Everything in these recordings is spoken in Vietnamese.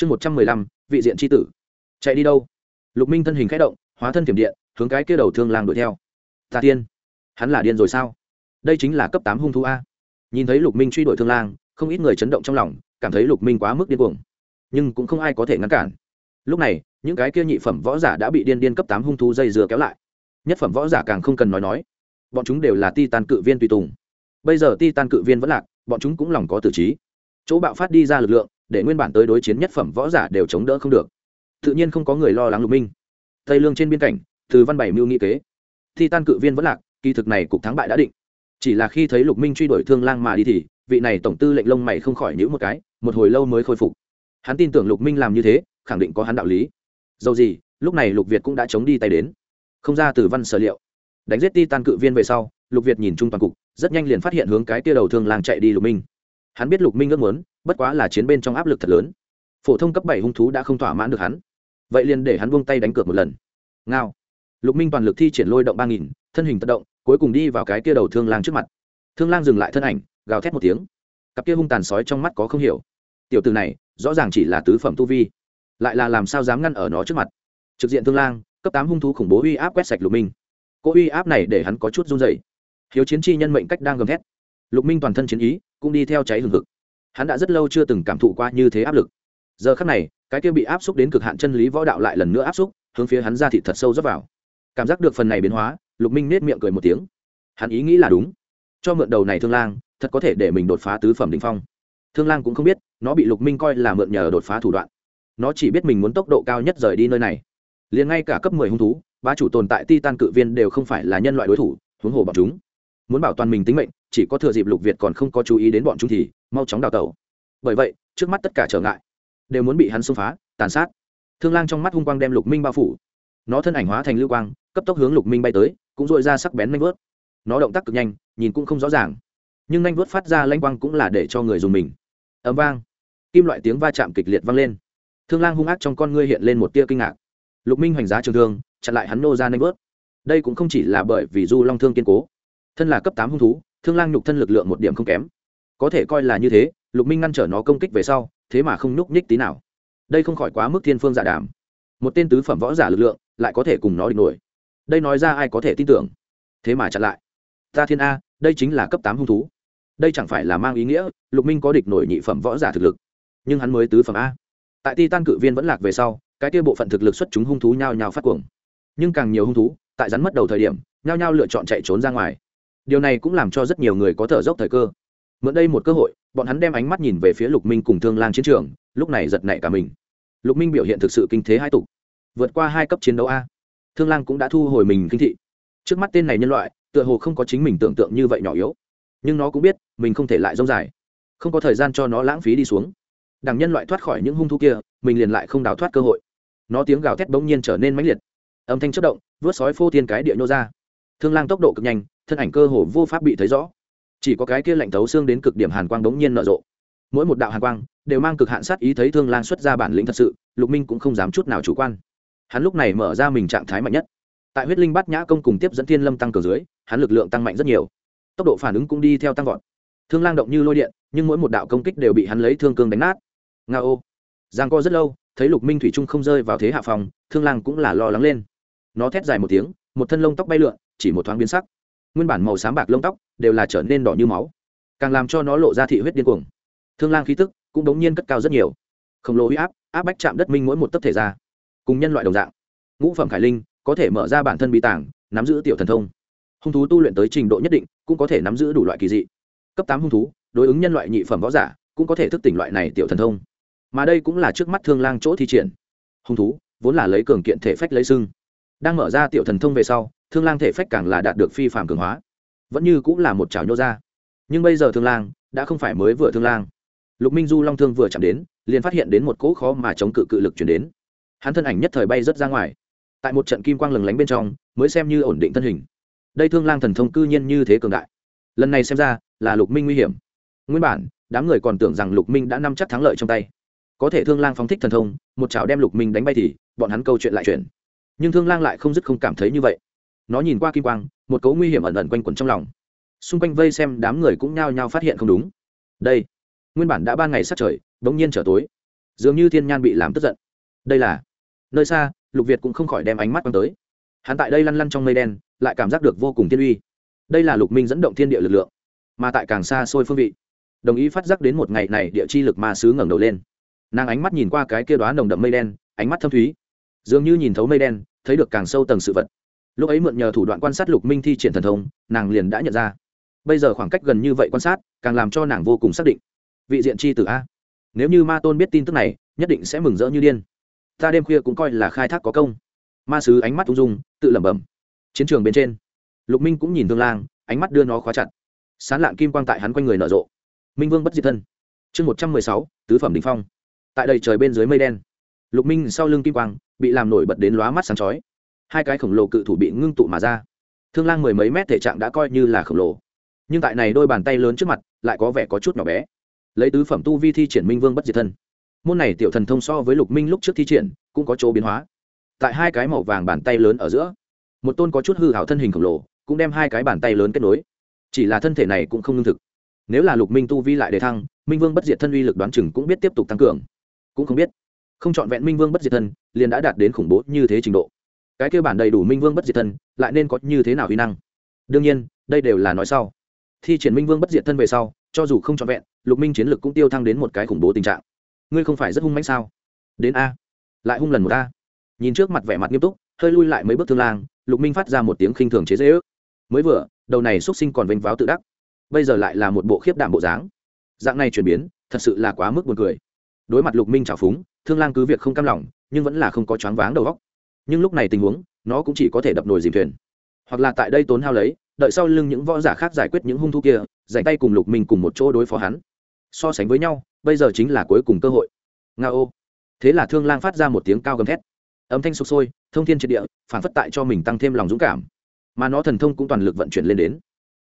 chương một trăm mười lăm, vị diện tri tử. Chạy đi đâu? Lục minh thân hình k h ẽ động, hóa thân thiểm điện, hướng cái kia đầu thương lang đuổi theo. Tà tiên, hắn là điên rồi sao? Đây chính là cấp tám hung thú a. Nhìn thấy lục minh truy đuổi thương lang, không ít người chấn động trong lòng, cảm thấy lục minh quá mức điên cuồng. Nhưng cũng không ai có thể ngăn cản. Lúc này, những cái kia nhị phẩm võ giả đã bị điên điên cấp tám hung thú dây dừa kéo lại. Nhất phẩm võ giả càng không cần nói nói. Bọn chúng đều là ti tan cự viên tùy tùng. Bây giờ ti tan cự viên vẫn lạc, bọn chúng cũng lòng có tử trí. Chỗ bạo phát đi ra lực lượng để nguyên bản tới đối chiến nhất phẩm võ giả đều chống đỡ không được. Tự nhiên không có người lo lắng lục minh. Tây lương trên biên cảnh, từ văn bảy mưu nghị kế. Thi tan cự viên vẫn lạc, kỳ thực này cục thắng bại đã định. Chỉ là khi thấy lục minh truy đuổi thương lang mà đi thì, vị này tổng tư lệnh lông mày không khỏi nhữ một cái, một hồi lâu mới khôi phục. Hắn tin tưởng lục minh làm như thế, khẳng định có hắn đạo lý. Dầu gì, lúc này lục việt cũng đã chống đi tay đến. Không ra từ văn sở liệu. Đánh giết ti tan cự viên về sau, lục việt nhìn chung toàn cục, rất nhanh liền phát hiện hướng cái tia đầu thương lang chạy đi lục minh hắn biết lục minh ước muốn, bất quá là chiến bên trong áp lực thật lớn. Phổ thông cấp bảy hung thú đã không thỏa mãn được hắn. Vậy liền để hắn buông tay đánh cược một lần. Ngao. Lục minh toàn lực thi triển lôi động ba nghìn, thân hình tự động, cuối cùng đi vào cái kia đầu thương lang trước mặt. Thương lang dừng lại thân ảnh, gào thét một tiếng. Cặp kia hung tàn sói trong mắt có không hiểu. Tiểu từ này, rõ ràng chỉ là tứ phẩm tu vi, lại là làm sao dám ngăn ở nó trước mặt. Trực diện thương lang, cấp tám hung thú khủng bố uy áp quét sạch lục minh. Cô uy áp này để hắn có chút run dày hiếu chiến chi nhân mệnh cách đang gầm thét lục minh toàn thân chiến ý, cũng đi theo cháy hừng hực. Hắn đã rất lâu chưa từng cảm thụ qua như thế áp lực. Giờ khắc này, cái kia bị áp xúc đến cực hạn chân lý võ đạo lại lần nữa áp xúc, hướng phía hắn ra thịt thật sâu dốc vào. Cảm giác được phần này biến hóa, lục minh nết miệng cười một tiếng. Hắn ý nghĩ là đúng. Cho mượn đầu này thương lang, thật có thể để mình đột phá tứ phẩm đình phong. Thương lang cũng không biết, nó bị lục minh coi là mượn nhờ đột phá thủ đoạn. Nó chỉ biết mình muốn tốc độ cao nhất rời đi nơi này. Liền ngay cả cấp mười hung thú ba chủ tồn tại ti tan cự viên đều không phải là nhân loại đối thủ, huống hồ bọc chúng. Muốn bảo toàn mình tính mệnh chỉ có thừa dịp lục việt còn không có chú ý đến bọn chúng thì, mau chóng đào tẩu. Bởi vậy, trước mắt tất cả trở ngại đều muốn bị hắn xông phá, tàn sát. Thương lang trong mắt hung quang đem lục minh bao phủ. Nó thân ảnh hóa thành lưu quang, cấp tốc hướng lục minh bay tới, cũng dội ra sắc bén nanh vớt. Nó động tác cực nhanh, nhìn cũng không rõ ràng. Nhưng nanh vớt phát ra lanh quang cũng là để cho người dùng mình. Ấm vang. Kim loại tiếng va chạm kịch liệt vang lên. Thương lang hung ác trong con ngươi hiện lên một tia kinh ngạc. Lục minh hoành giá trường thương, chặn lại hắn nô ra nanh vớt. Đây cũng không chỉ là bởi vì du long thương kiên cố. Thân là cấp tám hung thú thương lang nhục thân lực lượng một điểm không kém. Có thể coi là như thế, lục minh ngăn trở nó công kích về sau, thế mà không nhúc nhích tí nào. Đây không khỏi quá mức thiên phương dạ giả đàm một tên tứ phẩm võ giả lực lượng, lại có thể cùng nó địch nổi. Đây nói ra ai có thể tin tưởng? Thế mà chặn lại. Ta thiên a, đây chính là cấp tám hung thú. Đây chẳng phải là mang ý nghĩa, lục minh có địch nổi nhị phẩm võ giả thực lực. Nhưng hắn mới tứ phẩm a. Tại ti tan cự viên vẫn lạc về sau, cái kia bộ phận thực lực xuất chúng hung thú nhao nhao phát cuồng. Nhưng càng nhiều hung thú, tại rắn mất đầu thời điểm, nhao nhao lựa chọn chạy trốn ra ngoài điều này cũng làm cho rất nhiều người có thở dốc thời cơ. Mượn đây một cơ hội, bọn hắn đem ánh mắt nhìn về phía lục minh cùng thương lang chiến trường, lúc này giật nảy cả mình. Lục minh biểu hiện thực sự kinh thế hai tục. Vượt qua hai cấp chiến đấu a. Thương lang cũng đã thu hồi mình kinh thị. Trước mắt tên này nhân loại, tựa hồ không có chính mình tưởng tượng như vậy nhỏ yếu. Nhưng nó cũng biết, mình không thể lại rông dài. Không có thời gian cho nó lãng phí đi xuống. Đằng nhân loại thoát khỏi những hung thú kia, mình liền lại không đào thoát cơ hội. Nó tiếng gào thét bỗng nhiên trở nên mãnh liệt. Âm thanh chất động, vớt sói phô thiên cái địa nhô ra. Thương lang tốc độ cực nhanh thân ảnh cơ hồ vô pháp bị thấy rõ. Chỉ có cái kia lạnh thấu xương đến cực điểm hàn quang đống nhiên nở rộ. Mỗi một đạo hàn quang đều mang cực hạn sát ý thấy thương lang xuất ra bản lĩnh thật sự, lục minh cũng không dám chút nào chủ quan. Hắn lúc này mở ra mình trạng thái mạnh nhất. Tại huyết linh bát nhã công cùng tiếp dẫn thiên lâm tăng cường dưới, hắn lực lượng tăng mạnh rất nhiều. Tốc độ phản ứng cũng đi theo tăng vọt. Thương lang động như lôi điện, nhưng mỗi một đạo công kích đều bị hắn lấy thương cương đánh nát. Nga ô. Giang co rất lâu, thấy lục minh thủy trung không rơi vào thế hạ phòng, thương lang cũng là lo lắng lên. Nó thét dài một tiếng, một thân lông tóc bay lượn, chỉ một thoáng biến sắc nguyên bản màu xám bạc lông tóc đều là trở nên đỏ như máu, càng làm cho nó lộ ra thị huyết điên cuồng. Thương lang khí tức cũng đống nhiên cất cao rất nhiều. Khổng lồ huy áp áp bách chạm đất minh mỗi một tấc thể ra, cùng nhân loại đồng dạng. Ngũ phẩm khải linh có thể mở ra bản thân bí tảng nắm giữ tiểu thần thông. Hung thú tu luyện tới trình độ nhất định cũng có thể nắm giữ đủ loại kỳ dị. Cấp tám hung thú, đối ứng nhân loại nhị phẩm võ giả cũng có thể thức tỉnh loại này tiểu thần thông. Mà đây cũng là trước mắt thương lang chỗ thi triển. Hung thú vốn là lấy cường kiện thể phách lấy sưng đang mở ra tiểu thần thông về sau, thương lang thể phách càng là đạt được phi phạm cường hóa. Vẫn như cũng là một chảo nhô ra. Nhưng bây giờ thương lang đã không phải mới vừa thương lang. Lục minh du long thương vừa chạm đến, liền phát hiện đến một cỗ khó mà chống cự cự lực chuyển đến. Hắn thân ảnh nhất thời bay rớt ra ngoài. Tại một trận kim quang lừng lánh bên trong, mới xem như ổn định thân hình. Đây thương lang thần thông cư nhiên như thế cường đại. Lần này xem ra, là lục minh nguy hiểm. Nguyên bản, đám người còn tưởng rằng lục minh đã nắm chắc thắng lợi trong tay. Có thể thương lang phóng thích thần thông, một chảo đem lục minh đánh bay thì, bọn hắn câu chuyện lại chuyển nhưng thương lang lại không dứt không cảm thấy như vậy. Nó nhìn qua kim quang, một cấu nguy hiểm ẩn ẩn quanh quẩn trong lòng. Xung quanh vây xem đám người cũng nhao nhao phát hiện không đúng. Đây, nguyên bản đã ban ngày sát trời, bỗng nhiên trở tối. Dường như thiên nhan bị làm tức giận. Đây là nơi xa, lục việt cũng không khỏi đem ánh mắt quăng tới. Hắn tại đây lăn lăn trong mây đen, lại cảm giác được vô cùng thiên uy. Đây là lục minh dẫn động thiên địa lực lượng, mà tại càng xa xôi phương vị, đồng ý phát giác đến một ngày này địa chi lực ma sứ ngẩng đầu lên. Nàng ánh mắt nhìn qua cái kia đoá nồng đậm mây đen, ánh mắt thâm thúy dường như nhìn thấu mây đen, thấy được càng sâu tầng sự vật. Lúc ấy mượn nhờ thủ đoạn quan sát lục minh thi triển thần thông, nàng liền đã nhận ra. Bây giờ khoảng cách gần như vậy quan sát, càng làm cho nàng vô cùng xác định. Vị diện chi tử a. Nếu như ma tôn biết tin tức này, nhất định sẽ mừng rỡ như điên. Ta đêm khuya cũng coi là khai thác có công. Ma sứ ánh mắt ung dung, tự lẩm bẩm. Chiến trường bên trên, lục minh cũng nhìn thương lang, ánh mắt đưa nó khóa chặt. Sán lạng kim quang tại hắn quanh người nở rộ. Minh vương bất diệt thân. Chương một trăm mười sáu, tứ phẩm đình phong. Tại đầy trời bên dưới mây đen lục minh sau lưng kim quang, bị làm nổi bật đến lóa mắt sáng chói. Hai cái khổng lồ cự thủ bị ngưng tụ mà ra. Thương lang mười mấy mét thể trạng đã coi như là khổng lồ. Nhưng tại này đôi bàn tay lớn trước mặt, lại có vẻ có chút nhỏ bé. Lấy tứ phẩm tu vi thi triển minh vương bất diệt thân. Môn này tiểu thần thông so với lục minh lúc trước thi triển, cũng có chỗ biến hóa. Tại hai cái màu vàng bàn tay lớn ở giữa, một tôn có chút hư hảo thân hình khổng lồ, cũng đem hai cái bàn tay lớn kết nối. Chỉ là thân thể này cũng không lương thực. Nếu là lục minh tu vi lại đề thăng, minh vương bất diệt thân uy lực đoán chừng cũng biết tiếp tục tăng cường. Cũng không biết không c h ọ n vẹn minh vương bất diệt thân, liền đã đạt đến khủng bố như thế trình độ. Cái kêu bản đầy đủ minh vương bất diệt thân, lại nên có như thế nào uy năng? Đương nhiên, đây đều là nói sau. Thi triển minh vương bất diệt thân về sau, cho dù không trọn vẹn, lục minh chiến lực cũng tiêu thăng đến một cái khủng bố tình trạng. Ngươi không phải rất hung mạnh sao? Đến a. Lại hung lần một a. Nhìn trước mặt vẻ mặt nghiêm túc, hơi lui lại mấy bước thương lang, lục minh phát ra một tiếng khinh thường chế dễ ước mới vừa, đầu này x u ấ t sinh còn vênh váo tự đắc. Bây giờ lại là một bộ khiếp đảm bộ dáng. Dạng này chuyển biến, thật sự là quá mức b u ồ n cười. Đối mặt lục minh trào phúng thương lang cứ việc không cam lòng, nhưng vẫn là không có choáng váng đầu góc nhưng lúc này tình huống, nó cũng chỉ có thể đập nồi dìm thuyền. Hoặc là tại đây tốn hao lấy, đợi sau lưng những võ giả khác giải quyết những hung thu kia dành tay cùng lục minh cùng một chỗ đối phó hắn. So sánh với nhau, bây giờ chính là cuối cùng cơ hội. Nga ô. Thế là thương lang phát ra một tiếng cao gầm thét. Âm thanh sụp sôi, thông thiên triệt địa, phản phất tại cho mình tăng thêm lòng dũng cảm. Mà nó thần thông cũng toàn lực vận chuyển lên đến.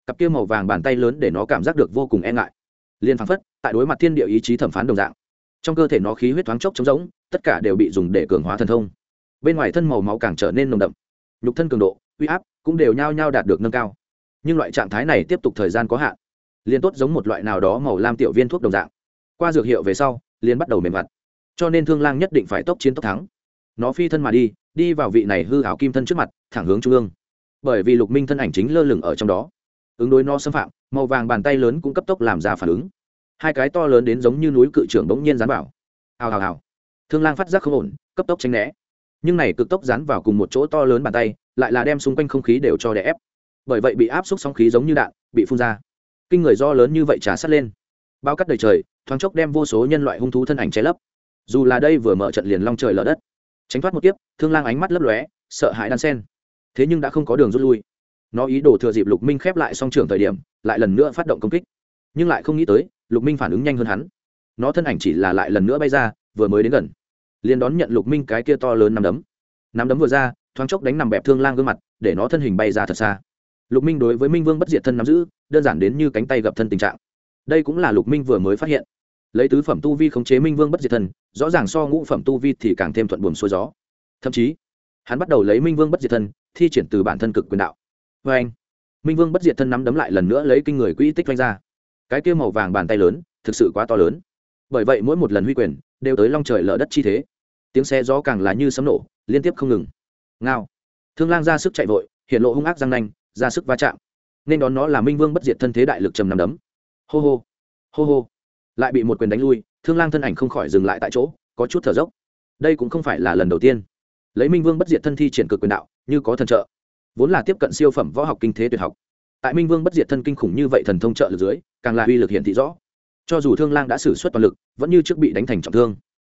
Cặp kia màu vàng bàn tay lớn để nó cảm giác được vô cùng e ngại. Liền phản phất, tại đối mặt thiên địa ý chí thẩm phán đồng dạng trong cơ thể nó khí huyết thoáng chốc trống rỗng, tất cả đều bị dùng để cường hóa thần thông. Bên ngoài thân màu máu càng trở nên nồng đậm. Nhục thân cường độ, uy áp cũng đều nhao nhao đạt được nâng cao. Nhưng loại trạng thái này tiếp tục thời gian có hạn, liền tốt giống một loại nào đó màu lam tiểu viên thuốc đồng dạng. Qua dược hiệu về sau, liền bắt đầu mềm mặt. Cho nên thương lang nhất định phải tốc chiến tốc thắng. Nó phi thân mà đi đi vào vị này hư hảo kim thân trước mặt, thẳng hướng trung ương. Bởi vì lục minh thân ảnh chính lơ lửng ở trong đó. Ứng đối nó xâm phạm, màu vàng bàn tay lớn cũng cấp tốc làm ra phản ứng hai cái to lớn đến giống như núi cự trưởng bỗng nhiên dán vào. Hào hào hào. Thương lang phát giác không ổn, cấp tốc tránh né. Nhưng này cực tốc dán vào cùng một chỗ to lớn bàn tay, lại là đem xung quanh không khí đều cho đè ép. Bởi vậy bị áp suất sóng khí giống như đạn, bị phun ra. Kinh người do lớn như vậy trả sắt lên. Bao cắt đầy trời, thoáng chốc đem vô số nhân loại hung thú thân ảnh che lấp. Dù là đây vừa mở trận liền long trời lở đất. Tránh thoát một kiếp, thương lang ánh mắt lấp lóe, sợ hãi đan sen. Thế nhưng đã không có đường rút lui. Nó ý đồ thừa dịp lục minh khép lại song trường thời điểm, lại lần nữa phát động công kích. Nhưng lại không nghĩ tới lục minh phản ứng nhanh hơn hắn. Nó thân ảnh chỉ là lại lần nữa bay ra, vừa mới đến gần. Liền đón nhận lục minh cái kia to lớn nằm đấm. Nằm đấm vừa ra, thoáng chốc đánh nằm bẹp thương lang gương mặt, để nó thân hình bay ra thật xa. Lục minh đối với minh vương bất diệt thân nắm giữ, đơn giản đến như cánh tay gập thân tình trạng. Đây cũng là lục minh vừa mới phát hiện. Lấy tứ phẩm tu vi khống chế minh vương bất diệt thân, rõ ràng so ngũ phẩm tu vi thì càng thêm thuận buồm xuôi gió. Thậm chí, hắn bắt đầu lấy minh vương bất diệt thân, thi triển từ bản thân cực quyền đạo. Vê anh, minh vương bất diệt thân nắm đấm lại lần nữa lấy kinh người quỹ tích vanh ra cái kia màu vàng bàn tay lớn, thực sự quá to lớn. Bởi vậy mỗi một lần huy quyền, đều tới long trời lở đất chi thế. Tiếng xe gió càng là như sấm nổ, liên tiếp không ngừng. Ngao. Thương lang ra sức chạy vội, hiện lộ hung ác răng nanh, ra sức va chạm. Nên đón nó là minh vương bất diệt thân thế đại lực trầm nằm đấm. Hô hô. Hô hô. Lại bị một quyền đánh lui, thương lang thân ảnh không khỏi dừng lại tại chỗ, có chút thở dốc. Đây cũng không phải là lần đầu tiên. Lấy minh vương bất diệt thân thi triển cực quyền đạo, như có thần trợ. Vốn là tiếp cận siêu phẩm võ học kinh thế tuyệt học tại minh vương bất diệt thân kinh khủng như vậy thần thông trợ lực dưới, càng là uy lực hiện thị rõ. Cho dù thương lang đã xử suất toàn lực, vẫn như trước bị đánh thành trọng thương.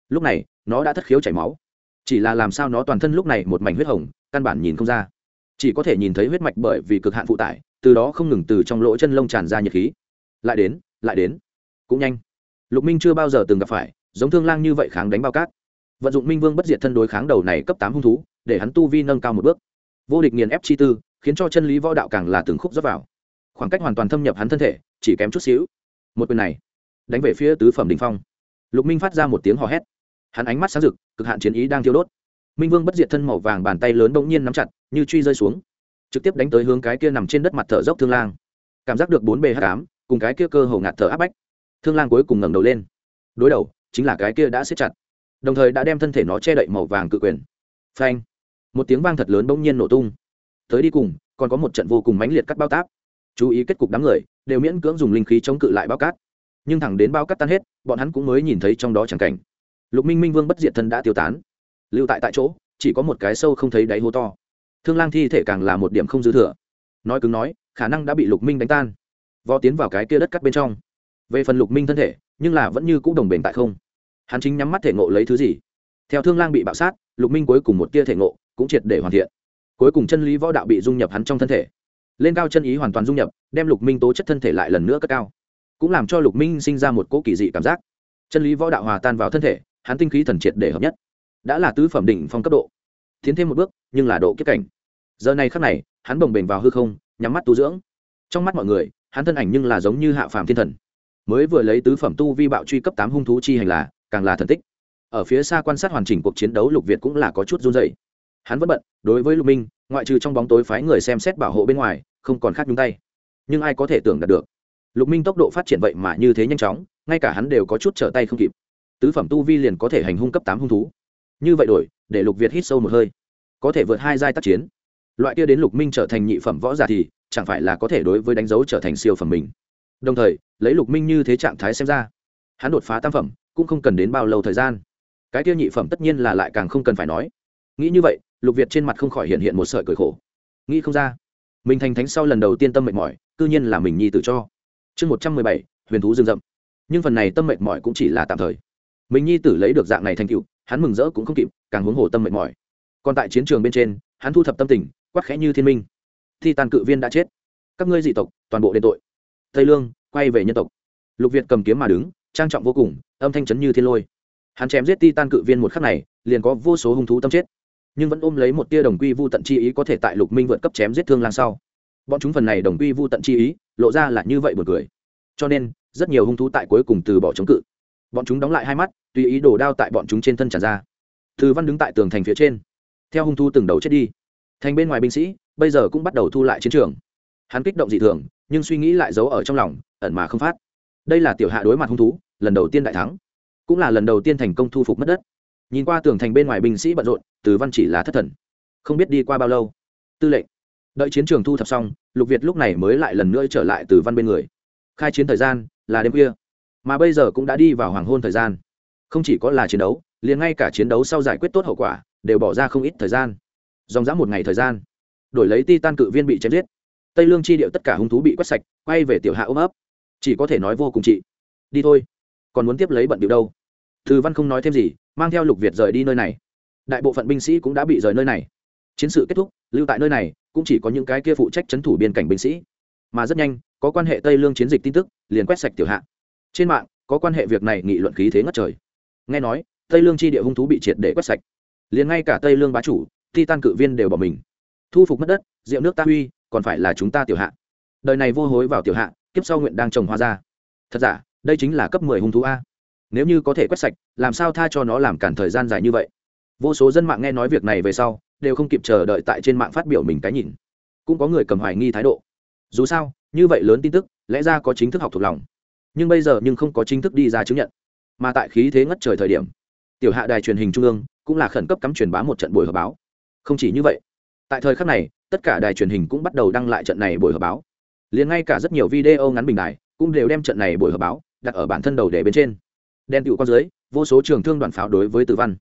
Lúc này, nó đã thất khiếu chảy máu. Chỉ là làm sao nó toàn thân lúc này một mảnh huyết hồng, căn bản nhìn không ra. Chỉ có thể nhìn thấy huyết mạch bởi vì cực hạn phụ tải, từ đó không ngừng từ trong lỗ chân lông tràn ra nhiệt khí. Lại đến lại đến. Cũng nhanh. Lục minh chưa bao giờ từng gặp phải, giống thương lang như vậy kháng đánh bao cát. Vận dụng minh vương bất diệt thân đối kháng đầu này cấp tám hung thú, để hắn tu vi nâng cao một bước. Vô địch nghiền ép chi tư khiến cho chân lý võ đạo càng là từng khúc dốc vào. Khoảng cách hoàn toàn thâm nhập hắn thân thể, chỉ kém chút xíu. Một quyền này, đánh về phía tứ phẩm đình phong. Lục minh phát ra một tiếng hò hét. Hắn ánh mắt sáng rực, cực hạn chiến ý đang thiêu đốt. Minh vương bất diệt thân màu vàng bàn tay lớn bỗng nhiên nắm chặt, như truy rơi xuống. Trực tiếp đánh tới hướng cái kia nằm trên đất mặt thở dốc thương lang. Cảm giác được bốn bề h tám cùng cái kia cơ hồ ngạt thở áp bách. Thương lang cuối cùng ngẩng đầu lên. Đối đầu, chính là cái kia đã xếp chặt. Đồng thời đã đem thân thể nó che đậy màu vàng cự quyền. Phanh! Một tiếng vang thật lớn bỗng nhiên nổ tung tới đi cùng, còn có một trận vô cùng mãnh liệt cắt bao táp. Chú ý kết cục đám người, đều miễn cưỡng dùng linh khí chống cự lại bao cát. Nhưng thẳng đến bao cát tan hết, bọn hắn cũng mới nhìn thấy trong đó chẳng cảnh. Lục minh minh vương bất diệt thân đã tiêu tán. Lưu tại tại chỗ, chỉ có một cái sâu không thấy đáy hố to. Thương lang thi thể càng là một điểm không dư thừa. Nói cứng nói, khả năng đã bị lục minh đánh tan. Vò tiến vào cái kia đất cắt bên trong. Về phần lục minh thân thể, nhưng là vẫn như cũ đồng bền tại không. Hắn chính nhắm mắt thể ngộ lấy thứ gì? Theo thương lang bị bạo sát, lục minh cuối cùng một tia thể ngộ cũng triệt để hoàn thiện cuối cùng chân lý võ đạo bị dung nhập hắn trong thân thể. Lên cao chân ý hoàn toàn dung nhập, đem lục minh tố chất thân thể lại lần nữa cất cao. Cũng làm cho lục minh sinh ra một cỗ kỳ dị cảm giác. Chân lý võ đạo hòa tan vào thân thể, hắn tinh khí thần triệt để hợp nhất. Đã là tứ phẩm đỉnh phong cấp độ. Tiến thêm một bước, nhưng là độ kiếp cảnh. Giờ này khắc này, hắn bồng bềnh vào hư không, nhắm mắt tu dưỡng. Trong mắt mọi người, hắn thân ảnh nhưng là giống như hạ phàm thiên thần. Mới vừa lấy tứ phẩm tu vi bạo truy cấp tám hung thú chi hành là, càng là thần tích. Ở phía xa quan sát hoàn chỉnh cuộc chiến đấu, lục việt cũng là có chút run dày hắn vẫn bận, đối với lục minh, ngoại trừ trong bóng tối phái người xem xét bảo hộ bên ngoài, không còn khác nhúng tay. Nhưng ai có thể tưởng đạt được? Lục minh tốc độ phát triển vậy mà như thế nhanh chóng, ngay cả hắn đều có chút trở tay không kịp. Tứ phẩm tu vi liền có thể hành hung cấp tám hung thú. Như vậy đổi, để lục việt hít sâu một hơi. Có thể vượt hai giai tác chiến. Loại kia đến lục minh trở thành nhị phẩm võ giả thì, chẳng phải là có thể đối với đánh dấu trở thành siêu phẩm mình. Đồng thời, lấy lục minh như thế trạng thái xem ra, hắn đột phá tam phẩm, cũng không cần đến bao lâu thời gian. Cái kia nhị phẩm tất nhiên là lại càng không cần phải nói. Nghĩ như vậy lục việt trên mặt không khỏi hiện hiện một sợi cười khổ nghĩ không ra mình thành thánh sau lần đầu tiên tâm mệt mỏi cư nhiên là mình nhi tự cho chương một trăm mười bảy huyền thú rừng rậm nhưng phần này tâm mệt mỏi cũng chỉ là tạm thời mình nhi tử lấy được dạng này thành tựu hắn mừng rỡ cũng không kịp càng huống hồ tâm mệt mỏi còn tại chiến trường bên trên hắn thu thập tâm tình quắc khẽ như thiên minh thi tàn cự viên đã chết các ngươi dị tộc toàn bộ đền tội tây lương quay về nhân tộc lục việt cầm kiếm mà đứng trang trọng vô cùng âm thanh chấn như thiên lôi hắn chém giết ti tan cự viên một khắc này liền có vô số hung thú tâm chết nhưng vẫn ôm lấy một tia đồng quy vu tận chi ý có thể tại lục minh vượt cấp chém giết thương lang sau. Bọn chúng phần này đồng quy vu tận chi ý, lộ ra là như vậy buồn cười. Cho nên, rất nhiều hung thú tại cuối cùng từ bỏ chống cự. Bọn chúng đóng lại hai mắt, tùy ý đổ đao tại bọn chúng trên thân tràn ra. Thư văn đứng tại tường thành phía trên. Theo hung thú từng đầu chết đi. Thành bên ngoài binh sĩ, bây giờ cũng bắt đầu thu lại chiến trường. Hắn kích động dị thường, nhưng suy nghĩ lại giấu ở trong lòng, ẩn mà không phát. Đây là tiểu hạ đối mặt hung thú, lần đầu tiên đại thắng. Cũng là lần đầu tiên thành công thu phục mất đất. Nhìn qua tường thành bên ngoài binh sĩ bận rộn từ văn chỉ là thất thần. Không biết đi qua bao lâu. Tư lệnh. Đợi chiến trường thu thập xong, lục việt lúc này mới lại lần nữa trở lại từ văn bên người. Khai chiến thời gian là đêm khuya. Mà bây giờ cũng đã đi vào hoàng hôn thời gian. Không chỉ có là chiến đấu, liền ngay cả chiến đấu sau giải quyết tốt hậu quả, đều bỏ ra không ít thời gian. Dòng dã một ngày thời gian. Đổi lấy ti tan cự viên bị chém giết. Tây lương chi điệu tất cả hung thú bị quét sạch, quay về tiểu hạ ôm ấp. Chỉ có thể nói vô cùng chị. Đi thôi. Còn muốn tiếp lấy bận điệu đâu? Thư văn không nói thêm gì, mang theo lục việt rời đi nơi này đại bộ phận binh sĩ cũng đã bị rời nơi này. Chiến sự kết thúc, lưu tại nơi này, cũng chỉ có những cái kia phụ trách c h ấ n thủ biên cảnh binh sĩ. Mà rất nhanh, có quan hệ tây lương chiến dịch tin tức, liền quét sạch tiểu hạ. Trên mạng, có quan hệ việc này nghị luận khí thế ngất trời. Nghe nói, tây lương chi địa hung thú bị triệt để quét sạch. Liền ngay cả tây lương bá chủ ti tan cự viên đều bỏ mình. Thu phục mất đất, rượu nước ta huy, còn phải là chúng ta tiểu hạ. Đời này vô hối vào tiểu hạ, kiếp sau nguyện đang trồng hoa ra. Thật giả, đây chính là cấp mười hung thú a. Nếu như có thể quét sạch, làm sao tha cho nó làm cản thời gian dài như vậy? Vô số dân mạng nghe nói việc này về sau, đều không kịp chờ đợi tại trên mạng phát biểu mình cái nhìn. Cũng có người cầm hoài nghi thái độ. Dù sao, như vậy lớn tin tức, lẽ ra có chính thức học thuộc lòng. Nhưng bây giờ nhưng không có chính thức đi ra chứng nhận. Mà tại khí thế ngất trời thời điểm, tiểu hạ đài truyền hình trung ương cũng là khẩn cấp cắm truyền bá một trận buổi họp báo. Không chỉ như vậy, tại thời khắc này, tất cả đài truyền hình cũng bắt đầu đăng lại trận này buổi họp báo. Liền ngay cả rất nhiều video ngắn bình đài cũng đều đem trận này buổi họp báo đặt ở bản thân đầu để bên trên. Đen tựu con dưới, vô số trường thương đoàn pháo đối với tử văn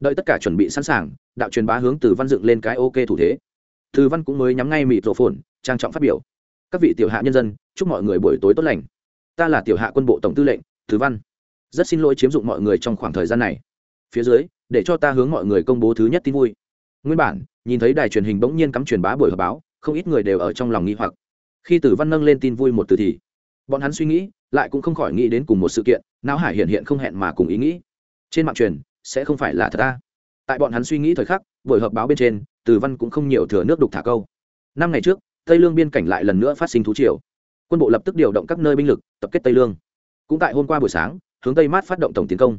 đợi tất cả chuẩn bị sẵn sàng, đạo truyền bá hướng từ văn dựng lên cái ok thủ thế. Tử văn cũng mới nhắm ngay mịt rổ phồn, trang trọng phát biểu. Các vị tiểu hạ nhân dân, chúc mọi người buổi tối tốt lành. Ta là tiểu hạ quân bộ tổng tư lệnh tử văn. Rất xin lỗi chiếm dụng mọi người trong khoảng thời gian này. Phía dưới, để cho ta hướng mọi người công bố thứ nhất tin vui. Nguyên bản, nhìn thấy đài truyền hình bỗng nhiên cắm truyền bá buổi họp báo, không ít người đều ở trong lòng nghi hoặc. Khi tử văn nâng lên tin vui một từ thì, bọn hắn suy nghĩ, lại cũng không khỏi nghĩ đến cùng một sự kiện, não hải hiện hiện không hẹn mà cùng ý nghĩ. Trên mạng truyền sẽ không phải là thật ta. Tại bọn hắn suy nghĩ thời khắc, buổi họp báo bên trên, Từ văn cũng không nhiều thừa nước đục thả câu. Năm ngày trước, tây lương biên cảnh lại lần nữa phát sinh thú triều. Quân bộ lập tức điều động các nơi binh lực, tập kết tây lương. Cũng tại hôm qua buổi sáng, hướng tây mát phát động tổng tiến công.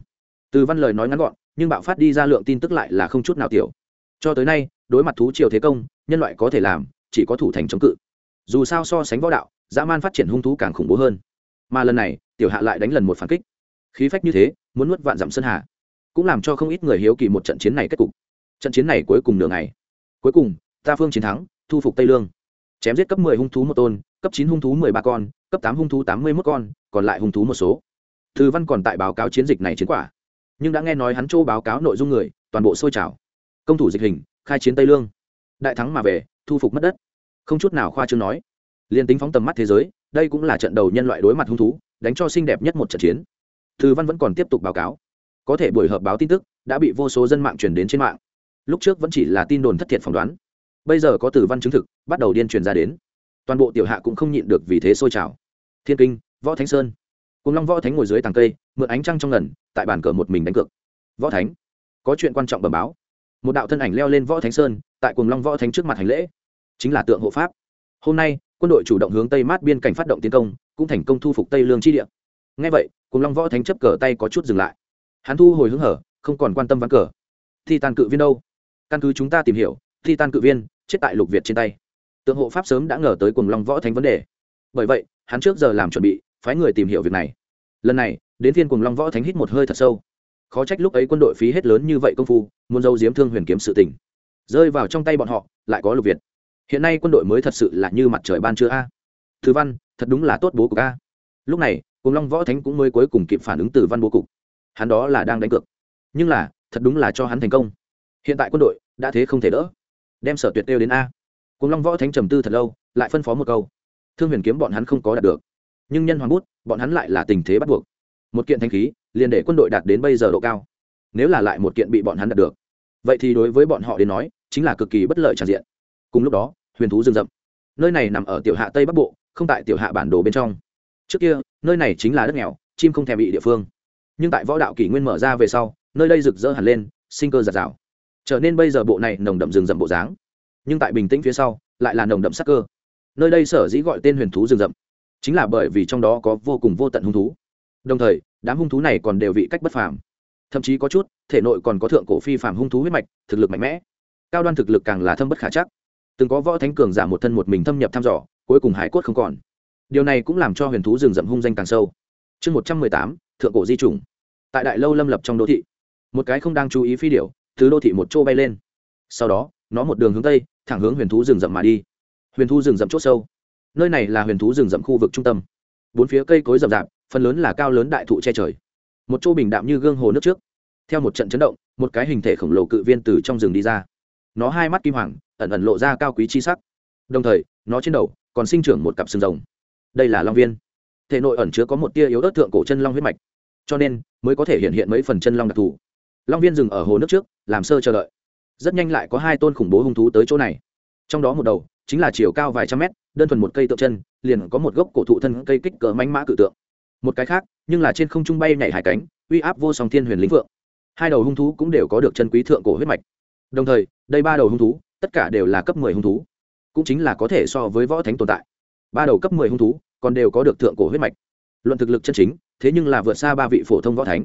Từ văn lời nói ngắn gọn, nhưng bạo phát đi ra lượng tin tức lại là không chút nào tiểu. Cho tới nay, đối mặt thú triều thế công, nhân loại có thể làm, chỉ có thủ thành chống cự. Dù sao so sánh võ đạo, dã man phát triển hung thú càng khủng bố hơn. Mà lần này, tiểu hạ lại đánh lần một phản kích. Khí phách như thế, muốn nuốt vạn dặm sơn hà cũng làm cho không ít người hiếu kỳ một trận chiến này kết cục. Trận chiến này cuối cùng nửa ngày. Cuối cùng, ta phương chiến thắng, thu phục tây lương. Chém giết cấp 10 hung thú một tôn, cấp 9 hung thú 13 con, cấp 8 hung thú 81 con, còn lại hung thú một số. Thư văn còn tại báo cáo chiến dịch này chiến quả. Nhưng đã nghe nói hắn chỗ báo cáo nội dung người, toàn bộ sôi trào. Công thủ dịch hình, khai chiến tây lương. Đại thắng mà về, thu phục mất đất. Không chút nào khoa trương nói. Liên tính phóng tầm mắt thế giới, đây cũng là trận đầu nhân loại đối mặt hung thú, đánh cho xinh đẹp nhất một trận chiến. Thư văn vẫn còn tiếp tục báo cáo có thể buổi họp báo tin tức đã bị vô số dân mạng truyền đến trên mạng. Lúc trước vẫn chỉ là tin đồn thất thiệt phỏng đoán. Bây giờ có từ văn chứng thực, bắt đầu điên truyền ra đến. Toàn bộ tiểu hạ cũng không nhịn được vì thế sôi trào. Thiên kinh, võ thánh sơn. Cùng long võ thánh ngồi dưới tàng cây, mượn ánh trăng trong ngần, tại bàn cờ một mình đánh cược. Võ thánh. Có chuyện quan trọng bẩm báo. Một đạo thân ảnh leo lên võ thánh sơn, tại cùng long võ thánh trước mặt hành lễ. Chính là tượng hộ pháp. Hôm nay, quân đội chủ động hướng tây mát biên cảnh phát động tiến công, cũng thành công thu phục tây lương chi địa. Ngay vậy, cùng long võ thánh chấp cờ tay có chút dừng lại hắn thu hồi hứng hở, không còn quan tâm ván cờ. Thi tàn cự viên đâu? Căn cứ chúng ta tìm hiểu, thi tàn cự viên, chết tại lục việt trên tay. Tượng hộ pháp sớm đã ngờ tới cùng long võ thánh vấn đề. Bởi vậy, hắn trước giờ làm chuẩn bị, phái người tìm hiểu việc này. Lần này, đến thiên cùng long võ thánh hít một hơi thật sâu. Khó trách lúc ấy quân đội phí hết lớn như vậy công phu, muốn dâu diếm thương huyền kiếm sự tình. Rơi vào trong tay bọn họ, lại có lục việt. Hiện nay quân đội mới thật sự là như mặt trời ban chưa a. Thứ văn, thật đúng là tốt bố cục a. Lúc này cùng long võ thánh cũng mới cuối cùng kịp phản ứng từ văn bố cục hắn đó là đang đánh cược. Nhưng là, thật đúng là cho hắn thành công. Hiện tại quân đội đã thế không thể đỡ. Đem sở tuyệt tiêu đến a. Cùng long võ thánh trầm tư thật lâu, lại phân phó một câu. Thương huyền kiếm bọn hắn không có đạt được. Nhưng nhân hoàng bút, bọn hắn lại là tình thế bắt buộc. Một kiện thanh khí, liền để quân đội đạt đến bây giờ độ cao. Nếu là lại một kiện bị bọn hắn đạt được. Vậy thì đối với bọn họ đến nói, chính là cực kỳ bất lợi tràn diện. Cùng lúc đó, huyền thú rừng rậm. Nơi này nằm ở tiểu hạ tây bắc bộ, không tại tiểu hạ bản đồ bên trong. Trước kia, nơi này chính là đất nghèo, chim không thèm bị địa phương nhưng tại võ đạo kỷ nguyên mở ra về sau, nơi đây rực rỡ hẳn lên, sinh cơ giạt rào. Trở nên bây giờ bộ này nồng đậm rừng rậm bộ dáng, nhưng tại bình tĩnh phía sau, lại là nồng đậm sắc cơ. Nơi đây sở dĩ gọi tên huyền thú rừng rậm, chính là bởi vì trong đó có vô cùng vô tận hung thú. Đồng thời, đám hung thú này còn đều vị cách bất phàm. Thậm chí có chút, thể nội còn có thượng cổ phi phàm hung thú huyết mạch, thực lực mạnh mẽ. Cao đoan thực lực càng là thâm bất khả chắc. Từng có võ thánh cường giả một thân một mình thâm nhập thăm dò, cuối cùng hải cốt không còn. Điều này cũng làm cho huyền thú rừng rậm hung danh càng sâu. Chương một trăm mười tám thượng cổ di chủng. Tại đại lâu lâm lập trong đô thị, một cái không đang chú ý phi điểu từ đô thị một chỗ bay lên. Sau đó, nó một đường hướng tây, thẳng hướng huyền thú rừng rậm mà đi. Huyền thú rừng rậm c h ỗ sâu. Nơi này là huyền thú rừng rậm khu vực trung tâm. Bốn phía cây cối rậm rạp, phần lớn là cao lớn đại thụ che trời. Một chỗ bình đạm như gương hồ nước trước. Theo một trận chấn động, một cái hình thể khổng lồ cự viên từ trong rừng đi ra. Nó hai mắt kim hoàng, ẩn ẩn lộ ra cao quý chi sắc. Đồng thời, nó trên đầu còn sinh trưởng một cặp sừng rồng. Đây là long viên thể nội ẩn chứa có một tia yếu ớt thượng cổ chân long huyết mạch. Cho nên, mới có thể hiện hiện mấy phần chân long đặc thù. Long viên dừng ở hồ nước trước, làm sơ chờ đợi. Rất nhanh lại có hai tôn khủng bố hung thú tới chỗ này. Trong đó một đầu, chính là chiều cao vài trăm mét, đơn thuần một cây tượng chân, liền có một gốc cổ thụ thân cây kích cỡ mánh mã cự tượng. Một cái khác, nhưng là trên không trung bay nhảy hải cánh, uy áp vô song thiên huyền lĩnh vượng. Hai đầu hung thú cũng đều có được chân quý thượng cổ huyết mạch. Đồng thời, đây ba đầu hung thú, tất cả đều là cấp mười hung thú. Cũng chính là có thể so với võ thánh tồn tại. Ba đầu cấp mười hung thú còn đều có được thượng cổ huyết mạch. Luận thực lực chân chính, thế nhưng là vượt xa ba vị phổ thông võ thánh.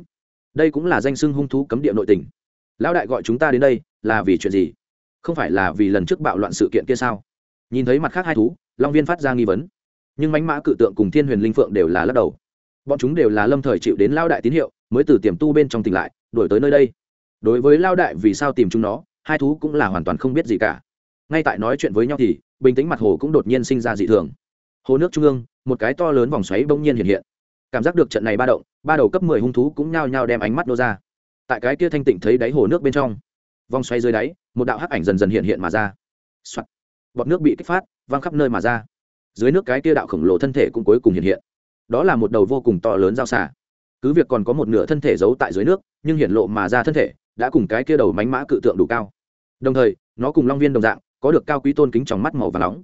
Đây cũng là danh xưng hung thú cấm địa nội tình. Lão đại gọi chúng ta đến đây, là vì chuyện gì? Không phải là vì lần trước bạo loạn sự kiện kia sao? Nhìn thấy mặt khác hai thú, long viên phát ra nghi vấn. Nhưng mánh mã cự tượng cùng thiên huyền linh phượng đều là lắc đầu. Bọn chúng đều là lâm thời chịu đến lao đại tín hiệu, mới từ tiềm tu bên trong tỉnh lại đổi tới nơi đây. Đối với lao đại vì sao tìm chúng nó, hai thú cũng là hoàn toàn không biết gì cả. Ngay tại nói chuyện với nhau thì, bình tĩnh mặt hồ cũng đột nhiên sinh ra dị thường hồ nước trung ương, một cái to lớn vòng xoáy bỗng nhiên hiện hiện. Cảm giác được trận này ba động, ba đầu cấp mười hung thú cũng nhao nhao đem ánh mắt nô ra. Tại cái kia thanh tịnh thấy đáy hồ nước bên trong, vòng xoáy dưới đáy, một đạo hắc ảnh dần dần hiện hiện mà ra、Soạn. bọt nước bị kích phát, văng khắp nơi mà ra. Dưới nước cái kia đạo khổng lồ thân thể cũng cuối cùng hiện hiện. Đó là một đầu vô cùng to lớn giao xả cứ việc còn có một nửa thân thể giấu tại dưới nước, nhưng hiện lộ mà ra thân thể đã cùng cái kia đầu mánh mã cự tượng đủ cao. Đồng thời, nó cùng long viên đồng dạng, có được cao quý tôn kính trong mắt màu và nóng.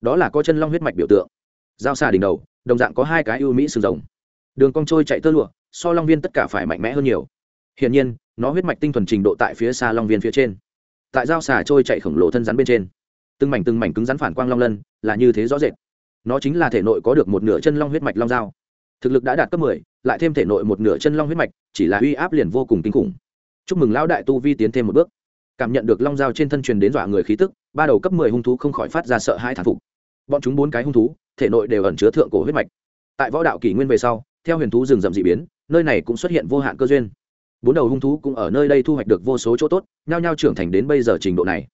Đó là có chân long huyết mạch biểu tượng. Giao xà đỉnh đầu, đồng dạng có hai cái ưu mỹ sừng rồng. Đường cong trôi chạy tơ lụa, so long viên tất cả phải mạnh mẽ hơn nhiều. Hiển nhiên, nó huyết mạch tinh thuần trình độ tại phía xa long viên phía trên. Tại giao xà trôi chạy khổng lồ thân rắn bên trên, từng mảnh từng mảnh cứng rắn phản quang long lân là như thế rõ rệt. Nó chính là thể nội có được một nửa chân long huyết mạch long dao thực lực đã đạt cấp mười, lại thêm thể nội một nửa chân long huyết mạch, chỉ là uy áp liền vô cùng kinh khủng. Chúc mừng lão đại tu vi tiến thêm một bước. Cảm nhận được long dao trên thân truyền đến dọa người khí tức, ba đầu cấp mười hung thú không khỏi phát ra sợ hai thản phục bọn chúng bốn cái hung thú, thể nội đều ẩn chứa thượng cổ huyết mạch. Tại võ đạo kỷ nguyên về sau, theo huyền thú rừng rậm d ị biến, nơi này cũng xuất hiện vô hạn cơ duyên. Bốn đầu hung thú cũng ở nơi đây thu hoạch được vô số chỗ tốt, nhao nhao trưởng thành đến bây giờ trình độ này.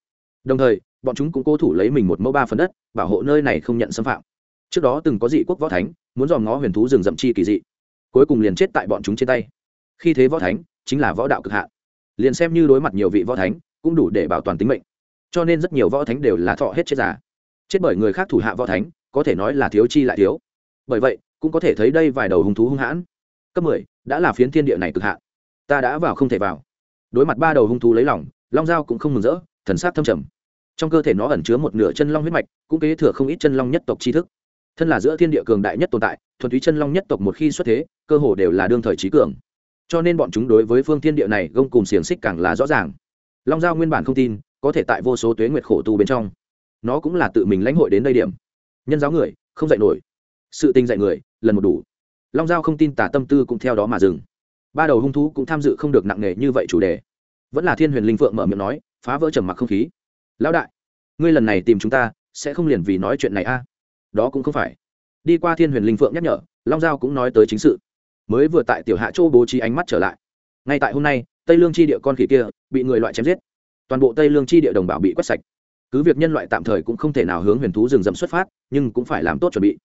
Đồng thời, bọn chúng cũng cố thủ lấy mình một mẫu ba phần đất, bảo hộ nơi này không nhận xâm phạm. Trước đó từng có dị quốc võ thánh, muốn dòm ngó huyền thú rừng rậm chi kỳ dị. Cuối cùng liền chết tại bọn chúng trên tay. Khi thế võ thánh chính là võ đạo cực hạn. Liền xem như đối mặt nhiều vị võ thánh, cũng đủ để bảo toàn tính mệnh. Cho nên rất nhiều võ thánh đều là thọ hết chết giả chết bởi người khác thủ hạ võ thánh, có thể nói là thiếu chi lại thiếu. Bởi vậy, cũng có thể thấy đây vài đầu hung thú hung hãn. Cấp mười, đã là phiến thiên địa này cực hạ ta đã vào không thể vào. Đối mặt ba đầu hung thú lấy lòng, long dao cũng không mừng rỡ, thần sát thâm trầm. Trong cơ thể nó ẩn chứa một nửa chân long huyết mạch, cũng kế thừa không ít chân long nhất tộc tri thức. Thân là giữa thiên địa cường đại nhất tồn tại, thuần túy chân long nhất tộc một khi xuất thế, cơ hồ đều là đương thời trí cường. Cho nên bọn chúng đối với phương thiên địa này gông cùng xiềng xích càng là rõ ràng. Long giao nguyên bản không tin, có thể tại vô số tuế nguyệt khổ tu bên trong nó cũng là tự mình lãnh hội đến đây điểm. Nhân giáo người, không dạy nổi. Sự tình dạy người, lần một đủ. Long giao không tin tả tâm tư cũng theo đó mà dừng. Ba đầu hung thú cũng tham dự không được nặng nề như vậy chủ đề. Vẫn là thiên huyền linh phượng mở miệng nói, phá vỡ trầm mặc không khí. Lão đại, ngươi lần này tìm chúng ta, sẽ không liền vì nói chuyện này a? Đó cũng không phải. Đi qua thiên huyền linh phượng nhắc nhở, long giao cũng nói tới chính sự. Mới vừa tại tiểu hạ châu bố trí ánh mắt trở lại. Ngay tại hôm nay, tây lương chi địa con khỉ kia bị người loại chém giết. Toàn bộ tây lương chi địa đồng bào bị quét sạch cứ việc nhân loại tạm thời cũng không thể nào hướng huyền thú rừng rậm xuất phát, nhưng cũng phải làm tốt chuẩn bị.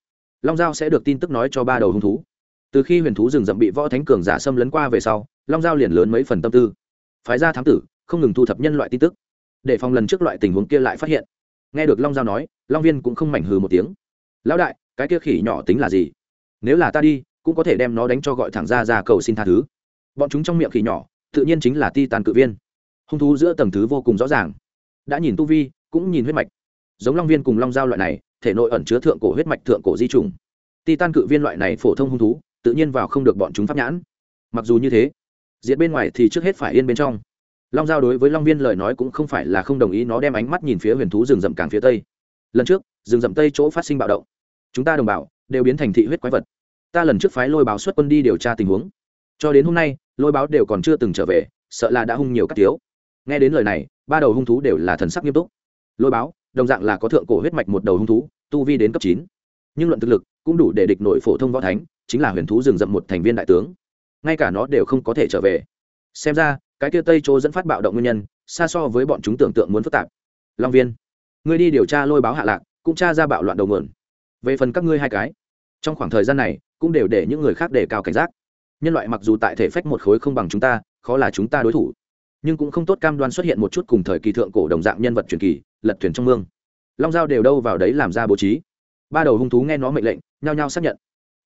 Long giao sẽ được tin tức nói cho ba đầu hung thú. Từ khi huyền thú rừng rậm bị võ thánh cường giả xâm lấn qua về sau, long giao liền lớn mấy phần tâm tư. Phái ra thám tử, không ngừng thu thập nhân loại tin tức. Để phòng lần trước loại tình huống kia lại phát hiện. Nghe được long giao nói, long viên cũng không mảnh hừ một tiếng. Lão đại, cái kia khỉ nhỏ tính là gì? Nếu là ta đi, cũng có thể đem nó đánh cho gọi thẳng ra ra cầu xin tha thứ. Bọn chúng trong miệng khỉ nhỏ, tự nhiên chính là ti tàn cự viên. Hung thú giữa tầng thứ vô cùng rõ ràng. Đã nhìn tu vi cũng nhìn huyết mạch. Giống long viên cùng long giao loại này, thể nội ẩn chứa thượng cổ huyết mạch, thượng cổ di trùng. Ti tan cự viên loại này phổ thông hung thú, tự nhiên vào không được bọn chúng pháp nhãn. Mặc dù như thế, diệt bên ngoài thì trước hết phải yên bên trong. Long giao đối với long viên lời nói cũng không phải là không đồng ý, nó đem ánh mắt nhìn phía huyền thú rừng rậm càng phía tây. Lần trước, rừng rậm tây chỗ phát sinh bạo động. Chúng ta đồng bào đều biến thành thị huyết quái vật. Ta lần trước phái lôi báo xuất quân đi điều tra tình huống. Cho đến hôm nay, lôi báo đều còn chưa từng trở về, sợ là đã hung nhiều các tiếu nghe đến lời này, ba đầu hung thú đều là thần sắc nghiêm túc lôi báo, đồng dạng là có thượng cổ huyết mạch một đầu hung thú, tu vi đến cấp chín. Nhưng luận thực lực cũng đủ để địch nội phổ thông võ thánh, chính là huyền thú rừng rậm một thành viên đại tướng. Ngay cả nó đều không có thể trở về. Xem ra, cái kia tây chỗ dẫn phát bạo động nguyên nhân, xa so với bọn chúng tưởng tượng muốn phức tạp. Long viên, ngươi đi điều tra lôi báo hạ lạc, cũng tra ra bạo loạn đầu nguồn. Về phần các ngươi hai cái, trong khoảng thời gian này cũng đều để những người khác đề cao cảnh giác. Nhân loại mặc dù tại thể phách một khối không bằng chúng ta, khó là chúng ta đối thủ nhưng cũng không tốt cam đoan xuất hiện một chút cùng thời kỳ thượng cổ đồng dạng nhân vật truyền kỳ, lật thuyền trong mương. Long giao đều đâu vào đấy làm ra bố trí. Ba đầu hung thú nghe nó mệnh lệnh, nhao nhao xác nhận.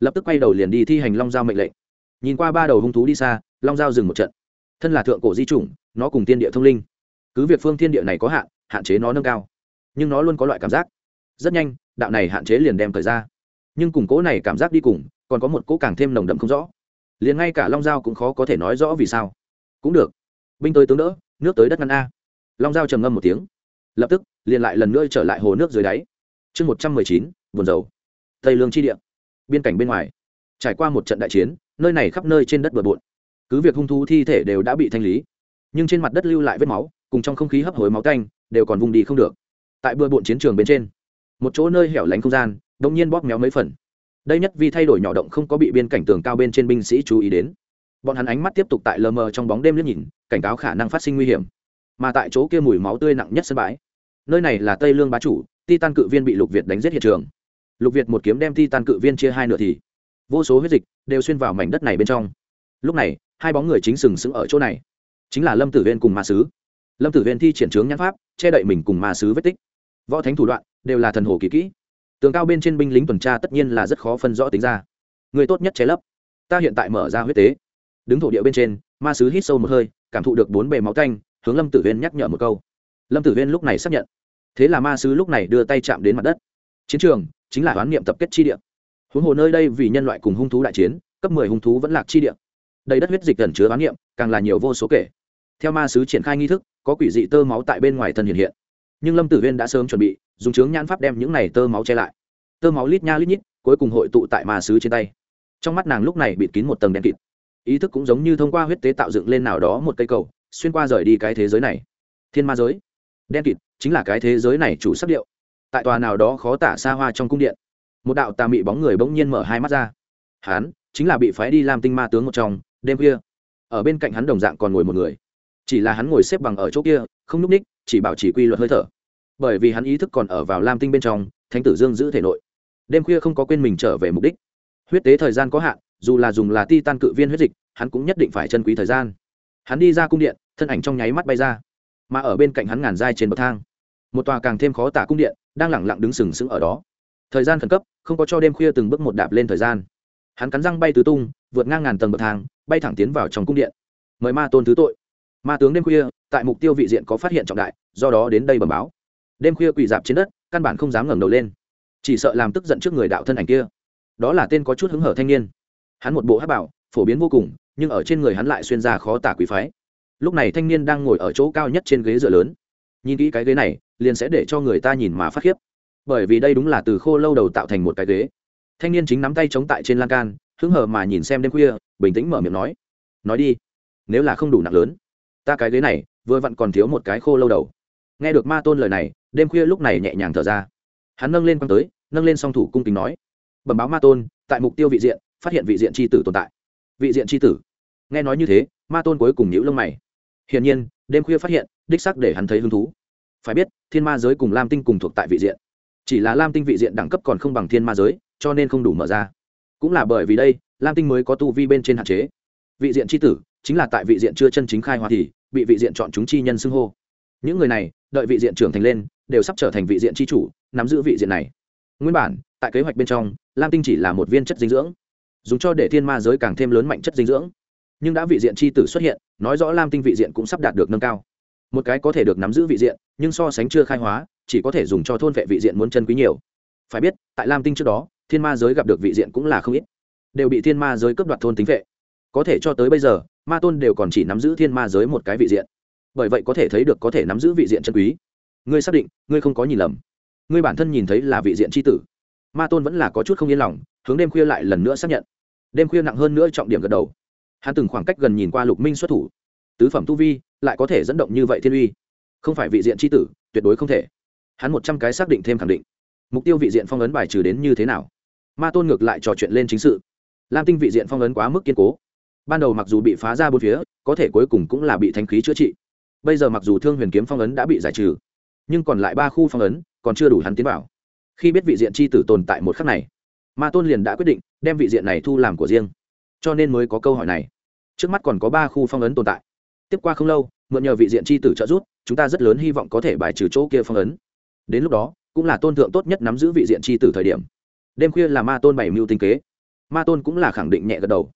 Lập tức quay đầu liền đi thi hành long giao mệnh lệnh. Nhìn qua ba đầu hung thú đi xa, long giao dừng một trận. Thân là thượng cổ di chủng, nó cùng tiên địa thông linh. Cứ việc phương thiên địa này có hạn hạn chế nó nâng cao, nhưng nó luôn có loại cảm giác. Rất nhanh, đạo này hạn chế liền đem thời ra. Nhưng cùng cố này cảm giác đi cùng, còn có một cố càng thêm nồng đậm không rõ. Liền ngay cả long giao cũng khó có thể nói rõ vì sao. Cũng được binh tới tướng đỡ, nước tới đất ngăn a. Long dao trầm ngâm một tiếng. Lập tức, liền lại lần nữa trở lại hồ nước dưới đáy. Chương một trăm mười chín, buồn dầu tây lương chi địa. Biên cảnh bên ngoài. Trải qua một trận đại chiến, nơi này khắp nơi trên đất bừa bộn. Cứ việc hung thú thi thể đều đã bị thanh lý, nhưng trên mặt đất lưu lại vết máu, cùng trong không khí hấp hối máu canh đều còn vùng đi không được. Tại bừa bộn chiến trường bên trên, một chỗ nơi hẻo lánh không gian đông nhiên bóp méo mấy phần. Đây nhất vì thay đổi nhỏ động không có bị biên cảnh tường cao bên trên binh sĩ chú ý đến bọn hắn ánh mắt tiếp tục tại lờ mờ trong bóng đêm liếc nhìn, cảnh cáo khả năng phát sinh nguy hiểm. Mà tại chỗ kia mùi máu tươi nặng nhất sân bãi, nơi này là tây lương bá chủ, titan cự viên bị lục việt đánh giết hiện trường. Lục việt một kiếm đem titan cự viên chia hai nửa thì, vô số huyết dịch đều xuyên vào mảnh đất này bên trong. Lúc này, hai bóng người chính sừng sững ở chỗ này. Chính là lâm tử viên cùng ma sứ. Lâm tử viên thi triển trướng nhãn pháp, che đậy mình cùng ma sứ vết tích. Võ thánh thủ đoạn đều là thần hồ kỳ kỹ. Tường cao bên trên binh lính tuần tra tất nhiên là rất khó phân rõ tính ra. Người tốt nhất che lấp. Ta hiện tại mở ra huyết tế đứng thổ địa bên trên, ma sứ hít sâu một hơi, cảm thụ được bốn bề máu canh hướng lâm tử viên nhắc nhở một câu. Lâm tử viên lúc này xác nhận. Thế là ma sứ lúc này đưa tay chạm đến mặt đất. Chiến trường chính là oán niệm tập kết chi địa. Huống hồ nơi đây vì nhân loại cùng hung thú đại chiến, cấp mười hung thú vẫn lạc chi địa. Đầy đất huyết dịch gần chứa oán niệm, càng là nhiều vô số kể. Theo ma sứ triển khai nghi thức, có quỷ dị tơ máu tại bên ngoài thân hiện hiện. Nhưng lâm tử viên đã sớm chuẩn bị, dùng chướng nhãn pháp đem những này tơ máu che lại. Tơ máu lít nha lít nhít, cuối cùng hội tụ tại ma sứ trên tay. Trong mắt nàng lúc này bịt kín một tầng đen kịt ý thức cũng giống như thông qua huyết tế tạo dựng lên nào đó một cây cầu, xuyên qua rời đi cái thế giới này. Thiên ma giới. Đen kịt, chính là cái thế giới này chủ sắc điệu. Tại tòa nào đó khó tả xa hoa trong cung điện, một đạo tà mị bóng người bỗng nhiên mở hai mắt ra. Hán chính là bị phái đi làm tinh ma tướng một trong, đêm khuya. Ở bên cạnh hắn đồng dạng còn ngồi một người. Chỉ là hắn ngồi xếp bằng ở chỗ kia, không nhúc ních, chỉ bảo chỉ quy luật hơi thở. Bởi vì hắn ý thức còn ở vào lam tinh bên trong, thánh tử dương giữ thể nội. Đêm khuya không có quên mình trở về mục đích. Huyết tế thời gian có hạn dù là dùng là ti tan cự viên huyết dịch, hắn cũng nhất định phải chân quý thời gian. Hắn đi ra cung điện, thân ảnh trong nháy mắt bay ra. Mà ở bên cạnh hắn ngàn dai trên bậc thang, một tòa càng thêm khó tả cung điện, đang lẳng lặng đứng sừng sững ở đó. Thời gian khẩn cấp, không có cho đêm khuya từng bước một đạp lên thời gian. Hắn cắn răng bay tứ tung, vượt ngang ngàn tầng bậc thang, bay thẳng tiến vào trong cung điện. Mời ma tôn thứ tội. Ma tướng đêm khuya, tại mục tiêu vị diện có phát hiện trọng đại, do đó đến đây bẩm báo. Đêm khuya quỳ dạp trên đất, căn bản không dám ngẩng đầu lên. Chỉ sợ làm tức giận trước người đạo thân ảnh kia. Đó là tên có chút hứng hở thanh niên hắn một bộ hát bảo, phổ biến vô cùng, nhưng ở trên người hắn lại xuyên ra khó tả quý phái. Lúc này thanh niên đang ngồi ở chỗ cao nhất trên ghế dựa lớn. Nhìn kỹ cái ghế này, liền sẽ để cho người ta nhìn mà phát khiếp. Bởi vì đây đúng là từ khô lâu đầu tạo thành một cái ghế. Thanh niên chính nắm tay chống tại trên lan can, hứng hờ mà nhìn xem đêm khuya, bình tĩnh mở miệng nói. Nói đi, nếu là không đủ nặng lớn, ta cái ghế này vừa vặn còn thiếu một cái khô lâu đầu. Nghe được ma tôn lời này, đêm khuya lúc này nhẹ nhàng thở ra. Hắn nâng lên quăng tới, nâng lên song thủ cung kính nói. Bẩm báo ma tôn, tại mục tiêu vị diện phát hiện vị diện c h i tử tồn tại. Vị diện c h i tử. Nghe nói như thế, ma tôn cuối cùng nhữ lông mày. Hiển nhiên, đêm khuya phát hiện, đích sắc để hắn thấy hứng thú. Phải biết, thiên ma giới cùng lam tinh cùng thuộc tại vị diện. Chỉ là lam tinh vị diện đẳng cấp còn không bằng thiên ma giới, cho nên không đủ mở ra. Cũng là bởi vì đây, lam tinh mới có tu vi bên trên hạn chế. Vị diện c h i tử, chính là tại vị diện chưa chân chính khai hoa thì, bị vị diện chọn chúng chi nhân xưng hô. Những người này, đợi vị diện trưởng thành lên, đều sắp trở thành vị diện c h i chủ, nắm giữ vị diện này. Nguyên bản, tại kế hoạch bên trong, lam tinh chỉ là một viên chất dinh dưỡng dùng cho để thiên ma giới càng thêm lớn mạnh chất dinh dưỡng. Nhưng đã vị diện c h i tử xuất hiện, nói rõ lam tinh vị diện cũng sắp đạt được nâng cao. Một cái có thể được nắm giữ vị diện, nhưng so sánh chưa khai hóa, chỉ có thể dùng cho thôn vệ vị diện muốn chân quý nhiều. Phải biết, tại lam tinh trước đó, thiên ma giới gặp được vị diện cũng là không ít. Đều bị thiên ma giới cướp đoạt thôn tính vệ. Có thể cho tới bây giờ, ma tôn đều còn chỉ nắm giữ thiên ma giới một cái vị diện. Bởi vậy có thể thấy được có thể nắm giữ vị diện chân quý. Ngươi xác định, ngươi không có nhìn lầm. Ngươi bản thân nhìn thấy là vị diện c h i tử. Ma tôn vẫn là có chút không yên lòng, hướng đêm khuya lại lần nữa xác nhận đêm khuya nặng hơn nữa trọng điểm gật đầu. Hắn từng khoảng cách gần nhìn qua lục minh xuất thủ. Tứ phẩm tu vi lại có thể dẫn động như vậy thiên uy. Không phải vị diện c h i tử, tuyệt đối không thể. Hắn một trăm cái xác định thêm khẳng định. Mục tiêu vị diện phong ấn bài trừ đến như thế nào? Ma tôn ngược lại trò chuyện lên chính sự. Lam tinh vị diện phong ấn quá mức kiên cố. Ban đầu mặc dù bị phá ra bốn phía, có thể cuối cùng cũng là bị thanh khí chữa trị. Bây giờ mặc dù thương huyền kiếm phong ấn đã bị giải trừ, nhưng còn lại ba khu phong ấn còn chưa đủ hắn tiến vào. Khi biết vị diện c h i tử tồn tại một khắc này ma tôn liền đã quyết định đem vị diện này thu làm của riêng. Cho nên mới có câu hỏi này. Trước mắt còn có ba khu phong ấn tồn tại. Tiếp qua không lâu, mượn nhờ vị diện c h i tử trợ giúp, chúng ta rất lớn hy vọng có thể bài trừ chỗ kia phong ấn. Đến lúc đó, cũng là tôn thượng tốt nhất nắm giữ vị diện c h i tử thời điểm. Đêm khuya là ma tôn bảy mưu tinh kế. Ma tôn cũng là khẳng định nhẹ gật đầu.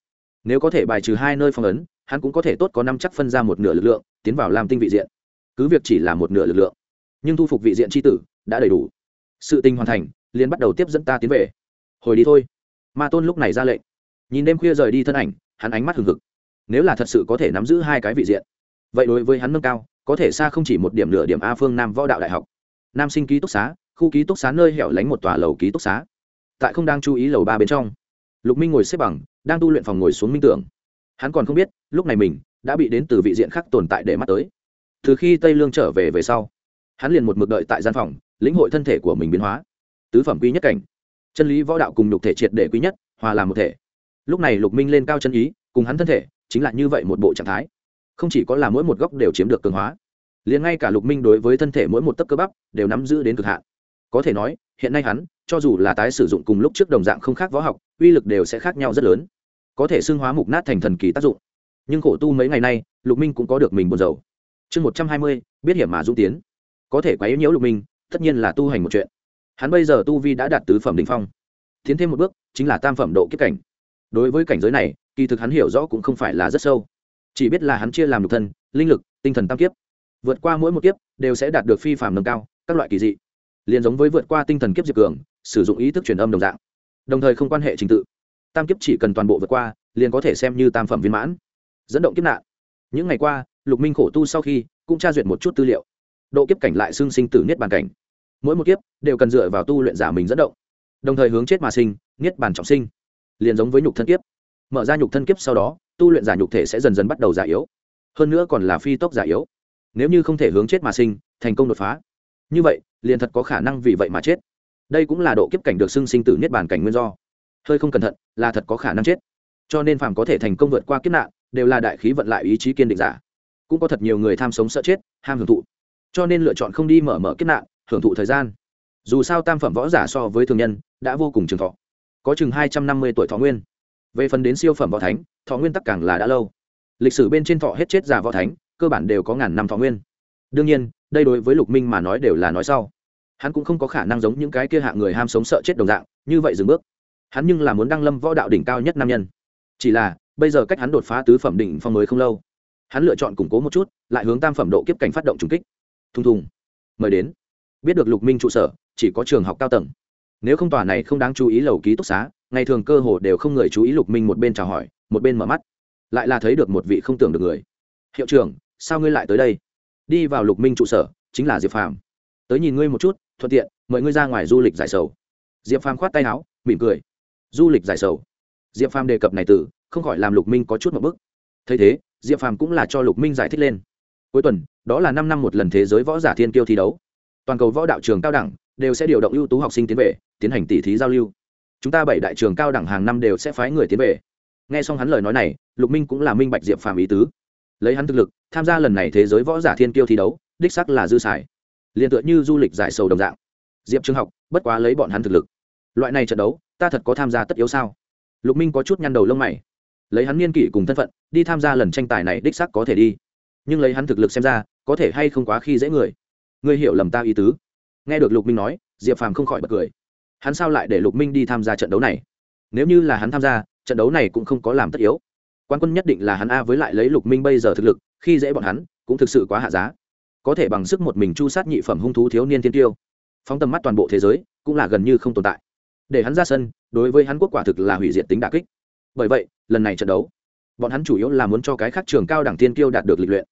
Nếu có thể bài trừ hai nơi phong ấn, hắn cũng có thể tốt có năm chắc phân ra một nửa lực lượng, tiến vào làm tinh vị diện. Cứ việc chỉ là một nửa lực lượng, nhưng thu phục vị diện tri tử đã đầy đủ. Sự tình hoàn thành, liền bắt đầu tiếp dẫn ta tiến về hồi đi thôi. Ma tôn lúc này ra lệnh. Nhìn đêm khuya rời đi thân ảnh, hắn ánh mắt hừng hực. Nếu là thật sự có thể nắm giữ hai cái vị diện, vậy đối với hắn nâng cao, có thể xa không chỉ một điểm nửa điểm a phương nam võ đạo đại học. Nam sinh ký túc xá, khu ký túc xá nơi hẻo lánh một tòa lầu ký túc xá. Tại không đang chú ý lầu ba bên trong, lục minh ngồi xếp bằng, đang tu luyện phòng ngồi xuống minh tưởng. Hắn còn không biết, lúc này mình đã bị đến từ vị diện khác tồn tại để mắt tới. Từ khi tây lương trở về về sau, hắn liền một mực đợi tại gian phòng, lĩnh hội thân thể của mình biến hóa. Tứ phẩm quy nhất cảnh chân lý võ đạo cùng nhục thể triệt để quý nhất, hòa làm một thể. Lúc này lục minh lên cao chân ý, cùng hắn thân thể, chính là như vậy một bộ trạng thái. Không chỉ có là mỗi một góc đều chiếm được cường hóa, liền ngay cả lục minh đối với thân thể mỗi một tấc cơ bắp, đều nắm giữ đến cực hạn. Có thể nói, hiện nay hắn, cho dù là tái sử dụng cùng lúc trước đồng dạng không khác võ học, uy lực đều sẽ khác nhau rất lớn. Có thể xưng hóa mục nát thành thần kỳ tác dụng. Nhưng khổ tu mấy ngày nay, lục minh cũng có được mình buồn dầu chương một trăm hai mươi, biết hiểm mà dũng tiến. Có thể quá yếu nhiễu lục minh, tất nhiên là tu hành một chuyện hắn bây giờ tu vi đã đạt tứ phẩm đ ỉ n h phong. Tiến thêm một bước, chính là tam phẩm độ kiếp cảnh. Đối với cảnh giới này, kỳ thực hắn hiểu rõ cũng không phải là rất sâu. Chỉ biết là hắn chia làm nhục thân, linh lực, tinh thần tam kiếp. Vượt qua mỗi một kiếp, đều sẽ đạt được phi phạm nâng cao, các loại kỳ dị. Liền giống với vượt qua tinh thần kiếp diệp cường, sử dụng ý thức truyền âm đồng dạng. Đồng thời không quan hệ trình tự. Tam kiếp chỉ cần toàn bộ vượt qua, liền có thể xem như tam phẩm viên mãn. Dẫn động kiếp nạn. Những ngày qua, lục minh khổ tu sau khi, cũng tra duyệt một chút tư liệu. Độ kiếp cảnh lại xương sinh tử niết bàn cảnh mỗi một kiếp đều cần dựa vào tu luyện giả mình dẫn động, đồng thời hướng chết mà sinh, niết bàn trọng sinh, liền giống với nhục thân kiếp. Mở ra nhục thân kiếp sau đó, tu luyện giả nhục thể sẽ dần dần bắt đầu giả yếu. Hơn nữa còn là phi tốc giả yếu. Nếu như không thể hướng chết mà sinh, thành công đột phá, như vậy, liền thật có khả năng vì vậy mà chết. Đây cũng là độ kiếp cảnh được xưng sinh tử niết bàn cảnh nguyên do. Hơi không cẩn thận là thật có khả năng chết. Cho nên phàm có thể thành công vượt qua kiếp nạn, đều là đại khí vận lại ý chí kiên định giả. Cũng có thật nhiều người tham sống sợ chết, ham hưởng thụ. Cho nên lựa chọn không đi mở mở kiếp nạn hưởng thụ thời gian. Dù sao tam phẩm võ giả so với thường nhân, đã vô cùng trường thọ. Có chừng hai trăm năm mươi tuổi thọ nguyên. Về phần đến siêu phẩm võ thánh, thọ nguyên tắc càng là đã lâu. Lịch sử bên trên thọ hết chết già võ thánh, cơ bản đều có ngàn năm thọ nguyên. Đương nhiên, đây đối với lục minh mà nói đều là nói sau. Hắn cũng không có khả năng giống những cái kia hạng người ham sống sợ chết đồng dạng, như vậy dừng bước. Hắn nhưng là muốn đăng lâm võ đạo đỉnh cao nhất nam nhân. Chỉ là, bây giờ cách hắn đột phá tứ phẩm đỉnh phong mới không lâu. Hắn lựa chọn củng cố một chút, lại hướng tam phẩm độ kiếp cảnh phát động trùng kích. Thùng thùng. Mời đến biết được lục minh trụ sở, chỉ có trường học cao tầng. Nếu không tòa này không đáng chú ý lầu ký túc xá, ngày thường cơ hồ đều không người chú ý lục minh một bên chào hỏi, một bên mở mắt. Lại là thấy được một vị không tưởng được người. Hiệu trưởng, sao ngươi lại tới đây? Đi vào lục minh trụ sở, chính là diệp phàm. Tới nhìn ngươi một chút, thuận tiện, mời ngươi ra ngoài du lịch giải sầu. Diệp phàm khoát tay áo, mỉm cười. Du lịch giải sầu? Diệp phàm đề cập này từ, không khỏi làm lục minh có chút một bức. Thấy thế, diệp phàm cũng là cho lục minh giải thích lên. Cuối tuần, đó là năm năm một lần thế giới võ giả thiên kiêu thi đấu toàn cầu võ đạo trường cao đẳng đều sẽ điều động ưu tú học sinh tiến về tiến hành tỉ thí giao lưu. Chúng ta bảy đại trường cao đẳng hàng năm đều sẽ phái người tiến về. Nghe xong hắn lời nói này lục minh cũng là minh bạch diệp phàm ý tứ. Lấy hắn thực lực tham gia lần này thế giới võ giả thiên kiêu thi đấu đích sắc là dư sải, liền tựa như du lịch giải sầu đồng dạng. Diệp trường học bất quá lấy bọn hắn thực lực. Loại này trận đấu ta thật có tham gia tất yếu sao? Lục minh có chút nhăn đầu lông mày. Lấy hắn niên kỷ cùng thân phận đi tham gia lần tranh tài này đích sắc có thể đi. Nhưng lấy hắn thực lực xem ra có thể hay không quá khi dễ người ngươi hiểu lầm ta ý tứ. Nghe được lục minh nói, diệp phàm không khỏi bật cười. Hắn sao lại để lục minh đi tham gia trận đấu này? Nếu như là hắn tham gia, trận đấu này cũng không có làm tất yếu. Quan quân nhất định là hắn a với lại lấy lục minh bây giờ thực lực, khi dễ bọn hắn, cũng thực sự quá hạ giá. Có thể bằng sức một mình chu sát nhị phẩm hung thú thiếu niên thiên tiêu. Phóng tầm mắt toàn bộ thế giới, cũng là gần như không tồn tại. Để hắn ra sân, đối với hắn quốc quả thực là hủy diệt tính đà kích. Bởi vậy, lần này trận đấu, bọn hắn chủ yếu là muốn cho cái khác trường cao đẳng thiên kiêu đạt được lịch luyện.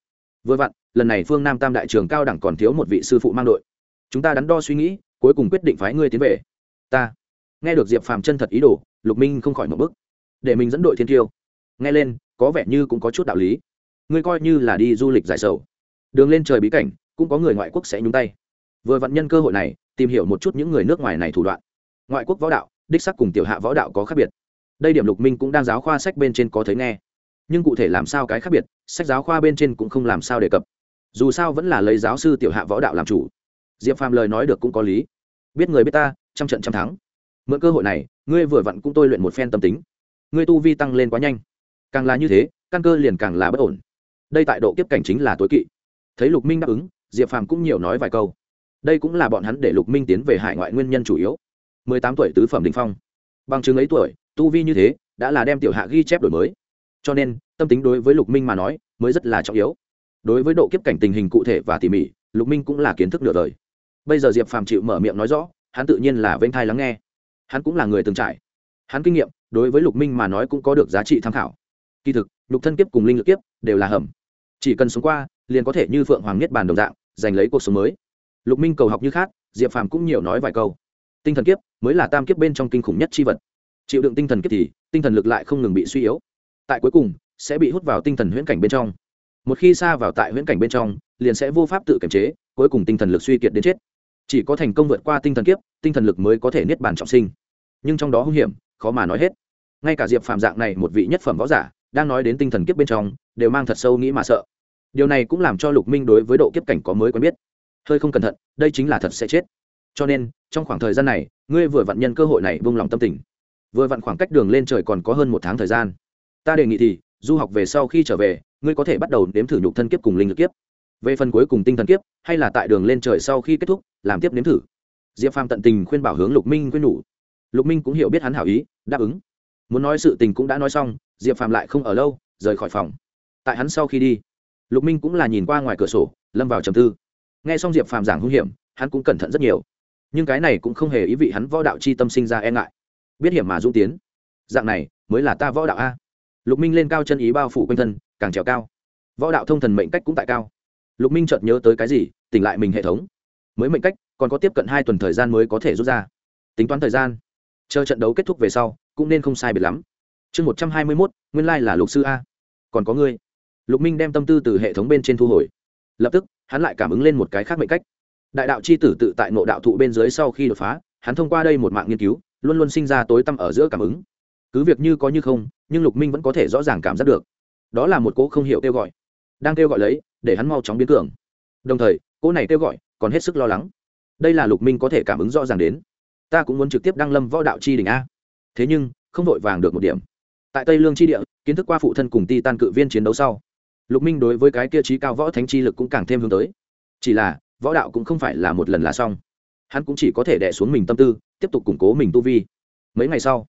Vừa vặn lần này phương nam tam đại trường cao đẳng còn thiếu một vị sư phụ mang đội. Chúng ta đắn đo suy nghĩ, cuối cùng quyết định phái ngươi tiến về. Ta. Nghe được diệp phàm chân thật ý đồ, lục minh không khỏi một bức để mình dẫn đội thiên tiêu. Nghe lên, có vẻ như cũng có chút đạo lý. Ngươi coi như là đi du lịch giải sầu. Đường lên trời bí cảnh, cũng có người ngoại quốc sẽ nhúng tay. Vừa vặn nhân cơ hội này, tìm hiểu một chút những người nước ngoài này thủ đoạn. Ngoại quốc võ đạo, đích sắc cùng tiểu hạ võ đạo có khác biệt. Đây điểm lục minh cũng đang giáo khoa sách bên trên có thấy nghe. Nhưng cụ thể làm sao cái khác biệt, sách giáo khoa bên trên cũng không làm sao đề cập dù sao vẫn là lấy giáo sư tiểu hạ võ đạo làm chủ. Diệp phàm lời nói được cũng có lý. Biết người biết ta, trăm trận trăm thắng. Mượn cơ hội này, ngươi vừa vặn cũng tôi luyện một phen tâm tính. Ngươi tu vi tăng lên quá nhanh. Càng là như thế, căn cơ liền càng là bất ổn. Đây tại độ kiếp cảnh chính là tối kỵ. Thấy lục minh đáp ứng, diệp phàm cũng nhiều nói vài câu. Đây cũng là bọn hắn để lục minh tiến về hải ngoại nguyên nhân chủ yếu. Mười tám tuổi tứ phẩm đình phong. Bằng chứng ấy tuổi, tu vi như thế, đã là đem tiểu hạ ghi chép đổi mới. Cho nên, tâm tính đối với lục minh mà nói, mới rất là trọng yếu đối với độ kiếp cảnh tình hình cụ thể và tỉ mỉ, lục minh cũng là kiến thức nửa đời. Bây giờ diệp phàm chịu mở miệng nói rõ, hắn tự nhiên là vênh thai lắng nghe. Hắn cũng là người từng trải. Hắn kinh nghiệm, đối với lục minh mà nói cũng có được giá trị tham khảo. Kỳ thực lục thân kiếp cùng linh lực kiếp đều là hầm. Chỉ cần sống qua, liền có thể như phượng hoàng niết bàn đồng dạng, giành lấy cuộc sống mới. Lục minh cầu học như khác, diệp phàm cũng nhiều nói vài câu. Tinh thần kiếp mới là tam kiếp bên trong kinh khủng nhất chi vật. Chịu đựng tinh thần kiếp thì, tinh thần lực lại không ngừng bị suy yếu. Tại cuối cùng, sẽ bị hút vào tinh thần huyễn cảnh bên trong một khi xa vào tại huyễn cảnh bên trong, liền sẽ vô pháp tự kiềm chế, cuối cùng tinh thần lực suy kiệt đến chết. Chỉ có thành công vượt qua tinh thần kiếp, tinh thần lực mới có thể niết bàn trọng sinh. Nhưng trong đó hung hiểm, khó mà nói hết. Ngay cả diệp phàm dạng này một vị nhất phẩm võ giả, đang nói đến tinh thần kiếp bên trong, đều mang thật sâu nghĩ mà sợ. Điều này cũng làm cho lục minh đối với độ kiếp cảnh có mới quen biết. Hơi không cẩn thận, đây chính là thật sẽ chết. Cho nên, trong khoảng thời gian này, ngươi vừa vặn nhân cơ hội này vung lòng tâm tình. Vừa vặn khoảng cách đường lên trời còn có hơn một tháng thời gian. Ta đề nghị thì du học về sau khi trở về, ngươi có thể bắt đầu nếm thử nhục thân kiếp cùng linh lực kiếp. Về phần cuối cùng tinh thần kiếp, hay là tại đường lên trời sau khi kết thúc, làm tiếp nếm thử. Diệp phàm tận tình khuyên bảo hướng lục minh khuyên nhủ. Lục minh cũng hiểu biết hắn hảo ý, đáp ứng. Muốn nói sự tình cũng đã nói xong, diệp phàm lại không ở lâu, rời khỏi phòng. Tại hắn sau khi đi, lục minh cũng là nhìn qua ngoài cửa sổ, lâm vào trầm tư. Nghe xong diệp phàm giảng hung hiểm, hắn cũng cẩn thận rất nhiều. Nhưng cái này cũng không hề ý vị hắn võ đạo c h i tâm sinh ra e ngại. Biết hiểm mà dung tiến. Dạng này, mới là ta võ đạo a lục minh lên cao chân ý bao phủ quanh thân, càng trèo cao. Võ đạo thông thần mệnh cách cũng tại cao. Lục minh chợt nhớ tới cái gì, tỉnh lại mình hệ thống. Mới mệnh cách, còn có tiếp cận hai tuần thời gian mới có thể rút ra. Tính toán thời gian. Chờ trận đấu kết thúc về sau, cũng nên không sai biệt lắm. Chương một trăm hai mươi mốt, nguyên lai là lục sư a. Còn có ngươi. Lục minh đem tâm tư từ hệ thống bên trên thu hồi. Lập tức, hắn lại cảm ứng lên một cái khác mệnh cách. Đại đạo c h i tử tự tại nộ đạo thụ bên dưới sau khi đột phá, hắn thông qua đây một mạng nghiên cứu, luôn luôn sinh ra tối tăm ở giữa cảm ứng cứ việc như có như không, nhưng lục minh vẫn có thể rõ ràng cảm giác được. Đó là một cỗ không hiểu kêu gọi, đang kêu gọi lấy, để hắn mau chóng biến cường. Đồng thời, cỗ này kêu gọi còn hết sức lo lắng. Đây là lục minh có thể cảm ứng rõ ràng đến. Ta cũng muốn trực tiếp đăng lâm võ đạo chi đỉnh a. Thế nhưng, không vội vàng được một điểm. Tại tây lương chi địa, kiến thức qua phụ thân cùng ti tan cự viên chiến đấu sau, lục minh đối với cái kia trí cao võ thánh chi lực cũng càng thêm hướng tới. Chỉ là, võ đạo cũng không phải là một lần là xong. Hắn cũng chỉ có thể đẻ xuống mình tâm tư, tiếp tục củng cố mình tu vi. Mấy ngày sau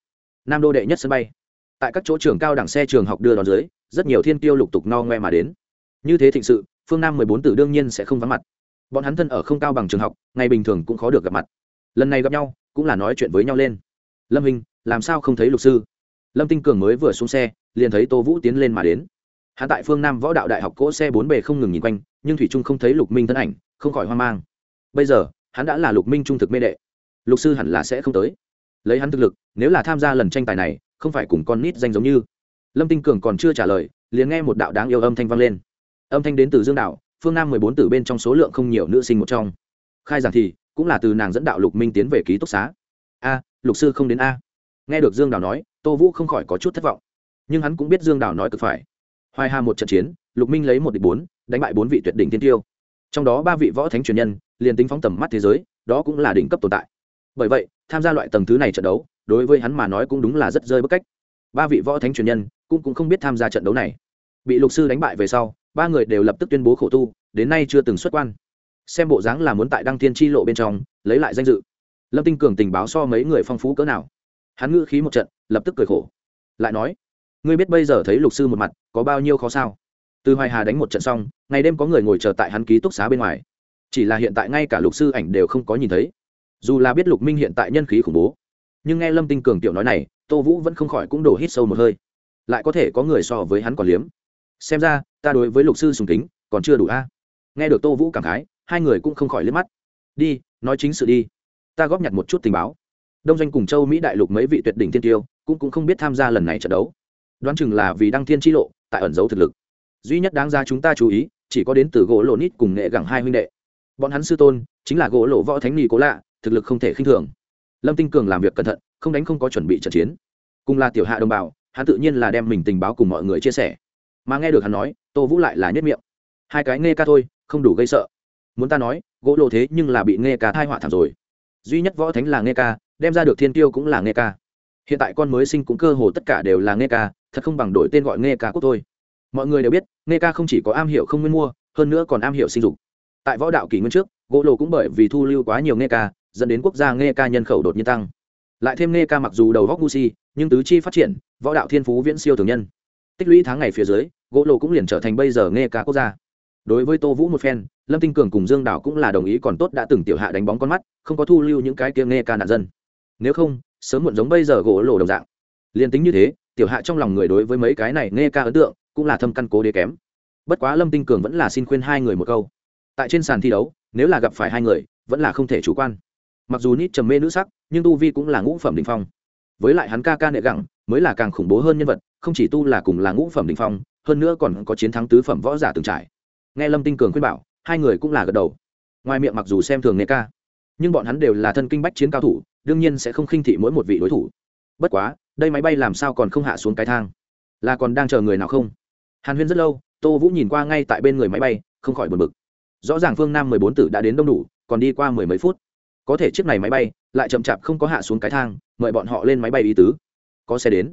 nam đô đệ nhất sân bay. Tại các chỗ trường cao đẳng xe trường học đưa đón dưới, rất nhiều thiên tiêu lục tục no ngoe mà đến. Như thế thịnh sự, phương nam mười bốn tử đương nhiên sẽ không vắng mặt. Bọn hắn thân ở không cao bằng trường học, ngày bình thường cũng khó được gặp mặt. Lần này gặp nhau, cũng là nói chuyện với nhau lên. Lâm hình, làm sao không thấy lục sư? Lâm tinh cường mới vừa xuống xe, liền thấy tô vũ tiến lên mà đến. Hắn tại phương nam võ đạo đại học cỗ xe bốn bề không ngừng nhìn quanh, nhưng thủy trung không thấy lục minh thân ảnh, không khỏi hoang mang. Bây giờ, hắn đã là lục minh trung thực mê đệ. Lục sư hẳn là sẽ không tới lấy hắn thực lực, nếu là tham gia lần tranh tài này, không phải cùng con nít danh giống như. Lâm tinh cường còn chưa trả lời, liền nghe một đạo đáng yêu âm thanh vang lên. Âm thanh đến từ dương đạo, phương nam mười bốn từ bên trong số lượng không nhiều nữ sinh một trong. Khai giảng thì, cũng là từ nàng dẫn đạo lục minh tiến về ký túc xá. A, lục sư không đến a. Nghe được dương đào nói, tô vũ không khỏi có chút thất vọng. Nhưng hắn cũng biết dương đào nói cực phải. Hoài hà một trận chiến, lục minh lấy một địch bốn, đánh bại bốn vị tuyệt đỉnh tiên tiêu. Trong đó ba vị võ thánh truyền nhân, liền tính phóng tầm mắt thế giới, đó cũng là đỉnh cấp tồn tại. Bởi vậy tham gia loại tầng thứ này trận đấu đối với hắn mà nói cũng đúng là rất rơi bức cách. Ba vị võ thánh truyền nhân cũng, cũng không biết tham gia trận đấu này. Bị lục sư đánh bại về sau ba người đều lập tức tuyên bố khổ tu đến nay chưa từng xuất quan. Xem bộ dáng là muốn tại đăng thiên tri lộ bên trong lấy lại danh dự. Lâm tinh cường tình báo so mấy người phong phú cỡ nào. Hắn ngữ khí một trận lập tức cười khổ. Lại nói ngươi biết bây giờ thấy lục sư một mặt có bao nhiêu khó sao? Từ hoài hà đánh một trận xong ngày đêm có người ngồi chờ tại hắn ký túc xá bên ngoài. Chỉ là hiện tại ngay cả lục sư ảnh đều không có nhìn thấy dù là biết lục minh hiện tại nhân khí khủng bố, nhưng nghe lâm tinh cường tiểu nói này, tô vũ vẫn không khỏi cũng đổ hít sâu một hơi. Lại có thể có người so với hắn còn liếm. Xem ra, ta đối với lục sư sùng kính, còn chưa đủ a. Nghe được tô vũ cảm khái, hai người cũng không khỏi liếc mắt. Đi, nói chính sự đi. Ta góp nhặt một chút tình báo. Đông doanh cùng châu mỹ đại lục mấy vị tuyệt đỉnh tiên tiêu, cũng cũng không biết tham gia lần này trận đấu. Đoán chừng là vì đăng thiên tri lộ, tại ẩn dấu thực lực. Duy nhất đáng ra chúng ta chú ý, chỉ có đến từ gỗ lộ nít cùng nghệ gẳng hai huynh đệ. Bọn hắn sư tôn, chính là gỗ lộ võ thánh nghi cố lạ thực lực không thể khinh thường. Lâm tinh cường làm việc cẩn thận, không đánh không có chuẩn bị trận chiến. Cùng là tiểu hạ đồng bào, hắn tự nhiên là đem mình tình báo cùng mọi người chia sẻ. Mà nghe được hắn nói, tô vũ lại là nhất miệng. Hai cái nghe ca thôi, không đủ gây sợ. Muốn ta nói, gỗ lộ thế nhưng là bị nghe ca thai họa thảm rồi. Duy nhất võ thánh là nghe ca, đem ra được thiên tiêu cũng là nghe ca. Hiện tại con mới sinh cũng cơ hồ tất cả đều là nghe ca, thật không bằng đổi tên gọi nghe ca quốc thôi. Mọi người đều biết nghe ca không chỉ có am hiểu không nguyên mua, hơn nữa còn am hiểu sinh dục. Tại võ đạo kỷ nguyên trước, gỗ lộ cũng bởi vì thu lưu quá nhiều nghe ca dẫn đến quốc gia nghe ca nhân khẩu đột nhiên tăng. Lại thêm nghe ca mặc dù đầu góc ngu si, nhưng tứ chi phát triển, võ đạo thiên phú viễn siêu thường nhân. Tích lũy tháng ngày phía dưới, gỗ lộ cũng liền trở thành bây giờ nghe ca quốc gia. Đối với tô vũ một phen, lâm tinh cường cùng dương đảo cũng là đồng ý còn tốt đã từng tiểu hạ đánh bóng con mắt, không có thu lưu những cái kia nghe ca nạn dân. Nếu không, sớm muộn giống bây giờ gỗ lộ đồng dạng. Liền tính như thế, tiểu hạ trong lòng người đối với mấy cái này nghe ca ấn tượng, cũng là thâm căn cố đế kém. Bất quá lâm tinh cường vẫn là xin khuyên hai người một câu. Tại trên sàn thi đấu, nếu là gặp phải hai người, vẫn là không thể chủ quan mặc dù nít trầm mê nữ sắc, nhưng tu vi cũng là ngũ phẩm đình phong. Với lại hắn ca ca nệ gẳng, mới là càng khủng bố hơn nhân vật, không chỉ tu là cùng là ngũ phẩm đình phong, hơn nữa còn có chiến thắng tứ phẩm võ giả từng trải. Nghe lâm tinh cường khuyên bảo, hai người cũng là gật đầu. Ngoài miệng mặc dù xem thường nệ ca, nhưng bọn hắn đều là thân kinh bách chiến cao thủ, đương nhiên sẽ không khinh thị mỗi một vị đối thủ. Bất quá, đây máy bay làm sao còn không hạ xuống cái thang? Là còn đang chờ người nào không? Hàn huyên rất lâu, tô vũ nhìn qua ngay tại bên người máy bay, không khỏi buồn bực. Rõ ràng phương nam mười bốn tử đã đến đông đủ, còn đi qua mười mấy phút có thể chiếc này máy bay lại chậm chạp không có hạ xuống cái thang, mời bọn họ lên máy bay ý tứ. Có xe đến.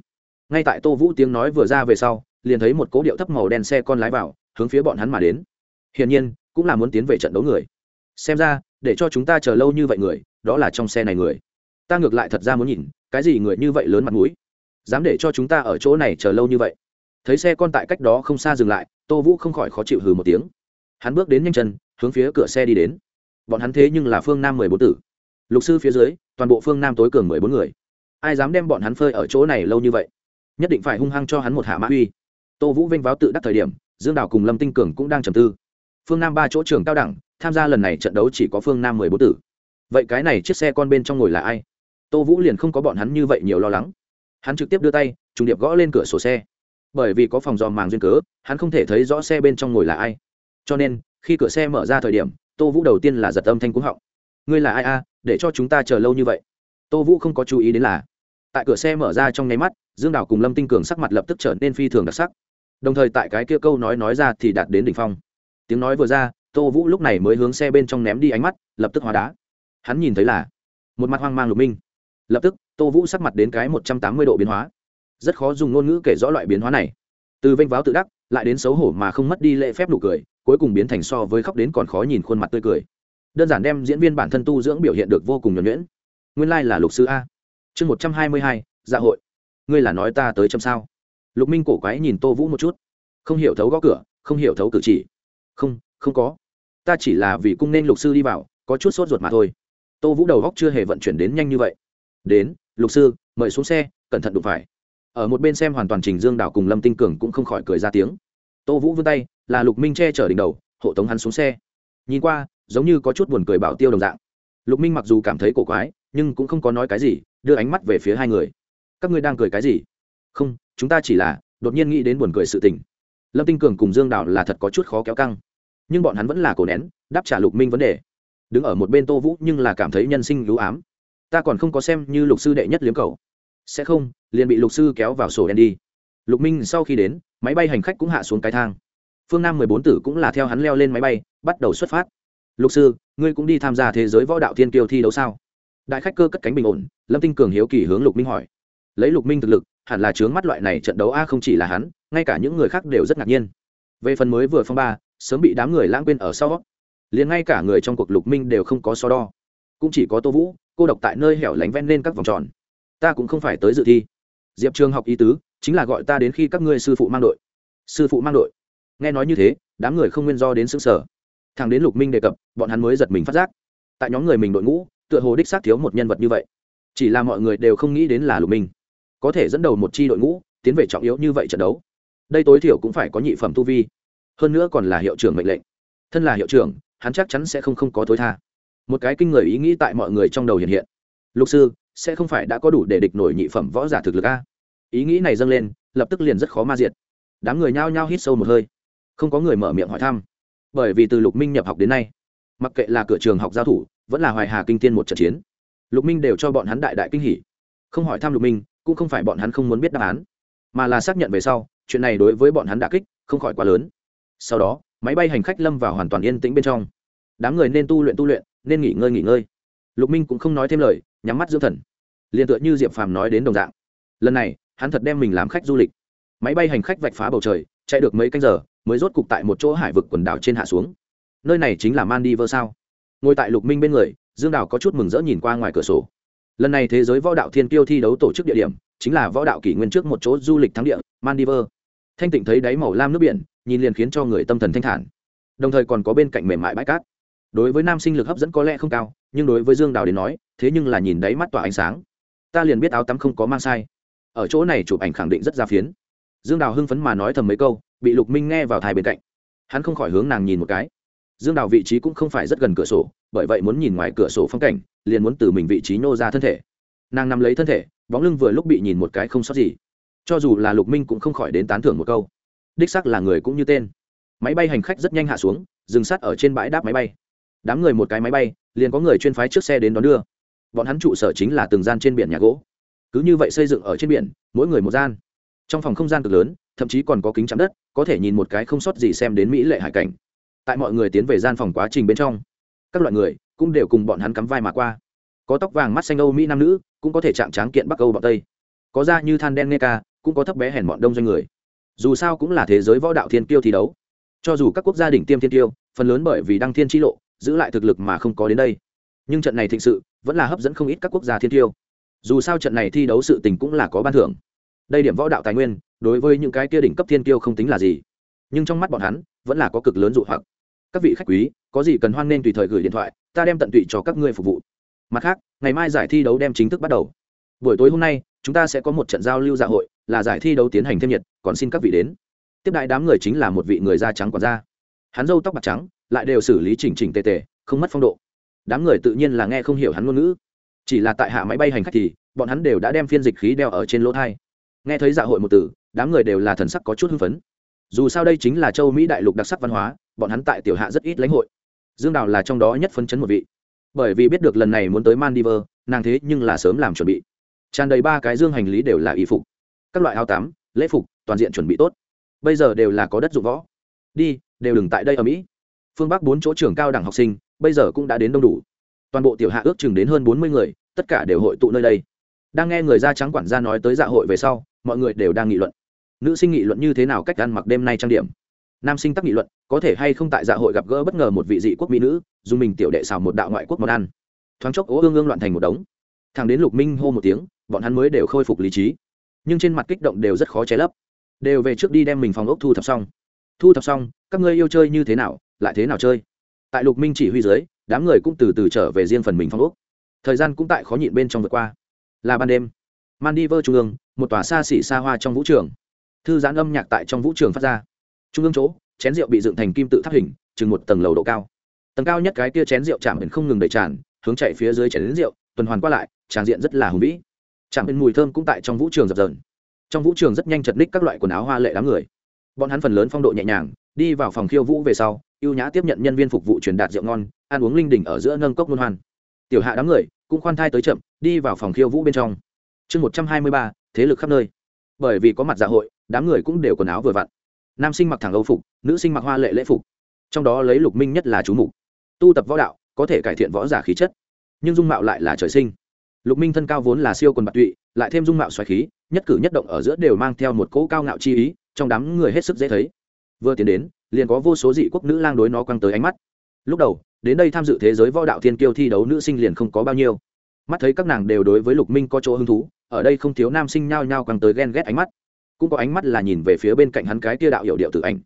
Ngay tại tô vũ tiếng nói vừa ra về sau, liền thấy một cố điệu thấp màu đen xe con lái vào, hướng phía bọn hắn mà đến. Hiển nhiên, cũng là muốn tiến về trận đấu người. Xem ra, để cho chúng ta chờ lâu như vậy người, đó là trong xe này người. Ta ngược lại thật ra muốn nhìn, cái gì người như vậy lớn mặt mũi. Dám để cho chúng ta ở chỗ này chờ lâu như vậy. Thấy xe con tại cách đó không xa dừng lại, tô vũ không khỏi khó chịu hừ một tiếng. Hắn bước đến nhanh chân, hướng phía cửa xe đi đến bọn hắn thế nhưng là phương nam mười bốn tử. Lục sư phía dưới, toàn bộ phương nam tối cường mười bốn người. Ai dám đem bọn hắn phơi ở chỗ này lâu như vậy? Nhất định phải hung hăng cho hắn một hạ mã uy. Tô vũ vinh váo tự đắc thời điểm, dương đào cùng lâm tinh cường cũng đang trầm tư. Phương nam ba chỗ trường cao đẳng, tham gia lần này trận đấu chỉ có phương nam mười bốn tử. Vậy cái này chiếc xe con bên trong ngồi là ai? Tô vũ liền không có bọn hắn như vậy nhiều lo lắng. Hắn trực tiếp đưa tay, trùng điệp gõ lên cửa sổ xe. Bởi vì có phòng dò màng duyên cớ, hắn không thể thấy rõ xe bên trong ngồi là ai. Cho nên, khi cửa xe mở ra thời điểm tô vũ đầu tiên là giật âm thanh cúng họng. Ngươi là ai a, để cho chúng ta chờ lâu như vậy? Tô vũ không có chú ý đến là, tại cửa xe mở ra trong nháy mắt, dương đào cùng lâm tinh cường sắc mặt lập tức trở nên phi thường đặc sắc. Đồng thời tại cái kia câu nói nói ra thì đạt đến đỉnh phong. Tiếng nói vừa ra, tô vũ lúc này mới hướng xe bên trong ném đi ánh mắt, lập tức hóa đá. Hắn nhìn thấy là, một mặt hoang mang lục minh. Lập tức, tô vũ sắc mặt đến cái một trăm tám mươi độ biến hóa. Rất khó dùng ngôn ngữ kể rõ loại biến hóa này. Từ vênh váo tự đắc, lại đến xấu hổ mà không mất đi lễ phép nụ cười cuối cùng biến thành so với khóc đến còn khó nhìn khuôn mặt tươi cười. Đơn giản đem diễn viên bản thân tu dưỡng biểu hiện được vô cùng nhuẩn nhuyễn. Nguyên lai、like、là lục sư a. Chương một trăm hai mươi hai dạ hội. Ngươi là nói ta tới châm sao? Lục minh cổ quái nhìn tô vũ một chút. Không hiểu thấu gõ cửa, không hiểu thấu cử chỉ. Không không có. Ta chỉ là vì cung nên lục sư đi vào, có chút sốt ruột mà thôi. Tô vũ đầu góc chưa hề vận chuyển đến nhanh như vậy. Đến, lục sư, mời xuống xe, cẩn thận đụng phải. Ở một bên xem hoàn toàn trình dương đảo cùng lâm tinh cường cũng không khỏi cười ra tiếng tô vũ vươn tay, là lục minh che chở đỉnh đầu, hộ tống hắn xuống xe. Nhìn qua, giống như có chút buồn cười bảo tiêu đồng dạng. Lục minh mặc dù cảm thấy cổ quái, nhưng cũng không có nói cái gì, đưa ánh mắt về phía hai người. Các ngươi đang cười cái gì? Không, chúng ta chỉ là, đột nhiên nghĩ đến buồn cười sự tình. Lâm tinh cường cùng dương đảo là thật có chút khó kéo căng. Nhưng bọn hắn vẫn là cổ nén, đáp trả lục minh vấn đề. Đứng ở một bên tô vũ nhưng là cảm thấy nhân sinh lũ ám. Ta còn không có xem như lục sư đệ nhất liếm cầu. Sẽ không, liền bị lục sư kéo vào sổ đen đi lục minh sau khi đến, máy bay hành khách cũng hạ xuống cái thang. Phương nam mười bốn tử cũng là theo hắn leo lên máy bay, bắt đầu xuất phát. Lục sư, ngươi cũng đi tham gia thế giới võ đạo thiên kiêu thi đấu sao? Đại khách cơ cất cánh bình ổn, lâm tinh cường hiếu kỳ hướng lục minh hỏi. Lấy lục minh thực lực, hẳn là chướng mắt loại này trận đấu a không chỉ là hắn, ngay cả những người khác đều rất ngạc nhiên. Về phần mới vừa phong ba, sớm bị đám người lãng quên ở sau. Liền ngay cả người trong cuộc lục minh đều không có so đo. Cũng chỉ có tô vũ, cô độc tại nơi hẻo lánh ven lên các vòng tròn. Ta cũng không phải tới dự thi. Diệp trường học ý tứ chính là gọi ta đến khi các ngươi sư phụ mang đội. Sư phụ mang đội. Nghe nói như thế, đám người không nguyên do đến xứng sở thằng đến lục minh đề cập, bọn hắn mới giật mình phát giác. Tại nhóm người mình đội ngũ, tựa hồ đích xác thiếu một nhân vật như vậy. Chỉ là mọi người đều không nghĩ đến là lục minh. Có thể dẫn đầu một chi đội ngũ, tiến về trọng yếu như vậy trận đấu. Đây tối thiểu cũng phải có nhị phẩm tu vi. Hơn nữa còn là hiệu trưởng mệnh lệnh. Thân là hiệu trưởng, hắn chắc chắn sẽ không không có thối tha. Một cái kinh người ý nghĩ tại mọi người trong đầu hiện hiện. Lục sư, sẽ không phải đã có đủ để địch nổi nhị phẩm võ giả thực lực a? Ý nghĩ này dâng lên, lập tức liền rất khó ma diệt. Đám người nhao nhao hít sâu một hơi. Không có người mở miệng hỏi thăm. Bởi vì từ lục minh nhập học đến nay, mặc kệ là cửa trường học giao thủ, vẫn là hoài hà kinh tiên một trận chiến, lục minh đều cho bọn hắn đại đại kinh hỉ. Không hỏi thăm lục minh, cũng không phải bọn hắn không muốn biết đáp án, mà là xác nhận về sau, chuyện này đối với bọn hắn đã kích không khỏi quá lớn. Sau đó, máy bay hành khách lâm vào hoàn toàn yên tĩnh bên trong. Đám người nên tu luyện tu luyện, nên nghỉ ngơi nghỉ ngơi. Lục minh cũng không nói thêm lời, nhắm mắt dưỡng thần. Liền tựa như diệp phàm nói đến đồng dạng. Lần này hắn thật đem mình làm khách du lịch. Máy bay hành khách vạch phá bầu trời, chạy được mấy canh giờ, mới rốt cục tại một chỗ hải vực quần đảo trên hạ xuống. Nơi này chính là Mandiver sao? Ngồi tại lục minh bên người, dương đào có chút mừng rỡ nhìn qua ngoài cửa sổ. Lần này thế giới võ đạo thiên kiêu thi đấu tổ chức địa điểm, chính là võ đạo kỷ nguyên trước một chỗ du lịch thắng địa Mandiver. thanh tịnh thấy đáy màu lam nước biển, nhìn liền khiến cho người tâm thần thanh thản. Đồng thời còn có bên cạnh mềm mại bãi cát. Đối với nam sinh lực hấp dẫn có lẽ không cao, nhưng đối với dương đào đến nói, thế nhưng là nhìn đáy mắt tỏa ánh sáng. Ta liền biết áo tắm không có mang sai ở chỗ này chụp ảnh khẳng định rất ra phiến. Dương đào hưng phấn mà nói thầm mấy câu, bị lục minh nghe vào thai bên cạnh. Hắn không khỏi hướng nàng nhìn một cái. Dương đào vị trí cũng không phải rất gần cửa sổ, bởi vậy muốn nhìn ngoài cửa sổ phong cảnh, liền muốn từ mình vị trí nô ra thân thể. Nàng nằm lấy thân thể, bóng lưng vừa lúc bị nhìn một cái không sót gì. Cho dù là lục minh cũng không khỏi đến tán thưởng một câu. Đích sắc là người cũng như tên. Máy bay hành khách rất nhanh hạ xuống, dừng sát ở trên bãi đáp máy bay. Đám người một cái máy bay, liền có người chuyên phái trước xe đến đón đưa. Bọn hắn trụ sở chính là từng gian trên biển nhà gỗ cứ như vậy xây dựng ở trên biển, mỗi người một gian. Trong phòng không gian cực lớn, thậm chí còn có kính chắn đất, có thể nhìn một cái không sót gì xem đến mỹ lệ hải cảnh. Tại mọi người tiến về gian phòng quá trình bên trong, các loại người cũng đều cùng bọn hắn cắm vai mà qua. Có tóc vàng mắt xanh âu mỹ nam nữ, cũng có thể chạm tráng kiện bắc âu bọn tây. Có da như than đen nghe ca, cũng có thấp bé hèn bọn đông doanh người. Dù sao cũng là thế giới võ đạo thiên kiêu thi đấu. Cho dù các quốc gia đỉnh tiêm thiên kiêu, phần lớn bởi vì đăng thiên tri lộ, giữ lại thực lực mà không có đến đây. Nhưng trận này thịnh sự vẫn là hấp dẫn không ít các quốc gia thiên kiêu dù sao trận này thi đấu sự tình cũng là có ban thưởng. Đây điểm võ đạo tài nguyên, đối với những cái kia đỉnh cấp thiên kiêu không tính là gì. Nhưng trong mắt bọn hắn, vẫn là có cực lớn dụ hoặc. Các vị khách quý, có gì cần hoan nên tùy thời gửi điện thoại, ta đem tận tụy cho các ngươi phục vụ. Mặt khác, ngày mai giải thi đấu đem chính thức bắt đầu. Buổi tối hôm nay, chúng ta sẽ có một trận giao lưu dạ hội, là giải thi đấu tiến hành thêm nhiệt, còn xin các vị đến. Tiếp đại đám người chính là một vị người da trắng còn da. Hắn râu tóc bạc trắng, lại đều xử lý chỉnh chỉnh tề tề, không mất phong độ. Đám người tự nhiên là nghe không hiểu hắn ngôn ngữ chỉ là tại hạ máy bay hành khách thì, bọn hắn đều đã đem phiên dịch khí đeo ở trên lỗ thai. Nghe thấy dạ hội một từ, đám người đều là thần sắc có chút hưng phấn. Dù sao đây chính là châu mỹ đại lục đặc sắc văn hóa, bọn hắn tại tiểu hạ rất ít lãnh hội. Dương đào là trong đó nhất phấn chấn một vị. Bởi vì biết được lần này muốn tới mandiver nàng thế nhưng là sớm làm chuẩn bị. Tràn đầy ba cái dương hành lý đều là y phục. Các loại áo tắm, lễ phục, toàn diện chuẩn bị tốt. Bây giờ đều là có đất dụng võ. Đi, đều đừng tại đây ở mỹ. Phương bắc bốn chỗ trường cao đẳng học sinh, bây giờ cũng đã đến đông đủ toàn bộ tiểu hạ ước chừng đến hơn bốn mươi người, tất cả đều hội tụ nơi đây. Đang nghe người da trắng quản gia nói tới dạ hội về sau, mọi người đều đang nghị luận. Nữ sinh nghị luận như thế nào cách ăn mặc đêm nay trang điểm? Nam sinh tắc nghị luận, có thể hay không tại dạ hội gặp gỡ bất ngờ một vị dị quốc mỹ nữ, dùng mình tiểu đệ xào một đạo ngoại quốc món ăn. Thoáng chốc, ố ương ương loạn thành một đống. Thằng đến lục minh hô một tiếng, bọn hắn mới đều khôi phục lý trí. Nhưng trên mặt kích động đều rất khó che lấp. Đều về trước đi đem mình phòng ốc thu thập xong. Thu thập xong, các ngươi yêu chơi như thế nào, lại thế nào chơi? Tại lục minh chỉ huy dưới đám người cũng từ từ trở về riêng phần mình phong ốc. Thời gian cũng tại khó nhịn bên trong vượt qua. Là ban đêm. Mandiver trung ương, một tòa xa xỉ xa hoa trong vũ trường. Thư giãn âm nhạc tại trong vũ trường phát ra. Trung ương chỗ, chén rượu bị dựng thành kim tự tháp hình, chừng một tầng lầu độ cao. Tầng cao nhất cái kia chén rượu chạm đến không ngừng đầy tràn, hướng chạy phía dưới chén rượu, tuần hoàn qua lại, tràn diện rất là hùng vĩ. Chạm đến mùi thơm cũng tại trong vũ trường dập dờn. Trong vũ trường rất nhanh chật ních các loại quần áo hoa lệ đám người. Bọn hắn phần lớn phong độ nhẹ nhàng, đi vào phòng khiêu vũ về sau, ưu nhã tiếp nhận nhân viên phục vụ truyền đạt rượu ngon ăn uống linh đỉnh ở giữa nâng cốc luân hoan. Tiểu hạ đám người cũng khoan thai tới chậm, đi vào phòng khiêu vũ bên trong. Chương một trăm hai mươi ba, thế lực khắp nơi. Bởi vì có mặt dạ hội, đám người cũng đều quần áo vừa vặn. Nam sinh mặc thẳng âu phục, nữ sinh mặc hoa lệ lễ phục. Trong đó lấy lục minh nhất là chú mục. Tu tập võ đạo, có thể cải thiện võ giả khí chất, nhưng dung mạo lại là trời sinh. Lục minh thân cao vốn là siêu quần bạc tụy, lại thêm dung mạo xoài khí, nhất cử nhất động ở giữa đều mang theo một cỗ cao ngạo chi ý, trong đám người hết sức dễ thấy. Vừa tiến đến, liền có vô số dị quốc nữ lang đối nó quăng tới ánh mắt. Lúc đầu đến đây tham dự thế giới võ đạo thiên kiêu thi đấu nữ sinh liền không có bao nhiêu. Mắt thấy các nàng đều đối với lục minh có chỗ hứng thú, ở đây không thiếu nam sinh nhao nhao càng tới ghen ghét ánh mắt. Cũng có ánh mắt là nhìn về phía bên cạnh hắn cái tia đạo hiệu điệu tự ảnh.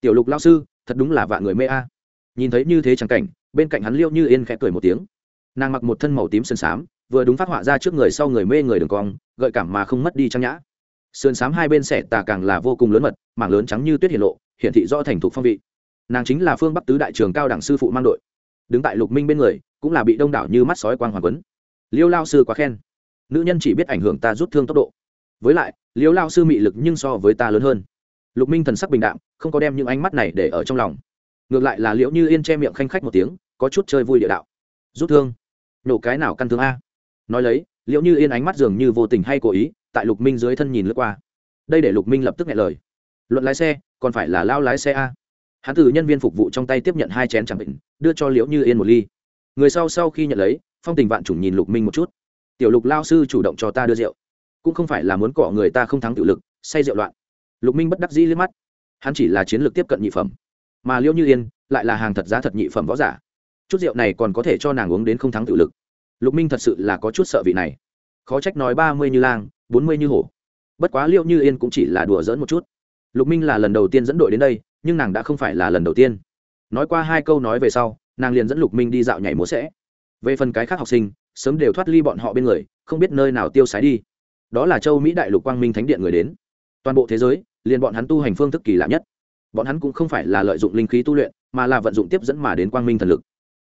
Tiểu lục lao sư, thật đúng là vạn người mê a. Nhìn thấy như thế chẳng cảnh, bên cạnh hắn liêu như yên khẽ cười một tiếng. Nàng mặc một thân màu tím sơn xám vừa đúng phát họa ra trước người sau người mê người đường cong, gợi cảm mà không mất đi trang nhã. Sườn xám hai bên xẻ tà càng là vô cùng lớn mật, mảng lớn trắng như tuyết hiện lộ, hiển thị rõ thành thục phong vị. Nàng chính là phương bắc tứ đại trường cao đẳng sư phụ mang đội đứng tại lục minh bên người, cũng là bị đông đảo như mắt sói quang hoàng quấn. Liêu lao sư quá khen. Nữ nhân chỉ biết ảnh hưởng ta rút thương tốc độ. Với lại, liêu lao sư mị lực nhưng so với ta lớn hơn. Lục minh thần sắc bình đạm, không có đem những ánh mắt này để ở trong lòng. Ngược lại là liễu như yên che miệng khanh khách một tiếng, có chút chơi vui địa đạo. Rút thương? Nổ cái nào căn thương a? Nói lấy, liễu như yên ánh mắt dường như vô tình hay cố ý, tại lục minh dưới thân nhìn lướt qua. Đây để lục minh lập tức nghe lời. Luận lái xe, còn phải là lao lái xe a? Hắn từ nhân viên phục vụ trong tay tiếp nhận hai chén chẳng bệnh, đưa cho liễu như yên một ly. Người sau sau khi nhận lấy, phong tình vạn chủng nhìn lục minh một chút. Tiểu lục lao sư chủ động cho ta đưa rượu. Cũng không phải là muốn cọ người ta không thắng tự lực, say rượu loạn. Lục minh bất đắc dĩ liếc mắt. Hắn chỉ là chiến lược tiếp cận nhị phẩm, mà liễu như yên lại là hàng thật giá thật nhị phẩm võ giả. Chút rượu này còn có thể cho nàng uống đến không thắng tự lực. Lục minh thật sự là có chút sợ vị này. Khó trách nói ba mươi như lang, bốn mươi như hổ. Bất quá liệu như yên cũng chỉ là đùa dỡn một chút. Lục minh là lần đầu tiên dẫn đội đến đây nhưng nàng đã không phải là lần đầu tiên. Nói qua hai câu nói về sau, nàng liền dẫn lục minh đi dạo nhảy múa sẽ. Về phần cái khác học sinh, sớm đều thoát ly bọn họ bên người, không biết nơi nào tiêu sái đi. Đó là châu mỹ đại lục quang minh thánh điện người đến. Toàn bộ thế giới, liền bọn hắn tu hành phương thức kỳ lạ nhất. Bọn hắn cũng không phải là lợi dụng linh khí tu luyện, mà là vận dụng tiếp dẫn mà đến quang minh thần lực.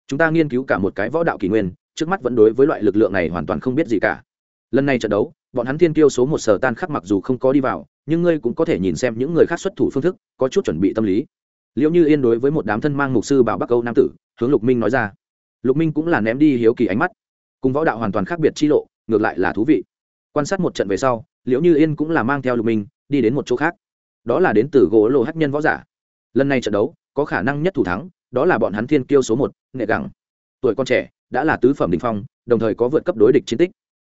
Chúng ta nghiên cứu cả một cái võ đạo kỷ nguyên, trước mắt vẫn đối với loại lực lượng này hoàn toàn không biết gì cả. Lần này trận đấu bọn hắn thiên kiêu số một sở tan khắc mặc dù không có đi vào, nhưng ngươi cũng có thể nhìn xem những người khác xuất thủ phương thức, có chút chuẩn bị tâm lý. Liệu như yên đối với một đám thân mang mục sư bảo bắc âu nam tử, hướng lục minh nói ra. Lục minh cũng là ném đi hiếu kỳ ánh mắt. Cùng võ đạo hoàn toàn khác biệt chi lộ, ngược lại là thú vị. Quan sát một trận về sau, liễu như yên cũng là mang theo lục minh, đi đến một chỗ khác. Đó là đến từ gỗ lộ hát nhân võ giả. Lần này trận đấu, có khả năng nhất thủ thắng, đó là bọn hắn thiên kiêu số một, nghệ gẳng. Tuổi con trẻ, đã là tứ phẩm đình phong, đồng thời có vượt cấp đối địch chiến tích.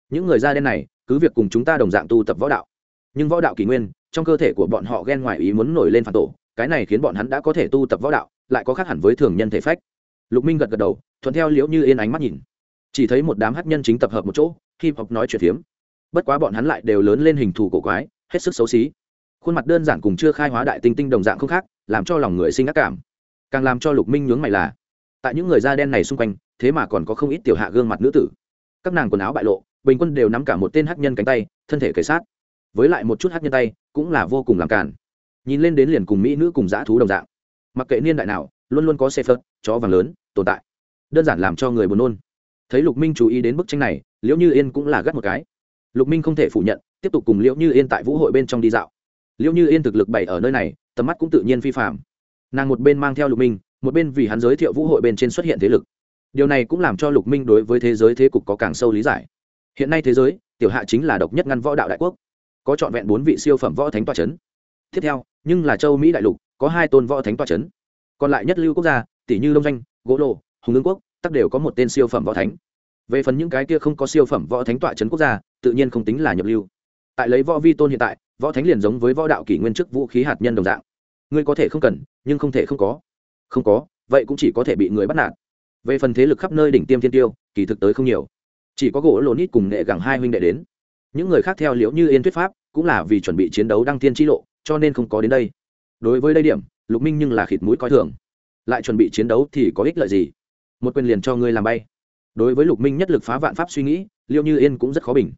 Những người da đen này cứ việc cùng chúng ta đồng dạng tu tập võ đạo. Nhưng võ đạo kỷ nguyên, trong cơ thể của bọn họ ghen ngoài ý muốn nổi lên phản tổ, cái này khiến bọn hắn đã có thể tu tập võ đạo, lại có khác hẳn với thường nhân thể phách. Lục minh gật gật đầu, thuận theo liễu như yên ánh mắt nhìn. Chỉ thấy một đám hát nhân chính tập hợp một chỗ khi học nói chuyện phiếm. Bất quá bọn hắn lại đều lớn lên hình thù cổ quái, hết sức xấu xí. Khuôn mặt đơn giản cùng chưa khai hóa đại tinh tinh đồng dạng không khác, làm cho lòng người sinh ác cảm. Càng làm cho lục minh nhướng mày là, tại những người da đen này xung quanh, thế mà còn có không ít tiểu hạ gương mặt nữ tử. Các nàng quần áo bại lộ bình quân đều nắm cả một tên hát nhân cánh tay, thân thể kể sát. Với lại một chút hát nhân tay cũng là vô cùng làm cản nhìn lên đến liền cùng mỹ nữ cùng dã thú đồng dạng. Mặc kệ niên đại nào, luôn luôn có xe phớt, chó vàng lớn, tồn tại. Đơn giản làm cho người buồn nôn. Thấy lục minh chú ý đến bức tranh này, liễu như yên cũng là gắt một cái. Lục minh không thể phủ nhận, tiếp tục cùng liễu như yên tại vũ hội bên trong đi dạo. Liễu như yên thực lực bày ở nơi này, tầm mắt cũng tự nhiên phi phạm nàng một bên mang theo lục minh, một bên vì hắn giới thiệu vũ hội bên trên xuất hiện thế lực. Điều này cũng làm cho lục minh đối với thế giới thế cục có càng sâu lý giải hiện nay thế giới, tiểu hạ chính là độc nhất ngăn võ đạo đại quốc, có trọn vẹn bốn vị siêu phẩm võ thánh toa c h ấ n tiếp theo, nhưng là châu mỹ đại lục, có hai tôn võ thánh toa c h ấ n còn lại nhất lưu quốc gia, tỷ như đông danh gỗ lộ hùng ương quốc tắc đều có một tên siêu phẩm võ thánh. Về phần những cái kia không có siêu phẩm võ thánh tọa c quốc gia, tự nhiên không tính là nhập lưu. Tại lấy võ vi tôn hiện tại, võ thánh liền giống với võ đạo kỷ nguyên chức vũ khí hạt nhân đồng dạng. Ngươi có thể không cần, nhưng không thể không có. Không có, vậy cũng chỉ có thể bị người bắt nạt. Về phần thế lực khắp nơi đỉnh tiêm thiên tiêu, kỳ thực tới không nhiều chỉ có gỗ lô ít cùng nghệ gẳng hai huynh đệ đến. Những người khác theo liễu như yên thuyết pháp, cũng là vì chuẩn bị chiến đấu đăng thiên tri lộ, cho nên không có đến đây. Đối với đây điểm, lục minh nhưng là khịt mũi coi thường. Lại chuẩn bị chiến đấu thì có ích lợi gì? Một quyền liền cho ngươi làm bay. Đối với lục minh nhất lực phá vạn pháp suy nghĩ liêu như yên cũng rất khó bình.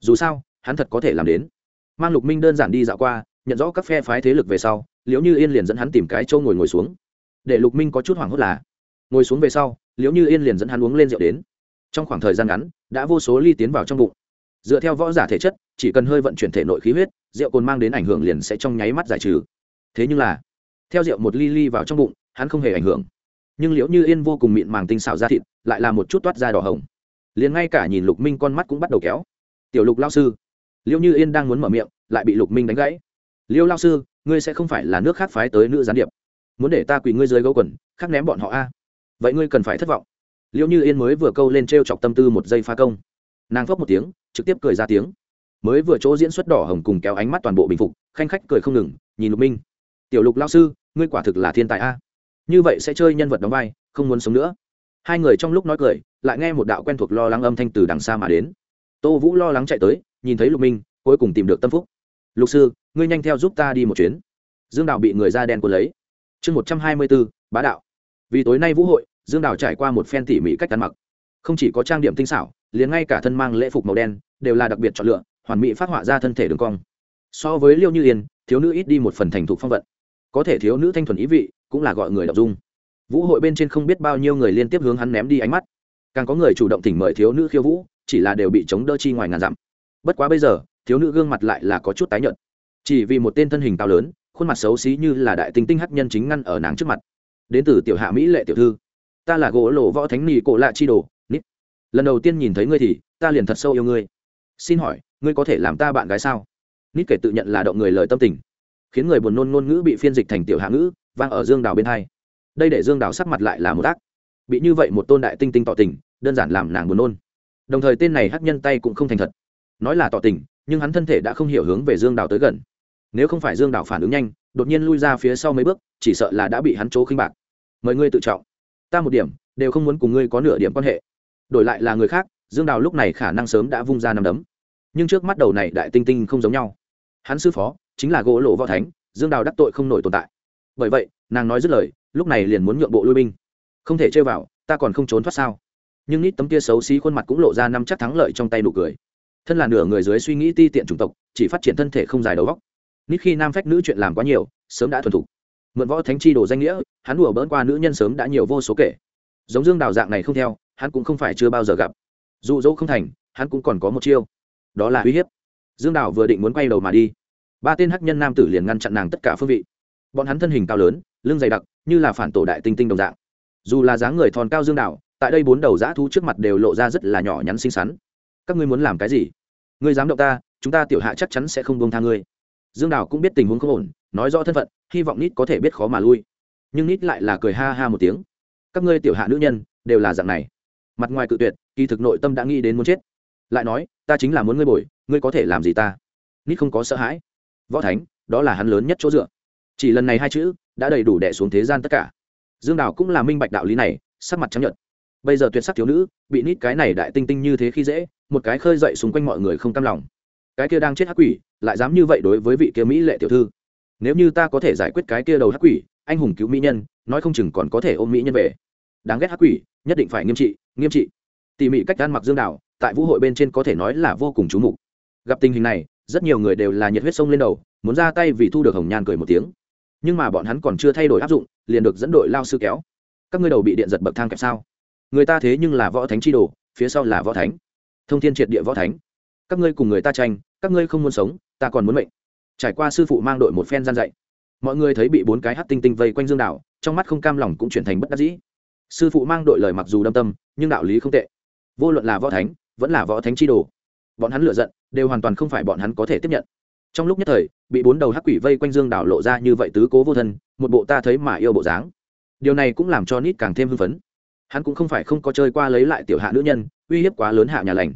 Dù sao, hắn thật có thể làm đến. Mang lục minh đơn giản đi dạo qua, nhận rõ các phe phái thế lực về sau, liễu như yên liền dẫn hắn tìm cái châu ngồi ngồi xuống. Để lục minh có chút hoảng hốt là, ngồi xuống về sau, liễu như yên liền dẫn hắn uống lên rượu đến trong khoảng thời gian ngắn, đã vô số ly tiến vào trong bụng. Dựa theo võ giả thể chất, chỉ cần hơi vận chuyển thể nội khí huyết, rượu cồn mang đến ảnh hưởng liền sẽ trong nháy mắt giải trừ. Thế nhưng là, theo rượu một ly ly vào trong bụng, hắn không hề ảnh hưởng. Nhưng liễu như yên vô cùng mịn màng tinh xảo ra thịt, lại là một chút toát da đỏ hồng. Liền ngay cả nhìn lục minh con mắt cũng bắt đầu kéo. Tiểu lục lao sư. Liễu như yên đang muốn mở miệng, lại bị lục minh đánh gãy. Liễu lao sư, ngươi sẽ không phải là nước khác phái tới nữ gián điệp. Muốn để ta quỳ ngươi dưới gấu quần, khắc ném bọn họ a. Vậy ngươi cần phải thất vọng liệu như yên mới vừa câu lên t r e o chọc tâm tư một giây pha công. Nàng phốc một tiếng, trực tiếp cười ra tiếng. Mới vừa chỗ diễn xuất đỏ hồng cùng kéo ánh mắt toàn bộ bình phục, khanh khách cười không ngừng, nhìn lục minh. Tiểu lục lao sư, ngươi quả thực là thiên tài a. Như vậy sẽ chơi nhân vật đóng vai, không muốn sống nữa. Hai người trong lúc nói cười, lại nghe một đạo quen thuộc lo lắng âm thanh từ đằng xa mà đến. Tô vũ lo lắng chạy tới, nhìn thấy lục minh, cuối cùng tìm được tâm phúc. Lục sư, ngươi nhanh theo giúp ta đi một chuyến. Dương đạo bị người da đen cuốn lấy. Chương một trăm hai mươi bốn bá đạo. Vì tối nay vũ hội dương đào trải qua một phen tỉ mỉ cách ăn mặc. Không chỉ có trang điểm tinh xảo, liền ngay cả thân mang lễ phục màu đen đều là đặc biệt chọn lựa, hoàn mỹ phát họa ra thân thể đường cong. So với liêu như yên, thiếu nữ ít đi một phần thành thục phong vận. Có thể thiếu nữ thanh thuần ý vị, cũng là gọi người đọc dung. Vũ hội bên trên không biết bao nhiêu người liên tiếp hướng hắn ném đi ánh mắt. Càng có người chủ động thỉnh mời thiếu nữ khiêu vũ, chỉ là đều bị chống đỡ chi ngoài ngàn dặm. Bất quá bây giờ, thiếu nữ gương mặt lại là có chút tái nhợt. Chỉ vì một tên thân hình cao lớn, khuôn mặt xấu xí như là đại tinh tinh hắc nhân chính ngăn ở nàng trước mặt. Đến từ tiểu hạ mỹ lệ tiểu thư ta là gỗ lộ võ thánh nị cổ lạ chi đồ, nít. Lần đầu tiên nhìn thấy ngươi thì, ta liền thật sâu yêu ngươi. Xin hỏi, ngươi có thể làm ta bạn gái sao? Nít kể tự nhận là động người lời tâm tình. Khiến người buồn nôn ngôn ngữ bị phiên dịch thành tiểu hạ ngữ, vang ở dương đào bên hai. Đây để dương đào sắc mặt lại là một ác. Bị như vậy một tôn đại tinh tinh tỏ tình, đơn giản làm nàng buồn nôn. Đồng thời tên này hắc nhân tay cũng không thành thật. Nói là tỏ tình, nhưng hắn thân thể đã không hiểu hướng về dương đào tới gần. Nếu không phải dương đào phản ứng nhanh, đột nhiên lui ra phía sau mấy bước, chỉ sợ là đã bị hắn chỗ khinh bạc. Mời ngươi tự trọng ta một điểm, đều không muốn cùng ngươi có nửa điểm quan hệ. Đổi lại là người khác, dương đào lúc này khả năng sớm đã vung ra nằm đấm. Nhưng trước mắt đầu này đại tinh tinh không giống nhau. Hắn sư phó, chính là gỗ lộ võ thánh, dương đào đắc tội không nổi tồn tại. Bởi vậy, nàng nói dứt lời, lúc này liền muốn nhượng bộ lui binh. Không thể chơi vào, ta còn không trốn thoát sao? Nhưng nít tấm kia xấu xí khuôn mặt cũng lộ ra năm chắc thắng lợi trong tay nụ cười. Thân là nửa người dưới suy nghĩ ti tiện chủng tộc, chỉ phát triển thân thể không dài đầu góc nít khi nam phách nữ chuyện làm quá nhiều, sớm đã thuần thục mượn võ thánh chi đồ danh nghĩa, hắn đùa bỡn qua nữ nhân sớm đã nhiều vô số kể. Giống dương đào dạng này không theo, hắn cũng không phải chưa bao giờ gặp. Dụ dỗ không thành, hắn cũng còn có một chiêu. Đó là uy hiếp. Dương đào vừa định muốn quay đầu mà đi. Ba tên hắc nhân nam tử liền ngăn chặn nàng tất cả phương vị. Bọn hắn thân hình cao lớn, lưng dày đặc, như là phản tổ đại tinh tinh đồng dạng. Dù là dáng người thòn cao dương đào, tại đây bốn đầu dã thu trước mặt đều lộ ra rất là nhỏ nhắn xinh xắn. Các ngươi muốn làm cái gì? Ngươi dám động ta, chúng ta tiểu hạ chắc chắn sẽ không buông tha ngươi. Dương đào cũng biết tình huống không ổn, nói rõ thân phận hy vọng nít có thể biết khó mà lui. Nhưng nít lại là cười ha ha một tiếng. Các ngươi tiểu hạ nữ nhân, đều là dạng này. Mặt ngoài cự tuyệt, kỳ thực nội tâm đã nghĩ đến muốn chết. Lại nói, ta chính là muốn ngươi bồi, ngươi có thể làm gì ta? Nít không có sợ hãi. Võ thánh, đó là hắn lớn nhất chỗ dựa. Chỉ lần này hai chữ, đã đầy đủ đẻ xuống thế gian tất cả. Dương đào cũng là minh bạch đạo lý này, sắc mặt chấp nhận bây giờ tuyệt sắc thiếu nữ, bị nít cái này đại tinh tinh như thế khi dễ, một cái khơi dậy xung quanh mọi người không cam lòng. Cái kia đang chết hắc quỷ, lại dám như vậy đối với vị kia mỹ lệ tiểu thư nếu như ta có thể giải quyết cái kia đầu hắc quỷ, anh hùng cứu mỹ nhân, nói không chừng còn có thể ôm mỹ nhân về. Đáng ghét hắc quỷ, nhất định phải nghiêm trị nghiêm trị. Tỉ mỉ cách ăn mặc dương đạo, tại vũ hội bên trên có thể nói là vô cùng chú mục. Gặp tình hình này, rất nhiều người đều là nhiệt huyết sông lên đầu, muốn ra tay vì thu được hồng nhan cười một tiếng. Nhưng mà bọn hắn còn chưa thay đổi áp dụng, liền được dẫn đội lao sư kéo. Các ngươi đầu bị điện giật bậc thang kẹp sao? Người ta thế nhưng là võ thánh chi đồ, phía sau là võ thánh. Thông thiên triệt địa võ thánh. Các ngươi cùng người ta tranh, các ngươi không muốn sống, ta còn muốn mệnh trải qua sư phụ mang đội một phen gian dạy, mọi người thấy bị bốn cái hát tinh tinh vây quanh dương đạo, trong mắt không cam lòng cũng chuyển thành bất đắc dĩ. Sư phụ mang đội lời mặc dù đâm tâm, nhưng đạo lý không tệ. Vô luận là võ thánh, vẫn là võ thánh chi đồ, bọn hắn lựa giận, đều hoàn toàn không phải bọn hắn có thể tiếp nhận. Trong lúc nhất thời, bị bốn đầu hắc quỷ vây quanh dương đảo lộ ra như vậy tứ cố vô thân, một bộ ta thấy mà yêu bộ dáng. Điều này cũng làm cho nít càng thêm hưng phấn. Hắn cũng không phải không có chơi qua lấy lại tiểu hạ nữ nhân, uy hiếp quá lớn hạ nhà lành.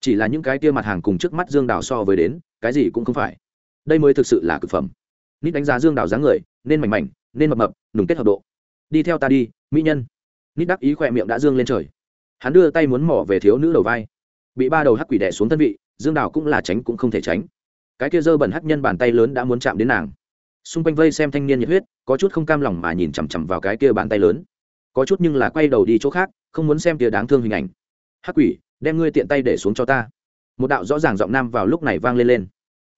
Chỉ là những cái kia mặt hàng cùng trước mắt dương đảo so với đến, cái gì cũng không phải đây mới thực sự là cực phẩm. Nít đánh giá dương đào dáng người, nên mảnh mảnh, nên mập mập, nùng kết hợp độ. Đi theo ta đi, mỹ nhân. Nít đắc ý khỏe miệng đã dương lên trời. Hắn đưa tay muốn mỏ về thiếu nữ đầu vai. Bị ba đầu hắc quỷ đẻ xuống thân vị, dương đào cũng là tránh cũng không thể tránh. Cái kia dơ bẩn hắc nhân bàn tay lớn đã muốn chạm đến nàng. Xung quanh vây xem thanh niên nhiệt huyết, có chút không cam lòng mà nhìn chằm chằm vào cái kia bàn tay lớn. Có chút nhưng là quay đầu đi chỗ khác, không muốn xem kia đáng thương hình ảnh. Hắc quỷ, đem ngươi tiện tay để xuống cho ta. Một đạo rõ ràng giọng nam vào lúc này vang lên lên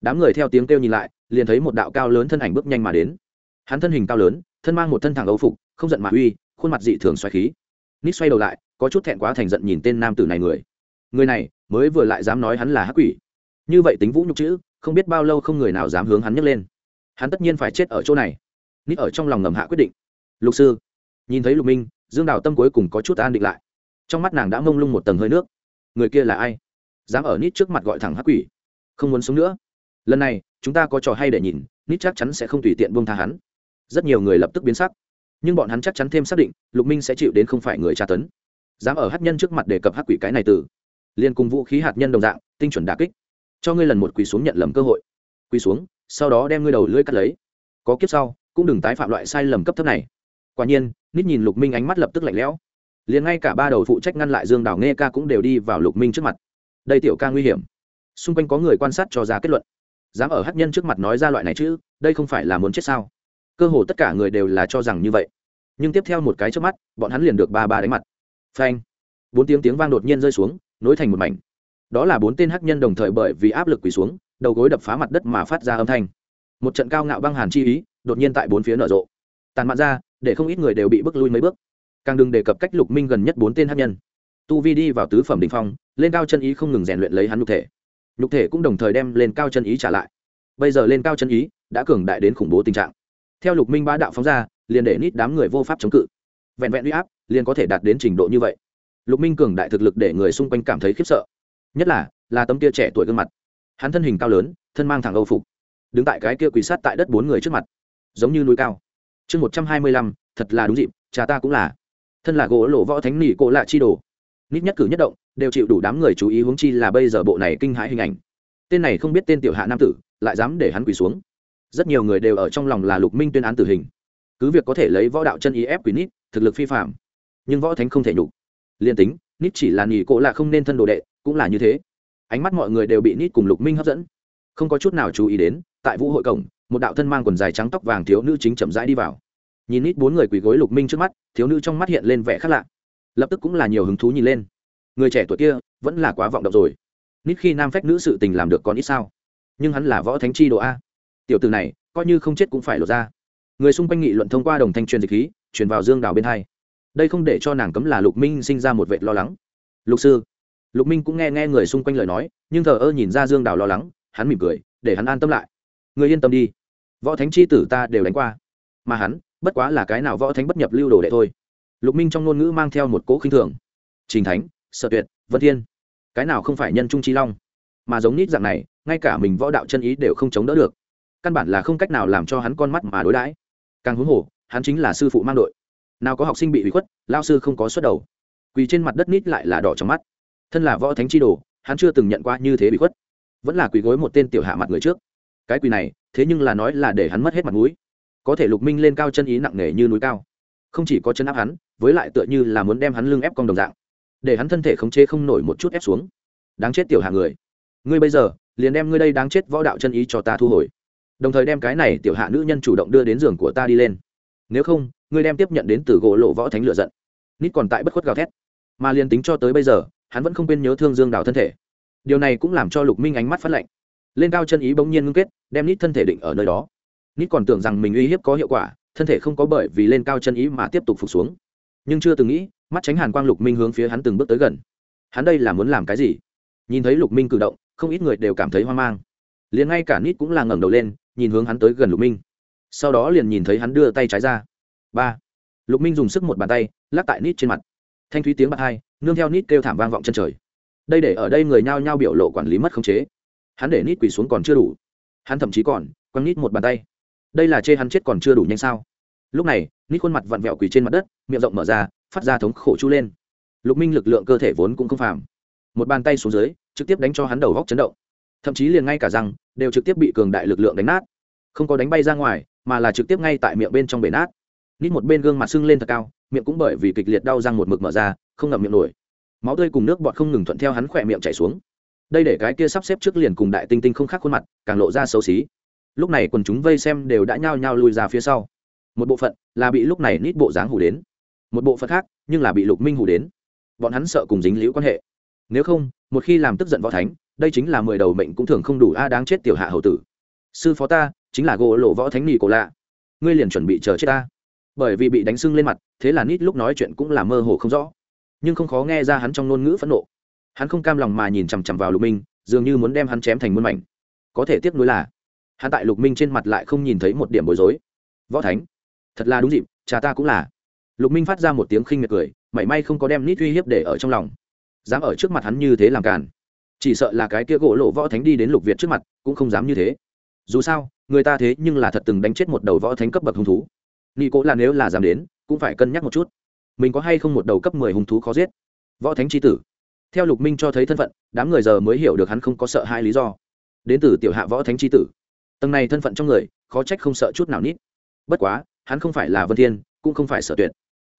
đám người theo tiếng kêu nhìn lại, liền thấy một đạo cao lớn thân ảnh bước nhanh mà đến. Hắn thân hình cao lớn, thân mang một thân thẳng âu phục, không giận mà uy, khuôn mặt dị thường xoáy khí. Nít xoay đầu lại, có chút thẹn quá thành giận nhìn tên nam tử này người. Người này, mới vừa lại dám nói hắn là hắc quỷ. Như vậy tính vũ nhục chữ, không biết bao lâu không người nào dám hướng hắn nhấc lên. Hắn tất nhiên phải chết ở chỗ này. Nít ở trong lòng ngầm hạ quyết định. Lục sư, nhìn thấy lục minh, dương đào tâm cuối cùng có chút an định lại. Trong mắt nàng đã mông lung một tầng hơi nước. Người kia là ai? Dám ở nít trước mặt gọi thẳng hắc quỷ. Không muốn sống nữa lần này, chúng ta có trò hay để nhìn, nít chắc chắn sẽ không tùy tiện buông tha hắn. Rất nhiều người lập tức biến sắc. Nhưng bọn hắn chắc chắn thêm xác định, lục minh sẽ chịu đến không phải người tra tấn. Dám ở hát nhân trước mặt đề cập hắc quỷ cái này từ. Liên cùng vũ khí hạt nhân đồng dạng, tinh chuẩn đà kích. Cho ngươi lần một quỳ xuống nhận lầm cơ hội. Quỳ xuống, sau đó đem ngươi đầu lưỡi cắt lấy. Có kiếp sau, cũng đừng tái phạm loại sai lầm cấp thấp này. Quả nhiên, nít nhìn lục minh ánh mắt lập tức lạnh lẽo. Liền ngay cả ba đầu phụ trách ngăn lại dương đào nghe ca cũng đều đi vào lục minh trước mặt. Đây tiểu ca nguy hiểm. Xung quanh có người quan sát cho ra kết luận dám ở hát nhân trước mặt nói ra loại này chứ, đây không phải là muốn chết sao? Cơ hồ tất cả người đều là cho rằng như vậy. Nhưng tiếp theo một cái trước mắt, bọn hắn liền được ba ba đánh mặt. Phanh! Bốn tiếng tiếng vang đột nhiên rơi xuống, nối thành một mảnh. Đó là bốn tên hắc nhân đồng thời bởi vì áp lực quỳ xuống, đầu gối đập phá mặt đất mà phát ra âm thanh. Một trận cao ngạo băng hàn chi ý, đột nhiên tại bốn phía nở rộ. Tàn mạn ra, để không ít người đều bị bước lui mấy bước. Càng đừng đề cập cách lục minh gần nhất bốn tên hắc nhân. Tu vi đi vào tứ phẩm đ ỉ n h phong, lên cao chân ý không ngừng rèn luyện lấy hắn nhục thể nhục thể cũng đồng thời đem lên cao chân ý trả lại. Bây giờ lên cao chân ý đã cường đại đến khủng bố tình trạng. Theo lục minh ba đạo phóng ra, liền để nít đám người vô pháp chống cự. Vẹn vẹn uy áp, liền có thể đạt đến trình độ như vậy. Lục minh cường đại thực lực để người xung quanh cảm thấy khiếp sợ. Nhất là là tấm kia trẻ tuổi gương mặt. Hắn thân hình cao lớn, thân mang thẳng âu phục, đứng tại cái kia quỳ sát tại đất bốn người trước mặt, giống như núi cao. Chương một trăm hai mươi lăm, thật là đúng dịp, cha ta cũng là. Thân là gỗ lộ võ thánh nỉ cộ lạ chi đồ nít nhất cử nhất động, đều chịu đủ đám người chú ý huống chi là bây giờ bộ này kinh hãi hình ảnh. Tên này không biết tên tiểu hạ nam tử, lại dám để hắn quỳ xuống. Rất nhiều người đều ở trong lòng là lục minh tuyên án tử hình. Cứ việc có thể lấy võ đạo chân ý ép quỷ nít, thực lực phi phạm nhưng võ thánh không thể nhục. Liên tính, nít chỉ là nghỉ cỗ là không nên thân đồ đệ, cũng là như thế. Ánh mắt mọi người đều bị nít cùng lục minh hấp dẫn. Không có chút nào chú ý đến, tại vũ hội cổng, một đạo thân mang quần dài trắng tóc vàng thiếu nữ chính chậm rãi đi vào. Nhìn nít bốn người quỳ gối lục minh trước mắt, thiếu nữ trong mắt hiện lên vẻ khác lạ lập tức cũng là nhiều hứng thú nhìn lên. Người trẻ tuổi kia vẫn là quá vọng động rồi. Nít khi nam phách nữ sự tình làm được còn ít sao? Nhưng hắn là võ thánh chi độ a. Tiểu từ này, coi như không chết cũng phải lột ra. Người xung quanh nghị luận thông qua đồng thanh truyền dịch khí, truyền vào dương đào bên hai. Đây không để cho nàng cấm là lục minh sinh ra một vệ lo lắng. Lục sư. Lục minh cũng nghe nghe người xung quanh lời nói, nhưng thờ ơ nhìn ra dương đào lo lắng, hắn mỉm cười, để hắn an tâm lại. Người yên tâm đi. Võ thánh chi tử ta đều đánh qua. Mà hắn, bất quá là cái nào võ thánh bất nhập lưu đồ đệ thôi lục minh trong ngôn ngữ mang theo một cỗ khinh thường. Trình thánh sợ tuyệt, vân thiên. Cái nào không phải nhân trung chi long? Mà giống nít dạng này, ngay cả mình võ đạo chân ý đều không chống đỡ được. Căn bản là không cách nào làm cho hắn con mắt mà đối đãi. Càng huống hồ, hắn chính là sư phụ mang đội. Nào có học sinh bị hủy khuất, lao sư không có xuất đầu. Quỳ trên mặt đất nít lại là đỏ trong mắt. Thân là võ thánh chi đồ, hắn chưa từng nhận qua như thế bị khuất. Vẫn là quỳ gối một tên tiểu hạ mặt người trước. Cái quỳ này, thế nhưng là nói là để hắn mất hết mặt mũi. Có thể lục minh lên cao chân ý nặng nề như núi cao không chỉ có chân áp hắn, với lại tựa như là muốn đem hắn lưng ép con đồng dạng. Để hắn thân thể khống chế không nổi một chút ép xuống. Đáng chết tiểu hạ người. Ngươi bây giờ, liền đem ngươi đây đáng chết võ đạo chân ý cho ta thu hồi. Đồng thời đem cái này tiểu hạ nữ nhân chủ động đưa đến giường của ta đi lên. Nếu không, ngươi đem tiếp nhận đến từ gỗ lộ võ thánh lựa giận. Nít còn tại bất khuất gào thét. Mà liền tính cho tới bây giờ, hắn vẫn không quên nhớ thương dương đào thân thể. Điều này cũng làm cho lục minh ánh mắt phát lạnh. Lên cao chân ý bỗng nhiên ngưng kết, đem nít thân thể định ở nơi đó. Nít còn tưởng rằng mình uy hiếp có hiệu quả thân thể không có bởi vì lên cao chân ý mà tiếp tục phục xuống. Nhưng chưa từng nghĩ, mắt tránh hàn quang lục minh hướng phía hắn từng bước tới gần. Hắn đây là muốn làm cái gì? Nhìn thấy lục minh cử động, không ít người đều cảm thấy hoang mang. Liền ngay cả nít cũng là ngẩng đầu lên, nhìn hướng hắn tới gần lục minh. Sau đó liền nhìn thấy hắn đưa tay trái ra. Ba. Lục minh dùng sức một bàn tay, lắc tại nít trên mặt. Thanh thúy tiếng bạc hai, nương theo nít kêu thảm vang vọng chân trời. Đây để ở đây người nhao nhao biểu lộ quản lý mất khống chế. Hắn để nít quỳ xuống còn chưa đủ. Hắn thậm chí còn quăng nít một bàn tay đây là chê hắn chết còn chưa đủ nhanh sao? Lúc này, nít khuôn mặt vặn vẹo quỳ trên mặt đất, miệng rộng mở ra, phát ra thống khổ chu lên. Lục minh lực lượng cơ thể vốn cũng không phàm. Một bàn tay xuống dưới, trực tiếp đánh cho hắn đầu góc chấn động. Thậm chí liền ngay cả răng, đều trực tiếp bị cường đại lực lượng đánh nát. Không có đánh bay ra ngoài, mà là trực tiếp ngay tại miệng bên trong bể nát. Nít một bên gương mặt sưng lên thật cao, miệng cũng bởi vì kịch liệt đau răng một mực mở ra, không ngậm miệng nổi. Máu tươi cùng nước bọt không ngừng thuận theo hắn khỏe miệng chảy xuống. Đây để cái kia sắp xếp trước liền cùng đại tinh tinh không khác khuôn mặt, càng lộ ra xấu xí lúc này quần chúng vây xem đều đã nhao nhao lùi ra phía sau. Một bộ phận là bị lúc này nít bộ dáng hủ đến, một bộ phận khác nhưng là bị lục minh hủ đến. Bọn hắn sợ cùng dính liễu quan hệ. Nếu không, một khi làm tức giận võ thánh, đây chính là mười đầu mệnh cũng thường không đủ a đáng chết tiểu hạ hầu tử. Sư phó ta, chính là gỗ lộ võ thánh nỉ cổ lạ. Ngươi liền chuẩn bị chờ chết ta. Bởi vì bị đánh sưng lên mặt, thế là nít lúc nói chuyện cũng là mơ hồ không rõ. Nhưng không khó nghe ra hắn trong ngôn ngữ phẫn nộ. Hắn không cam lòng mà nhìn chằm chằm vào lục minh, dường như muốn đem hắn chém thành muôn mảnh. Có thể tiếp nối là hắn tại lục minh trên mặt lại không nhìn thấy một điểm bối rối. Võ thánh, thật là đúng dịp, cha ta cũng là. Lục minh phát ra một tiếng khinh miệt cười, mảy may không có đem nít uy hiếp để ở trong lòng. Dám ở trước mặt hắn như thế làm càn. Chỉ sợ là cái kia gỗ lộ võ thánh đi đến lục việt trước mặt, cũng không dám như thế. Dù sao, người ta thế nhưng là thật từng đánh chết một đầu võ thánh cấp bậc hung thú. Nghi cố là nếu là dám đến, cũng phải cân nhắc một chút. Mình có hay không một đầu cấp mười hung thú khó giết? Võ thánh tri tử. Theo lục minh cho thấy thân phận, đám người giờ mới hiểu được hắn không có sợ hai lý do. Đến từ tiểu hạ võ thánh tri tử tầng này thân phận trong người, khó trách không sợ chút nào nít. Bất quá, hắn không phải là vân thiên, cũng không phải sở tuyệt.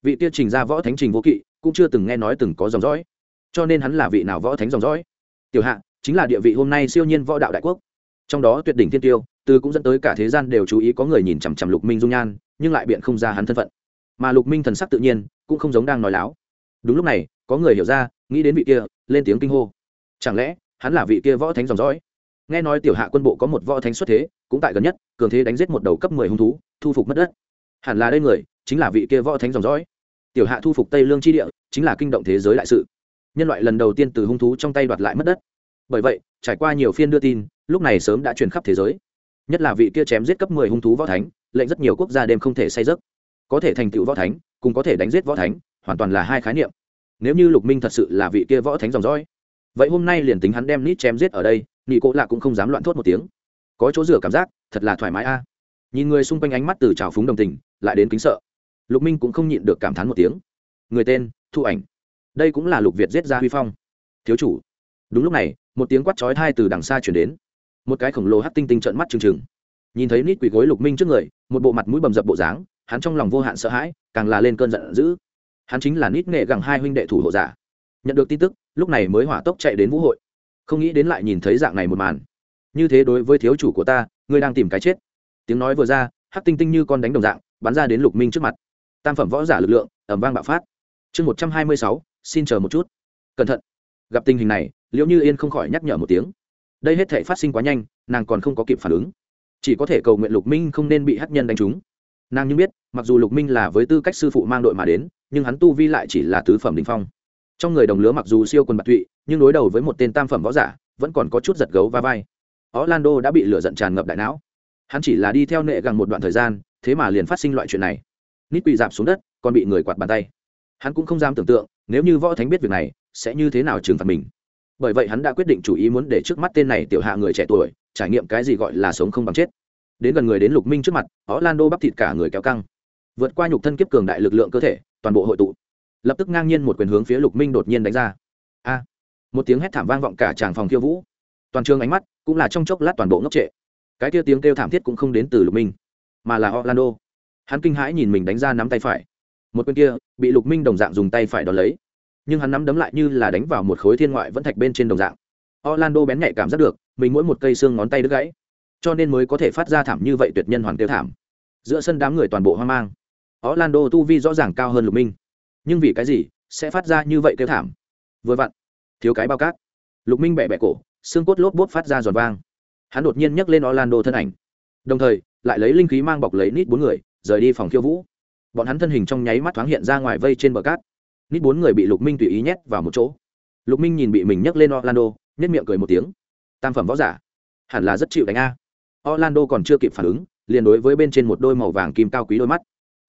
Vị tiêu trình ra võ thánh trình vô kỵ, cũng chưa từng nghe nói từng có dòng dõi. Cho nên hắn là vị nào võ thánh dòng dõi? Tiểu hạ, chính là địa vị hôm nay siêu nhiên võ đạo đại quốc. Trong đó tuyệt đỉnh thiên tiêu, từ cũng dẫn tới cả thế gian đều chú ý có người nhìn chằm chằm lục minh dung nhan, nhưng lại biện không ra hắn thân phận. Mà lục minh thần sắc tự nhiên, cũng không giống đang nói láo. Đúng lúc này, có người hiểu ra, nghĩ đến vị kia, lên tiếng kinh hô. Chẳng lẽ, hắn là vị kia võ thánh dòng dõi? Nghe nói tiểu hạ quân bộ có một võ thánh xuất thế, cũng tại gần nhất, cường thế đánh giết một đầu cấp mười hung thú, thu phục mất đất. Hẳn là đây người, chính là vị kia võ thánh dòng dõi. Tiểu hạ thu phục tây lương tri địa, chính là kinh động thế giới đại sự. Nhân loại lần đầu tiên từ hung thú trong tay đoạt lại mất đất. Bởi vậy, trải qua nhiều phiên đưa tin, lúc này sớm đã truyền khắp thế giới. Nhất là vị kia chém giết cấp mười hung thú võ thánh, lệnh rất nhiều quốc gia đêm không thể say giấc. Có thể thành tựu võ thánh, cùng có thể đánh giết võ thánh, hoàn toàn là hai khái niệm. Nếu như lục minh thật sự là vị kia võ thánh dòng dõi, vậy hôm nay liền tính hắn đem nít chém giết ở đây nị cỗ lạ cũng không dám loạn thốt một tiếng. Có chỗ rửa cảm giác, thật là thoải mái a. À. Nhìn người xung quanh ánh mắt từ trào phúng đồng tình, lại đến kính sợ. Lục minh cũng không nhịn được cảm thán một tiếng. Người tên, thu ảnh. Đây cũng là lục việt giết ra huy phong. Thiếu chủ. Đúng lúc này, một tiếng quát chói thai từ đằng xa chuyển đến. Một cái khổng lồ hắt tinh tinh trợn mắt trừng trừng. Nhìn thấy nít quỷ gối lục minh trước người, một bộ mặt mũi bầm dập bộ dáng, hắn trong lòng vô hạn sợ hãi, càng là lên cơn giận dữ. Hắn chính là nít nghệ gẳng hai huynh đệ thủ hộ giả. Nhận được tin tức, lúc này mới hỏa tốc chạy đến vũ hội không nghĩ đến lại nhìn thấy dạng này một màn. Như thế đối với thiếu chủ của ta, ngươi đang tìm cái chết. Tiếng nói vừa ra, hắc tinh tinh như con đánh đồng dạng, bắn ra đến lục minh trước mặt. Tam phẩm võ giả lực lượng ẩm vang bạo phát. Chương một trăm hai mươi sáu, xin chờ một chút. Cẩn thận. Gặp tình hình này liệu như yên không khỏi nhắc nhở một tiếng. Đây hết thể phát sinh quá nhanh, nàng còn không có kịp phản ứng. Chỉ có thể cầu nguyện lục minh không nên bị hắc nhân đánh trúng. Nàng như biết, mặc dù lục minh là với tư cách sư phụ mang đội mà đến, nhưng hắn tu vi lại chỉ là tứ phẩm đình phong. Trong người đồng lứa mặc dù siêu quần bạc tụy nhưng đối đầu với một tên tam phẩm võ giả, vẫn còn có chút giật gấu va vai. Orlando đã bị lửa giận tràn ngập đại não. Hắn chỉ là đi theo nệ gần một đoạn thời gian, thế mà liền phát sinh loại chuyện này. Nít quỳ dạp xuống đất, còn bị người quạt bàn tay. Hắn cũng không dám tưởng tượng, nếu như võ thánh biết việc này, sẽ như thế nào trừng phạt mình. Bởi vậy hắn đã quyết định chủ ý muốn để trước mắt tên này tiểu hạ người trẻ tuổi, trải nghiệm cái gì gọi là sống không bằng chết. Đến gần người đến lục minh trước mặt, orlando bắp thịt cả người kéo căng. Vượt qua nhục thân kiếp cường đại lực lượng cơ thể, toàn bộ hội tụ. Lập tức ngang nhiên một quyền hướng phía lục minh đột nhiên đánh ra. A! Một tiếng hét thảm vang vọng cả tràng phòng khiêu vũ. Toàn trường ánh mắt cũng là trong chốc lát toàn bộ ngốc trệ. Cái kia tiếng kêu thảm thiết cũng không đến từ lục minh, mà là orlando. Hắn kinh hãi nhìn mình đánh ra nắm tay phải. Một bên kia, bị lục minh đồng dạng dùng tay phải đón lấy. Nhưng hắn nắm đấm lại như là đánh vào một khối thiên ngoại vẫn thạch bên trên đồng dạng. Orlando bén nhạy cảm giác được, mình mỗi một cây xương ngón tay đứt gãy. Cho nên mới có thể phát ra thảm như vậy tuyệt nhân hoàn tiêu thảm. Giữa sân đám người toàn bộ hoang mang. Orlando tu vi rõ ràng cao hơn lục minh. Nhưng vì cái gì sẽ phát ra như vậy kêu thảm? Vừa vặn thiếu cái bao cát. Lục minh bẹ bẹ cổ, xương cốt lốp bốt phát ra giòn vang. Hắn đột nhiên nhấc lên orlando thân ảnh. Đồng thời, lại lấy linh khí mang bọc lấy nít bốn người, rời đi phòng khiêu vũ. Bọn hắn thân hình trong nháy mắt thoáng hiện ra ngoài vây trên bờ cát. Nít bốn người bị lục minh tùy ý nhét vào một chỗ. Lục minh nhìn bị mình nhấc lên orlando nhét miệng cười một tiếng. Tam phẩm võ giả, hẳn là rất chịu đánh a. Orlando còn chưa kịp phản ứng, liền đối với bên trên một đôi màu vàng kim cao quý đôi mắt.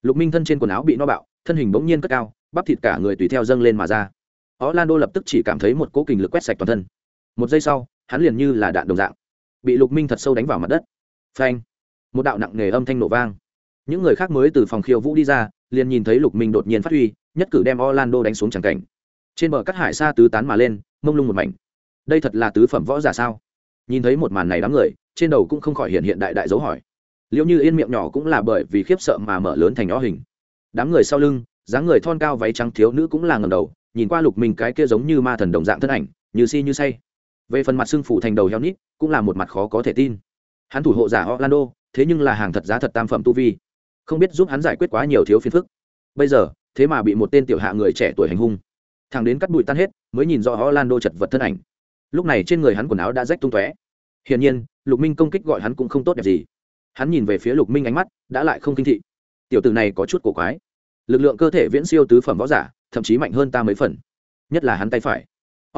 Lục minh thân trên quần áo bị no bạo, thân hình bỗng nhiên cất cao, bắp thịt cả người tùy theo dâng lên mà ra orlando lập tức chỉ cảm thấy một cỗ kình lực quét sạch toàn thân. Một giây sau, hắn liền như là đạn đồng dạng, bị lục minh thật sâu đánh vào mặt đất. Phanh! Một đạo nặng nề âm thanh nổ vang. Những người khác mới từ phòng khiêu vũ đi ra, liền nhìn thấy lục minh đột nhiên phát huy, nhất cử đem orlando đánh xuống chẳng cảnh. Trên bờ cắt hải xa tứ tán mà lên, mông lung một mảnh. Đây thật là tứ phẩm võ giả sao? Nhìn thấy một màn này đám người, trên đầu cũng không khỏi hiện hiện đại đại dấu hỏi. Liệu như yên miệng nhỏ cũng là bởi vì khiếp sợ mà mở lớn thành nhỏ hình. Đám người sau lưng, dáng người thon cao váy trắng thiếu nữ cũng là ngẩng đầu nhìn qua lục minh cái kia giống như ma thần đồng dạng thân ảnh, như si như say. Về phần mặt xưng phủ thành đầu heo nít, cũng là một mặt khó có thể tin. Hắn thủ hộ giả orlando, thế nhưng là hàng thật giá thật tam phẩm tu vi. Không biết giúp hắn giải quyết quá nhiều thiếu phiền phức. Bây giờ, thế mà bị một tên tiểu hạ người trẻ tuổi hành hung. Thằng đến cắt bụi tan hết, mới nhìn rõ orlando chật vật thân ảnh. Lúc này trên người hắn quần áo đã rách tung tóe. Hiển nhiên, lục minh công kích gọi hắn cũng không tốt đẹp gì. Hắn nhìn về phía lục minh ánh mắt đã lại không kinh thị. Tiểu tử này có chút cổ quái. Lực lượng cơ thể viễn siêu tứ phẩm võ giả thậm chí mạnh hơn ta mấy phần. Nhất là hắn tay phải.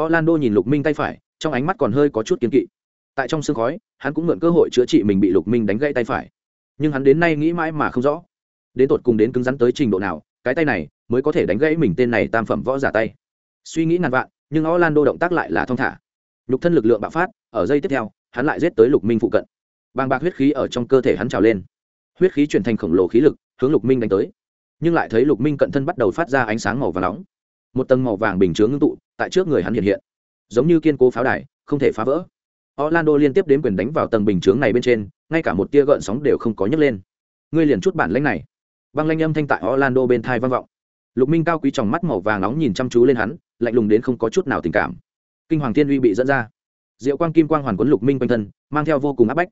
Orlando nhìn lục minh tay phải, trong ánh mắt còn hơi có chút kiên kỵ. Tại trong sương khói, hắn cũng mượn cơ hội chữa trị mình bị lục minh đánh gãy tay phải. Nhưng hắn đến nay nghĩ mãi mà không rõ, đến tột cùng đến cứng rắn tới trình độ nào, cái tay này mới có thể đánh gãy mình tên này tam phẩm võ giả tay. Suy nghĩ ngàn vạn, nhưng orlando động tác lại là thong thả. Nhục thân lực lượng bạo phát, ở giây tiếp theo, hắn lại giết tới lục minh phụ cận. Bàng bạc huyết khí ở trong cơ thể hắn trào lên. Huyết khí chuyển thành khổng lồ khí lực, hướng lục minh đánh tới nhưng lại thấy lục minh cận thân bắt đầu phát ra ánh sáng màu và nóng. Một tầng màu vàng bình chướng ngưng tụ, tại trước người hắn hiện hiện. Giống như kiên cố pháo đài, không thể phá vỡ. Orlando liên tiếp đến quyền đánh vào tầng bình chướng này bên trên, ngay cả một tia gợn sóng đều không có nhấc lên. Ngươi liền chút bản lãnh này. Băng lanh âm thanh tại orlando bên thai vang vọng. Lục minh cao quý tròng mắt màu vàng nóng nhìn chăm chú lên hắn, lạnh lùng đến không có chút nào tình cảm. Kinh hoàng thiên uy bị dẫn ra. Diệu quang kim quang hoàn quấn lục minh quanh thân, mang theo vô cùng áp bách.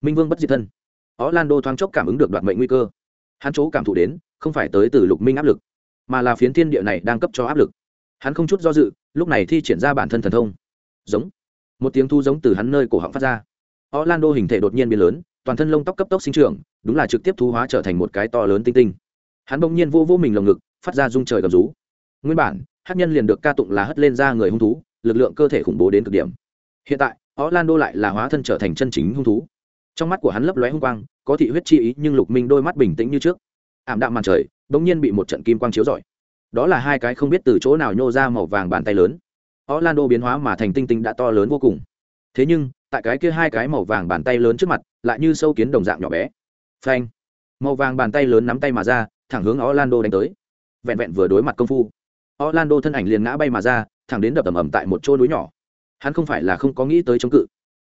Minh vương bất diệt thân. Orlando thoáng chốc cảm ứng được đoạt mệnh nguy cơ hắn chỗ cảm thụ đến, không phải tới từ lục minh áp lực, mà là phiến thiên địa này đang cấp cho áp lực. Hắn không chút do dự, lúc này thi triển ra bản thân thần thông. Giống. Một tiếng thu giống từ hắn nơi cổ họng phát ra. Orlando hình thể đột nhiên biến lớn, toàn thân lông tóc cấp tốc sinh trưởng, đúng là trực tiếp thu hóa trở thành một cái to lớn tinh tinh. Hắn bỗng nhiên vô vô mình lồng ngực, phát ra rung trời gầm rú. Nguyên bản, hát nhân liền được ca tụng là hất lên ra người hung thú, lực lượng cơ thể khủng bố đến cực điểm. Hiện tại, orlando lại là hóa thân trở thành chân chính hung thú. Trong mắt của hắn lấp lóe hung quang có thị huyết chi ý nhưng lục minh đôi mắt bình tĩnh như trước. Ảm đạm màn trời, bỗng nhiên bị một trận kim quang chiếu rọi. Đó là hai cái không biết từ chỗ nào nhô ra màu vàng bàn tay lớn. Orlando biến hóa mà thành tinh tinh đã to lớn vô cùng. Thế nhưng, tại cái kia hai cái màu vàng bàn tay lớn trước mặt, lại như sâu kiến đồng dạng nhỏ bé. Phanh! Màu vàng bàn tay lớn nắm tay mà ra, thẳng hướng orlando đánh tới. Vẹn vẹn vừa đối mặt công phu, orlando thân ảnh liền ngã bay mà ra, thẳng đến đập ầm ầm tại một chỗ núi nhỏ. Hắn không phải là không có nghĩ tới chống cự,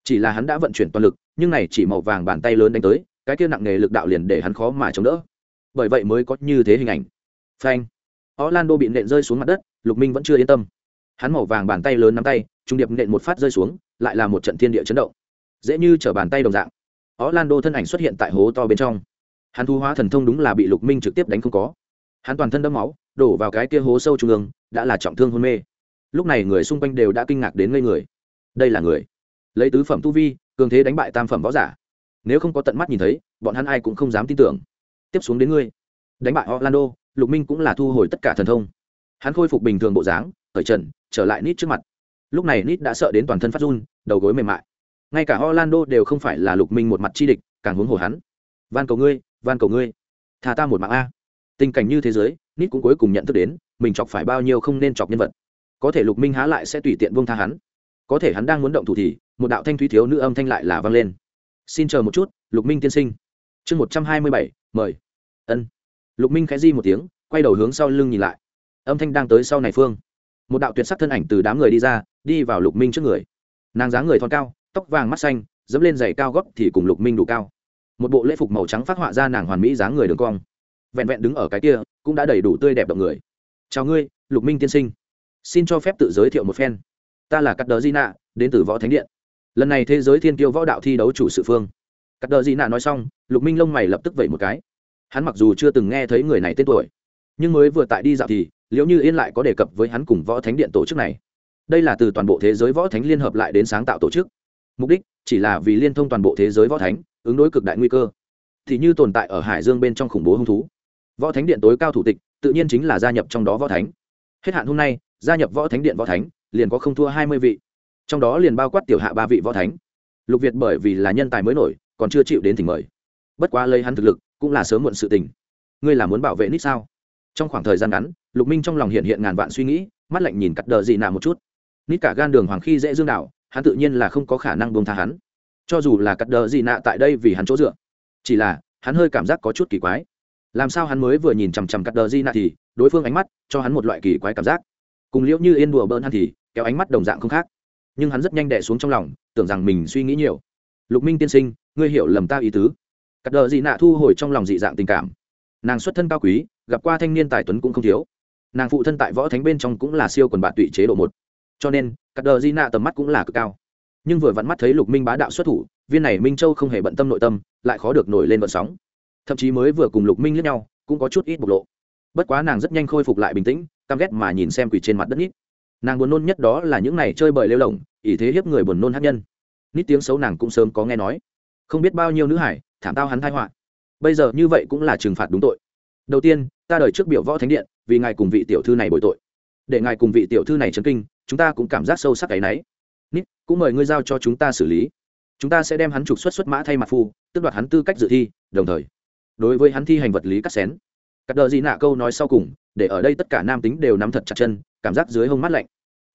chỉ là hắn đã vận chuyển toàn lực, nhưng này chỉ màu vàng bàn tay lớn đánh tới cái kia nặng nghề lực đạo liền để hắn khó mà chống đỡ. Bởi vậy mới có như thế hình ảnh. Phanh. Orlando bị nện rơi xuống mặt đất, lục minh vẫn chưa yên tâm. Hắn màu vàng bàn tay lớn nắm tay, trung điệp nện một phát rơi xuống, lại là một trận thiên địa chấn động. Dễ như t bàn tay đồng dạng, orlando thân ảnh xuất hiện tại hố to bên trong. Hắn thu hóa thần thông đúng là bị lục minh trực tiếp đánh không có. Hắn toàn thân đẫm máu, đổ vào cái kia hố sâu trung ương, đã là trọng thương hôn mê. Lúc này người xung quanh đều đã kinh ngạc đến ngây người. Đây là người. Lấy tứ phẩm tu vi, cường thế đánh bại tam phẩm võ giả nếu không có tận mắt nhìn thấy, bọn hắn ai cũng không dám tin tưởng. Tiếp xuống đến ngươi. Đánh bại orlando, lục minh cũng là thu hồi tất cả thần thông. Hắn khôi phục bình thường bộ dáng khởi trần, trở lại nít trước mặt. Lúc này nít đã sợ đến toàn thân phát run, đầu gối mềm mại. Ngay cả orlando đều không phải là lục minh một mặt chi địch, càng huống hồ hắn. Van cầu ngươi, van cầu ngươi. Thà ta một mạng a. Tình cảnh như thế giới nít cũng cuối cùng nhận thức đến, mình chọc phải bao nhiêu không nên chọc nhân vật. Có thể lục minh há lại sẽ tùy tiện buông tha hắn. Có thể hắn đang muốn động thủ thì, một đạo thanh thúy thiếu nữ âm thanh lại là vang lên xin chờ một chút, lục minh tiên sinh. Chương một trăm hai mươi bảy, mời. Ân. Lục minh khẽ di một tiếng, quay đầu hướng sau lưng nhìn lại. Âm thanh đang tới sau này phương. Một đạo tuyệt sắc thân ảnh từ đám người đi ra, đi vào lục minh trước người. Nàng dáng người thon cao, tóc vàng mắt xanh, dẫm lên giày cao gót thì cùng lục minh đủ cao. Một bộ lễ phục màu trắng phát họa ra nàng hoàn mỹ dáng người đường cong. Vẹn vẹn đứng ở cái kia, cũng đã đầy đủ tươi đẹp động người. Chào ngươi, lục minh tiên sinh. Xin cho phép tự giới thiệu một phen. Ta là cắt đờ di nạ đến từ võ thánh điện lần này thế giới thiên kiêu võ đạo thi đấu chủ sự phương. Cắt đờ dị nạ nói xong, lục minh lông mày lập tức vẩy một cái. Hắn mặc dù chưa từng nghe thấy người này tên tuổi, nhưng mới vừa tại đi dạo thì, liệu như yên lại có đề cập với hắn cùng võ thánh điện tổ chức này. Đây là từ toàn bộ thế giới võ thánh liên hợp lại đến sáng tạo tổ chức. Mục đích, chỉ là vì liên thông toàn bộ thế giới võ thánh, ứng đối cực đại nguy cơ. Thì như tồn tại ở hải dương bên trong khủng bố hung thú. Võ thánh điện tối cao thủ tịch, tự nhiên chính là gia nhập trong đó võ thánh. Hết hạn hôm nay, gia nhập võ thánh điện võ thánh, liền có không thua hai mươi vị trong đó liền bao quát tiểu hạ ba vị võ thánh. Lục việt bởi vì là nhân tài mới nổi, còn chưa chịu đến thỉnh mời. Bất quá lấy hắn thực lực, cũng là sớm muộn sự tình. Ngươi là muốn bảo vệ nít sao? Trong khoảng thời gian ngắn, lục minh trong lòng hiện hiện ngàn vạn suy nghĩ, mắt lạnh nhìn cắt đờ gì nạ một chút. Nít cả gan đường hoàng khi dễ dương đạo, hắn tự nhiên là không có khả năng buông tha hắn. Cho dù là cắt đờ gì nạ tại đây vì hắn chỗ dựa, chỉ là, hắn hơi cảm giác có chút kỳ quái. Làm sao hắn mới vừa nhìn chằm chằm cắt đờ dị nạ thì, đối phương ánh mắt cho hắn một loại kỳ quái cảm giác. Cùng liễu như yên đùa bỡn hắn thì, kéo ánh mắt đồng dạng không khác nhưng hắn rất nhanh đẻ xuống trong lòng, tưởng rằng mình suy nghĩ nhiều. Lục minh tiên sinh, ngươi hiểu lầm ta ý tứ. Cắt đờ dị nạ thu hồi trong lòng dị dạng tình cảm. Nàng xuất thân cao quý, gặp qua thanh niên tài tuấn cũng không thiếu. Nàng phụ thân tại võ thánh bên trong cũng là siêu quần bạn tụy chế độ một. Cho nên, cắt đờ di nạ tầm mắt cũng là cực cao. Nhưng vừa vặn mắt thấy lục minh bá đạo xuất thủ, viên này minh châu không hề bận tâm nội tâm, lại khó được nổi lên vận sóng. Thậm chí mới vừa cùng lục minh lẫn nhau, cũng có chút ít bộc lộ. Bất quá nàng rất nhanh khôi phục lại bình tĩnh, căm ghét mà nhìn xem quỷ trên mặt đất nít nàng buồn nôn nhất đó là những này chơi bời lêu lồng ý thế hiếp người buồn nôn hát nhân. Nít tiếng xấu nàng cũng sớm có nghe nói. Không biết bao nhiêu nữ hải, thảm tao hắn thai họa. Bây giờ như vậy cũng là trừng phạt đúng tội. Đầu tiên, ta đời trước biểu võ thánh điện, vì ngài cùng vị tiểu thư này bồi tội. Để ngài cùng vị tiểu thư này chấn kinh, chúng ta cũng cảm giác sâu sắc cái náy. Nít, cũng mời ngươi giao cho chúng ta xử lý. Chúng ta sẽ đem hắn trục xuất xuất mã thay mặt phu, tước đoạt hắn tư cách dự thi, đồng thời, đối với hắn thi hành vật lý cắt xén. Cắt đờ gì nạ câu nói sau cùng, để ở đây tất cả nam tính đều nắm thật chặt chân cảm giác dưới hông mắt lạnh.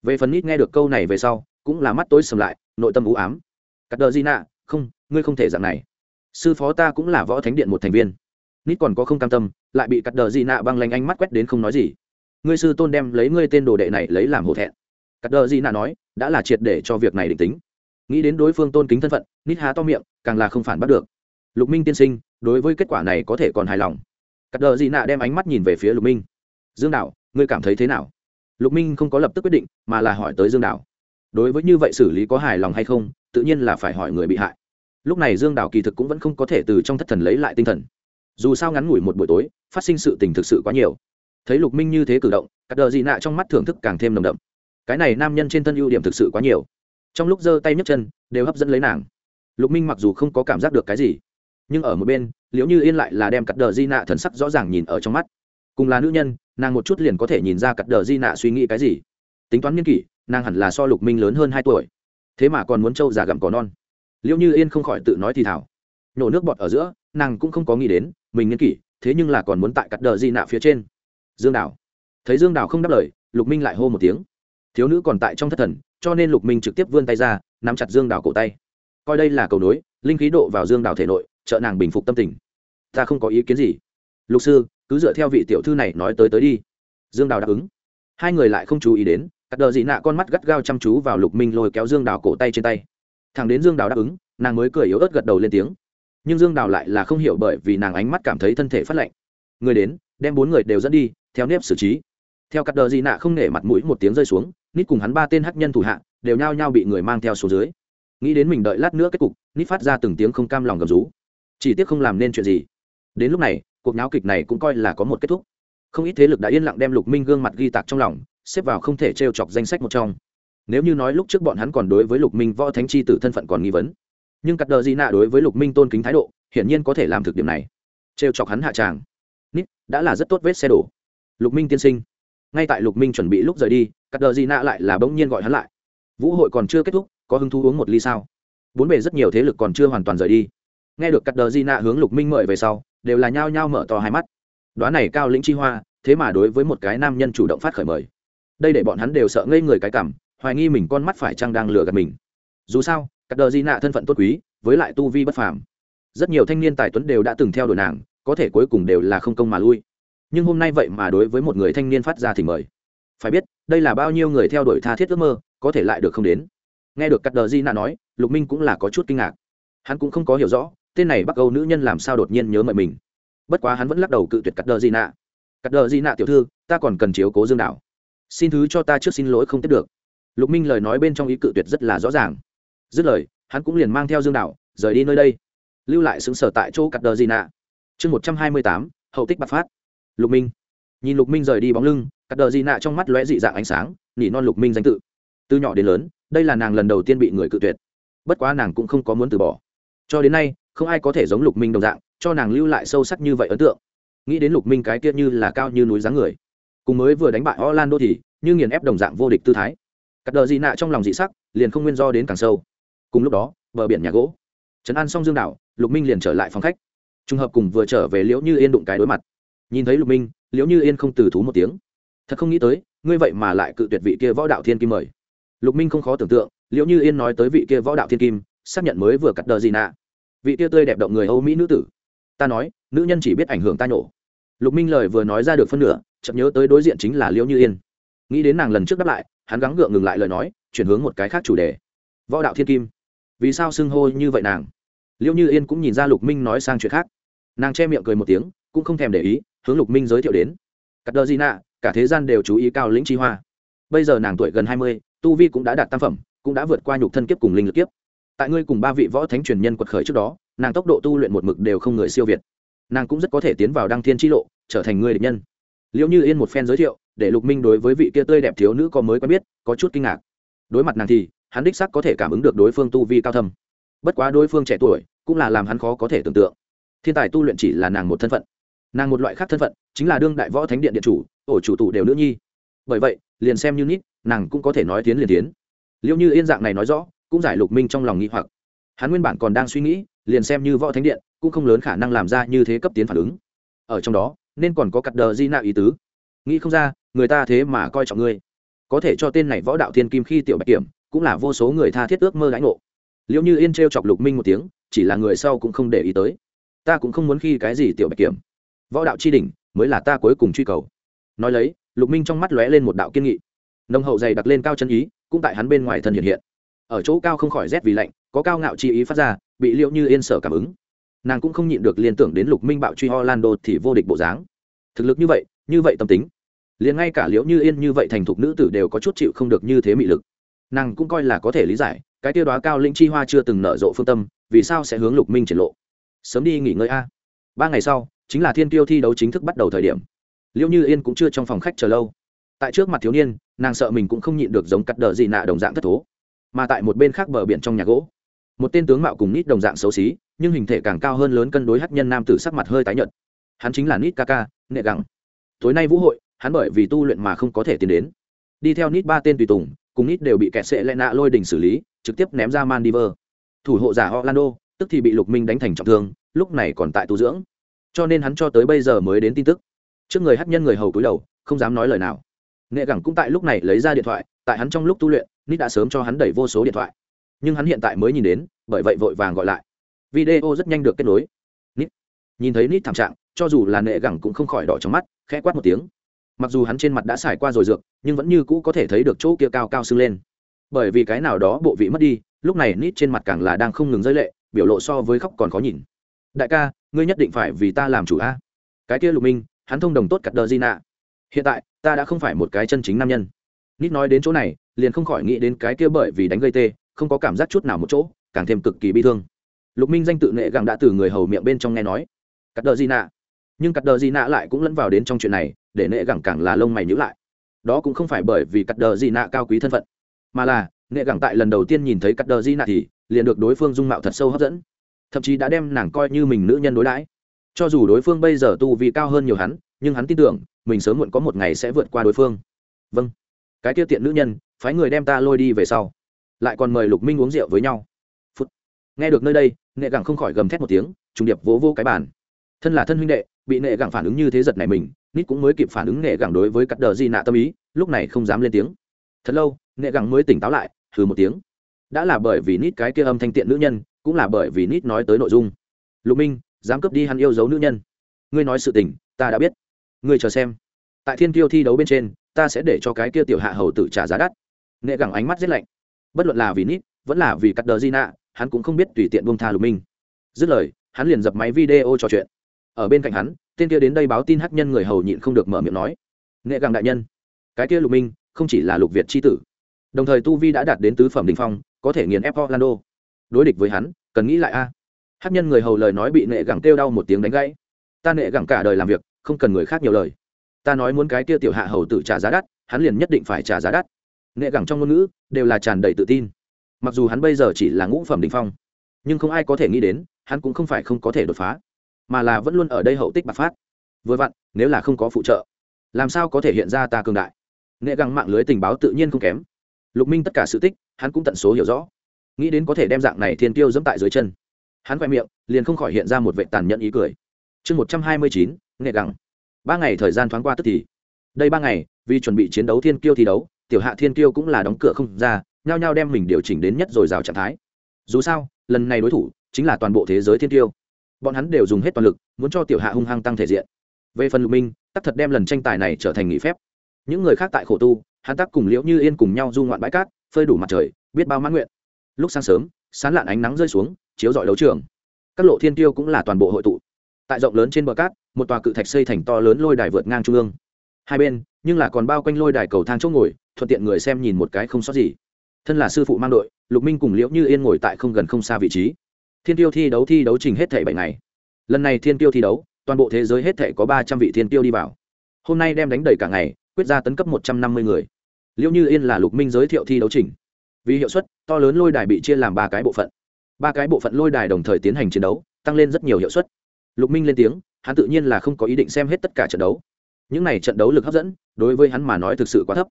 Về phần nít nghe được câu này về sau, cũng là mắt tối sầm lại, nội tâm u ám. Cắt đờ Di nạ, không, ngươi không thể dạng này. Sư phó ta cũng là võ thánh điện một thành viên. Nít còn có không cam tâm, lại bị cắt đờ Di nạ băng lanh ánh mắt quét đến không nói gì. Ngươi sư tôn đem lấy ngươi tên đồ đệ này lấy làm hổ thẹn. Cắt đờ Di nạ nói, đã là triệt để cho việc này định tính. Nghĩ đến đối phương tôn kính thân phận, nít há to miệng, càng là không phản bắt được. Lục minh tiên sinh, đối với kết quả này có thể còn hài lòng. Cắt đờ Di nạ đem ánh mắt nhìn về phía lục minh. Dương đạo, ngươi cảm thấy thế nào? Lục minh không có lập tức quyết định mà là hỏi tới dương Đảo, đối với như vậy xử lý có hài lòng hay không tự nhiên là phải hỏi người bị hại. Lúc này dương đảo kỳ thực cũng vẫn không có thể từ trong thất thần lấy lại tinh thần. Dù sao ngắn ngủi một buổi tối phát sinh sự tình thực sự quá nhiều. Thấy lục minh như thế cử động cắt đờ dị nạ trong mắt thưởng thức càng thêm nồng đậm. Cái này nam nhân trên thân ưu điểm thực sự quá nhiều. Trong lúc giơ tay nhấc chân đều hấp dẫn lấy nàng. Lục minh mặc dù không có cảm giác được cái gì nhưng ở một bên liễu như yên lại là đem cắt đờ di nạ thần sắc rõ ràng nhìn ở trong mắt cùng là nữ nhân, nàng một chút liền có thể nhìn ra cặp đờ di nạ suy nghĩ cái gì. Tính toán niên kỷ, nàng hẳn là so lục minh lớn hơn hai tuổi. Thế mà còn muốn trâu già gặm cỏ non. Liệu như yên không khỏi tự nói thì thảo nhổ nước bọt ở giữa, nàng cũng không có nghĩ đến, mình nghiên kỷ, thế nhưng là còn muốn tại cắt đờ di nạ phía trên. Dương đào. Thấy dương đào không đáp lời, lục minh lại hô một tiếng. Thiếu nữ còn tại trong thất thần, cho nên lục minh trực tiếp vươn tay ra, nắm chặt dương đào cổ tay. Coi đây là cầu nối, linh khí độ vào dương đào thể nội, trợ nàng bình phục tâm tình. Ta không có ý kiến gì lục sư, cứ dựa theo vị tiểu thư này nói tới tới đi. Dương đào đáp ứng. Hai người lại không chú ý đến, cắt đờ dị nạ con mắt gắt gao chăm chú vào lục minh lôi kéo dương đào cổ tay trên tay. Thằng đến dương đào đáp ứng, nàng mới cười yếu ớt gật đầu lên tiếng. Nhưng dương đào lại là không hiểu bởi vì nàng ánh mắt cảm thấy thân thể phát lạnh. Người đến, đem bốn người đều dẫn đi, theo nếp xử trí. Theo cắt đờ dị nạ không nể mặt mũi một tiếng rơi xuống, nít cùng hắn ba tên hắc nhân thủ hạ, đều nhao nhao bị người mang theo số dưới. Nghĩ đến mình đợi lát nữa kết cục, nít phát ra từng tiếng không cam lòng gầm rú. Chỉ tiếc không làm nên chuyện gì. Đến lúc này cuộc náo kịch này cũng coi là có một kết thúc. Không ít thế lực đã yên lặng đem lục minh gương mặt ghi tạc trong lòng, xếp vào không thể t r e o chọc danh sách một trong. Nếu như nói lúc trước bọn hắn còn đối với lục minh võ thánh chi tử thân phận còn nghi vấn, nhưng cắt đờ di nạ đối với lục minh tôn kính thái độ, hiển nhiên có thể làm thực điểm này. T r e o chọc hắn hạ tràng. Nít, đã là rất tốt vết xe đổ. Lục minh tiên sinh. Ngay tại lục minh chuẩn bị lúc rời đi, cắt đờ di nạ lại là bỗng nhiên gọi hắn lại. Vũ hội còn chưa kết thúc, có hứng thú uống một ly sao? Bốn bề rất nhiều thế lực còn chưa hoàn toàn rời đi. Nghe được cắt đờ di nạ hướng lục minh mời về sau đều là nhao nhao mở to hai mắt. Đoán này cao lĩnh chi hoa, thế mà đối với một cái nam nhân chủ động phát khởi mời. Đây để bọn hắn đều sợ ngây người cái cảm, hoài nghi mình con mắt phải chăng đang lừa gạt mình. Dù sao Cát đờ di nạ thân phận tốt quý, với lại tu vi bất phàm. Rất nhiều thanh niên tài tuấn đều đã từng theo đuổi nàng, có thể cuối cùng đều là không công mà lui. Nhưng hôm nay vậy mà đối với một người thanh niên phát ra thì mời. Phải biết, đây là bao nhiêu người theo đuổi tha thiết ước mơ, có thể lại được không đến. Nghe được cắt đờ di nạ nói, lục minh cũng là có chút kinh ngạc. Hắn cũng không có hiểu rõ tên này bắc âu nữ nhân làm sao đột nhiên nhớ mời mình bất quá hắn vẫn lắc đầu cự tuyệt cắt đờ Di nạ cắt đờ Di nạ tiểu thư ta còn cần chiếu cố dương đảo xin thứ cho ta trước xin lỗi không tiếp được lục minh lời nói bên trong ý cự tuyệt rất là rõ ràng dứt lời hắn cũng liền mang theo dương đảo rời đi nơi đây lưu lại xứng sở tại chỗ cắt đờ Di nạ chương một trăm hai mươi tám hậu tích bạc phát lục minh nhìn lục minh rời đi bóng lưng cắt đờ Di nạ trong mắt lóe dị dạng ánh sáng nỉ non lục minh danh tự từ nhỏ đến lớn đây là nàng lần đầu tiên bị người cự tuyệt bất quá nàng cũng không có muốn từ bỏ cho đến nay không ai có thể giống lục minh đồng dạng, cho nàng lưu lại sâu sắc như vậy ấn tượng. Nghĩ đến lục minh cái kia như là cao như núi dáng người. Cùng mới vừa đánh bại orlando thì, như nghiền ép đồng dạng vô địch tư thái. Cắt đờ dị nạ trong lòng dị sắc, liền không nguyên do đến càng sâu. Cùng lúc đó, bờ biển nhà gỗ. Trấn an xong dương đảo, lục minh liền trở lại phòng khách. Trùng hợp cùng vừa trở về liễu như yên đụng cái đối mặt. Nhìn thấy lục minh, liễu như yên không từ thú một tiếng. Thật không nghĩ tới, ngươi vậy mà lại cự tuyệt vị kia võ đạo thiên kim mời. Lục minh không khó tưởng tượng, liễu như yên nói tới vị kia võ đạo thiên kim, xác nhận mới vừa cắt đờ gì nạ vị tia tươi đẹp động người âu mỹ nữ tử. Ta nói, nữ nhân chỉ biết ảnh hưởng ta nhổ. Lục minh lời vừa nói ra được phân nửa chậm nhớ tới đối diện chính là liễu như yên. Nghĩ đến nàng lần trước đáp lại, hắn gắng gượng ngừng lại lời nói, chuyển hướng một cái khác chủ đề. Võ đạo thiên kim. Vì sao xưng hô như vậy nàng? Liễu như yên cũng nhìn ra lục minh nói sang chuyện khác. Nàng che miệng cười một tiếng, cũng không thèm để ý, hướng lục minh giới thiệu đến. Cắt đơ gì nạ cả thế gian đều chú ý cao lĩnh chi hoa. Bây giờ nàng tuổi gần hai mươi, tu vi cũng đã đạt tam phẩm, cũng đã vượt qua nhục thân kiếp cùng linh lực kiếp tại ngươi cùng ba vị võ thánh truyền nhân quật khởi trước đó, nàng tốc độ tu luyện một mực đều không người siêu việt. Nàng cũng rất có thể tiến vào đăng thiên tri lộ, trở thành người địch nhân. Liệu như yên một phen giới thiệu, để lục minh đối với vị kia tươi đẹp thiếu nữ có mới quen biết, có chút kinh ngạc. Đối mặt nàng thì, hắn đích sắc có thể cảm ứng được đối phương tu vi cao thâm. Bất quá đối phương trẻ tuổi, cũng là làm hắn khó có thể tưởng tượng. Thiên tài tu luyện chỉ là nàng một thân phận. Nàng một loại khác thân phận, chính là đương đại võ thánh điện điện chủ ổ chủ tụ đều nữ nhi. Bởi vậy, liền xem như nít, nàng cũng có thể nói tiến liền tiến. Liệu như yên dạng này nói rõ cũng giải lục minh trong lòng nghĩ hoặc. Hắn nguyên bản còn đang suy nghĩ, liền xem như võ thánh điện, cũng không lớn khả năng làm ra như thế cấp tiến phản ứng. Ở trong đó, nên còn có cặp đờ di nạ ý tứ. Nghĩ không ra, người ta thế mà coi trọng ngươi. Có thể cho tên này võ đạo thiên kim khi tiểu bạch kiểm, cũng là vô số người tha thiết ước mơ lãnh ngộ. Liệu như yên t r e o chọc lục minh một tiếng, chỉ là người sau cũng không để ý tới. Ta cũng không muốn khi cái gì tiểu bạch kiểm. Võ đạo tri đình mới là ta cuối cùng truy cầu. Nói lấy, lục minh trong mắt lóe lên một đạo kiên nghị. Nông hậu dày đặc lên cao chân ý, cũng tại hắn bên ngoài thân hiện hiện ở chỗ cao không khỏi rét vì lạnh, có cao ngạo chi ý phát ra, bị liệu như yên sở cảm ứng. Nàng cũng không nhịn được liên tưởng đến lục minh bạo truy orlando thì vô địch bộ dáng. Thực lực như vậy như vậy tâm tính. Liền ngay cả liễu như yên như vậy thành thục nữ tử đều có chút chịu không được như thế mị lực. Nàng cũng coi là có thể lý giải, cái tiêu đoá cao lĩnh chi hoa chưa từng nở rộ phương tâm, vì sao sẽ hướng lục minh triển lộ? Sớm đi nghỉ ngơi a. Ba ngày sau, chính là thiên tiêu thi đấu chính thức bắt đầu thời điểm. Liễu như yên cũng chưa trong phòng khách chờ lâu. Tại trước mặt thiếu niên, nàng sợ mình cũng không nhịn được giống cắt đờ gì nạ đồng dạng thất thố mà tại một bên khác bờ biển trong nhà gỗ. Một tên tướng mạo cùng nít đồng dạng xấu xí, nhưng hình thể càng cao hơn lớn cân đối hát nhân nam tử sắc mặt hơi tái nhợt. Hắn chính là nít kaka nệ gẳng. Tối nay vũ hội, hắn bởi vì tu luyện mà không có thể tiến đến. Đi theo nít ba tên tùy tùng, cùng nít đều bị kẹt sệ lệ nạ lôi đình xử lý, trực tiếp ném ra maldiver thủ hộ giả orlando, tức thì bị lục minh đánh thành trọng thương, lúc này còn tại tu dưỡng. Cho nên hắn cho tới bây giờ mới đến tin tức. Trước người hát nhân người hầu cúi đầu, không dám nói lời nào. Nghệ gẳng cũng tại lúc này lấy ra điện thoại, tại hắn trong lúc tu luyện nít đã sớm cho hắn đẩy vô số điện thoại. Nhưng hắn hiện tại mới nhìn đến, bởi vậy vội vàng gọi lại. Video rất nhanh được kết nối. Nít nhìn thấy nít thảm trạng, cho dù là nệ gẳng cũng không khỏi đỏ trong mắt, khẽ quát một tiếng. Mặc dù hắn trên mặt đã xài qua rồi dược, nhưng vẫn như cũ có thể thấy được chỗ kia cao cao sưng lên. Bởi vì cái nào đó bộ vị mất đi, lúc này nít trên mặt càng là đang không ngừng rơi lệ, biểu lộ so với khóc còn khó nhìn. Đại ca, ngươi nhất định phải vì ta làm chủ a. Cái kia lục minh, hắn thông đồng tốt cặt đờ di nạ hiện tại, ta đã không phải một cái chân chính nam nhân nít nói đến chỗ này, liền không khỏi nghĩ đến cái kia bởi vì đánh gây tê, không có cảm giác chút nào một chỗ, càng thêm cực kỳ bi thương. Lục minh danh tự nệ gặng đã từ người hầu miệng bên trong nghe nói. Cắt đờ di nạ. Nhưng cắt đờ di nạ lại cũng lẫn vào đến trong chuyện này, để nệ gặng càng là lông mày nhữ lại. Đó cũng không phải bởi vì cắt đờ di nạ cao quý thân phận, mà là, nệ gặng tại lần đầu tiên nhìn thấy cắt đờ di nạ thì, liền được đối phương dung mạo thật sâu hấp dẫn. Thậm chí đã đem nàng coi như mình nữ nhân đối đãi. Cho dù đối phương bây giờ tu vi cao hơn nhiều hắn, nhưng hắn tin tưởng, mình sớm muộn có một ngày sẽ vượt qua đối phương. Vâng cái tiêu tiện nữ nhân, phái người đem ta lôi đi về sau. Lại còn mời lục minh uống rượu với nhau. Phút. nghe được nơi đây nghệ gẳng không khỏi gầm thét một tiếng, trùng điệp vỗ vô cái bàn. Thân là thân huynh đệ, bị nghệ gẳng phản ứng như thế giật này mình, nít cũng mới kịp phản ứng nghệ gẳng đối với cắt đờ di nạ tâm ý, lúc này không dám lên tiếng. Thật lâu nghệ gẳng mới tỉnh táo lại thử một tiếng. Đã là bởi vì nít cái kia âm thanh tiện nữ nhân, cũng là bởi vì nít nói tới nội dung. Lục minh, dám cướp đi hắn yêu dấu nữ nhân. Ngươi nói sự tình, ta đã biết. Ngươi chờ xem. Tại thiên tiêu thi đấu bên trên ta sẽ để cho cái kia tiểu hạ hầu tự trả giá đắt. Nghệ gẳng ánh mắt rét lạnh. Bất luận là vì nít, vẫn là vì cắt đờ di nạ, hắn cũng không biết tùy tiện bông tha lục minh. Dứt lời, hắn liền dập máy video trò chuyện. Ở bên cạnh hắn, tên kia đến đây báo tin hắc nhân người hầu nhịn không được mở miệng nói nghệ gẳng đại nhân, cái kia lục minh không chỉ là lục việt tri tử, đồng thời tu vi đã đạt đến tứ phẩm đình phong, có thể nghiền ép orlando. Đối địch với hắn, cần nghĩ lại a. À. hát nhân người hầu lời nói bị nệ gẳng kêu đau một tiếng đánh gãy. Ta nệ gẳng cả đời làm việc, không cần người khác nhiều lời ta nói muốn cái kia tiểu hạ hầu tự trả giá đắt, hắn liền nhất định phải trả giá đắt. Nghệ gẳng trong ngôn ngữ đều là tràn đầy tự tin. Mặc dù hắn bây giờ chỉ là ngũ phẩm đình phong, nhưng không ai có thể nghĩ đến, hắn cũng không phải không có thể đột phá, mà là vẫn luôn ở đây hậu tích bạc phát. Vừa vặn, nếu là không có phụ trợ, làm sao có thể hiện ra ta cường đại? Nghệ găng mạng lưới tình báo tự nhiên không kém. Lục minh tất cả sự tích, hắn cũng tận số hiểu rõ. Nghĩ đến có thể đem dạng này thiên tiêu dẫm tại dưới chân, hắn quay miệng liền không khỏi hiện ra một vệ tàn nhẫn ý cười. Chương một trăm hai mươi chín nghệ gẳng ba ngày thời gian thoáng qua tức thì. Đây ba ngày vì chuẩn bị chiến đấu thiên kiêu thi đấu tiểu hạ thiên kiêu cũng là đóng cửa không ra nhao nhao đem mình điều chỉnh đến nhất rồi rào trạng thái. Dù sao lần này đối thủ chính là toàn bộ thế giới thiên Kiêu, bọn hắn đều dùng hết toàn lực muốn cho tiểu hạ hung hăng tăng thể diện. Về phần lục minh tắc thật đem lần tranh tài này trở thành nghỉ phép. Những người khác tại khổ tu hắn tắc cùng liễu như yên cùng nhau du ngoạn bãi cát phơi đủ mặt trời biết bao mãn nguyện. Lúc sáng sớm sán lạn ánh nắng rơi xuống chiếu dọi đấu trường. Các lộ thiên tiêu cũng là toàn bộ hội tụ tại rộng lớn trên bờ cát, một tòa cự thạch xây thành to lớn lôi đài vượt ngang trung ương. Hai bên, nhưng là còn bao quanh lôi đài cầu thang chỗ ngồi, thuận tiện người xem nhìn một cái không sót gì. Thân là sư phụ mang đội, lục minh cùng liễu như yên ngồi tại không gần không xa vị trí. Thiên tiêu thi đấu thi đấu trình hết thể bảy ngày. Lần này thiên tiêu thi đấu, toàn bộ thế giới hết thể có ba trăm vị thiên tiêu đi vào. Hôm nay đem đánh đầy cả ngày, quyết ra tấn cấp một trăm năm mươi người. Liễu như yên là lục minh giới thiệu thi đấu trình. Vì hiệu suất, to lớn lôi đài bị chia làm ba cái bộ phận. Ba cái bộ phận lôi đài đồng thời tiến hành chiến đấu, tăng lên rất nhiều hiệu suất lục minh lên tiếng, hắn tự nhiên là không có ý định xem hết tất cả trận đấu. Những n à y trận đấu lực hấp dẫn, đối với hắn mà nói thực sự quá thấp.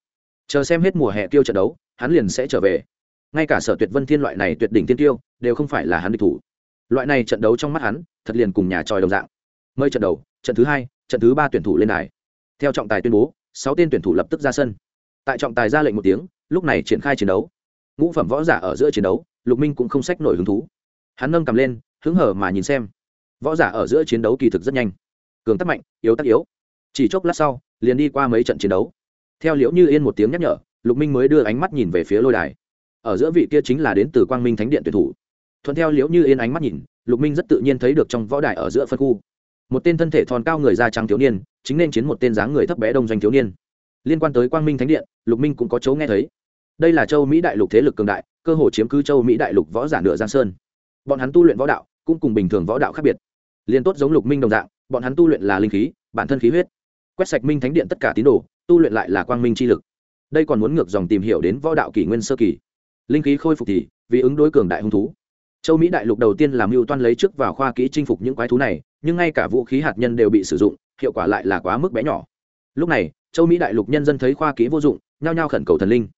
Chờ xem hết mùa hè tiêu trận đấu, hắn liền sẽ trở về. Ngay cả sở tuyệt vân thiên loại này tuyệt đỉnh tiên tiêu, đều không phải là hắn địch thủ. Loại này trận đấu trong mắt hắn, thật liền cùng nhà tròi đồng dạng. Mây trận đầu, trận thứ hai, trận thứ ba tuyển thủ lên đài. Theo trọng tài tuyên bố, sáu tên tuyển thủ lập tức ra sân. Tại trọng tài ra lệnh một tiếng, lúc này triển khai chiến đấu. Ngũ phẩm võ giả ở giữa chiến đấu, lục minh cũng không sách nổi hứng thú. Hắn nâng cầm lên, hứng hở mà nhìn xem võ giả ở giữa chiến đấu kỳ thực rất nhanh. Cường tắc mạnh, yếu tắc yếu. Chỉ chốc lát sau, liền đi qua mấy trận chiến đấu. Theo liễu như yên một tiếng nhắc nhở, lục minh mới đưa ánh mắt nhìn về phía lôi đài. Ở giữa vị kia chính là đến từ quang minh thánh điện tuyển thủ. Thuận theo liễu như yên ánh mắt nhìn, lục minh rất tự nhiên thấy được trong võ đài ở giữa phân khu. Một tên thân thể thon cao người da trắng thiếu niên, chính nên chiến một tên dáng người thấp bé đông doanh thiếu niên. Liên quan tới quang minh thánh điện, lục minh cũng có chỗ nghe thấy. Đây là châu mỹ đại lục thế lực cường đại, cơ hồ chiếm cứ châu mỹ đại lục võ giả nửa giang sơn. Bọn hắn tu luyện võ đạo, cũng cùng bình thường võ đạo khác biệt liên tốt giống lục minh đồng dạng, bọn hắn tu luyện là linh khí, bản thân khí huyết. Quét sạch minh thánh điện tất cả tín đồ, tu luyện lại là quang minh chi lực. Đây còn muốn ngược dòng tìm hiểu đến võ đạo kỷ nguyên sơ kỳ. Linh khí khôi phục thì, vì ứng đối cường đại hung thú. Châu mỹ đại lục đầu tiên làm mưu toan lấy trước vào khoa kỹ chinh phục những quái thú này, nhưng ngay cả vũ khí hạt nhân đều bị sử dụng, hiệu quả lại là quá mức bé nhỏ. Lúc này, châu mỹ đại lục nhân dân thấy khoa kỹ vô dụng, nhao nhao khẩn cầu thần linh.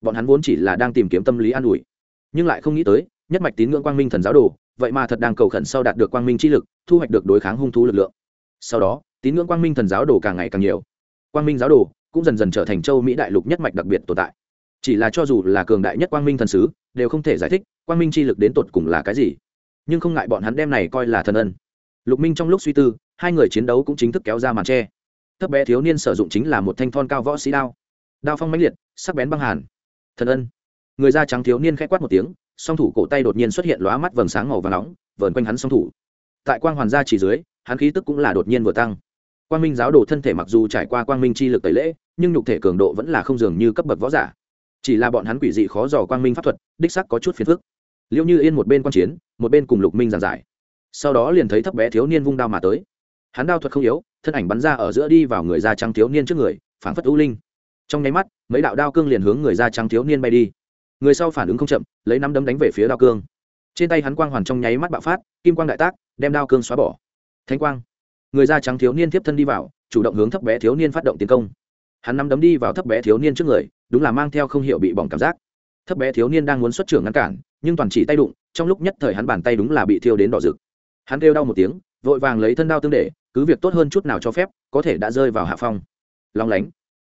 Bọn hắn vốn chỉ là đang tìm kiếm tâm lý an ủi, nhưng lại không nghĩ tới, nhất mạch tín ngưỡng quang minh thần giáo đồ vậy mà thật đang cầu khẩn sau đạt được quang minh chi lực, thu hoạch được đối kháng hung thú lực lượng. Sau đó, tín ngưỡng quang minh thần giáo đồ càng ngày càng nhiều. Quang minh giáo đồ cũng dần dần trở thành châu mỹ đại lục nhất mạch đặc biệt tồn tại. Chỉ là cho dù là cường đại nhất quang minh thần sứ, đều không thể giải thích quang minh chi lực đến tột cùng là cái gì. Nhưng không ngại bọn hắn đem này coi là thần ân. Lục minh trong lúc suy tư, hai người chiến đấu cũng chính thức kéo ra màn tre. Thấp bé thiếu niên sử dụng chính là một thanh thon cao võ sĩ đao. Đao phong mãnh liệt, sắc bén băng hàn. Thần ân. Người da trắng thiếu niên k h ẽ quát một tiếng song thủ cổ tay đột nhiên xuất hiện lóa mắt vầng sáng màu và nóng, vờn quanh hắn song thủ. Tại quang hoàn gia chỉ dưới, hắn khí tức cũng là đột nhiên vừa tăng. Quang minh giáo đồ thân thể mặc dù trải qua quang minh chi lực tẩy lễ, nhưng nhục thể cường độ vẫn là không dường như cấp bậc võ giả. Chỉ là bọn hắn quỷ dị khó dò quang minh pháp thuật, đích sắc có chút phiền phức. Liệu như yên một bên quan chiến, một bên cùng lục minh giảng giải. Sau đó liền thấy thấp bé thiếu niên vung đao mà tới. Hắn đao thuật không yếu, thân ảnh bắn ra ở giữa đi vào người da trắng thiếu niên trước người, phảng phất ưu linh. Trong nháy mắt, mấy đạo đao cương liền hướng người da trắng thiếu niên bay đi người sau phản ứng không chậm, lấy năm đấm đánh về phía đao cương. Trên tay hắn quang hoàn trong nháy mắt bạo phát, kim quang đại tác, đem đao cương xóa bỏ. Thanh quang. Người da trắng thiếu niên tiếp thân đi vào, chủ động hướng thấp bé thiếu niên phát động tiến công. Hắn nắm đấm đi vào thấp bé thiếu niên trước người, đúng là mang theo không hiểu bị bỏng cảm giác. Thấp bé thiếu niên đang muốn xuất trưởng ngăn cản, nhưng toàn chỉ tay đụng, trong lúc nhất thời hắn bàn tay đúng là bị thiêu đến đỏ rực. Hắn kêu đau một tiếng, vội vàng lấy thân đao tương để, cứ việc tốt hơn chút nào cho phép, có thể đã rơi vào hạ phong. Lòng lánh.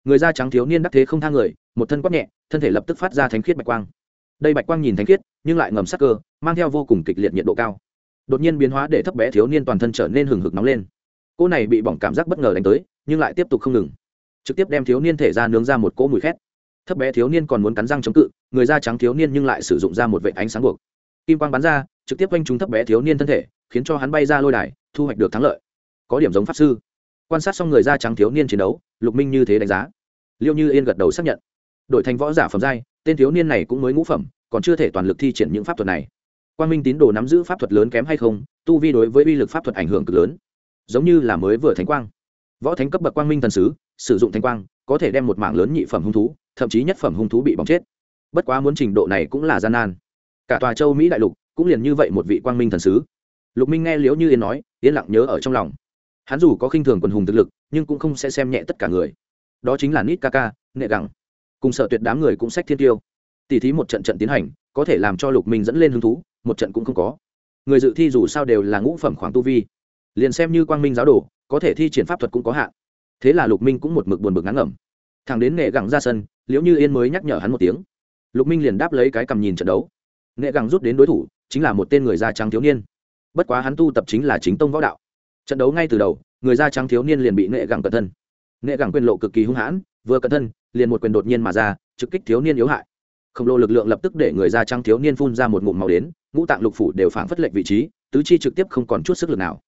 Người da trắng thiếu niên đắc thế không thang người, một thân quát nhẹ thân thể lập tức phát ra thánh khiết bạch quang. Đây bạch quang nhìn thánh khiết, nhưng lại ngầm sắc cơ, mang theo vô cùng kịch liệt nhiệt độ cao. Đột nhiên biến hóa để thấp bé thiếu niên toàn thân trở nên hừng hực nóng lên. Cô này bị bỏng cảm giác bất ngờ đánh tới, nhưng lại tiếp tục không ngừng. Trực tiếp đem thiếu niên thể ra nướng ra một cỗ mùi khét. Thấp bé thiếu niên còn muốn cắn răng chống cự, người da trắng thiếu niên nhưng lại sử dụng ra một vệ ánh sáng buộc. Kim quang bắn ra, trực tiếp quanh trúng thấp bé thiếu niên thân thể, khiến cho hắn bay ra lôi đài, thu hoạch được thắng lợi. Có điểm giống pháp sư. Quan sát xong người da trắng thiếu niên chiến đấu, lục minh như thế đánh giá. Liêu như yên gật đầu xác nhận đổi thành võ giả phẩm giai, tên thiếu niên này cũng mới ngũ phẩm, còn chưa thể toàn lực thi triển những pháp thuật này. Quan minh tín đồ nắm giữ pháp thuật lớn kém hay không, tu vi đối với uy lực pháp thuật ảnh hưởng cực lớn. Giống như là mới vừa thánh quang. Võ thánh cấp bậc quang minh thần sứ, sử dụng thánh quang, có thể đem một mảng lớn nhị phẩm hung thú, thậm chí nhất phẩm hung thú bị bỏng chết. Bất quá muốn trình độ này cũng là gian nan. Cả tòa châu mỹ đại lục cũng liền như vậy một vị quang minh thần sứ. Lục minh nghe liễu như yên nói, yên lặng nhớ ở trong lòng. Hắn dù có khinh thường quần hùng thực lực, nhưng cũng không sẽ xem nhẹ tất cả người. Đó chính là nít ca ca nệ gẳng cùng sợ tuyệt đám người cũng sách thiên tiêu. Tỉ thí một trận trận tiến hành, có thể làm cho lục minh dẫn lên hứng thú, một trận cũng không có. Người dự thi dù sao đều là ngũ phẩm khoảng tu vi. Liền xem như quang minh giáo đồ, có thể thi triển pháp thuật cũng có hạn. Thế là lục minh cũng một mực buồn bực ngắn ngẩm. Thằng đến nghệ gẳng ra sân, liễu như yên mới nhắc nhở hắn một tiếng. Lục minh liền đáp lấy cái cầm nhìn trận đấu. Nghệ gẳng rút đến đối thủ, chính là một tên người da trắng thiếu niên. Bất quá hắn tu tập chính là chính tông võ đạo. Trận đấu ngay từ đầu, người da trắng thiếu niên liền bị nghệ gẳng cẩn thân. Nghệ gẳng quyền lộ cực kỳ hung hãn vừa cẩn thân, liền một quyền đột nhiên mà ra, trực kích thiếu niên yếu hại. Khổng lồ lực lượng lập tức để người da trắng thiếu niên phun ra một ngụm màu đến, ngũ tạng lục phủ đều phản phất lệnh vị trí, tứ chi trực tiếp không còn chút sức lực nào.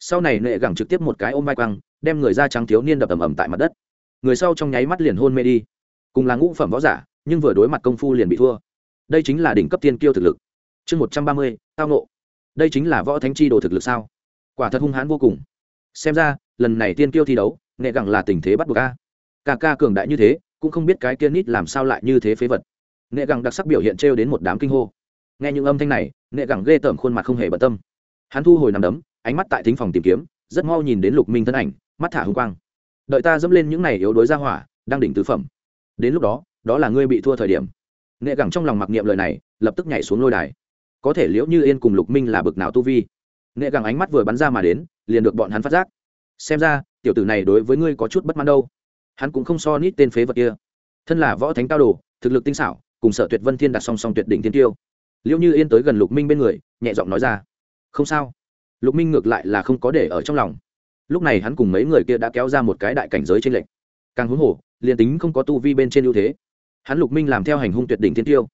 Sau này nệ gẳng trực tiếp một cái ôm vai quăng, đem người da trắng thiếu niên đập ầm ầm tại mặt đất. Người sau trong nháy mắt liền hôn mê đi. Cùng là ngũ phẩm võ giả, nhưng vừa đối mặt công phu liền bị thua. Đây chính là đỉnh cấp tiên kiêu thực lực. Chương một trăm ba mươi, tao nộ đây chính là võ thánh chi đồ thực lực sao? Quả thật hung hãn vô cùng. Xem ra, lần này tiên kiêu thi đấu nghệ gẳng là tình thế bắt buộc a ca ca cường đại như thế, cũng không biết cái kia nít làm sao lại như thế phế vật. Nghệ gẳng đặc sắc biểu hiện trêu đến một đám kinh hô. Nghe những âm thanh này nghệ gẳng ghê tởm khuôn mặt không hề bận tâm. Hắn thu hồi nằm đấm, ánh mắt tại thính phòng tìm kiếm, rất mau nhìn đến lục minh thân ảnh, mắt thả hung quang. Đợi ta dẫm lên những này yếu đuối ra hỏa, đang đỉnh tứ phẩm. Đến lúc đó đó là ngươi bị thua thời điểm. Nghệ gẳng trong lòng mặc niệm lời này, lập tức nhảy xuống lôi đài. Có thể liễu như yên cùng lục minh là bực nào tu vi. Nghệ gẳng ánh mắt vừa bắn ra mà đến, liền được bọn hắn phát giác. Xem ra, tiểu tử này đối với ngươi có chút bất mãn đâu hắn cũng không so nít tên phế vật kia. Thân là võ thánh cao đồ, thực lực tinh xảo, cùng sở tuyệt vân thiên đặt song song tuyệt đỉnh thiên tiêu. Liệu như yên tới gần lục minh bên người, nhẹ giọng nói ra, không sao. Lục minh ngược lại là không có để ở trong lòng. Lúc này hắn cùng mấy người kia đã kéo ra một cái đại cảnh giới trên lệnh càng huống hồ, liền tính không có tu vi bên trên ưu thế, hắn lục minh làm theo hành hung tuyệt đỉnh thiên tiêu.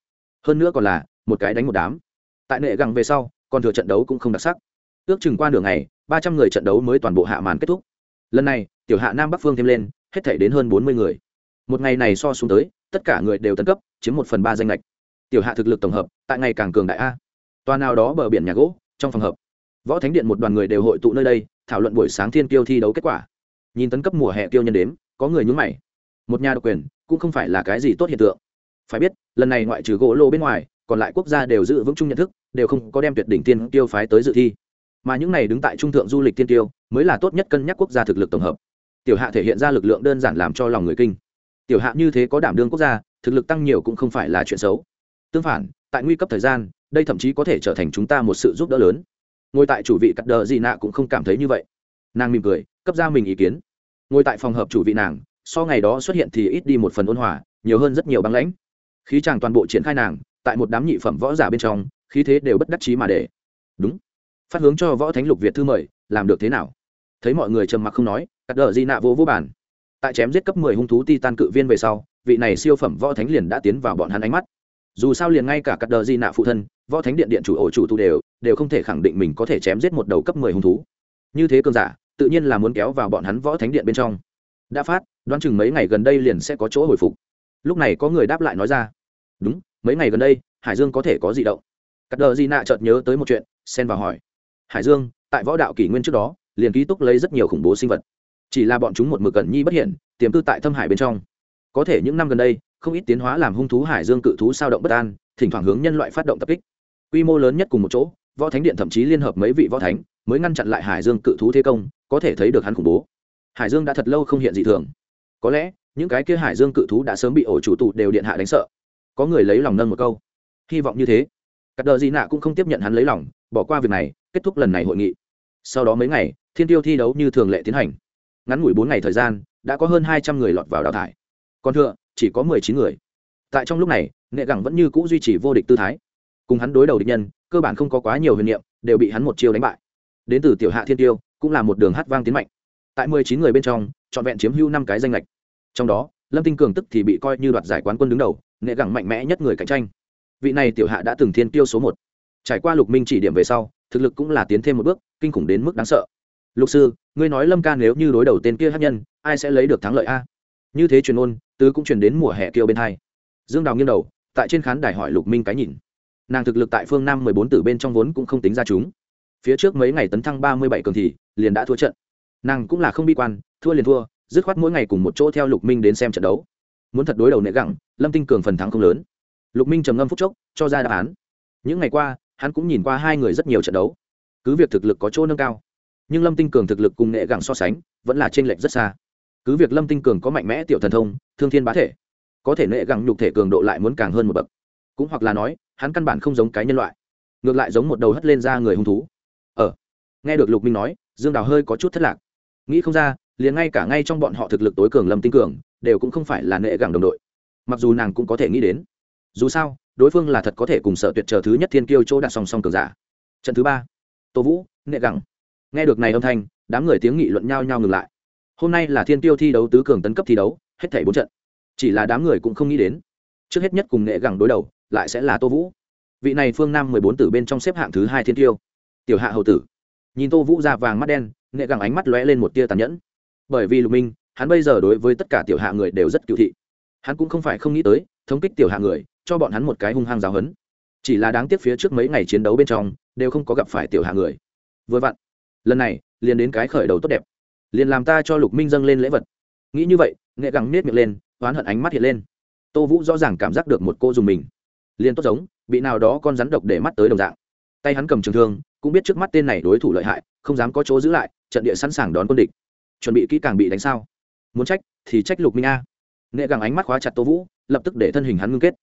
Hơn nữa còn là một cái đánh một đám. Tại nệ gẳng về sau còn thừa trận đấu cũng không đặc sắc. Ước chừng qua nửa ngày, ba trăm người trận đấu mới toàn bộ hạ màn kết thúc. Lần này, tiểu hạ nam bắc phương thêm lên hết thể đến hơn bốn mươi người. Một ngày này so xuống tới, tất cả người đều tấn cấp, chiếm một phần ba danh lệch tiểu hạ thực lực tổng hợp, tại ngày càng cường đại a. Toa nào đó bờ biển nhà gỗ, trong phòng hợp. Võ thánh điện một đoàn người đều hội tụ nơi đây, thảo luận buổi sáng thiên kiêu thi đấu kết quả. Nhìn tấn cấp mùa hè kiêu nhân đếm, có người nhúng mày. Một nhà độc quyền, cũng không phải là cái gì tốt hiện tượng. Phải biết, lần này ngoại trừ gỗ lô bên ngoài, còn lại quốc gia đều giữ vững chung nhận thức, đều không có đem tuyệt đỉnh tiên tiêu phái tới dự thi. Mà những này đứng tại trung thượng du lịch tiên tiêu mới là tốt nhất cân nhắc quốc gia thực lực tổng hợp tiểu hạ thể hiện ra lực lượng đơn giản làm cho lòng người kinh. Tiểu hạ như thế có đảm đương quốc gia, thực lực tăng nhiều cũng không phải là chuyện xấu. Tương phản, tại nguy cấp thời gian, đây thậm chí có thể trở thành chúng ta một sự giúp đỡ lớn. Ngồi tại chủ vị cắt đờ gì nạ cũng không cảm thấy như vậy. Nàng mỉm cười, cấp ra mình ý kiến. Ngồi tại phòng hợp chủ vị nàng, so ngày đó xuất hiện thì ít đi một phần ôn hòa, nhiều hơn rất nhiều băng lãnh. Khí chàng toàn bộ triển khai nàng, tại một đám nhị phẩm võ giả bên trong, khí thế đều bất đắc chí mà để. Đúng. Phát hướng cho võ thánh lục việt thư mời, làm được thế nào? Thấy mọi người trầm mặc không nói cắt đờ di nạ vô vô bản tại chém giết cấp mười hung thú ti tan cự viên về sau, vị này siêu phẩm võ thánh liền đã tiến vào bọn hắn ánh mắt. Dù sao liền ngay cả cắt đờ di nạ phụ thân, võ thánh điện điện chủ ổ chủ tu đều đều không thể khẳng định mình có thể chém giết một đầu cấp mười hung thú. Như thế cơn giả, tự nhiên là muốn kéo vào bọn hắn võ thánh điện bên trong. Đã phát, đoán chừng mấy ngày gần đây liền sẽ có chỗ hồi phục. Lúc này có người đáp lại nói ra. Đúng, mấy ngày gần đây, hải dương có thể có gì động. Cắt đờ di nạ chợt nhớ tới một chuyện, xen vào hỏi. Hải dương, tại võ đạo kỷ nguyên trước đó, liền ký túc lấy rất nhiều khủng bố sinh vật chỉ là bọn chúng một mực gần nhi bất hiện tiềm tư tại thâm hải bên trong. Có thể những năm gần đây, không ít tiến hóa làm hung thú hải dương cự thú sao động bất an, thỉnh thoảng hướng nhân loại phát động tập kích. Quy mô lớn nhất cùng một chỗ, võ thánh điện thậm chí liên hợp mấy vị võ thánh, mới ngăn chặn lại hải dương cự thú thế công, có thể thấy được hắn khủng bố. Hải dương đã thật lâu không hiện dị thường. Có lẽ, những cái kia hải dương cự thú đã sớm bị ổ chủ tụ đều điện hạ đánh sợ. Có người lấy lòng nâng một câu. Hy vọng như thế. Cắt đờ gì nạ cũng không tiếp nhận hắn lấy lòng, bỏ qua việc này, kết thúc lần này hội nghị. Sau đó mấy ngày, thiên tiêu thi đấu như thường lệ tiến hành ngắn ngủi bốn ngày thời gian, đã có hơn hai trăm người lọt vào đào thải. Còn thưa chỉ có mười chín người. Tại trong lúc này nghệ gẳng vẫn như c ũ duy trì vô địch tư thái. Cùng hắn đối đầu địch nhân, cơ bản không có quá nhiều huyền niệm, đều bị hắn một chiêu đánh bại. Đến từ tiểu hạ thiên tiêu, cũng là một đường hát vang tiến mạnh. Tại mười chín người bên trong, trọn vẹn chiếm hưu năm cái danh lệch. Trong đó, lâm tinh cường tức thì bị coi như đoạt giải quán quân đứng đầu nghệ gẳng mạnh mẽ nhất người cạnh tranh. Vị này tiểu hạ đã từng thiên tiêu số một. Trải qua lục minh chỉ điểm về sau, thực lực cũng là tiến thêm một bước, kinh khủng đến mức đáng sợ lục sư, ngươi nói lâm ca nếu như đối đầu tên kia hát nhân, ai sẽ lấy được thắng lợi a? Như thế truyền ôn tứ cũng truyền đến mùa hè kêu bên hai. Dương đào nghiêng đầu, tại trên khán đài hỏi lục minh cái nhìn. Nàng thực lực tại phương nam mười bốn tử bên trong vốn cũng không tính ra chúng. Phía trước mấy ngày tấn thăng ba mươi bảy cường thì, liền đã thua trận. Nàng cũng là không bi quan, thua liền thua, dứt khoát mỗi ngày cùng một chỗ theo lục minh đến xem trận đấu. Muốn thật đối đầu nệ gẳng, lâm tinh cường phần thắng không lớn. Lục minh trầm ngâm phúc chốc, cho ra đáp án. Những ngày qua, hắn cũng nhìn qua hai người rất nhiều trận đấu. Cứ việc thực lực có chỗ nâng cao nhưng lâm tinh cường thực lực cùng nệ gẳng so sánh, vẫn là t r ê n lệch rất xa. Cứ việc lâm tinh cường có mạnh mẽ tiểu thần thông, thương thiên bá thể, có thể nệ gẳng nhục thể cường độ lại muốn càng hơn một bậc. Cũng hoặc là nói, hắn căn bản không giống cái nhân loại, ngược lại giống một đầu hất lên ra người hung thú. Ờ nghe được lục minh nói, dương đào hơi có chút thất lạc. Nghĩ không ra, liền ngay cả ngay trong bọn họ thực lực tối cường lâm tinh cường, đều cũng không phải là nệ gẳng đồng đội. Mặc dù nàng cũng có thể nghĩ đến. Dù sao, đối phương là thật có thể cùng sở tuyệt chờ thứ nhất thiên kiêu chỗ đặt song song cường giả. Trận thứ ba, tô vũ nệ gẳng nghe được này âm thanh, đám người tiếng nghị luận nhau nhau ngừng lại. Hôm nay là thiên tiêu thi đấu, tứ cường tấn cấp thi đấu, hết thảy bốn trận. Chỉ là đám người cũng không nghĩ đến. Trước hết nhất cùng nghệ gẳng đối đầu, lại sẽ là tô vũ. Vị này phương nam mười bốn tử bên trong xếp hạng thứ hai thiên tiêu. Tiểu hạ hầu tử. Nhìn tô vũ da vàng mắt đen, nghệ gẳng ánh mắt lóe lên một tia tàn nhẫn. Bởi vì lục minh, hắn bây giờ đối với tất cả tiểu hạ người đều rất cựu thị. Hắn cũng không phải không nghĩ tới, thống kích tiểu hạ người, cho bọn hắn một cái hung hăng giáo hấn chỉ là đáng tiếc phía trước mấy ngày chiến đấu bên trong, đều không có gặp phải tiểu hạ người. Vừa vặn lần này, liền đến cái khởi đầu tốt đẹp. Liền làm ta cho lục minh dâng lên lễ vật. Nghĩ như vậy, nghệ gắng nết miệng lên, oán hận ánh mắt hiện lên. Tô vũ rõ ràng cảm giác được một cô dùng mình. Liền tốt giống bị nào đó con rắn độc để mắt tới đồng dạng. Tay hắn cầm trường thương, cũng biết trước mắt tên này đối thủ lợi hại, không dám có chỗ giữ lại, trận địa sẵn sàng đón quân địch. Chuẩn bị kỹ càng bị đánh sao? Muốn trách, thì trách lục minh a. Nghệ gắng ánh mắt khóa chặt tô vũ, lập tức để thân hình hắn ngưng kết.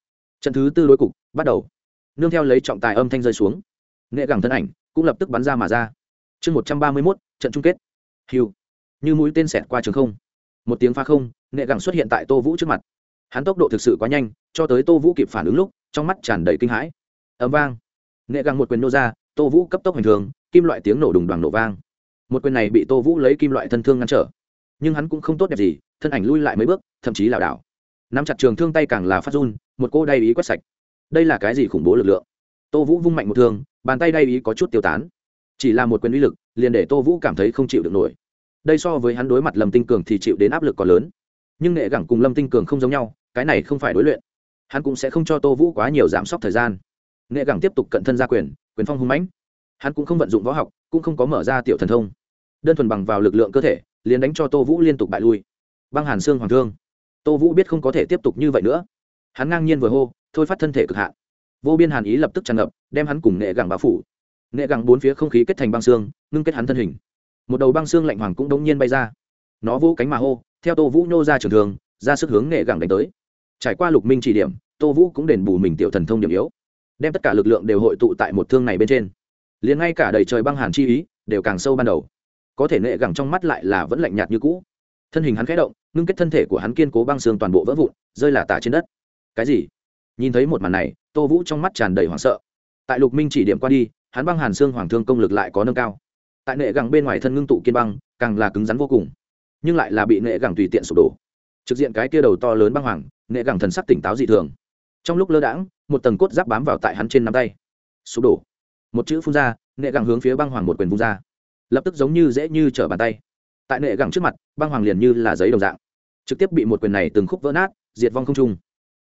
Trận thứ tư đối cục, bắt đầu. Nương theo lấy trọng tài âm thanh rơi xuống. Nghệ gắng thân ảnh, cũng lập tức bắn ra mà ra chương một trăm ba mươi mốt, trận chung kết. Hiu như mũi tên xẹt qua trường không. Một tiếng pha không nghệ gẳng xuất hiện tại tô vũ trước mặt. Hắn tốc độ thực sự quá nhanh, cho tới tô vũ kịp phản ứng lúc, trong mắt tràn đầy kinh hãi. Ấm vang. Nghệ gẳng một quyền nô ra, tô vũ cấp tốc hành thường, kim loại tiếng nổ đùng đoàn nổ vang. Một quyền này bị tô vũ lấy kim loại thân thương ngăn trở. Nhưng hắn cũng không tốt đẹp gì, thân ảnh lui lại mấy bước, thậm chí lảo đảo. Nắm chặt trường thương tay càng là phát run, một cô đay ý quét sạch. Đây là cái gì khủng bố lực lượng? Tô vũ vung mạnh một thương, bàn tay đay ý có chút tiêu tán chỉ là một quyền uy lực, liền để tô vũ cảm thấy không chịu được nổi. Đây so với hắn đối mặt lâm tinh cường thì chịu đến áp lực còn lớn. Nhưng nghệ gẳng cùng lâm tinh cường không giống nhau, cái này không phải đối luyện. Hắn cũng sẽ không cho tô vũ quá nhiều giảm sốc thời gian. Nghệ gẳng tiếp tục cận thân ra quyền quyền phong hung mãnh. Hắn cũng không vận dụng võ học, cũng không có mở ra tiểu thần thông. Đơn thuần bằng vào lực lượng cơ thể, liền đánh cho tô vũ liên tục bại lui. Băng hàn xương hoàng thương. Tô vũ biết không có thể tiếp tục như vậy nữa. Hắn ngang nhiên vừa hô, thôi phát thân thể cực hạn. Vô biên hàn ý lập tức tràn ngập, đem hắn cùng nghệ gẳng bao phủ nghệ gẳng bốn phía không khí kết thành băng xương, ngưng kết hắn thân hình. Một đầu băng xương lạnh hoàng cũng đống nhiên bay ra. Nó vũ cánh mà hô, theo tô vũ nhô ra trường thường ra sức hướng nghệ gẳng đánh tới. Trải qua lục minh chỉ điểm, tô vũ cũng đền bù mình tiểu thần thông điểm yếu. Đem tất cả lực lượng đều hội tụ tại một thương này bên trên. Liền ngay cả đầy trời băng hàn chi ý, đều càng sâu ban đầu. Có thể nệ gẳng trong mắt lại là vẫn lạnh nhạt như cũ. Thân hình hắn khẽ động, ngưng kết thân thể của hắn kiên cố băng xương toàn bộ vỡ vụn, rơi là tả trên đất. Cái gì? Nhìn thấy một màn này, tô vũ trong mắt tràn đầy hoảng sợ. Tại lục minh chỉ điểm qua đi hắn băng hàn xương hoàng thương công lực lại có nâng cao. Tại nệ gẳng bên ngoài thân ngưng tụ kiên băng, càng là cứng rắn vô cùng. Nhưng lại là bị nệ gẳng tùy tiện sụp đổ. Trực diện cái kia đầu to lớn băng hoàng, nệ gẳng thần sắc tỉnh táo dị thường. Trong lúc lơ đãng, một tầng cốt giáp bám vào tại hắn trên nắm tay. Sụp đổ. Một chữ phun ra, nệ gẳng hướng phía băng hoàng một quyền vung ra. Lập tức giống như dễ như trở bàn tay. Tại nệ gẳng trước mặt, băng hoàng liền như là giấy đồng dạng. Trực tiếp bị một quyền này từng khúc vỡ nát, diệt vong không trung.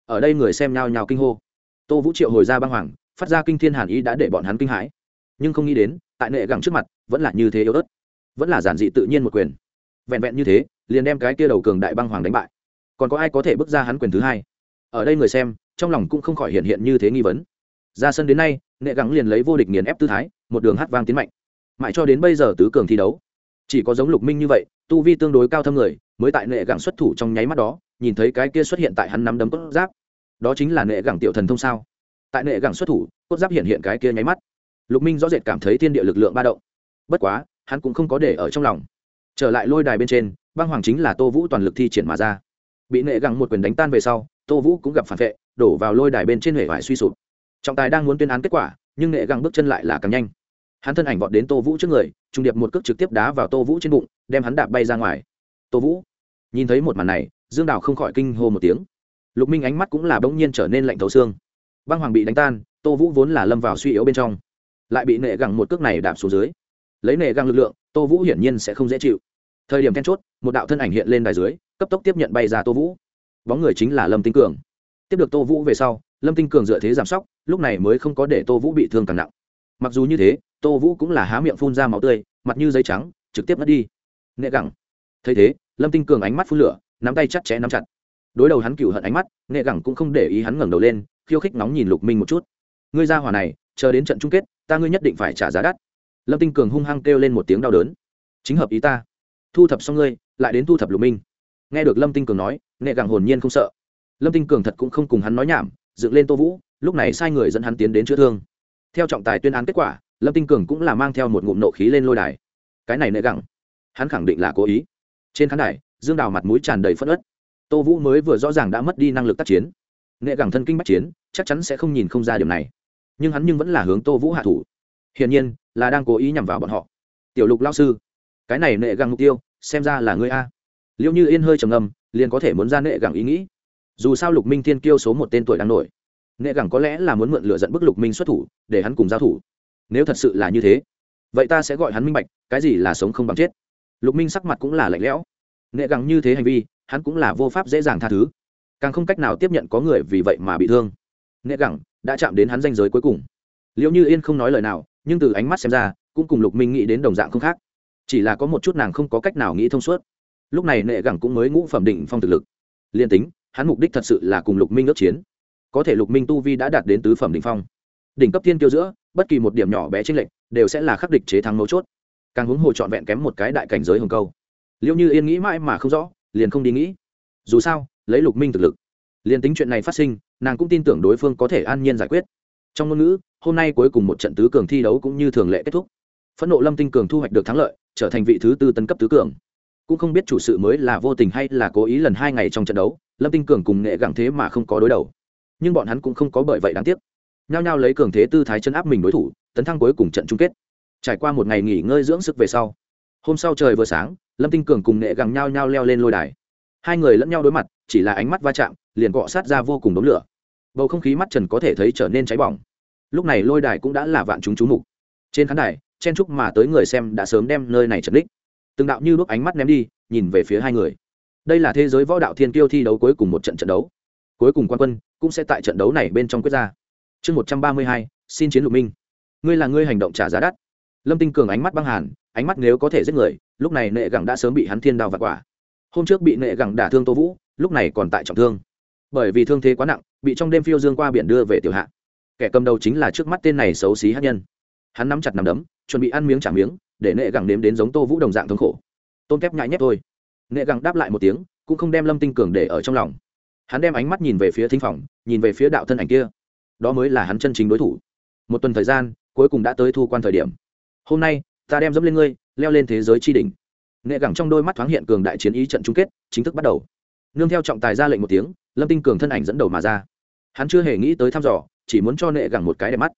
Ở đây người xem nhao nhao kinh hô. Tô vũ triệu hồi ra băng hoàng, phát ra kinh thiên hàn ý đã để bọn hắn kinh hãi nhưng không nghĩ đến, tại nệ gẳng trước mặt, vẫn là như thế yếu ớt. Vẫn là giản dị tự nhiên một quyền. Vẹn vẹn như thế, liền đem cái kia đầu cường đại băng hoàng đánh bại. Còn có ai có thể bước ra hắn quyền thứ hai? Ở đây người xem, trong lòng cũng không khỏi hiện hiện như thế nghi vấn. Ra sân đến nay, nệ gắng liền lấy vô địch nghiền ép tư thái, một đường hát vang tiến mạnh. Mãi cho đến bây giờ tứ cường thi đấu, chỉ có giống lục minh như vậy, tu vi tương đối cao thâm người, mới tại nệ gẳng xuất thủ trong nháy mắt đó, nhìn thấy cái kia xuất hiện tại hắn nắm đấm cốt giáp. Đó chính là nệ gẳng tiểu thần thông sao? Tại nệ gẳng xuất thủ, cốt giáp hiện hiện cái kia nháy mắt lục minh rõ rệt cảm thấy thiên địa lực lượng ba động. Bất quá, hắn cũng không có để ở trong lòng. Trở lại lôi đài bên trên, băng hoàng chính là tô vũ toàn lực thi triển mà ra. Bị nệ gẳng một quyền đánh tan về sau, tô vũ cũng gặp phản vệ, đổ vào lôi đài bên trên hệ vải suy sụp. Trọng tài đang muốn tuyên án kết quả, nhưng nệ gẳng bước chân lại là càng nhanh. Hắn thân ảnh vọt đến tô vũ trước người trung điệp một cước trực tiếp đá vào tô vũ trên bụng, đem hắn đạp bay ra ngoài. Tô vũ. Nhìn thấy một màn này, dương đào không khỏi kinh hô một tiếng. Lục minh ánh mắt cũng là bỗng nhiên trở nên lạnh thấu xương. Băng hoàng bị đánh tan, tô vũ vốn là lâm vào suy yếu bên trong lại bị nệ gẳng một cước này đạp xuống dưới. Lấy nệ gẳng lực lượng, tô vũ hiển nhiên sẽ không dễ chịu. Thời điểm then chốt, một đạo thân ảnh hiện lên đài dưới, cấp tốc tiếp nhận bay ra tô vũ. Bóng người chính là lâm tinh cường. Tiếp được tô vũ về sau, lâm tinh cường dựa thế giảm sóc, lúc này mới không có để tô vũ bị thương càng nặng. Mặc dù như thế, tô vũ cũng là há miệng phun ra máu tươi, mặt như giấy trắng, trực tiếp mất đi. Nệ gẳng. Thấy thế, lâm tinh cường ánh mắt phun lửa, nắm tay chặt chẽ nắm chặt. Đối đầu hắn cựu hận ánh mắt, nệ gẳng cũng không để ý hắn ngẩng đầu lên, khiêu khích nóng nhìn lục minh một chút. Ngươi ra hỏa này, chờ đến trận chung kết ta ngươi nhất định phải trả giá đắt. Lâm tinh cường hung hăng kêu lên một tiếng đau đớn. Chính hợp ý ta. Thu thập xong ngươi, lại đến thu thập lục minh. Nghe được lâm tinh cường nói nệ gàng hồn nhiên không sợ. Lâm tinh cường thật cũng không cùng hắn nói nhảm, dựng lên tô vũ, lúc này sai người dẫn hắn tiến đến chữa thương. Theo trọng tài tuyên án kết quả, lâm tinh cường cũng là mang theo một ngụm nộ khí lên lôi đài. Cái này nệ gẳng, hắn khẳng định là cố ý. Trên khán đài, dương đào mặt mũi tràn đầy phất ớt tô vũ mới vừa rõ ràng đã mất đi năng lực tác chiến. Nệ gẳng thân kinh bắc chiến, chắc chắn sẽ không nhìn không ra điều này nhưng hắn nhưng vẫn là hướng tô vũ hạ thủ. Hiển nhiên, là đang cố ý nhằm vào bọn họ. Tiểu lục lao sư, cái này nệ gẳng mục tiêu, xem ra là ngươi a. Liệu như yên hơi trầm ngâm, liền có thể muốn ra nệ gẳng ý nghĩ. Dù sao lục minh thiên kiêu số một tên tuổi đang nổi. Nệ gẳng có lẽ là muốn mượn lựa dẫn bức lục minh xuất thủ, để hắn cùng giao thủ. Nếu thật sự là như thế, vậy ta sẽ gọi hắn minh bạch, cái gì là sống không bằng chết. Lục minh sắc mặt cũng là lạnh lẽo. Nệ gẳng như thế hành vi, hắn cũng là vô pháp dễ dàng tha thứ. Càng không cách nào tiếp nhận có người vì vậy mà bị thương. Nệ gẳng đã chạm đến hắn danh giới cuối cùng. Liệu như yên không nói lời nào, nhưng từ ánh mắt xem ra, cũng cùng lục minh nghĩ đến đồng dạng không khác. Chỉ là có một chút nàng không có cách nào nghĩ thông suốt. Lúc này nệ gẳng cũng mới ngũ phẩm định phong thực lực. Liên tính, hắn mục đích thật sự là cùng lục minh ước chiến. Có thể lục minh tu vi đã đạt đến tứ phẩm định phong. Đỉnh cấp thiên kiêu giữa, bất kỳ một điểm nhỏ bé trên lệnh đều sẽ là khắc địch chế thắng mấu chốt. Càng huống hồ trọn vẹn kém một cái đại cảnh giới hồng câu. Liệu như yên nghĩ mãi mà không rõ, liền không đi nghĩ. Dù sao, lấy lục minh thực lực, liền tính chuyện này phát sinh nàng cũng tin tưởng đối phương có thể an nhiên giải quyết. Trong ngôn ngữ, hôm nay cuối cùng một trận tứ cường thi đấu cũng như thường lệ kết thúc. Phẫn nộ lâm tinh cường thu hoạch được thắng lợi, trở thành vị thứ tư tấn cấp tứ cường. Cũng không biết chủ sự mới là vô tình hay là cố ý lần hai ngày trong trận đấu, lâm tinh cường cùng nghệ gặng thế mà không có đối đầu. Nhưng bọn hắn cũng không có bởi vậy đáng tiếc. Nhao nhao lấy cường thế tư thái chân áp mình đối thủ, tấn thăng cuối cùng trận chung kết. Trải qua một ngày nghỉ ngơi dưỡng sức về sau, hôm sau trời vừa sáng, lâm tinh cường cùng nghệ gặng nhao nhao leo lên lôi đài. Hai người lẫn nhau đối mặt, chỉ là ánh mắt va chạm, liền cọ sát ra vô cùng đống lửa bầu không khí mắt trần có thể thấy trở nên cháy bỏng. Lúc này lôi đài cũng đã là vạn chúng chú mục. Trên khán đài, chen trúc mà tới người xem đã sớm đem nơi này trật đích từng đạo như đuốc ánh mắt ném đi, nhìn về phía hai người. Đây là thế giới võ đạo thiên kiêu thi đấu cuối cùng một trận trận đấu. Cuối cùng quan quân cũng sẽ tại trận đấu này bên trong quyết ra. Chương một trăm ba mươi hai, xin chiến lục minh. Ngươi là ngươi hành động trả giá đắt. Lâm tinh cường ánh mắt băng hàn, ánh mắt nếu có thể giết người, lúc này nệ gẳng đã sớm bị hắn thiên đao vặt quả. Hôm trước bị nệ gẳng đả thương tô vũ, lúc này còn tại trọng thương bởi vì thương thế quá nặng, bị trong đêm phiêu dương qua biển đưa về tiểu hạ. Kẻ cầm đầu chính là trước mắt tên này xấu xí hát nhân. Hắn nắm chặt nằm đấm, chuẩn bị ăn miếng trả miếng, để nệ gẳng nếm đến giống tô vũ đồng dạng thống khổ. Tôn kép nhại nhép thôi. Nệ gẳng đáp lại một tiếng, cũng không đem lâm tinh cường để ở trong lòng. Hắn đem ánh mắt nhìn về phía thính phòng, nhìn về phía đạo thân ảnh kia. Đó mới là hắn chân chính đối thủ. Một tuần thời gian, cuối cùng đã tới thu quan thời điểm. Hôm nay, ta đem dẫm lên ngươi, leo lên thế giới tri đỉnh. Nệ gẳng trong đôi mắt thoáng hiện cường đại chiến ý trận chung kết, chính thức bắt đầu. Nương theo trọng tài ra lệnh một tiếng lâm tinh cường thân ảnh dẫn đầu mà ra. Hắn chưa hề nghĩ tới thăm dò, chỉ muốn cho nệ gẳng một cái đẹp mắt.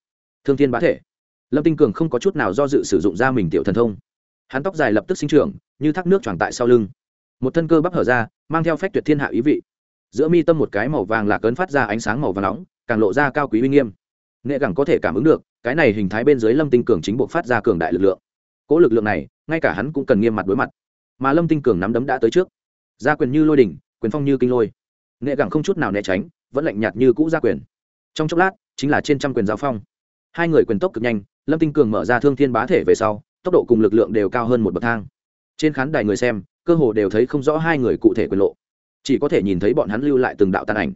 Thương thiên bá thể. Lâm tinh cường không có chút nào do dự sử dụng ra mình tiểu thần thông. Hắn tóc dài lập tức sinh trưởng, như thác nước tròn tại sau lưng. Một thân cơ bắp hở ra, mang theo phách tuyệt thiên hạ ý vị. Giữa mi tâm một cái màu vàng là ấn phát ra ánh sáng màu vàng nóng, càng lộ ra cao quý uy nghiêm. Nghệ gẳng có thể cảm ứng được, cái này hình thái bên dưới lâm tinh cường chính bộ phát ra cường đại lực lượng. Cỗ lực lượng này, ngay cả hắn cũng cần nghiêm mặt đối mặt. Mà lâm tinh cường nắm đấm đã tới trước. Gia quyền như lôi đỉnh, quyền phong như kinh lôi nghệ gẳng không chút nào né tránh, vẫn lạnh nhạt như cũ ra quyền. Trong chốc lát, chính là trên trăm quyền giao phong. Hai người quyền tốc cực nhanh, lâm tinh cường mở ra thương thiên bá thể về sau, tốc độ cùng lực lượng đều cao hơn một bậc thang. Trên khán đài người xem, cơ hồ đều thấy không rõ hai người cụ thể quyền lộ. Chỉ có thể nhìn thấy bọn hắn lưu lại từng đạo tàn ảnh.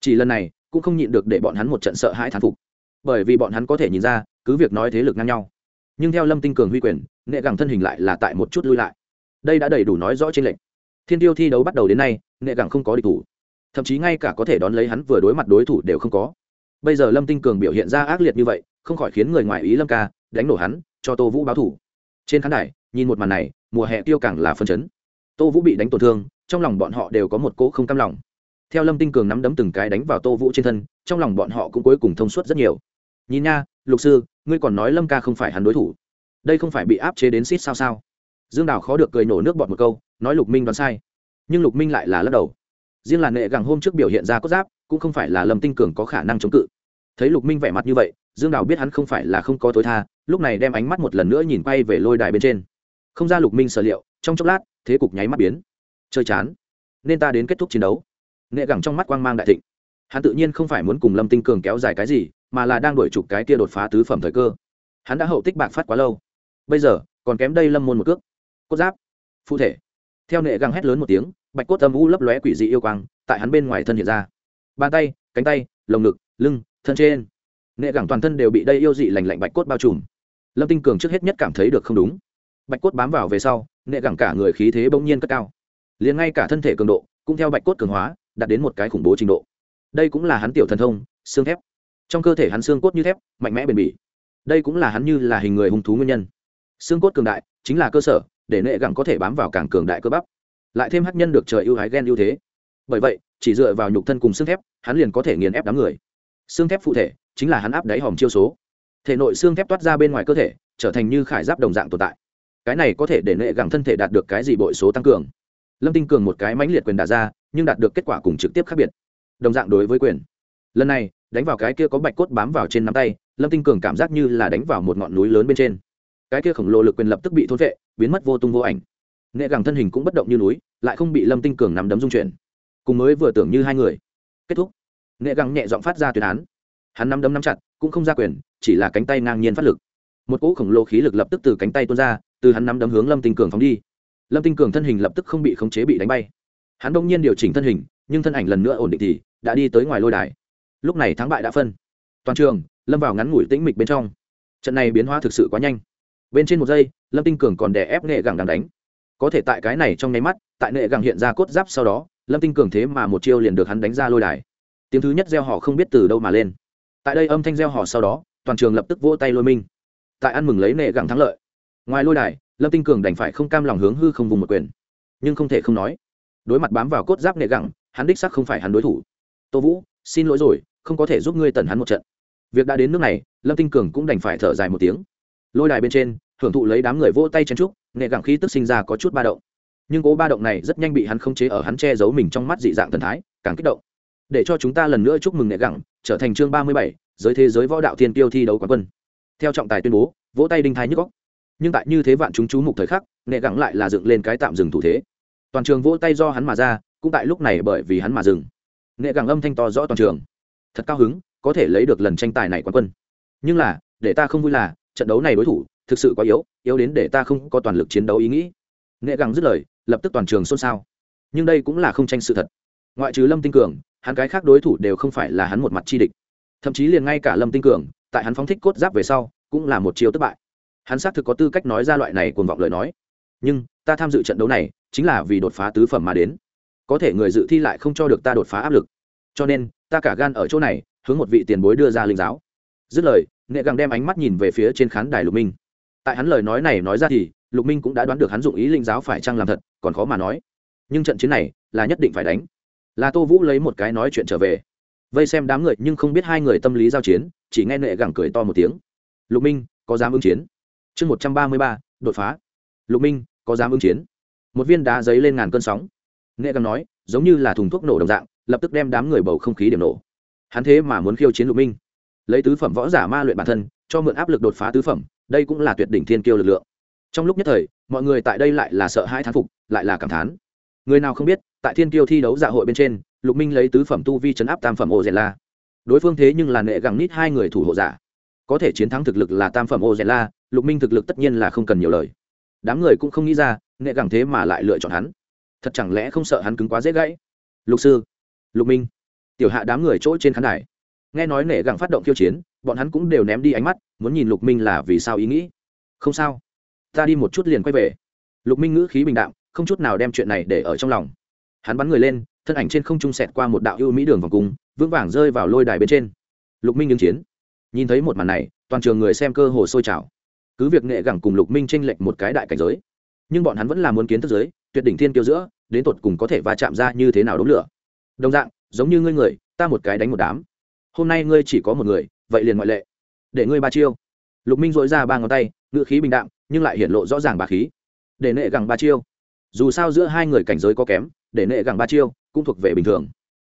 Chỉ lần này, cũng không nhịn được để bọn hắn một trận sợ hãi thán phục. Bởi vì bọn hắn có thể nhìn ra, cứ việc nói thế lực ngang nhau, nhưng theo lâm tinh cường huy quyền, nghệ gẳng thân hình lại là tại một chút lui lại. Đây đã đầy đủ nói rõ trên lệnh thiên tiêu thi đấu bắt đầu đến nay, nghệ gẳng không có địch thủ thậm chí ngay cả có thể đón lấy hắn vừa đối mặt đối thủ đều không có. Bây giờ lâm tinh cường biểu hiện ra ác liệt như vậy, không khỏi khiến người ngoài ý lâm ca đánh nổ hắn, cho tô vũ báo thủ. Trên khán đài, nhìn một màn này, mùa hè tiêu càng là phân chấn. Tô vũ bị đánh tổn thương, trong lòng bọn họ đều có một cỗ không cam lòng. Theo lâm tinh cường nắm đấm từng cái đánh vào tô vũ trên thân, trong lòng bọn họ cũng cuối cùng thông suốt rất nhiều. Nhìn nha, lục sư, ngươi còn nói lâm ca không phải hắn đối thủ. Đây không phải bị áp chế đến xít sao sao? Dương đào khó được cười nổ nước bọt một câu, nói lục minh đoán sai. Nhưng lục minh lại là lắc đầu riêng là nệ gẳng hôm trước biểu hiện ra cốt giáp, cũng không phải là lâm tinh cường có khả năng chống cự. Thấy lục minh vẻ mặt như vậy, dương đào biết hắn không phải là không có tối tha, lúc này đem ánh mắt một lần nữa nhìn quay về lôi đài bên trên. Không ra lục minh sở liệu, trong chốc lát, thế cục nháy mắt biến. Chơi chán. Nên ta đến kết thúc chiến đấu. Nệ gẳng trong mắt quang mang đại thịnh. Hắn tự nhiên không phải muốn cùng lâm tinh cường kéo dài cái gì, mà là đang đổi chụp cái kia đột phá tứ phẩm thời cơ. Hắn đã hậu tích bạc phát quá lâu. Bây giờ, còn kém đây lâm môn một cước. Cốt giáp. Phụ thể. Theo nệ găng hét lớn một tiếng bạch cốt âm u lấp lóe quỷ dị yêu quang, tại hắn bên ngoài thân hiện ra. Bàn tay, cánh tay, lồng ngực, lưng, thân trên. Nệ gẳng toàn thân đều bị đây yêu dị lành lạnh bạch cốt bao trùm. Lâm tinh cường trước hết nhất cảm thấy được không đúng. Bạch cốt bám vào về sau, nệ gẳng cả người khí thế bỗng nhiên cất cao. Liền ngay cả thân thể cường độ, cũng theo bạch cốt cường hóa, đạt đến một cái khủng bố trình độ. Đây cũng là hắn tiểu thần thông, xương thép. Trong cơ thể hắn xương cốt như thép, mạnh mẽ bền bỉ. Đây cũng là hắn như là hình người hung thú nguyên nhân. Xương cốt cường đại, chính là cơ sở, để nệ gẳng có thể bám vào càng cường đại cơ bắp lại thêm hắc nhân được trời ưu hái ghen ưu thế. Bởi vậy, chỉ dựa vào nhục thân cùng xương thép, hắn liền có thể nghiền ép đám người. Xương thép phụ thể chính là hắn áp đáy hòm chiêu số. Thể nội xương thép toát ra bên ngoài cơ thể, trở thành như khải giáp đồng dạng tồn tại. Cái này có thể để nệ gẳng thân thể đạt được cái gì bội số tăng cường. Lâm tinh cường một cái mãnh liệt quyền đả ra, nhưng đạt được kết quả cùng trực tiếp khác biệt. Đồng dạng đối với quyền. Lần này, đánh vào cái kia có bạch cốt bám vào trên nắm tay, lâm tinh cường cảm giác như là đánh vào một ngọn núi lớn bên trên. Cái kia khổng lồ lực quyền lập tức bị thôn vệ biến mất vô tung vô ảnh nghệ gẳng thân hình cũng bất động như núi, lại không bị lâm tinh cường nắm đấm dung chuyển. Cùng mới vừa tưởng như hai người. Kết thúc. Nghệ gẳng nhẹ giọng phát ra tuyên án. Hắn nắm đấm nắm chặt, cũng không ra quyền, chỉ là cánh tay ngang nhiên phát lực. Một cỗ khổng lồ khí lực lập tức từ cánh tay tuôn ra, từ hắn nắm đấm hướng lâm tinh cường phóng đi. Lâm tinh cường thân hình lập tức không bị khống chế bị đánh bay. Hắn đông nhiên điều chỉnh thân hình, nhưng thân ảnh lần nữa ổn định thì đã đi tới ngoài lôi đài. Lúc này thắng bại đã phân. Toàn trường, lâm vào ngắn ngủi tĩnh mịch bên trong. Trận này biến hóa thực sự quá nhanh. Bên trên một giây, lâm tinh cường còn đè ép nghệ gẳng đang đánh có thể tại cái này trong nháy mắt, tại nệ gẳng hiện ra cốt giáp sau đó, lâm tinh cường thế mà một chiêu liền được hắn đánh ra lôi đài. Tiếng thứ nhất gieo họ không biết từ đâu mà lên. Tại đây âm thanh gieo họ sau đó, toàn trường lập tức vỗ tay lôi minh tại ăn mừng lấy nệ gẳng thắng lợi. Ngoài lôi đài, lâm tinh cường đành phải không cam lòng hướng hư không vùng một quyền. Nhưng không thể không nói, đối mặt bám vào cốt giáp nệ gẳng, hắn đích sắc không phải hắn đối thủ. Tô vũ, xin lỗi rồi, không có thể giúp ngươi tần hắn một trận. Việc đã đến nước này, lâm tinh cường cũng đành phải thở dài một tiếng. Lôi đài bên trên, hưởng thụ lấy đám người vỗ tay chen trúc nghệ gẳng khí tức sinh ra có chút ba động. Nhưng cố ba động này rất nhanh bị hắn không chế ở hắn che giấu mình trong mắt dị dạng thần thái, càng kích động. Để cho chúng ta lần nữa chúc mừng nghệ gẳng, trở thành chương ba mươi bảy, giới thế giới võ đạo thiên tiêu thi đấu quán quân. Theo trọng tài tuyên bố, vỗ tay đinh thái nhức góc nhưng tại như thế vạn chúng chú mục thời khắc nghệ gẳng lại là dựng lên cái tạm dừng thủ thế. Toàn trường vỗ tay do hắn mà ra, cũng tại lúc này bởi vì hắn mà dừng. Nghệ gẳng âm thanh to rõ toàn trường. Thật cao hứng, có thể lấy được lần tranh tài này quán quân. Nhưng là, để ta không vui là, trận đấu này đối thủ thực sự quá yếu yếu đến để ta không có toàn lực chiến đấu ý nghĩ. Nghệ gắng dứt lời, lập tức toàn trường xôn xao. Nhưng đây cũng là không tranh sự thật. Ngoại trừ lâm tinh cường, hắn cái khác đối thủ đều không phải là hắn một mặt chi địch. Thậm chí liền ngay cả lâm tinh cường, tại hắn phóng thích cốt giáp về sau, cũng là một chiều thất bại. Hắn xác thực có tư cách nói ra loại này cuồng vọng lời nói. Nhưng, ta tham dự trận đấu này, chính là vì đột phá tứ phẩm mà đến. Có thể người dự thi lại không cho được ta đột phá áp lực. Cho nên, ta cả gan ở chỗ này, hướng một vị tiền bối đưa ra linh giáo. Dứt lời, nghệ gàng đem ánh mắt nhìn về phía trên khán đài lục minh tại hắn lời nói này nói ra thì, lục minh cũng đã đoán được hắn dụng ý linh giáo phải chăng làm thật, còn khó mà nói. Nhưng trận chiến này là nhất định phải đánh. Là tô vũ lấy một cái nói chuyện trở về. Vây xem đám người nhưng không biết hai người tâm lý giao chiến, chỉ nghe nệ gẳng cười to một tiếng. Lục minh, có dám ứng chiến? Chương một trăm ba mươi ba, đột phá. Lục minh, có dám ứng chiến? Một viên đá giấy lên ngàn cơn sóng. Nệ gẳng nói, giống như là thùng thuốc nổ đồng dạng, lập tức đem đám người bầu không khí điểm nổ. Hắn thế mà muốn khiêu chiến lục minh. Lấy tứ phẩm võ giả ma luyện bản thân, cho mượn áp lực đột phá tứ phẩm đây cũng là tuyệt đỉnh thiên kiêu lực lượng. Trong lúc nhất thời, mọi người tại đây lại là sợ hai thán phục, lại là cảm thán. Người nào không biết, tại thiên kiêu thi đấu dạ hội bên trên, lục minh lấy tứ phẩm tu vi chấn áp tam phẩm ô la đối phương thế nhưng là nệ gẳng nít hai người thủ hộ giả. Có thể chiến thắng thực lực là tam phẩm ô la lục minh thực lực tất nhiên là không cần nhiều lời. Đám người cũng không nghĩ ra, nệ gẳng thế mà lại lựa chọn hắn. Thật chẳng lẽ không sợ hắn cứng quá dễ gãy? Lục sư, lục minh, tiểu hạ đám người chỗ trên khán đài. Nghe nói nệ gẳng phát động khiêu chiến bọn hắn cũng đều ném đi ánh mắt, muốn nhìn lục minh là vì sao ý nghĩ. Không sao. Ta đi một chút liền quay về. Lục minh ngữ khí bình đạm, không chút nào đem chuyện này để ở trong lòng. Hắn bắn người lên, thân ảnh trên không trung sẹt qua một đạo ưu mỹ đường vòng cung, vững vàng rơi vào lôi đài bên trên. Lục minh ứng chiến. Nhìn thấy một màn này, toàn trường người xem cơ hồ sôi trào. Cứ việc nghệ gẳng cùng lục minh tranh lệch một cái đại cảnh giới, nhưng bọn hắn vẫn là muốn kiến thức giới, tuyệt đỉnh thiên kiêu giữa, đến tột cùng có thể va chạm ra như thế nào đống lửa. Đồng dạng, giống như ngươi người, ta một cái đánh một đám. Hôm nay ngươi chỉ có một người vậy liền ngoại lệ. Để ngươi ba chiêu. Lục minh dội ra ba ngón tay ngự khí bình đạm, nhưng lại hiện lộ rõ ràng bà khí. Để nệ gẳng ba chiêu. Dù sao giữa hai người cảnh giới có kém, để nệ gẳng ba chiêu cũng thuộc về bình thường.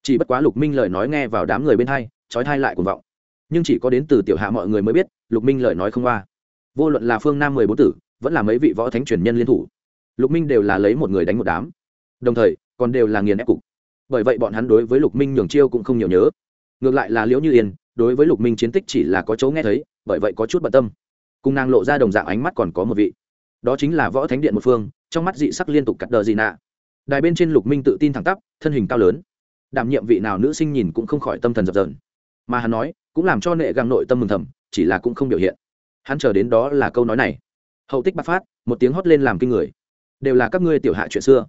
Chỉ bất quá lục minh lời nói nghe vào đám người bên hai, trói thai lại cuồng vọng. Nhưng chỉ có đến từ tiểu hạ mọi người mới biết, lục minh lời nói không qua. Vô luận là phương nam mười bốn tử, vẫn là mấy vị võ thánh truyền nhân liên thủ, lục minh đều là lấy một người đánh một đám. Đồng thời, còn đều là nghiền ép cục. Bởi vậy bọn hắn đối với lục minh nhường chiêu cũng không nhiều nhớ. Ngược lại là liễu như yên đối với lục minh chiến tích chỉ là có chỗ nghe thấy, bởi vậy có chút bận tâm. Cùng nàng lộ ra đồng dạng ánh mắt còn có một vị. Đó chính là võ thánh điện một phương, trong mắt dị sắc liên tục cắt đờ gì nạ. Đài bên trên lục minh tự tin thẳng tắp, thân hình cao lớn. Đảm nhiệm vị nào nữ sinh nhìn cũng không khỏi tâm thần dập dờn. Mà hắn nói, cũng làm cho nệ găng nội tâm mừng thầm, chỉ là cũng không biểu hiện. Hắn chờ đến đó là câu nói này. Hậu tích bạc phát, một tiếng hót lên làm kinh người. Đều là các ngươi tiểu hạ chuyện xưa.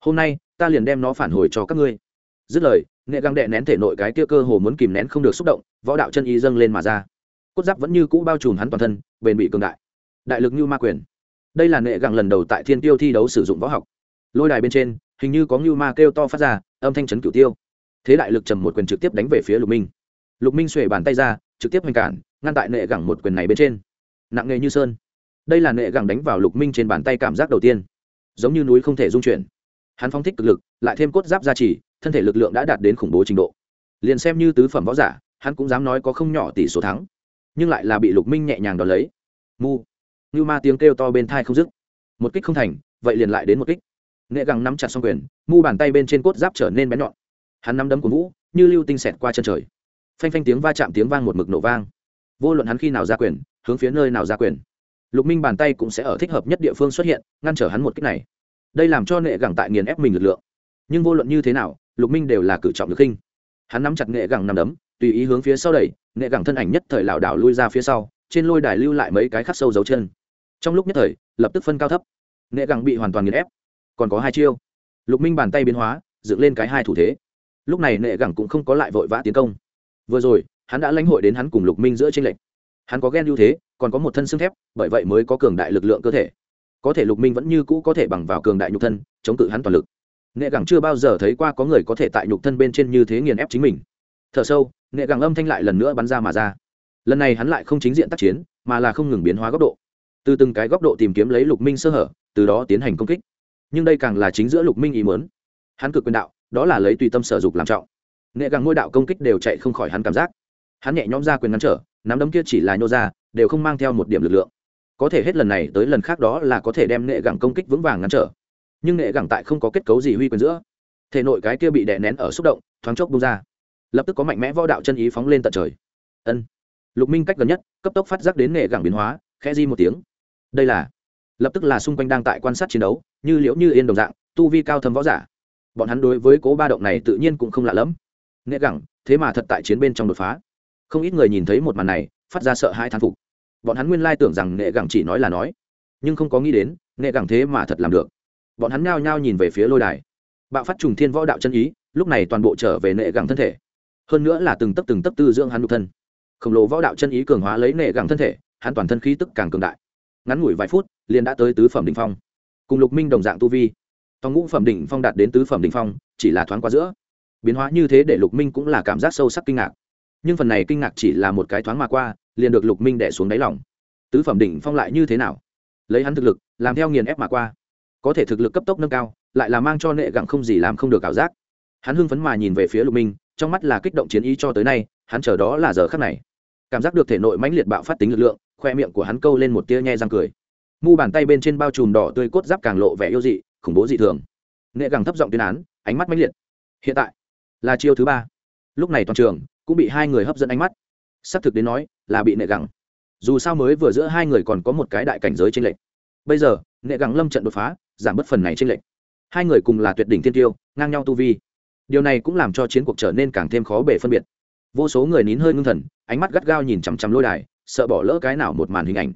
Hôm nay, ta liền đem nó phản hồi cho các ngươi dứt lời, nghệ găng đệ nén thể nội cái kia cơ hồ muốn kìm nén không được xúc động, võ đạo chân y dâng lên mà ra. Cốt giáp vẫn như cũ bao trùm hắn toàn thân, bền bị cường đại. Đại lực như ma quyền. Đây là nghệ găng lần đầu tại thiên tiêu thi đấu sử dụng võ học. Lôi đài bên trên, hình như có như ma kêu to phát ra, âm thanh chấn cửu tiêu. Thế đại lực trầm một quyền trực tiếp đánh về phía lục minh. Lục minh xuề bàn tay ra, trực tiếp hoành cản, ngăn tại nệ gẳng một quyền này bên trên. Nặng nghề như sơn. Đây là nệ gẳng đánh vào lục minh trên bàn tay cảm giác đầu tiên. Giống như núi không thể dung chuyển. Hắn phóng thích cực lực, lại thêm cốt giáp gia trì thân thể lực lượng đã đạt đến khủng bố trình độ. Liền xem như tứ phẩm võ giả, hắn cũng dám nói có không nhỏ tỷ số thắng, nhưng lại là bị lục minh nhẹ nhàng đón lấy. Mu. Như ma tiếng kêu to bên thai không dứt. Một kích không thành, vậy liền lại đến một kích. Nghệ gẳng nắm chặt xong quyền, mu bàn tay bên trên cốt giáp trở nên bén nhọn. Hắn nắm đấm của vũ, như lưu tinh xẹt qua chân trời. Phanh phanh tiếng va chạm tiếng vang một mực nổ vang. Vô luận hắn khi nào ra quyền, hướng phía nơi nào ra quyền, lục minh bàn tay cũng sẽ ở thích hợp nhất địa phương xuất hiện, ngăn trở hắn một kích này. Đây làm cho nệ gẳng tại nghiền ép mình lực lượng. Nhưng vô luận như thế nào lục minh đều là cử trọng lực khinh. Hắn nắm chặt nghệ gẳng nằm đấm, tùy ý hướng phía sau đẩy, nghệ gẳng thân ảnh nhất thời lảo đảo lui ra phía sau, trên lôi đài lưu lại mấy cái khắc sâu dấu chân. Trong lúc nhất thời, lập tức phân cao thấp. Nghệ gẳng bị hoàn toàn nghiền ép. Còn có hai chiêu. Lục minh bàn tay biến hóa, dựng lên cái hai thủ thế. Lúc này nệ gẳng cũng không có lại vội vã tiến công. Vừa rồi, hắn đã lãnh hội đến hắn cùng lục minh giữa tranh lệch. Hắn có ghen ưu thế, còn có một thân xương thép, bởi vậy mới có cường đại lực lượng cơ thể. Có thể lục minh vẫn như cũ có thể bằng vào cường đại nhục thân, chống cự hắn toàn lực nghệ gẳng chưa bao giờ thấy qua có người có thể tại nhục thân bên trên như thế nghiền ép chính mình. T h ở sâu, nghệ gẳng âm thanh lại lần nữa bắn ra mà ra. Lần này hắn lại không chính diện tác chiến, mà là không ngừng biến hóa góc độ. Từ từng cái góc độ tìm kiếm lấy lục minh sơ hở, từ đó tiến hành công kích. Nhưng đây càng là chính giữa lục minh ý muốn. Hắn cực quyền đạo, đó là lấy tùy tâm sở dục làm trọng. Nghệ gẳng ngôi đạo công kích đều chạy không khỏi hắn cảm giác. Hắn nhẹ nhõm ra quyền ngắn trở, nắm đấm kia chỉ là nhô ra, đều không mang theo một điểm lực lượng. Có thể hết lần này tới lần khác đó là có thể đem nghệ gẳng công kích vững vàng ngăn trở nhưng nghệ gẳng tại không có kết cấu gì huy quyền giữa. Thể nội cái kia bị đè nén ở xúc động, thoáng chốc bung ra. Lập tức có mạnh mẽ võ đạo chân ý phóng lên tận trời. Ân. Lục minh cách gần nhất, cấp tốc phát giác đến nghệ gẳng biến hóa, khẽ di một tiếng. Đây là, lập tức là xung quanh đang tại quan sát chiến đấu, như liễu như yên đồng dạng, tu vi cao thâm võ giả. Bọn hắn đối với cố ba động này tự nhiên cũng không lạ lẫm. Nghệ gẳng, thế mà thật tại chiến bên trong đột phá. Không ít người nhìn thấy một màn này, phát ra sợ hai thán phục. Bọn hắn nguyên lai tưởng rằng nghệ gẳng chỉ nói là nói, nhưng không có nghĩ đến, nghệ gẳng thế mà thật làm được bọn hắn nhao nhao nhìn về phía lôi đài. Bạo phát trùng thiên võ đạo chân ý, lúc này toàn bộ trở về nệ gẳng thân thể. Hơn nữa là từng tấc từng tấc tư dưỡng hắn nhục thân. Khổng lồ võ đạo chân ý cường hóa lấy nệ gẳng thân thể, hắn toàn thân khí tức càng cường đại. Ngắn ngủi vài phút, liền đã tới tứ phẩm đỉnh phong. Cùng lục minh đồng dạng tu vi, tòng ngũ phẩm đỉnh phong đạt đến tứ phẩm đỉnh phong, chỉ là thoáng qua giữa. Biến hóa như thế để lục minh cũng là cảm giác sâu sắc kinh ngạc. Nhưng phần này kinh ngạc chỉ là một cái thoáng mà qua, liền được lục minh đẻ xuống đáy lòng. Tứ phẩm đỉnh phong lại như thế nào? Lấy hắn thực lực, làm theo nghiền ép mà qua có thể thực lực cấp tốc nâng cao, lại là mang cho nệ gặng không gì làm không được ảo giác. Hắn hưng phấn mà nhìn về phía lục minh, trong mắt là kích động chiến ý cho tới nay, hắn chờ đó là giờ khắc này. Cảm giác được thể nội mãnh liệt bạo phát tính lực lượng, khoe miệng của hắn câu lên một tia nhe răng cười. Mu bàn tay bên trên bao trùm đỏ tươi cốt giáp càng lộ vẻ yêu dị, khủng bố dị thường. Nệ gẳng thấp giọng tuyên án, ánh mắt mãnh liệt. Hiện tại là chiêu thứ ba. Lúc này toàn trường cũng bị hai người hấp dẫn ánh mắt. Xác thực đến nói là bị nệ gẳng dù sao mới vừa giữa hai người còn có một cái đại cảnh giới trên lệch. bây giờ, nệ gẳng lâm trận đột phá giảm bớt phần này trên lệnh hai người cùng là tuyệt đỉnh thiên tiêu, ngang nhau tu vi. Điều này cũng làm cho chiến cuộc trở nên càng thêm khó bể phân biệt. Vô số người nín hơi ngưng thần, ánh mắt gắt gao nhìn chằm chằm lôi đài, sợ bỏ lỡ cái nào một màn hình ảnh.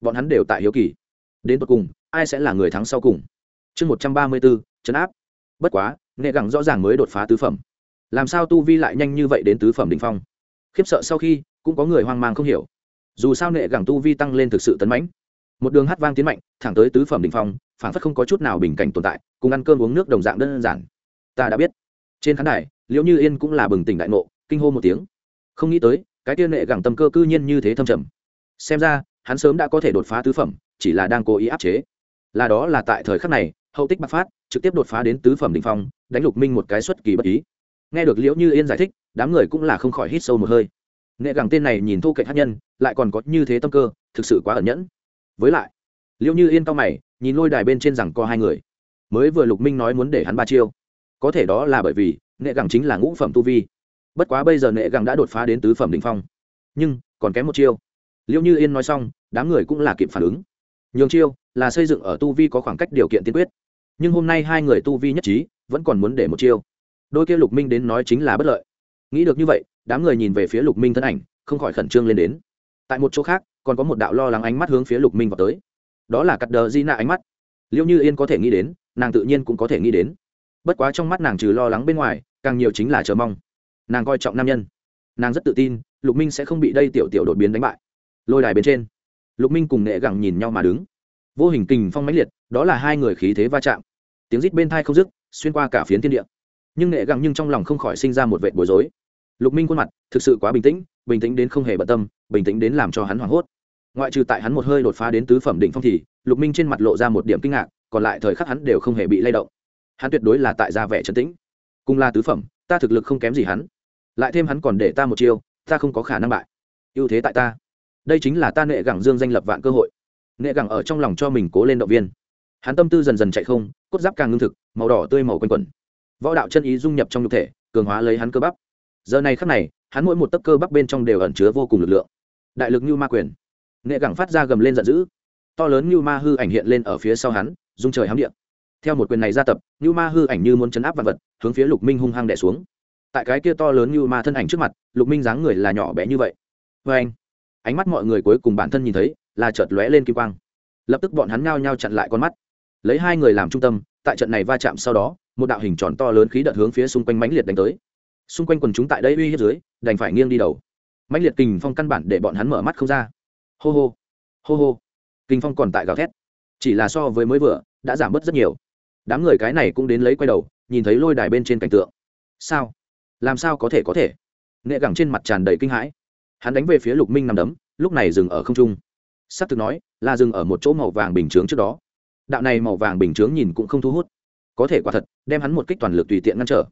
Bọn hắn đều tại hiếu kỳ. Đến tột cùng, ai sẽ là người thắng sau cùng? Chương một trăm ba mươi bốn, chấn áp. Bất quá, nghệ gẳng rõ ràng mới đột phá tứ phẩm. Làm sao tu vi lại nhanh như vậy đến tứ phẩm đình phong? Khiếp sợ sau khi, cũng có người hoang mang không hiểu. Dù sao nệ gẳng tu vi tăng lên thực sự tấn mãnh một đường hát vang tiến mạnh, thẳng tới tứ phẩm đ ỉ n h phong phản phất không có chút nào bình cảnh tồn tại, cùng ăn cơm uống nước đồng dạng đơn giản. Ta đã biết. Trên khán đài, liễu như yên cũng là bừng tỉnh đại ngộ, kinh hô một tiếng. Không nghĩ tới, cái tiên nệ gẳng tâm cơ cư nhiên như thế thâm trầm. Xem ra, hắn sớm đã có thể đột phá tứ phẩm, chỉ là đang cố ý áp chế. Là đó là tại thời khắc này, hậu tích bắc phát, trực tiếp đột phá đến tứ phẩm đ ỉ n h phong, đánh lục minh một cái xuất kỳ bất ý. Nghe được liễu như yên giải thích, đám người cũng là không khỏi hít sâu một hơi. Nghệ gẳng tên này nhìn thu cạnh hát nhân, lại còn có như thế tâm cơ, thực sự quá ẩn nhẫn với lại liệu như yên cao mày, nhìn lôi đài bên trên rằng có hai người. Mới vừa lục minh nói muốn để hắn ba chiêu. Có thể đó là bởi vì nghệ gẳng chính là ngũ phẩm tu vi. Bất quá bây giờ nghệ gẳng đã đột phá đến tứ phẩm đ ỉ n h phong. Nhưng, còn kém một chiêu. Liệu như yên nói xong, đám người cũng là kịp phản ứng. Nhường chiêu là xây dựng ở tu vi có khoảng cách điều kiện tiên quyết. Nhưng hôm nay hai người tu vi nhất trí, vẫn còn muốn để một chiêu. Đôi kia lục minh đến nói chính là bất lợi. Nghĩ được như vậy, đám người nhìn về phía lục minh thân ảnh, không khỏi khẩn trương lên đến. Tại một chỗ khác còn có một đạo lo lắng ánh mắt hướng phía lục minh vào tới. Đó là cắt đờ di nạ ánh mắt. Liệu như yên có thể nghĩ đến, nàng tự nhiên cũng có thể nghĩ đến. Bất quá trong mắt nàng trừ lo lắng bên ngoài, càng nhiều chính là chờ mong. Nàng coi trọng nam nhân. Nàng rất tự tin, lục minh sẽ không bị đây tiểu tiểu đột biến đánh bại. Lôi đài bên trên, lục minh cùng nệ gẳng nhìn nhau mà đứng. Vô hình kình phong mãnh liệt, đó là hai người khí thế va chạm. Tiếng rít bên thai không dứt, xuyên qua cả phiến thiên địa. Nhưng nghệ gẳng nhưng trong lòng không khỏi sinh ra một vệ bối rối. Lục minh khuôn mặt thực sự quá bình tĩnh bình tĩnh đến không hề bận tâm, bình tĩnh đến làm cho hắn hoảng hốt ngoại trừ tại hắn một hơi đột phá đến tứ phẩm đỉnh phong thì, lục minh trên mặt lộ ra một điểm kinh ngạc, còn lại thời khắc hắn đều không hề bị lay động. Hắn tuyệt đối là tại gia vẻ trấn tĩnh. Cùng là tứ phẩm, ta thực lực không kém gì hắn. Lại thêm hắn còn để ta một chiêu, ta không có khả năng bại. Ưu thế tại ta. Đây chính là ta nệ gẳng dương danh lập vạn cơ hội. Nệ gẳng ở trong lòng cho mình cố lên động viên. Hắn tâm tư dần dần chạy không, cốt giáp càng ngưng thực, màu đỏ tươi màu quanh quẩn. Võ đạo chân ý dung nhập trong nhục thể, cường hóa lấy hắn cơ bắp. Giờ này khắc này, hắn mỗi một tấc cơ bắp bên trong đều ẩn chứa vô cùng lực lượng. Đại lực như ma quyền nệ gẳng phát ra gầm lên giận dữ. To lớn như ma hư ảnh hiện lên ở phía sau hắn dung trời hám điện theo một quyền này ra tập như ma hư ảnh như muốn chấn áp vật vật, hướng phía lục minh hung hăng đẻ xuống. Tại cái kia to lớn như ma thân ảnh trước mặt, lục minh dáng người là nhỏ bé như vậy. Vê anh ánh mắt mọi người cuối cùng bản thân nhìn thấy, là chợt lóe lên kim quang. Lập tức bọn hắn ngao nhau chặn lại con mắt. Lấy hai người làm trung tâm, tại trận này va chạm sau đó, một đạo hình tròn to lớn khí đợt hướng phía xung quanh mãnh liệt đánh tới. Xung quanh quần chúng tại đây uy hiếp dưới, đành phải nghiêng đi đầu. Mãnh liệt kình phong căn bản để bọn hắn mở mắt không ra hô hô. Hô hô. Kinh phong còn tại gào thét. Chỉ là so với mới vừa, đã giảm bớt rất nhiều. Đám người cái này cũng đến lấy quay đầu, nhìn thấy lôi đài bên trên cảnh tượng. Sao? Làm sao có thể có thể? Nghệ gẳng trên mặt tràn đầy kinh hãi. Hắn đánh về phía lục minh nằm đấm, lúc này dừng ở không trung. S ắ c thực nói, là dừng ở một chỗ màu vàng bình chướng trước đó. Đạo này màu vàng bình chướng nhìn cũng không thu hút. Có thể quả thật, đem hắn một kích toàn lực tùy tiện ngăn trở.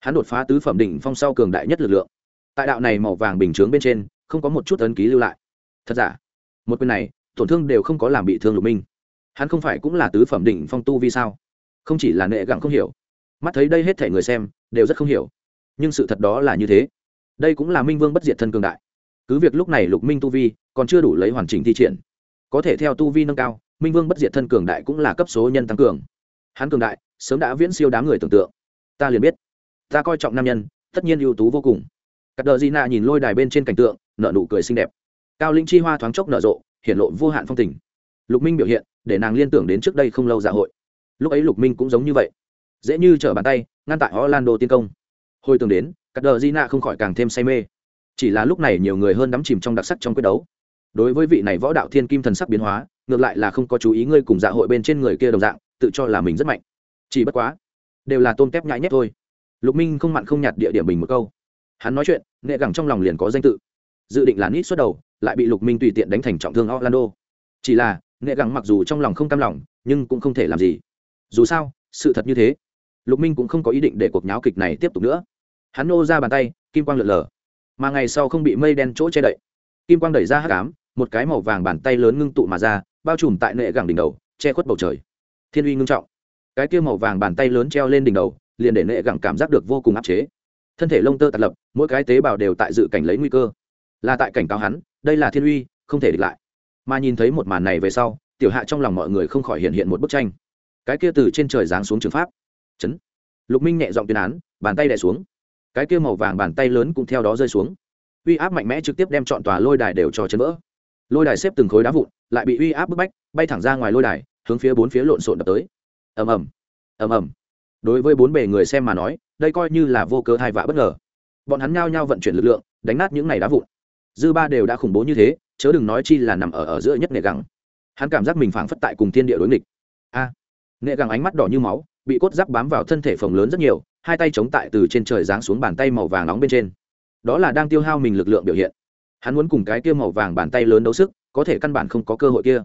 Hắn đột phá tứ phẩm đỉnh phong sau cường đại nhất lực lượng. Tại đạo này màu vàng bình chướng bên trên, không có một chút ấn ký lưu lại. Thật giả? Một quyền này, tổn thương đều không có làm bị thương lục minh. Hắn không phải cũng là tứ phẩm đỉnh phong tu vì sao? Không chỉ là nệ gặng không hiểu. Mắt thấy đây hết thể người xem, đều rất không hiểu. Nhưng sự thật đó là như thế. Đây cũng là minh vương bất diệt thân cường đại. Cứ việc lúc này lục minh tu vi còn chưa đủ lấy hoàn chỉnh thi triển, có thể theo tu vi nâng cao, minh vương bất diệt thân cường đại cũng là cấp số nhân tăng cường. Hắn cường đại, sớm đã viễn siêu đám người tưởng tượng. Ta liền biết. Ta coi trọng nam nhân, tất nhiên ưu tú vô cùng. Cắt đờ di nạ nhìn lôi đài bên trên cảnh tượng nợ nụ cười xinh đẹp cao linh chi hoa thoáng chốc nở rộ hiện lộ vô hạn phong tình. Lục minh biểu hiện, để nàng liên tưởng đến trước đây không lâu dạ hội. Lúc ấy lục minh cũng giống như vậy. Dễ như trở bàn tay, ngăn tại orlando tiên công. Hồi tưởng đến cắt đờ di nạ không khỏi càng thêm say mê. Chỉ là lúc này nhiều người hơn đắm chìm trong đặc sắc trong quyết đấu. Đối với vị này võ đạo thiên kim thần sắc biến hóa, ngược lại là không có chú ý ngươi cùng dạ hội bên trên người kia đồng dạng, tự cho là mình rất mạnh. Chỉ bất quá, đều là tôn kép nhãi nhất thôi. Lục minh không mặn không nhạt địa điểm bình một câu. Hắn nói chuyện nghệ gẳng trong lòng liền có danh tự. Dự định là nít xuất đầu lại bị lục minh tùy tiện đánh thành trọng thương orlando chỉ là nghệ gẳng mặc dù trong lòng không cam lòng nhưng cũng không thể làm gì dù sao sự thật như thế lục minh cũng không có ý định để cuộc nháo kịch này tiếp tục nữa hắn nô ra bàn tay kim quang lượn lờ mà ngày sau không bị mây đen chỗ che đậy kim quang đẩy ra hắc ám một cái màu vàng bàn tay lớn ngưng tụ mà ra bao trùm tại nệ gẳng đỉnh đầu che khuất bầu trời thiên uy ngưng trọng cái kia màu vàng bàn tay lớn treo lên đỉnh đầu liền để nệ gẳng cảm giác được vô cùng áp chế thân thể lông tơ tạt lập mỗi cái tế bào đều tại dự cảnh lấy nguy cơ là tại cảnh cáo hắn đây là thiên uy, không thể địch lại. Mà nhìn thấy một màn này về sau, tiểu hạ trong lòng mọi người không khỏi hiện hiện một bức tranh. Cái kia từ trên trời giáng xuống trường pháp. Chấn. Lục minh nhẹ giọng tuyên án, bàn tay đè xuống. Cái kia màu vàng bàn tay lớn cũng theo đó rơi xuống. Uy áp mạnh mẽ trực tiếp đem chọn tòa lôi đài đều cho chấn vỡ. Lôi đài xếp từng khối đá vụn, lại bị uy áp bức bách, bay thẳng ra ngoài lôi đài, hướng phía bốn phía lộn xộn đập tới. Ầm ầm. Ầm ầm. Đối với bốn bề người xem mà nói, đây coi như là vô cớ hai vạ bất ngờ. Bọn hắn nhao nhao vận chuyển lực lượng, đánh nát những này đá vụn dư ba đều đã khủng bố như thế chớ đừng nói chi là nằm ở ở giữa nhất nghệ gắng hắn cảm giác mình phảng phất tại cùng thiên địa đối nghịch. A. À, nghệ gắng ánh mắt đỏ như máu bị cốt giáp bám vào thân thể phồng lớn rất nhiều hai tay chống tại từ trên trời giáng xuống bàn tay màu vàng nóng bên trên. Đó là đang tiêu hao mình lực lượng biểu hiện. Hắn muốn cùng cái kia màu vàng bàn tay lớn đấu sức có thể căn bản không có cơ hội kia.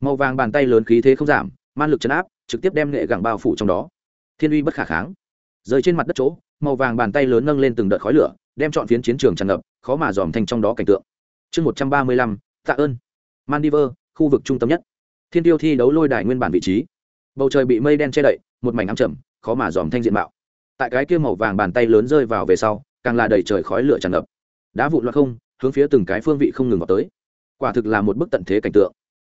Màu vàng bàn tay lớn khí thế không giảm man lực chấn áp trực tiếp đem nghệ gẳng bao phủ trong đó. Thiên uy bất khả kháng. Rơi trên mặt đất chỗ màu vàng bàn tay lớn nâng lên từng đợt khói lửa đem chọn phiến chiến trường tràn ngập, khó mà dòm thành trong đó cảnh tượng. Chương một trăm ba mươi lăm, tạ ơn. Mandiver khu vực trung tâm nhất. Thiên tiêu thi đấu lôi đài nguyên bản vị trí. Bầu trời bị mây đen che đậy, một mảnh ám trầm, khó mà dòm thanh diện mạo. Tại cái kia màu vàng bàn tay lớn rơi vào về sau, càng là đầy trời khói lửa tràn ngập. Đá vụn loạn không, hướng phía từng cái phương vị không ngừng vào tới. Quả thực là một bức tận thế cảnh tượng.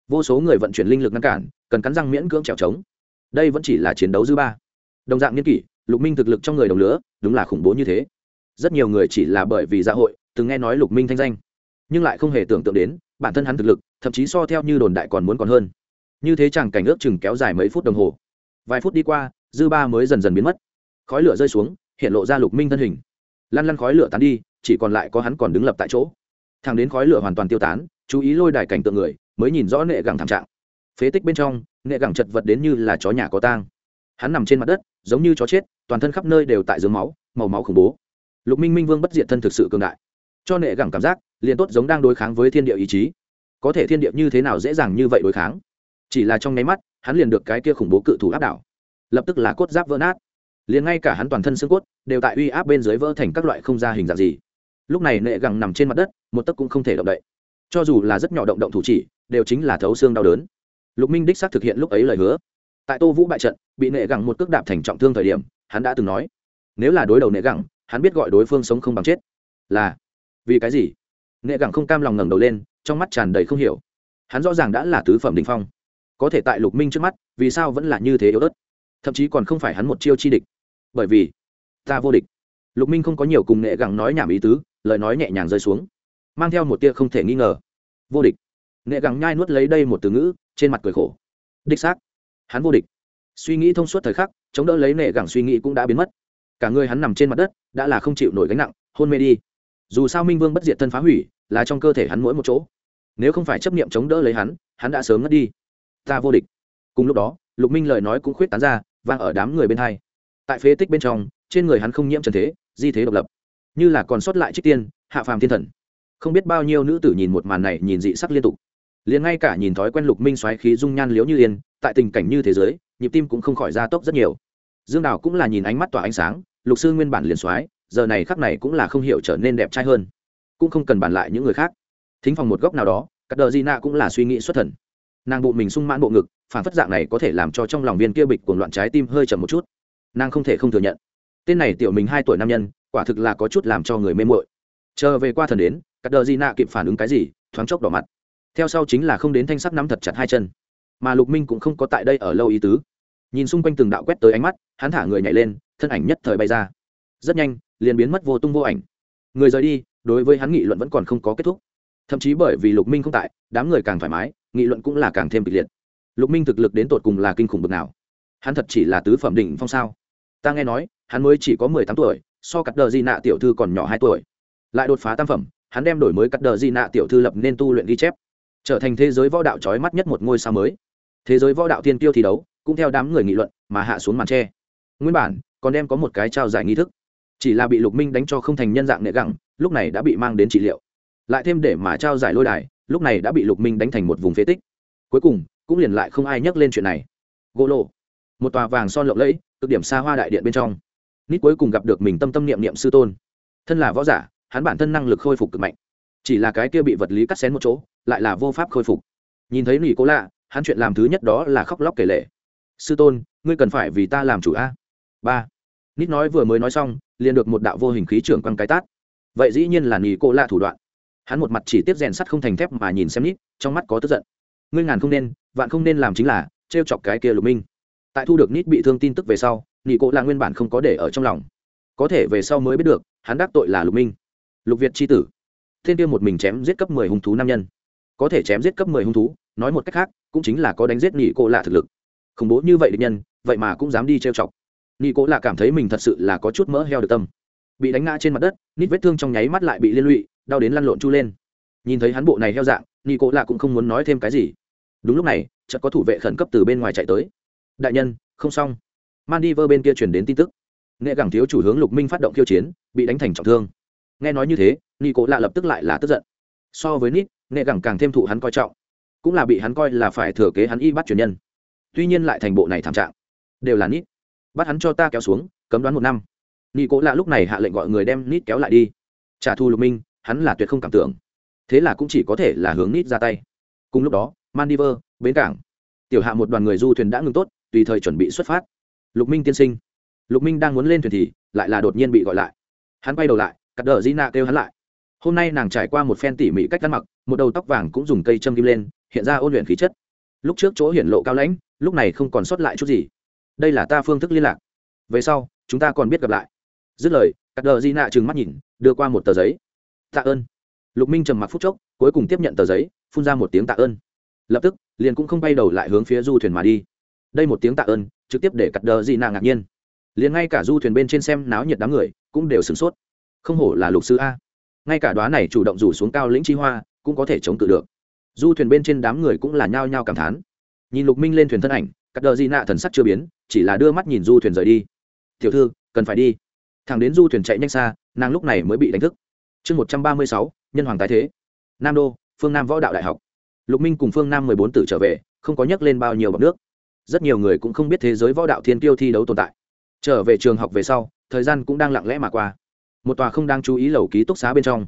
Vô số người vận chuyển linh lực ngăn cản, cần cắn răng miễn cưỡng trèo trống. Đây vẫn chỉ là chiến đấu dư ba. Đồng dạng niên kỷ, lục minh thực lực trong người đồng lứa đúng là khủng bố như thế rất nhiều người chỉ là bởi vì dạ hội, từng nghe nói lục minh thanh danh. Nhưng lại không hề tưởng tượng đến, bản thân hắn thực lực, thậm chí so theo như đồn đại còn muốn còn hơn. Như thế chẳng cảnh ước chừng kéo dài mấy phút đồng hồ. Vài phút đi qua, dư ba mới dần dần biến mất. Khói lửa rơi xuống, hiện lộ ra lục minh thân hình. Lăn lăn khói lửa tán đi, chỉ còn lại có hắn còn đứng lập tại chỗ. Thằng đến khói lửa hoàn toàn tiêu tán, chú ý lôi đài cảnh tượng người, mới nhìn rõ nệ gẳng thảm trạng. Phế tích bên trong, nệ gẳng chật vật đến như là chó nhà có tang. Hắn nằm trên mặt đất, giống như chó chết, toàn thân khắp nơi đều tại dưới máu, màu máu khủng bố lục minh minh vương bất diệt thân thực sự cường đại. Cho nệ gẳng cảm giác, liền tốt giống đang đối kháng với thiên địa ý chí. Có thể thiên địa như thế nào dễ dàng như vậy đối kháng? Chỉ là trong nháy mắt, hắn liền được cái kia khủng bố cự thủ áp đảo. Lập tức là cốt giáp vỡ nát. Liền ngay cả hắn toàn thân xương cốt, đều tại uy áp bên dưới vỡ thành các loại không ra hình dạng gì. Lúc này nệ gẳng nằm trên mặt đất, một tấc cũng không thể động đậy. Cho dù là rất nhỏ động động thủ chỉ, đều chính là thấu xương đau đớn. Lục minh đích xác thực hiện lúc ấy lời hứa. Tại tô vũ bại trận, bị nệ gẳng một cước đạp thành trọng thương thời điểm, hắn đã từng nói, nếu là đối đầu nệ gẳng hắn biết gọi đối phương sống không bằng chết. Là, vì cái gì? Nệ gẳng không cam lòng ngẩng đầu lên, trong mắt tràn đầy không hiểu. Hắn rõ ràng đã là tứ phẩm đình phong. Có thể tại lục minh trước mắt, vì sao vẫn là như thế yếu ớt? Thậm chí còn không phải hắn một chiêu chi địch. Bởi vì, ta vô địch. Lục minh không có nhiều cùng nệ gẳng nói nhảm ý tứ, lời nói nhẹ nhàng rơi xuống. Mang theo một tia không thể nghi ngờ. Vô địch. Nệ gẳng nhai nuốt lấy đây một từ ngữ, trên mặt cười khổ. Đích xác. Hắn vô địch. Suy nghĩ thông suốt thời khắc, chống đỡ lấy nệ gẳng suy nghĩ cũng đã biến mất cả người hắn nằm trên mặt đất, đã là không chịu nổi gánh nặng, hôn mê đi. Dù sao minh vương bất diệt thân phá hủy, là trong cơ thể hắn mỗi một chỗ. Nếu không phải chấp niệm chống đỡ lấy hắn hắn đã sớm ngất đi. Ta vô địch. Cùng lúc đó, lục minh lời nói cũng khuyết tán ra, vang ở đám người bên hai. Tại phế tích bên trong, trên người hắn không nhiễm trần thế, di thế độc lập. Như là còn sót lại trích tiên, hạ phàm thiên thần. Không biết bao nhiêu nữ tử nhìn một màn này, nhìn dị sắc liên tục. Liền ngay cả nhìn thói quen lục minh xoáy khí dung nhan liếu như yên, tại tình cảnh như thế giới, nhịp tim cũng không khỏi ra tốc rất nhiều. Dương đào cũng là nhìn ánh mắt tỏa ánh sáng lục sư nguyên bản liền soái, giờ này khắc này cũng là không hiểu trở nên đẹp trai hơn. Cũng không cần bàn lại những người khác. Thính phòng một góc nào đó các đờ di nạ cũng là suy nghĩ xuất thần. Nàng bụng mình sung mãn bộ ngực, phản phất dạng này có thể làm cho trong lòng viên kia bịch cuồng loạn trái tim hơi chậm một chút. Nàng không thể không thừa nhận. Tên này tiểu mình hai tuổi nam nhân, quả thực là có chút làm cho người mê mội chờ về qua thần đến các đờ di nạ kịp phản ứng cái gì, thoáng chốc đỏ mặt. Theo sau chính là không đến thanh sắc nắm thật chặt hai chân. Mà lục minh cũng không có tại đây ở lâu ý tứ. Nhìn xung quanh từng đạo quét tới ánh mắt, hắn thả người nhảy lên thân ảnh nhất thời bay ra. Rất nhanh, liền biến mất vô tung vô ảnh. Người rời đi, đối với hắn nghị luận vẫn còn không có kết thúc. Thậm chí bởi vì lục minh không tại, đám người càng thoải mái, nghị luận cũng là càng thêm kịch liệt. Lục minh thực lực đến tột cùng là kinh khủng bực nào? Hắn thật chỉ là tứ phẩm đỉnh phong sao? Ta nghe nói, hắn mới chỉ có mười tám tuổi, so cắt đờ di nạ tiểu thư còn nhỏ hai tuổi. Lại đột phá tam phẩm, hắn đem đổi mới cắt đờ di nạ tiểu thư lập nên tu luyện ghi chép. Trở thành thế giới võ đạo trói mắt nhất một ngôi sao mới. Thế giới võ đạo tiên tiêu thi đấu, cũng theo đám người nghị luận mà hạ xuống màn tre. Nguyên bản còn đem có một cái trao giải nghi thức. Chỉ là bị lục minh đánh cho không thành nhân dạng nệ gẳng, lúc này đã bị mang đến trị liệu. Lại thêm để mà trao giải lôi đài, lúc này đã bị lục minh đánh thành một vùng phế tích. Cuối cùng, cũng liền lại không ai nhắc lên chuyện này. Gỗ lộ, một tòa vàng son lộng lẫy, cực điểm xa hoa đại điện bên trong. Nít cuối cùng gặp được mình tâm tâm niệm niệm sư tôn. Thân là võ giả, hắn bản thân năng lực khôi phục cực mạnh. Chỉ là cái kia bị vật lý cắt xén một chỗ, lại là vô pháp khôi phục. Nhìn thấy nỉ cố lạ, hắn chuyện làm thứ nhất đó là khóc lóc kể lệ sư tôn, ngươi cần phải vì ta làm chủ a ba. Nít nói vừa mới nói xong, liền được một đạo vô hình khí trưởng quăng cái tát. Vậy dĩ nhiên là nghỉ cô lạ thủ đoạn. Hắn một mặt chỉ tiếp rèn sắt không thành thép mà nhìn xem nít, trong mắt có tức giận. Ngươi ngàn không nên, vạn không nên làm chính là t chọc cái kia lục minh. Tại thu được nít bị thương tin tức về sau nghỉ cô lạ nguyên bản không có để ở trong lòng. Có thể về sau mới biết được, hắn đắc tội là lục minh. Lục việt c tử. Thiên tiêu một mình chém giết cấp mười hung thú nam nhân. Có thể chém giết cấp mười hung thú, nói một cách khác, cũng chính là có đánh giết nhị cô lạ thực lực. Khủng bố như vậy định nhân, vậy mà cũng dám đi trêu chọc nghi cố là cảm thấy mình thật sự là có chút mỡ heo được tâm. Bị đánh ngã trên mặt đất, nít vết thương trong nháy mắt lại bị liên lụy, đau đến lăn lộn chu lên. Nhìn thấy hắn bộ này heo dạng nghi cố là cũng không muốn nói thêm cái gì. Đúng lúc này, chợt có thủ vệ khẩn cấp từ bên ngoài chạy tới. Đại nhân, không xong. Mandiver bên kia chuyển đến tin tức. Nghệ gẳng thiếu chủ hướng lục minh phát động khiêu chiến, bị đánh thành trọng thương. Nghe nói như thế, nị cố là lập tức lại là tức giận. So với nít, nghệ gẳng càng thêm thụ hắn coi trọng. Cũng là bị hắn coi là phải thừa kế hắn y bắt truyền nhân. Tuy nhiên lại thành bộ này thảm trạng. Đều là nít bắt hắn cho ta kéo xuống, cấm đoán một năm. Nghi cố lạ lúc này hạ lệnh gọi người đem nít kéo lại đi. Trả thù lục minh, hắn là tuyệt không cảm tưởng. Thế là cũng chỉ có thể là hướng nít ra tay. Cùng lúc đó, mandiver, bến cảng. Tiểu hạ một đoàn người du thuyền đã ngừng tốt, tùy thời chuẩn bị xuất phát. Lục minh tiên sinh. Lục minh đang muốn lên thuyền thì lại là đột nhiên bị gọi lại. Hắn quay đầu lại, cắt đờ di nạ kêu hắn lại. Hôm nay nàng trải qua một phen tỉ mỉ cách ăn mặc, một đầu tóc vàng cũng dùng cây châm kim lên, hiện ra ôn luyện khí chất. Lúc trước chỗ hiển lộ cao lãnh, lúc này không còn sót lại chút gì đây là ta phương thức liên lạc. Về sau, chúng ta còn biết gặp lại. Dứt lời, cắt đờ di nạ trừng mắt nhìn, đưa qua một tờ giấy. Tạ ơn. Lục minh trầm mặc phút chốc, cuối cùng tiếp nhận tờ giấy, phun ra một tiếng tạ ơn. Lập tức, liền cũng không bay đầu lại hướng phía du thuyền mà đi. Đây một tiếng tạ ơn, trực tiếp để cắt đờ di nạ ngạc nhiên. Liền ngay cả du thuyền bên trên xem náo nhiệt đám người, cũng đều sửng sốt. Không hổ là lục sư a. Ngay cả đoá này chủ động rủ xuống cao lĩnh chi hoa, cũng có thể chống cự được. Du thuyền bên trên đám người cũng là nhao nhao cảm thán. Nhìn lục minh lên thuyền thân ảnh cắt đờ di nạ thần sắc chưa biến, chỉ là đưa mắt nhìn du thuyền rời đi. Tiểu thư, cần phải đi. Thằng đến du thuyền chạy nhanh xa, nàng lúc này mới bị đánh thức. Chương một trăm ba mươi sáu, nhân hoàng tái thế. Nam đô, phương nam võ đạo đại học. Lục minh cùng phương nam mười bốn tử trở về, không có nhắc lên bao nhiêu bậc nước. Rất nhiều người cũng không biết thế giới võ đạo thiên tiêu thi đấu tồn tại. Trở về trường học về sau, thời gian cũng đang lặng lẽ mà qua. Một tòa không đang chú ý lầu ký túc xá bên trong.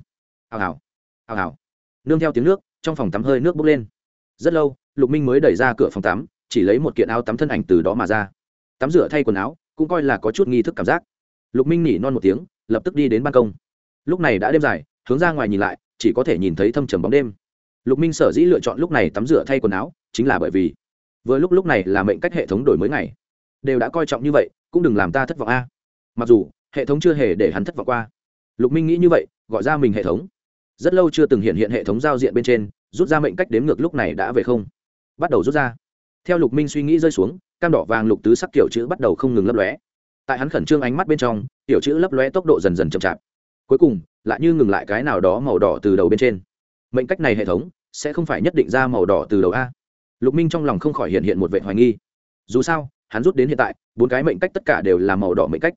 Hào hào hào hào. Nương theo tiếng nước, trong phòng tắm hơi nước bốc lên. Rất lâu, lục minh mới đẩy ra cửa phòng tắm chỉ lấy một kiện áo tắm thân ảnh từ đó mà ra. Tắm rửa thay quần áo, cũng coi là có chút nghi thức cảm giác. Lục minh nỉ non một tiếng, lập tức đi đến ban công. Lúc này đã đêm dài, hướng ra ngoài nhìn lại, chỉ có thể nhìn thấy thâm trầm bóng đêm. Lục minh sở dĩ lựa chọn lúc này tắm rửa thay quần áo, chính là bởi vì, vừa lúc lúc này là mệnh cách hệ thống đổi mới ngày. Đều đã coi trọng như vậy, cũng đừng làm ta thất vọng a. Mặc dù, hệ thống chưa hề để hắn thất vọng qua. Lục minh nghĩ như vậy, gọi ra mình hệ thống. Rất lâu chưa từng hiện hiện hệ thống giao diện bên trên, rút ra mệnh cách đếm ngược lúc này đã về không. Bắt đầu rút ra theo lục minh suy nghĩ rơi xuống, cam đỏ vàng lục tứ sắc kiểu chữ bắt đầu không ngừng lấp lóe. Tại hắn khẩn trương ánh mắt bên trong tiểu chữ lấp lóe tốc độ dần dần chậm chạp. Cuối cùng, lại như ngừng lại cái nào đó màu đỏ từ đầu bên trên. Mệnh cách này hệ thống sẽ không phải nhất định ra màu đỏ từ đầu a. Lục minh trong lòng không khỏi hiện hiện một vệ hoài nghi. Dù sao, hắn rút đến hiện tại, bốn cái mệnh cách tất cả đều là màu đỏ mệnh cách.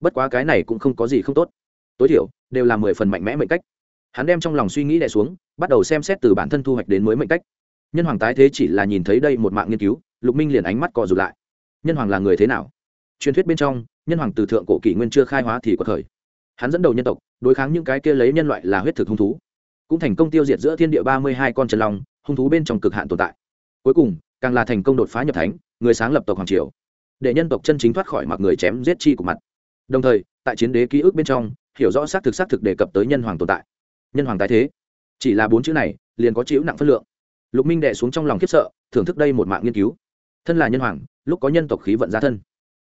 Bất quá cái này cũng không có gì không tốt. Tối thiểu, đều là mười phần mạnh mẽ mệnh cách. Hắn đem trong lòng suy nghĩ đẻ xuống, bắt đầu xem xét từ bản thân thu hoạch đến mới mệnh cách nhân hoàng tái thế chỉ là nhìn thấy đây một mạng nghiên cứu, lục minh liền ánh mắt cò rụt lại. Nhân hoàng là người thế nào? Truyền thuyết bên trong, nhân hoàng từ thượng cổ kỷ nguyên chưa khai hóa thì có thời. Hắn dẫn đầu nhân tộc, đối kháng những cái kia lấy nhân loại là huyết thực hung thú. Cũng thành công tiêu diệt giữa thiên địa ba mươi hai con trần long, hung thú bên trong cực hạn tồn tại. Cuối cùng, càng là thành công đột phá nhập thánh, người sáng lập tộc hoàng triều. Để nhân tộc chân chính thoát khỏi mặc người chém giết chi của mặt. Đồng thời, tại chiến đế ký ức bên trong, hiểu rõ xác thực xác thực đề cập tới nhân hoàng tồn tại. Nhân hoàng tái thế. Chỉ là bốn chữ này, liền có chịu nặng phân lượng lục minh đệ xuống trong lòng khiếp sợ, thưởng thức đây một mạng nghiên cứu. Thân là nhân hoàng, lúc có nhân tộc khí vận ra thân,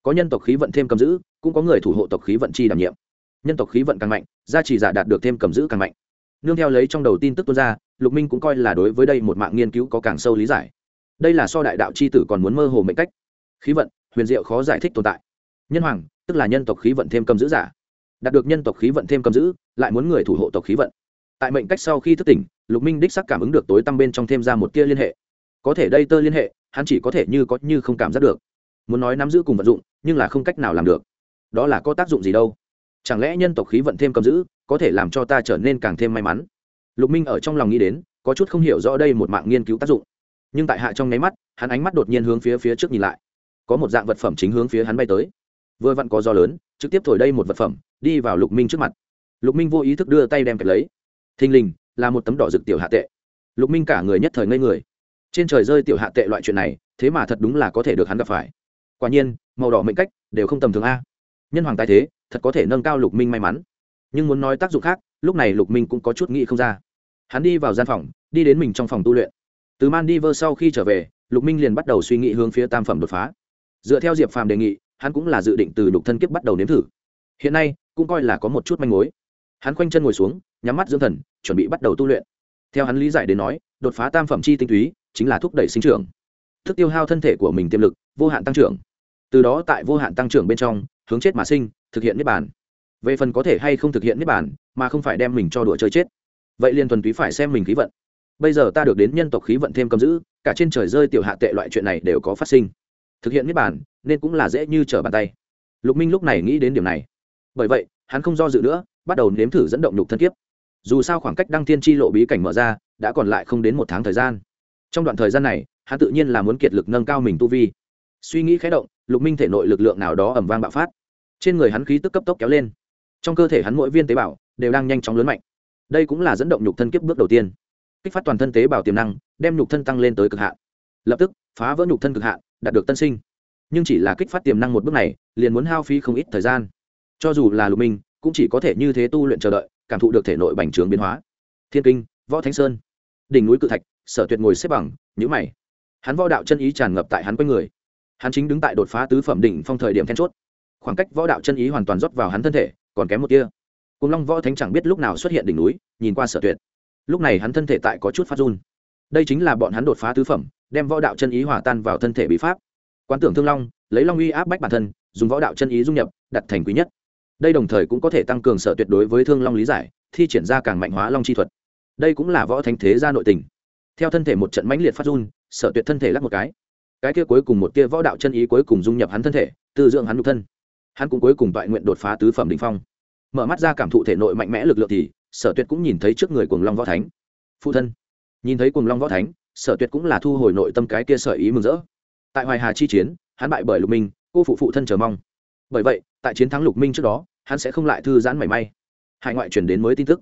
có nhân tộc khí vận thêm cầm giữ, cũng có người thủ hộ tộc khí vận chi đảm nhiệm. Nhân tộc khí vận càng mạnh, gia trì giả đạt được thêm cầm giữ càng mạnh. Nương theo lấy trong đầu tin tức tuôn ra, lục minh cũng coi là đối với đây một mạng nghiên cứu có càng sâu lý giải. Đây là so đại đạo c h i tử còn muốn mơ hồ mệnh cách. Khí vận, huyền diệu khó giải thích tồn tại. Nhân hoàng, tức là nhân tộc khí vận thêm cầm giữ giả. Đạt được nhân tộc khí vận thêm cầm giữ, lại muốn người thủ hộ tộc khí vận. Tại mệnh cách sau khi thức tỉnh lục minh đích sắc cảm ứng được tối tăm bên trong thêm ra một tia liên hệ. Có thể đây tơ liên hệ, hắn chỉ có thể như có như không cảm giác được. Muốn nói nắm giữ cùng vận dụng, nhưng là không cách nào làm được. Đó là có tác dụng gì đâu? Chẳng lẽ nhân tộc khí vận thêm cầm giữ, có thể làm cho ta trở nên càng thêm may mắn? Lục minh ở trong lòng nghĩ đến, có chút không hiểu rõ đây một mạng nghiên cứu tác dụng. Nhưng tại hạ trong nháy mắt, hắn ánh mắt đột nhiên hướng phía phía trước nhìn lại. Có một dạng vật phẩm chính hướng phía hắn bay tới. Vừa vặn có gió lớn, trực tiếp thổi đây một vật phẩm, đi vào lục minh trước mặt. Lục minh vô ý thức đưa tay đem kẹp lấy. Thình lình là một tấm đỏ rực tiểu hạ tệ. Lục minh cả người nhất thời ngây người. Trên trời rơi tiểu hạ tệ loại chuyện này, thế mà thật đúng là có thể được hắn gặp phải. Quả nhiên, màu đỏ mệnh cách đều không tầm thường a. Nhân hoàng tài thế, thật có thể nâng cao lục minh may mắn. Nhưng muốn nói tác dụng khác, lúc này lục minh cũng có chút nghĩ không ra. Hắn đi vào gian phòng, đi đến mình trong phòng tu luyện. Từ man đi vơ sau khi trở về, lục minh liền bắt đầu suy nghĩ hướng phía tam phẩm đột phá. Dựa theo diệp phàm đề nghị, hắn cũng là dự định từ lục thân kiếp bắt đầu nếm thử. Hiện nay, cũng coi là có một chút manh mối. Hắn khoanh chân ngồi xuống, nhắm mắt dưỡng thần chuẩn bị bắt đầu tu luyện. Theo hắn lý giải đến nói, đột phá tam phẩm chi tinh túy, chính là thúc đẩy sinh trưởng. Thức tiêu hao thân thể của mình tiềm lực, vô hạn tăng trưởng. Từ đó tại vô hạn tăng trưởng bên trong, hướng chết mà sinh, thực hiện niết bàn. Về phần có thể hay không thực hiện niết bàn, mà không phải đem mình cho đùa chơi chết. Vậy liền thuần túy phải xem mình khí vận. Bây giờ ta được đến nhân tộc khí vận thêm cầm giữ, cả trên trời rơi tiểu hạ tệ loại chuyện này đều có phát sinh. Thực hiện niết bàn, nên cũng là dễ như trở bàn tay. Lục minh lúc này nghĩ đến điểm này. Bởi vậy, hắn không do dự nữa, bắt đầu nếm thử dẫn động nhục thân kiếp dù sao khoảng cách đăng thiên tri lộ bí cảnh mở ra, đã còn lại không đến một tháng thời gian. Trong đoạn thời gian này, hắn tự nhiên là muốn kiệt lực nâng cao mình tu vi. Suy nghĩ khé động, lục minh thể nội lực lượng nào đó ẩm vang bạo phát. Trên người hắn khí tức cấp tốc kéo lên. Trong cơ thể hắn mỗi viên tế bào đều đang nhanh chóng lớn mạnh. Đây cũng là dẫn động nhục thân kiếp bước đầu tiên. Kích phát toàn thân tế bào tiềm năng, đem nhục thân tăng lên tới cực hạn. Lập tức, phá vỡ nhục thân cực hạn, đạt được tân sinh. Nhưng chỉ là kích phát tiềm năng một bước này, liền muốn hao phí không ít thời gian. Cho dù là lục minh, cũng chỉ có thể như thế tu luyện chờ đợi cảm thụ được thể nội bành trướng biến hóa. Thiên kinh, võ thánh sơn. Đỉnh núi cự thạch, sở tuyệt ngồi xếp bằng nhữ mày. Hắn võ đạo chân ý tràn ngập tại hắn quanh người. Hắn chính đứng tại đột phá tứ phẩm đỉnh phong thời điểm then chốt. Khoảng cách võ đạo chân ý hoàn toàn rót vào hắn thân thể, còn kém một tia. Cùng long võ thánh chẳng biết lúc nào xuất hiện đỉnh núi, nhìn qua sở tuyệt. Lúc này hắn thân thể tại có chút phát run. Đây chính là bọn hắn đột phá tứ phẩm, đem võ đạo chân ý hòa tan vào thân thể bí pháp. Quan tưởng thương long, lấy long uy áp bách bản thân, dùng võ đạo chân ý dung nhập, đặt thành quý nhất đây đồng thời cũng có thể tăng cường sở tuyệt đối với thương long lý giải, thi triển ra càng mạnh hóa long chi thuật. Đây cũng là võ thánh thế gia nội tình. Theo thân thể một trận mãnh liệt phát run, sở tuyệt thân thể lắc một cái. Cái kia cuối cùng một tia võ đạo chân ý cuối cùng dung nhập hắn thân thể, tư dưỡng hắn nhục thân. Hắn cũng cuối cùng toại nguyện đột phá tứ phẩm đ ỉ n h phong. Mở mắt ra cảm thụ thể nội mạnh mẽ lực lượng thì, sở tuyệt cũng nhìn thấy trước người cùng long võ thánh. Phụ thân. Nhìn thấy cùng long võ thánh, sở tuyệt cũng là thu hồi nội tâm cái kia sở ý mừng rỡ. Tại hoài hà chi chiến, hắn bại bởi lục minh, cô phụ phụ thân chờ mong bởi vậy, tại chiến thắng lục minh trước đó, hắn sẽ không lại thư giãn mảy may. Hải ngoại chuyển đến mới tin tức.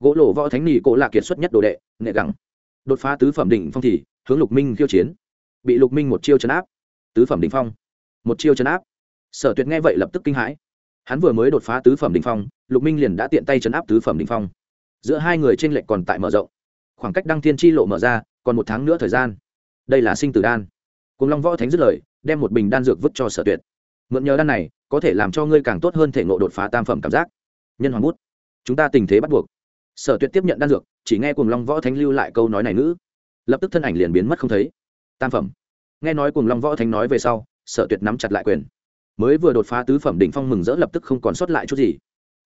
Gỗ lộ võ thánh nỉ cổ là kiệt xuất nhất đồ đệ, nghệ gắng đột phá tứ phẩm đỉnh phong thì, hướng lục minh khiêu chiến. Bị lục minh một chiêu chấn áp. Tứ phẩm đỉnh phong. Một chiêu chấn áp. Sở tuyệt nghe vậy lập tức kinh hãi. Hắn vừa mới đột phá tứ phẩm đỉnh phong, lục minh liền đã tiện tay chấn áp tứ phẩm đỉnh phong. Giữa hai người t r ê n lệch còn tại mở rộng. Khoảng cách đăng thiên chi lộ mở ra, còn một tháng nữa thời gian. Đây là sinh tử đan. Cùng long võ thánh dứt lời, đem một bình đan dược vứt cho sở tuyệt. Mượn nhờ đan này có thể làm cho ngươi càng tốt hơn thể ngộ đột phá tam phẩm cảm giác. Nhân hoàng bút. Chúng ta tình thế bắt buộc. Sở tuyệt tiếp nhận đan dược, chỉ nghe cùng long võ thánh lưu lại câu nói này ngữ. Lập tức thân ảnh liền biến mất không thấy. Tam phẩm. Nghe nói cùng long võ thánh nói về sau, sở tuyệt nắm chặt lại quyền. Mới vừa đột phá tứ phẩm đỉnh phong mừng rỡ lập tức không còn sót lại chút gì.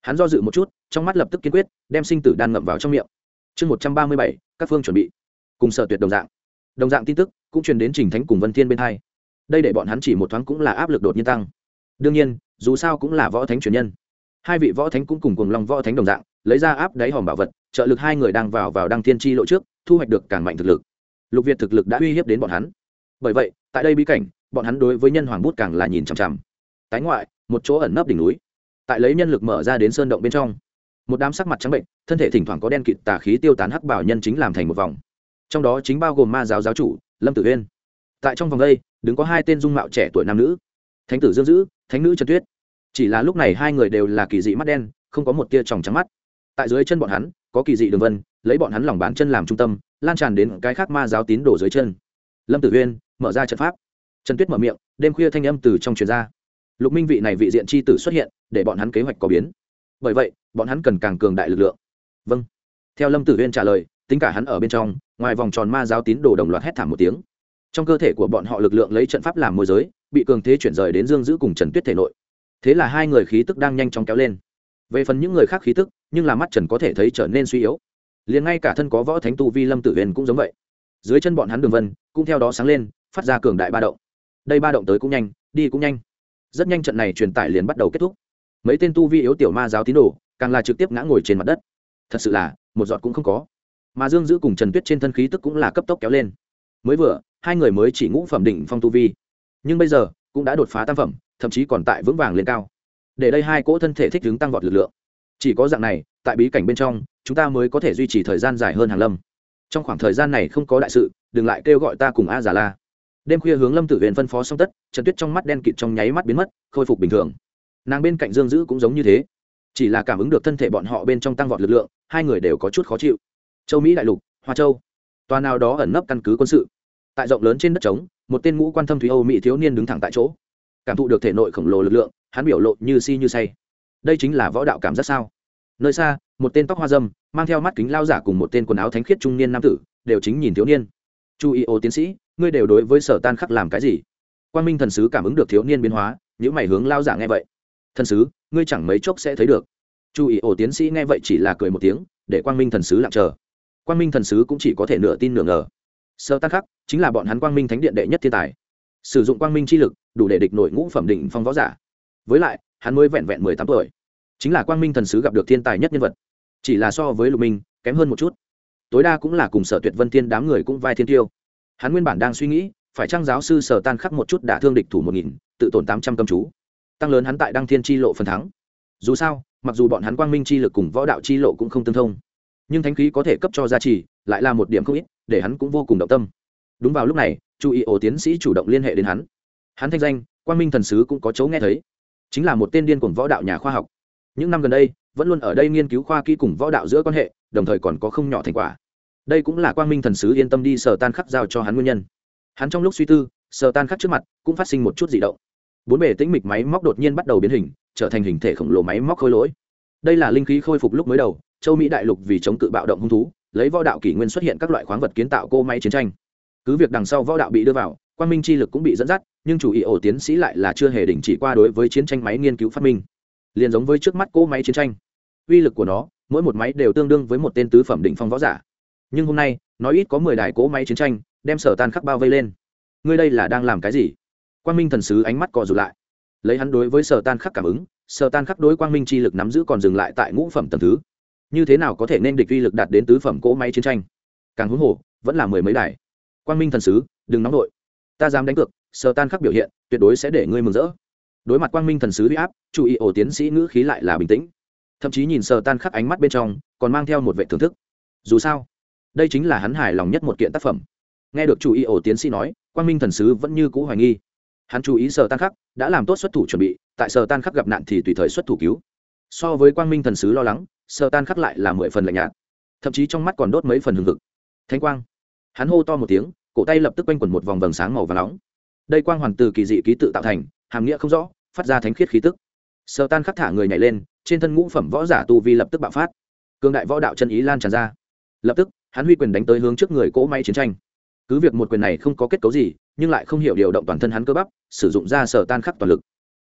Hắn do dự một chút, trong mắt lập tức kiên quyết, đem sinh tử đan ngậm vào trong miệng. Chương một trăm ba mươi bảy, các phương chuẩn bị. Cùng sở tuyệt đồng dạng. Đồng dạng tin tức cũng truyền đến trình thánh cùng vân thiên bên hai. Đây để bọn hắn chỉ một thoáng cũng là áp lực đột nhiên tăng đương nhiên, dù sao cũng là võ thánh truyền nhân. Hai vị võ thánh cũng cùng cùng lòng võ thánh đồng dạng, lấy ra áp đáy hòm bảo vật, trợ lực hai người đang vào vào đăng thiên tri lộ trước, thu hoạch được càng mạnh thực lực. Lục việt thực lực đã uy hiếp đến bọn hắn. Bởi vậy, tại đây bí cảnh, bọn hắn đối với nhân hoàng bút càng là nhìn chằm chằm. Tái ngoại, một chỗ ẩn nấp đỉnh núi. Tại lấy nhân lực mở ra đến sơn động bên trong, một đám sắc mặt trắng bệnh, thân thể thỉnh thoảng có đen kịt tà khí tiêu tán hắc bảo nhân chính làm thành một vòng. Trong đó chính bao gồm ma giáo giáo chủ, lâm tử uyên. Tại trong vòng đây, đứng có hai tên dung mạo trẻ tuổi nam nữ. Thánh tử dương dữ thánh nữ trần tuyết. Chỉ là lúc này hai người đều là kỳ dị mắt đen, không có một tia tròng trắng mắt. Tại dưới chân bọn hắn, có kỳ dị đường vân, lấy bọn hắn lòng bán chân làm trung tâm, lan tràn đến cái khác ma giáo tín đổ dưới chân. Lâm tử uyên, mở ra trận pháp. Trần tuyết mở miệng, đêm khuya thanh âm từ trong truyền ra. Lục minh vị này vị diện c h i tử xuất hiện, để bọn hắn kế hoạch có biến. Bởi vậy, bọn hắn cần càng cường đại lực lượng. Vâng. Theo lâm tử uyên trả lời, tính cả hắn ở bên trong, ngoài vòng tròn ma giáo tín đồ đồng loạt hét thảm một tiếng. Trong cơ thể của bọn họ lực lượng lấy trận pháp làm môi giới bị cường thế chuyển rời đến dương giữ cùng trần tuyết thể nội. Thế là hai người khí tức đang nhanh chóng kéo lên. Về phần những người khác khí tức, nhưng là mắt trần có thể thấy trở nên suy yếu. Liền ngay cả thân có võ thánh tu vi lâm tử huyền cũng giống vậy. Dưới chân bọn hắn đường vân, cũng theo đó sáng lên, phát ra cường đại ba động. Đây ba động tới cũng nhanh, đi cũng nhanh. Rất nhanh trận này truyền tải liền bắt đầu kết thúc. Mấy tên tu vi yếu tiểu ma giáo tín đồ, càng là trực tiếp ngã ngồi trên mặt đất. Thật sự là, một giọt cũng không có. Mà dương giữ cùng trần tuyết trên thân khí tức cũng là cấp tốc kéo lên. Mới vừa, hai người mới chỉ ngũ phẩm đỉnh phong tu vi nhưng bây giờ cũng đã đột phá tam phẩm, thậm chí còn tại vững vàng lên cao. Để đây hai cỗ thân thể thích ứng tăng vọt lực lượng. Chỉ có dạng này, tại bí cảnh bên trong, chúng ta mới có thể duy trì thời gian dài hơn hàng lâm. Trong khoảng thời gian này không có đại sự, đừng lại kêu gọi ta cùng a già la đêm khuya hướng lâm tử huyền phân phó xong tất, trần tuyết trong mắt đen kịt trong nháy mắt biến mất, khôi phục bình thường. Nàng bên cạnh dương dữ cũng giống như thế. Chỉ là cảm ứng được thân thể bọn họ bên trong tăng vọt lực lượng, hai người đều có chút khó chịu. Châu mỹ đại lục, hoa châu. Tòa nào đó ẩn nấp căn cứ quân sự tại rộng lớn trên đất trống, một tên ngũ quan thâm thúy âu mỹ thiếu niên đứng thẳng tại chỗ. Cảm thụ được thể nội khổng lồ lực lượng, hắn biểu lộ như si như say. Đây chính là võ đạo cảm giác sao? Nơi xa, một tên tóc hoa dâm, mang theo mắt kính lao giả cùng một tên quần áo thánh khiết trung niên nam tử, đều chính nhìn thiếu niên. Chu y ô tiến sĩ, ngươi đều đối với sở tan khắc làm cái gì? Quan minh thần sứ cảm ứng được thiếu niên biến hóa những mày hướng lao giả nghe vậy. Thần sứ, ngươi chẳng mấy chốc sẽ thấy được. Chu y ô tiến sĩ nghe vậy chỉ là cười một tiếng, để quang minh thần sứ lặng chờ. Quang minh thần sứ cũng chỉ có thể nửa tin nửa ngờ sở tan khắc chính là bọn hắn quang minh thánh điện đệ nhất thiên tài. Sử dụng quang minh chi lực, đủ để địch nội ngũ phẩm định phong võ giả. Với lại, hắn mới vẹn vẹn mười tám tuổi. Chính là quang minh thần sứ gặp được thiên tài nhất nhân vật. Chỉ là so với lục minh, kém hơn một chút. Tối đa cũng là cùng sở tuyệt vân thiên đám người cũng vai thiên tiêu. Hắn nguyên bản đang suy nghĩ, phải trang giáo sư sở tan khắc một chút đả thương địch thủ một nghìn, tự tổn tám trăm câm chú. Tăng lớn hắn tại đăng thiên chi lộ phần thắng. Dù sao, mặc dù bọn hắn quang minh chi lực cùng võ đạo chi lộ cũng không tương thông nhưng thánh khí có thể cấp cho gia trì lại là một điểm không ít, để hắn cũng vô cùng động tâm. Đúng vào lúc này chú ý ổ tiến sĩ chủ động liên hệ đến hắn. Hắn thanh danh Quan minh thần sứ cũng có chấu nghe thấy. Chính là một tên điên cùng võ đạo nhà khoa học. Những năm gần đây, vẫn luôn ở đây nghiên cứu khoa kỹ cùng võ đạo giữa quan hệ, đồng thời còn có không nhỏ thành quả. Đây cũng là quang minh thần sứ yên tâm đi sở tan khắc giao cho hắn nguyên nhân. Hắn trong lúc suy tư, sở tan khắc trước mặt cũng phát sinh một chút dị động. Bốn bề tĩnh mịch máy móc đột nhiên bắt đầu biến hình, trở thành hình thể khổng lồ máy móc khôi lỗi. Đây là linh khí khôi phục lúc mới đầu châu mỹ đại lục vì chống cự bạo động hung thú lấy võ đạo kỷ nguyên xuất hiện các loại khoáng vật kiến tạo cô máy chiến tranh cứ việc đằng sau võ đạo bị đưa vào quang minh chi lực cũng bị dẫn dắt nhưng chủ ý ổ tiến sĩ lại là chưa hề đình chỉ qua đối với chiến tranh máy nghiên cứu phát minh liền giống với trước mắt cỗ máy chiến tranh uy lực của nó mỗi một máy đều tương đương với một tên tứ phẩm đỉnh phong võ giả nhưng hôm nay nói ít có mười đài cỗ máy chiến tranh đem sở tan khắc bao vây lên ngươi đây là đang làm cái gì quang minh thần sứ ánh mắt cò rụt lại lấy hắn đối với sở tan khắc cảm ứng sở tan khắc đối quang minh chi lực nắm giữ còn dừng lại tại ngũ phẩm tầm thứ như thế nào có thể nên địch vi lực đạt đến tứ phẩm cỗ máy chiến tranh? Càng huống hồ, vẫn là mười mấy đài. Quang minh thần sứ, đừng nóng đội ta dám đánh cược, sờ tan khắc biểu hiện, tuyệt đối sẽ để ngươi mừng rỡ. Đối mặt quang minh thần sứ huy áp chú ý ổ tiến sĩ ngữ khí lại là bình tĩnh. Thậm chí nhìn sờ tan khắc ánh mắt bên trong, còn mang theo một vệ thưởng thức. Dù sao, đây chính là hắn hài lòng nhất một kiện tác phẩm. Nghe được chủ ý ổ tiến sĩ nói, quang minh thần sứ vẫn như cũ hoài nghi. Hắn chú ý sờ tan khắc, đã làm tốt xuất thủ chuẩn bị, tại sờ tan khắc gặp nạn thì tùy thời xuất thủ cứu so với quang minh thần sứ lo lắng sở tan khắc lại là mười phần lạnh nhạt. Thậm chí trong mắt còn đốt mấy phần hừng hực. Thanh quang. Hắn hô to một tiếng, cổ tay lập tức quanh quẩn một vòng vầng sáng màu và nóng. Đây quang hoàn từ kỳ dị ký tự tạo thành, hàm nghĩa không rõ, phát ra thánh khiết khí tức. Sở tan khắc thả người nhảy lên, trên thân ngũ phẩm võ giả tu vi lập tức bạo phát. Cương đại võ đạo chân ý lan tràn ra. Lập tức, hắn huy quyền đánh tới hướng trước người cỗ máy chiến tranh. Cứ việc một quyền này không có kết cấu gì, nhưng lại không hiểu điều động toàn thân hắn cơ bắp, sử dụng ra sở tan khắc toàn lực.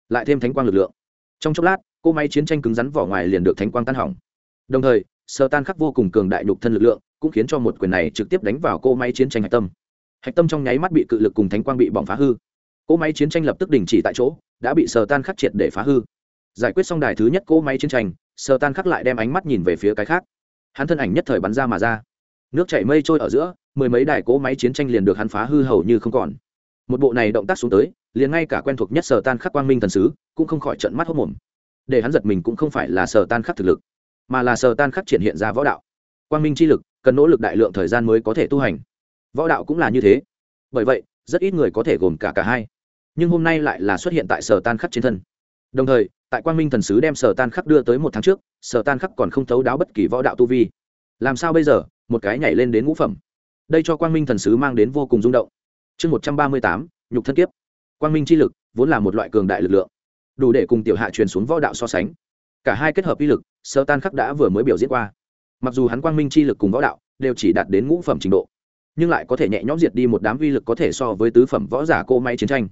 Lại thêm thánh quang lực lượng. Trong chốc lát cỗ máy chiến tranh cứng rắn vỏ ngoài liền được thánh quang tan hỏng. Đồng thời sơ tan khắc vô cùng cường đại nhục thân lực lượng, cũng khiến cho một quyền này trực tiếp đánh vào cỗ máy chiến tranh hạch tâm. Hạch tâm trong nháy mắt bị cự lực cùng thánh quang bị bỏng phá hư. Cỗ máy chiến tranh lập tức đình chỉ tại chỗ, đã bị sở tan khắc triệt để phá hư. Giải quyết xong đài thứ nhất cỗ máy chiến tranh, sở tan khắc lại đem ánh mắt nhìn về phía cái khác. Hắn thân ảnh nhất thời bắn ra mà ra. Nước chảy mây trôi ở giữa, mười mấy đài cỗ máy chiến tranh liền được hắn phá hư hầu như không còn. Một bộ này động tác xuống tới, liền ngay cả quen thuộc nhất sở tan khắc quang minh thần sứ, cũng không khỏi trận mắt hốc mồm để hắn giật mình cũng không phải là sở tan khắc thực lực, mà là sở tan khắc triển hiện ra võ đạo. Quang minh chi lực, cần nỗ lực đại lượng thời gian mới có thể tu hành. Võ đạo cũng là như thế. Bởi vậy, rất ít người có thể gồm cả cả hai. Nhưng hôm nay lại là xuất hiện tại sở tan khắc trên thân. Đồng thời, tại quang minh thần sứ đem sở tan khắc đưa tới một tháng trước sở tan khắc còn không thấu đáo bất kỳ võ đạo tu vi. Làm sao bây giờ? Một cái nhảy lên đến ngũ phẩm. Đây cho quang minh thần sứ mang đến vô cùng rung động. Chương một trăm ba mươi tám, nhục thân kiếp. Quang minh chi lực vốn là một loại cường đại lực lượng đủ để cùng tiểu hạ truyền xuống võ đạo so sánh. Cả hai kết hợp uy lực, sơ tan khắc đã vừa mới biểu diễn qua. Mặc dù hắn quang minh chi lực cùng võ đạo đều chỉ đạt đến ngũ phẩm trình độ, nhưng lại có thể nhẹ nhõm diệt đi một đám uy lực có thể so với tứ phẩm võ giả cô may chiến tranh.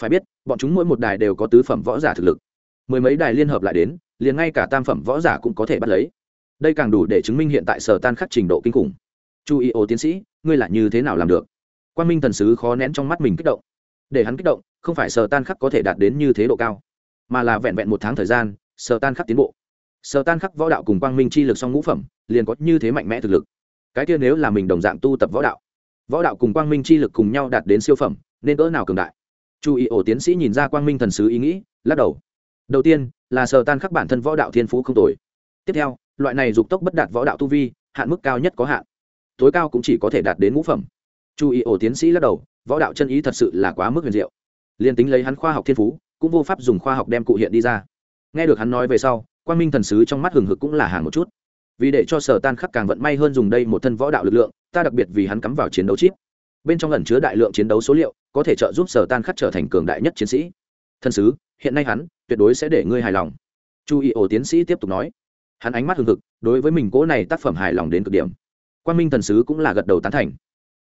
Phải biết, bọn chúng mỗi một đài đều có tứ phẩm võ giả thực lực. Mười mấy đài liên hợp lại đến, liền ngay cả tam phẩm võ giả cũng có thể bắt lấy. Đây càng đủ để chứng minh hiện tại sở tan khắc trình độ kinh khủng. Chú ý ô tiến sĩ, ngươi là như thế nào làm được? Quan minh thần sứ khó nén trong mắt mình kích động. Để hắn kích động, không phải sở tan khắc có thể đạt đến như thế độ cao mà là vẹn vẹn một tháng thời gian sở tan khắc tiến bộ. Sở tan khắc võ đạo cùng quang minh chi lực song ngũ phẩm, liền có như thế mạnh mẽ thực lực. Cái kia nếu là mình đồng dạng tu tập võ đạo võ đạo cùng quang minh chi lực cùng nhau đạt đến siêu phẩm, nên cỡ nào cường đại? Chú ý ổ tiến sĩ nhìn ra quang minh thần sứ ý nghĩ, lắc đầu. Đầu tiên, là sở tan khắc bản thân võ đạo thiên phú không tồi. Tiếp theo, loại này dục tốc bất đạt võ đạo tu vi, hạn mức cao nhất có hạn. Tối cao cũng chỉ có thể đạt đến ngũ phẩm. Chú ý ổ tiến sĩ lắc đầu, võ đạo chân ý thật sự là quá mức huyền diệu. Liền tính lấy hắn khoa học thiên phú cũng vô pháp dùng khoa học đem cụ hiện đi ra. Nghe được hắn nói về sau quan minh thần sứ trong mắt hừng hực cũng là hàng một chút. Vì để cho sở tan khắc càng vận may hơn dùng đây một thân võ đạo lực lượng, ta đặc biệt vì hắn cắm vào chiến đấu chip. Bên trong ẩn chứa đại lượng chiến đấu số liệu, có thể trợ giúp sở tan khắc trở thành cường đại nhất chiến sĩ. Thần sứ, hiện nay hắn, tuyệt đối sẽ để ngươi hài lòng. Chu ý ổ tiến sĩ tiếp tục nói. Hắn ánh mắt hừng hực, đối với mình cố này tác phẩm hài lòng đến cực điểm. Quan minh thần sứ cũng là gật đầu tán thành.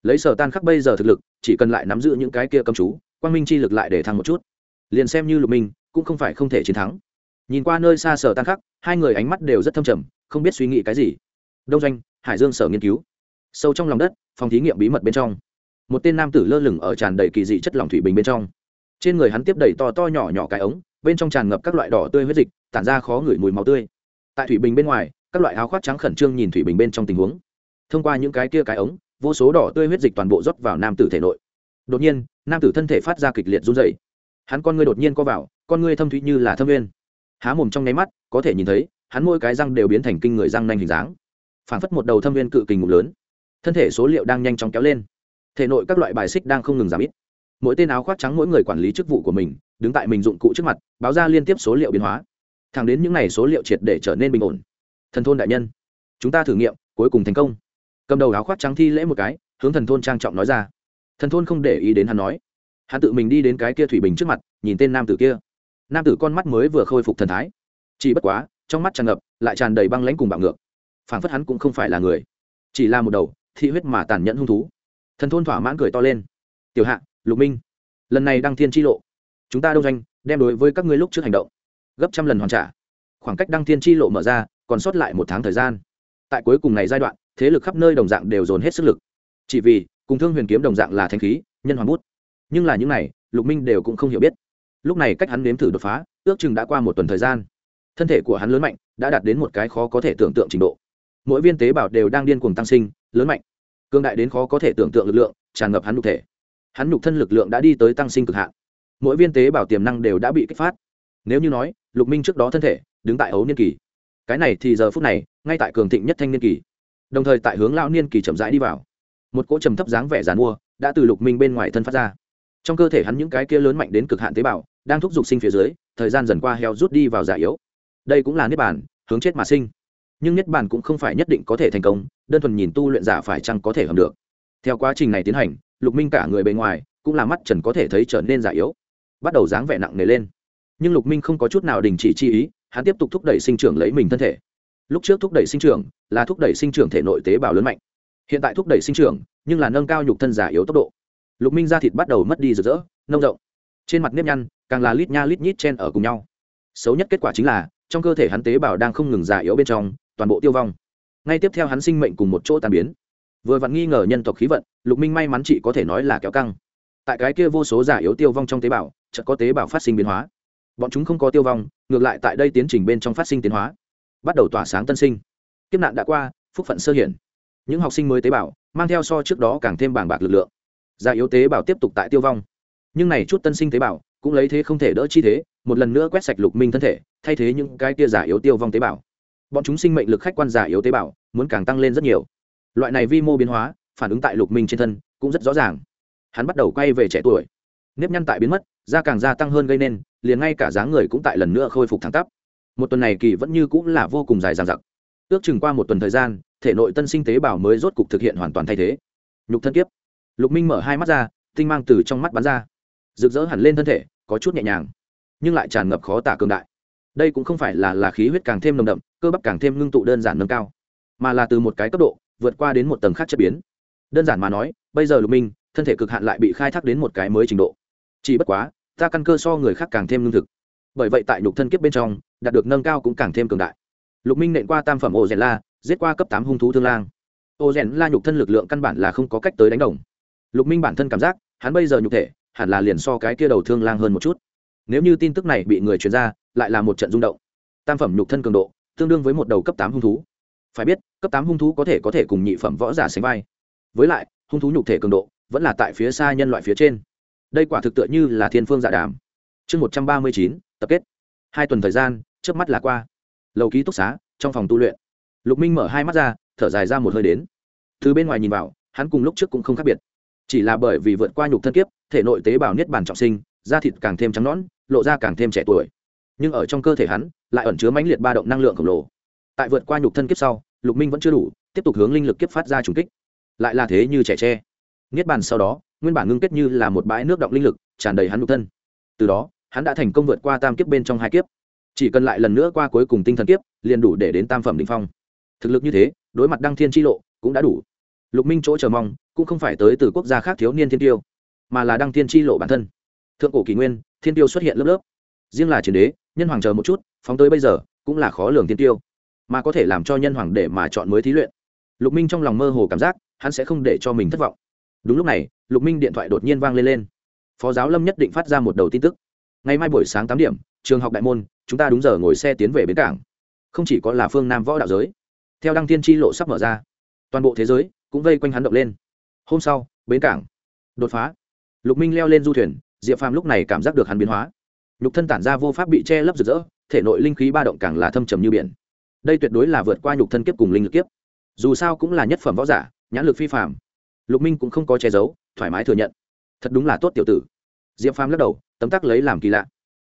Lấy sở tan khắc bây giờ thực lực, chỉ cần lại nắm giữ những cái kia cầm chú quan minh chi lực lại để thăng một chút liền xem như lục minh cũng không phải không thể chiến thắng. Nhìn qua nơi xa sở tan khắc, hai người ánh mắt đều rất thâm trầm, không biết suy nghĩ cái gì. Đông doanh, hải dương sở nghiên cứu. Sâu trong lòng đất, phòng thí nghiệm bí mật bên trong. Một tên nam tử lơ lửng ở tràn đầy kỳ dị chất lỏng thủy bình bên trong. Trên người hắn tiếp đầy to to nhỏ nhỏ cái ống, bên trong tràn ngập các loại đỏ tươi huyết dịch, tản ra khó ngửi mùi máu tươi. Tại thủy bình bên ngoài, các loại áo khoác trắng khẩn trương nhìn thủy bình bên trong tình huống. Thông qua những cái kia cái ống, vô số đỏ tươi huyết dịch toàn bộ rót vào nam tử thể nội. Đột nhiên, nam tử thân thể phát ra kịch liệt run dày hắn con ngươi đột nhiên co vào, con ngươi thâm thúy như là thâm viên. Há mồm trong nháy mắt, có thể nhìn thấy, hắn mỗi cái răng đều biến thành kinh người răng nanh hình dáng. Phảng phất một đầu thâm viên cự kình ngục lớn. Thân thể số liệu đang nhanh chóng kéo lên. Thể nội các loại bài xích đang không ngừng giảm ít. Mỗi tên áo khoác trắng mỗi người quản lý chức vụ của mình, đứng tại mình dụng cụ trước mặt, báo ra liên tiếp số liệu biến hóa. Thẳng đến những n à y số liệu triệt để trở nên bình ổn. Thần thôn đại nhân, chúng ta thử nghiệm, cuối cùng thành công. Cầm đầu áo khoác trắng thi lễ một cái, hướng thần thôn trang trọng nói ra. Thần thôn không để ý đến hắn nói hắn tự mình đi đến cái kia thủy bình trước mặt, nhìn tên nam tử kia. Nam tử con mắt mới vừa khôi phục thần thái. Chỉ bất quá, trong mắt tràn ngập, lại tràn đầy băng lãnh cùng bạo ngược. Phảng phất hắn cũng không phải là người. Chỉ là một đầu thị huyết mà tàn nhẫn hung thú. Thần thôn thỏa mãn cười to lên. Tiểu hạ, lục minh, lần này đăng thiên tri lộ, chúng ta đông doanh, đem đối với các ngươi lúc trước hành động, gấp trăm lần hoàn trả. Khoảng cách đăng thiên tri lộ mở ra, còn sót lại một tháng thời gian. Tại cuối cùng này giai đoạn, thế lực khắp nơi đồng dạng đều dồn hết sức lực. Chỉ vì, cùng thương huyền kiếm đồng dạng là thanh khí, nhân hoàng bút nhưng là những này, lục minh đều cũng không hiểu biết. Lúc này cách hắn nếm thử đột phá, ước chừng đã qua một tuần thời gian. Thân thể của hắn lớn mạnh, đã đạt đến một cái khó có thể tưởng tượng trình độ. Mỗi viên tế bào đều đang điên cuồng tăng sinh, lớn mạnh. Cương đại đến khó có thể tưởng tượng lực lượng, tràn ngập hắn nhục thể. Hắn nhục thân lực lượng đã đi tới tăng sinh cực hạn. Mỗi viên tế bào tiềm năng đều đã bị kích phát. Nếu như nói, lục minh trước đó thân thể, đứng tại ấu niên kỳ. Cái này thì giờ phút này, ngay tại cường thịnh nhất thanh niên kỳ. Đồng thời tại hướng lão niên kỳ chậm rãi đi vào. Một cỗ trầm thấp dáng vẻ dàn mua, đã từ lục minh bên ngoài thân phát ra trong cơ thể hắn những cái kia lớn mạnh đến cực hạn tế bào đang thúc giục sinh phía dưới, thời gian dần qua heo rút đi vào giả yếu. Đây cũng là niết bàn, hướng chết mà sinh. Nhưng niết bàn cũng không phải nhất định có thể thành công, đơn thuần nhìn tu luyện giả phải chăng có thể hầm được. Theo quá trình này tiến hành, lục minh cả người bề ngoài cũng là mắt trần có thể thấy trở nên giả yếu, bắt đầu dáng vẻ nặng nề lên. Nhưng lục minh không có chút nào đình chỉ chi ý, hắn tiếp tục thúc đẩy sinh trưởng lấy mình thân thể. Lúc trước thúc đẩy sinh trưởng là thúc đẩy sinh trưởng thể nội tế bào lớn mạnh. Hiện tại thúc đẩy sinh trưởng, nhưng là nâng cao nhục thân giả yếu tốc độ lục minh da thịt bắt đầu mất đi rực rỡ, nông rộng. Trên mặt nếp nhăn, càng là lít nha lít nhít chen ở cùng nhau. Xấu nhất kết quả chính là, trong cơ thể hắn tế bào đang không ngừng già yếu bên trong, toàn bộ tiêu vong. Ngay tiếp theo hắn sinh mệnh cùng một chỗ tàn biến. Vừa vặn nghi ngờ nhân tộc khí vận, lục minh may mắn chị có thể nói là kéo căng. Tại cái kia vô số giả yếu tiêu vong trong tế bào, chợt có tế bào phát sinh biến hóa. Bọn chúng không có tiêu vong, ngược lại tại đây tiến trình bên trong phát sinh tiến hóa, bắt đầu tỏa sáng tân sinh. Kiếp nạn đã qua, phúc phận sơ hiển. Những học sinh mới tế bào, mang theo so trước đó càng thêm bàng bạc lực lượng già yếu tế bào tiếp tục tại tiêu vong. Nhưng này chút tân sinh tế bào cũng lấy thế không thể đỡ chi thế, một lần nữa quét sạch lục minh thân thể, thay thế những cái kia giả yếu tiêu vong tế bào. Bọn chúng sinh mệnh lực khách quan giả yếu tế bào muốn càng tăng lên rất nhiều. Loại này vi mô biến hóa, phản ứng tại lục minh trên thân cũng rất rõ ràng. Hắn bắt đầu quay về trẻ tuổi. Nếp nhăn tại biến mất, da càng gia tăng hơn gây nên, liền ngay cả dáng người cũng tại lần nữa khôi phục thẳng tắp. Một tuần này kỳ vẫn như cũng là vô cùng dài dằng dặc. Ước chừng qua một tuần thời gian, thể nội tân sinh tế bào mới rốt cục thực hiện hoàn toàn thay thế. Nhục thân kiếp lục minh mở hai mắt ra, tinh mang từ trong mắt bắn ra. Rực rỡ hẳn lên thân thể, có chút nhẹ nhàng, nhưng lại tràn ngập khó tả cường đại. Đây cũng không phải là là khí huyết càng thêm nồng đậm, cơ bắp càng thêm ngưng tụ đơn giản nâng cao, mà là từ một cái cấp độ, vượt qua đến một tầng khác chất biến. Đơn giản mà nói, bây giờ lục minh, thân thể cực hạn lại bị khai thác đến một cái mới trình độ. Chỉ bất quá, ta căn cơ so người khác càng thêm lương thực. Bởi vậy tại nhục thân kiếp bên trong, đạt được nâng cao cũng càng thêm cường đại. Lục minh nện qua tam phẩm ô rèn la giết qua cấp tám hung thú thương lang. Ô rèn la nhục thân lực lượng căn bản là không có cách tới đánh đồng lục minh bản thân cảm giác, hắn bây giờ nhục thể, hẳn là liền so cái kia đầu thương lang hơn một chút. Nếu như tin tức này bị người truyền ra, lại là một trận rung động. Tam phẩm nhục thân cường độ, tương đương với một đầu cấp tám hung thú. Phải biết, cấp tám hung thú có thể có thể cùng nhị phẩm võ giả sánh vai. Với lại, hung thú nhục thể cường độ, vẫn là tại phía xa nhân loại phía trên. Đây quả thực tựa như là thiên phương dạ đàm. Chương một trăm ba mươi chín, tập kết. Hai tuần thời gian trước mắt là qua. Lầu ký túc xá, trong phòng tu luyện. Lục minh mở hai mắt ra, thở dài ra một hơi đến. Từ bên ngoài nhìn vào, hắn cùng lúc trước cũng không khác biệt chỉ là bởi vì vượt qua nhục thân kiếp, thể nội tế bào niết bàn trọng sinh, da thịt càng thêm trắng nõn, lộ ra càng thêm trẻ tuổi. Nhưng ở trong cơ thể hắn, lại ẩn chứa mãnh liệt ba động năng lượng khổng lồ. Tại vượt qua nhục thân kiếp sau, lục minh vẫn chưa đủ, tiếp tục hướng linh lực kiếp phát ra trùng kích. Lại là thế như trẻ tre. Niết bàn sau đó, nguyên bản ngưng kết như là một bãi nước động linh lực, tràn đầy hắn nhục thân. Từ đó, hắn đã thành công vượt qua tam kiếp bên trong hai kiếp. Chỉ cần lại lần nữa qua cuối cùng tinh thần kiếp, liền đủ để đến tam phẩm đỉnh phong. Thực lực như thế, đối mặt đăng thiên chi lộ, cũng đã đủ lục minh chỗ chờ mong, cũng không phải tới từ quốc gia khác thiếu niên thiên tiêu, mà là đăng thiên chi lộ bản thân. Thượng cổ kỷ nguyên, thiên tiêu xuất hiện lớp lớp. Riêng là chiến đế, nhân hoàng chờ một chút, phóng tới bây giờ, cũng là khó lường thiên tiêu. Mà có thể làm cho nhân hoàng để mà chọn mới thí luyện. Lục minh trong lòng mơ hồ cảm giác, hắn sẽ không để cho mình thất vọng. Đúng lúc này, lục minh điện thoại đột nhiên vang lên lên. Phó giáo lâm nhất định phát ra một đầu tin tức. Ngày mai buổi sáng tám điểm, trường học đại môn, chúng ta đúng giờ ngồi xe tiến về bến cảng. Không chỉ có là phương nam võ đạo giới, theo đăng tiên tri lộ sắp mở ra, toàn bộ thế giới cũng vây quanh hắn động lên. Hôm sau, bến cảng đột phá. Lục minh leo lên du thuyền, diệp phàm lúc này cảm giác được hắn biến hóa. Lục thân tản ra vô pháp bị che lấp rực rỡ, thể nội linh khí ba động càng là thâm trầm như biển. Đây tuyệt đối là vượt qua nhục thân kiếp cùng linh lực kiếp. Dù sao cũng là nhất phẩm võ giả, nhãn lực phi phạm lục minh cũng không có che giấu, thoải mái thừa nhận. Thật đúng là tốt tiểu tử. Diệp phàm lắc đầu, tấm tắc lấy làm kỳ lạ.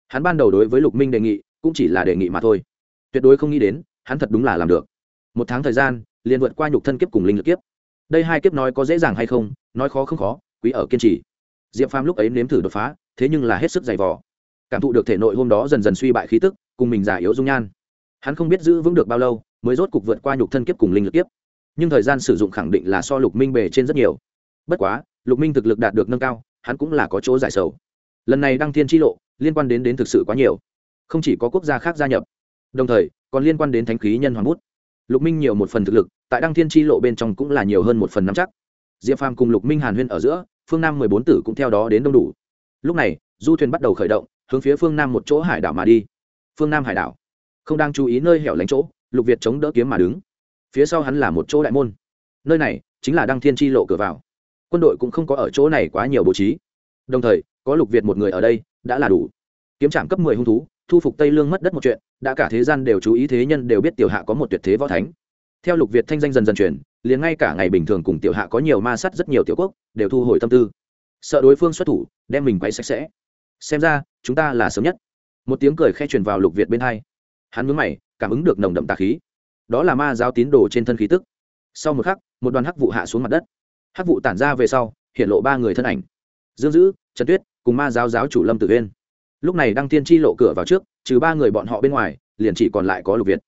Hắn ban đầu đối với lục minh đề nghị, cũng chỉ là đề nghị mà thôi. Tuyệt đối không nghĩ đến, hắn thật đúng là làm được. Một tháng thời gian, liền vượt qua nhục thân kiếp cùng linh lực kiếp đây hai kiếp nói có dễ dàng hay không, nói khó không khó, quý ở kiên trì. Diệp phàm lúc ấy nếm thử đột phá, thế nhưng là hết sức dày vò. Cảm thụ được thể nội hôm đó dần dần suy bại khí tức, cùng mình giả yếu dung nhan. Hắn không biết giữ vững được bao lâu, mới rốt cục vượt qua nhục thân kiếp cùng linh lực kiếp. Nhưng thời gian sử dụng khẳng định là so lục minh bề trên rất nhiều. Bất quá, lục minh thực lực đạt được nâng cao, hắn cũng là có chỗ giải sầu. Lần này đăng thiên tri lộ, liên quan đến đến thực sự quá nhiều. Không chỉ có quốc gia khác gia nhập, đồng thời còn liên quan đến thánh khí nhân hoàng bút lục minh nhiều một phần thực lực, tại đăng thiên tri lộ bên trong cũng là nhiều hơn một phần nắm chắc. Diệp phàm cùng lục minh hàn huyên ở giữa, phương nam mười bốn tử cũng theo đó đến đông đủ. Lúc này, du thuyền bắt đầu khởi động, hướng phía phương nam một chỗ hải đảo mà đi. Phương nam hải đảo. Không đang chú ý nơi hẻo lánh chỗ, lục việt chống đỡ kiếm mà đứng. Phía sau hắn là một chỗ đại môn. Nơi này chính là đăng thiên tri lộ cửa vào. Quân đội cũng không có ở chỗ này quá nhiều bố trí. Đồng thời, có lục việt một người ở đây, đã là đủ. Kiếm trạm cấp mười hung thú thu phục tây lương mất đất một chuyện, đã cả thế gian đều chú ý thế nhân đều biết tiểu hạ có một tuyệt thế võ thánh. Theo lục việt thanh danh dần dần truyền liền ngay cả ngày bình thường cùng tiểu hạ có nhiều ma sắt rất nhiều tiểu quốc, đều thu hồi tâm tư. Sợ đối phương xuất thủ, đem mình quay sạch sẽ. Xem ra, chúng ta là sớm nhất. Một tiếng cười khe truyền vào lục việt bên hai. Hắn mướn mày, cảm ứng được nồng đậm tà khí. Đó là ma giáo tín đồ trên thân khí tức. Sau một khắc, một đoàn hắc vụ hạ xuống mặt đất. Hắc vụ tản ra về sau, hiện lộ ba người thân ảnh. Dương dữ, trần tuyết cùng ma giáo giáo chủ lâm tử huyên lúc này đăng tiên tri lộ cửa vào trước, trừ ba người bọn họ bên ngoài, liền chỉ còn lại có lục việt.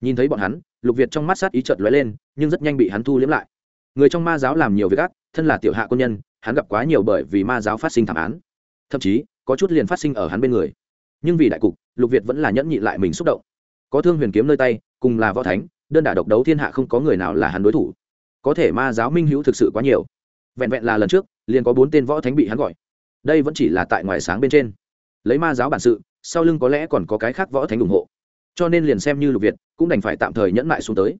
Nhìn thấy bọn hắn, lục việt trong mắt sát ý trợt lóe lên, nhưng rất nhanh bị hắn thu liếm lại. Người trong ma giáo làm nhiều việc ác, thân là tiểu hạ quân nhân, hắn gặp quá nhiều bởi vì ma giáo phát sinh thảm án. Thậm chí, có chút liền phát sinh ở hắn bên người. Nhưng vì đại cục, lục việt vẫn là nhẫn nhịn lại mình xúc động. Có thương huyền kiếm nơi tay, cùng là võ thánh, đơn đả độc đấu thiên hạ không có người nào là hắn đối thủ. Có thể ma giáo minh hữu thực sự quá nhiều. Vẹn vẹn là lần trước, liền có bốn tên võ thánh bị hắn gọi. Đây vẫn chỉ là tại ngoài sáng bên trên lấy ma giáo bản sự, sau lưng có lẽ còn có cái khác võ thánh ủng hộ. Cho nên liền xem như lục việt, cũng đành phải tạm thời nhẫn mại xuống tới.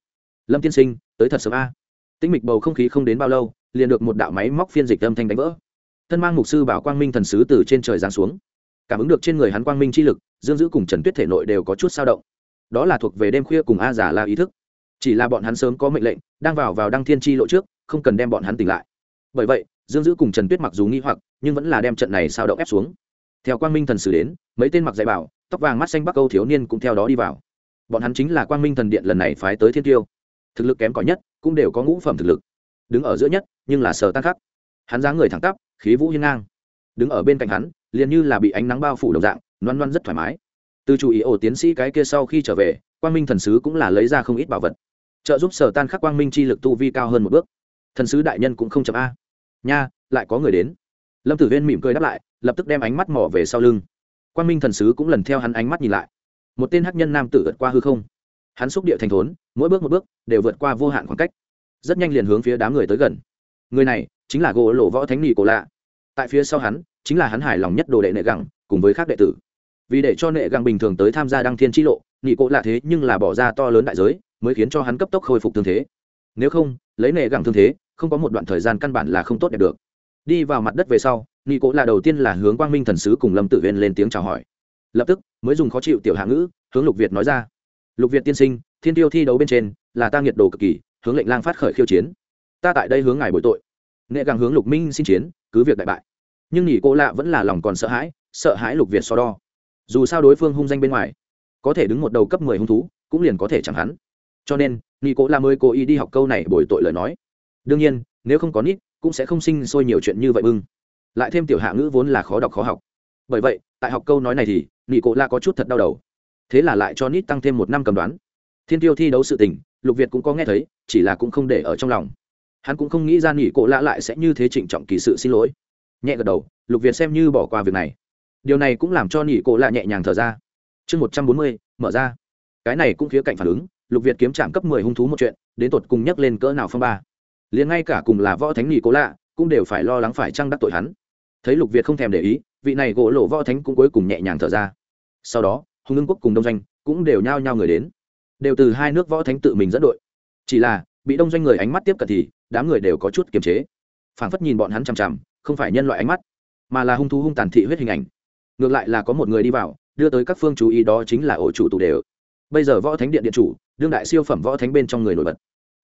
Lâm tiên sinh, tới thật sớm a. Tĩnh mịch bầu không khí không đến bao lâu, liền được một đạo máy móc phiên dịch âm thanh đánh vỡ. Thân mang mục sư bảo quang minh thần sứ từ trên trời giáng xuống. Cảm ứng được trên người hắn quang minh chi lực, dương dữ cùng trần tuyết thể nội đều có chút sao động. Đó là thuộc về đêm khuya cùng a giả la ý thức. Chỉ là bọn hắn sớm có mệnh lệnh, đang vào vào đăng thiên chi lộ trước, không cần đem bọn hắn tỉnh lại. Bởi vậy, dương dữ cùng trần tuyết mặc dù nghi hoặc, nhưng vẫn là đem trận này sao động ép xuống theo quang minh thần sử đến, mấy tên mặc dạy bảo, tóc vàng mắt xanh bắc câu thiếu niên cũng theo đó đi vào. Bọn hắn chính là quang minh thần điện lần này phái tới thiên tiêu. Thực lực kém cỏi nhất, cũng đều có ngũ phẩm thực lực. Đứng ở giữa nhất, nhưng là sở tăng khắc. Hắn dáng người thẳng tắp, khí vũ hiên ngang. Đứng ở bên cạnh hắn, liền như là bị ánh nắng bao phủ đồng dạng, loan loan rất thoải mái. Từ chủ ý ổ tiến sĩ cái kia sau khi trở về, quang minh thần sứ cũng là lấy ra không ít bảo vật. Trợ giúp sở tan khắc quang minh chi lực tu vi cao hơn một bước. Thần sứ đại nhân cũng không chậm a. Nha, lại có người đến. Lâm tử viên mỉm cười đáp lại lập tức đem ánh mắt mỏ về sau lưng. Quan minh thần sứ cũng lần theo hắn ánh mắt nhìn lại. Một tên hắc nhân nam tử vượt qua hư không. Hắn xúc địa thành thốn, mỗi bước một bước đều vượt qua vô hạn khoảng cách. Rất nhanh liền hướng phía đám người tới gần. Người này chính là gỗ lộ võ thánh nị cổ lạ. Tại phía sau hắn chính là hắn hài lòng nhất đồ đệ nệ gẳng, cùng với các đệ tử. Vì để cho nệ gẳng bình thường tới tham gia đăng thiên tri lộ, nị cổ lạ thế nhưng là bỏ ra to lớn đại giới, mới khiến cho hắn cấp tốc khôi phục thương thế. Nếu không, lấy nệ gẳng thương thế, không có một đoạn thời gian căn bản là không tốt đẹp được. Đi vào mặt đất về sau nghi cố là đầu tiên là hướng quang minh thần sứ cùng lâm Tử viên lên tiếng chào hỏi. Lập tức, mới dùng khó chịu tiểu hạ ngữ, hướng lục việt nói ra. Lục việt tiên sinh, thiên tiêu thi đấu bên trên là ta nghiệt đồ cực kỳ, hướng lệnh lang phát khởi khiêu chiến. Ta tại đây hướng ngài bồi tội. Nghệ càng hướng lục minh xin chiến, cứ việc đại bại. Nhưng nghỉ cô lạ vẫn là lòng còn sợ hãi sợ hãi lục việt so đo. Dù sao đối phương hung danh bên ngoài, có thể đứng một đầu cấp mười hung thú, cũng liền có thể chẳng hắn. Cho nên nghỉ cô lạ mới cố ý đi học câu này bồi tội lời nói. Đương nhiên, nếu không có nít, cũng sẽ không sinh sôi nhiều chuyện như vậy bưng lại thêm tiểu hạ ngữ vốn là khó đọc khó học. Bởi vậy, tại học câu nói này thì nhỉ cô la có chút thật đau đầu. Thế là lại cho nít tăng thêm một năm cầm đoán. Thiên tiêu thi đấu sự tình, lục việt cũng có nghe thấy, chỉ là cũng không để ở trong lòng. Hắn cũng không nghĩ ra nghỉ cổ la lại sẽ như thế trịnh trọng kỳ sự xin lỗi. Nhẹ gật đầu, lục việt xem như bỏ qua việc này. Điều này cũng làm cho nghỉ cổ la nhẹ nhàng thở ra. Chương một trăm bốn mươi, mở ra. Cái này cũng khía cạnh phản ứng, lục việt kiếm trạm cấp mười hung thú một chuyện, đến tột cùng nhắc lên cỡ nào phong ba. Liền ngay cả cùng là võ thánh nghỉ cố lạ cũng đều phải lo lắng phải trăng đắc tội hắn. Thấy lục việt không thèm để ý, vị này gỗ lộ võ thánh cũng cuối cùng nhẹ nhàng thở ra. Sau đó, hùng ngưng quốc cùng đông doanh cũng đều nhao nhao người đến. Đều từ hai nước võ thánh tự mình dẫn đội. Chỉ là, bị đông doanh người ánh mắt tiếp cận thì, đám người đều có chút kiềm chế. Phảng phất nhìn bọn hắn chằm chằm, không phải nhân loại ánh mắt, mà là hung thú hung tàn thị huyết hình ảnh. Ngược lại là có một người đi vào, đưa tới các phương chú ý đó chính là ổ chủ tụ đều. Bây giờ võ thánh điện điện chủ, đương đại siêu phẩm võ thánh bên trong người nổi bật.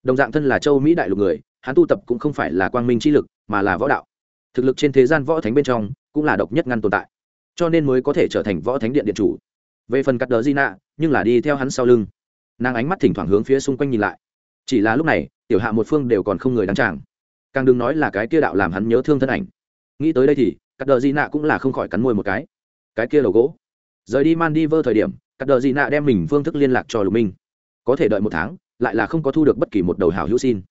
Đồng dạng thân là châu mỹ đại lục người hắn tu tập cũng không phải là quang minh chi lực, mà là võ đạo. Thực lực trên thế gian võ thánh bên trong cũng là độc nhất ngăn tồn tại, cho nên mới có thể trở thành võ thánh điện điện chủ. Về phần cắt đờ di nạ nhưng là đi theo hắn sau lưng. Nàng ánh mắt thỉnh thoảng hướng phía xung quanh nhìn lại. Chỉ là lúc này, tiểu hạ một phương đều còn không người đáng chàng càng đừng nói là cái kia đạo làm hắn nhớ thương thân ảnh. Nghĩ tới đây thì, cắt đờ di nạ cũng là không khỏi cắn môi một cái. Cái kia lầu gỗ. Rời đi man đi vơ thời điểm, cắt đờ di nạ đem mình phương thức liên lạc cho lục minh. Có thể đợi một tháng, lại là không có thu được bất kỳ một đầu hào hữu xin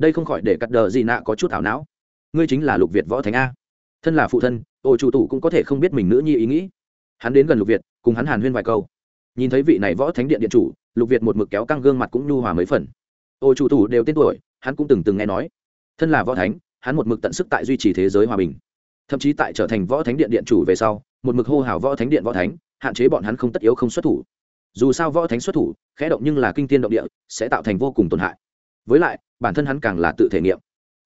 đây không khỏi để cắt đờ gì nạ có chút ảo não. Ngươi chính là lục việt võ thánh a. Thân là phụ thân ô chủ tủ cũng có thể không biết mình nữ nhi ý nghĩ. Hắn đến gần lục việt, cùng hắn hàn huyên vài câu. Nhìn thấy vị này võ thánh điện điện chủ, lục việt một mực kéo căng gương mặt cũng nhu hòa mấy phần. Ô chủ tủ đều tên tuổi, hắn cũng từng từng nghe nói. Thân là võ thánh, hắn một mực tận sức tại duy trì thế giới hòa bình. Thậm chí tại trở thành võ thánh điện điện chủ về sau, một mực hô hào võ thánh điện võ thánh, hạn chế bọn hắn không tất yếu không xuất thủ. Dù sao võ thánh xuất thủ, khẽ động nhưng là kinh tiên động địa, sẽ tạo thành vô cùng tổn hại với lại, bản thân hắn càng là tự thể nghiệm.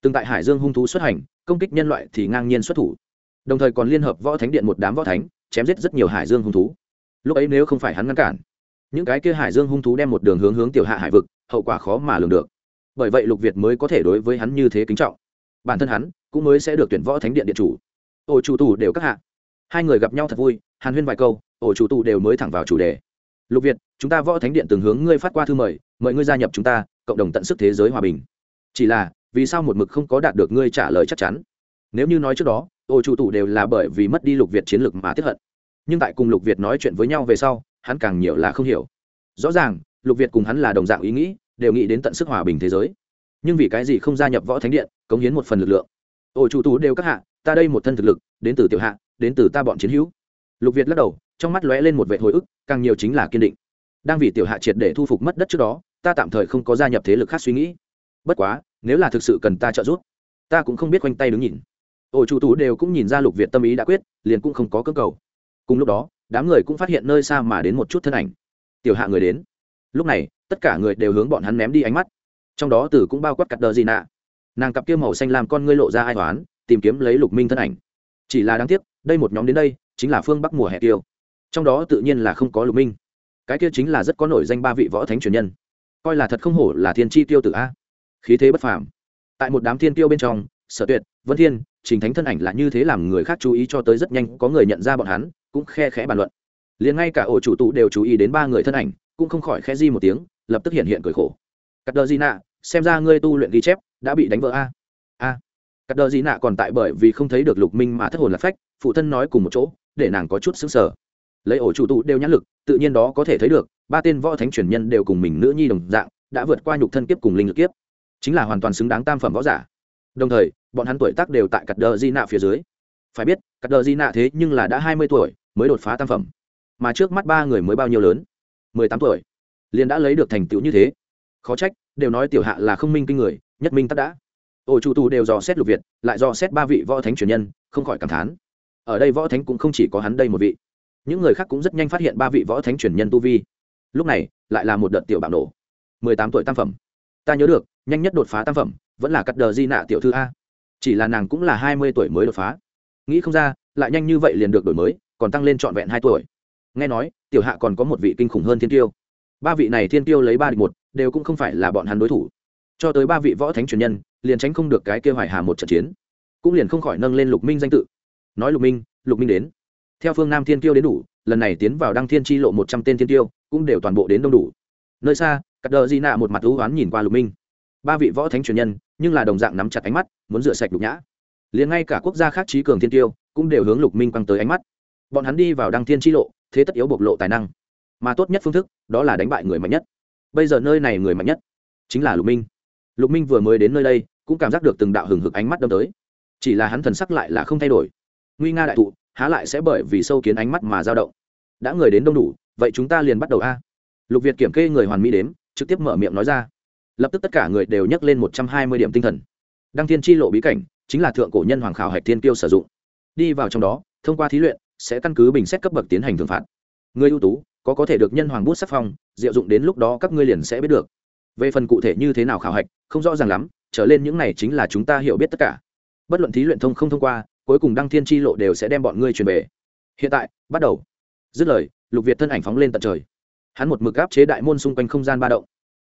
Từng tại hải dương hung thú xuất hành, công kích nhân loại thì ngang nhiên xuất thủ. Đồng thời còn liên hợp võ thánh điện một đám võ thánh, chém giết rất nhiều hải dương hung thú. Lúc ấy nếu không phải hắn ngăn cản, những cái kia hải dương hung thú đem một đường hướng hướng tiểu hạ hải vực, hậu quả khó mà lường được. Bởi vậy lục việt mới có thể đối với hắn như thế kính trọng. Bản thân hắn cũng mới sẽ được tuyển võ thánh điện điện chủ. Ổ chủ tù đều các hạ. Hai người gặp nhau thật vui, hàn huyên vài câu, ổ chủ tù đều mới thẳng vào chủ đề. Lục việt, chúng ta võ thánh điện từng hướng ngươi phát qua thư mời mời ngươi gia nhập chúng ta cộng đồng tận sức thế giới hòa bình. Chỉ là, vì sao một mực không có đạt được ngươi trả lời chắc chắn? Nếu như nói trước đó, ô chủ tù đều là bởi vì mất đi lục việt chiến lược mà tiếp hận. Nhưng tại cùng lục việt nói chuyện với nhau về sau, hắn càng nhiều là không hiểu. Rõ ràng, lục việt cùng hắn là đồng dạng ý nghĩ, đều nghĩ đến tận sức hòa bình thế giới. Nhưng vì cái gì không gia nhập võ thánh điện, cống hiến một phần lực lượng? Ô chủ tú đều các hạ, ta đây một thân thực lực, đến từ tiểu hạ, đến từ ta bọn chiến hữu. Lục việt lắc đầu, trong mắt lóe lên một vệ hồi ức, càng nhiều chính là kiên định. Đang vì tiểu hạ triệt để thu phục mất đất trước đó ta tạm thời không có gia nhập thế lực khác suy nghĩ. Bất quá, nếu là thực sự cần ta trợ giúp, ta cũng không biết quanh tay đứng nhìn. Ổ chủ tú đều cũng nhìn ra lục việt tâm ý đã quyết, liền cũng không có cơ cầu. Cùng lúc đó, đám người cũng phát hiện nơi xa mà đến một chút thân ảnh. Tiểu hạ người đến. Lúc này, tất cả người đều hướng bọn hắn ném đi ánh mắt. Trong đó tử cũng bao quát cặt đờ gì nạ. Nàng cặp kia màu xanh làm con ngươi lộ ra ai toán tìm kiếm lấy lục minh thân ảnh. Chỉ là đáng tiếc, đây một nhóm đến đây, chính là phương bắc mùa hè tiêu. Trong đó tự nhiên là không có lục minh. Cái kia chính là rất có nổi danh ba vị võ thánh truyền nhân coi là thật không hổ là thiên chi tiêu tử a. Khí thế bất phàm. Tại một đám thiên tiêu bên trong, sở tuyệt, vân thiên, trình thánh thân ảnh là như thế làm người khác chú ý cho tới rất nhanh, có người nhận ra bọn hắn, cũng khe khẽ bàn luận. Liền ngay cả ổ chủ tụ đều chú ý đến ba người thân ảnh, cũng không khỏi khẽ di một tiếng, lập tức hiện hiện cười khổ. Cắt đờ di nạ xem ra ngươi tu luyện ghi chép, đã bị đánh vỡ a. A. Cắt đờ di nạ còn tại bởi vì không thấy được lục minh mà thất hồn lạc phách, phụ thân nói cùng một chỗ, để nàng có chút xứng sở lấy ổ chủ tụ đều nhãn lực, tự nhiên đó có thể thấy được ba tên võ thánh truyền nhân đều cùng mình nữ nhi đồng dạng, đã vượt qua nhục thân kiếp cùng linh lực kiếp. Chính là hoàn toàn xứng đáng tam phẩm võ giả. Đồng thời, bọn hắn tuổi tác đều tại cặp đờ di nạ phía dưới. Phải biết cặp đờ di nạ thế nhưng là đã hai mươi tuổi, mới đột phá tam phẩm. Mà trước mắt ba người mới bao nhiêu lớn? mười tám tuổi. Liền đã lấy được thành tựu như thế. Khó trách, đều nói tiểu hạ là không minh kinh người, nhất minh tắc đã. Ổ chủ tù đều dò xét lục việt, lại dò xét ba vị võ thánh truyền nhân, không khỏi cảm thán. Ở đây võ thánh cũng không chỉ có hắn đây một vị. Những người khác cũng rất nhanh phát hiện ba vị võ thánh truyền nhân tu vi lúc này, lại là một đợt tiểu bạo nổ. Mười tám tuổi tam phẩm. Ta nhớ được, nhanh nhất đột phá tam phẩm, vẫn là cắt đờ di nạ tiểu thư a. Chỉ là nàng cũng là hai mươi tuổi mới đột phá. Nghĩ không ra, lại nhanh như vậy liền được đổi mới, còn tăng lên trọn vẹn hai tuổi. Nghe nói, tiểu hạ còn có một vị kinh khủng hơn thiên tiêu. Ba vị này thiên tiêu lấy ba địch một, đều cũng không phải là bọn hắn đối thủ. Cho tới ba vị võ thánh truyền nhân, liền tránh không được cái kêu hoài hà một trận chiến. Cũng liền không khỏi nâng lên lục minh danh tự. Nói lục minh lục minh đến. Theo phương nam thiên tiêu đến đủ lần này tiến vào đăng thiên tri lộ một trăm tên thiên tiêu, cũng đều toàn bộ đến đông đủ. Nơi xa, cắt đờ di nạ một mặt thú oán nhìn qua lục minh. Ba vị võ thánh truyền nhân, nhưng là đồng dạng nắm chặt ánh mắt, muốn rửa sạch lục nhã. Liền ngay cả quốc gia khác trí cường thiên tiêu, cũng đều hướng lục minh quăng tới ánh mắt. Bọn hắn đi vào đăng thiên tri lộ, thế tất yếu bộc lộ tài năng. Mà tốt nhất phương thức, đó là đánh bại người mạnh nhất. Bây giờ nơi này người mạnh nhất chính là lục minh. Lục minh vừa mới đến nơi đây, cũng cảm giác được từng đạo hừng hực ánh mắt đâm tới. Chỉ là hắn thần sắc lại là không thay đổi. Nguy nga đại thụ há lại sẽ bởi vì sâu kiến ánh mắt mà dao động. Đã người đến đông đủ, vậy chúng ta liền bắt đầu a. Lục việt kiểm kê người hoàn mỹ đếm, trực tiếp mở miệng nói ra. Lập tức tất cả người đều nhắc lên một trăm hai mươi điểm tinh thần. Đăng thiên tri lộ bí cảnh, chính là thượng cổ nhân hoàng khảo hạch thiên tiêu sử dụng. Đi vào trong đó, thông qua thí luyện, sẽ căn cứ bình xét cấp bậc tiến hành thưởng phạt. Người ưu tú, có có thể được nhân hoàng bút sắc phong, diệu dụng đến lúc đó các ngươi liền sẽ biết được. Về phần cụ thể như thế nào khảo hạch, không rõ ràng lắm, trở lên những này chính là chúng ta hiểu biết tất cả. Bất luận thí luyện thông không thông qua cuối cùng đăng thiên tri lộ đều sẽ đem bọn ngươi truyền về. Hiện tại, bắt đầu. Dứt lời, lục việt thân ảnh phóng lên tận trời. Hắn một mực áp chế đại môn xung quanh không gian ba động.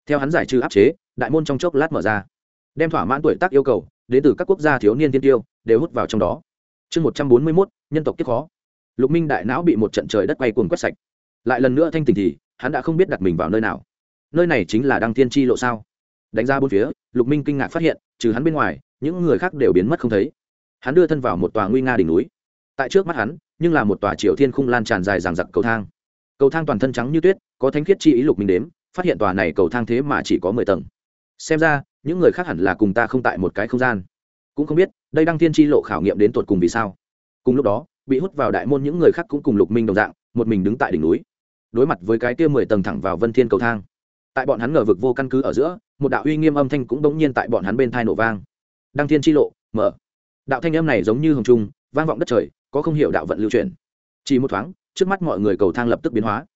Theo hắn giải trừ áp chế, đại môn trong chốc lát mở ra. Đem thỏa mãn tuổi tác yêu cầu, đến từ các quốc gia thiếu niên tiên tiêu, đều hút vào trong đó. Chương một trăm bốn mươi mốt, nhân tộc kiếp khó. Lục minh đại não bị một trận trời đất quay cuồng quét sạch. Lại lần nữa thanh tình thì, hắn đã không biết đặt mình vào nơi nào. Nơi này chính là đăng thiên tri lộ sao? Đánh ra bốn phía, lục minh kinh ngạc phát hiện, trừ hắn bên ngoài, những người khác đều biến mất không thấy hắn đưa thân vào một tòa nguy nga đỉnh núi. Tại trước mắt hắn, nhưng là một tòa triều thiên khung lan tràn dài ràng giặc cầu thang. Cầu thang toàn thân trắng như tuyết, có thánh khiết chi ý lục minh đếm, phát hiện tòa này cầu thang thế mà chỉ có mười tầng. Xem ra, những người khác hẳn là cùng ta không tại một cái không gian. Cũng không biết, đây đăng thiên tri lộ khảo nghiệm đến tột cùng vì sao. Cùng lúc đó, bị hút vào đại môn những người khác cũng cùng lục minh đồng dạng, một mình đứng tại đỉnh núi. Đối mặt với cái kia mười tầng thẳng vào vân thiên cầu thang. Tại bọn hắn ngờ vực vô căn cứ ở giữa, một đạo uy nghiêm âm thanh cũng bỗng nhiên tại bọn hắn bên thai nổ vang. Đăng thiên tri lộ, mở đạo thanh âm này giống như hồng trung, vang vọng đất trời, có không hiểu đạo vận lưu truyền chỉ một thoáng, trước mắt mọi người cầu thang lập tức biến hóa.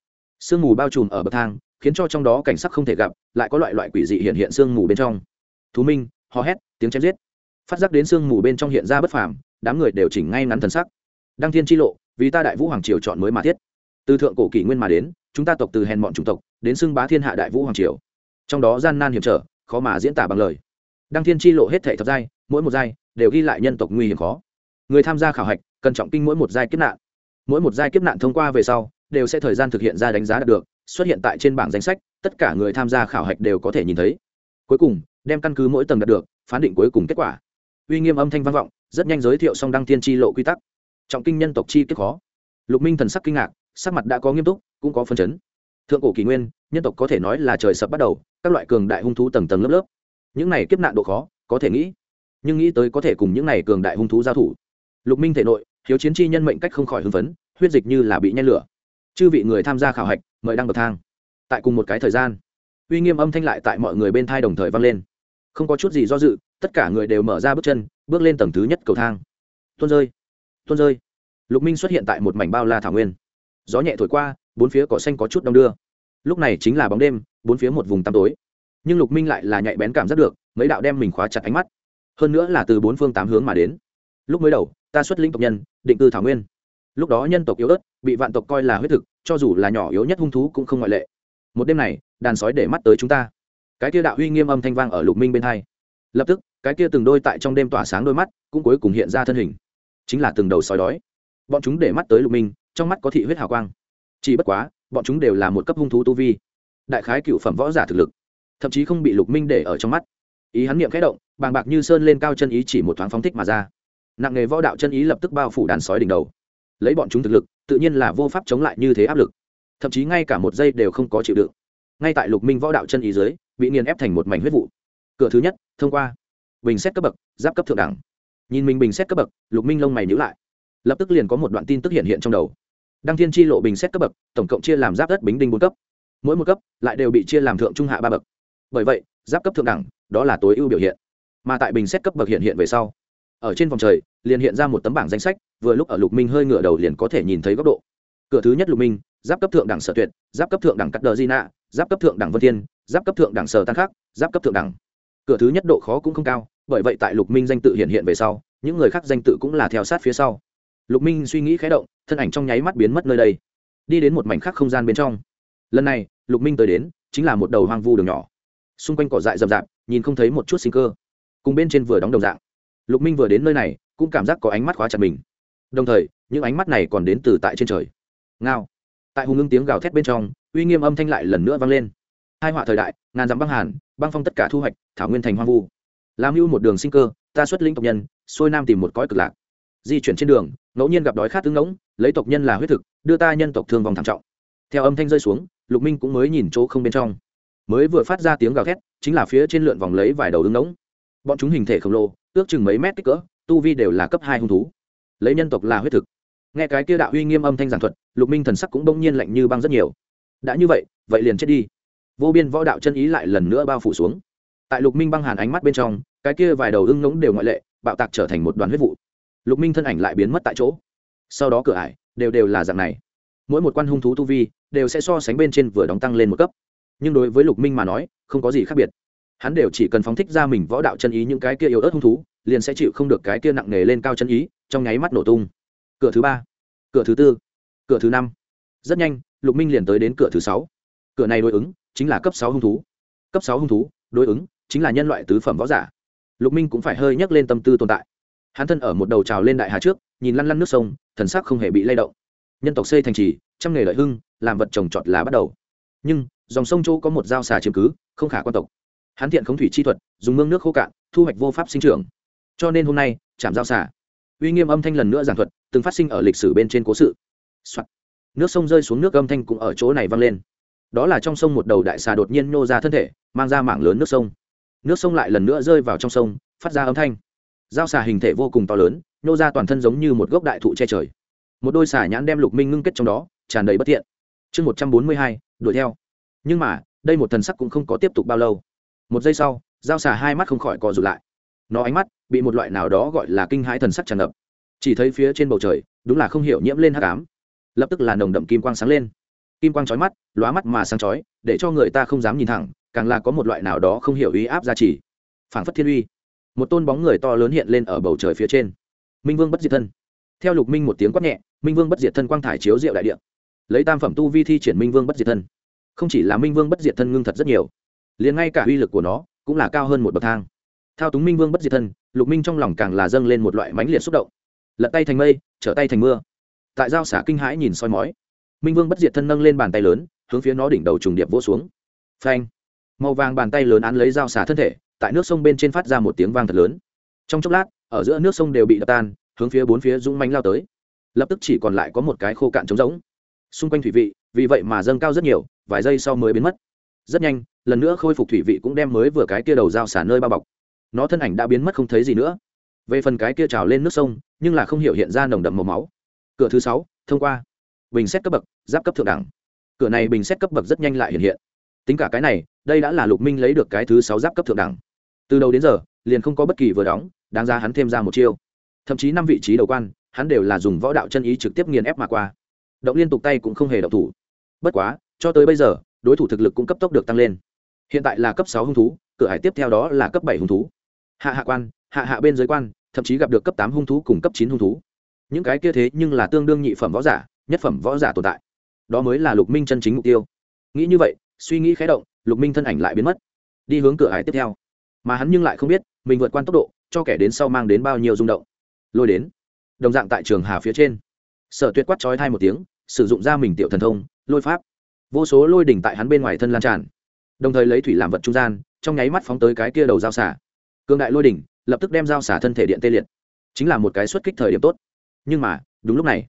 Sương mù bao trùm ở bậc thang, khiến cho trong đó cảnh sắc không thể gặp, lại có loại loại quỷ dị hiện hiện sương mù bên trong. Thú minh, hò hét, tiếng chém giết. Phát giác đến sương mù bên trong hiện ra bất phàm, đám người đều chỉnh ngay ngắn thần sắc. Đăng thiên tri lộ, vì ta đại vũ hoàng triều chọn mới mà thiết. Từ thượng cổ kỷ nguyên mà đến, chúng ta tộc từ hèn bọn chủng tộc, đến xưng bá thiên hạ đại vũ hoàng triều. Trong đó gian nan hiểm trở, khó mà diễn tả bằng lời. Đăng thiên tri lộ hết thể thập giai, mỗi một giai đều ghi lại nhân tộc nguy hiểm khó. Người tham gia khảo hạch cần trọng kinh mỗi một giai kiếp nạn. Mỗi một giai kiếp nạn thông qua về sau, đều sẽ thời gian thực hiện ra đánh giá đạt được, xuất hiện tại trên bảng danh sách, tất cả người tham gia khảo hạch đều có thể nhìn thấy. Cuối cùng, đem căn cứ mỗi tầng đạt được, phán định cuối cùng kết quả. Uy nghiêm âm thanh vang vọng, rất nhanh giới thiệu xong đăng tiên tri lộ quy tắc. Trọng kinh nhân tộc chi kiếp khó. Lục minh thần sắc kinh ngạc, sắc mặt đã có nghiêm túc, cũng có phân chấn. Thượng cổ kỷ nguyên, nhân tộc có thể nói là trời sập bắt đầu, các loại cường đại hung thú tầng tầng lớp lớp. Những này kiếp nạn độ khó, có thể nghĩ nhưng nghĩ tới có thể cùng những này cường đại hung thú giao thủ. Lục minh thể nội, hiếu chiến chi nhân mệnh cách không khỏi hưng phấn, huyết dịch như là bị nhen lửa. Chư vị người tham gia khảo hạch, mời đăng bậc thang. Tại cùng một cái thời gian, uy nghiêm âm thanh lại tại mọi người bên thai đồng thời vang lên. Không có chút gì do dự, tất cả người đều mở ra bước chân, bước lên tầng thứ nhất cầu thang. Tuôn rơi tuôn rơi. Lục minh xuất hiện tại một mảnh bao la thảo nguyên. Gió nhẹ thổi qua, bốn phía cỏ xanh có chút đông đưa. Lúc này chính là bóng đêm, bốn phía một vùng tăm tối. Nhưng lục minh lại là nhạy bén cảm giác được, mấy đạo đem mình khóa chặt ánh mắt hơn nữa là từ bốn phương tám hướng mà đến. Lúc mới đầu, ta xuất linh tộc nhân, định cư thảo nguyên. Lúc đó nhân tộc yếu ớt, bị vạn tộc coi là huyết thực, cho dù là nhỏ yếu nhất hung thú cũng không ngoại lệ. Một đêm này, đàn sói để mắt tới chúng ta. Cái kia đạo uy nghiêm âm thanh vang ở lục minh bên hai. Lập tức, cái kia từng đôi tại trong đêm tỏa sáng đôi mắt, cũng cuối cùng hiện ra thân hình. Chính là từng đầu sói đói. Bọn chúng để mắt tới lục minh, trong mắt có thị huyết hào quang. Chỉ bất quá, bọn chúng đều là một cấp hung thú tu vi. Đại khái cựu phẩm võ giả thực lực. Thậm chí không bị lục minh để ở trong mắt. Ý hắn niệm khẽ động bàng bạc như sơn lên cao chân ý chỉ một thoáng phóng thích mà ra. Nặng nghề võ đạo chân ý lập tức bao phủ đàn sói đỉnh đầu. Lấy bọn chúng thực lực, tự nhiên là vô pháp chống lại như thế áp lực. Thậm chí ngay cả một giây đều không có chịu đựng. Ngay tại lục minh võ đạo chân ý dưới, bị nghiền ép thành một mảnh huyết vụ. Cửa thứ nhất, thông qua. Bình xét cấp bậc, giáp cấp thượng đẳng. Nhìn mình bình xét cấp bậc, lục minh lông mày nhữ lại. Lập tức liền có một đoạn tin tức hiện hiện trong đầu. Đăng thiên tri lộ bình xét cấp bậc, tổng cộng chia làm giáp đất bính đinh bốn cấp. Mỗi một cấp, lại đều bị chia làm thượng trung hạ ba bậc. Bởi vậy, giáp cấp thượng đẳng, đó là tối ưu biểu hiện mà tại bình xét cấp bậc hiện hiện về sau. Ở trên vòng trời, liền hiện ra một tấm bảng danh sách, vừa lúc ở lục minh hơi ngửa đầu liền có thể nhìn thấy góc độ. Cửa thứ nhất lục minh, giáp cấp thượng đẳng sở tuyệt, giáp cấp thượng đẳng cắt đờ di nạ giáp cấp thượng đẳng vân thiên, giáp cấp thượng đẳng sở tăng khắc, giáp cấp thượng đẳng. Cửa thứ nhất độ khó cũng không cao, bởi vậy tại lục minh danh tự hiện hiện về sau, những người khác danh tự cũng là theo sát phía sau. Lục minh suy nghĩ khé động, thân ảnh trong nháy mắt biến mất nơi đây. Đi đến một mảnh khác không gian bên trong. Lần này, lục minh tới đến, chính là một đầu hoang vu đường nhỏ. Xung quanh cỏ dại rậm rạp, nhìn không thấy một chút sinh cơ cùng bên trên vừa đóng đồng dạng. Lục minh vừa đến nơi này, cũng cảm giác có ánh mắt khóa chặt mình. Đồng thời, những ánh mắt này còn đến từ tại trên trời. Ngao. Tại hùng ngưng tiếng gào thét bên trong, uy nghiêm âm thanh lại lần nữa vang lên. Hai họa thời đại, ngàn dặm băng hàn, băng phong tất cả thu hoạch, thảo nguyên thành hoang vu. Làm hưu một đường sinh cơ, ta xuất linh tộc nhân, xuôi nam tìm một cõi cực lạc. Di chuyển trên đường, ngẫu nhiên gặp đói khát tương ngỗng, lấy tộc nhân là huyết thực, đưa ta nhân tộc thương vong thảm trọng. Theo âm thanh rơi xuống, lục minh cũng mới nhìn chỗ không bên trong. Mới vừa phát ra tiếng gào thét, chính là phía trên lượn vòng lấy vài đầu ứng ngỗng bọn chúng hình thể khổng lồ, ước chừng mấy mét kích cỡ, tu vi đều là cấp hai hung thú. Lấy nhân tộc là huyết thực. Nghe cái kia đạo uy nghiêm âm thanh giảng thuật, lục minh thần sắc cũng bỗng nhiên lạnh như băng rất nhiều. Đã như vậy vậy liền chết đi. Vô biên võ đạo chân ý lại lần nữa bao phủ xuống. Tại lục minh băng hàn ánh mắt bên trong, cái kia vài đầu ưng ngỗng đều ngoại lệ, bạo tạc trở thành một đoàn huyết vụ. Lục minh thân ảnh lại biến mất tại chỗ. Sau đó cửa ải, đều đều là dạng này. Mỗi một quan hung thú tu vi, đều sẽ so sánh bên trên vừa đóng tăng lên một cấp. Nhưng đối với lục minh mà nói, không có gì khác biệt hắn đều chỉ cần phóng thích ra mình võ đạo chân ý những cái kia yếu ớt hung thú, liền sẽ chịu không được cái kia nặng nề lên cao chân ý, trong nháy mắt nổ tung. Cửa thứ ba, cửa thứ tư, cửa thứ năm. Rất nhanh, lục minh liền tới đến cửa thứ sáu. Cửa này đối ứng chính là cấp sáu hung thú. Cấp sáu hung thú đối ứng chính là nhân loại tứ phẩm võ giả. Lục minh cũng phải hơi nhắc lên tâm tư tồn tại. Hắn thân ở một đầu trào lên đại hà trước, nhìn lăn lăn nước sông, thần sắc không hề bị lay động. Nhân tộc xây thành trì, trăm nghề lợi hưng, làm vật trồng trọt là bắt đầu. Nhưng dòng sông châu có một dao xà chiếm cứ, không khả quan tộc hắn thiện khống thủy chi thuật, dùng mương nước khô cạn, thu hoạch vô pháp sinh trưởng. Cho nên hôm nay, chạm giao xà uy nghiêm âm thanh lần nữa giảng thuật, từng phát sinh ở lịch sử bên trên cố sự、Soạn. nước sông rơi xuống nước âm thanh cũng ở chỗ này vang lên. Đó là trong sông một đầu đại xà đột nhiên nhô ra thân thể, mang ra mảng lớn nước sông. Nước sông lại lần nữa rơi vào trong sông, phát ra âm thanh. Giao xà hình thể vô cùng to lớn, nhô ra toàn thân giống như một gốc đại thụ che trời. Một đôi xà nhãn đem lục minh ngưng kết trong đó, tràn đầy bất thiện. Chương một trăm bốn mươi hai, đuổi theo. Nhưng mà, đây một thần sắc cũng không có tiếp tục bao lâu một giây sau dao xà hai mắt không khỏi co rụt lại. Nó ánh mắt bị một loại nào đó gọi là kinh hãi thần sắc tràn ngập. Chỉ thấy phía trên bầu trời, đúng là không hiểu nhiễm lên hắc ám. Lập tức là nồng đậm kim quang sáng lên. Kim quang chói mắt, lóa mắt mà sáng chói, để cho người ta không dám nhìn thẳng, càng là có một loại nào đó không hiểu ý áp gia trì phảng phất thiên uy. Một tôn bóng người to lớn hiện lên ở bầu trời phía trên. Minh vương bất diệt thân. Theo lục minh một tiếng quát nhẹ, minh vương bất diệt thân quang thải chiếu diệu đại địa. Lấy tam phẩm tu vi thi triển minh vương bất diệt thân. Không chỉ là minh vương bất diệt thân ngưng thật rất nhiều liền ngay cả uy lực của nó cũng là cao hơn một bậc thang. Thao túng minh vương bất diệt thân, lục minh trong lòng càng là dâng lên một loại mãnh liệt xúc động. Lật tay thành mây, trở tay thành mưa. Tại giao xả kinh hãi nhìn soi mói, minh vương bất diệt thân nâng lên bàn tay lớn, hướng phía nó đỉnh đầu trùng điệp vỗ xuống. Phanh! Màu vàng bàn tay lớn án lấy dao xả thân thể, tại nước sông bên trên phát ra một tiếng vang thật lớn. Trong chốc lát, ở giữa nước sông đều bị đập tan, hướng phía bốn phía dũng mánh lao tới. Lập tức chỉ còn lại có một cái khô cạn trống rỗng. Xung quanh thủy vị, vì vậy mà dâng cao rất nhiều, vài giây sau mới biến mất rất nhanh, lần nữa khôi phục thủy vị cũng đem mới vừa cái kia đầu dao xả nơi bao bọc. Nó thân ảnh đã biến mất không thấy gì nữa. Về phần cái kia trào lên nước sông, nhưng là không hiểu hiện ra nồng đậm màu máu. Cửa thứ sáu, thông qua. Bình xét cấp bậc, giáp cấp thượng đẳng. Cửa này bình xét cấp bậc rất nhanh lại hiện hiện. Tính cả cái này, đây đã là lục minh lấy được cái thứ sáu giáp cấp thượng đẳng. Từ đầu đến giờ, liền không có bất kỳ vừa đóng, đáng ra hắn thêm ra một chiêu. Thậm chí năm vị trí đầu quan, hắn đều là dùng võ đạo chân ý trực tiếp nghiền ép mà qua. Động liên tục tay cũng không hề động thủ. Bất quá, cho tới bây giờ đối thủ thực lực cũng cấp tốc được tăng lên. Hiện tại là cấp sáu hung thú, cửa hải tiếp theo đó là cấp bảy hung thú. Hạ hạ quan, hạ hạ bên giới quan, thậm chí gặp được cấp tám hung thú cùng cấp chín hung thú. Những cái kia thế nhưng là tương đương nhị phẩm võ giả, nhất phẩm võ giả tồn tại. Đó mới là lục minh chân chính mục tiêu. Nghĩ như vậy, suy nghĩ khé động, lục minh thân ảnh lại biến mất. Đi hướng cửa hải tiếp theo. Mà hắn nhưng lại không biết, mình vượt qua tốc độ, cho kẻ đến sau mang đến bao nhiêu rung động. Lôi đến. Đồng dạng tại trường hà phía trên. Sở tuyệt quát trói thai một tiếng, sử dụng ra mình tiểu thần thông, lôi pháp vô số lôi đỉnh tại hắn bên ngoài thân lan tràn, đồng thời lấy thủy làm vật trung gian, trong nháy mắt phóng tới cái kia đầu dao xả cương đại lôi đỉnh lập tức đem dao xả thân thể điện tê liệt, chính là một cái xuất kích thời điểm tốt. Nhưng mà, đúng lúc này,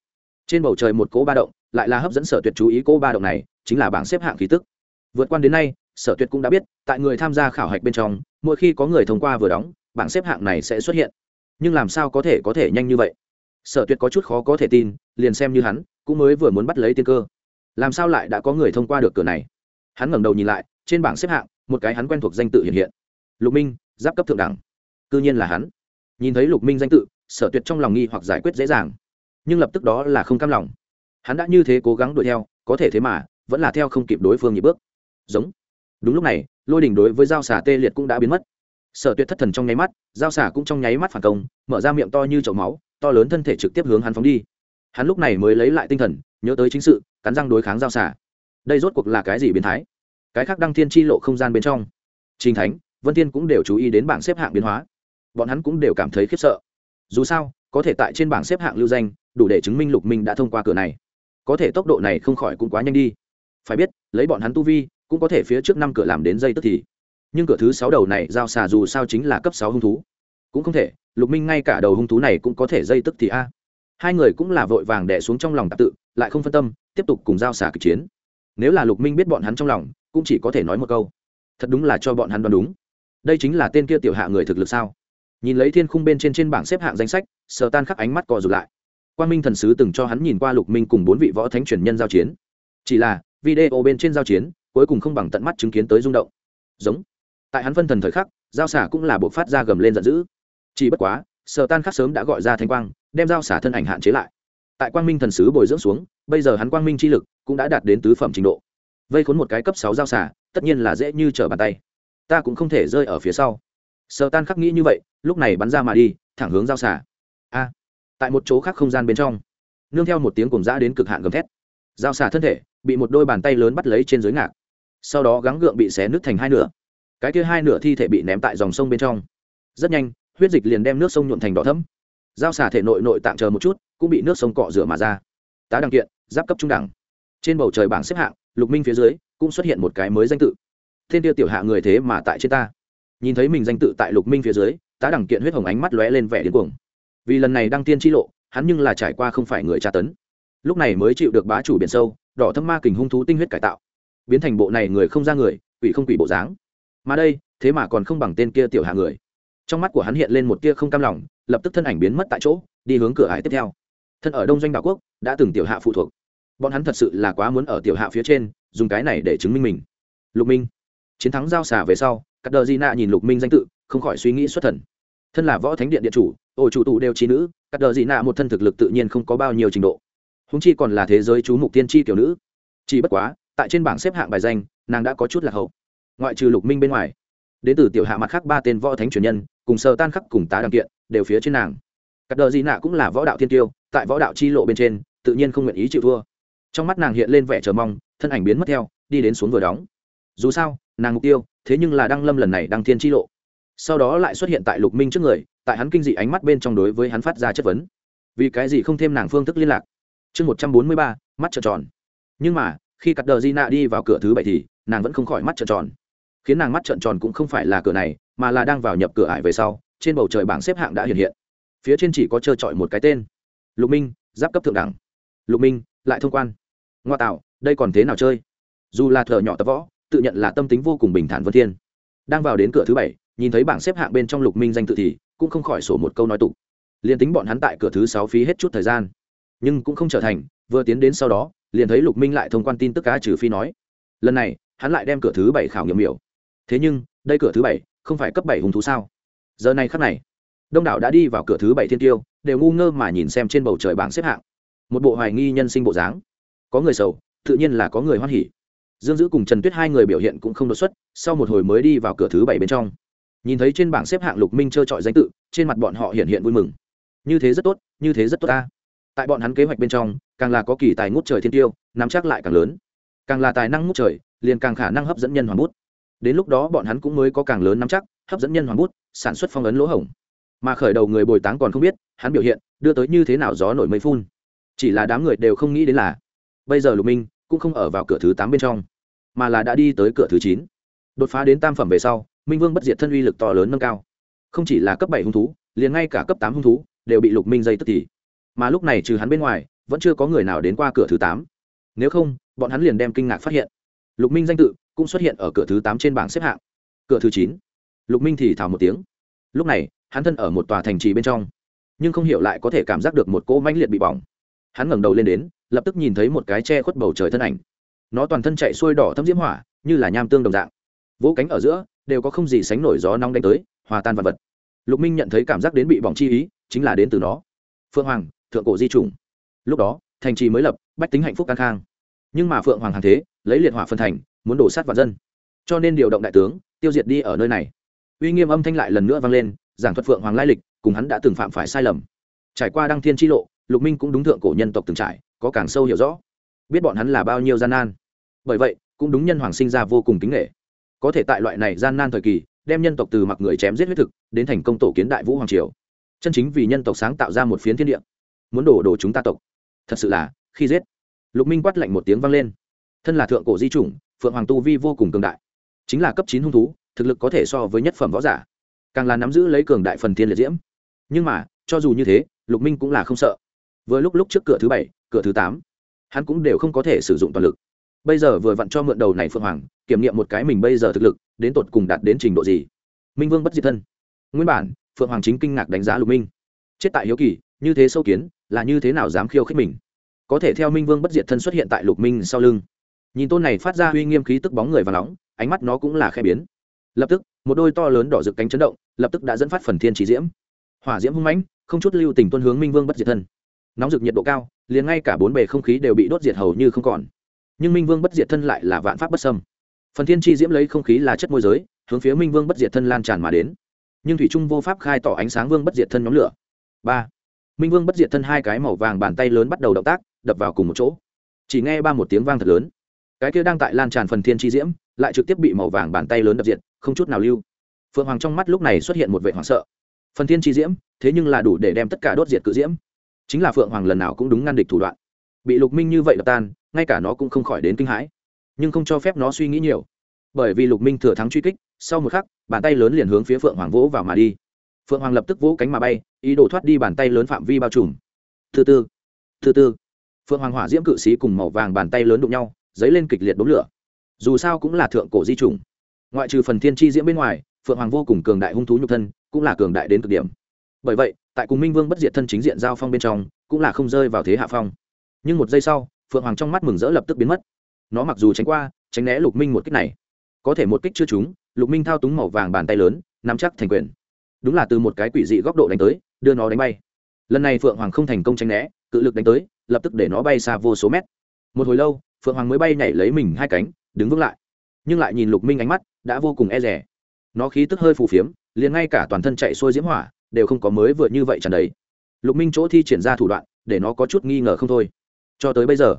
trên bầu trời một cỗ ba động lại là hấp dẫn sở tuyệt chú ý cỗ ba động này, chính là bảng xếp hạng khí tức. Vượt qua đến nay, sở tuyệt cũng đã biết, tại người tham gia khảo hạch bên trong, mỗi khi có người thông qua vừa đóng, bảng xếp hạng này sẽ xuất hiện. Nhưng làm sao có thể có thể nhanh như vậy? Sở tuyệt có chút khó có thể tin, liền xem như hắn, cũng mới vừa muốn bắt lấy tiên cơ làm sao lại đã có người thông qua được cửa này? Hắn ngẩng đầu nhìn lại, trên bảng xếp hạng, một cái hắn quen thuộc danh tự hiện hiện. Lục minh, giáp cấp thượng đẳng. Cư nhiên là hắn. Nhìn thấy lục minh danh tự, sở tuyệt trong lòng nghi hoặc giải quyết dễ dàng. Nhưng lập tức đó là không cam lòng. Hắn đã như thế cố gắng đuổi theo, có thể thế mà, vẫn là theo không kịp đối phương nhị bước. Giống. Đúng lúc này, lôi đình đối với dao xà tê liệt cũng đã biến mất. Sở tuyệt thất thần trong nháy mắt dao xà cũng trong nháy mắt phản công, mở ra miệng to như chậu máu, to lớn thân thể trực tiếp hướng hắn phóng đi. Hắn lúc này mới lấy lại tinh thần nhớ tới chính sự, cắn răng đối kháng giao xả đây rốt cuộc là cái gì biến thái? Cái khác đăng thiên chi lộ không gian bên trong. Trình thánh, vân thiên cũng đều chú ý đến bảng xếp hạng biến hóa. Bọn hắn cũng đều cảm thấy khiếp sợ. Dù sao, có thể tại trên bảng xếp hạng lưu danh, đủ để chứng minh lục minh đã thông qua cửa này. Có thể tốc độ này không khỏi cũng quá nhanh đi. Phải biết, lấy bọn hắn tu vi, cũng có thể phía trước năm cửa làm đến dây tức thì. Nhưng cửa thứ sáu đầu này giao xà dù sao chính là cấp sáu hung thú. Cũng không thể, lục minh ngay cả đầu hung thú này cũng có thể dây tức thì a. Hai người cũng là vội vàng đẻ xuống trong lòng tạp tự lại không phân tâm, tiếp tục cùng giao xả kịch chiến. Nếu là lục minh biết bọn hắn trong lòng, cũng chỉ có thể nói một câu. Thật đúng là cho bọn hắn đoán đúng. Đây chính là tên kia tiểu hạ người thực lực sao? Nhìn lấy thiên khung bên trên trên bảng xếp hạng danh sách sờ tan khắc ánh mắt cò rụt lại. Quan minh thần sứ từng cho hắn nhìn qua lục minh cùng bốn vị võ thánh truyền nhân giao chiến. Chỉ là, video bên trên giao chiến, cuối cùng không bằng tận mắt chứng kiến tới rung động. Giống. Tại hắn phân thần thời khắc, giao xả cũng là buộc phát ra gầm lên giận dữ. Chỉ bất quá sờ tan khắc sớm đã gọi ra thanh quang, đem giao xả thân ảnh hạn chế lại tại quang minh thần sứ bồi dưỡng xuống, bây giờ hắn quang minh chi lực cũng đã đạt đến tứ phẩm trình độ. Vây khốn một cái cấp sáu giao xả tất nhiên là dễ như trở bàn tay. Ta cũng không thể rơi ở phía sau. Sở tan khắc nghĩ như vậy, lúc này bắn ra mà đi, thẳng hướng giao xả a, tại một chỗ khác không gian bên trong, nương theo một tiếng cùng dã đến cực hạn gầm thét. Giao xả thân thể bị một đôi bàn tay lớn bắt lấy trên dưới ngạc. Sau đó gắng gượng bị xé nứt thành hai nửa. Cái kia hai nửa thi thể bị ném tại dòng sông bên trong. Rất nhanh, huyết dịch liền đem nước sông nhuộn thành đỏ thấm giao xả thể nội nội tạm chờ một chút cũng bị nước sông cọ rửa mà ra. Tá đăng kiện, giáp cấp trung đẳng. Trên bầu trời bảng xếp hạng, lục minh phía dưới, cũng xuất hiện một cái mới danh tự. Thiên tiêu tiểu hạ người thế mà tại trên ta. Nhìn thấy mình danh tự tại lục minh phía dưới, tá đẳng kiện huyết hồng ánh mắt lóe lên vẻ điên cuồng. Vì lần này đăng tiên chi lộ, hắn nhưng là trải qua không phải người tra tấn. Lúc này mới chịu được bá chủ biển sâu, đỏ thâm ma kình hung thú tinh huyết cải tạo. Biến thành bộ này người không ra người, quỷ không quỷ bộ dáng. Mà đây, thế mà còn không bằng tên kia tiểu hạ người. Trong mắt của hắn hiện lên một tia không cam lòng, lập tức thân ảnh biến mất tại chỗ, đi hướng cửa hải tiếp theo thân ở đông doanh đảo quốc, đã từng tiểu hạ phụ thuộc. Bọn hắn thật sự là quá muốn ở tiểu hạ phía trên, dùng cái này để chứng minh mình. Lục minh. Chiến thắng giao xà về sau cắt đờ di nạ nhìn lục minh danh tự, không khỏi suy nghĩ xuất thần. Thân là võ thánh điện điện chủ, ổ chủ tụ đều trí nữ cắt đờ di nạ một thân thực lực tự nhiên không có bao nhiêu trình độ. Húng chi còn là thế giới chú mục tiên tri tiểu nữ. Chỉ bất quá, tại trên bảng xếp hạng bài danh, nàng đã có chút lạc hậu. Ngoại trừ lục minh bên ngoài, đến từ tiểu hạ mặt khác ba tên võ thánh truyền nhân, cùng sơ tan khắc cùng tá đăng kiện, đều phía trên nàng cắt đờ gì nạ cũng là võ đạo thiên tiêu tại võ đạo chi lộ bên trên, tự nhiên không nguyện ý chịu thua. Trong mắt nàng hiện lên vẻ chờ mong, thân ảnh biến mất theo, đi đến xuống vừa đóng. Dù sao, nàng mục tiêu, thế nhưng là đăng lâm lần này đăng thiên chi lộ. Sau đó lại xuất hiện tại lục minh trước người, tại hắn kinh dị ánh mắt bên trong đối với hắn phát ra chất vấn. Vì cái gì không thêm nàng phương thức liên lạc? Chương một trăm bốn mươi ba, mắt trợn tròn. Nhưng mà, khi cắt đờ di nạ đi vào cửa thứ bảy thì, nàng vẫn không khỏi mắt trợn tròn. Khiến nàng mắt trợn tròn cũng không phải là cửa này, mà là đang vào nhập cửa ải về sau, trên bầu trời bảng xếp hạng đã hiện hiện phía trên chỉ có trơ trọi một cái tên. Lục minh, giáp cấp thượng đẳng. Lục minh, lại thông quan. Ngoa tạo, đây còn thế nào chơi? Dù là thợ nhỏ tập võ, tự nhận là tâm tính vô cùng bình thản vân thiên. Đang vào đến cửa thứ bảy, nhìn thấy bảng xếp hạng bên trong lục minh danh tự thì cũng không khỏi sổ một câu nói tục. Liền tính bọn hắn tại cửa thứ sáu phí hết chút thời gian, nhưng cũng không trở thành, vừa tiến đến sau đó, liền thấy lục minh lại thông quan tin tức cá trừ phi nói. Lần này, hắn lại đem cửa thứ bảy khảo nghiệm miểu. Thế nhưng, đây cửa thứ bảy không phải cấp bảy hung thú sao? Giờ này khắc này đông đảo đã đi vào cửa thứ bảy thiên tiêu đều ngu ngơ mà nhìn xem trên bầu trời bảng xếp hạng. Một bộ hoài nghi nhân sinh bộ dáng. Có người sầu, tự nhiên là có người hoan hỉ. Dương dữ cùng trần tuyết hai người biểu hiện cũng không đột xuất, sau một hồi mới đi vào cửa thứ bảy bên trong. Nhìn thấy trên bảng xếp hạng lục minh trơ trọi danh tự, trên mặt bọn họ hiện hiện vui mừng. Như thế rất tốt, như thế rất tốt ta. Tại bọn hắn kế hoạch bên trong, càng là có kỳ tài ngút trời thiên tiêu nắm chắc lại càng lớn. Càng là tài năng ngút trời, liền càng khả năng hấp dẫn nhân hoàng bút. Đến lúc đó bọn hắn cũng mới có càng lớn nắm chắc, hấp dẫn nhân hoàng bút, sản xuất phong ấn lỗ hổng mà khởi đầu người bồi táng còn không biết, hắn biểu hiện, đưa tới như thế nào gió nổi mây phun. Chỉ là đám người đều không nghĩ đến là, bây giờ lục minh cũng không ở vào cửa thứ tám bên trong, mà là đã đi tới cửa thứ chín. Đột phá đến tam phẩm về sau, minh vương bất diệt thân uy lực to lớn nâng cao. Không chỉ là cấp bảy hung thú, liền ngay cả cấp tám hung thú đều bị lục minh dây tức thì. Mà lúc này trừ hắn bên ngoài, vẫn chưa có người nào đến qua cửa thứ tám. Nếu không, bọn hắn liền đem kinh ngạc phát hiện. Lục minh danh tự cũng xuất hiện ở cửa thứ tám trên bảng xếp hạng. Cửa thứ chín. Lục minh thì thào một tiếng. Lúc này hắn thân ở một tòa thành trì bên trong, nhưng không hiểu lại có thể cảm giác được một cỗ mãnh liệt bị bỏng. Hắn ngẩng đầu lên đến, lập tức nhìn thấy một cái che khuất bầu trời thân ảnh. Nó toàn thân chạy xuôi đỏ thâm diễm hỏa, như là nham tương đồng dạng. Vỗ cánh ở giữa, đều có không gì sánh nổi gió nóng đánh tới, hòa tan vật vật. Lục minh nhận thấy cảm giác đến bị bỏng chi ý, chính là đến từ nó. Phượng hoàng, thượng cổ di chủng lúc đó, thành trì mới lập, bách tính hạnh phúc căng khang. Nhưng mà phượng hoàng hàng thế, lấy liệt hỏa phân thành, muốn đổ sát vào dân. Cho nên điều động đại tướng, tiêu diệt đi ở nơi này. Uy nghiêm âm thanh lại lần nữa vang lên giảng thuật phượng hoàng lai lịch, cùng hắn đã từng phạm phải sai lầm. Trải qua đăng thiên tri lộ, lục minh cũng đúng thượng cổ nhân tộc từng trải, có càng sâu hiểu rõ. Biết bọn hắn là bao nhiêu gian nan. Bởi vậy, cũng đúng nhân hoàng sinh ra vô cùng kính nghệ có thể tại loại này gian nan thời kỳ, đem nhân tộc từ mặc người chém giết huyết thực, đến thành công tổ kiến đại vũ hoàng triều. Chân chính vì nhân tộc sáng tạo ra một phiến thiên địa. Muốn đổ đổ chúng ta tộc. Thật sự là, khi giết. Lục minh quát lạnh một tiếng vang lên. Thân là thượng cổ di chủng, phượng hoàng tu vi vô cùng cường đại. Chính là cấp chín hung thú, thực lực có thể so với nhất phẩm võ giả càng là nắm giữ lấy cường đại phần thiên liệt diễm. Nhưng mà, cho dù như thế, lục minh cũng là không sợ. Vừa lúc lúc trước cửa thứ bảy, cửa thứ tám, hắn cũng đều không có thể sử dụng toàn lực. Bây giờ vừa vặn cho mượn đầu này phượng hoàng, kiểm nghiệm một cái mình bây giờ thực lực, đến tột cùng đạt đến trình độ gì? Minh vương bất diệt thân. Nguyên bản, phượng hoàng chính kinh ngạc đánh giá lục minh. Chết tại hiếu kỳ, như thế sâu kiến, là như thế nào dám khiêu khích mình? Có thể theo minh vương bất diệt thân xuất hiện tại lục minh sau lưng. Nhìn tôn này phát ra uy nghiêm khí tức bóng người và nóng, ánh mắt nó cũng là khe biến. Lập tức, một đôi to lớn đỏ rực cánh chấn động lập tức đã dẫn phát phần thiên trí diễm. Hỏa diễm hung mãnh, không chút lưu tình tuân hướng minh vương bất diệt thân. Nóng rực nhiệt độ cao, liền ngay cả bốn bề không khí đều bị đốt diệt hầu như không còn. Nhưng minh vương bất diệt thân lại là vạn pháp bất sâm phần thiên chi diễm lấy không khí là chất môi giới, hướng phía minh vương bất diệt thân lan tràn mà đến. Nhưng thủy trung vô pháp khai tỏ ánh sáng vương bất diệt thân nhóm lửa. Ba. Minh vương bất diệt thân hai cái màu vàng bàn tay lớn bắt đầu động tác, đập vào cùng một chỗ. Chỉ nghe ba một tiếng vang thật lớn. Cái kia đang tại lan tràn phần thiên chi diễm, lại trực tiếp bị màu vàng bàn tay lớn đập diệt, không chút nào lưu phượng hoàng trong mắt lúc này xuất hiện một vệ hoảng sợ phần thiên chi diễm thế nhưng là đủ để đem tất cả đốt diệt cự diễm chính là phượng hoàng lần nào cũng đúng ngăn địch thủ đoạn bị lục minh như vậy đập tan ngay cả nó cũng không khỏi đến kinh hãi nhưng không cho phép nó suy nghĩ nhiều bởi vì lục minh thừa thắng truy kích sau một khắc bàn tay lớn liền hướng phía phượng hoàng vỗ vào mà đi phượng hoàng lập tức vỗ cánh mà bay ý đồ thoát đi bàn tay lớn phạm vi bao trùm thứ tư thứ tư. phượng hoàng hỏa diễm cự sĩ cùng màu vàng bàn tay lớn đụng nhau dấy lên kịch liệt đốm lửa dù sao cũng là thượng cổ di trùng ngoại trừ phần thiên chi diễm bên ngoài phượng hoàng vô cùng cường đại hung thú nhục thân cũng là cường đại đến cực điểm bởi vậy tại cùng minh vương bất diệt thân chính diện giao phong bên trong cũng là không rơi vào thế hạ phong nhưng một giây sau phượng hoàng trong mắt mừng rỡ lập tức biến mất nó mặc dù tránh qua tránh né lục minh một kích này có thể một kích chưa trúng lục minh thao túng màu vàng bàn tay lớn nắm chắc thành quyền đúng là từ một cái quỷ dị góc độ đánh tới đưa nó đánh bay lần này phượng hoàng không thành công tránh né cự lực đánh tới lập tức để nó bay xa vô số mét một hồi lâu phượng hoàng mới bay nhảy lấy mình hai cánh đứng vững lại nhưng lại nhìn lục minh ánh mắt đã vô cùng e rẻ nó khí tức hơi phù phiếm, liền ngay cả toàn thân chạy xuôi diễm hỏa, đều không có mới vừa như vậy trần đấy lục minh chỗ thi triển ra thủ đoạn, để nó có chút nghi ngờ không thôi. Cho tới bây giờ,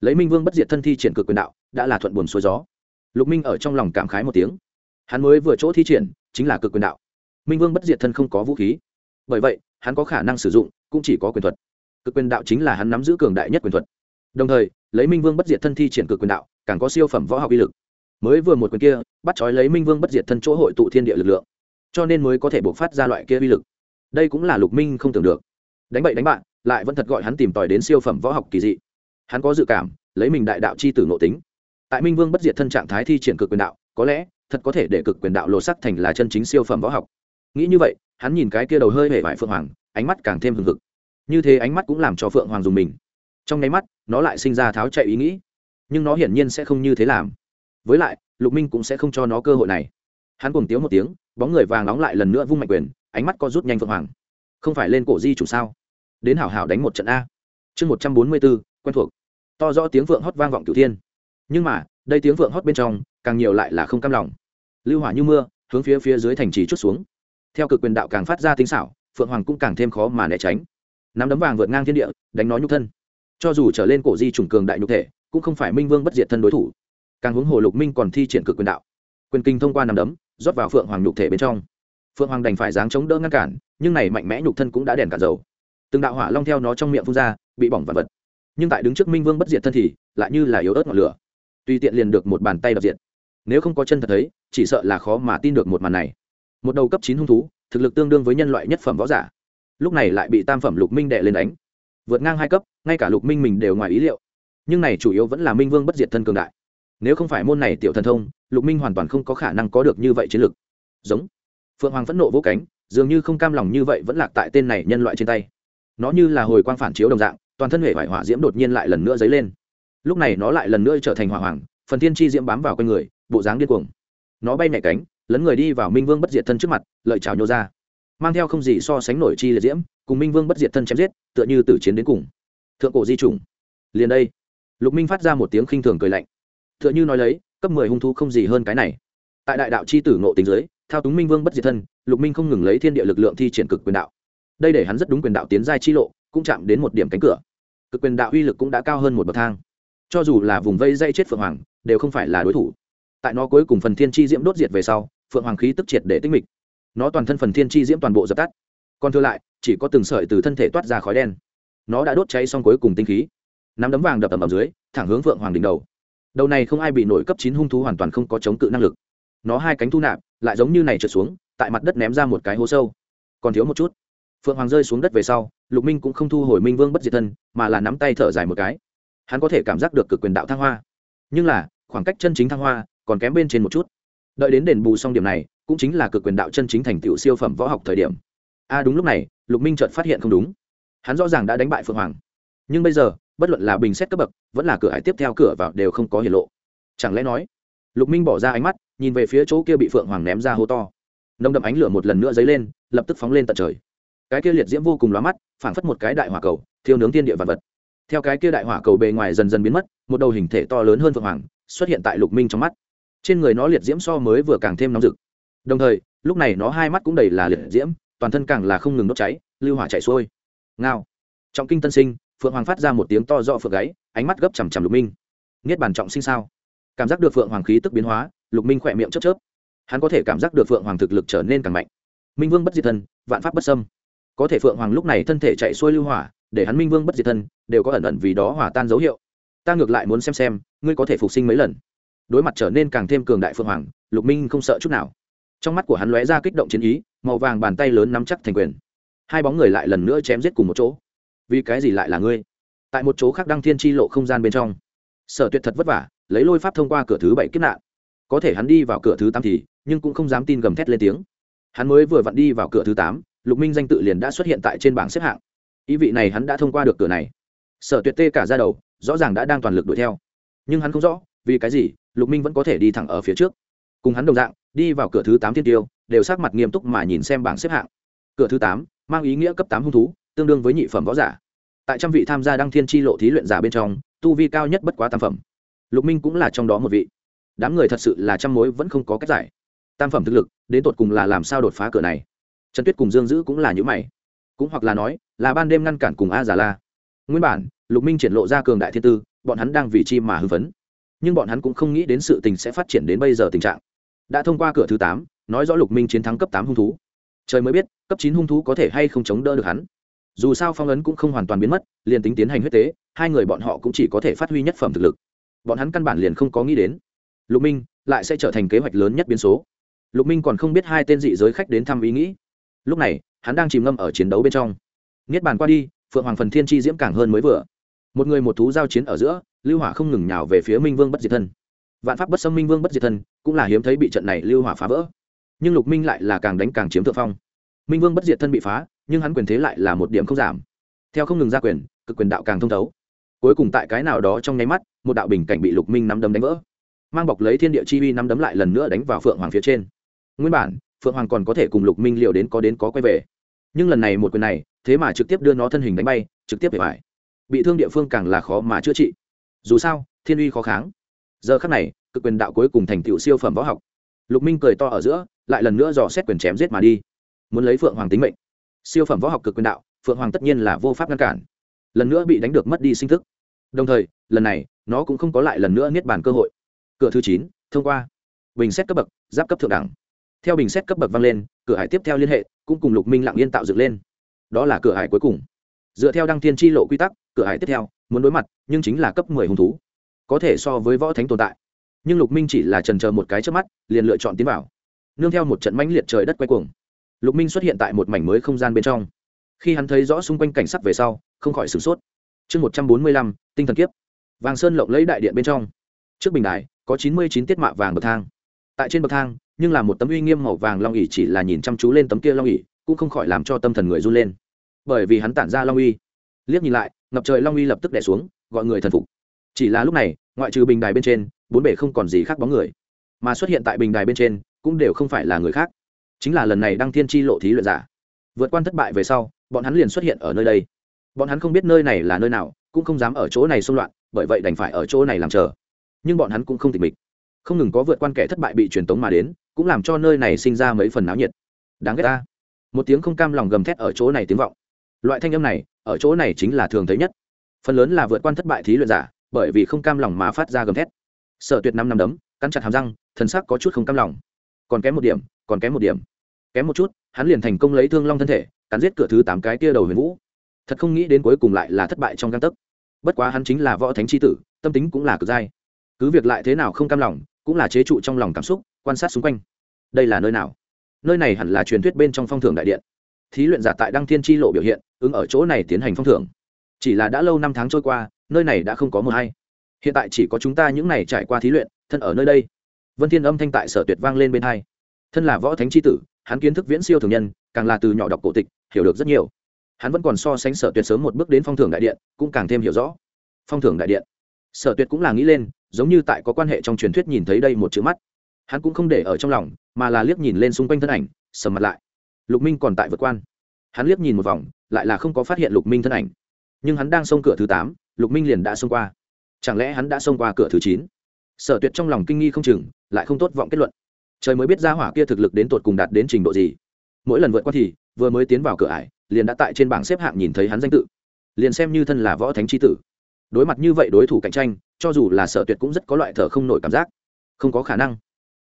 lấy minh vương bất diệt thân thi triển cực quyền đạo, đã là thuận buồn xuôi gió. Lục minh ở trong lòng cảm khái một tiếng. Hắn mới vừa chỗ thi triển, chính là cực quyền đạo. Minh vương bất diệt thân không có vũ khí. Bởi vậy, hắn có khả năng sử dụng, cũng chỉ có quyền thuật. Cực quyền đạo chính là hắn nắm giữ cường đại nhất quyền thuật. Đồng thời, lấy minh vương bất diệt thân thi triển cực quyền đạo, càng có siêu phẩm võ học uy lực mới vừa một quyền kia, bắt trói lấy minh vương bất diệt thân chỗ hội tụ thiên địa lực lượng. Cho nên mới có thể buộc phát ra loại kia uy lực. Đây cũng là lục minh không tưởng được. Đánh bậy đánh bạn lại vẫn thật gọi hắn tìm tòi đến siêu phẩm võ học kỳ dị. Hắn có dự cảm, lấy mình đại đạo c h i tử nội tính. Tại minh vương bất diệt thân trạng thái thi triển cực quyền đạo, có lẽ, thật có thể để cực quyền đạo lột sắc thành là chân chính siêu phẩm võ học. Nghĩ như vậy, hắn nhìn cái kia đầu hơi hể vải phượng hoàng, ánh mắt càng thêm hừng hực. Như thế ánh mắt cũng làm cho phượng hoàng dùng mình. Trong nháy mắt, nó lại sinh ra tháo chạy ý nghĩ. Nhưng nó hiển nhiên sẽ không như thế làm với lại, lục minh cũng sẽ không cho nó cơ hội này. Hắn cùng tiếu một tiếng, bóng người vàng nóng lại lần nữa vung mạnh quyền, ánh mắt co rút nhanh phượng hoàng. Không phải lên cổ di chủ sao? Đến hảo hảo đánh một trận a. Chương một trăm bốn mươi bốn, quen thuộc. To rõ tiếng vượng hót vang vọng cửu thiên. Nhưng mà, đây tiếng vượng hót bên trong, càng nhiều lại là không cam lòng. Lưu hỏa như mưa, hướng phía phía dưới thành trì chút xuống. Theo cực quyền đạo càng phát ra tính xảo, phượng hoàng cũng càng thêm khó mà né tránh. Nắm đấm vàng vượt ngang thiên địa, đánh nó nhục thân. Cho dù trở lên cổ di trùng cường đại nhục thể, cũng không phải minh vương bất diệt thân đối thủ càng hướng hồ lục minh còn thi triển cực quyền đạo. Quyền kinh thông qua nằm đấm, rót vào phượng hoàng nhục thể bên trong. Phượng hoàng đành phải dáng chống đỡ ngăn cản, nhưng này mạnh mẽ nhục thân cũng đã đèn cả dầu. Từng đạo hỏa long theo nó trong miệng phun ra, bị bỏng vật vật. Nhưng tại đứng trước minh vương bất diệt thân thì, lại như là yếu ớt ngọn lửa. Tùy tiện liền được một bàn tay đập diệt. Nếu không có chân thật thấy, chỉ sợ là khó mà tin được một màn này. Một đầu cấp chín hung thú, thực lực tương đương với nhân loại nhất phẩm võ giả. Lúc này lại bị tam phẩm lục minh đệ lên đánh. Vượt ngang hai cấp, ngay cả lục minh mình đều ngoài ý liệu. Nhưng này chủ yếu vẫn là minh vương bất diệt thân cường đại nếu không phải môn này tiểu thần thông, lục minh hoàn toàn không có khả năng có được như vậy chiến lược giống. Phượng hoàng phẫn nộ vỗ cánh, dường như không cam lòng như vậy vẫn lạc tại tên này nhân loại trên tay. Nó như là hồi quang phản chiếu đồng dạng, toàn thân hệ vải hỏa diễm đột nhiên lại lần nữa dấy lên. Lúc này nó lại lần nữa trở thành hỏa hoàng, phần thiên chi diễm bám vào quanh người, bộ dáng điên cuồng. Nó bay nhảy cánh, lấn người đi vào minh vương bất diệt thân trước mặt, lợi trào nhô ra. Mang theo không gì so sánh nổi chi liệt diễm, cùng minh vương bất diệt thân chém giết, tựa như tử chiến đến cùng. Thượng cổ di chủng. Liền đây. Lục minh phát ra một tiếng khinh thường cười lạnh tựa như nói lấy, cấp mười hung thú không gì hơn cái này. Tại đại đạo c h i tử ngộ tính giới thao túng minh vương bất diệt thân, lục minh không ngừng lấy thiên địa lực lượng thi triển cực quyền đạo. Đây để hắn rất đúng quyền đạo tiến giai chi lộ, cũng chạm đến một điểm cánh cửa. Cực quyền đạo uy lực cũng đã cao hơn một bậc thang. Cho dù là vùng vây dây chết phượng hoàng, đều không phải là đối thủ. Tại nó cuối cùng phần thiên chi diễm đốt diệt về sau, phượng hoàng khí tức triệt để tích mịch. Nó toàn thân phần thiên chi diễm toàn bộ dập tắt. Còn thừa lại, chỉ có từng sợi từ thân thể toát ra khói đen. Nó đã đốt cháy xong cuối cùng tinh khí. Nắm đấm vàng đập tầm ầm dưới, thẳng hướng phượng hoàng đỉnh đầu đầu này không ai bị nổi cấp chín hung thú hoàn toàn không có chống cự năng lực. Nó hai cánh thu nạp, lại giống như này trượt xuống, tại mặt đất ném ra một cái hố sâu. Còn thiếu một chút. Phượng hoàng rơi xuống đất về sau, lục minh cũng không thu hồi minh vương bất diệt thân, mà là nắm tay thở dài một cái. Hắn có thể cảm giác được cực quyền đạo thăng hoa. Nhưng là, khoảng cách chân chính thăng hoa, còn kém bên trên một chút. Đợi đến đền bù xong điểm này, cũng chính là cực quyền đạo chân chính thành tựu siêu phẩm võ học thời điểm. A đúng lúc này, lục minh chợt phát hiện không đúng. Hắn rõ ràng đã đánh bại phượng hoàng. Nhưng bây giờ bất luận là bình xét cấp bậc, vẫn là cửa hải tiếp theo cửa vào đều không có hiển lộ. Chẳng lẽ nói, lục minh bỏ ra ánh mắt, nhìn về phía chỗ kia bị phượng hoàng ném ra hố to. Nông đậm ánh lửa một lần nữa dấy lên, lập tức phóng lên tận trời. Cái kia liệt diễm vô cùng lóa mắt, phảng phất một cái đại hỏa cầu, thiêu nướng tiên địa vật vật. Theo cái kia đại hỏa cầu bề ngoài dần dần biến mất, một đầu hình thể to lớn hơn phượng hoàng xuất hiện tại lục minh trong mắt. Trên người nó liệt diễm so mới vừa càng thêm nóng rực. Đồng thời, lúc này nó hai mắt cũng đầy là liệt diễm, toàn thân càng là không ngừng đốt cháy, lưu hỏa chạy xuôi. Ngao. Trọng kinh tân sinh phượng hoàng phát ra một tiếng to do phượng gáy, ánh mắt gấp chằm chằm lục minh. Niết bàn trọng sinh sao? Cảm giác được phượng hoàng khí tức biến hóa, lục minh khỏe miệng chớp chớp. Hắn có thể cảm giác được phượng hoàng thực lực trở nên càng mạnh. Minh vương bất diệt thân, vạn pháp bất sâm có thể phượng hoàng lúc này thân thể chạy xuôi lưu hỏa, để hắn minh vương bất diệt thân đều có ẩn ẩn vì đó hỏa tan dấu hiệu. Ta ngược lại muốn xem xem, ngươi có thể phục sinh mấy lần. Đối mặt trở nên càng thêm cường đại phượng hoàng, lục minh không sợ chút nào. Trong mắt của hắn lóe ra kích động chiến ý, màu vàng bàn tay lớn nắm chắc thành quyền. Hai bóng người lại lần nữa chém giết cùng một chỗ vì cái gì lại là ngươi? Tại một chỗ khác đăng thiên tri lộ không gian bên trong. Sở tuyệt thật vất vả, lấy lôi pháp thông qua cửa thứ bảy kiếp nạn. Có thể hắn đi vào cửa thứ tám thì, nhưng cũng không dám tin gầm thét lên tiếng. Hắn mới vừa vặn đi vào cửa thứ tám, lục minh danh tự liền đã xuất hiện tại trên bảng xếp hạng. Ý vị này hắn đã thông qua được cửa này. Sở tuyệt tê cả ra đầu, rõ ràng đã đang toàn lực đuổi theo. Nhưng hắn không rõ, vì cái gì lục minh vẫn có thể đi thẳng ở phía trước. Cùng hắn đồng dạng, đi vào cửa thứ tám thiên tiêu, đều sắc mặt nghiêm túc mà nhìn xem bảng xếp hạng. Cửa thứ tám, mang ý nghĩa cấp tám hung thú tương đương với nhị phẩm võ giả. Tại trăm vị tham gia đăng thiên tri lộ thí luyện giả bên trong, tu vi cao nhất bất quá tam phẩm. Lục minh cũng là trong đó một vị. Đám người thật sự là trăm mối vẫn không có cách giải. Tam phẩm thực lực, đến tột cùng là làm sao đột phá cửa này? Trần tuyết cùng dương dữ cũng là những mày. Cũng hoặc là nói, là ban đêm ngăn cản cùng a giả la nguyên bản, lục minh triển lộ ra cường đại thiên tư, bọn hắn đang vì chi mà hưng phấn. Nhưng bọn hắn cũng không nghĩ đến sự tình sẽ phát triển đến bây giờ tình trạng. Đã thông qua cửa thứ tám, nói rõ lục minh chiến thắng cấp tám hung thú. Trời mới biết, cấp chín hung thú có thể hay không chống đỡ được hắn dù sao phong ấn cũng không hoàn toàn biến mất, liền tính tiến hành huyết tế, hai người bọn họ cũng chỉ có thể phát huy nhất phẩm thực lực. Bọn hắn căn bản liền không có nghĩ đến, lục minh lại sẽ trở thành kế hoạch lớn nhất biến số. Lục minh còn không biết hai tên dị giới khách đến thăm ý nghĩ. Lúc này, hắn đang chìm ngâm ở chiến đấu bên trong. Niết bàn qua đi, phượng hoàng phần thiên chi diễm càng hơn mới vừa. Một người một thú giao chiến ở giữa, lưu hỏa không ngừng nhào về phía minh vương bất diệt thân. Vạn pháp bất xâm minh vương bất diệt thân cũng là hiếm thấy bị trận này lưu hỏa phá vỡ. Nhưng lục minh lại là càng đánh càng chiếm thượng phong minh vương bất diệt thân bị phá, nhưng hắn quyền thế lại là một điểm không giảm. Theo không ngừng ra quyền, cực quyền đạo càng thông thấu. Cuối cùng tại cái nào đó trong nháy mắt, một đạo bình cảnh bị lục minh nắm đấm đánh vỡ. Mang bọc lấy thiên địa chi uy nắm đấm lại lần nữa đánh vào phượng hoàng phía trên. Nguyên bản, phượng hoàng còn có thể cùng lục minh liệu đến có đến có quay về. Nhưng lần này một quyền này, thế mà trực tiếp đưa nó thân hình đánh bay, trực tiếp về phải bị thương địa phương càng là khó mà chữa trị. Dù sao, thiên uy khó kháng. Giờ khắc này, cực quyền đạo cuối cùng thành tựu siêu phẩm võ học. Lục minh cười to ở giữa, lại lần nữa dò xét quyền chém giết mà đi muốn lấy phượng hoàng tính mệnh. Siêu phẩm võ học cực quyền đạo, phượng hoàng tất nhiên là vô pháp ngăn cản. Lần nữa bị đánh được mất đi sinh thức. Đồng thời, lần này, nó cũng không có lại lần nữa niết bàn cơ hội. Cửa thứ chín, thông qua. Bình xét cấp bậc, giáp cấp thượng đẳng. Theo bình xét cấp bậc vang lên, cửa hải tiếp theo liên hệ, cũng cùng lục minh lặng yên tạo dựng lên. Đó là cửa hải cuối cùng. Dựa theo đăng thiên tri lộ quy tắc, cửa hải tiếp theo, muốn đối mặt, nhưng chính là cấp mười hung thú. Có thể so với võ thánh tồn tại. Nhưng lục minh chỉ là trần chờ một cái trước mắt, liền lựa chọn tiến vào. Nương theo một trận mãnh liệt trời đất quay cuồng lục minh xuất hiện tại một mảnh mới không gian bên trong. Khi hắn thấy rõ xung quanh cảnh sắc về sau, không khỏi sửng sốt. Chương một trăm bốn mươi lăm, tinh thần kiếp. Vàng sơn lộng lấy đại điện bên trong. Trước bình đài, có chín mươi chín tiết mạ vàng bậc thang. Tại trên bậc thang, nhưng là một tấm uy nghiêm màu vàng long ỉ chỉ là nhìn chăm chú lên tấm kia long ỉ cũng không khỏi làm cho tâm thần người run lên. Bởi vì hắn tản ra long uy. Liếc nhìn lại, ngập trời long uy lập tức đẻ xuống, gọi người thần phục. Chỉ là lúc này, ngoại trừ bình đài bên trên, bốn bể không còn gì khác bóng người. Mà xuất hiện tại bình đài bên trên, cũng đều không phải là người khác chính là lần này đăng thiên tri lộ thí luyện giả. Vượt quan thất bại về sau, bọn hắn liền xuất hiện ở nơi đây. Bọn hắn không biết nơi này là nơi nào, cũng không dám ở chỗ này xung loạn, bởi vậy đành phải ở chỗ này làm chờ. Nhưng bọn hắn cũng không tịch mịch. Không ngừng có vượt quan kẻ thất bại bị truyền tống mà đến, cũng làm cho nơi này sinh ra mấy phần náo nhiệt. Đáng ghét ta. Một tiếng không cam lòng gầm thét ở chỗ này tiếng vọng. Loại thanh âm này, ở chỗ này chính là thường thấy nhất. Phần lớn là vượt quan thất bại thí luyện giả, bởi vì không cam lòng mà phát ra gầm thét. Sợ tuyệt năm năm đấm, cắn chặt hàm răng, thần sắc có chút không cam lòng. Còn kém một điểm, còn kém một điểm kém một chút, hắn liền thành công lấy thương long thân thể, cắn giết cửa thứ tám cái kia đầu huyền vũ. Thật không nghĩ đến cuối cùng lại là thất bại trong găng tấc. Bất quá hắn chính là võ thánh c h i tử, tâm tính cũng là cực dai. Cứ việc lại thế nào không cam lòng, cũng là chế trụ trong lòng cảm xúc, quan sát xung quanh. Đây là nơi nào? Nơi này hẳn là truyền thuyết bên trong phong thưởng đại điện. Thí luyện giả tại đăng thiên tri lộ biểu hiện, ứng ở chỗ này tiến hành phong thưởng. Chỉ là đã lâu năm tháng trôi qua, nơi này đã không có mùa hay. Hiện tại chỉ có chúng ta những n à y trải qua thí luyện, thân ở nơi đây. Vân thiên âm thanh tại sở tuyệt vang lên bên hai. Thân là võ thánh c h i tử hắn kiến thức viễn siêu thường nhân, càng là từ nhỏ đọc cổ tịch, hiểu được rất nhiều. Hắn vẫn còn so sánh sở tuyệt sớm một bước đến phong thưởng đại điện, cũng càng thêm hiểu rõ. Phong thưởng đại điện. Sở tuyệt cũng là nghĩ lên, giống như tại có quan hệ trong truyền thuyết nhìn thấy đây một chữ mắt. Hắn cũng không để ở trong lòng, mà là liếc nhìn lên xung quanh thân ảnh, sầm mặt lại. Lục minh còn tại vượt quan. Hắn liếc nhìn một vòng, lại là không có phát hiện lục minh thân ảnh. Nhưng hắn đang xông cửa thứ tám, lục minh liền đã xông qua. Chẳng lẽ hắn đã xông qua cửa thứ chín? Sở tuyệt trong lòng kinh nghi không chừng, lại không tốt vọng kết luận trời mới biết ra hỏa kia thực lực đến tột cùng đạt đến trình độ gì. Mỗi lần vượt qua thì, vừa mới tiến vào cửa ải, liền đã tại trên bảng xếp hạng nhìn thấy hắn danh tự. Liền xem như thân là võ thánh tri tử. Đối mặt như vậy đối thủ cạnh tranh, cho dù là sở tuyệt cũng rất có loại thở không nổi cảm giác. Không có khả năng.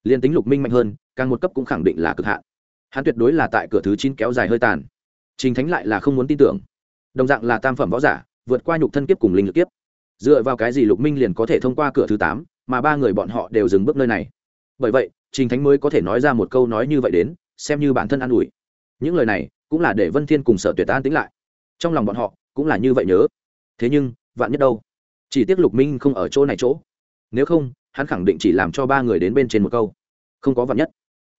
Liền tính lục minh mạnh hơn, càng một cấp cũng khẳng định là cực hạn. Hắn tuyệt đối là tại cửa thứ chín kéo dài hơi tàn. Trình thánh lại là không muốn tin tưởng. Đồng dạng là tam phẩm võ giả, vượt qua nhục thân kiếp cùng linh lực kiếp. Dựa vào cái gì lục minh liền có thể thông qua cửa thứ tám, mà ba người bọn họ đều dừng bước nơi này? Bởi vậy trình thánh mới có thể nói ra một câu nói như vậy đến, xem như bản thân an ủi. Những lời này cũng là để vân thiên cùng sở tuyệt an tính lại. Trong lòng bọn họ cũng là như vậy nhớ. Thế nhưng, vạn nhất đâu? Chỉ tiếc lục minh không ở chỗ này chỗ. Nếu không, hắn khẳng định chỉ làm cho ba người đến bên trên một câu. Không có vạn nhất.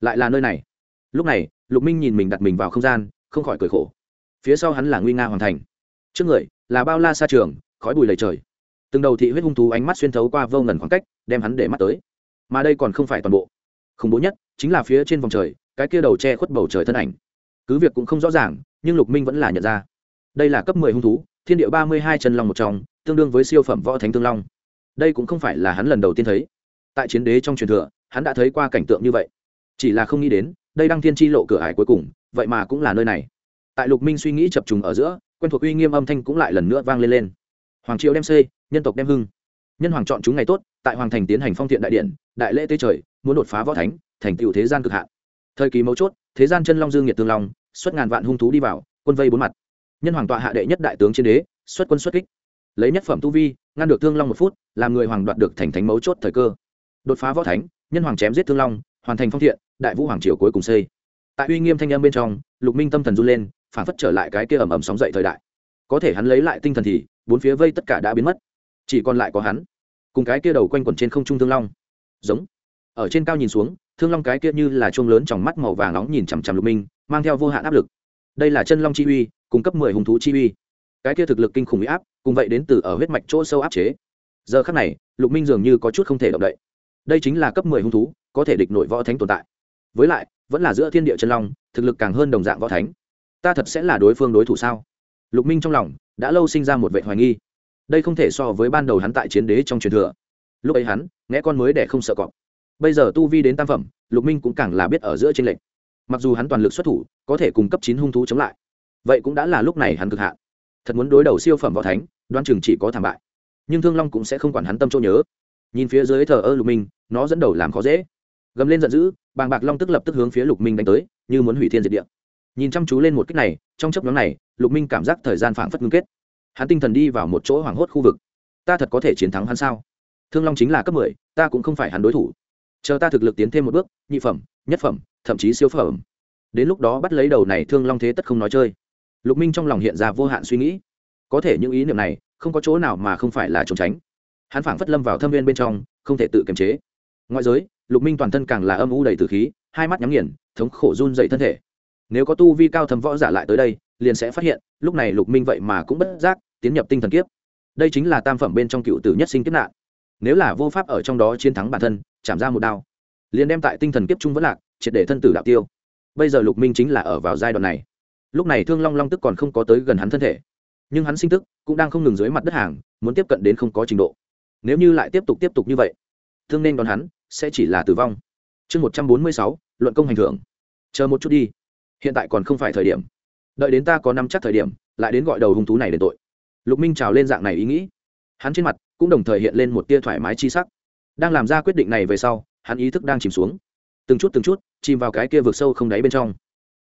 Lại là nơi này. Lúc này, lục minh nhìn mình đặt mình vào không gian, không khỏi cười khổ. Phía sau hắn là nguy nga hoàn thành. Trước người là bao la xa trường, khói bùi lầy trời. Từng đầu thị huyết hung thú ánh mắt xuyên thấu qua vô ngần khoảng cách, đem hắn để mắt tới. Mà đây còn không phải toàn bộ khủng bố nhất chính là phía trên vòng trời, cái kia đầu che khuất bầu trời thân ảnh. Cứ việc cũng không rõ ràng, nhưng lục minh vẫn là nhận ra. Đây là cấp mười hung thú, thiên địa ba mươi hai chân long một trong, tương đương với siêu phẩm võ thánh tương long. Đây cũng không phải là hắn lần đầu tiên thấy. Tại chiến đế trong truyền thừa, hắn đã thấy qua cảnh tượng như vậy. Chỉ là không nghĩ đến, đây đăng thiên tri lộ cửa ải cuối cùng, vậy mà cũng là nơi này. Tại lục minh suy nghĩ chập trùng ở giữa, quen thuộc uy nghiêm âm thanh cũng lại lần nữa vang lên lên. Hoàng triệu đem xây, nhân tộc đem hưng. Nhân hoàng chọn chúng ngày tốt, tại hoàng thành tiến hành phong thiện đại điện, đại lễ tế trời muốn đột phá võ thánh, thành tựu thế gian cực hạn. Thời kỳ mấu chốt, thế gian chân long dương nhiệt tương long, xuất ngàn vạn hung thú đi vào, quân vây bốn mặt. Nhân hoàng tọa hạ đệ nhất đại tướng chiến đế, xuất quân xuất kích. Lấy nhất phẩm tu vi, ngăn được thương long một phút, làm người hoàng đoạt được thành thánh mấu chốt thời cơ. Đột phá võ thánh, nhân hoàng chém giết thương long, hoàn thành phong thiện, đại vũ hoàng triều cuối cùng xây. Tại uy nghiêm thanh âm bên trong, lục minh tâm thần run lên, phản phất trở lại cái kia ầm ầm sóng dậy thời đại. Có thể hắn lấy lại tinh thần thì, bốn phía vây tất cả đã biến mất. Chỉ còn lại có hắn, cùng cái kia đầu quanh quẩn trên không trung thương long. Giống ở trên cao nhìn xuống, thương long cái kia như là chuông lớn trong mắt màu vàng nóng nhìn chằm chằm lục minh, mang theo vô hạn áp lực. Đây là chân long chi uy, cung cấp mười hung thú chi uy. Cái kia thực lực kinh khủng uy áp, cùng vậy đến từ ở huyết mạch chỗ sâu áp chế. Giờ khắc này, lục minh dường như có chút không thể động đậy. Đây chính là cấp mười hung thú, có thể địch nội võ thánh tồn tại. Với lại, vẫn là giữa thiên địa chân long, thực lực càng hơn đồng dạng võ thánh. Ta thật sẽ là đối phương đối thủ sao? Lục minh trong lòng, đã lâu sinh ra một vệ hoài nghi. Đây không thể so với ban đầu hắn tại chiến đế trong truyền thừa. Lúc ấy hắn, nghe con mới để không sợ cọp bây giờ tu vi đến tam phẩm, lục minh cũng càng là biết ở giữa trên lệnh mặc dù hắn toàn lực xuất thủ, có thể cung cấp chín hung thú chống lại, vậy cũng đã là lúc này hắn cực hạn. Thật muốn đối đầu siêu phẩm võ thánh đoan chừng chỉ có thảm bại. Nhưng thương long cũng sẽ không quản hắn tâm chỗ nhớ. Nhìn phía dưới thờ ơ lục minh, nó dẫn đầu làm khó dễ. Gầm lên giận dữ, bàng bạc long tức lập tức hướng phía lục minh đánh tới, như muốn hủy thiên diệt địa. Nhìn chăm chú lên một cách này, trong chấp nhóm này, lục minh cảm giác thời gian phảng phất ngưng kết. Hắn tinh thần đi vào một chỗ hoảng hốt khu vực. Ta thật có thể chiến thắng hắn sao? Thương long chính là cấp mười, ta cũng không phải hắn đối thủ chờ ta thực lực tiến thêm một bước, nhị phẩm, nhất phẩm, thậm chí siêu phẩm. Đến lúc đó bắt lấy đầu này thương long thế tất không nói chơi. Lục minh trong lòng hiện ra vô hạn suy nghĩ. Có thể những ý niệm này, không có chỗ nào mà không phải là trốn tránh. Hắn phảng phất lâm vào thâm viên bên trong, không thể tự kiềm chế. Ngoại giới, lục minh toàn thân càng là âm u đầy từ khí, hai mắt nhắm nghiền, thống khổ run dậy thân thể. Nếu có tu vi cao thầm võ giả lại tới đây, liền sẽ phát hiện, lúc này lục minh vậy mà cũng bất giác, tiến nhập tinh thần kiếp. Đây chính là tam phẩm bên trong cựu tử nhất sinh kiếp nạn nếu là vô pháp ở trong đó chiến thắng bản thân, chạm ra một đao, liền đem tại tinh thần kiếp trung vẫn lạc, triệt để thân tử đạo tiêu. Bây giờ lục minh chính là ở vào giai đoạn này. Lúc này thương long long tức còn không có tới gần hắn thân thể, nhưng hắn sinh tức cũng đang không ngừng dưới mặt đất hàng, muốn tiếp cận đến không có trình độ. Nếu như lại tiếp tục tiếp tục như vậy, thương nên đón hắn sẽ chỉ là tử vong. Chương một trăm bốn mươi sáu, luận công hành thưởng. Chờ một chút đi. Hiện tại còn không phải thời điểm. Đợi đến ta có năm chắc thời điểm, lại đến gọi đầu hung thú này đến tội. Lục minh trào lên dạng này ý nghĩ. Hắn trên mặt cũng đồng thời hiện lên một tia thoải mái chi sắc. Đang làm ra quyết định này về sau, hắn ý thức đang chìm xuống. Từng chút từng chút, chìm vào cái kia vực sâu không đáy bên trong.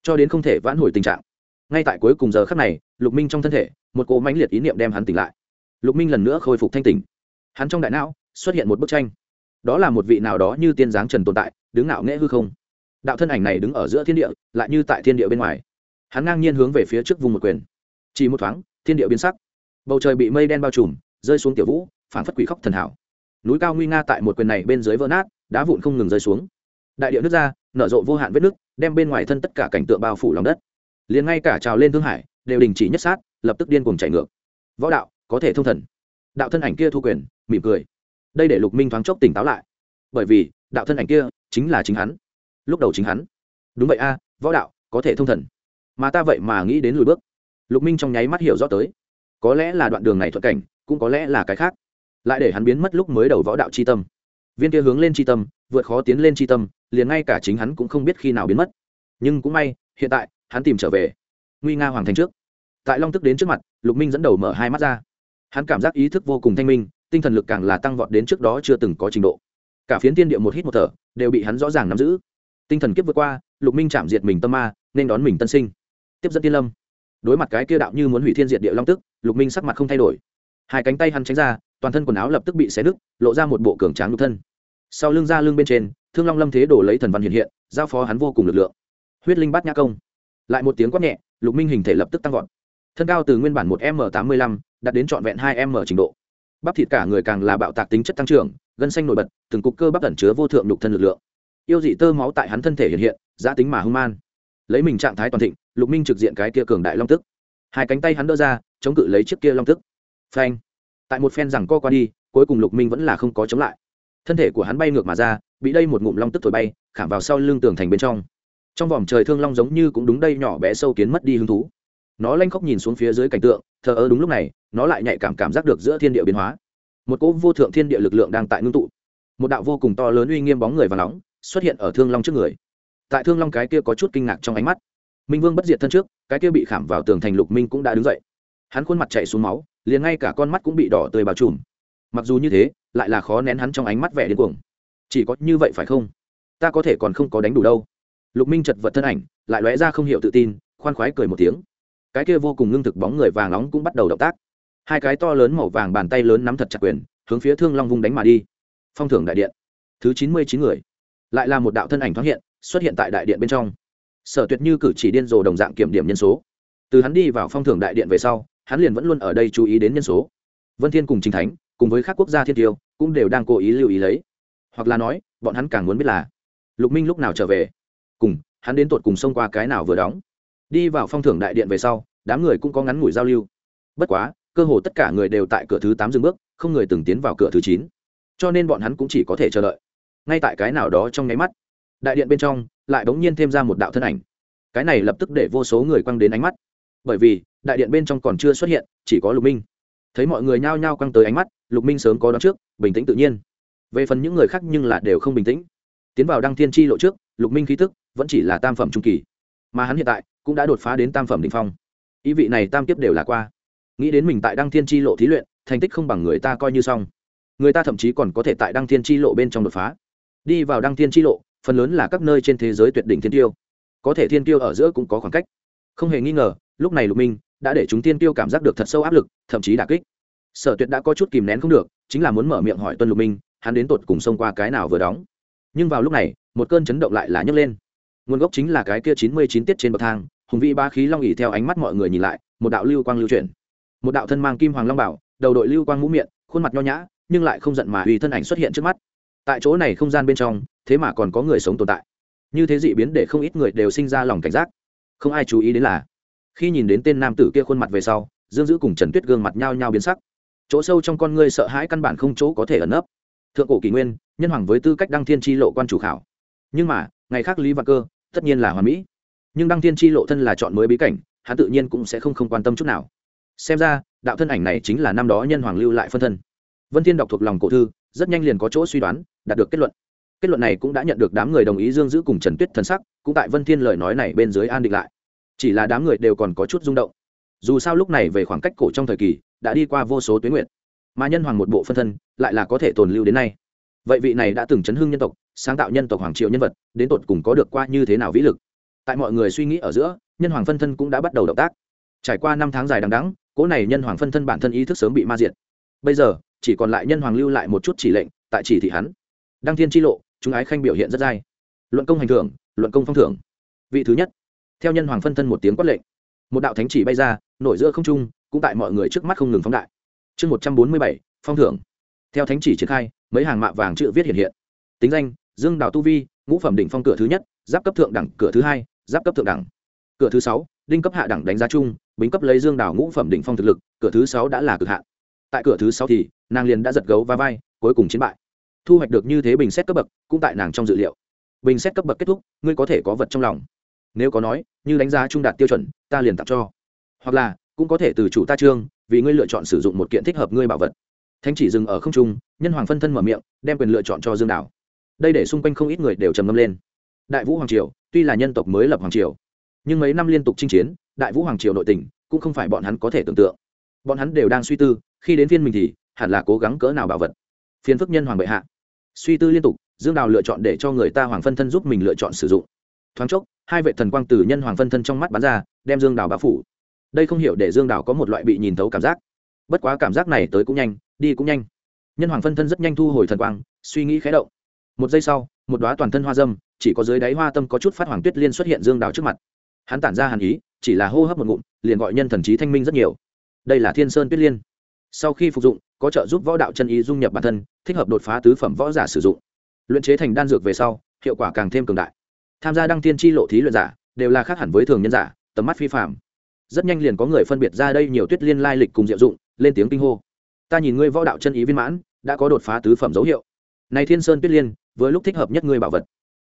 Cho đến không thể vãn hồi tình trạng. Ngay tại cuối cùng giờ khắc này, lục minh trong thân thể, một cỗ mãnh liệt ý niệm đem hắn tỉnh lại. Lục minh lần nữa khôi phục thanh tỉnh. Hắn trong đại não, xuất hiện một bức tranh. Đó là một vị nào đó như tiên giáng trần tồn tại, đứng ngạo nghễ hư không. Đạo thân ảnh này đứng ở giữa thiên địa, lại như tại thiên địa bên ngoài. Hắn ngang nhiên hướng về phía trước vùng một quyền. Chỉ một thoáng, thiên địa biến sắc. Bầu trời bị mây đen bao trùm, rơi xuống tiểu vũ phản phất quỷ khóc thần hảo. Núi cao nguy nga tại một quyền này bên dưới vỡ nát, đá vụn không ngừng rơi xuống. Đại địa nước ra, nở rộ vô hạn vết nước đem bên ngoài thân tất cả cảnh tượng bao phủ lòng đất. Liền ngay cả trào lên thương hải, đều đình chỉ nhất sát, lập tức điên cuồng chạy ngược. Võ đạo, có thể thông thần. Đạo thân ảnh kia thu quyền, mỉm cười. Đây để lục minh thoáng chốc tỉnh táo lại. Bởi vì, đạo thân ảnh kia chính là chính hắn. Lúc đầu chính hắn. Đúng vậy a, võ đạo, có thể thông thần. Mà ta vậy mà nghĩ đến lùi bước. Lục minh trong nháy mắt hiểu rõ tới. Có lẽ là đoạn đường này thuận cảnh, cũng có lẽ là cái khác lại để hắn biến mất lúc mới đầu võ đạo c h i tâm. Viên kia hướng lên c h i tâm, vượt khó tiến lên c h i tâm, liền ngay cả chính hắn cũng không biết khi nào biến mất. Nhưng cũng may, hiện tại, hắn tìm trở về. Nguy nga hoàng thành trước. Tại long tức đến trước mặt, lục minh dẫn đầu mở hai mắt ra. Hắn cảm giác ý thức vô cùng thanh minh, tinh thần lực càng là tăng vọt đến trước đó chưa từng có trình độ. Cả phiến tiên địa một hít một thở, đều bị hắn rõ ràng nắm giữ. Tinh thần kiếp vượt qua, lục minh chạm diệt mình tâm ma, nên đón mình tân sinh. Tiếp dẫn tiên lâm. Đối mặt cái kia đạo như muốn hủy thiên diệt địa long tức, lục minh sắc mặt không thay đổi. Hai cánh tay hắn tránh ra toàn thân quần áo lập tức bị xé nứt, lộ ra một bộ cường tráng nhục thân. Sau lưng ra lưng bên trên, thương long lâm thế đổ lấy thần văn hiện hiện, giao phó hắn vô cùng lực lượng. Huyết linh bát nhã công. Lại một tiếng quát nhẹ, lục minh hình thể lập tức tăng vọt. Thân cao từ nguyên bản một m tám mươi lăm, đạt đến trọn vẹn hai m trình độ. Bắp thịt cả người càng là bạo tạc tính chất tăng trưởng, gân xanh nổi bật, từng cục cơ bắp ẩn chứa vô thượng nhục thân lực lượng. Yêu dị tơ máu tại hắn thân thể hiện hiện, giá tính mà hung man. Lấy mình trạng thái toàn thịnh, lục minh trực diện cái kia cường đại long tức. Hai cánh tay hắn đỡ ra, chống cự lấy chiếc kia long tức. Phanh tại một phen rằng co qua đi, cuối cùng lục minh vẫn là không có chống lại. Thân thể của hắn bay ngược mà ra, bị đây một ngụm long tức thổi bay, khảm vào sau lưng tường thành bên trong. Trong vòm trời thương long giống như cũng đúng đây nhỏ bé sâu kiến mất đi hứng thú. Nó lanh khóc nhìn xuống phía dưới cảnh tượng, thờ ơ đúng lúc này, nó lại nhạy cảm cảm giác được giữa thiên địa biến hóa. Một cỗ vô thượng thiên địa lực lượng đang tại ngưng tụ. Một đạo vô cùng to lớn uy nghiêm bóng người và nóng xuất hiện ở thương long trước người. Tại thương long cái kia có chút kinh ngạc trong ánh mắt, minh vương bất diệt thân trước, cái kia bị khảm vào tường thành lục minh cũng đã đứng dậy. Hắn khuôn mặt chạy xuống máu liền ngay cả con mắt cũng bị đỏ tươi bao trùm. Mặc dù như thế, lại là khó nén hắn trong ánh mắt vẻ điên cuồng. Chỉ có như vậy phải không? Ta có thể còn không có đánh đủ đâu. Lục minh chật vật thân ảnh, lại lóe ra không hiểu tự tin, khoan khoái cười một tiếng. Cái kia vô cùng ngưng thực bóng người vàng nóng cũng bắt đầu động tác. Hai cái to lớn màu vàng bàn tay lớn nắm thật chặt quyền, hướng phía thương long vung đánh mà đi. Phong thưởng đại điện. Thứ chín mươi chín người. Lại là một đạo thân ảnh thoáng hiện, xuất hiện tại đại điện bên trong. Sở tuyệt như cử chỉ điên rồ đồng dạng kiểm điểm nhân số. Từ hắn đi vào phong thưởng đại điện về sau hắn liền vẫn luôn ở đây chú ý đến nhân số. Vân thiên cùng chính thánh, cùng với các quốc gia thiên tiêu, cũng đều đang cố ý lưu ý lấy. Hoặc là nói, bọn hắn càng muốn biết là, lục minh lúc nào trở về? Cùng, hắn đến tột cùng xông qua cái nào vừa đóng? Đi vào phong thưởng đại điện về sau, đám người cũng có ngắn ngủi giao lưu. Bất quá, cơ hồ tất cả người đều tại cửa thứ tám dừng bước, không người từng tiến vào cửa thứ chín. Cho nên bọn hắn cũng chỉ có thể chờ đợi. Ngay tại cái nào đó trong nháy mắt, đại điện bên trong, lại bỗng nhiên thêm ra một đạo thân ảnh. Cái này lập tức để vô số người quăng đến ánh mắt bởi vì, đại điện bên trong còn chưa xuất hiện, chỉ có lục minh. Thấy mọi người nhao nhao căng tới ánh mắt, lục minh sớm có đón trước, bình tĩnh tự nhiên. Về phần những người khác nhưng là đều không bình tĩnh. Tiến vào đăng thiên tri lộ trước, lục minh khí tức vẫn chỉ là tam phẩm trung kỳ. Mà hắn hiện tại cũng đã đột phá đến tam phẩm đ ỉ n h phong. Ý vị này tam kiếp đều là qua. Nghĩ đến mình tại đăng thiên tri lộ thí luyện, thành tích không bằng người ta coi như xong. Người ta thậm chí còn có thể tại đăng thiên tri lộ bên trong đột phá. Đi vào đăng thiên tri lộ, phần lớn là các nơi trên thế giới tuyệt đỉnh thiên tiêu. Có thể thiên tiêu ở giữa cũng có khoảng cách không hề nghi ngờ, lúc này lục minh đã để chúng tiên tiêu cảm giác được thật sâu áp lực, thậm chí đà kích. Sở tuyệt đã có chút kìm nén không được, chính là muốn mở miệng hỏi tuân lục minh, hắn đến tột cùng xông qua cái nào vừa đóng. Nhưng vào lúc này, một cơn chấn động lại là nhấc lên. Nguồn gốc chính là cái kia chín mươi chín tiết trên bậc thang, hùng vĩ ba khí long ỉ theo ánh mắt mọi người nhìn lại, một đạo lưu quang lưu chuyển. Một đạo thân mang kim hoàng long bảo, đầu đội lưu quang mũ miệng, khuôn mặt nho nhã, nhưng lại không giận mà uy thân ảnh xuất hiện trước mắt. Tại chỗ này không gian bên trong, thế mà còn có người sống tồn tại. Như thế dị biến để không ít người đều sinh ra lòng cảnh giác không ai chú ý đến là, khi nhìn đến tên nam tử kia khuôn mặt về sau, dương dữ cùng trần tuyết gương mặt nhao nhao biến sắc. Chỗ sâu trong con ngươi sợ hãi căn bản không chỗ có thể ẩn nấp. Thượng cổ kỷ nguyên, nhân hoàng với tư cách đăng thiên tri lộ quan chủ khảo. Nhưng mà, ngày khác lý văn cơ, tất nhiên là hoàn mỹ. Nhưng đăng thiên tri lộ thân là chọn mới bí cảnh, hắn tự nhiên cũng sẽ không không quan tâm chút nào. Xem ra, đạo thân ảnh này chính là năm đó nhân hoàng lưu lại phân thân. Vân thiên đọc thuộc lòng cổ thư, rất nhanh liền có chỗ suy đoán, đạt được kết luận kết luận này cũng đã nhận được đám người đồng ý dương giữ cùng trần tuyết thần sắc, cũng tại vân thiên lời nói này bên dưới an định lại. Chỉ là đám người đều còn có chút rung động. Dù sao lúc này về khoảng cách cổ trong thời kỳ, đã đi qua vô số tuyến nguyện mà nhân hoàng một bộ phân thân, lại là có thể tồn lưu đến nay. Vậy vị này đã từng chấn hưng nhân tộc, sáng tạo nhân tộc hoàng triệu nhân vật, đến tột cùng có được qua như thế nào vĩ lực? Tại mọi người suy nghĩ ở giữa, nhân hoàng phân thân cũng đã bắt đầu động tác. Trải qua năm tháng dài đằng đắng cỗ này nhân hoàng phân thân bản thân ý thức sớm bị ma diệt. Bây giờ, chỉ còn lại nhân hoàng lưu lại một chút chỉ lệnh, tại chỉ thị hắn đăng thiên tri lộ, chúng ái khanh biểu hiện rất dai. Luận công hành thưởng, luận công phong thưởng. Vị thứ nhất. Theo nhân hoàng phân thân một tiếng quát lệnh. Một đạo thánh chỉ bay ra, nổi giữa không trung, cũng tại mọi người trước mắt không ngừng phóng đại. Chương một trăm bốn mươi bảy, phong thưởng. Theo thánh chỉ triển khai, mấy hàng mạ vàng chữ viết hiện hiện. Tính danh, dương đào tu vi, ngũ phẩm đỉnh phong cửa thứ nhất, giáp cấp thượng đẳng cửa thứ hai, giáp cấp thượng đẳng. Cửa thứ sáu, đinh cấp hạ đẳng đánh giá chung, bính cấp lấy dương đào ngũ phẩm đỉnh phong thực lực, cửa thứ sáu đã là cực hạn. Tại cửa thứ sáu thì, nàng liền đã giật gấu và vai, cuối cùng chiến bại thu hoạch được như thế bình xét cấp bậc, cũng tại nàng trong dự liệu. Bình xét cấp bậc kết thúc, ngươi có thể có vật trong lòng. Nếu có nói, như đánh giá trung đạt tiêu chuẩn, ta liền tặng cho. Hoặc là, cũng có thể từ chủ ta trương, vì ngươi lựa chọn sử dụng một kiện thích hợp ngươi bảo vật. Thánh chỉ dừng ở không trung, nhân hoàng phân thân mở miệng, đem quyền lựa chọn cho dương đảo đây để xung quanh không ít người đều trầm ngâm lên. Đại vũ hoàng triều, tuy là nhân tộc mới lập hoàng triều, nhưng mấy năm liên tục chinh chiến, đại vũ hoàng triều nội tình, cũng không phải bọn hắn có thể tưởng tượng. Bọn hắn đều đang suy tư, khi đến phiên mình thì, hẳn là cố gắng cỡ nào bảo vật. Phiền phức nhân hoàng bệ hạ suy tư liên tục, dương đào lựa chọn để cho người ta hoàng phân thân giúp mình lựa chọn sử dụng. Thoáng chốc, hai vệ thần quang tử nhân hoàng phân thân trong mắt bắn ra, đem dương đào bá phủ. Đây không hiểu để dương đào có một loại bị nhìn thấu cảm giác. Bất quá cảm giác này tới cũng nhanh, đi cũng nhanh. Nhân hoàng phân thân rất nhanh thu hồi thần quang, suy nghĩ khé động. Một giây sau, một đoá toàn thân hoa dâm, chỉ có dưới đáy hoa tâm có chút phát hoàng tuyết liên xuất hiện dương đào trước mặt. Hắn tản ra hàn ý, chỉ là hô hấp một ngụm, liền gọi nhân thần trí thanh minh rất nhiều. Đây là thiên sơn tuyết liên sau khi phục dụng, có trợ giúp võ đạo chân ý dung nhập bản thân, thích hợp đột phá tứ phẩm võ giả sử dụng. Luyện chế thành đan dược về sau, hiệu quả càng thêm cường đại. Tham gia đăng tiên tri lộ thí luyện giả đều là khác hẳn với thường nhân giả, tầm mắt phi phạm rất nhanh liền có người phân biệt ra đây nhiều tuyết liên lai lịch cùng diệu dụng, lên tiếng kinh hô. Ta nhìn ngươi võ đạo chân ý viên mãn, đã có đột phá tứ phẩm dấu hiệu. Này thiên sơn tuyết liên với lúc thích hợp nhất ngươi bảo vật.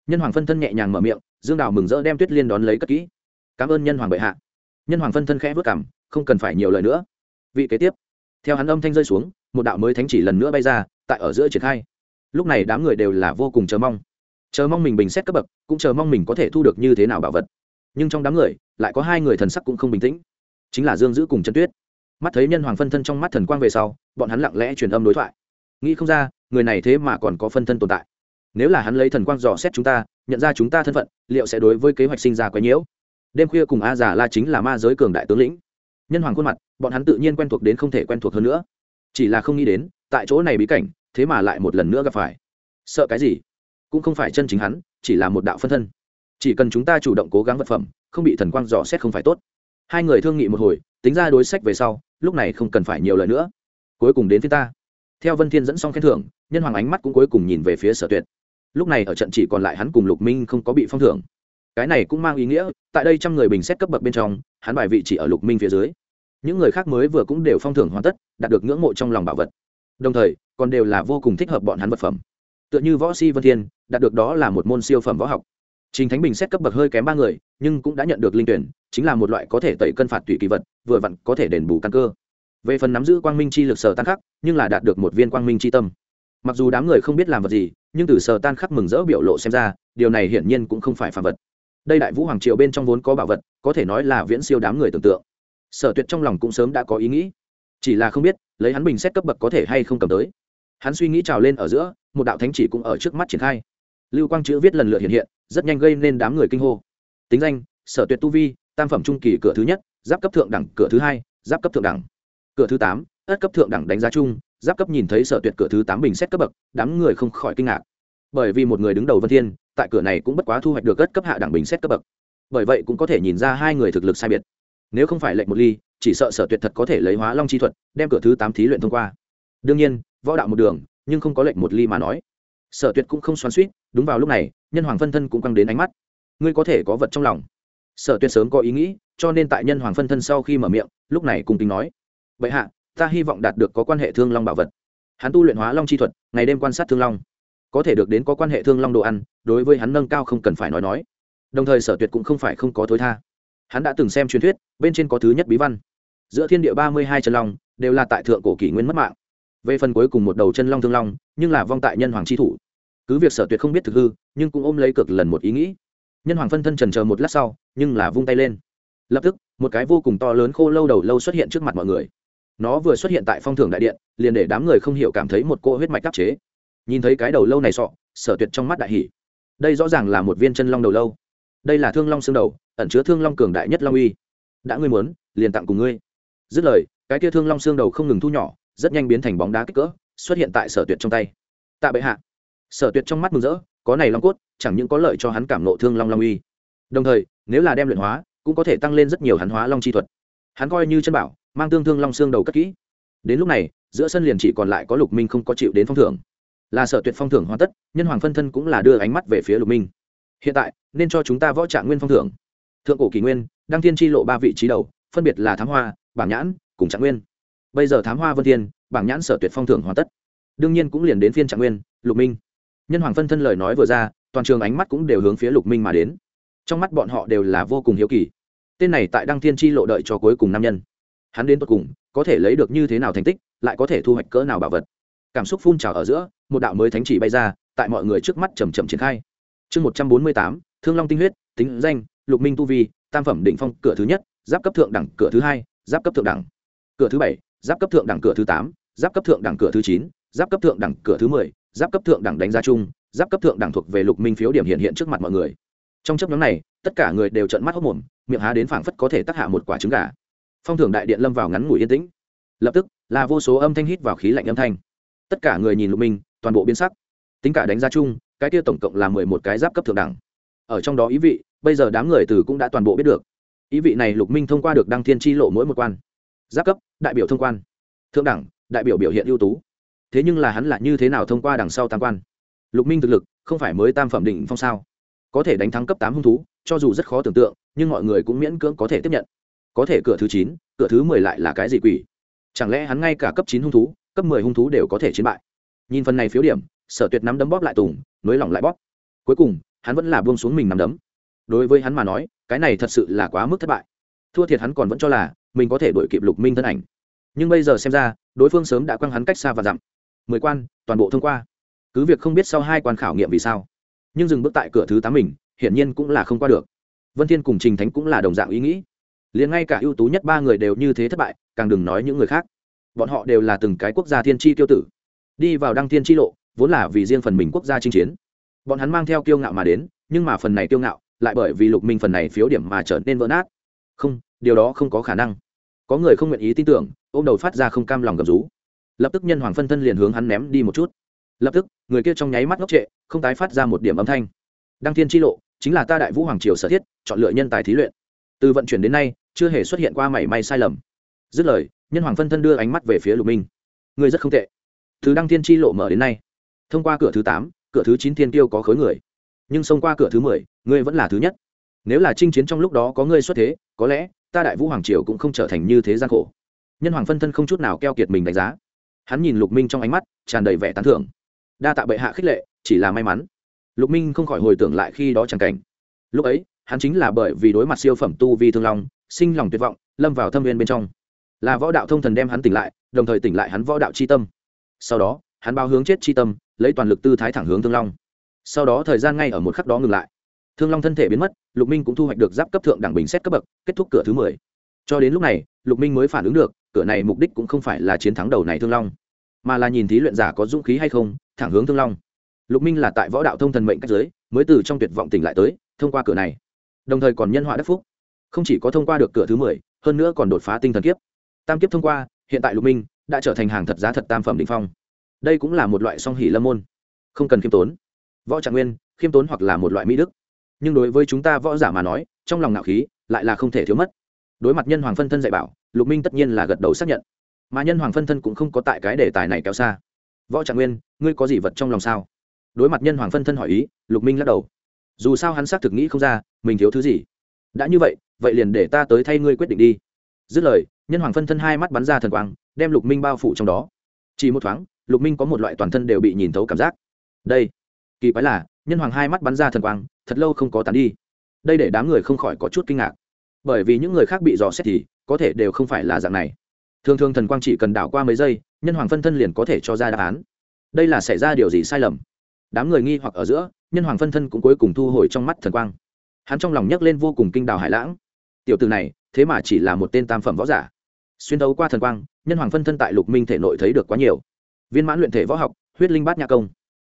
Nhân hoàng phân thân nhẹ nhàng mở miệng, dương đào mừng rỡ đem tuyết liên đón lấy cất kỹ. Cảm ơn nhân hoàng bệ hạ. Nhân hoàng phân thân khẽ vất cảm không cần phải nhiều lời nữa. Vị kế tiếp theo hắn âm thanh rơi xuống, một đạo mới thánh chỉ lần nữa bay ra, tại ở giữa triển khai. Lúc này đám người đều là vô cùng chờ mong. Chờ mong mình bình xét cấp bậc, cũng chờ mong mình có thể thu được như thế nào bảo vật. Nhưng trong đám người, lại có hai người thần sắc cũng không bình tĩnh. Chính là dương giữ cùng trần tuyết. Mắt thấy nhân hoàng phân thân trong mắt thần quang về sau, bọn hắn lặng lẽ truyền âm đối thoại. Nghĩ không ra, người này thế mà còn có phân thân tồn tại. Nếu là hắn lấy thần quang dò xét chúng ta, nhận ra chúng ta thân phận, liệu sẽ đối với kế hoạch sinh ra quấy nhiễu? Đêm khuya cùng a giả la chính là ma giới cường đại tướng lĩnh nhân hoàng khuôn mặt, bọn hắn tự nhiên quen thuộc đến không thể quen thuộc hơn nữa. Chỉ là không nghĩ đến, tại chỗ này bí cảnh, thế mà lại một lần nữa gặp phải. Sợ cái gì? Cũng không phải chân chính hắn, chỉ là một đạo phân thân. Chỉ cần chúng ta chủ động cố gắng vật phẩm, không bị thần quang dò xét không phải tốt. Hai người thương nghị một hồi, tính ra đối sách về sau, lúc này không cần phải nhiều lời nữa. Cuối cùng đến phía ta. Theo vân thiên dẫn xong khen thưởng, nhân hoàng ánh mắt cũng cuối cùng nhìn về phía sở tuyệt. Lúc này ở trận chỉ còn lại hắn cùng lục minh không có bị phong thưởng. Cái này cũng mang ý nghĩa, tại đây trăm người bình xét cấp bậc bên trong, hắn bài vị chỉ ở lục minh phía dưới những người khác mới vừa cũng đều phong thưởng hoàn tất, đạt được ngưỡng mộ trong lòng bảo vật. Đồng thời, còn đều là vô cùng thích hợp bọn hắn vật phẩm. Tựa như võ si vân thiên, đạt được đó là một môn siêu phẩm võ học. Trình thánh bình xét cấp bậc hơi kém ba người, nhưng cũng đã nhận được linh tuyển, chính là một loại có thể tẩy cân phạt tùy kỳ vật, vừa vặn có thể đền bù căn cơ. Về phần nắm giữ quang minh chi lực sở tan khắc, nhưng là đạt được một viên quang minh chi tâm. Mặc dù đám người không biết làm vật gì, nhưng từ sở tan khắc mừng rỡ biểu lộ xem ra, điều này hiển nhiên cũng không phải phạm vật. Đây đại vũ hoàng triều bên trong vốn có bảo vật, có thể nói là viễn siêu đám người tưởng tượng sở tuyệt trong lòng cũng sớm đã có ý nghĩ. Chỉ là không biết, lấy hắn bình xét cấp bậc có thể hay không cầm tới. Hắn suy nghĩ trào lên ở giữa, một đạo thánh chỉ cũng ở trước mắt triển khai. Lưu quang chữ viết lần lượt hiện hiện, rất nhanh gây nên đám người kinh hô. Tính danh, sở tuyệt tu vi, tam phẩm trung kỳ cửa thứ nhất, giáp cấp thượng đẳng cửa thứ hai, giáp cấp thượng đẳng cửa thứ tám, ất cấp thượng đẳng đánh giá chung, giáp cấp nhìn thấy sở tuyệt cửa thứ tám bình xét cấp bậc, đám người không khỏi kinh ngạc. Bởi vì một người đứng đầu vân thiên, tại cửa này cũng bất quá thu hoạch được ất cấp hạ đẳng bình xét cấp bậc. Bởi vậy cũng có thể nhìn ra hai người thực lực sai biệt nếu không phải lệnh một ly, chỉ sợ sở tuyệt thật có thể lấy hóa long chi thuật, đem cửa thứ tám thí luyện thông qua. Đương nhiên, võ đạo một đường, nhưng không có lệnh một ly mà nói. Sở tuyệt cũng không xoắn suýt đúng vào lúc này, nhân hoàng phân thân cũng căng đến ánh mắt. Ngươi có thể có vật trong lòng. Sở tuyệt sớm có ý nghĩ, cho nên tại nhân hoàng phân thân sau khi mở miệng, lúc này cùng tính nói. Vậy hạ, ta hy vọng đạt được có quan hệ thương long bảo vật. Hắn tu luyện hóa long chi thuật, ngày đêm quan sát thương long. Có thể được đến có quan hệ thương long đồ ăn, đối với hắn nâng cao không cần phải nói nói. Đồng thời sở tuyệt cũng không phải không có thối tha hắn đã từng xem truyền thuyết, bên trên có thứ nhất bí văn. Giữa thiên địa ba mươi hai chân long, đều là tại thượng cổ kỷ nguyên mất mạng. Về phần cuối cùng một đầu chân long thương long, nhưng là vong tại nhân hoàng tri thủ. Cứ việc sở tuyệt không biết thực hư, nhưng cũng ôm lấy cực lần một ý nghĩ. Nhân hoàng phân thân trần chờ một lát sau, nhưng là vung tay lên. Lập tức, một cái vô cùng to lớn khô lâu đầu lâu xuất hiện trước mặt mọi người. Nó vừa xuất hiện tại phong thưởng đại điện, liền để đám người không hiểu cảm thấy một cô huyết mạch đắc chế. Nhìn thấy cái đầu lâu này sọ, sở tuyệt trong mắt đại hỷ đây rõ ràng là một viên chân long đầu lâu. Đây là thương long xương đầu ẩn chứa thương long cường đại nhất long uy. Đã ngươi muốn, liền tặng cùng ngươi. Dứt lời, cái kia thương long xương đầu không ngừng thu nhỏ, rất nhanh biến thành bóng đá kích cỡ, xuất hiện tại sở tuyệt trong tay. Tạ bệ hạ. Sở tuyệt trong mắt mừng rỡ, có này long cốt, chẳng những có lợi cho hắn cảm nộ thương long long uy. Đồng thời, nếu là đem luyện hóa, cũng có thể tăng lên rất nhiều hắn hóa long chi thuật. Hắn coi như chân bảo, mang tương thương long xương đầu cất kỹ. Đến lúc này, giữa sân liền chỉ còn lại có lục minh không có chịu đến phong thưởng. Là sở tuyệt phong thưởng hoàn tất, nhân hoàng phân thân cũng là đưa ánh mắt về phía lục minh. Hiện tại, nên cho chúng ta võ trạng nguyên phong thưởng thượng cổ kỷ nguyên, đăng thiên tri lộ ba vị trí đầu, phân biệt là thám hoa, bảng nhãn, cùng trạng nguyên. Bây giờ thám hoa vân thiên, bảng nhãn sở tuyệt phong thưởng hoàn tất. Đương nhiên cũng liền đến phiên trạng nguyên, lục minh. Nhân hoàng phân thân lời nói vừa ra, toàn trường ánh mắt cũng đều hướng phía lục minh mà đến. Trong mắt bọn họ đều là vô cùng hiếu kỳ. Tên này tại đăng thiên tri lộ đợi cho cuối cùng nam nhân. Hắn đến tột cùng, có thể lấy được như thế nào thành tích, lại có thể thu hoạch cỡ nào bảo vật? Cảm xúc phun trào ở giữa, một đạo mới thánh chỉ bay ra, tại mọi người trước mắt chầm chậm triển khai. Chương một trăm bốn mươi tám, thương long tinh huyết, tính danh lục minh tu vi, tam phẩm định phong cửa thứ nhất, giáp cấp thượng đẳng cửa thứ hai, giáp cấp thượng đẳng cửa thứ bảy, giáp cấp thượng đẳng cửa thứ tám, giáp cấp thượng đẳng cửa thứ chín, giáp cấp thượng đẳng cửa thứ mười, giáp cấp thượng đẳng đánh giá chung, giáp cấp thượng đẳng thuộc về lục minh phiếu điểm hiện hiện trước mặt mọi người. Trong chấp nhóm này, tất cả người đều trợn mắt hốc mồm, miệng há đến phảng phất có thể tác hạ một quả trứng gà. Phong thưởng đại điện lâm vào ngắn ngủi yên tĩnh. Lập tức, là vô số âm thanh hít vào khí lạnh âm thanh. Tất cả người nhìn lục minh, toàn bộ biến sắc. Tính cả đánh giá chung, cái kia tổng cộng là mười một cái giáp cấp thượng đẳng ở trong đó ý vị, bây giờ đám người từ cũng đã toàn bộ biết được. Ý vị này lục minh thông qua được đăng thiên tri lộ mỗi một quan. Giáp cấp, đại biểu thông quan. Thượng đẳng, đại biểu biểu hiện ưu tú. Thế nhưng là hắn là như thế nào thông qua đằng sau tam quan? Lục minh thực lực, không phải mới tam phẩm định phong sao? Có thể đánh thắng cấp tám hung thú, cho dù rất khó tưởng tượng, nhưng mọi người cũng miễn cưỡng có thể tiếp nhận. Có thể cửa thứ chín, cửa thứ mười lại là cái gì quỷ? Chẳng lẽ hắn ngay cả cấp chín hung thú, cấp mười hung thú đều có thể chiến bại? Nhìn phần này phiếu điểm, sở tuyệt nắm đấm bóp lại tùng nối lỏng lại bóp. Cuối cùng hắn vẫn là buông xuống mình nằm đấm. Đối với hắn mà nói, cái này thật sự là quá mức thất bại. Thua thiệt hắn còn vẫn cho là mình có thể đổi kịp lục minh thân ảnh. Nhưng bây giờ xem ra, đối phương sớm đã quăng hắn cách xa và dặm. Mười quan, toàn bộ thông qua. Cứ việc không biết sau hai quan khảo nghiệm vì sao, nhưng dừng bước tại cửa thứ tám mình, hiển nhiên cũng là không qua được. Vân thiên cùng trình thánh cũng là đồng dạng ý nghĩ. Liền ngay cả ưu tú nhất ba người đều như thế thất bại, càng đừng nói những người khác. Bọn họ đều là từng cái quốc gia thiên tri tiêu tử. Đi vào đăng thiên tri lộ, vốn là vì riêng phần mình quốc gia chinh chiến bọn hắn mang theo kiêu ngạo mà đến, nhưng mà phần này kiêu ngạo lại bởi vì lục minh phần này phiếu điểm mà trở nên vỡ nát. Không, điều đó không có khả năng. Có người không nguyện ý tin tưởng, ôm đầu phát ra không cam lòng gầm rú. Lập tức nhân hoàng phân thân liền hướng hắn ném đi một chút. Lập tức, người kia trong nháy mắt ngốc trệ, không tái phát ra một điểm âm thanh. Đăng thiên tri lộ, chính là ta đại vũ hoàng triều sở thiết, chọn lựa nhân tài thí luyện. Từ vận chuyển đến nay, chưa hề xuất hiện qua mảy may sai lầm. Dứt lời, nhân hoàng phân thân đưa ánh mắt về phía lục minh. Người rất không tệ. Từ đăng thiên tri lộ mở đến nay. Thông qua cửa thứ tám cửa thứ chín thiên tiêu có khối người. Nhưng xông qua cửa thứ mười, ngươi vẫn là thứ nhất. Nếu là chinh chiến trong lúc đó có ngươi xuất thế, có lẽ, ta đại vũ hoàng triều cũng không trở thành như thế gian khổ. Nhân hoàng phân thân không chút nào keo kiệt mình đánh giá. Hắn nhìn lục minh trong ánh mắt, tràn đầy vẻ tán thưởng. Đa tạ bệ hạ khích lệ, chỉ là may mắn. Lục minh không khỏi hồi tưởng lại khi đó chẳng cảnh. Lúc ấy, hắn chính là bởi vì đối mặt siêu phẩm tu vi thương long, sinh lòng tuyệt vọng, lâm vào thâm viên bên trong. Là võ đạo thông thần đem hắn tỉnh lại, đồng thời tỉnh lại hắn võ đạo c h i tâm. Sau đó, hắn bao hướng chết c h i tâm lấy toàn lực tư thái thẳng hướng thương long. Sau đó thời gian ngay ở một khắc đó ngừng lại. Thương long thân thể biến mất, lục minh cũng thu hoạch được giáp cấp thượng đẳng bình xét cấp bậc, kết thúc cửa thứ mười. Cho đến lúc này, lục minh mới phản ứng được, cửa này mục đích cũng không phải là chiến thắng đầu này thương long, mà là nhìn thí luyện giả có dũng khí hay không, thẳng hướng thương long. Lục minh là tại võ đạo thông thần mệnh cách giới, mới từ trong tuyệt vọng tỉnh lại tới, thông qua cửa này. Đồng thời còn nhân họa đắc phúc. Không chỉ có thông qua được cửa thứ mười, hơn nữa còn đột phá tinh thần kiếp. Tam kiếp thông qua, hiện tại lục minh đã trở thành hàng thật giá thật tam phẩm định phong đây cũng là một loại song hỷ lâm môn. Không cần khiêm tốn. Võ trạng nguyên, khiêm tốn hoặc là một loại mỹ đức. Nhưng đối với chúng ta võ giả mà nói, trong lòng ngạo khí lại là không thể thiếu mất. Đối mặt nhân hoàng phân thân dạy bảo, lục minh tất nhiên là gật đầu xác nhận. Mà nhân hoàng phân thân cũng không có tại cái đề tài này kéo xa. Võ trạng nguyên, ngươi có gì vật trong lòng sao? Đối mặt nhân hoàng phân thân hỏi ý, lục minh lắc đầu. Dù sao hắn xác thực nghĩ không ra, mình thiếu thứ gì. Đã như vậy vậy liền để ta tới thay ngươi quyết định đi. Dứt lời, nhân hoàng phân thân hai mắt bắn ra thần quang, đem lục minh bao phủ trong đó. Chỉ một thoáng lục minh có một loại toàn thân đều bị nhìn thấu cảm giác đây kỳ quái là nhân hoàng hai mắt bắn ra thần quang thật lâu không có tán đi đây để đám người không khỏi có chút kinh ngạc bởi vì những người khác bị dò xét thì có thể đều không phải là dạng này thường thường thần quang chỉ cần đảo qua mấy giây nhân hoàng phân thân liền có thể cho ra đáp án đây là xảy ra điều gì sai lầm đám người nghi hoặc ở giữa nhân hoàng phân thân cũng cuối cùng thu hồi trong mắt thần quang hắn trong lòng nhấc lên vô cùng kinh đào hải lãng tiểu từ này thế mà chỉ là một tên tam phẩm võ giả xuyên đấu qua thần quang nhân hoàng phân thân tại lục minh thể nội thấy được quá nhiều viên mãn luyện thể võ học, huyết linh bát nhạc công.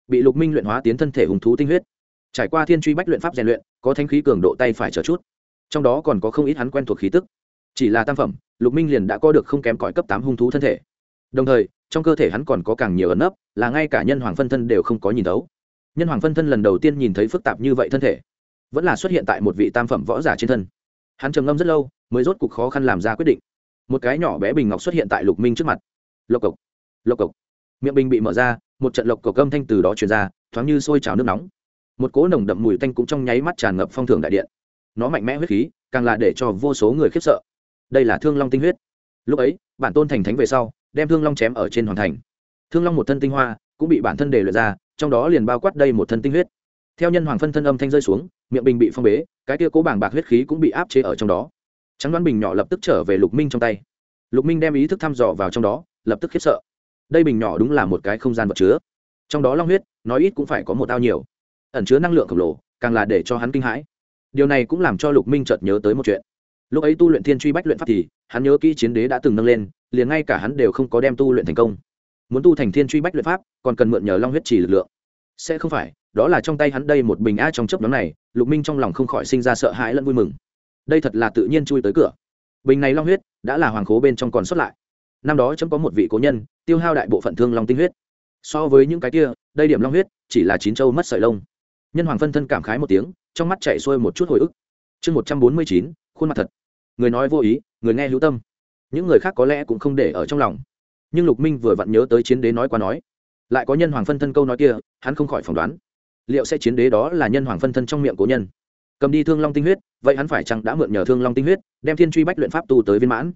Bị lục minh luyện hóa tiến thân thể hùng thú tinh huyết. Trải qua thiên truy bách luyện pháp rèn luyện, có thanh khí cường độ tay phải trở chút. Trong đó còn có không ít hắn quen thuộc khí tức. Chỉ là tam phẩm, lục minh liền đã có được không kém cỏi cấp tám hung thú thân thể. Đồng thời, trong cơ thể hắn còn có càng nhiều ẩn nấp, là ngay cả nhân hoàng phân thân đều không có nhìn thấu. Nhân hoàng phân thân lần đầu tiên nhìn thấy phức tạp như vậy thân thể, vẫn là xuất hiện tại một vị tam phẩm võ giả trên thân. Hắn trầm ngâm rất lâu, mới rốt cuộc khó khăn làm ra quyết định. Một cái nhỏ bé bình ngọc xuất hiện tại lục minh trước mặt. Lộc cộc lộc cộc miệng bình bị mở ra, một trận lộc cầu âm thanh từ đó truyền ra, thoáng như sôi trào nước nóng. Một cỗ nồng đậm mùi tanh cũng trong nháy mắt tràn ngập phong thường đại điện. Nó mạnh mẽ huyết khí, càng là để cho vô số người khiếp sợ. Đây là thương long tinh huyết. Lúc ấy, bản tôn thành thánh về sau, đem thương long chém ở trên hoàn thành. Thương long một thân tinh hoa, cũng bị bản thân đề luyện ra, trong đó liền bao quát đây một thân tinh huyết. Theo nhân hoàng phân thân âm thanh rơi xuống, miệng bình bị phong bế, cái kia cố bảng bạc huyết khí cũng bị áp chế ở trong đó. Trắng đoán bình nhỏ lập tức trở về lục minh trong tay. Lục minh đem ý thức thăm dò vào trong đó, lập tức khiếp sợ đây bình nhỏ đúng là một cái không gian vật chứa. Trong đó long huyết, nói ít cũng phải có một ao nhiều. Ẩn chứa năng lượng khổng lồ, càng là để cho hắn kinh hãi. Điều này cũng làm cho lục minh chợt nhớ tới một chuyện. Lúc ấy tu luyện thiên truy bách luyện pháp thì, hắn nhớ kỹ chiến đế đã từng nâng lên, liền ngay cả hắn đều không có đem tu luyện thành công. Muốn tu thành thiên truy bách luyện pháp, còn cần mượn nhờ long huyết trì lực lượng. Sẽ không phải, đó là trong tay hắn đây một bình a trong chấp nhóm này, lục minh trong lòng không khỏi sinh ra sợ hãi lẫn vui mừng. Đây thật là tự nhiên chui tới cửa. Bình này long huyết, đã là hoàng khố bên trong còn xuất lại năm đó chấm có một vị cố nhân, tiêu hao đại bộ phận thương long tinh huyết. So với những cái kia, đây điểm long huyết chỉ là chín châu mất sợi lông. Nhân hoàng phân thân cảm khái một tiếng, trong mắt chạy xuôi một chút hồi ức. Chương một trăm bốn mươi chín, khuôn mặt thật. Người nói vô ý, người nghe hữu tâm. Những người khác có lẽ cũng không để ở trong lòng. Nhưng lục minh vừa vặn nhớ tới chiến đế nói qua nói. Lại có nhân hoàng phân thân câu nói kia, hắn không khỏi phỏng đoán. Liệu sẽ chiến đế đó là nhân hoàng phân thân trong miệng cố nhân? Cầm đi thương long tinh huyết, vậy hắn phải chăng đã mượn nhờ thương long tinh huyết, đem thiên truy bách luyện pháp tu tới viên mãn?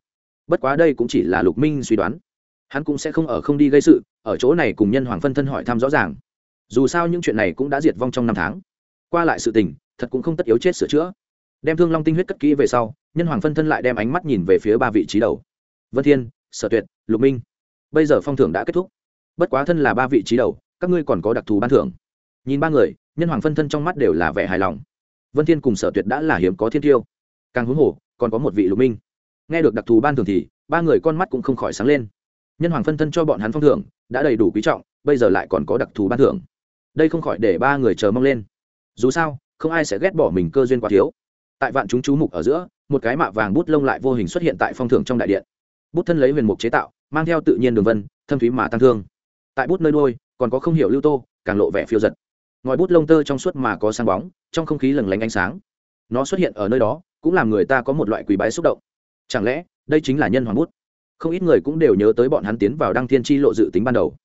Bất quá đây cũng chỉ là lục minh suy đoán. Hắn cũng sẽ không ở không đi gây sự, ở chỗ này cùng nhân hoàng phân thân hỏi thăm rõ ràng. Dù sao những chuyện này cũng đã diệt vong trong năm tháng. Qua lại sự tình, thật cũng không tất yếu chết sửa chữa. Đem thương long tinh huyết cất kỹ về sau, nhân hoàng phân thân lại đem ánh mắt nhìn về phía ba vị trí đầu. Vân thiên, sở tuyệt, lục minh. Bây giờ phong thưởng đã kết thúc. Bất quá thân là ba vị trí đầu, các ngươi còn có đặc thù ban thưởng. Nhìn ba người, nhân hoàng phân thân trong mắt đều là vẻ hài lòng. Vân thiên cùng sở tuyệt đã là hiếm có thiên tiêu. Càng huống hồ, còn có một vị lục minh nghe được đặc thù ban thưởng thì, ba người con mắt cũng không khỏi sáng lên. Nhân hoàng phân thân cho bọn hắn phong thưởng, đã đầy đủ quý trọng, bây giờ lại còn có đặc thù ban thưởng. Đây không khỏi để ba người chờ mong lên. Dù sao, không ai sẽ ghét bỏ mình cơ duyên quá thiếu. Tại vạn chúng chú mục ở giữa, một cái mạ vàng bút lông lại vô hình xuất hiện tại phong thưởng trong đại điện. Bút thân lấy huyền mục chế tạo, mang theo tự nhiên đường vân, thâm thúy mà tăng thương. Tại bút nơi đôi còn có không hiểu lưu tô, càng lộ vẻ phiêu giật. Ngòi bút lông tơ trong suốt mà có sáng bóng, trong không khí lừng lánh ánh sáng. Nó xuất hiện ở nơi đó, cũng làm người ta có một loại quý bái xúc động chẳng lẽ, đây chính là nhân hoàng bút? Không ít người cũng đều nhớ tới bọn hắn tiến vào đăng thiên tri lộ dự tính ban đầu.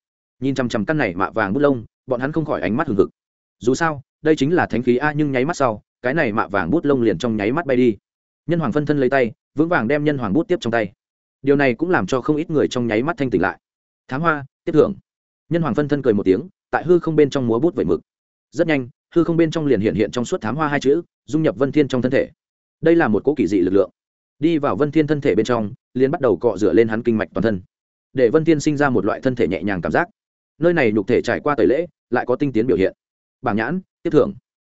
Nhìn chằm chằm căn này mạ vàng bút lông, bọn hắn không khỏi ánh mắt hừng hực. Dù sao, đây chính là thánh khí a, nhưng nháy mắt sau, cái này mạ vàng bút lông liền trong nháy mắt bay đi. Nhân hoàng phân thân lấy tay, vững vàng đem nhân hoàng bút tiếp trong tay. Điều này cũng làm cho không ít người trong nháy mắt thanh tỉnh lại. Thám hoa, tiếp thưởng. Nhân hoàng phân thân cười một tiếng, tại hư không bên trong múa bút vẩy mực. Rất nhanh, hư không bên trong liền hiện hiện trong suốt thám hoa hai chữ, dung nhập vân thiên trong thân thể. Đây là một cỗ kỳ dị lực lượng đi vào vân thiên thân thể bên trong, liền bắt đầu cọ rửa lên hắn kinh mạch toàn thân. Để vân thiên sinh ra một loại thân thể nhẹ nhàng cảm giác. Nơi này nhục thể trải qua tẩy lễ, lại có tinh tiến biểu hiện. Bảng nhãn, tiếp thưởng.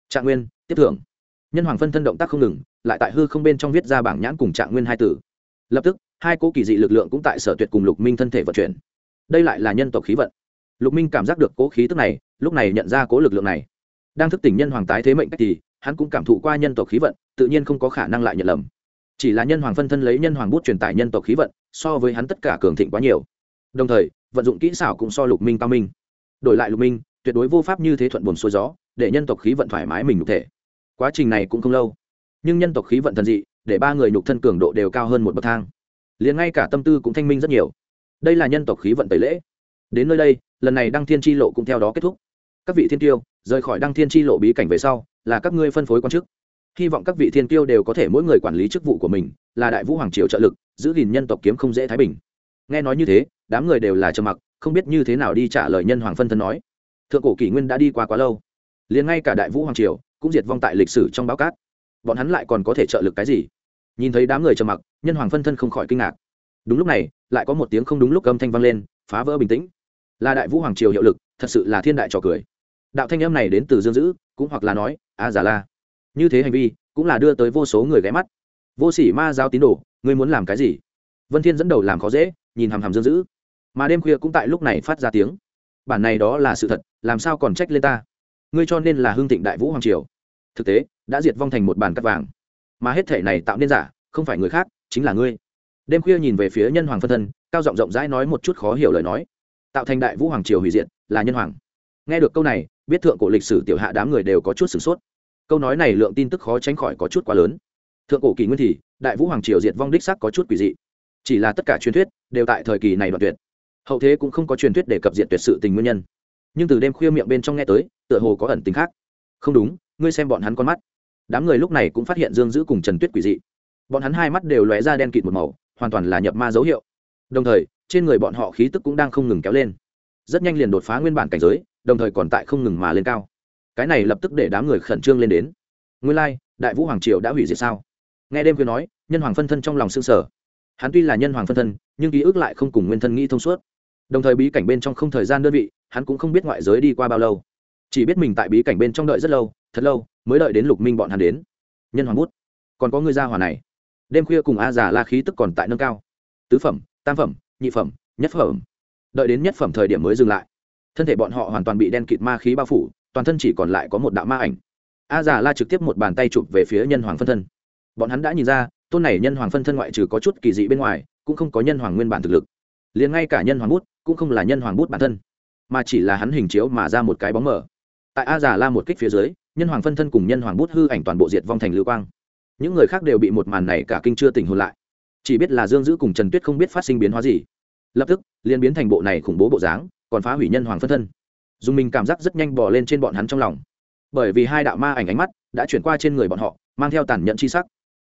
Trạng nguyên, tiếp thưởng. Nhân hoàng phân thân động tác không ngừng, lại tại hư không bên trong viết ra bảng nhãn cùng trạng nguyên hai tử lập tức, hai cỗ kỳ dị lực lượng cũng tại sở tuyệt cùng lục minh thân thể vận chuyển. Đây lại là nhân tộc khí vận. Lục minh cảm giác được cố khí tức này, lúc này nhận ra cố lực lượng này. Đang thức tỉnh nhân hoàng tái thế mệnh cách thì, hắn cũng cảm thụ qua nhân tộc khí vận, tự nhiên không có khả năng lại nhận lầm chỉ là nhân hoàng phân thân lấy nhân hoàng bút truyền tải nhân tộc khí vận, so với hắn tất cả cường thịnh quá nhiều. Đồng thời, vận dụng kỹ xảo cũng so lục minh cao minh. Đổi lại lục minh, tuyệt đối vô pháp như thế thuận buồn xuôi gió, để nhân tộc khí vận thoải mái mình nhục thể. Quá trình này cũng không lâu. Nhưng nhân tộc khí vận thần dị, để ba người nhục thân cường độ đều cao hơn một bậc thang. Liền ngay cả tâm tư cũng thanh minh rất nhiều. Đây là nhân tộc khí vận tẩy lễ. Đến nơi đây, lần này đăng thiên tri lộ cũng theo đó kết thúc. Các vị thiên tiêu, rời khỏi đăng thiên tri lộ bí cảnh về sau, là các ngươi phân phối quan chức hy vọng các vị thiên tiêu đều có thể mỗi người quản lý chức vụ của mình, là đại vũ hoàng triều trợ lực, giữ gìn nhân tộc kiếm không dễ thái bình. Nghe nói như thế, đám người đều là trầm mặc, không biết như thế nào đi trả lời nhân hoàng phân thân nói. Thượng cổ kỷ nguyên đã đi qua quá lâu, liền ngay cả đại vũ hoàng triều cũng diệt vong tại lịch sử trong báo cát. Bọn hắn lại còn có thể trợ lực cái gì? Nhìn thấy đám người trầm mặc, nhân hoàng phân thân không khỏi kinh ngạc. Đúng lúc này, lại có một tiếng không đúng lúc âm thanh vang lên, phá vỡ bình tĩnh. Là đại vũ hoàng triều hiệu lực, thật sự là thiên đại trò cười. Đạo thanh âm này đến từ dương dữ, cũng hoặc là nói, a giả la như thế hành vi cũng là đưa tới vô số người ghé mắt. Vô sỉ ma giao tín đồ, ngươi muốn làm cái gì? Vân thiên dẫn đầu làm khó dễ, nhìn hàm hàm dương dữ. Mà đêm khuya cũng tại lúc này phát ra tiếng. Bản này đó là sự thật, làm sao còn trách lên ta? Ngươi cho nên là hương thịnh đại vũ hoàng triều. Thực tế, đã diệt vong thành một bản cắt vàng. Mà hết thể này tạo nên giả, không phải người khác, chính là ngươi. Đêm khuya nhìn về phía nhân hoàng phân thân, cao giọng rộng rãi nói một chút khó hiểu lời nói. Tạo thành đại vũ hoàng triều hủy diệt, là nhân hoàng. Nghe được câu này, biết thượng cổ lịch sử tiểu hạ đám người đều có chút sửng sốt câu nói này lượng tin tức khó tránh khỏi có chút quá lớn. Thượng cổ kỷ nguyên thì, đại vũ hoàng triều diệt vong đích sắc có chút quỷ dị. Chỉ là tất cả truyền thuyết đều tại thời kỳ này đoạn tuyệt. Hậu thế cũng không có truyền thuyết để cập diệt tuyệt sự tình nguyên nhân. Nhưng từ đêm khuya miệng bên trong nghe tới, tựa hồ có ẩn tính khác. Không đúng, ngươi xem bọn hắn con mắt. Đám người lúc này cũng phát hiện dương giữ cùng trần tuyết quỷ dị. Bọn hắn hai mắt đều lóe ra đen kịt một màu, hoàn toàn là nhập ma dấu hiệu. Đồng thời, trên người bọn họ khí tức cũng đang không ngừng kéo lên. Rất nhanh liền đột phá nguyên bản cảnh giới, đồng thời còn tại không ngừng mà lên cao cái này lập tức để đám người khẩn trương lên đến. Nguyên lai、like, đại vũ hoàng triều đã hủy diệt sao? Nghe đêm khuyên nói nhân hoàng phân thân trong lòng s ư ơ n g sở hắn tuy là nhân hoàng phân thân nhưng ký ức lại không cùng nguyên thân nghĩ thông suốt. Đồng thời bí cảnh bên trong không thời gian đơn vị hắn cũng không biết ngoại giới đi qua bao lâu. Chỉ biết mình tại bí cảnh bên trong đợi rất lâu thật lâu mới đợi đến lục minh bọn hắn đến. Nhân hoàng bút. Còn có người gia hỏa này. Đêm khuya cùng a già la khí tức còn tại nâng cao. Tứ phẩm tam phẩm nhị phẩm nhất phẩm. Đợi đến nhất phẩm thời điểm mới dừng lại. Thân thể bọn họ hoàn toàn bị đen kịt ma khí bao phủ toàn thân chỉ còn lại có một đạo ma ảnh. A già la trực tiếp một bàn tay chụp về phía nhân hoàng phân thân. Bọn hắn đã nhìn ra, tôn này nhân hoàng phân thân ngoại trừ có chút kỳ dị bên ngoài, cũng không có nhân hoàng nguyên bản thực lực. Liền ngay cả nhân hoàng bút, cũng không là nhân hoàng bút bản thân, mà chỉ là hắn hình chiếu mà ra một cái bóng mờ. Tại a già la một kích phía dưới, nhân hoàng phân thân cùng nhân hoàng bút hư ảnh toàn bộ diệt vong thành lưu quang. Những người khác đều bị một màn này cả kinh chưa tỉnh hồn lại. Chỉ biết là dương dữ cùng trần tuyết không biết phát sinh biến hóa gì. Lập tức, liền biến thành bộ này khủng bố bộ dáng, còn phá hủy nhân hoàng phân thân dùng mình cảm giác rất nhanh bỏ lên trên bọn hắn trong lòng. Bởi vì hai đạo ma ảnh ánh mắt đã chuyển qua trên người bọn họ, mang theo tàn nhẫn c h i sắc.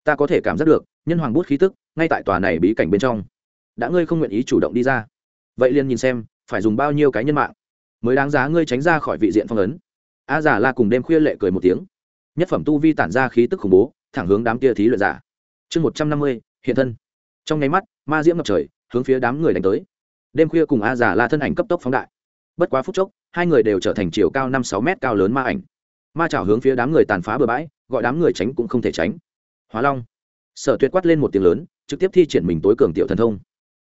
Ta có thể cảm giác được, nhân hoàng bút khí tức, ngay tại tòa này bí cảnh bên trong. Đã ngươi không nguyện ý chủ động đi ra. Vậy liền nhìn xem, phải dùng bao nhiêu cái nhân mạng mới đáng giá ngươi tránh ra khỏi vị diện phong ấn. A giả la cùng đêm khuya lệ cười một tiếng. Nhất phẩm tu vi tản ra khí tức khủng bố, thẳng hướng đám kia thí luyện giả. Chương một trăm năm mươi, hiện thân. Trong nháy mắt, ma diễm ngập trời, hướng phía đám người đánh tới. Đêm khuya cùng a già la thân ảnh cấp tốc phóng đại bất quá phút chốc, hai người đều trở thành chiều cao năm sáu mét cao lớn ma ảnh. Ma chảo hướng phía đám người tàn phá bừa bãi, gọi đám người tránh cũng không thể tránh. Hóa long. Sở tuyệt quát lên một tiếng lớn, trực tiếp thi triển mình tối cường tiểu thần thông.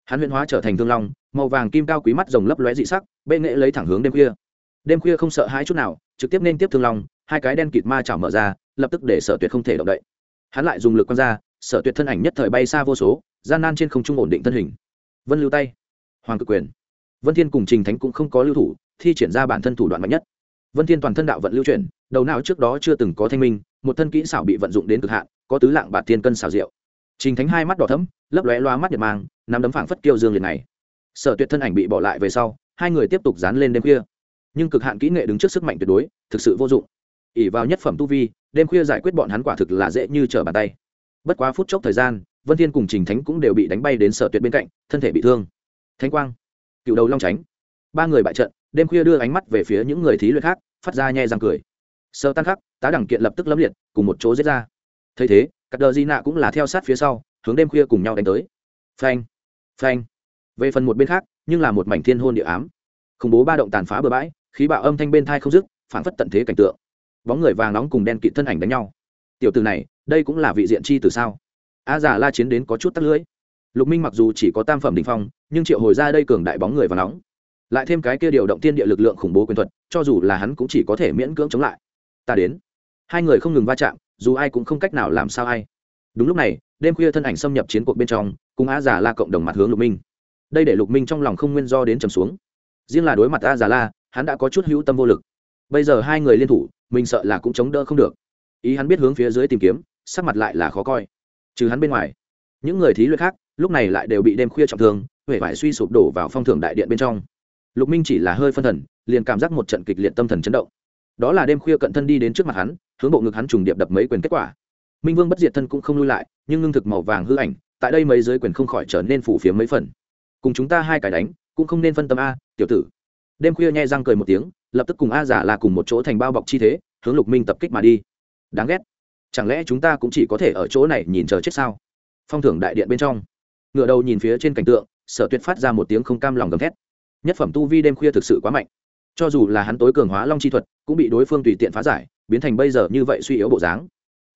Hắn huyện hóa trở thành thương long, màu vàng kim cao quý mắt rồng lấp lóe dị sắc, bệ nghệ lấy thẳng hướng đêm khuya. Đêm khuya không sợ hai chút nào, trực tiếp nên tiếp thương long, hai cái đen kịt ma chảo mở ra, lập tức để sở tuyệt không thể động đậy. Hắn lại dùng lực quăng ra, sở tuyệt thân ảnh nhất thời bay xa vô số, gian nan trên không trung ổn định thân hình. Vân lưu tay. Hoàng cực quyền vân thiên cùng trình thánh cũng không có lưu thủ, thi triển ra bản thân thủ đoạn mạnh nhất. Vân thiên toàn thân đạo vận lưu chuyển, đầu não trước đó chưa từng có thanh minh, một thân kỹ xảo bị vận dụng đến cực hạn, có tứ lạng bạt thiên cân xảo diệu. Trình thánh hai mắt đỏ thẫm, lấp lóe loa mắt nhật mang, nắm đấm phảng phất kiêu dương liền này. Sở tuyệt thân ảnh bị bỏ lại về sau, hai người tiếp tục dán lên đêm khuya. Nhưng cực hạn kỹ nghệ đứng trước sức mạnh tuyệt đối, thực sự vô dụng. Ỉ vào nhất phẩm tu vi, đêm khuya giải quyết bọn hắn quả thực là dễ như trở bàn tay. Bất quá phút chốc thời gian, vân thiên cùng trình thánh cũng đều bị đánh bay đến sở tuyệt bên cạnh, thân thể bị thương. Thánh quang cựu đầu long tránh. Ba người bại trận, đêm khuya đưa ánh mắt về phía những người thí luyện khác, phát ra nhe răng cười. Sơ tăng khắc, tá đẳng kiện lập tức lâm liệt, cùng một chỗ giết ra. Thấy thế các đờ di nạ cũng là theo sát phía sau, hướng đêm khuya cùng nhau đánh tới. Phanh phanh. Về phần một bên khác, nhưng là một mảnh thiên hôn địa ám. Khủng bố ba động tàn phá bừa bãi, khí bạo âm thanh bên thai không dứt, phản phất tận thế cảnh tượng. Bóng người vàng nóng cùng đen kịt thân ảnh đánh nhau. Tiểu từ này, đây cũng là vị diện chi từ sao? A giả la chiến đến có chút tắt lưỡi. Lục minh mặc dù chỉ có tam phẩm đình phong nhưng triệu hồi ra đây cường đại bóng người và nóng. Lại thêm cái kia điều động tiên địa lực lượng khủng bố quyền thuật, cho dù là hắn cũng chỉ có thể miễn cưỡng chống lại. Ta đến. Hai người không ngừng va chạm, dù ai cũng không cách nào làm sao ai. Đúng lúc này, đêm khuya thân ảnh xâm nhập chiến cuộc bên trong, cùng a giả la cộng đồng mặt hướng lục minh. Đây để lục minh trong lòng không nguyên do đến trầm xuống. Riêng là đối mặt a giả la, hắn đã có chút hữu tâm vô lực. Bây giờ hai người liên thủ, mình sợ là cũng chống đỡ không được. Ý hắn biết hướng phía dưới tìm kiếm, sắc mặt lại là khó coi. Trừ hắn bên ngoài, những người thí luyện khác, lúc này lại đều bị đêm khuya trọng thương huệ vải suy sụp đổ vào phong thưởng đại điện bên trong. Lục minh chỉ là hơi phân thần, liền cảm giác một trận kịch liệt tâm thần chấn động. Đó là đêm khuya cận thân đi đến trước mặt hắn, hướng bộ ngực hắn trùng điệp đập mấy quyền kết quả. Minh vương bất diệt thân cũng không lui lại, nhưng ngưng thực màu vàng hư ảnh, tại đây mấy giới quyền không khỏi trở nên phủ phiếm mấy phần. Cùng chúng ta hai cái đánh, cũng không nên phân tâm a, tiểu tử. Đêm khuya nhai răng cười một tiếng, lập tức cùng a giả là cùng một chỗ thành bao bọc chi thế, hướng lục minh tập kích mà đi. Đáng ghét. Chẳng lẽ chúng ta cũng chỉ có thể ở chỗ này nhìn chờ chết sao? Phong thưởng đại điện bên trong. Ngựa đầu nhìn phía trên cảnh tượng sở tuyệt phát ra một tiếng không cam lòng gầm thét. Nhất phẩm tu vi đêm khuya thực sự quá mạnh. Cho dù là hắn tối cường hóa long chi thuật, cũng bị đối phương tùy tiện phá giải, biến thành bây giờ như vậy suy yếu bộ dáng.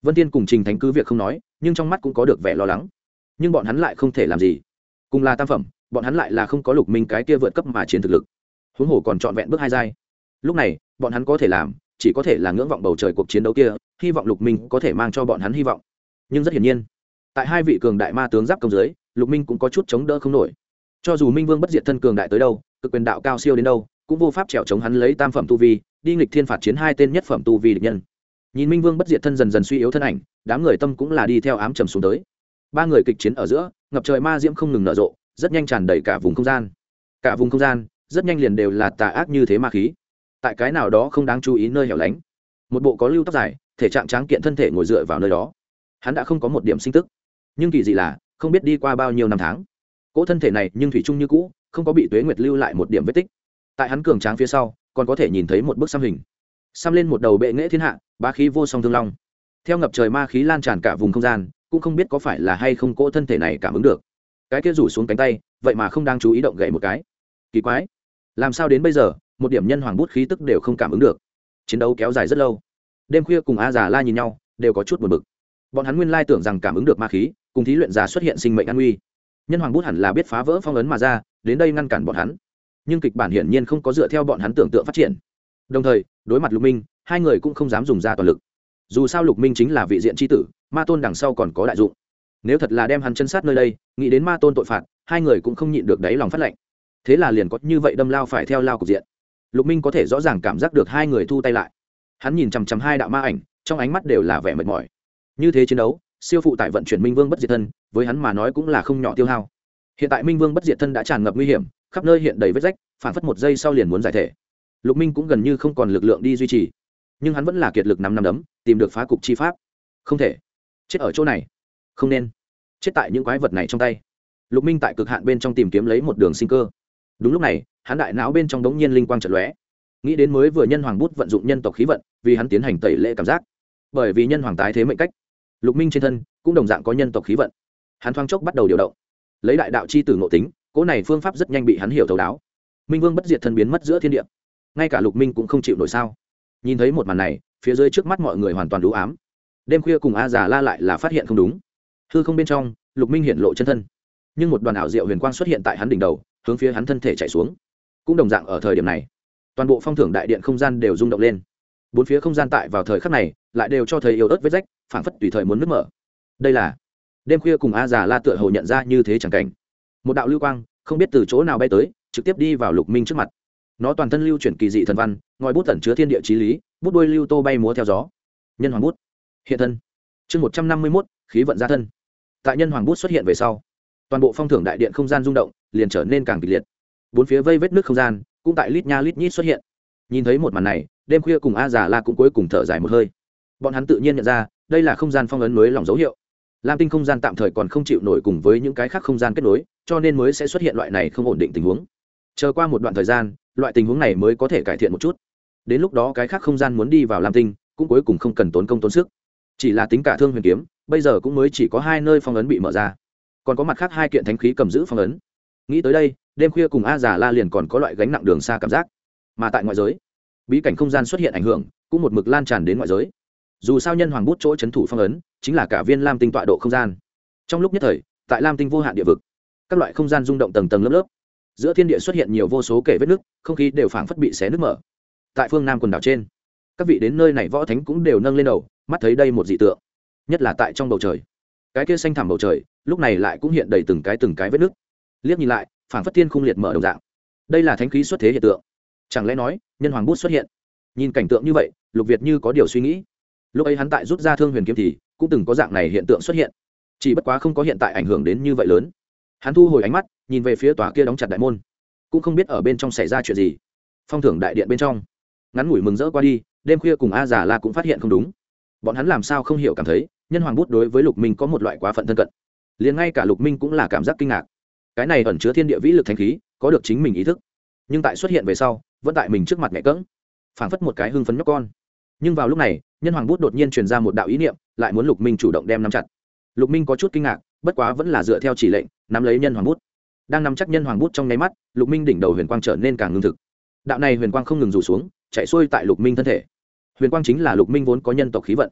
Vân tiên cùng trình thánh cứ việc không nói, nhưng trong mắt cũng có được vẻ lo lắng. Nhưng bọn hắn lại không thể làm gì. Cùng là tam phẩm, bọn hắn lại là không có lục minh cái kia vượt cấp mà chiến thực lực. Huống hồ còn trọn vẹn bước hai giai. Lúc này, bọn hắn có thể làm, chỉ có thể là ngưỡng vọng bầu trời cuộc chiến đấu kia, hy vọng lục minh có thể mang cho bọn hắn hy vọng. Nhưng rất hiển nhiên, tại hai vị cường đại ma tướng giáp công giới lục minh cũng có chút chống đỡ không nổi cho dù minh vương bất diệt thân cường đại tới đâu, cực quyền đạo cao siêu đến đâu, cũng vô pháp trèo chống hắn lấy tam phẩm tu vi, đi nghịch thiên phạt chiến hai tên nhất phẩm tu vi địch nhân. Nhìn minh vương bất diệt thân dần dần suy yếu thân ảnh, đám người tâm cũng là đi theo ám trầm xuống tới. Ba người kịch chiến ở giữa, ngập trời ma diễm không ngừng nở rộ, rất nhanh tràn đầy cả vùng không gian. Cả vùng không gian, rất nhanh liền đều là tà ác như thế ma khí. Tại cái nào đó không đáng chú ý nơi hẻo lánh, một bộ có lưu tóc dài, thể trạng tráng kiện thân thể ngồi dựa vào nơi đó. Hắn đã không có một điểm sinh tức. Nhưng kỳ dị là, không biết đi qua bao nhiêu năm tháng cỗ thân thể này nhưng thủy chung như cũ, không có bị tuế nguyệt lưu lại một điểm vết tích. Tại hắn cường tráng phía sau, còn có thể nhìn thấy một bức xăm hình. Xăm lên một đầu bệ nghệ thiên hạ ba khí vô song thương long. Theo ngập trời ma khí lan tràn cả vùng không gian, cũng không biết có phải là hay không cỗ thân thể này cảm ứng được. Cái kia rủ xuống cánh tay, vậy mà không đang chú ý động gậy một cái. Kỳ quái. Làm sao đến bây giờ, một điểm nhân hoàng bút khí tức đều không cảm ứng được. Chiến đấu kéo dài rất lâu. Đêm khuya cùng a già la nhìn nhau, đều có chút buồn bực. Bọn hắn nguyên lai tưởng rằng cảm ứng được ma khí, cùng thí luyện giả xuất hiện sinh mệnh an nguy nhân hoàng bút hẳn là biết phá vỡ phong ấn mà ra, đến đây ngăn cản bọn hắn. Nhưng kịch bản hiển nhiên không có dựa theo bọn hắn tưởng tượng phát triển. Đồng thời, đối mặt lục minh, hai người cũng không dám dùng ra toàn lực. Dù sao lục minh chính là vị diện tri tử, ma tôn đằng sau còn có đại dụng. Nếu thật là đem hắn chân sát nơi đây, nghĩ đến ma tôn tội phạt, hai người cũng không nhịn được đáy lòng phát lệnh. Thế là liền có như vậy đâm lao phải theo lao cục diện. Lục minh có thể rõ ràng cảm giác được hai người thu tay lại. Hắn nhìn chằm chằm hai đạo ma ảnh, trong ánh mắt đều là vẻ mệt mỏi. Như thế chiến đấu siêu phụ tại vận chuyển minh vương bất diệt thân, với hắn mà nói cũng là không nhỏ tiêu hao. Hiện tại minh vương bất diệt thân đã tràn ngập nguy hiểm, khắp nơi hiện đầy vết rách, phản phất một giây sau liền muốn giải thể. Lục minh cũng gần như không còn lực lượng đi duy trì, nhưng hắn vẫn là kiệt lực nắm nắm đấm, tìm được phá cục chi pháp. Không thể. Chết ở chỗ này. Không nên. Chết tại những quái vật này trong tay. Lục minh tại cực hạn bên trong tìm kiếm lấy một đường sinh cơ. Đúng lúc này, hắn đại não bên trong đống nhiên linh quang trận lóe. Nghĩ đến mới vừa nhân hoàng bút vận dụng nhân tộc khí vận, vì hắn tiến hành tẩy lệ cảm giác. Bởi vì nhân hoàng tái thế mệnh cách lục minh trên thân cũng đồng dạng có nhân tộc khí vận. Hắn thoáng chốc bắt đầu điều động. Lấy đại đạo c h i tử ngộ tính, cỗ này phương pháp rất nhanh bị hắn hiểu thấu đáo. Minh vương bất diệt thân biến mất giữa thiên địa. Ngay cả lục minh cũng không chịu nổi sao. Nhìn thấy một màn này, phía dưới trước mắt mọi người hoàn toàn đủ ám. Đêm khuya cùng a già la lại là phát hiện không đúng. Hư không bên trong, lục minh hiện lộ chân thân. Nhưng một đoàn ảo diệu huyền quang xuất hiện tại hắn đỉnh đầu, hướng phía hắn thân thể chạy xuống. Cũng đồng dạng ở thời điểm này, toàn bộ phong thưởng đại điện không gian đều rung động lên. Bốn phía không gian tại vào thời khắc này lại đều cho thấy yếu ớt vết rách, phảng phất tùy thời muốn nứt mở. Đây là, đêm khuya cùng a già la tựa hồ nhận ra như thế chẳng cảnh. Một đạo lưu quang, không biết từ chỗ nào bay tới, trực tiếp đi vào lục minh trước mặt. Nó toàn thân lưu chuyển kỳ dị thần văn, ngòi bút tẩn chứa thiên địa trí lý, bút đuôi lưu tô bay múa theo gió. Nhân hoàng bút. Hiện thân. Chương một trăm năm mươi mốt, khí vận gia thân. Tại nhân hoàng bút xuất hiện về sau, toàn bộ phong thưởng đại điện không gian rung động, liền trở nên càng kịch liệt. Bốn phía vây vết nước không gian, cũng tại lít nha lít nhít xuất hiện. Nhìn thấy một màn này, đêm khuya cùng a già la cũng cuối cùng thở dài một hơi bọn hắn tự nhiên nhận ra, đây là không gian phong ấn mới lòng dấu hiệu. Lam tinh không gian tạm thời còn không chịu nổi cùng với những cái khác không gian kết nối, cho nên mới sẽ xuất hiện loại này không ổn định tình huống. Chờ qua một đoạn thời gian, loại tình huống này mới có thể cải thiện một chút. Đến lúc đó cái khác không gian muốn đi vào lam tinh, cũng cuối cùng không cần tốn công tốn sức. Chỉ là tính cả thương huyền kiếm, bây giờ cũng mới chỉ có hai nơi phong ấn bị mở ra. Còn có mặt khác hai kiện thánh khí cầm giữ phong ấn. Nghĩ tới đây, đêm khuya cùng a già la liền còn có loại gánh nặng đường xa cảm giác. Mà tại ngoại giới, bí cảnh không gian xuất hiện ảnh hưởng, cũng một mực lan tràn đến ngoại giới dù sao nhân hoàng bút chỗ c h ấ n thủ phong ấn, chính là cả viên lam tinh tọa độ không gian. Trong lúc nhất thời, tại lam tinh vô hạn địa vực, các loại không gian rung động tầng tầng lớp lớp. Giữa thiên địa xuất hiện nhiều vô số kể vết nước không khí đều phảng phất bị xé nước mở. Tại phương nam quần đảo trên, các vị đến nơi này võ thánh cũng đều nâng lên đầu, mắt thấy đây một dị tượng, nhất là tại trong bầu trời. Cái kia xanh thẳm bầu trời, lúc này lại cũng hiện đầy từng cái từng cái vết nước liếc nhìn lại, phảng phất thiên khung liệt mở đồng dạng. Đây là thánh khí xuất thế hiện tượng. Chẳng lẽ nói, nhân hoàng bút xuất hiện? Nhìn cảnh tượng như vậy, lục việt như có điều suy nghĩ lúc ấy hắn tại rút ra thương huyền kiếm thì, cũng từng có dạng này hiện tượng xuất hiện. Chỉ bất quá không có hiện tại ảnh hưởng đến như vậy lớn. Hắn thu hồi ánh mắt, nhìn về phía tòa kia đóng chặt đại môn. Cũng không biết ở bên trong xảy ra chuyện gì. Phong thưởng đại điện bên trong. Ngắn ngủi mừng rỡ qua đi, đêm khuya cùng a già la cũng phát hiện không đúng. Bọn hắn làm sao không hiểu cảm thấy, nhân hoàng bút đối với lục minh có một loại quá phận thân cận. Liền ngay cả lục minh cũng là cảm giác kinh ngạc. Cái này ẩn chứa thiên địa vĩ lực thanh khí, có được chính mình ý thức. Nhưng tại xuất hiện về sau, vẫn tại mình trước mặt mẹ cỡng phảng phất một cái hưng phấn nhóc con nhưng vào lúc này, nhân hoàng bút đột nhiên truyền ra một đạo ý niệm, lại muốn lục minh chủ động đem nắm chặt. Lục minh có chút kinh ngạc, bất quá vẫn là dựa theo chỉ lệnh, nắm lấy nhân hoàng bút. Đang nắm chắc nhân hoàng bút trong nháy mắt, lục minh đỉnh đầu huyền quang trở nên càng ngưng thực. Đạo này huyền quang không ngừng rủ xuống, chạy xuôi tại lục minh thân thể. Huyền quang chính là lục minh vốn có nhân tộc khí vận.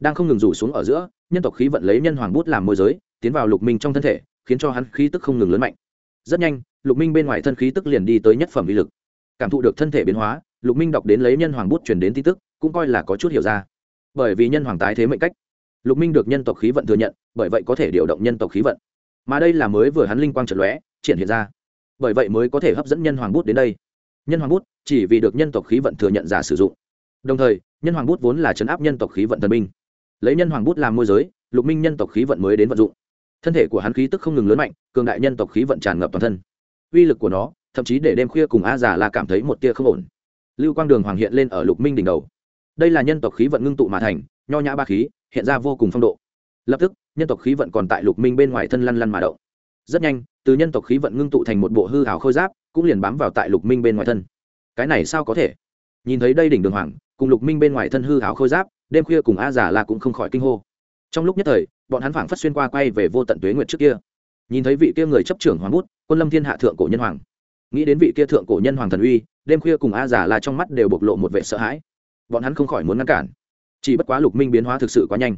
Đang không ngừng rủ xuống ở giữa, nhân tộc khí vận lấy nhân hoàng bút làm môi giới, tiến vào lục minh trong thân thể, khiến cho hắn khí tức không ngừng lớn mạnh. Rất nhanh, lục minh bên ngoài thân khí tức liền đi tới nhất phẩm vi lực. Cảm thụ được thân thể biến hóa, lục minh đọc đến lấy nhân hoàng bút truyền đến tin tức cũng coi là có chút hiểu ra. Bởi vì nhân hoàng tái thế mệnh cách, lục minh được nhân tộc khí vận thừa nhận, bởi vậy có thể điều động nhân tộc khí vận. Mà đây là mới vừa hắn linh quang trận lóe, triển hiện ra. Bởi vậy mới có thể hấp dẫn nhân hoàng bút đến đây. Nhân hoàng bút chỉ vì được nhân tộc khí vận thừa nhận giả sử dụng. Đồng thời, nhân hoàng bút vốn là chấn áp nhân tộc khí vận thần minh. Lấy nhân hoàng bút làm môi giới, lục minh nhân tộc khí vận mới đến vận dụng. Thân thể của hắn khí tức không ngừng lớn mạnh, cường đại nhân tộc khí vận tràn ngập toàn thân. Uy lực của nó, thậm chí để đêm khuya cùng a già là cảm thấy một tia không ổn. Lưu quang đường hoàng hiện lên ở lục minh đỉnh đầu đây là nhân tộc khí vận ngưng tụ mà thành, nho nhã ba khí, hiện ra vô cùng phong độ. Lập tức, nhân tộc khí vận còn tại lục minh bên ngoài thân lăn lăn mà động. Rất nhanh, từ nhân tộc khí vận ngưng tụ thành một bộ hư hào khôi giáp, cũng liền bám vào tại lục minh bên ngoài thân. Cái này sao có thể? Nhìn thấy đây đỉnh đường hoàng, cùng lục minh bên ngoài thân hư hào khôi giáp, đêm khuya cùng a giả là cũng không khỏi kinh hô. Trong lúc nhất thời, bọn hắn phảng phất xuyên qua quay về vô tận tuế nguyệt trước kia. Nhìn thấy vị kia người chấp trưởng hoàng bút, quân lâm thiên hạ thượng cổ nhân hoàng. Nghĩ đến vị kia thượng cổ nhân hoàng thần uy, đêm khuya cùng a giả là trong mắt đều bộc lộ một vẻ sợ hãi bọn hắn không khỏi muốn ngăn cản. Chỉ bất quá lục minh biến hóa thực sự quá nhanh.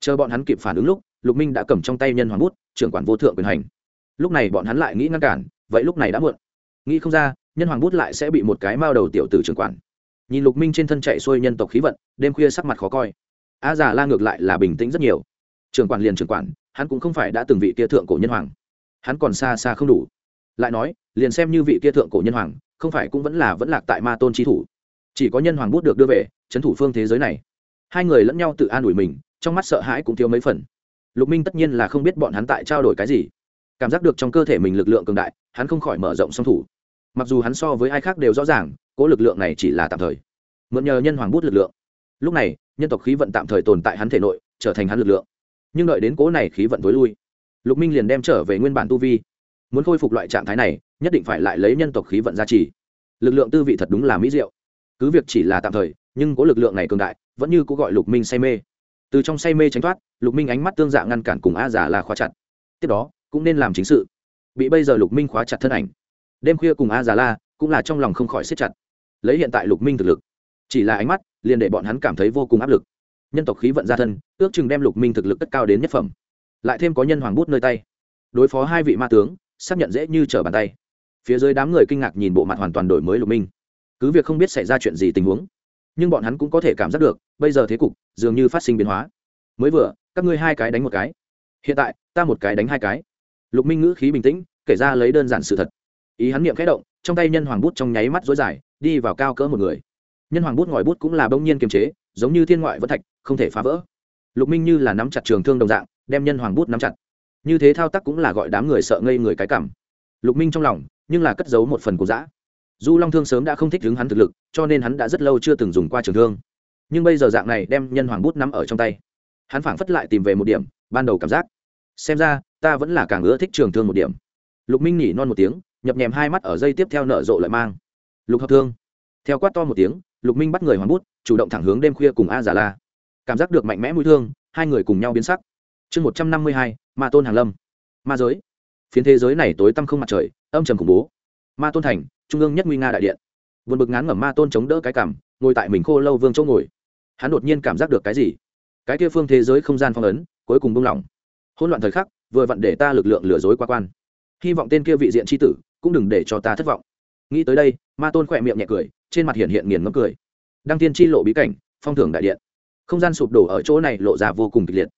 Chờ bọn hắn kịp phản ứng lúc, lục minh đã cầm trong tay nhân hoàng bút, trưởng quản vô thượng quyền hành. Lúc này bọn hắn lại nghĩ ngăn cản, vậy lúc này đã muộn. Nghĩ không ra, nhân hoàng bút lại sẽ bị một cái mao đầu tiểu tử trưởng quản. Nhìn lục minh trên thân chạy xuôi nhân tộc khí vận, đêm khuya sắc mặt khó coi. A giả la ngược lại là bình tĩnh rất nhiều. Trưởng quản liền trưởng quản, hắn cũng không phải đã từng vị kia thượng cổ nhân hoàng. Hắn còn xa xa không đủ. Lại nói, liền xem như vị kia thượng cổ nhân hoàng, không phải cũng vẫn là vẫn lạc tại ma tôn trí thủ chỉ có nhân hoàng bút được đưa về trấn thủ phương thế giới này. Hai người lẫn nhau tự an ủi mình, trong mắt sợ hãi cũng thiếu mấy phần. Lục minh tất nhiên là không biết bọn hắn tại trao đổi cái gì. Cảm giác được trong cơ thể mình lực lượng cường đại, hắn không khỏi mở rộng song thủ. Mặc dù hắn so với ai khác đều rõ ràng, cố lực lượng này chỉ là tạm thời. Mượn nhờ nhân hoàng bút lực lượng. Lúc này, nhân tộc khí vận tạm thời tồn tại hắn thể nội, trở thành hắn lực lượng. Nhưng đợi đến cố này khí vận t ố i lui, lục minh liền đem trở về nguyên bản tu vi. Muốn khôi phục loại trạng thái này, nhất định phải lại lấy nhân tộc khí vận ra trì. Lực lượng tư vị thật đúng là mỹ diệu cứ việc chỉ là tạm thời, nhưng có lực lượng này cường đại, vẫn như cũng gọi lục minh say mê. Từ trong say mê tránh thoát, lục minh ánh mắt tương dạ ngăn cản cùng a giả là khóa chặt. Tiếp đó, cũng nên làm chính sự. Bị bây giờ lục minh khóa chặt thân ảnh. Đêm khuya cùng a giả la, cũng là trong lòng không khỏi siết chặt. Lấy hiện tại lục minh thực lực, chỉ là ánh mắt, liền để bọn hắn cảm thấy vô cùng áp lực. Nhân tộc khí vận ra thân, ước chừng đem lục minh thực lực tất cao đến nhất phẩm. Lại thêm có nhân hoàng bút nơi tay. Đối phó hai vị ma tướng, xác nhận dễ như trở bàn tay. Phía dưới đám người kinh ngạc nhìn bộ mặt hoàn toàn đổi mới lục minh cứ việc không biết xảy ra chuyện gì tình huống, nhưng bọn hắn cũng có thể cảm giác được, bây giờ thế cục dường như phát sinh biến hóa. Mới vừa, các ngươi hai cái đánh một cái. Hiện tại, ta một cái đánh hai cái. Lục minh ngữ khí bình tĩnh, kể ra lấy đơn giản sự thật. Ý hắn niệm khẽ động, trong tay nhân hoàng bút trong nháy mắt dối dài, đi vào cao cỡ một người. Nhân hoàng bút ngòi bút cũng là bỗng nhiên kiềm chế, giống như thiên ngoại vẫn thạch, không thể phá vỡ. Lục minh như là nắm chặt trường thương đồng dạng, đem nhân hoàng bút nắm chặt. Như thế thao tác cũng là gọi đám người sợ ngây người cái cảm. Lục minh trong lòng, nhưng là cất giấu một phần của giã du long thương sớm đã không thích đứng hắn thực lực, cho nên hắn đã rất lâu chưa từng dùng qua trường thương. Nhưng bây giờ dạng này đem nhân hoàng bút nắm ở trong tay. Hắn phảng phất lại tìm về một điểm, ban đầu cảm giác. Xem ra, ta vẫn là càng ưa thích trường thương một điểm. Lục minh nhỉ non một tiếng, nhập nhèm hai mắt ở dây tiếp theo nở rộ lại mang. Lục hợp thương. Theo quát to một tiếng, lục minh bắt người hoàng bút, chủ động thẳng hướng đêm khuya cùng a giả la cảm giác được mạnh mẽ mũi thương, hai người cùng nhau biến sắc. Chương một trăm năm mươi hai, ma tôn hàng lâm. Ma giới. Phiến thế giới này tối tăm không mặt trời, âm trầm khủng bố. Ma tôn thành trung ương nhất nguy nga đại điện. Vượt bực ngán ngẩm ma tôn chống đỡ cái cảm, ngồi tại mình khô lâu vương chỗ ngồi. Hắn đột nhiên cảm giác được cái gì? Cái kia phương thế giới không gian phong ấn, cuối cùng buông lỏng hỗn loạn thời khắc, vừa vặn để ta lực lượng lừa dối qua quan. Hy vọng tên kia vị diện tri tử cũng đừng để cho ta thất vọng. Nghĩ tới đây, ma tôn khỏe miệng nhẹ cười, trên mặt hiện hiện nghiền ngấm cười. Đăng tiên chi lộ bí cảnh, phong thưởng đại điện. Không gian sụp đổ ở chỗ này lộ ra vô cùng kịch liệt.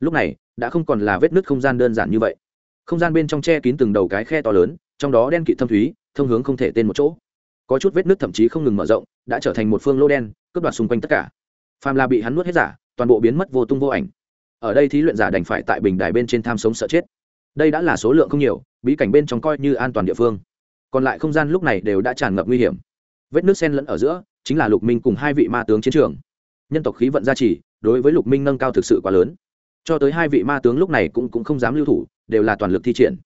Lúc này, đã không còn là vết nứt không gian đơn giản như vậy. Không gian bên trong che kín từng đầu cái khe to lớn trong đó đen kịt thâm thúy thông hướng không thể tên một chỗ. Có chút vết nước thậm chí không ngừng mở rộng đã trở thành một phương lô đen cướp đoạt xung quanh tất cả. Phàm là bị hắn nuốt hết giả toàn bộ biến mất vô tung vô ảnh. Ở đây thí luyện giả đành phải tại bình đài bên trên tham sống sợ chết. Đây đã là số lượng không nhiều bí cảnh bên trong coi như an toàn địa phương. Còn lại không gian lúc này đều đã tràn ngập nguy hiểm. Vết nước sen lẫn ở giữa chính là lục minh cùng hai vị ma tướng chiến trường. Nhân tộc khí vận gia trì đối với lục minh nâng cao thực sự quá lớn. Cho tới hai vị ma tướng lúc này cũng, cũng không dám lưu thủ đều là toàn lực thi triển.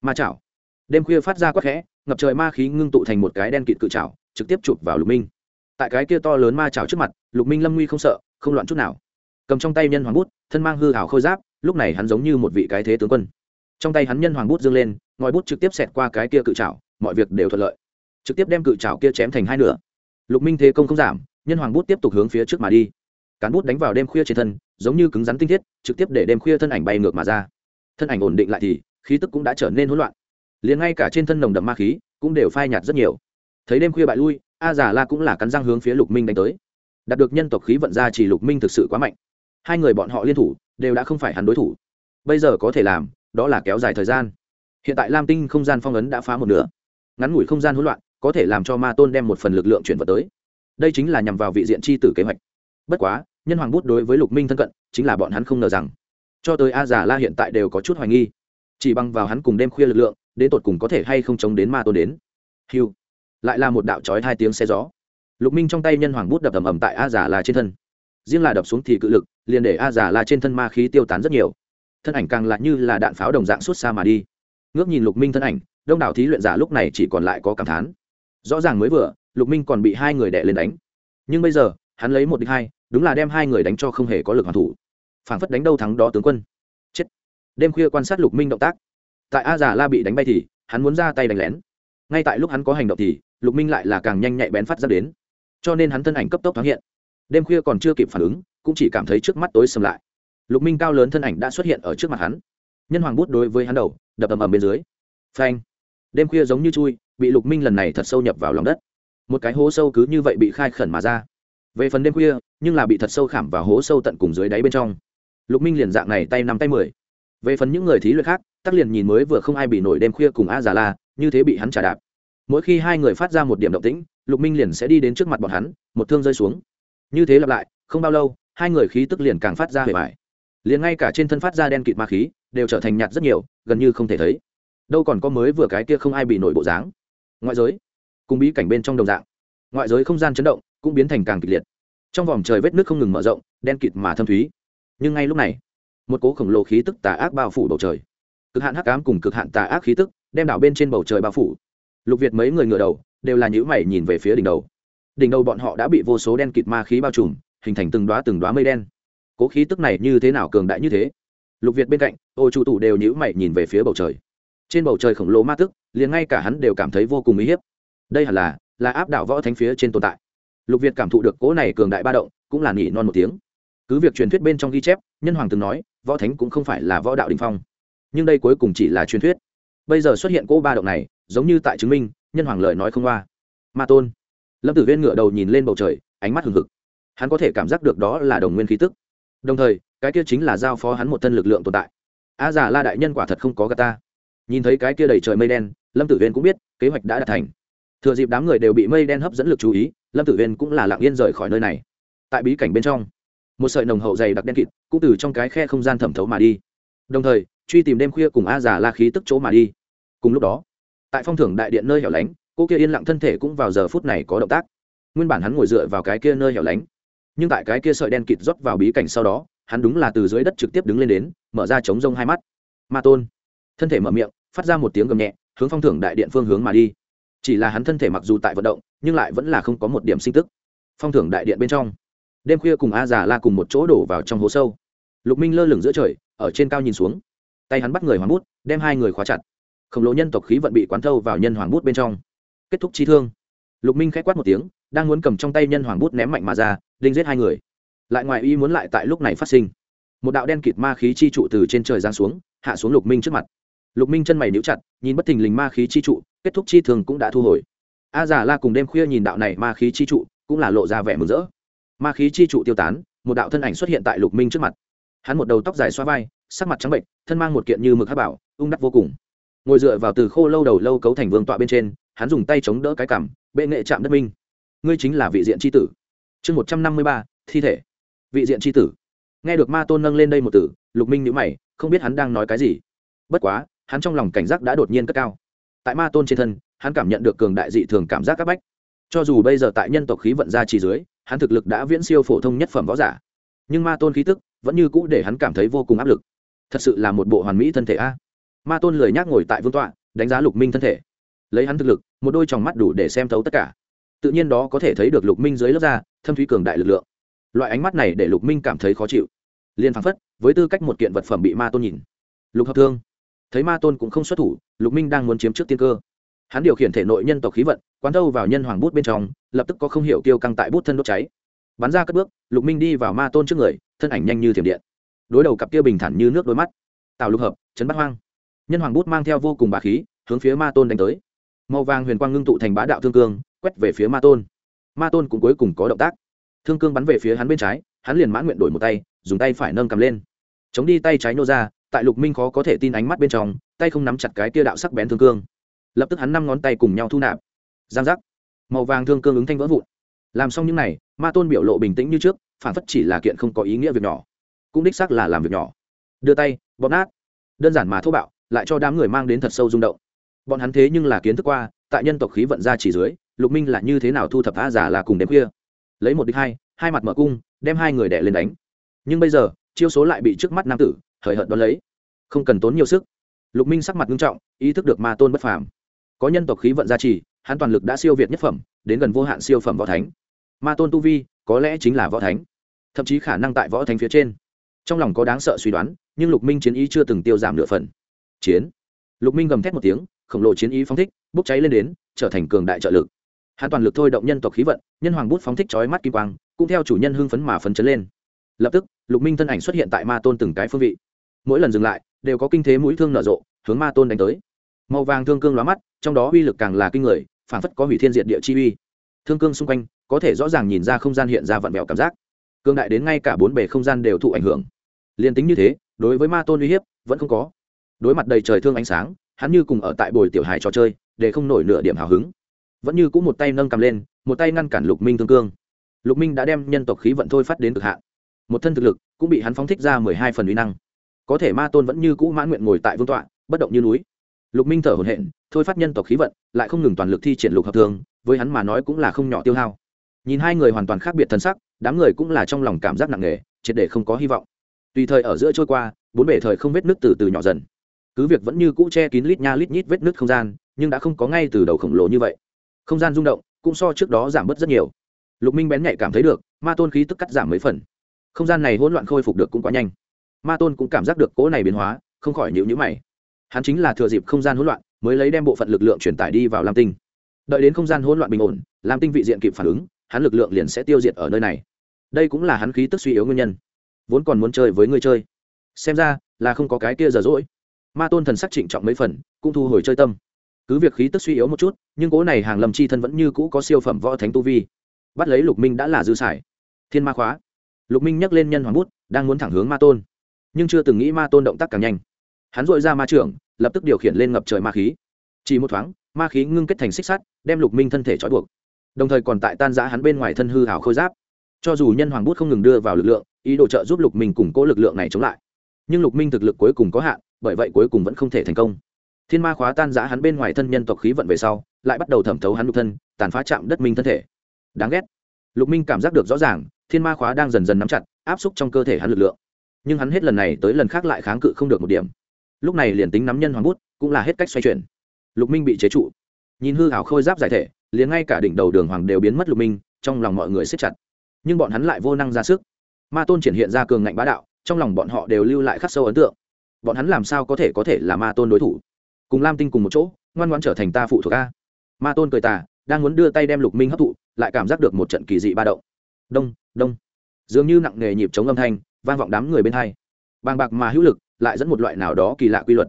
Ma chảo đêm khuya phát ra quắc khẽ, ngập trời ma khí ngưng tụ thành một cái đen kịt cự chảo trực tiếp chụp vào lục minh. Tại cái kia to lớn ma chảo trước mặt, lục minh lâm nguy không sợ, không loạn chút nào. Cầm trong tay nhân hoàng bút, thân mang hư hảo khôi giáp, lúc này hắn giống như một vị cái thế tướng quân. Trong tay hắn nhân hoàng bút dương lên, ngòi bút trực tiếp xẹt qua cái kia cự trào mọi việc đều thuận lợi. Trực tiếp đem cự trào kia chém thành hai nửa. Lục minh thế công không giảm, nhân hoàng bút tiếp tục hướng phía trước mà đi. Cán bút đánh vào đêm khuya trên thân, giống như cứng rắn tinh thiết, trực tiếp để đêm khuya thân ảnh bay ngược mà ra. Thân ảnh ổn định lại thì, khí tức cũng đã trở nên hỗn loạn liền ngay cả trên thân nồng đậm ma khí cũng đều phai nhạt rất nhiều. Thấy đêm khuya bại lui, a giả la cũng là cắn răng hướng phía lục minh đánh tới. Đạt được nhân tộc khí vận ra chỉ lục minh thực sự quá mạnh. Hai người bọn họ liên thủ, đều đã không phải hắn đối thủ. Bây giờ có thể làm, đó là kéo dài thời gian. Hiện tại lam tinh không gian phong ấn đã phá một nửa. Ngắn ngủi không gian hỗn loạn, có thể làm cho ma tôn đem một phần lực lượng chuyển vào tới. Đây chính là nhằm vào vị diện c h i tử kế hoạch. Bất quá, nhân hoàng bút đối với lục minh thân cận, chính là bọn hắn không ngờ rằng. Cho tới a giả la hiện tại đều có chút hoài nghi. Chỉ bằng vào hắn cùng đêm khuya lực lượng đến tột cùng có thể hay không chống đến ma tôn đến. Hiu. Lại là một đạo trói hai tiếng xe gió. Lục minh trong tay nhân hoàng bút đập ầm ầm tại a giả là trên thân. Riêng là đập xuống thì cự lực, liền để a giả là trên thân ma khí tiêu tán rất nhiều. Thân ảnh càng lại như là đạn pháo đồng dạng suốt xa mà đi. Ngước nhìn lục minh thân ảnh, đông đảo thí luyện giả lúc này chỉ còn lại có cảm thán. Rõ ràng mới vừa, lục minh còn bị hai người đè lên đánh. Nhưng bây giờ, hắn lấy một địch hai, đúng là đem hai người đánh cho không hề có lực hoàn thủ. Phảng phất đánh đâu thắng đó tướng quân. Chết. Đêm khuya quan sát lục minh động tác tại a giả la bị đánh bay thì, hắn muốn ra tay đánh lén. Ngay tại lúc hắn có hành động thì, lục minh lại là càng nhanh nhạy bén phát ra đến. Cho nên hắn thân ảnh cấp tốc thoáng hiện. Đêm khuya còn chưa kịp phản ứng, cũng chỉ cảm thấy trước mắt tối sầm lại. Lục minh cao lớn thân ảnh đã xuất hiện ở trước mặt hắn. Nhân hoàng bút đối với hắn đầu, đập ầm ầm bên dưới. Phanh. Đêm khuya giống như chui, bị lục minh lần này thật sâu nhập vào lòng đất. Một cái hố sâu cứ như vậy bị khai khẩn mà ra. Về phần đêm khuya, nhưng là bị thật sâu khảm vào hố sâu tận cùng dưới đáy bên trong. Lục minh liền dạng này tay năm tay mười. Về phần những người thí luyện khác tắc liền nhìn mới vừa không ai bị nổi đêm khuya cùng a già la, như thế bị hắn trả đạp. Mỗi khi hai người phát ra một điểm động tĩnh, lục minh liền sẽ đi đến trước mặt bọn hắn, một thương rơi xuống. Như thế lặp lại, không bao lâu, hai người khí tức liền càng phát ra hề vải liền ngay cả trên thân phát ra đen kịt ma khí, đều trở thành nhạt rất nhiều, gần như không thể thấy. Đâu còn có mới vừa cái kia không ai bị nổi bộ dáng. Ngoại giới, cùng bí cảnh bên trong đồng dạng. Ngoại giới không gian chấn động, cũng biến thành càng kịch liệt. Trong vòng trời vết nước không ngừng mở rộng, đen kịt mà thâm thúy. Nhưng ngay lúc này, một cố khổng lồ khí tức tà ác bao phủ bầu trời cực hạn hắc ám cùng cực hạn tà ác khí tức, đem đảo bên trên bầu trời bao phủ. Lục việt mấy người ngựa đầu, đều là nhíu mày nhìn về phía đỉnh đầu. Đỉnh đầu bọn họ đã bị vô số đen kịt ma khí bao trùm, hình thành từng đoá từng đoá mây đen. Cố khí tức này như thế nào cường đại như thế? Lục việt bên cạnh, ô chủ tủ đều nhữ mày nhìn về phía bầu trời. Trên bầu trời khổng lồ ma tức, liền ngay cả hắn đều cảm thấy vô cùng uy hiếp. Đây hẳn là là áp đảo võ thánh phía trên tồn tại. Lục việt cảm thụ được cỗ này cường đại ba động, cũng là nỉ non một tiếng. Cứ việc truyền thuyết bên trong ghi chép, nhân hoàng từng nói, võ thánh cũng không phải là võ đạo đình phong nhưng đây cuối cùng chỉ là truyền thuyết. Bây giờ xuất hiện cỗ ba động này, giống như tại chứng minh, nhân hoàng lời nói không qua. Ma tôn. Lâm tử viên ngựa đầu nhìn lên bầu trời, ánh mắt hừng hực. Hắn có thể cảm giác được đó là đồng nguyên khí tức. Đồng thời, cái kia chính là giao phó hắn một thân lực lượng tồn tại. A già la đại nhân quả thật không có gà ta. Nhìn thấy cái kia đầy trời mây đen, lâm tử viên cũng biết, kế hoạch đã đạt thành. Thừa dịp đám người đều bị mây đen hấp dẫn lực chú ý, lâm tử viên cũng là lặng yên rời khỏi nơi này. Tại bí cảnh bên trong, một sợi nồng hậu dày đặc đen kịt, cũng từ trong cái khe không gian thẩm thấu mà đi. Đồng thời truy tìm đêm khuya cùng a già la khí tức chỗ mà đi. Cùng lúc đó, tại phong thưởng đại điện nơi hẻo lánh, cô kia yên lặng thân thể cũng vào giờ phút này có động tác. Nguyên bản hắn ngồi dựa vào cái kia nơi hẻo lánh, nhưng tại cái kia sợi đen kịt rót vào bí cảnh sau đó, hắn đúng là từ dưới đất trực tiếp đứng lên đến, mở ra chống rông hai mắt. Ma tôn. Thân thể mở miệng, phát ra một tiếng gầm nhẹ, hướng phong thưởng đại điện phương hướng mà đi. Chỉ là hắn thân thể mặc dù tại vận động, nhưng lại vẫn là không có một điểm sinh tức. Phong thưởng đại điện bên trong, đêm khuya cùng a già la cùng một chỗ đổ vào trong hố sâu. Lục minh lơ lửng giữa trời, ở trên cao nhìn xuống tay hắn bắt người hoàng bút, đem hai người khóa chặt. Khổng lồ nhân tộc khí vận bị quán thâu vào nhân hoàng bút bên trong. Kết thúc trí thương. Lục minh k h á c quát một tiếng, đang muốn cầm trong tay nhân hoàng bút ném mạnh mà ra đinh giết hai người. Lại ngoài y muốn lại tại lúc này phát sinh. Một đạo đen kịt ma khí chi trụ từ trên trời giang xuống, hạ xuống lục minh trước mặt. Lục minh chân mày níu chặt, nhìn bất thình lình ma khí chi trụ, kết thúc chi thường cũng đã thu hồi. A giả la cùng đêm khuya nhìn đạo này ma khí chi trụ, cũng là lộ ra vẻ mừng rỡ. Ma khí chi trụ tiêu tán, một đạo thân ảnh xuất hiện tại lục minh trước mặt. Hắn một đầu tóc dài xoa vai sắc mặt trắng bệnh, thân mang một kiện như mực hát bảo, ung đắc vô cùng. Ngồi dựa vào từ khô lâu đầu lâu cấu thành vương tọa bên trên, hắn dùng tay chống đỡ cái cằm, bệ nghệ chạm đất minh. Ngươi chính là vị diện tri tử. Chương một trăm năm mươi ba, thi thể. Vị diện tri tử. Nghe được ma tôn nâng lên đây một tử lục minh nhữ mày, không biết hắn đang nói cái gì. Bất quá, hắn trong lòng cảnh giác đã đột nhiên cất cao. Tại ma tôn trên thân, hắn cảm nhận được cường đại dị thường cảm giác các bách. Cho dù bây giờ tại nhân tộc khí vận ra chỉ dưới, hắn thực lực đã viễn siêu phổ thông nhất phẩm võ giả. Nhưng ma tôn khí tức vẫn như cũ để hắn cảm thấy vô cùng áp lực thật sự là một bộ hoàn mỹ thân thể a. Ma tôn lười nhác ngồi tại vương tọa, đánh giá lục minh thân thể. Lấy hắn thực lực, một đôi tròng mắt đủ để xem thấu tất cả. Tự nhiên đó có thể thấy được lục minh dưới lớp da, thâm thúy cường đại lực lượng. Loại ánh mắt này để lục minh cảm thấy khó chịu. Liền phăng phất, với tư cách một kiện vật phẩm bị ma tôn nhìn. Lục hợp thương. Thấy ma tôn cũng không xuất thủ, lục minh đang muốn chiếm trước tiên cơ. Hắn điều khiển thể nội nhân tộc khí vận, quán thâu vào nhân hoàng bút bên trong, lập tức có không hiểu tiêu căng tại bút thân đốt cháy. Bắn ra cất bước, lục minh đi vào ma tôn trước người, thân ảnh nhanh như thiểm điện đối đầu cặp kia bình thản như nước đôi mắt. Tạo lục hợp chấn bắt hoang. Nhân hoàng bút mang theo vô cùng bà khí, hướng phía ma tôn đánh tới. Màu vàng huyền quang ngưng tụ thành bá đạo thương cương, quét về phía ma tôn. Ma tôn cũng cuối cùng có động tác. Thương cương bắn về phía hắn bên trái, hắn liền mãn nguyện đổi một tay, dùng tay phải nâng cầm lên. Chống đi tay trái nô ra, tại lục minh khó có thể tin ánh mắt bên trong, tay không nắm chặt cái kia đạo sắc bén thương cương. Lập tức hắn năm ngón tay cùng nhau thu nạp. Giang giác. Màu vàng thương cương ứng thanh vỡ vụn. Làm xong những n à y ma tôn biểu lộ bình tĩnh như trước, phản phất chỉ là kiện không có ý nghĩa việc nhỏ cũng đích xác là làm việc nhỏ. Đưa tay, bóp nát. Đơn giản mà thô bạo, lại cho đám người mang đến thật sâu rung động. Bọn hắn thế nhưng là kiến thức qua, tại nhân tộc khí vận ra chỉ dưới, lục minh là như thế nào thu thập a giả là cùng đêm khuya. Lấy một đích hai hai mặt mở cung, đem hai người đẻ lên đánh. Nhưng bây giờ, chiêu số lại bị trước mắt nam tử, hời hợt đón lấy. Không cần tốn nhiều sức. Lục minh sắc mặt nghiêm trọng, ý thức được ma tôn bất phàm. Có nhân tộc khí vận gia trì, hắn toàn lực đã siêu việt nhất phẩm, đến gần vô hạn siêu phẩm võ thánh. Ma tôn tu vi, có lẽ chính là võ thánh. Thậm chí khả năng tại võ thánh phía trên trong lòng có đáng sợ suy đoán, nhưng lục minh chiến ý chưa từng tiêu giảm nửa phần. Chiến. Lục minh gầm thét một tiếng, khổng lồ chiến ý phóng thích, bốc cháy lên đến, trở thành cường đại trợ lực. Hắn toàn lực thôi động nhân tộc khí vận, nhân hoàng bút phóng thích chói mắt kim quang, cũng theo chủ nhân hưng phấn mà phấn chấn lên. Lập tức, lục minh thân ảnh xuất hiện tại ma tôn từng cái phương vị. Mỗi lần dừng lại, đều có kinh thế mũi thương nở rộ, hướng ma tôn đánh tới. Màu vàng thương cương lóa mắt, trong đó uy lực càng là kinh người phản phất có hủy thiên diện địa chi uy. Thương cương xung quanh, có thể rõ ràng nhìn ra không gian hiện ra vặn vẹo cảm giác. Cương đại đến ngay cả bốn bề không gian đều thụ ảnh hưởng liền tính như thế, đối với ma tôn uy hiếp, vẫn không có. Đối mặt đầy trời thương ánh sáng, hắn như cùng ở tại bồi tiểu hài trò chơi, để không nổi nửa điểm hào hứng. Vẫn như cũng một tay nâng cầm lên, một tay ngăn cản lục minh thương cương. Lục minh đã đem nhân tộc khí vận thôi phát đến cực hạn. Một thân thực lực cũng bị hắn phóng thích ra mười hai phần uy năng. Có thể ma tôn vẫn như cũ mãn nguyện ngồi tại vương tọa, bất động như núi. Lục minh thở hồn hện thôi phát nhân tộc khí vận, lại không ngừng toàn lực thi triển lục hợp thường với hắn mà nói cũng là không nhỏ tiêu hao. Nhìn hai người hoàn toàn khác biệt thân sắc, đám người cũng là trong lòng cảm giác nặng nề, triệt để không có hy vọng tùy thời ở giữa trôi qua, bốn bể thời không vết nứt từ từ nhỏ dần. Cứ việc vẫn như cũ che kín lít nha lít nhít vết nứt không gian, nhưng đã không có ngay từ đầu khổng lồ như vậy. Không gian rung động, cũng so trước đó giảm bớt rất nhiều. Lục minh bén nhạy cảm thấy được, ma tôn khí tức cắt giảm mấy phần. Không gian này hỗn loạn khôi phục được cũng quá nhanh. Ma tôn cũng cảm giác được cỗ này biến hóa, không khỏi nhịu nhữ mày. Hắn chính là thừa dịp không gian hỗn loạn, mới lấy đem bộ phận lực lượng truyền tải đi vào lam tinh. Đợi đến không gian hỗn loạn bình ổn, lam tinh vị diện kịp phản ứng, hắn lực lượng liền sẽ tiêu diệt ở nơi này. Đây cũng là hắn khí tức suy yếu nguyên nhân vốn còn muốn chơi với ngươi chơi. Xem ra, là không có cái kia giờ rỗi. Ma tôn thần sắc trịnh trọng mấy phần, cũng thu hồi chơi tâm. Cứ việc khí tức suy yếu một chút, nhưng cố này hàng lầm chi thân vẫn như cũ có siêu phẩm võ thánh tu vi. Bắt lấy lục minh đã là dư sải. Thiên ma khóa. Lục minh nhắc lên nhân hoàng bút, đang muốn thẳng hướng ma tôn. Nhưng chưa từng nghĩ ma tôn động tác càng nhanh. Hắn dội ra ma trưởng, lập tức điều khiển lên ngập trời ma khí. Chỉ một thoáng, ma khí ngưng kết thành xích sắt, đem lục minh thân thể trói buộc. Đồng thời còn tại tan giã hắn bên ngoài thân hư hảo khôi giáp cho dù nhân hoàng bút không ngừng đưa vào lực lượng, ý đồ trợ giúp lục minh củng cố lực lượng này chống lại. Nhưng lục minh thực lực cuối cùng có hạn, bởi vậy cuối cùng vẫn không thể thành công. Thiên ma khóa tan giã hắn bên ngoài thân nhân tộc khí vận về sau, lại bắt đầu thẩm thấu hắn lục thân, tàn phá chạm đất minh thân thể. Đáng ghét. Lục minh cảm giác được rõ ràng, thiên ma khóa đang dần dần nắm chặt, áp xúc trong cơ thể hắn lực lượng. Nhưng hắn hết lần này tới lần khác lại kháng cự không được một điểm. Lúc này liền tính nắm nhân hoàng bút, cũng là hết cách xoay chuyển. Lục minh bị chế trụ. Nhìn hư hảo khôi giáp giải thể, liền ngay cả đỉnh đầu đường hoàng đều biến mất lục minh, trong lòng mọi người siết chặt nhưng bọn hắn lại vô năng ra sức. Ma tôn triển hiện ra cường ngạnh bá đạo, trong lòng bọn họ đều lưu lại khắc sâu ấn tượng. Bọn hắn làm sao có thể có thể là ma tôn đối thủ? Cùng lam tinh cùng một chỗ, ngoan ngoan trở thành ta phụ thuộc a. Ma tôn cười tà, đang muốn đưa tay đem lục minh hấp thụ, lại cảm giác được một trận kỳ dị ba động. Đông đông. Dường như nặng nề nhịp chống âm thanh, vang vọng đám người bên hai. Bàng bạc mà hữu lực, lại dẫn một loại nào đó kỳ lạ quy luật.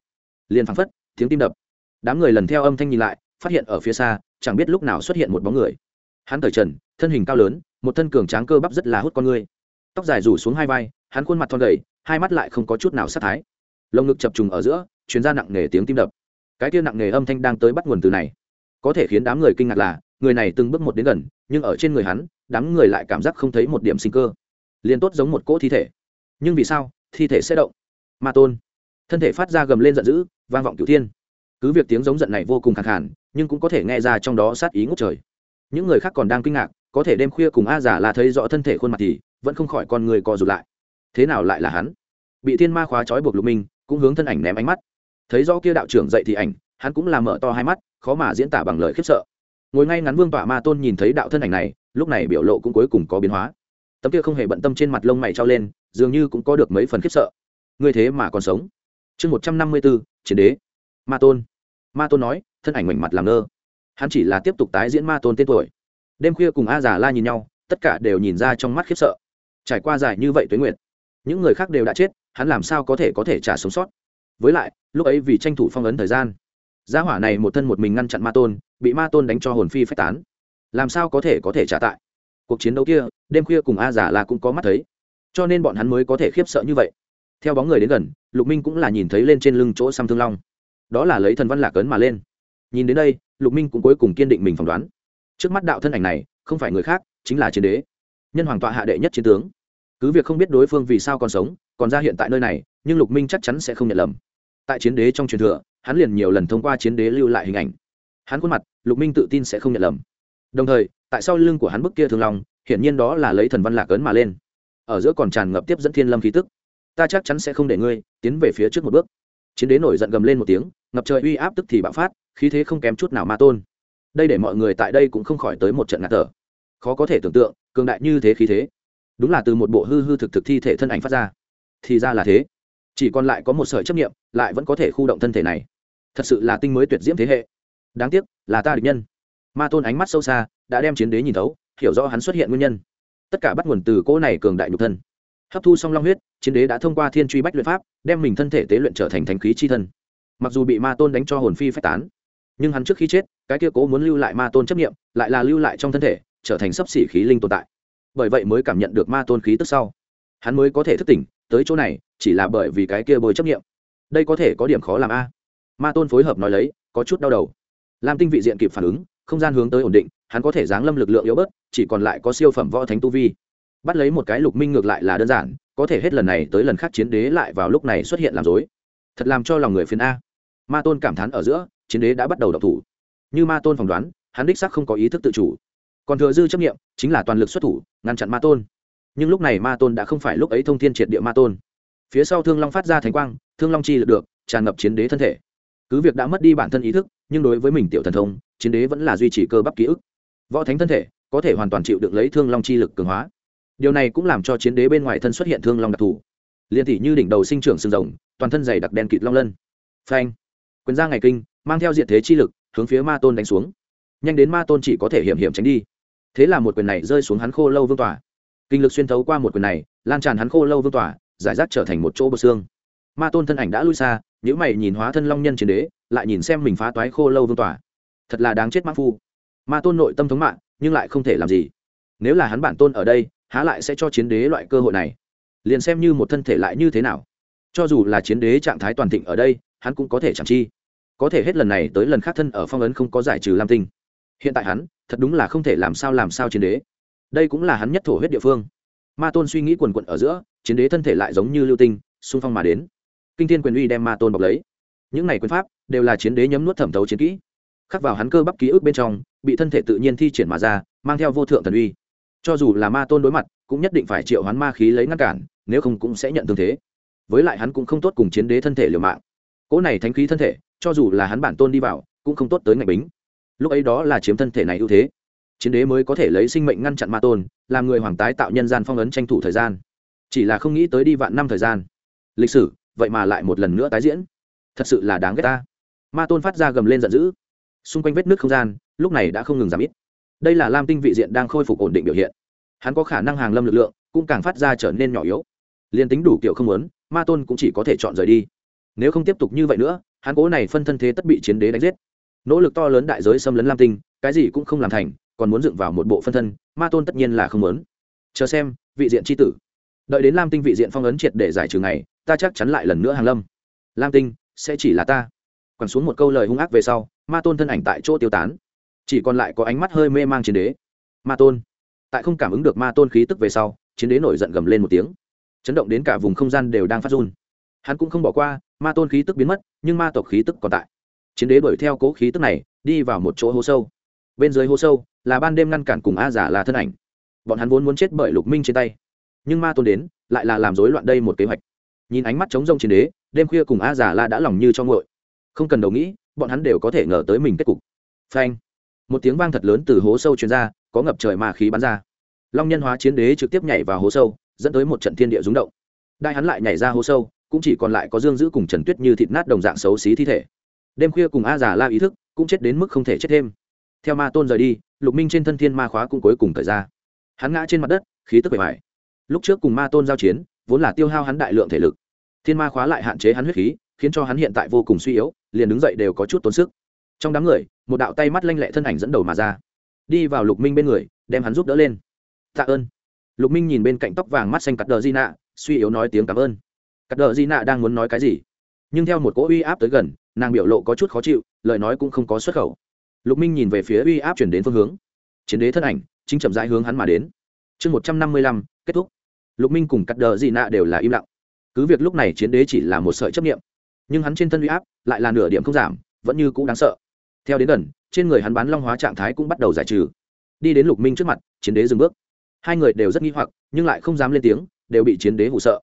Liền phăng phất, tiếng tim đập. Đám người lần theo âm thanh nhìn lại, phát hiện ở phía xa, chẳng biết lúc nào xuất hiện một bóng người. Hắn thời trần, thân hình cao lớn một thân cường tráng cơ bắp rất là hút con người. Tóc dài rủ xuống hai vai, hắn khuôn mặt thon gầy, hai mắt lại không có chút nào sát thái. Lồng ngực chập trùng ở giữa chuyến ra nặng nề tiếng tim đập. Cái kia nặng nề âm thanh đang tới bắt nguồn từ này. Có thể khiến đám người kinh ngạc là, người này từng bước một đến gần, nhưng ở trên người hắn, đám người lại cảm giác không thấy một điểm sinh cơ. Liền tốt giống một cỗ thi thể. Nhưng vì sao, thi thể sẽ động? Ma tôn. Thân thể phát ra gầm lên giận dữ, vang vọng cửu thiên. Cứ việc tiếng giống giận này vô cùng khẳng khản nhưng cũng có thể nghe ra trong đó sát ý ngút trời. Những người khác còn đang kinh ngạc có thể đêm khuya cùng a giả là thấy rõ thân thể khuôn mặt thì vẫn không khỏi con người co rụt lại. Thế nào lại là hắn? Bị thiên ma khóa trói buộc lục minh, cũng hướng thân ảnh ném ánh mắt. Thấy rõ kia đạo trưởng dậy thì ảnh, hắn cũng làm mở to hai mắt, khó mà diễn tả bằng lời khiếp sợ. Ngồi ngay ngắn vương tọa ma tôn nhìn thấy đạo thân ảnh này, lúc này biểu lộ cũng cuối cùng có biến hóa. Tấm kia không hề bận tâm trên mặt lông mày trao lên, dường như cũng có được mấy phần khiếp sợ. Ngươi thế mà còn sống. Chương một trăm năm mươi bốn, chiến đế. Ma tôn. Ma tôn nói, thân ảnh mảnh mặt làm ngơ. Hắn chỉ là tiếp tục tái diễn ma tôn tên tuổi đêm khuya cùng a giả la nhìn nhau, tất cả đều nhìn ra trong mắt khiếp sợ. Trải qua dài như vậy tuế nguyệt, những người khác đều đã chết, hắn làm sao có thể có thể trả sống sót? Với lại, lúc ấy vì tranh thủ phong ấn thời gian, gia hỏa này một thân một mình ngăn chặn ma tôn, bị ma tôn đánh cho hồn phi phách tán. Làm sao có thể có thể trả tại? Cuộc chiến đấu kia, đêm khuya cùng a giả là cũng có mắt thấy. Cho nên bọn hắn mới có thể khiếp sợ như vậy. Theo bóng người đến gần, lục minh cũng là nhìn thấy lên trên lưng chỗ xăm thương long. Đó là lấy thần văn lạc ấn mà lên. Nhìn đến đây, lục minh cũng cuối cùng kiên định mình phỏng đoán trước mắt đạo thân ảnh này, không phải người khác, chính là chiến đế. Nhân hoàng tọa hạ đệ nhất chiến tướng. Cứ việc không biết đối phương vì sao còn sống, còn ra hiện tại nơi này, nhưng lục minh chắc chắn sẽ không nhận lầm. Tại chiến đế trong truyền thừa, hắn liền nhiều lần thông qua chiến đế lưu lại hình ảnh. Hắn khuôn mặt, lục minh tự tin sẽ không nhận lầm. Đồng thời, tại sau lưng của hắn bức kia thường lòng hiển nhiên đó là lấy thần văn lạc ấn mà lên. Ở giữa còn tràn ngập tiếp dẫn thiên lâm khí tức. Ta chắc chắn sẽ không để ngươi tiến về phía trước một bước. Chiến đế nổi giận gầm lên một tiếng, ngập trời uy áp tức thì bạo phát, khí thế không kém chút nào ma tôn đây để mọi người tại đây cũng không khỏi tới một trận ngạt thở. Khó có thể tưởng tượng, cường đại như thế khí thế. Đúng là từ một bộ hư hư thực thực thi thể thân ảnh phát ra. Thì ra là thế. Chỉ còn lại có một sợi chấp nghiệm lại vẫn có thể khu động thân thể này. Thật sự là tinh mới tuyệt diễm thế hệ. Đáng tiếc, là ta địch nhân. Ma tôn ánh mắt sâu xa, đã đem chiến đế nhìn thấu, hiểu rõ hắn xuất hiện nguyên nhân. Tất cả bắt nguồn từ cỗ này cường đại nhục thân. Hấp thu xong long huyết, chiến đế đã thông qua thiên truy bách luyện pháp, đem mình thân thể tế luyện trở thành thánh khí chi thân. Mặc dù bị ma tôn đánh cho hồn phi phách tán nhưng hắn trước khi chết, cái kia cố muốn lưu lại ma tôn chấp nghiệm lại là lưu lại trong thân thể, trở thành sấp xỉ khí linh tồn tại. Bởi vậy mới cảm nhận được ma tôn khí tức sau. Hắn mới có thể thức tỉnh, tới chỗ này, chỉ là bởi vì cái kia bồi chấp nghiệm đây có thể có điểm khó làm a. Ma tôn phối hợp nói lấy, có chút đau đầu. Lam tinh vị diện kịp phản ứng, không gian hướng tới ổn định, hắn có thể giáng lâm lực lượng yếu bớt, chỉ còn lại có siêu phẩm võ thánh tu vi. Bắt lấy một cái lục minh ngược lại là đơn giản, có thể hết lần này tới lần khác chiến đế lại vào lúc này xuất hiện làm dối thật làm cho lòng người phiền a. Ma tôn cảm thán ở giữa chiến đế đã bắt đầu đọc thủ. Như ma tôn phỏng đoán, hắn đích sắc không có ý thức tự chủ. Còn thừa dư chấp nghiệm chính là toàn lực xuất thủ, ngăn chặn ma tôn. Nhưng lúc này ma tôn đã không phải lúc ấy thông thiên triệt địa ma tôn. Phía sau thương long phát ra thành quang, thương long chi lực được, tràn ngập chiến đế thân thể. Cứ việc đã mất đi bản thân ý thức, nhưng đối với mình tiểu thần thông, chiến đế vẫn là duy trì cơ bắp ký ức. Võ thánh thân thể, có thể hoàn toàn chịu được lấy thương long chi lực cường hóa. Điều này cũng làm cho chiến đế bên ngoài thân xuất hiện thương long đặc thù. Liên tỷ như đỉnh đầu sinh trưởng sừng rồng, toàn thân dày đặc đen kịt long lân. Phanh. Quyền ra ngày kinh mang theo diện thế chi lực, hướng phía ma tôn đánh xuống. Nhanh đến ma tôn chỉ có thể hiểm hiểm tránh đi. Thế là một quyền này rơi xuống hắn khô lâu vương tỏa kinh lực xuyên thấu qua một quyền này, lan tràn hắn khô lâu vương tỏa giải rác trở thành một chỗ bờ xương. Ma tôn thân ảnh đã lui xa nếu mày nhìn hóa thân long nhân chiến đế, lại nhìn xem mình phá toái khô lâu vương tỏa thật là đáng chết mã phu. Ma tôn nội tâm thống mạng, nhưng lại không thể làm gì. Nếu là hắn bản tôn ở đây, há lại sẽ cho chiến đế loại cơ hội này? Liền xem như một thân thể lại như thế nào. Cho dù là chiến đế trạng thái toàn thịnh ở đây, hắn cũng có thể chẳng chi có thể hết lần này tới lần khác thân ở phong ấn không có giải trừ lam tinh. Hiện tại hắn, thật đúng là không thể làm sao làm sao chiến đế. Đây cũng là hắn nhất thổ huyết địa phương. Ma tôn suy nghĩ quần quận ở giữa, chiến đế thân thể lại giống như lưu tinh, xung phong mà đến. Kinh thiên quyền uy đem ma tôn bọc lấy. Những này quyền pháp, đều là chiến đế nhấm nuốt thẩm thấu chiến kỹ. Khắc vào hắn cơ bắp ký ức bên trong, bị thân thể tự nhiên thi triển mà ra, mang theo vô thượng thần uy. Cho dù là ma tôn đối mặt, cũng nhất định phải triệu hắn ma khí lấy ngăn cản, nếu không cũng sẽ nhận thương thế. Với lại hắn cũng không tốt cùng chiến đế thân thể liều mạng cỗ này thánh khí thân thể, cho dù là hắn bản tôn đi vào, cũng không tốt tới ngạch bính. Lúc ấy đó là chiếm thân thể này ưu thế. Chiến đế mới có thể lấy sinh mệnh ngăn chặn ma tôn, làm người hoàng tái tạo nhân gian phong ấn tranh thủ thời gian. Chỉ là không nghĩ tới đi vạn năm thời gian. Lịch sử, vậy mà lại một lần nữa tái diễn. Thật sự là đáng ghét ta. Ma tôn phát ra gầm lên giận dữ. Xung quanh vết nước không gian, lúc này đã không ngừng giảm ít. Đây là lam tinh vị diện đang khôi phục ổn định biểu hiện. Hắn có khả năng hàng lâm lực lượng, cũng càng phát ra trở nên nhỏ yếu. Liền tính đủ kiểu không muốn, ma tôn cũng chỉ có thể chọn rời đi nếu không tiếp tục như vậy nữa, hắn cố này phân thân thế tất bị chiến đế đánh giết. Nỗ lực to lớn đại giới xâm lấn lam tinh, cái gì cũng không làm thành, còn muốn dựng vào một bộ phân thân, ma tôn tất nhiên là không muốn. Chờ xem, vị diện tri tử. Đợi đến lam tinh vị diện phong ấn triệt để giải trừ ngày, ta chắc chắn lại lần nữa hàng lâm. Lam tinh, sẽ chỉ là ta. Còn xuống một câu lời hung ác về sau, ma tôn thân ảnh tại chỗ tiêu tán. Chỉ còn lại có ánh mắt hơi mê mang chiến đế. Ma tôn. Tại không cảm ứng được ma tôn khí tức về sau, chiến đế nổi giận gầm lên một tiếng. Chấn động đến cả vùng không gian đều đang phát run hắn cũng không bỏ qua, ma tôn khí tức biến mất, nhưng ma tộc khí tức còn tại. Chiến đế đuổi theo cố khí tức này, đi vào một chỗ hố sâu. Bên dưới hố sâu là ban đêm ngăn cản cùng a giả là thân ảnh. Bọn hắn vốn muốn chết bởi lục minh trên tay, nhưng ma tôn đến, lại là làm rối loạn đây một kế hoạch. Nhìn ánh mắt chống rông chiến đế, đêm khuya cùng a giả la đã lòng như cho ngội không cần đầu nghĩ, bọn hắn đều có thể ngờ tới mình kết cục. Phanh! Một tiếng vang thật lớn từ hố sâu truyền ra, có ngập trời mà khí bắn ra. Long nhân hóa chiến đế trực tiếp nhảy vào hố sâu, dẫn tới một trận thiên địa rúng động. Đại hắn lại nhảy ra hố sâu cũng chỉ còn lại có dương giữ cùng trần tuyết như thịt nát đồng dạng xấu xí thi thể. Đêm khuya cùng a giả la ý thức cũng chết đến mức không thể chết thêm. Theo ma tôn rời đi, lục minh trên thân thiên ma khóa cũng cuối cùng thời ra. Hắn ngã trên mặt đất, khí tức bề bài lúc trước cùng ma tôn giao chiến, vốn là tiêu hao hắn đại lượng thể lực. Thiên ma khóa lại hạn chế hắn huyết khí, khiến cho hắn hiện tại vô cùng suy yếu, liền đứng dậy đều có chút tốn sức. Trong đám người, một đạo tay mắt lanh lẹ thân ảnh dẫn đầu mà ra. Đi vào lục minh bên người, đem hắn giúp đỡ lên. Tạ ơn. Lục minh nhìn bên cạnh tóc vàng mắt xanh cắt đờ di nạ suy yếu nói tiếng cảm ơn cắt đờ di nạ đang muốn nói cái gì? Nhưng theo một cỗ uy áp tới gần, nàng biểu lộ có chút khó chịu, lời nói cũng không có xuất khẩu. Lục minh nhìn về phía uy áp chuyển đến phương hướng. Chiến đế thân ảnh, chính chậm rãi hướng hắn mà đến. Chương một trăm năm mươi lăm, kết thúc. Lục minh cùng cắt đờ di nạ đều là im lặng. Cứ việc lúc này chiến đế chỉ là một sợi chấp nghiệm nhưng hắn trên thân uy áp lại là nửa điểm không giảm, vẫn như cũ đáng sợ. Theo đến gần, trên người hắn bán long hóa trạng thái cũng bắt đầu giải trừ. Đi đến lục minh trước mặt, chiến đế dừng bước. Hai người đều rất nghi hoặc, nhưng lại không dám lên tiếng, đều bị chiến đế hụ sợ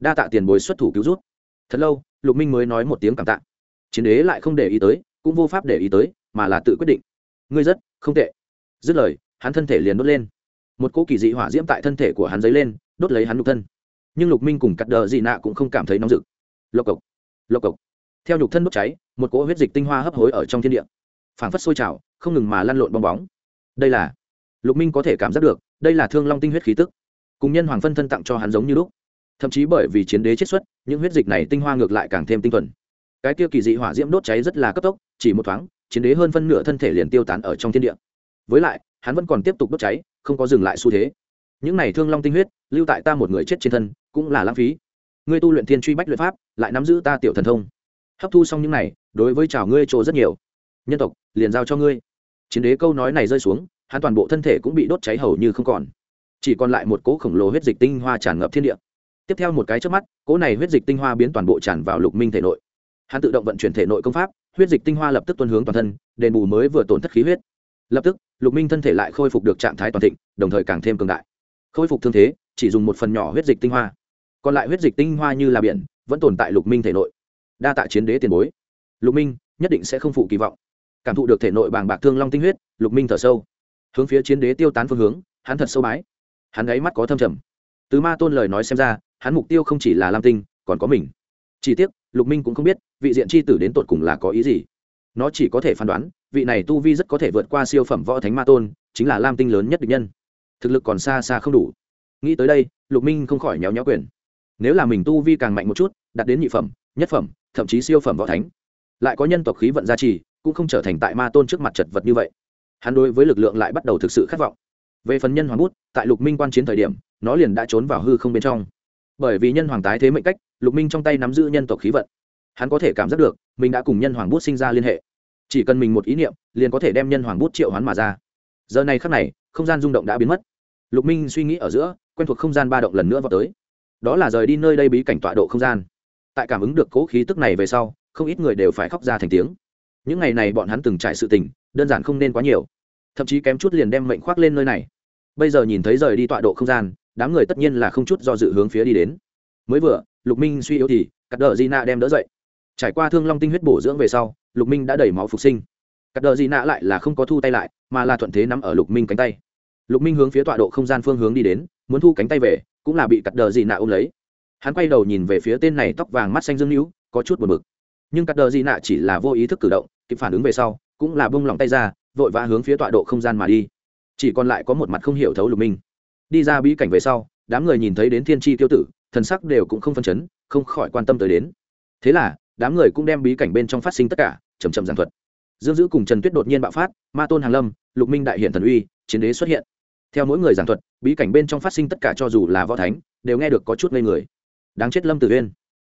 đa tạ tiền bối xuất thủ cứu rút. Thật lâu, lục minh mới nói một tiếng cảm tạ. Chiến đế lại không để ý tới, cũng vô pháp để ý tới, mà là tự quyết định. Ngươi rất, không tệ. Dứt lời, hắn thân thể liền đốt lên. Một cỗ kỳ dị hỏa diễm tại thân thể của hắn dấy lên, đốt lấy hắn nhục thân. Nhưng lục minh cùng cắt đờ dị nạ cũng không cảm thấy nóng rực. Lộc cộc lộc cộc. Theo nhục thân đốt cháy, một cỗ huyết dịch tinh hoa hấp hối ở trong thiên địa. Phảng phất sôi trào, không ngừng mà lăn lộn bong bóng. Đây là, lục minh có thể cảm giác được, đây là thương long tinh huyết khí tức. Cùng nhân hoàng phân thân tặng cho hắn giống như lúc thậm chí bởi vì chiến đế chết xuất, những huyết dịch này tinh hoa ngược lại càng thêm tinh thuần. Cái kia kỳ dị hỏa diễm đốt cháy rất là cấp tốc, chỉ một thoáng, chiến đế hơn phân nửa thân thể liền tiêu tán ở trong thiên địa. Với lại, hắn vẫn còn tiếp tục đốt cháy, không có dừng lại xu thế. Những này thương long tinh huyết, lưu tại ta một người chết trên thân, cũng là lãng phí. Ngươi tu luyện thiên truy bách luyện pháp, lại nắm giữ ta tiểu thần thông. Hấp thu xong những này, đối với chào ngươi trộ rất nhiều. Nhân tộc, liền giao cho ngươi. Chiến đế câu nói này rơi xuống, hắn toàn bộ thân thể cũng bị đốt cháy hầu như không còn. Chỉ còn lại một cỗ khổng lồ huyết dịch tinh hoa tràn ngập thiên địa tiếp theo một cái trước mắt, cỗ này huyết dịch tinh hoa biến toàn bộ tràn vào lục minh thể nội. Hắn tự động vận chuyển thể nội công pháp, huyết dịch tinh hoa lập tức tuân hướng toàn thân, đền bù mới vừa tổn thất khí huyết. Lập tức, lục minh thân thể lại khôi phục được trạng thái toàn thịnh, đồng thời càng thêm cường đại. Khôi phục thương thế, chỉ dùng một phần nhỏ huyết dịch tinh hoa. Còn lại huyết dịch tinh hoa như là biển, vẫn tồn tại lục minh thể nội. Đa tạ chiến đế tiền bối. Lục minh, nhất định sẽ không phụ kỳ vọng. Cảm thụ được thể nội bàng bạc thương long tinh huyết, lục minh thở sâu. Hướng phía chiến đế tiêu tán phương hướng, hắn thật sâu bái. Hắn gáy mắt có thâm trầm từ ma tôn lời nói xem ra, hắn mục tiêu không chỉ là lam tinh, còn có mình. Chỉ tiếc, lục minh cũng không biết, vị diện c h i tử đến tột cùng là có ý gì. Nó chỉ có thể phán đoán, vị này tu vi rất có thể vượt qua siêu phẩm võ thánh ma tôn, chính là lam tinh lớn nhất định nhân. Thực lực còn xa xa không đủ. Nghĩ tới đây, lục minh không khỏi nhéo nhéo quyền. Nếu là mình tu vi càng mạnh một chút, đạt đến nhị phẩm, nhất phẩm, thậm chí siêu phẩm võ thánh, lại có nhân tộc khí vận gia trì, cũng không trở thành tại ma tôn trước mặt chật vật như vậy. Hắn đối với lực lượng lại bắt đầu thực sự khát vọng về phần nhân hoàng bút, tại lục minh quan chiến thời điểm, nó liền đã trốn vào hư không bên trong. Bởi vì nhân hoàng tái thế mệnh cách, lục minh trong tay nắm giữ nhân tộc khí vận. Hắn có thể cảm giác được, mình đã cùng nhân hoàng bút sinh ra liên hệ. Chỉ cần mình một ý niệm, liền có thể đem nhân hoàng bút triệu hoán mà ra. Giờ này khắc này, không gian rung động đã biến mất. Lục minh suy nghĩ ở giữa, quen thuộc không gian ba động lần nữa vào tới. Đó là rời đi nơi đây bí cảnh tọa độ không gian. Tại cảm ứng được cố khí tức này về sau, không ít người đều phải khóc ra thành tiếng. Những ngày này bọn hắn từng trải sự tình, đơn giản không nên quá nhiều thậm chí kém chút liền đem mệnh khoác lên nơi này. Bây giờ nhìn thấy rời đi tọa độ không gian, đám người tất nhiên là không chút do dự hướng phía đi đến. Mới vừa, lục minh suy yếu thì cắt đờ di nạ đem đỡ dậy. Trải qua thương long tinh huyết bổ dưỡng về sau, lục minh đã đẩy máu phục sinh. Cắt đờ di nạ lại là không có thu tay lại, mà là thuận thế nắm ở lục minh cánh tay. Lục minh hướng phía tọa độ không gian phương hướng đi đến, muốn thu cánh tay về, cũng là bị cắt đờ di nạ ôm lấy. Hắn quay đầu nhìn về phía tên này tóc vàng mắt xanh dương hữu có chút buồn bực. Nhưng cắt đờ di nạ chỉ là vô ý thức cử động, kịp phản ứng về sau, cũng là bông lỏng tay ra vội vã hướng phía tọa độ không gian mà đi. Chỉ còn lại có một mặt không hiểu thấu lục minh. Đi ra bí cảnh về sau, đám người nhìn thấy đến thiên tri tiêu tử, thần sắc đều cũng không phân chấn, không khỏi quan tâm tới đến. Thế là, đám người cũng đem bí cảnh bên trong phát sinh tất cả chầm chậm giảng thuật. Dương dữ cùng trần tuyết đột nhiên bạo phát, ma tôn hàng lâm, lục minh đại hiện thần uy, chiến đế xuất hiện. Theo mỗi người giảng thuật, bí cảnh bên trong phát sinh tất cả cho dù là võ thánh, đều nghe được có chút ngây người. Đáng chết lâm tử huyên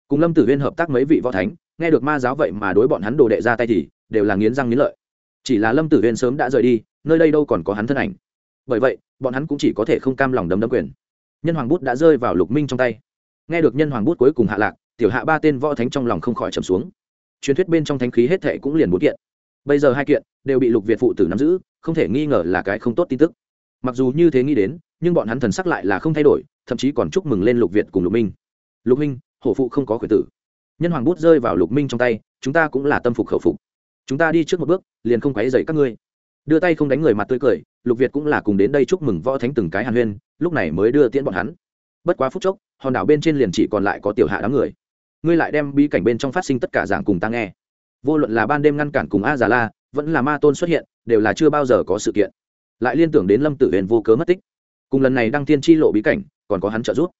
cùng lâm tử huyên hợp tác mấy vị võ thánh, nghe được ma giáo vậy mà đối bọn hắn đồ đệ ra tay thì, đều là nghiến răng nghiến lợi chỉ là lâm tử huyên sớm đã rời đi, nơi đây đâu còn có hắn thân ảnh. Bởi vậy, bọn hắn cũng chỉ có thể không cam lòng đấm đấm quyền. Nhân hoàng bút đã rơi vào lục minh trong tay. Nghe được nhân hoàng bút cuối cùng hạ lạc, tiểu hạ ba tên võ thánh trong lòng không khỏi trầm xuống. Truyền thuyết bên trong thánh khí hết thệ cũng liền bốn kiện. Bây giờ hai kiện đều bị lục việt phụ tử nắm giữ, không thể nghi ngờ là cái không tốt tin tức. Mặc dù như thế nghĩ đến, nhưng bọn hắn thần sắc lại là không thay đổi, thậm chí còn chúc mừng lên lục việt cùng lục minh. Lục minh, hổ phụ không có khuyển tử. Nhân hoàng bút rơi vào lục minh trong tay, chúng ta cũng là tâm phục khẩu phục chúng ta đi trước một bước, liền không quấy dậy các ngươi. Đưa tay không đánh người mặt tươi cười, lục việt cũng là cùng đến đây chúc mừng võ thánh từng cái hàn huyên, lúc này mới đưa tiễn bọn hắn. Bất quá phút chốc, hòn đảo bên trên liền chỉ còn lại có tiểu hạ đám người. Ngươi lại đem bi cảnh bên trong phát sinh tất cả giảng cùng ta nghe. Vô luận là ban đêm ngăn cản cùng a già la vẫn là ma tôn xuất hiện, đều là chưa bao giờ có sự kiện. Lại liên tưởng đến lâm tử huyền vô cớ mất tích. Cùng lần này đăng tiên chi lộ bí cảnh, còn có hắn trợ giúp.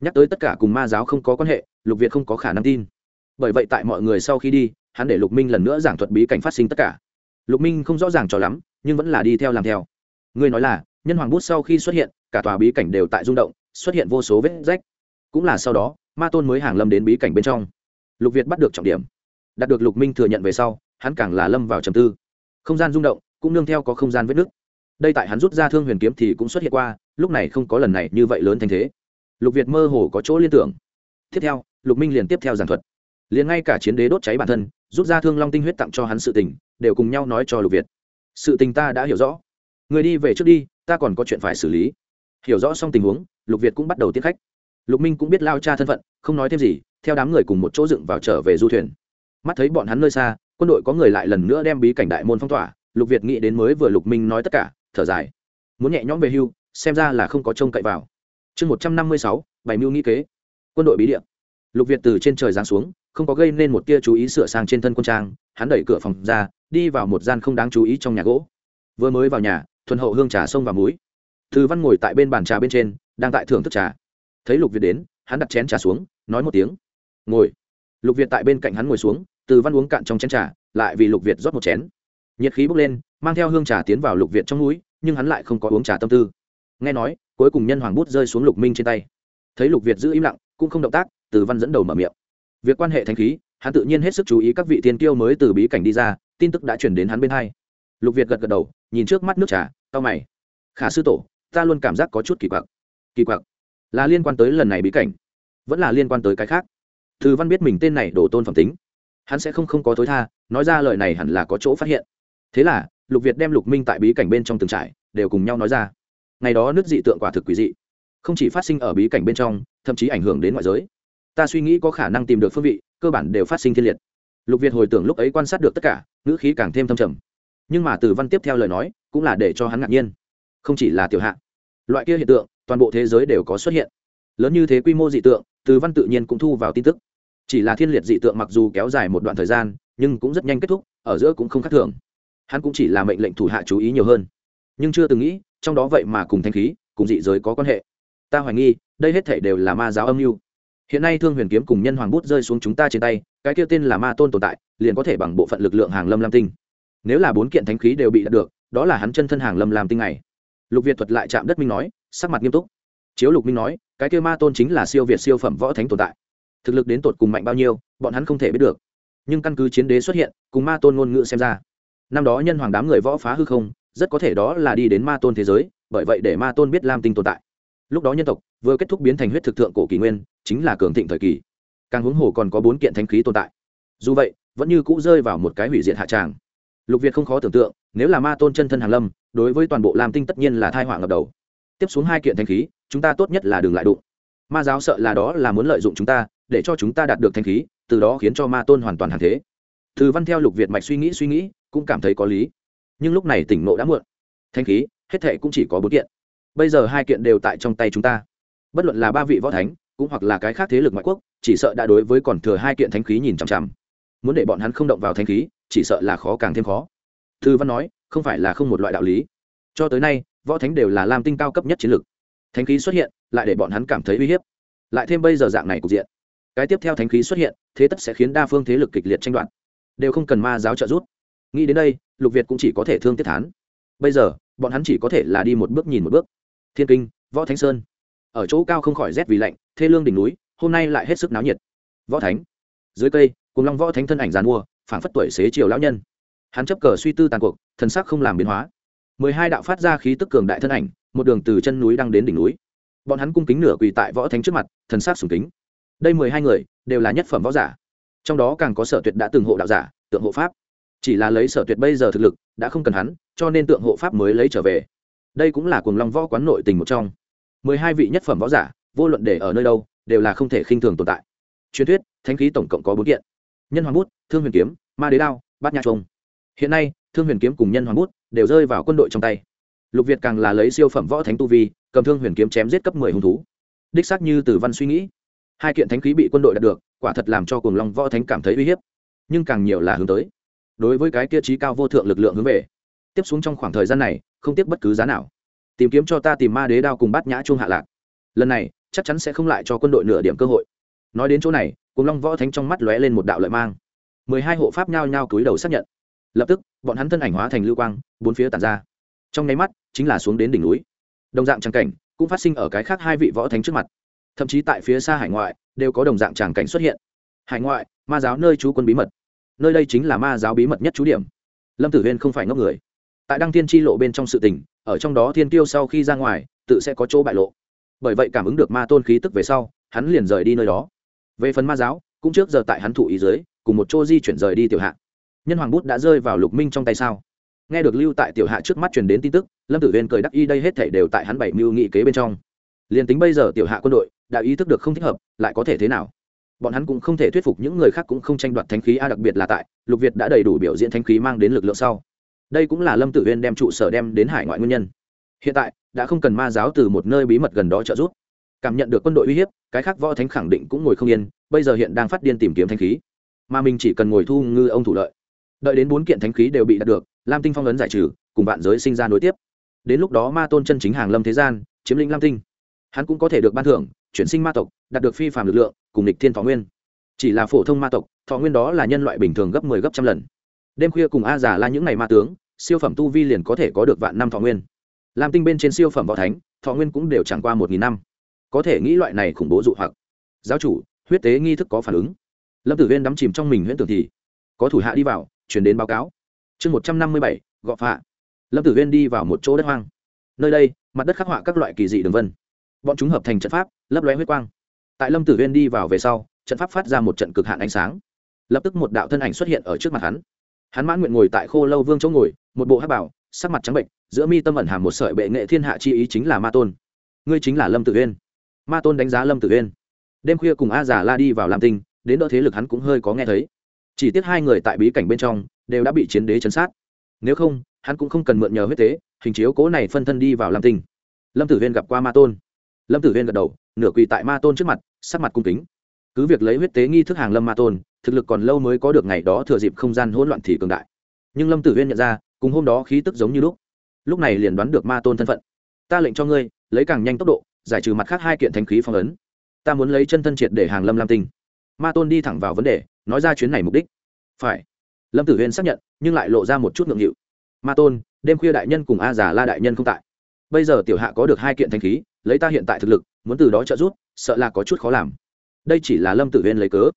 Nhắc tới tất cả cùng ma giáo không có quan hệ, lục việt không có khả năng tin bởi vậy tại mọi người sau khi đi, hắn để lục minh lần nữa giảng thuật bí cảnh phát sinh tất cả. Lục minh không rõ ràng cho lắm, nhưng vẫn là đi theo làm theo. Ngươi nói là, nhân hoàng bút sau khi xuất hiện, cả tòa bí cảnh đều tại rung động, xuất hiện vô số vết rách. Cũng là sau đó, ma tôn mới hàng lâm đến bí cảnh bên trong. Lục việt bắt được trọng điểm. Đạt được lục minh thừa nhận về sau, hắn càng là lâm vào trầm tư. Không gian rung động, cũng nương theo có không gian vết nứt. Đây tại hắn rút ra thương huyền kiếm thì cũng xuất hiện qua, lúc này không có lần này như vậy lớn thành thế. Lục việt mơ hồ có chỗ liên tưởng. Tiếp theo, lục minh liền tiếp theo giảng thuật liền ngay cả chiến đế đốt cháy bản thân, rút ra thương long tinh huyết tặng cho hắn sự tình, đều cùng nhau nói cho lục việt. Sự tình ta đã hiểu rõ. Người đi về trước đi, ta còn có chuyện phải xử lý. Hiểu rõ xong tình huống, lục việt cũng bắt đầu tiếp khách. Lục minh cũng biết lao cha thân phận, không nói thêm gì, theo đám người cùng một chỗ dựng vào trở về du thuyền. Mắt thấy bọn hắn nơi xa, quân đội có người lại lần nữa đem bí cảnh đại môn phong tỏa, lục việt nghĩ đến mới vừa lục minh nói tất cả, thở dài. Muốn nhẹ nhõm về hưu, xem ra là không có trông cậy vào. Chương một trăm năm mươi sáu, bảy mưu nghĩ kế. Quân đội bí địa. Lục việt từ trên trời giáng xuống không có gây nên một tia chú ý sửa sang trên thân quân trang, hắn đẩy cửa phòng ra, đi vào một gian không đáng chú ý trong nhà gỗ. Vừa mới vào nhà, thuần hậu hương trà sông và muối thư văn ngồi tại bên bàn trà bên trên, đang tại thưởng thức trà. Thấy lục việt đến, hắn đặt chén trà xuống, nói một tiếng. Ngồi. Lục việt tại bên cạnh hắn ngồi xuống, từ văn uống cạn trong chén trà, lại vì lục việt rót một chén. Nhiệt khí bốc lên, mang theo hương trà tiến vào lục việt trong núi nhưng hắn lại không có uống trà tâm tư. Nghe nói, cuối cùng nhân hoàng bút rơi xuống lục minh trên tay. Thấy lục việt giữ im lặng, cũng không động tác, từ văn dẫn đầu mở miệng việc quan hệ thanh khí, hắn tự nhiên hết sức chú ý các vị tiên kiêu mới từ bí cảnh đi ra, tin tức đã chuyển đến hắn bên hai. Lục việt gật gật đầu, nhìn trước mắt nước trà tao mày. Khả sư tổ, ta luôn cảm giác có chút kỳ quặc. Kỳ quặc? Là liên quan tới lần này bí cảnh? Vẫn là liên quan tới cái khác? Thư văn biết mình tên này đổ tôn phẩm tính. Hắn sẽ không không có tối tha, nói ra lời này hẳn là có chỗ phát hiện. Thế là, lục việt đem lục minh tại bí cảnh bên trong từng trải, đều cùng nhau nói ra. Ngày đó nước dị tượng quả thực quý dị. Không chỉ phát sinh ở bí cảnh bên trong, thậm chí ảnh hưởng đến ngoại giới ta suy nghĩ có khả năng tìm được phương vị, cơ bản đều phát sinh thiên liệt. Lục việt hồi tưởng lúc ấy quan sát được tất cả, ngữ khí càng thêm thâm trầm. Nhưng mà từ văn tiếp theo lời nói, cũng là để cho hắn ngạc nhiên. Không chỉ là tiểu hạ, loại kia hiện tượng, toàn bộ thế giới đều có xuất hiện. Lớn như thế quy mô dị tượng, từ văn tự nhiên cũng thu vào tin tức. Chỉ là thiên liệt dị tượng mặc dù kéo dài một đoạn thời gian, nhưng cũng rất nhanh kết thúc, ở giữa cũng không khác thường. Hắn cũng chỉ là mệnh lệnh thủ hạ chú ý nhiều hơn. Nhưng chưa từng nghĩ, trong đó vậy mà cùng thanh khí, cùng dị giới có quan hệ. Ta hoài nghi, đây hết thể đều là ma giáo âm mưu hiện nay thương huyền kiếm cùng nhân hoàng bút rơi xuống chúng ta trên tay, cái kia tên là ma tôn tồn tại, liền có thể bằng bộ phận lực lượng hàng lâm lam tinh. Nếu là bốn kiện thánh khí đều bị đạt được, đó là hắn chân thân hàng lâm làm tinh này. Lục việt thuật lại chạm đất minh nói, sắc mặt nghiêm túc. Chiếu lục minh nói, cái kia ma tôn chính là siêu việt siêu phẩm võ thánh tồn tại. Thực lực đến tột cùng mạnh bao nhiêu, bọn hắn không thể biết được. Nhưng căn cứ chiến đế xuất hiện, cùng ma tôn ngôn ngữ xem ra, năm đó nhân hoàng đám người võ phá hư không, rất có thể đó là đi đến ma tôn thế giới, bởi vậy để ma tôn biết lam tinh tồn tại. Lúc đó nhân tộc vừa kết thúc biến thành huyết thực thượng cổ kỷ nguyên chính là cường thịnh thời kỳ. Càng huống hồ còn có bốn kiện thanh khí tồn tại. Dù vậy, vẫn như cũ rơi vào một cái hủy diệt hạ tràng. Lục việt không khó tưởng tượng, nếu là ma tôn chân thân hàn lâm, đối với toàn bộ lam tinh tất nhiên là thai họa ngập đầu. Tiếp xuống hai kiện thanh khí, chúng ta tốt nhất là đừng lại đụng. Ma giáo sợ là đó là muốn lợi dụng chúng ta, để cho chúng ta đạt được thanh khí, từ đó khiến cho ma tôn hoàn toàn hàng thế. Từ văn theo lục việt mạch suy nghĩ suy nghĩ, cũng cảm thấy có lý. Nhưng lúc này tỉnh nộ đã muộn. Thanh khí, hết thệ cũng chỉ có bốn kiện. Bây giờ hai kiện đều tại trong tay chúng ta. Bất luận là ba vị võ thánh cũng hoặc là cái khác thế lực ngoại quốc, chỉ sợ đã đối với còn thừa hai kiện thánh khí nhìn chằm chằm. Muốn để bọn hắn không động vào thánh khí, chỉ sợ là khó càng thêm khó. Thư văn nói, không phải là không một loại đạo lý. Cho tới nay, võ thánh đều là lam tinh cao cấp nhất chiến lược. Thánh khí xuất hiện, lại để bọn hắn cảm thấy uy hiếp. Lại thêm bây giờ dạng này cục diện. Cái tiếp theo thánh khí xuất hiện, thế tất sẽ khiến đa phương thế lực kịch liệt tranh đoạt. Đều không cần ma giáo trợ giúp. Nghĩ đến đây, lục việt cũng chỉ có thể thương tiết thán. Bây giờ, bọn hắn chỉ có thể là đi một bước nhìn một bước. Thiên kinh, võ thánh sơn ở chỗ cao không khỏi rét vì lạnh, thê lương đỉnh núi, hôm nay lại hết sức náo nhiệt. Võ thánh, dưới cây, cùng long võ thánh thân ảnh giàn mua, phảng phất tuổi xế chiều lão nhân. Hắn chấp cờ suy tư tàn cuộc, thần sắc không làm biến hóa. Mười hai đạo phát ra khí tức cường đại thân ảnh, một đường từ chân núi đang đến đỉnh núi. Bọn hắn cung kính nửa quỳ tại võ thánh trước mặt, thần sắc sùng kính. Đây mười hai người, đều là nhất phẩm võ giả. Trong đó càng có sở tuyệt đã từng hộ đạo giả, tượng hộ pháp. Chỉ là lấy sở tuyệt bây giờ thực lực, đã không cần hắn, cho nên tượng hộ pháp mới lấy trở về. Đây cũng là cuồng long võ quán nội tình một trong mười hai vị nhất phẩm võ giả, vô luận để ở nơi đâu, đều là không thể khinh thường tồn tại. Truyền thuyết, thánh khí tổng cộng có bốn kiện. Nhân hoàng bút, thương huyền kiếm, ma đế đao, bát nha trung hiện nay, thương huyền kiếm cùng nhân hoàng bút đều rơi vào quân đội trong tay. Lục việt càng là lấy siêu phẩm võ thánh tu vi, cầm thương huyền kiếm chém giết cấp mười hung thú. Đích xác như từ văn suy nghĩ, hai kiện thánh khí bị quân đội đạt được, quả thật làm cho cùng long võ thánh cảm thấy uy hiếp, nhưng càng nhiều là hướng tới. Đối với cái kia trí cao vô thượng lực lượng hướng về, tiếp xuống trong khoảng thời gian này, không tiếc bất cứ giá nào tìm kiếm cho ta tìm ma đế đao cùng bát nhã chuông hạ lạc. Lần này, chắc chắn sẽ không lại cho quân đội nửa điểm cơ hội. Nói đến chỗ này cùng long võ thánh trong mắt lóe lên một đạo lợi mang. Mười hai hộ pháp nhao nhao cúi đầu xác nhận. Lập tức, bọn hắn thân ảnh hóa thành lưu quang, bốn phía tàn ra. Trong nháy mắt, chính là xuống đến đỉnh núi. Đồng dạng tràng cảnh cũng phát sinh ở cái khác hai vị võ thánh trước mặt. Thậm chí tại phía xa hải ngoại, đều có đồng dạng tràng cảnh xuất hiện. Hải ngoại, ma giáo nơi trú quân bí mật. Nơi đây chính là ma giáo bí mật nhất trú điểm. Lâm tử huyên không phải ngốc người. Tại đăng tiên tri lộ bên trong sự tình ở trong đó thiên tiêu sau khi ra ngoài, tự sẽ có chỗ bại lộ. Bởi vậy cảm ứng được ma tôn khí tức về sau, hắn liền rời đi nơi đó. Về phần ma giáo, cũng trước giờ tại hắn thụ ý dưới, cùng một chỗ di chuyển rời đi tiểu hạ. Nhân hoàng bút đã rơi vào lục minh trong tay sao? Nghe được lưu tại tiểu hạ trước mắt truyền đến tin tức, lâm tử viên cười đắc y đây hết thể đều tại hắn bảy mưu nghị kế bên trong. Liền tính bây giờ tiểu hạ quân đội đã ý thức được không thích hợp, lại có thể thế nào? Bọn hắn cũng không thể thuyết phục những người khác cũng không tranh đoạt thánh khí, a đặc biệt là tại lục việt đã đầy đủ biểu diễn thánh khí mang đến lực lượng sau đây cũng là lâm tử huyên đem trụ sở đem đến hải ngoại nguyên nhân. hiện tại, đã không cần ma giáo từ một nơi bí mật gần đó trợ giúp. cảm nhận được quân đội uy hiếp, cái khác võ thánh khẳng định cũng ngồi không yên, bây giờ hiện đang phát điên tìm kiếm thanh khí. mà mình chỉ cần ngồi thu ngư ông thủ lợi. đợi đến bốn kiện thanh khí đều bị đạt được, lam tinh phong ấn giải trừ, cùng bạn giới sinh ra nối tiếp. đến lúc đó ma tôn chân chính hàng lâm thế gian, chiếm lĩnh lam tinh. hắn cũng có thể được ban thưởng, chuyển sinh ma tộc, đạt được phi phạm lực lượng, cùng địch thiên thọ nguyên. chỉ là phổ thông ma tộc, thọ nguyên đó là nhân loại bình thường gấp mười 10 gấp trăm lần đêm khuya cùng a giả là những ngày ma tướng, siêu phẩm tu vi liền có thể có được vạn năm thọ nguyên. Làm tinh bên trên siêu phẩm võ thánh, thọ nguyên cũng đều chẳng qua một nghìn năm. Có thể nghĩ loại này khủng bố dụ hoặc. Giáo chủ, huyết tế nghi thức có phản ứng. Lâm tử viên đắm chìm trong mình huyễn tưởng thì, có thủ hạ đi vào chuyển đến báo cáo. Chương một trăm năm mươi bảy, gọ phạ. Lâm tử viên đi vào một chỗ đất hoang. Nơi đây, mặt đất khắc họa các loại kỳ dị đường vân. Bọn chúng hợp thành trận pháp, lấp lóe huyết quang. Tại lâm tử viên đi vào về sau, trận pháp phát ra một trận cực hạn ánh sáng. Lập tức một đạo thân ảnh xuất hiện ở trước mặt hắn hắn mãn nguyện ngồi tại khô lâu vương chỗ ngồi, một bộ hát bảo, sắc mặt trắng bệnh, giữa mi tâm ẩn hàm một sợi bệ nghệ thiên hạ chi ý chính là ma tôn. Ngươi chính là lâm tử uyên. Ma tôn đánh giá lâm tử uyên. Đêm khuya cùng a giả la đi vào làm tinh, đến đỡ thế lực hắn cũng hơi có nghe thấy. Chỉ tiếc hai người tại bí cảnh bên trong, đều đã bị chiến đế chấn sát. Nếu không, hắn cũng không cần mượn nhờ huyết tế, hình chiếu cố này phân thân đi vào làm tinh. Lâm tử uyên gặp qua ma tôn. Lâm tử uyên gật đầu, nửa quỳ tại ma tôn trước mặt, sắc mặt cung kính cứ việc lấy huyết tế nghi thức hàng lâm ma tôn, thực lực còn lâu mới có được ngày đó thừa dịp không gian hỗn loạn thì cường đại. Nhưng lâm tử huyên nhận ra, cùng hôm đó khí tức giống như lúc lúc này liền đoán được ma tôn thân phận. Ta lệnh cho ngươi, lấy càng nhanh tốc độ, giải trừ mặt khác hai kiện thánh khí phong ấn. Ta muốn lấy chân thân triệt để hàng lâm lam tinh. Ma tôn đi thẳng vào vấn đề, nói ra chuyến này mục đích. Phải. Lâm tử huyên xác nhận, nhưng lại lộ ra một chút ngượng nghịu. Ma tôn, đêm khuya đại nhân cùng a giả la đại nhân không tại. Bây giờ tiểu hạ có được hai kiện thanh khí, lấy ta hiện tại thực lực, muốn từ đó trợ giúp, sợ là có chút khó làm đây chỉ là lâm tử huyên lấy cớ.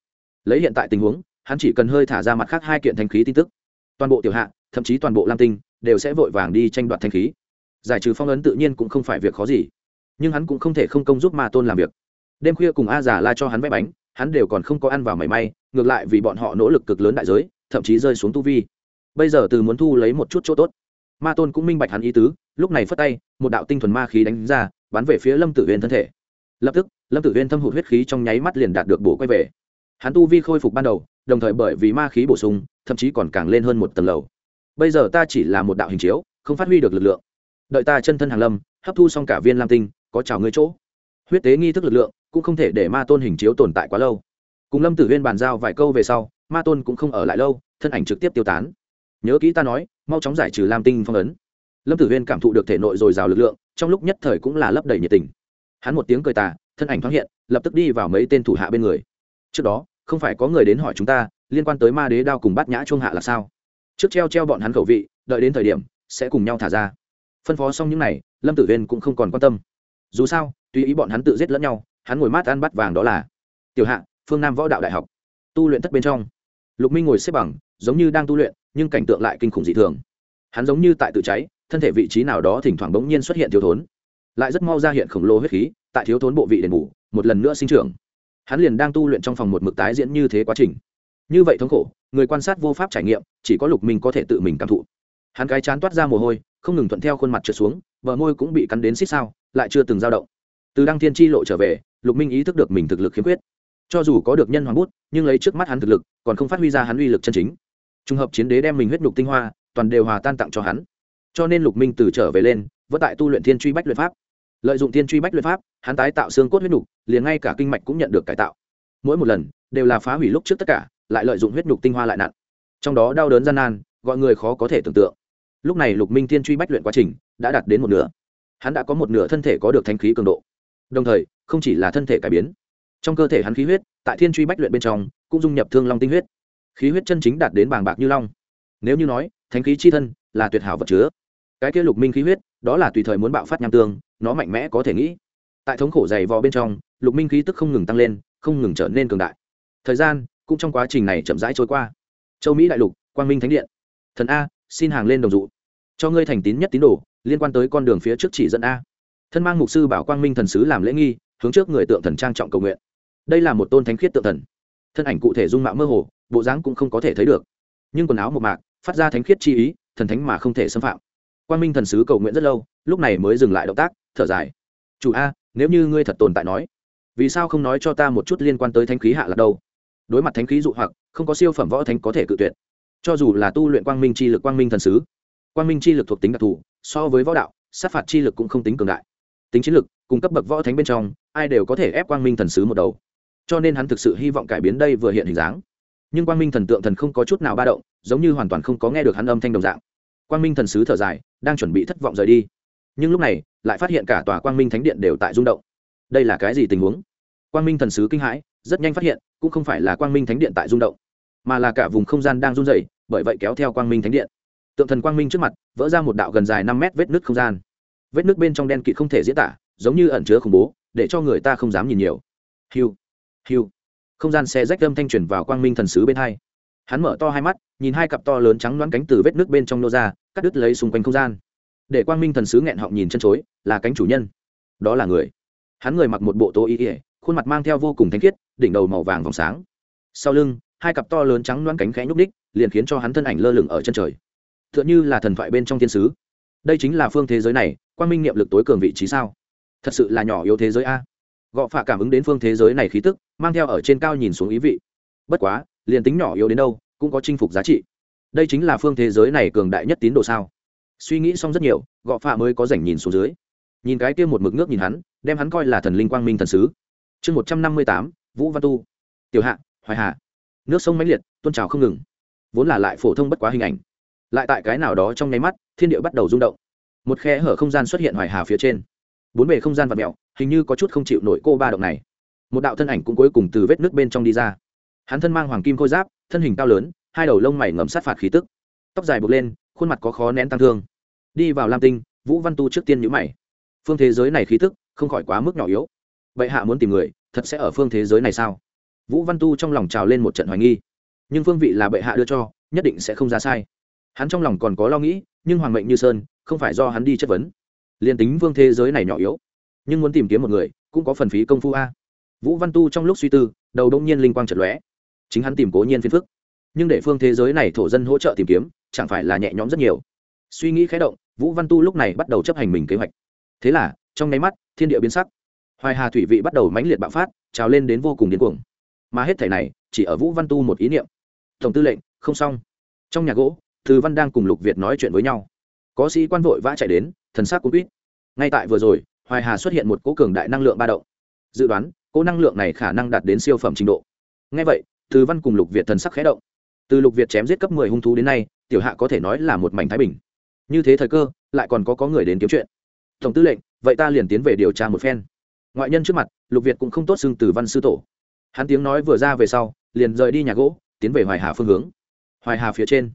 Lấy hiện tại tình huống, hắn chỉ cần hơi thả ra mặt khác hai kiện thanh khí tin tức. Toàn bộ tiểu hạ, thậm chí toàn bộ lam tinh, đều sẽ vội vàng đi tranh đoạt thanh khí. Giải trừ phong ấn tự nhiên cũng không phải việc khó gì, nhưng hắn cũng không thể không công giúp ma tôn làm việc. Đêm khuya cùng a giả la cho hắn vẽ bánh, hắn đều còn không có ăn vào mảy may, ngược lại vì bọn họ nỗ lực cực lớn đại giới, thậm chí rơi xuống tu vi. Bây giờ từ muốn thu lấy một chút chỗ tốt. Ma tôn cũng minh bạch hắn ý tứ, lúc này phất tay, một đạo tinh thuần ma khí đánh ra, bắn về phía lâm tử huyên thân thể lập tức, lâm tử huyên thâm hụt huyết khí trong nháy mắt liền đạt được bổ quay về. Hắn tu vi khôi phục ban đầu, đồng thời bởi vì ma khí bổ sung, thậm chí còn càng lên hơn một tầng lầu. Bây giờ ta chỉ là một đạo hình chiếu, không phát huy được lực lượng. Đợi ta chân thân hàng lâm, hấp thu xong cả viên lam tinh, có chào ngươi chỗ. Huyết tế nghi thức lực lượng, cũng không thể để ma tôn hình chiếu tồn tại quá lâu. Cùng lâm tử huyên bàn giao vài câu về sau, ma tôn cũng không ở lại lâu, thân ảnh trực tiếp tiêu tán. Nhớ kỹ ta nói, mau chóng giải trừ lam tinh phong ấn. Lâm tử huyên cảm thụ được thể nội dồi dào lực lượng, trong lúc nhất thời cũng là lấp đầy nhiệt tình hắn một tiếng cười tà, thân ảnh thoáng hiện, lập tức đi vào mấy tên thủ hạ bên người. Trước đó, không phải có người đến hỏi chúng ta, liên quan tới ma đế đao cùng bát nhã chuông hạ là sao? Trước treo treo bọn hắn khẩu vị, đợi đến thời điểm, sẽ cùng nhau thả ra. Phân phó xong những n à y lâm tử huyên cũng không còn quan tâm. Dù sao, tùy ý bọn hắn tự giết lẫn nhau, hắn ngồi mát ăn bắt vàng đó là. Tiểu hạ, phương nam võ đạo đại học. Tu luyện thất bên trong. Lục minh ngồi xếp bằng, giống như đang tu luyện, nhưng cảnh tượng lại kinh khủng dị thường. Hắn giống như tại tự cháy, thân thể vị trí nào đó thỉnh thoảng bỗng nhiên xuất hiện thiếu thốn lại rất mau ra hiện khổng lồ huyết khí, tại thiếu thốn bộ vị đền bù, một lần nữa sinh trưởng. Hắn liền đang tu luyện trong phòng một mực tái diễn như thế quá trình. Như vậy thống khổ, người quan sát vô pháp trải nghiệm, chỉ có lục minh có thể tự mình cảm thụ. Hắn cái chán toát ra mồ hôi, không ngừng thuận theo khuôn mặt trượt xuống, bờ môi cũng bị cắn đến xích sao lại chưa từng dao động. Từ đăng thiên tri lộ trở về, lục minh ý thức được mình thực lực khiếm khuyết. Cho dù có được nhân hoàng bút, nhưng lấy trước mắt hắn thực lực, còn không phát huy ra hắn uy lực chân chính. Trùng hợp chiến đế đem mình huyết nhục tinh hoa, toàn đều hòa tan tặng cho hắn. Cho nên lục minh từ trở về lên, vẫn tại tu luyện thiên truy bách luyện pháp lợi dụng thiên truy bách luyện pháp, hắn tái tạo xương cốt huyết nhục, liền ngay cả kinh mạch cũng nhận được cải tạo. Mỗi một lần, đều là phá hủy lúc trước tất cả, lại lợi dụng huyết nhục tinh hoa lại nặn trong đó đau đớn gian nan, gọi người khó có thể tưởng tượng. Lúc này lục minh thiên truy bách luyện quá trình, đã đạt đến một nửa. Hắn đã có một nửa thân thể có được thanh khí cường độ. Đồng thời, không chỉ là thân thể cải biến, trong cơ thể hắn khí huyết, tại thiên truy bách luyện bên trong, cũng dung nhập thương long tinh huyết. Khí huyết chân chính đạt đến bàng bạc như long. Nếu như nói, thánh khí chi thân là tuyệt hảo vật chứa cái kia lục minh khí huyết, đó là tùy thời muốn bạo phát nham tương, nó mạnh mẽ có thể nghĩ. Tại thống khổ dày vò bên trong, lục minh khí tức không ngừng tăng lên, không ngừng trở nên cường đại. Thời gian, cũng trong quá trình này chậm rãi trôi qua. Châu mỹ đại lục, quang minh thánh điện. Thần a, xin hàng lên đồng dụ. Cho ngươi thành tín nhất tín đồ, liên quan tới con đường phía trước chỉ dẫn a. Thân mang mục sư bảo quang minh thần sứ làm lễ nghi, hướng trước người tượng thần trang trọng cầu nguyện. Đây là một tôn thánh khiết tượng thần. Thân ảnh cụ thể dung mạo mơ hồ, bộ dáng cũng không có thể thấy được. Nhưng quần áo một mạc, phát ra thánh khiết chi ý, thần thánh mà không thể xâm phạm quang minh thần sứ cầu nguyện rất lâu, lúc này mới dừng lại động tác, thở dài. Chủ a, nếu như ngươi thật tồn tại nói, vì sao không nói cho ta một chút liên quan tới thánh khí hạ là đâu? Đối mặt thánh khí dụ hoặc, không có siêu phẩm võ thánh có thể cự tuyệt. Cho dù là tu luyện quang minh chi lực quang minh thần sứ, quang minh chi lực thuộc tính đặc thù, so với võ đạo, sát phạt chi lực cũng không tính cường đại. Tính chiến lực cung cấp bậc võ thánh bên trong, ai đều có thể ép quang minh thần sứ một đầu. Cho nên hắn thực sự hy vọng cải biến đây vừa hiện hình dáng. Nhưng quang minh thần tượng thần không có chút nào ba động, giống như hoàn toàn không có nghe được hắn âm thanh đồng dạng quang minh thần sứ thở dài, đang chuẩn bị thất vọng rời đi. Nhưng lúc này, lại phát hiện cả tòa quang minh thánh điện đều tại rung động. Đây là cái gì tình huống? Quang minh thần sứ kinh hãi, rất nhanh phát hiện, cũng không phải là quang minh thánh điện tại rung động, mà là cả vùng không gian đang run dày bởi vậy kéo theo quang minh thánh điện. Tượng thần quang minh trước mặt, vỡ ra một đạo gần dài năm mét vết nứt không gian. Vết nứt bên trong đen kịt không thể diễn tả, giống như ẩn chứa khủng bố, để cho người ta không dám nhìn nhiều. Hiu hiu. Không gian xe rách âm thanh chuyển vào quang minh thần sứ bên hai hắn mở to hai mắt, nhìn hai cặp to lớn trắng loáng cánh từ vết nước bên trong nô ra, cắt đứt lấy xung quanh không gian. Để quang minh thần sứ nghẹn họng nhìn chân chối, là cánh chủ nhân. Đó là người. Hắn người mặc một bộ tô y ỉa khuôn mặt mang theo vô cùng thanh khiết, đỉnh đầu màu vàng vòng sáng. Sau lưng, hai cặp to lớn trắng loáng cánh khẽ nhúc đích liền khiến cho hắn thân ảnh lơ lửng ở chân trời. T h ư ợ n h ư là thần thoại bên trong thiên sứ. Đây chính là phương thế giới này, quang minh niệm lực tối cường vị trí sao? Thật sự là nhỏ yếu thế giới a. Gọ phạ cảm ứng đến phương thế giới này khí tức, mang theo ở trên cao nhìn xuống ý vị. Bất quá liền tính nhỏ yếu đến đâu, cũng có chinh phục giá trị. Đây chính là phương thế giới này cường đại nhất tín đồ sao? Suy nghĩ xong rất nhiều, gọ phạ mới có rảnh nhìn xuống dưới. Nhìn cái kia một mực nước nhìn hắn, đem hắn coi là thần linh quang minh thần sứ. Chương một trăm năm mươi tám, vũ văn tu. Tiểu hạ, hoài hạ. Nước sông mãnh liệt tôn trào không ngừng. Vốn là lại phổ thông bất quá hình ảnh. Lại tại cái nào đó trong nháy mắt, thiên địa bắt đầu rung động. Một khe hở không gian xuất hiện hoài hà phía trên. Bốn bề không gian vật mẹo hình như có chút không chịu nổi cô ba động này. Một đạo thân ảnh cũng cuối cùng từ vết nước bên trong đi ra hắn thân mang hoàng kim khôi giáp, thân hình cao lớn, hai đầu lông mày ngầm sát phạt khí tức. Tóc dài bực lên, khuôn mặt có khó nén tăng thương. Đi vào lam tinh, vũ văn tu trước tiên nhữ mày. Phương thế giới này khí tức không khỏi quá mức nhỏ yếu. Bệ hạ muốn tìm người, thật sẽ ở phương thế giới này sao? Vũ văn tu trong lòng trào lên một trận hoài nghi. Nhưng phương vị là bệ hạ đưa cho, nhất định sẽ không ra sai. Hắn trong lòng còn có lo nghĩ, nhưng hoàng mệnh như sơn, không phải do hắn đi chất vấn. Liền tính phương thế giới này nhỏ yếu, nhưng muốn tìm kiếm một người, cũng có phần phí công phu a. Vũ văn tu trong lúc suy tư, đầu đông nhiên linh quang trận lóe chính hắn tìm cố nhiên phiền phức. Nhưng để phương thế giới này thổ dân hỗ trợ tìm kiếm, chẳng phải là nhẹ nhõm rất nhiều. Suy nghĩ khé động, vũ văn tu lúc này bắt đầu chấp hành mình kế hoạch. Thế là, trong nháy mắt, thiên địa biến sắc. Hoài hà thủy vị bắt đầu mãnh liệt bạo phát, trào lên đến vô cùng điên cuồng. Mà hết thể này, chỉ ở vũ văn tu một ý niệm. Tổng tư lệnh, không xong. Trong nhà gỗ, từ văn đang cùng lục việt nói chuyện với nhau. Có sĩ quan vội vã chạy đến, thần sắc cũng quýt. Ngay tại vừa rồi, hoài hà xuất hiện một cỗ cường đại năng lượng ba động. Dự đoán cỗ năng lượng này khả năng đạt đến siêu phẩm trình độ. Ngay vậy từ văn cùng lục việt thần sắc khẽ động. Từ lục việt chém giết cấp mười hung thú đến nay, tiểu hạ có thể nói là một mảnh thái bình. Như thế thời cơ, lại còn có có người đến kiếm chuyện. Tổng tư lệnh, vậy ta liền tiến về điều tra một phen. Ngoại nhân trước mặt, lục việt cũng không tốt xưng từ văn sư tổ. Hắn tiếng nói vừa ra về sau, liền rời đi nhà gỗ, tiến về hoài hà phương hướng. Hoài hà phía trên,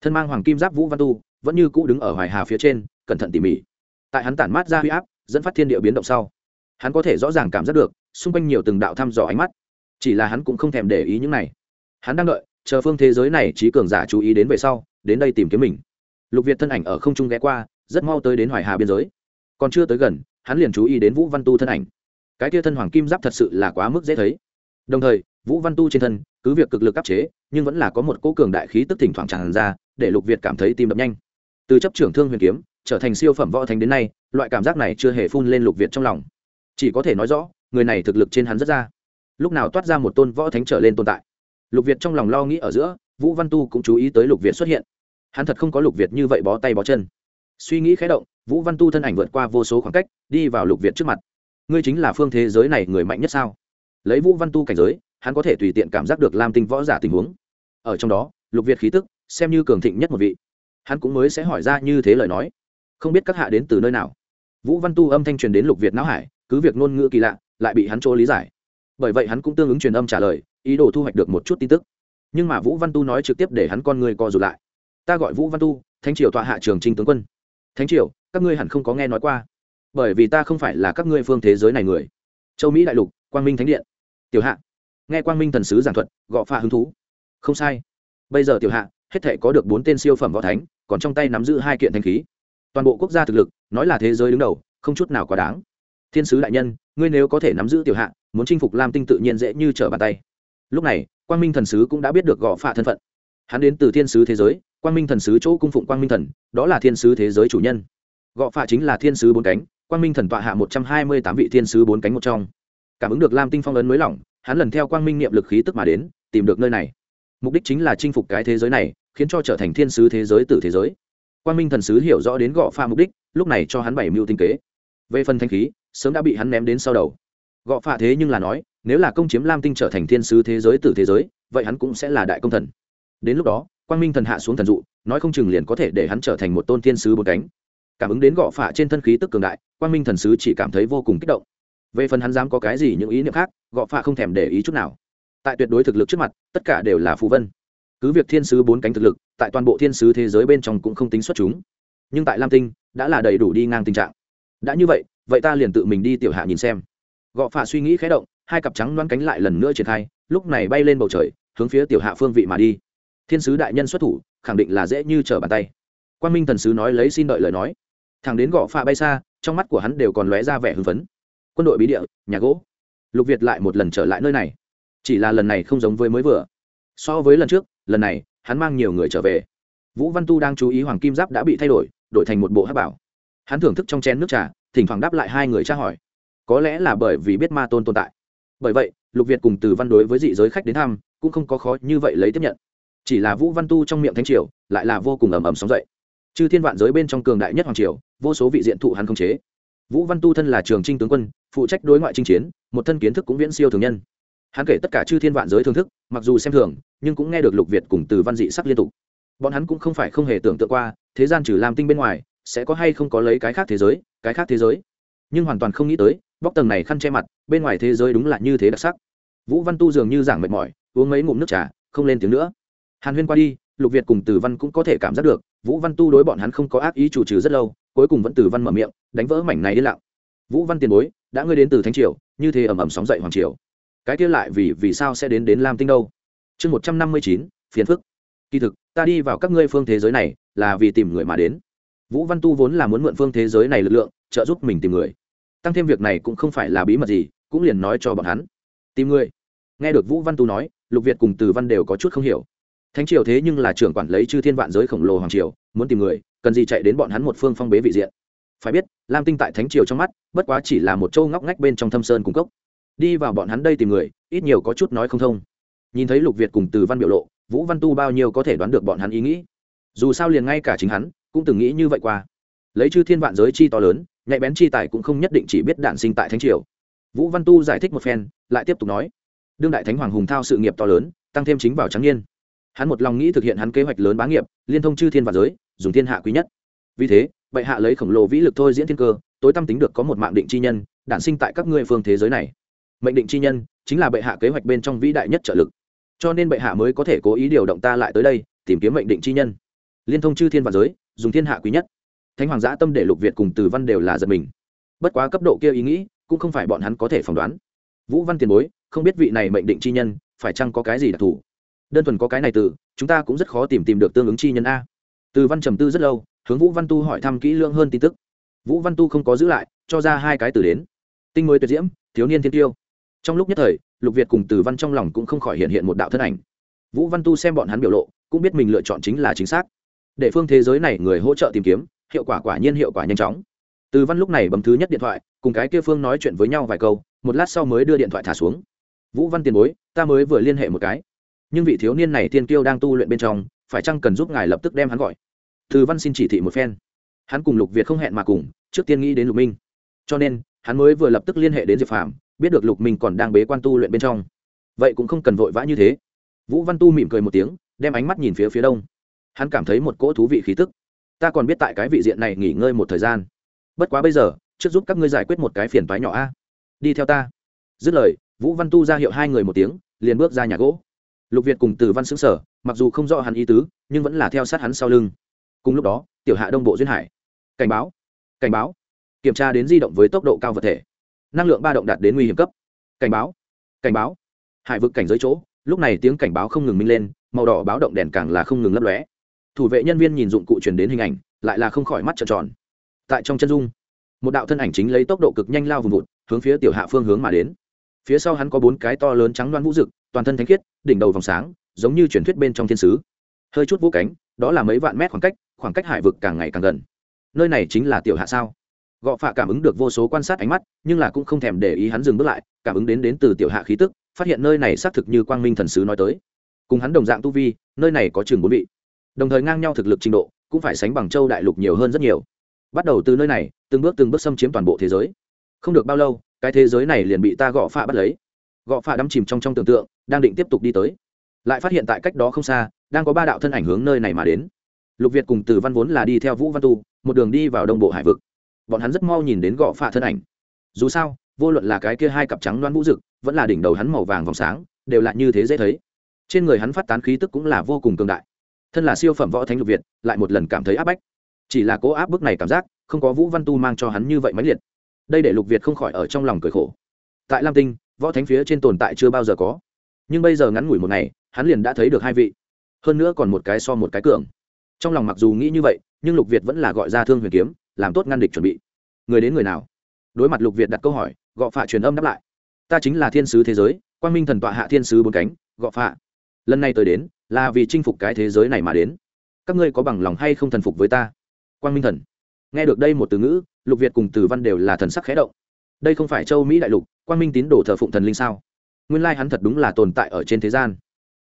thân mang hoàng kim giáp vũ văn tu, vẫn như cũ đứng ở hoài hà phía trên, cẩn thận tỉ mỉ. Tại hắn tản mát ra huy áp, dẫn phát thiên địa biến động sau, hắn có thể rõ ràng cảm giác được, xung quanh nhiều từng đạo thăm dò ánh mắt chỉ là hắn cũng không thèm để ý những này. Hắn đang đợi, chờ phương thế giới này trí cường giả chú ý đến về sau, đến đây tìm kiếm mình. Lục việt thân ảnh ở không trung ghé qua, rất mau tới đến hoài hà biên giới. Còn chưa tới gần, hắn liền chú ý đến vũ văn tu thân ảnh. Cái kia thân hoàng kim giáp thật sự là quá mức dễ thấy. Đồng thời, vũ văn tu trên thân, cứ việc cực lực áp chế, nhưng vẫn là có một cỗ cường đại khí tức thỉnh thoảng tràn ra, để lục việt cảm thấy tim đập nhanh. Từ chấp trưởng thương huyền kiếm, trở thành siêu phẩm võ thành đến nay, loại cảm giác này chưa hề phun lên lục việt trong lòng. Chỉ có thể nói rõ, người này thực lực trên hắn rất ra lúc nào toát ra một tôn võ thánh trở lên tồn tại. Lục việt trong lòng lo nghĩ ở giữa, vũ văn tu cũng chú ý tới lục việt xuất hiện. Hắn thật không có lục việt như vậy bó tay bó chân. Suy nghĩ khé động, vũ văn tu thân ảnh vượt qua vô số khoảng cách, đi vào lục việt trước mặt. Ngươi chính là phương thế giới này người mạnh nhất sao? Lấy vũ văn tu cảnh giới, hắn có thể tùy tiện cảm giác được lam tinh võ giả tình huống. Ở trong đó, lục việt khí tức, xem như cường thịnh nhất một vị. Hắn cũng mới sẽ hỏi ra như thế lời nói. Không biết các hạ đến từ nơi nào. Vũ văn tu âm thanh truyền đến lục việt não hải, cứ việc ngôn ngữ kỳ lạ, lại bị hắn chỗ lý giải bởi vậy hắn cũng tương ứng truyền âm trả lời, ý đồ thu hoạch được một chút tin tức. Nhưng mà vũ văn tu nói trực tiếp để hắn con người co rụt lại. Ta gọi vũ văn tu, thánh triều tọa hạ trường trinh tướng quân. Thánh triều, các ngươi hẳn không có nghe nói qua. Bởi vì ta không phải là các ngươi phương thế giới này người. Châu mỹ đại lục, quang minh thánh điện. Tiểu hạ. Nghe quang minh thần sứ giảng thuật, gọ pha hứng thú. Không sai. Bây giờ tiểu hạ, hết thể có được bốn tên siêu phẩm võ thánh, còn trong tay nắm giữ hai kiện thanh khí. Toàn bộ quốc gia thực lực, nói là thế giới đứng đầu, không chút nào quá đáng. Thiên sứ đại nhân ngươi nếu có thể nắm giữ tiểu hạ, muốn chinh phục lam tinh tự nhiên dễ như trở bàn tay. Lúc này, quang minh thần sứ cũng đã biết được gõ phạ thân phận. Hắn đến từ thiên sứ thế giới, quang minh thần sứ chỗ cung phụng quang minh thần, đó là thiên sứ thế giới chủ nhân. Gõ phạ chính là thiên sứ bốn cánh, quang minh thần tọa hạ một trăm hai mươi tám vị thiên sứ bốn cánh một trong. Cảm ứng được lam tinh phong ấn mới lỏng, hắn lần theo quang minh niệm lực khí tức mà đến, tìm được nơi này. Mục đích chính là chinh phục cái thế giới này, khiến cho trở thành thiên sứ thế giới từ thế giới. Quang minh thần sứ hiểu rõ đến gõ pha mục đích, lúc này cho hắn bảy mưu tinh kế. Về phần thanh khí sớm đã bị hắn ném đến sau đầu. Gọ phạ thế nhưng là nói, nếu là công chiếm lam tinh trở thành thiên sứ thế giới từ thế giới, vậy hắn cũng sẽ là đại công thần. Đến lúc đó, quang minh thần hạ xuống thần dụ, nói không chừng liền có thể để hắn trở thành một tôn thiên sứ bốn cánh. Cảm ứng đến gọ phả trên thân khí tức cường đại, quang minh thần sứ chỉ cảm thấy vô cùng kích động. Về phần hắn dám có cái gì những ý niệm khác, gọ phả không thèm để ý chút nào. Tại tuyệt đối thực lực trước mặt, tất cả đều là phù vân. Cứ việc thiên sứ bốn cánh thực lực, tại toàn bộ thiên sứ thế giới bên trong cũng không tính xuất chúng. Nhưng tại lam tinh, đã là đầy đủ đi ngang tình trạng. Đã như vậy vậy ta liền tự mình đi tiểu hạ nhìn xem. Gọ phạ suy nghĩ khé động, hai cặp trắng loan cánh lại lần nữa triển khai, lúc này bay lên bầu trời, hướng phía tiểu hạ phương vị mà đi. Thiên sứ đại nhân xuất thủ, khẳng định là dễ như trở bàn tay. Quan minh thần sứ nói lấy xin đợi lời nói. Thằng đến gõ phạ bay xa, trong mắt của hắn đều còn lóe ra vẻ hưng phấn. Quân đội bí địa, nhà gỗ. Lục việt lại một lần trở lại nơi này. Chỉ là lần này không giống với mới vừa. So với lần trước, lần này, hắn mang nhiều người trở về. Vũ văn tu đang chú ý hoàng kim giáp đã bị thay đổi đổi thành một bộ hát bảo. Hắn thưởng thức trong chén nước trà thỉnh thoảng đáp lại hai người tra hỏi. Có lẽ là bởi vì biết ma tôn tồn tại. Bởi vậy, lục việt cùng từ văn đối với dị giới khách đến thăm, cũng không có khó như vậy lấy tiếp nhận. Chỉ là vũ văn tu trong miệng thánh triều, lại là vô cùng ầm ầm sóng dậy. Chư thiên vạn giới bên trong cường đại nhất hoàng triều, vô số vị diện thụ hắn không chế. Vũ văn tu thân là trường trinh tướng quân, phụ trách đối ngoại chinh chiến, một thân kiến thức cũng viễn siêu thường nhân. Hắn kể tất cả chư thiên vạn giới thưởng thức, mặc dù xem thường, nhưng cũng nghe được lục việt cùng từ văn dị sắc liên tục. Bọn hắn cũng không phải không hề tưởng tượng qua, thế gian trừ làm tinh bên ngoài sẽ có hay không có lấy cái khác thế giới, cái khác thế giới. Nhưng hoàn toàn không nghĩ tới, bóc tầng này khăn che mặt, bên ngoài thế giới đúng là như thế đặc sắc. Vũ văn tu dường như giảng mệt mỏi, uống mấy ngụm nước trà, không lên tiếng nữa. Hàn huyên qua đi, lục việt cùng Tử văn cũng có thể cảm giác được, vũ văn tu đối bọn hắn không có ác ý chủ trừ rất lâu, cuối cùng vẫn Tử văn mở miệng, đánh vỡ mảnh này đi lặng. Vũ văn tiền bối, đã ngươi đến từ thánh triều, như thế ầm ầm sóng dậy hoàng triều. Cái kia lại vì vì sao sẽ đến đến lam tinh đâu? Chương một trăm năm mươi chín, phiền phức. Kỳ thực, ta đi vào các ngươi phương thế giới này, là vì tìm người mà đến vũ văn tu vốn là muốn mượn phương thế giới này lực lượng, trợ giúp mình tìm người. Tăng thêm việc này cũng không phải là bí mật gì, cũng liền nói cho bọn hắn. Tìm người. Nghe được vũ văn tu nói, lục việt cùng từ văn đều có chút không hiểu. Thánh triều thế nhưng là trưởng quản lấy chư thiên vạn giới khổng lồ hoàng triều, muốn tìm người, cần gì chạy đến bọn hắn một phương phong bế vị diện. Phải biết, lam tinh tại thánh triều trong mắt, bất quá chỉ là một châu ngóc ngách bên trong thâm sơn cung cốc. Đi vào bọn hắn đây tìm người, ít nhiều có chút nói không thông. Nhìn thấy lục việt cùng từ văn biểu lộ, vũ văn tu bao nhiêu có thể đoán được bọn hắn ý nghĩ. Dù sao liền ngay cả chính hắn cũng từng nghĩ như vậy qua. Lấy chư thiên vạn giới chi to lớn, nhạy bén chi tài cũng không nhất định chỉ biết đạn sinh tại thánh triều. Vũ văn tu giải thích một phen, lại tiếp tục nói. Đương đại thánh hoàng hùng thao sự nghiệp to lớn, tăng thêm chính vào trắng niên. Hắn một lòng nghĩ thực hiện hắn kế hoạch lớn bá nghiệp, liên thông chư thiên vạn giới, dùng thiên hạ quý nhất. Vì thế, bệ hạ lấy khổng lồ vĩ lực thôi diễn thiên cơ, tối tâm tính được có một mạng định chi nhân đản sinh tại các ngươi phương thế giới này. Mệnh định chi nhân chính là bệ hạ kế hoạch bên trong vĩ đại nhất trợ lực. Cho nên bệ hạ mới có thể cố ý điều động ta lại tới đây, tìm kiếm mệnh định chi nhân. Liên thông chư thiên và giới dùng thiên hạ quý nhất. Thánh hoàng giã tâm để lục việt cùng từ văn đều là giật mình. Bất quá cấp độ kia ý nghĩ, cũng không phải bọn hắn có thể phỏng đoán. Vũ văn tiền bối, không biết vị này mệnh định chi nhân, phải chăng có cái gì đặc thù? Đơn thuần có cái này từ, chúng ta cũng rất khó tìm tìm được tương ứng chi nhân a. Từ văn trầm tư rất lâu, hướng vũ văn tu hỏi thăm kỹ lưỡng hơn tin tức. Vũ văn tu không có giữ lại, cho ra hai cái từ đến. Tinh mới tuyệt diễm, thiếu niên thiên tiêu. Trong lúc nhất thời, lục việt cùng từ văn trong lòng cũng không khỏi hiện hiện một đạo thân ảnh. Vũ văn tu xem bọn hắn biểu lộ, cũng biết mình lựa chọn chính là chính xác để phương thế giới này người hỗ trợ tìm kiếm, hiệu quả quả nhiên hiệu quả nhanh chóng. Từ văn lúc này bấm thứ nhất điện thoại, cùng cái kia phương nói chuyện với nhau vài câu, một lát sau mới đưa điện thoại thả xuống. Vũ văn tiền bối, ta mới vừa liên hệ một cái. Nhưng vị thiếu niên này tiên kiêu đang tu luyện bên trong, phải chăng cần giúp ngài lập tức đem hắn gọi? Từ văn xin chỉ thị một phen. Hắn cùng lục việt không hẹn mà cùng, trước tiên nghĩ đến lục minh. Cho nên, hắn mới vừa lập tức liên hệ đến diệp phạm biết được lục minh còn đang bế quan tu luyện bên trong. Vậy cũng không cần vội vã như thế. Vũ văn tu mỉm cười một tiếng, đem ánh mắt nhìn phía phía đông hắn cảm thấy một cỗ thú vị khí tức. Ta còn biết tại cái vị diện này nghỉ ngơi một thời gian. Bất quá bây giờ, trước giúp các ngươi giải quyết một cái phiền toái nhỏ a. Đi theo ta. Dứt lời, vũ văn tu ra hiệu hai người một tiếng, liền bước ra nhà gỗ. Lục việt cùng từ văn xứng sở mặc dù không rõ hắn ý tứ, nhưng vẫn là theo sát hắn sau lưng. Cùng lúc đó, tiểu hạ đông bộ duyên hải. Cảnh báo cảnh báo. Kiểm tra đến di động với tốc độ cao vật thể. Năng lượng ba động đạt đến nguy hiểm cấp. Cảnh báo cảnh báo. Hải vực cảnh giới chỗ, lúc này tiếng cảnh báo không ngừng minh lên, màu đỏ báo động đèn càng là không ngừng lấp lóe thủ vệ nhân viên nhìn dụng cụ truyền đến hình ảnh, lại là không khỏi mắt trợn tròn. Tại trong chân dung, một đạo thân ảnh chính lấy tốc độ cực nhanh lao vùng vụt, hướng phía tiểu hạ phương hướng mà đến. Phía sau hắn có bốn cái to lớn trắng đoan vũ rực toàn thân thánh khiết, đỉnh đầu vòng sáng, giống như truyền thuyết bên trong thiên sứ. Hơi chút vũ cánh, đó là mấy vạn mét khoảng cách khoảng cách hải vực càng ngày càng gần. Nơi này chính là tiểu hạ sao? Gọ phạ cảm ứng được vô số quan sát ánh mắt, nhưng là cũng không thèm để ý hắn dừng bước lại, cảm ứng đến đến từ tiểu hạ khí tức, phát hiện nơi này xác thực như quang minh thần sứ nói tới. Cùng hắn đồng dạng tu vi, nơi này có chừng bốn vị đồng thời ngang nhau thực lực trình độ, cũng phải sánh bằng châu đại lục nhiều hơn rất nhiều. Bắt đầu từ nơi này, từng bước từng bước xâm chiếm toàn bộ thế giới. Không được bao lâu, cái thế giới này liền bị ta gõ phạ bắt lấy. Gõ phạ đắm chìm trong trong tưởng tượng, đang định tiếp tục đi tới. Lại phát hiện tại cách đó không xa, đang có ba đạo thân ảnh hướng nơi này mà đến. Lục việt cùng từ văn vốn là đi theo vũ văn tu, một đường đi vào đông bộ hải vực. Bọn hắn rất mau nhìn đến gõ phạ thân ảnh. Dù sao, vô luận là cái kia hai cặp trắng đoán vũ rực, vẫn là đỉnh đầu hắn màu vàng vòng sáng, đều là như thế dễ thấy. Trên người hắn phát tán khí tức cũng là vô cùng cường đại thân là siêu phẩm võ thánh lục việt, lại một lần cảm thấy áp bách. Chỉ là cố áp bức này cảm giác, không có vũ văn tu mang cho hắn như vậy mãnh liệt. Đây để lục việt không khỏi ở trong lòng cười khổ. Tại lam tinh, võ thánh phía trên tồn tại chưa bao giờ có. Nhưng bây giờ ngắn ngủi một ngày, hắn liền đã thấy được hai vị. Hơn nữa còn một cái so một cái cường. Trong lòng mặc dù nghĩ như vậy, nhưng lục việt vẫn là gọi ra thương huyền kiếm, làm tốt ngăn địch chuẩn bị. Người đến người nào? Đối mặt lục việt đặt câu hỏi, gọ phạ truyền âm đáp lại. Ta chính là thiên sứ thế giới, quang minh thần tọa hạ thiên sứ bốn cánh, gọ phạ. Lần này tới đến là vì chinh phục cái thế giới này mà đến. Các ngươi có bằng lòng hay không thần phục với ta? Quang minh thần. Nghe được đây một từ ngữ, lục việt cùng từ văn đều là thần sắc khẽ động. Đây không phải châu mỹ đại lục, quang minh tín đồ thờ phụng thần linh sao? Nguyên lai hắn thật đúng là tồn tại ở trên thế gian.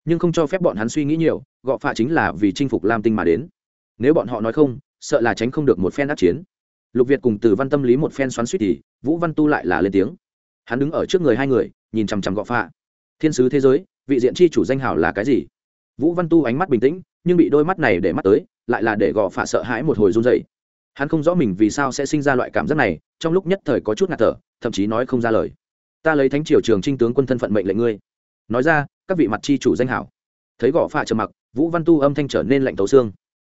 Nhưng không cho phép bọn hắn suy nghĩ nhiều, gọ phạ chính là vì chinh phục lam tinh mà đến. Nếu bọn họ nói không, sợ là tránh không được một phen đắc chiến. Lục việt cùng từ văn tâm lý một phen xoắn suýt thì, vũ văn tu lại là lên tiếng. Hắn đứng ở trước người hai người, nhìn chằm chằm gọ phạ. Thiên sứ thế giới, vị diện chi chủ danh hảo là cái gì? Vũ văn tu ánh mắt bình tĩnh, nhưng bị đôi mắt này để mắt tới, lại là để gò phạ sợ hãi một hồi run dậy hắn không rõ mình vì sao sẽ sinh ra loại cảm giác này, trong lúc nhất thời có chút ngạt thở, thậm chí nói không ra lời. Ta lấy thánh triều trường trinh tướng quân thân phận mệnh lệnh ngươi. Nói ra, các vị mặt chi chủ danh hảo. Thấy gõ phạ trầm mặc, vũ văn tu âm thanh trở nên lạnh tấu xương.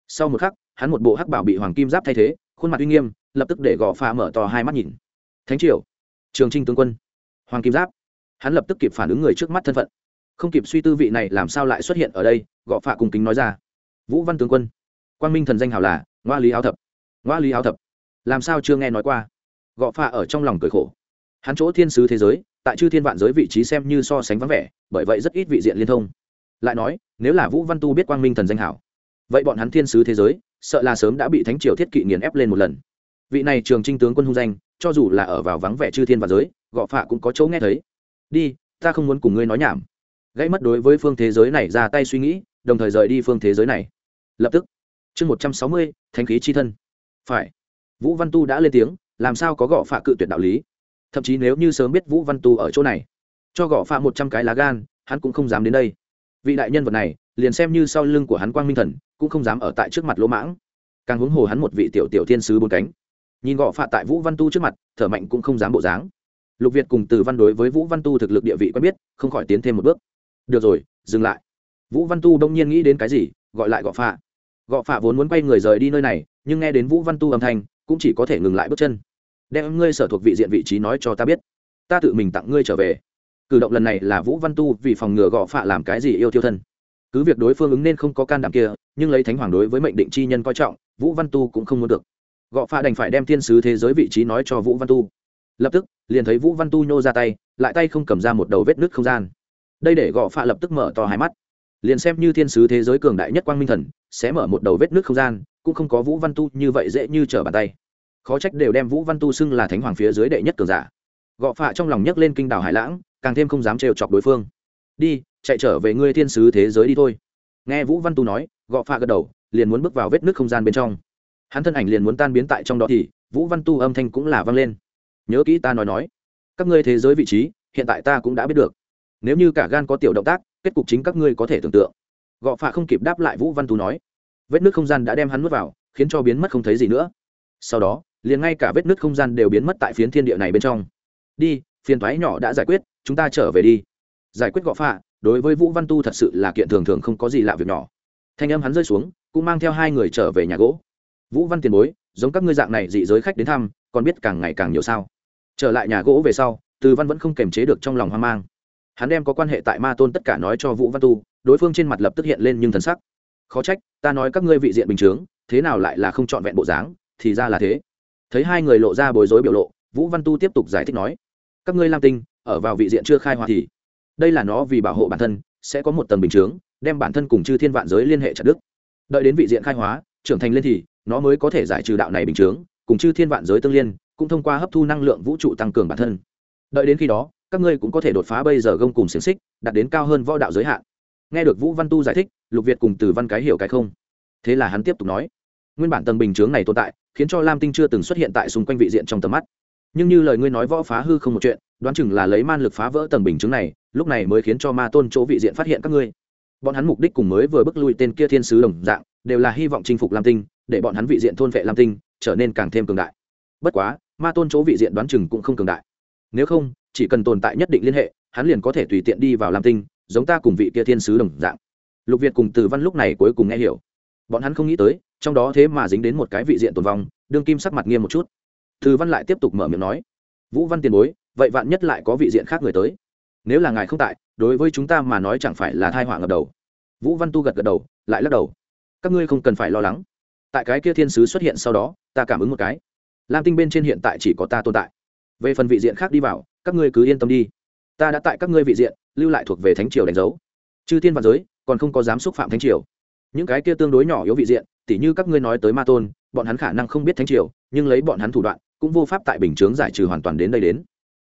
Sau một khắc, hắn một bộ hắc bảo bị hoàng kim giáp thay thế, khuôn mặt uy nghiêm, lập tức để gõ phạ mở to hai mắt nhìn. Thánh triều, trường trinh tướng quân. Hoàng kim giáp. Hắn lập tức kịp phản ứng người trước mắt thân phận không kịp suy tư vị này làm sao lại xuất hiện ở đây gõ phạ cùng kính nói ra. Vũ văn tướng quân, quang minh thần danh hảo là ngoa lý áo thập. Ngoa lý áo thập. Làm sao chưa nghe nói qua? Gõ phạ ở trong lòng cười khổ. Hắn chỗ thiên sứ thế giới, tại chư thiên vạn giới vị trí xem như so sánh vắng vẻ, bởi vậy rất ít vị diện liên thông. Lại nói, nếu là vũ văn tu biết quang minh thần danh hảo, vậy bọn hắn thiên sứ thế giới, sợ là sớm đã bị thánh triều thiết kỵ nghiền ép lên một lần. Vị này trường trinh tướng quân hung danh, cho dù là ở vào vắng vẻ chư thiên vạn giới, gọ phạ cũng có chỗ nghe thấy. Đi, ta không muốn cùng ngươi nói nhảm gãy mất đối với phương thế giới này ra tay suy nghĩ, đồng thời rời đi phương thế giới này. Lập tức, chương một trăm sáu mươi thanh khí chi thân. Phải. Vũ văn tu đã lên tiếng, làm sao có gõ phạ cự tuyệt đạo lý? Thậm chí nếu như sớm biết vũ văn tu ở chỗ này, cho gõ phạ một trăm cái lá gan, hắn cũng không dám đến đây. Vị đại nhân vật này, liền xem như sau lưng của hắn quang minh thần, cũng không dám ở tại trước mặt lỗ mãng. Càng huống hồ hắn một vị tiểu tiểu thiên sứ bốn cánh. Nhìn gõ phạ tại vũ văn tu trước mặt, thở mạnh cũng không dám bộ dáng. Lục việt cùng từ văn đối với vũ văn tu thực lực địa vị quen biết, không khỏi tiến thêm một bước được rồi, dừng lại. Vũ văn tu đông nhiên nghĩ đến cái gì, gọi lại gõ phạ. Gõ phạ vốn muốn quay người rời đi nơi này, nhưng nghe đến vũ văn tu âm thanh, cũng chỉ có thể ngừng lại bước chân. Đem ngươi sở thuộc vị diện vị trí nói cho ta biết. Ta tự mình tặng ngươi trở về. Cử động lần này là vũ văn tu vì phòng ngừa gõ phạ làm cái gì yêu thiêu thân. Cứ việc đối phương ứng nên không có can đảm kia, nhưng lấy thánh hoàng đối với mệnh định chi nhân coi trọng, vũ văn tu cũng không muốn được. Gõ phạ đành phải đem thiên sứ thế giới vị trí nói cho vũ văn tu. Lập tức, liền thấy vũ văn tu nhô ra tay, lại tay không cầm ra một đầu vết nứt không gian đây để gõ phạ lập tức mở to hai mắt. Liền xem như thiên sứ thế giới cường đại nhất quang minh thần, sẽ mở một đầu vết nước không gian, cũng không có vũ văn tu như vậy dễ như trở bàn tay. Khó trách đều đem vũ văn tu xưng là thánh hoàng phía dưới đệ nhất cường giả. Gọ phạ trong lòng nhấc lên kinh đảo hải lãng, càng thêm không dám trêu chọc đối phương. Đi, chạy trở về ngươi thiên sứ thế giới đi thôi. Nghe vũ văn tu nói, gọ phạ gật đầu, liền muốn bước vào vết nước không gian bên trong. Hắn thân ảnh liền muốn tan biến tại trong đó thì, vũ văn tu âm thanh cũng là vang lên. Nhớ kỹ ta nói nói, các ngươi thế giới vị trí, hiện tại ta cũng đã biết được nếu như cả gan có tiểu động tác, kết cục chính các ngươi có thể tưởng tượng. Gọ phạ không kịp đáp lại vũ văn tu nói. Vết nước không gian đã đem hắn nuốt vào, khiến cho biến mất không thấy gì nữa. Sau đó, liền ngay cả vết nứt không gian đều biến mất tại phiến thiên địa này bên trong. Đi, phiền thoái nhỏ đã giải quyết, chúng ta trở về đi. Giải quyết gọ phạ, đối với vũ văn tu thật sự là kiện thường thường không có gì lạ việc nhỏ. Thanh âm hắn rơi xuống, cũng mang theo hai người trở về nhà gỗ. Vũ văn tiền bối, giống các ngươi dạng này dị giới khách đến thăm, còn biết càng ngày càng nhiều sao? Trở lại nhà gỗ về sau, từ văn vẫn không kềm chế được trong lòng hoang mang hắn đem có quan hệ tại ma tôn tất cả nói cho vũ văn tu, đối phương trên mặt lập tức hiện lên nhưng thần sắc. Khó trách, ta nói các ngươi vị diện bình chướng, thế nào lại là không trọn vẹn bộ dáng, thì ra là thế. Thấy hai người lộ ra bối rối biểu lộ, vũ văn tu tiếp tục giải thích nói, các ngươi lam tinh, ở vào vị diện chưa khai hóa thì, đây là nó vì bảo hộ bản thân, sẽ có một tầng bình chướng, đem bản thân cùng chư thiên vạn giới liên hệ chặt đức đợi đến vị diện khai hóa, trưởng thành lên thì, nó mới có thể giải trừ đạo này bình chướng, cùng chư thiên vạn giới tương liên, cũng thông qua hấp thu năng lượng vũ trụ tăng cường bản thân. Đợi đến khi đó các ngươi cũng có thể đột phá bây giờ gông cùng xiềng xích, đạt đến cao hơn võ đạo giới hạn. Nghe được vũ văn tu giải thích, lục việt cùng từ văn cái hiểu cái không. Thế là hắn tiếp tục nói, nguyên bản tầng bình chướng này tồn tại, khiến cho lam tinh chưa từng xuất hiện tại xung quanh vị diện trong tầm mắt. Nhưng như lời ngươi nói võ phá hư không một chuyện, đoán chừng là lấy man lực phá vỡ tầng bình chứng này, lúc này mới khiến cho ma tôn chỗ vị diện phát hiện các ngươi. Bọn hắn mục đích cùng mới vừa bước lui tên kia thiên sứ đồng dạng, đều là hy vọng chinh phục lam tinh, để bọn hắn vị diện thôn vệ lam tinh, trở nên càng thêm cường đại. Bất quá, ma tôn chỗ vị diện đoán chừng cũng không cường đại. Nếu không chỉ cần tồn tại nhất định liên hệ, hắn liền có thể tùy tiện đi vào lam tinh, giống ta cùng vị kia thiên sứ đồng dạng. Lục việt cùng từ văn lúc này cuối cùng nghe hiểu. Bọn hắn không nghĩ tới, trong đó thế mà dính đến một cái vị diện tồn vong, đương kim sắc mặt nghiêm một chút. Từ văn lại tiếp tục mở miệng nói, vũ văn tiền bối, vậy vạn nhất lại có vị diện khác người tới? Nếu là ngài không tại, đối với chúng ta mà nói chẳng phải là thai họa ngập đầu. Vũ văn tu gật gật đầu, lại lắc đầu. Các ngươi không cần phải lo lắng. Tại cái kia thiên sứ xuất hiện sau đó, ta cảm ứng một cái. Lam tinh bên trên hiện tại chỉ có ta tồn tại về phần vị diện khác đi vào, các ngươi cứ yên tâm đi. Ta đã tại các ngươi vị diện, lưu lại thuộc về thánh triều đánh dấu. Chư thiên và giới, còn không có dám xúc phạm thánh triều. Những cái kia tương đối nhỏ yếu vị diện, tỉ như các ngươi nói tới ma tôn, bọn hắn khả năng không biết thánh triều, nhưng lấy bọn hắn thủ đoạn, cũng vô pháp tại bình chướng giải trừ hoàn toàn đến đây đến.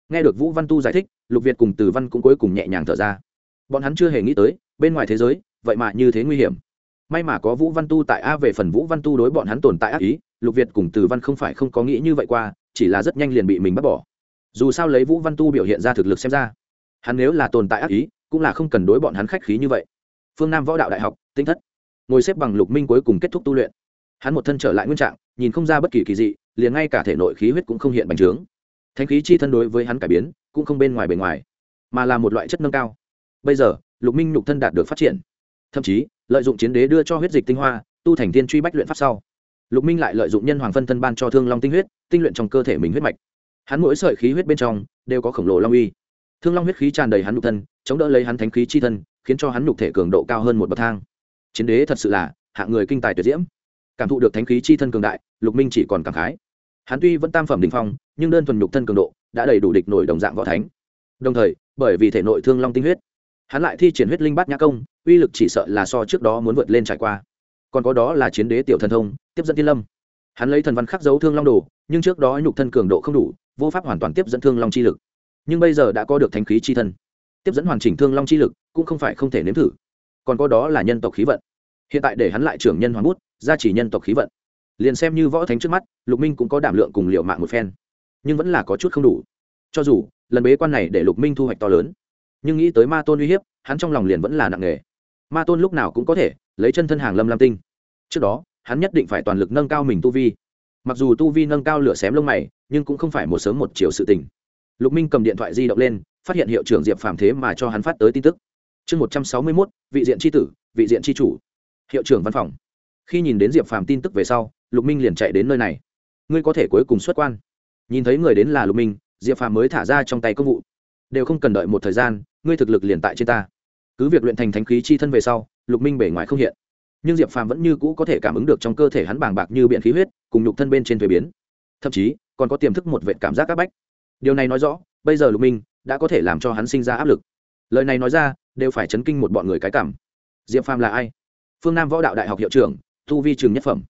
Nghe được vũ văn tu giải thích, lục việt cùng từ văn cũng cuối cùng nhẹ nhàng thở ra. Bọn hắn chưa hề nghĩ tới, bên ngoài thế giới, vậy mà như thế nguy hiểm. May mà có vũ văn tu tại a về phần vũ văn tu đối bọn hắn tồn tại ác ý, lục việt cùng từ văn không phải không có nghĩ như vậy qua chỉ là rất nhanh liền bị mình bắt bỏ. Dù sao lấy vũ văn tu biểu hiện ra thực lực xem ra, hắn nếu là tồn tại ác ý, cũng là không cần đối bọn hắn khách khí như vậy. Phương nam võ đạo đại học, tinh thất. Ngồi xếp bằng lục minh cuối cùng kết thúc tu luyện. Hắn một thân trở lại nguyên trạng, nhìn không ra bất kỳ kỳ dị, liền ngay cả thể nội khí huyết cũng không hiện bành trướng. Thanh khí chi thân đối với hắn cải biến, cũng không bên ngoài bề ngoài, mà là một loại chất nâng cao. Bây giờ, lục minh nhục thân đạt được phát triển. Thậm chí, lợi dụng chiến đế đưa cho huyết dịch tinh hoa, tu thành tiên truy bách luyện pháp sau lục minh lại lợi dụng nhân hoàng phân thân ban cho thương long tinh huyết, tinh luyện trong cơ thể mình huyết mạch. Hắn mỗi sợi khí huyết bên trong đều có khổng lồ long uy. Thương long huyết khí tràn đầy hắn nhục thân, chống đỡ lấy hắn thánh khí chi thân, khiến cho hắn nhục thể cường độ cao hơn một bậc thang. Chiến đế thật sự là hạng người kinh tài tuyệt diễm. Cảm thụ được thánh khí chi thân cường đại, lục minh chỉ còn cảm khái. Hắn tuy vẫn tam phẩm đình phong, nhưng đơn thuần nhục thân cường độ đã đầy đủ địch nổi đồng dạng võ thánh. Đồng thời, bởi vì thể nội thương long tinh huyết, hắn lại thi triển huyết linh bát nhã công, uy lực chỉ sợ là so trước đó muốn vượt lên trải qua. Còn có đó là chiến đế tiểu thần thông tiếp dẫn tiên lâm. Hắn lấy thần văn khắc dấu thương long đồ, nhưng trước đó nhục thân cường độ không đủ, vô pháp hoàn toàn tiếp dẫn thương long chi lực. Nhưng bây giờ đã có được thánh khí chi thân. Tiếp dẫn hoàn chỉnh thương long chi lực cũng không phải không thể nếm thử. Còn có đó là nhân tộc khí vận. Hiện tại để hắn lại trưởng nhân hoàng bút, gia chỉ nhân tộc khí vận. Liền xem như võ thánh trước mắt, lục minh cũng có đảm lượng cùng liệu mạng một phen. Nhưng vẫn là có chút không đủ. Cho dù, lần bế quan này để lục minh thu hoạch to lớn. Nhưng nghĩ tới ma tôn uy hiếp, hắn trong lòng liền vẫn là nặng nề. Ma tôn lúc nào cũng có thể lấy chân thân hàng lâm lam tinh. Trước đó hắn nhất định phải toàn lực nâng cao mình tu vi. Mặc dù tu vi nâng cao lửa xém lông mày, nhưng cũng không phải một sớm một chiều sự tình. Lục minh cầm điện thoại di động lên, phát hiện hiệu trưởng diệp phàm thế mà cho hắn phát tới tin tức. Chương một trăm sáu mươi mốt, vị diện tri tử, vị diện tri chủ. Hiệu trưởng văn phòng. Khi nhìn đến diệp phàm tin tức về sau, lục minh liền chạy đến nơi này. Ngươi có thể cuối cùng xuất quan. Nhìn thấy người đến là lục minh, diệp phàm mới thả ra trong tay công vụ. Đều không cần đợi một thời gian, ngươi thực lực liền tại trên ta. Cứ việc luyện thành thánh khí chi thân về sau, lục minh bể ngoài không hiện nhưng diệp phàm vẫn như cũ có thể cảm ứng được trong cơ thể hắn bàng bạc như biện khí huyết, cùng nhục thân bên trên thuế biến. Thậm chí, còn có tiềm thức một vệ cảm giác áp bách. Điều này nói rõ, bây giờ lục minh đã có thể làm cho hắn sinh ra áp lực. Lời này nói ra, đều phải chấn kinh một bọn người cái cảm. Diệp phàm là ai? Phương nam võ đạo đại học hiệu trưởng thu vi trường nhất phẩm.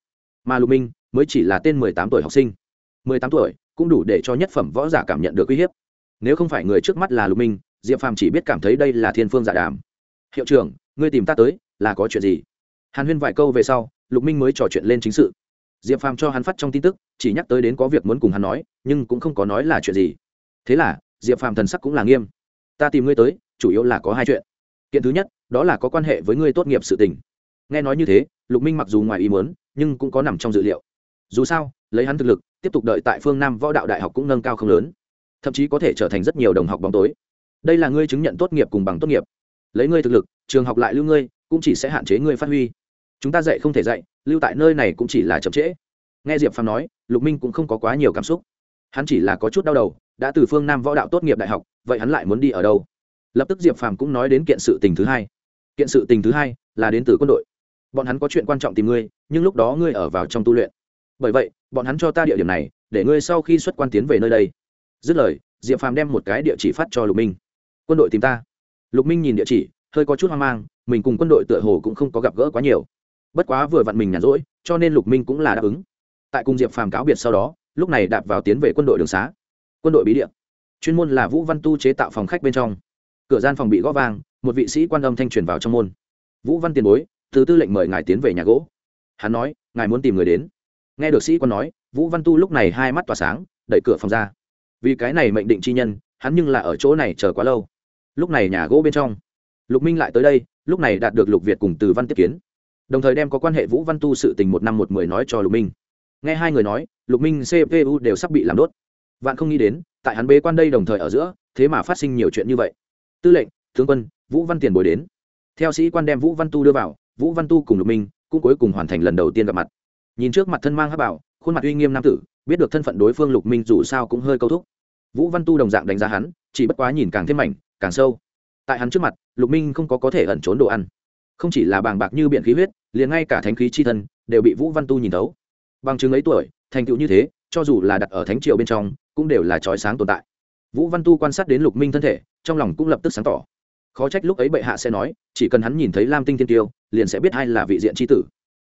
Mà lục minh mới chỉ là tên mười tám tuổi học sinh. Mười tám tuổi cũng đủ để cho nhất phẩm võ giả cảm nhận được uy hiếp. Nếu không phải người trước mắt là lục minh, diệp phàm chỉ biết cảm thấy đây là thiên phương giả đàm. Hiệu trưởng, ngươi tìm ta tới là có chuyện gì? Hàn huyên vài câu về sau, lục minh mới trò chuyện lên chính sự. Diệp phàm cho hắn phát trong tin tức, chỉ nhắc tới đến có việc muốn cùng hắn nói, nhưng cũng không có nói là chuyện gì. Thế là, diệp phàm thần sắc cũng là nghiêm. Ta tìm ngươi tới, chủ yếu là có hai chuyện. Kiện thứ nhất, đó là có quan hệ với ngươi tốt nghiệp sự tình. Nghe nói như thế, lục minh mặc dù ngoài ý muốn, nhưng cũng có nằm trong dự liệu. Dù sao, lấy hắn thực lực, tiếp tục đợi tại phương nam võ đạo đại học cũng nâng cao không lớn. Thậm chí có thể trở thành rất nhiều đồng học bóng tối. Đây là ngươi chứng nhận tốt nghiệp cùng bằng tốt nghiệp. Lấy ngươi thực lực, trường học lại lưu ngươi, cũng chỉ sẽ hạn chế ngươi phát huy chúng ta dạy không thể dạy, lưu tại nơi này cũng chỉ là chậm trễ. Nghe diệp phàm nói, lục minh cũng không có quá nhiều cảm xúc. Hắn chỉ là có chút đau đầu, đã từ phương nam võ đạo tốt nghiệp đại học, vậy hắn lại muốn đi ở đâu? Lập tức diệp phàm cũng nói đến kiện sự tình thứ hai. Kiện sự tình thứ hai là đến từ quân đội. Bọn hắn có chuyện quan trọng tìm ngươi, nhưng lúc đó ngươi ở vào trong tu luyện. Bởi vậy, bọn hắn cho ta địa điểm này, để ngươi sau khi xuất quan tiến về nơi đây. Dứt lời, diệp phàm đem một cái địa chỉ phát cho lục minh. Quân đội tìm ta. Lục minh nhìn địa chỉ, hơi có chút hoang mang, mình cùng quân đội tựa hồ cũng không có gặp gỡ quá nhiều bất quá vừa vặn mình nhàn rỗi, cho nên lục minh cũng là đáp ứng. Tại cùng diệp phàm cáo biệt sau đó, lúc này đạp vào tiến về quân đội đường xá. Quân đội bí địa. Chuyên môn là vũ văn tu chế tạo phòng khách bên trong. Cửa gian phòng bị gõ vang, một vị sĩ quan âm thanh truyền vào trong môn. Vũ văn tiền bối, từ tư lệnh mời ngài tiến về nhà gỗ. Hắn nói, ngài muốn tìm người đến. Nghe được sĩ quan nói, vũ văn tu lúc này hai mắt tỏa sáng, đẩy cửa phòng ra. Vì cái này mệnh định chi nhân, hắn nhưng là ở chỗ này chờ quá lâu. Lúc này nhà gỗ bên trong, lục minh lại tới đây, lúc này đạt được lục việt cùng từ văn tiếp kiến đồng thời đem có quan hệ vũ văn tu sự tình một năm một mười nói cho lục minh. Nghe hai người nói, lục minh cpu đều sắp bị làm đốt. Vạn không nghĩ đến, tại hắn bế quan đây đồng thời ở giữa, thế mà phát sinh nhiều chuyện như vậy. Tư lệnh, tướng quân, vũ văn tiền bồi đến. Theo sĩ quan đem vũ văn tu đưa vào, vũ văn tu cùng lục minh cũng cuối cùng hoàn thành lần đầu tiên gặp mặt. Nhìn trước mặt thân mang hát bảo, khuôn mặt uy nghiêm nam tử, biết được thân phận đối phương lục minh dù sao cũng hơi câu thúc. Vũ văn tu đồng dạng đánh giá hắn, chỉ bất quá nhìn càng thêm mảnh, càng sâu. Tại hắn trước mặt, lục minh không có có thể ẩn trốn đồ ăn không chỉ là bàng bạc như biện khí huyết, liền ngay cả thánh khí chi thân đều bị vũ văn tu nhìn thấu. Bằng chứng ấy tuổi, thành tựu như thế, cho dù là đặt ở thánh triều bên trong, cũng đều là trói sáng tồn tại. Vũ văn tu quan sát đến lục minh thân thể, trong lòng cũng lập tức sáng tỏ. Khó trách lúc ấy bệ hạ sẽ nói, chỉ cần hắn nhìn thấy lam tinh thiên tiêu, liền sẽ biết ai là vị diện tri tử.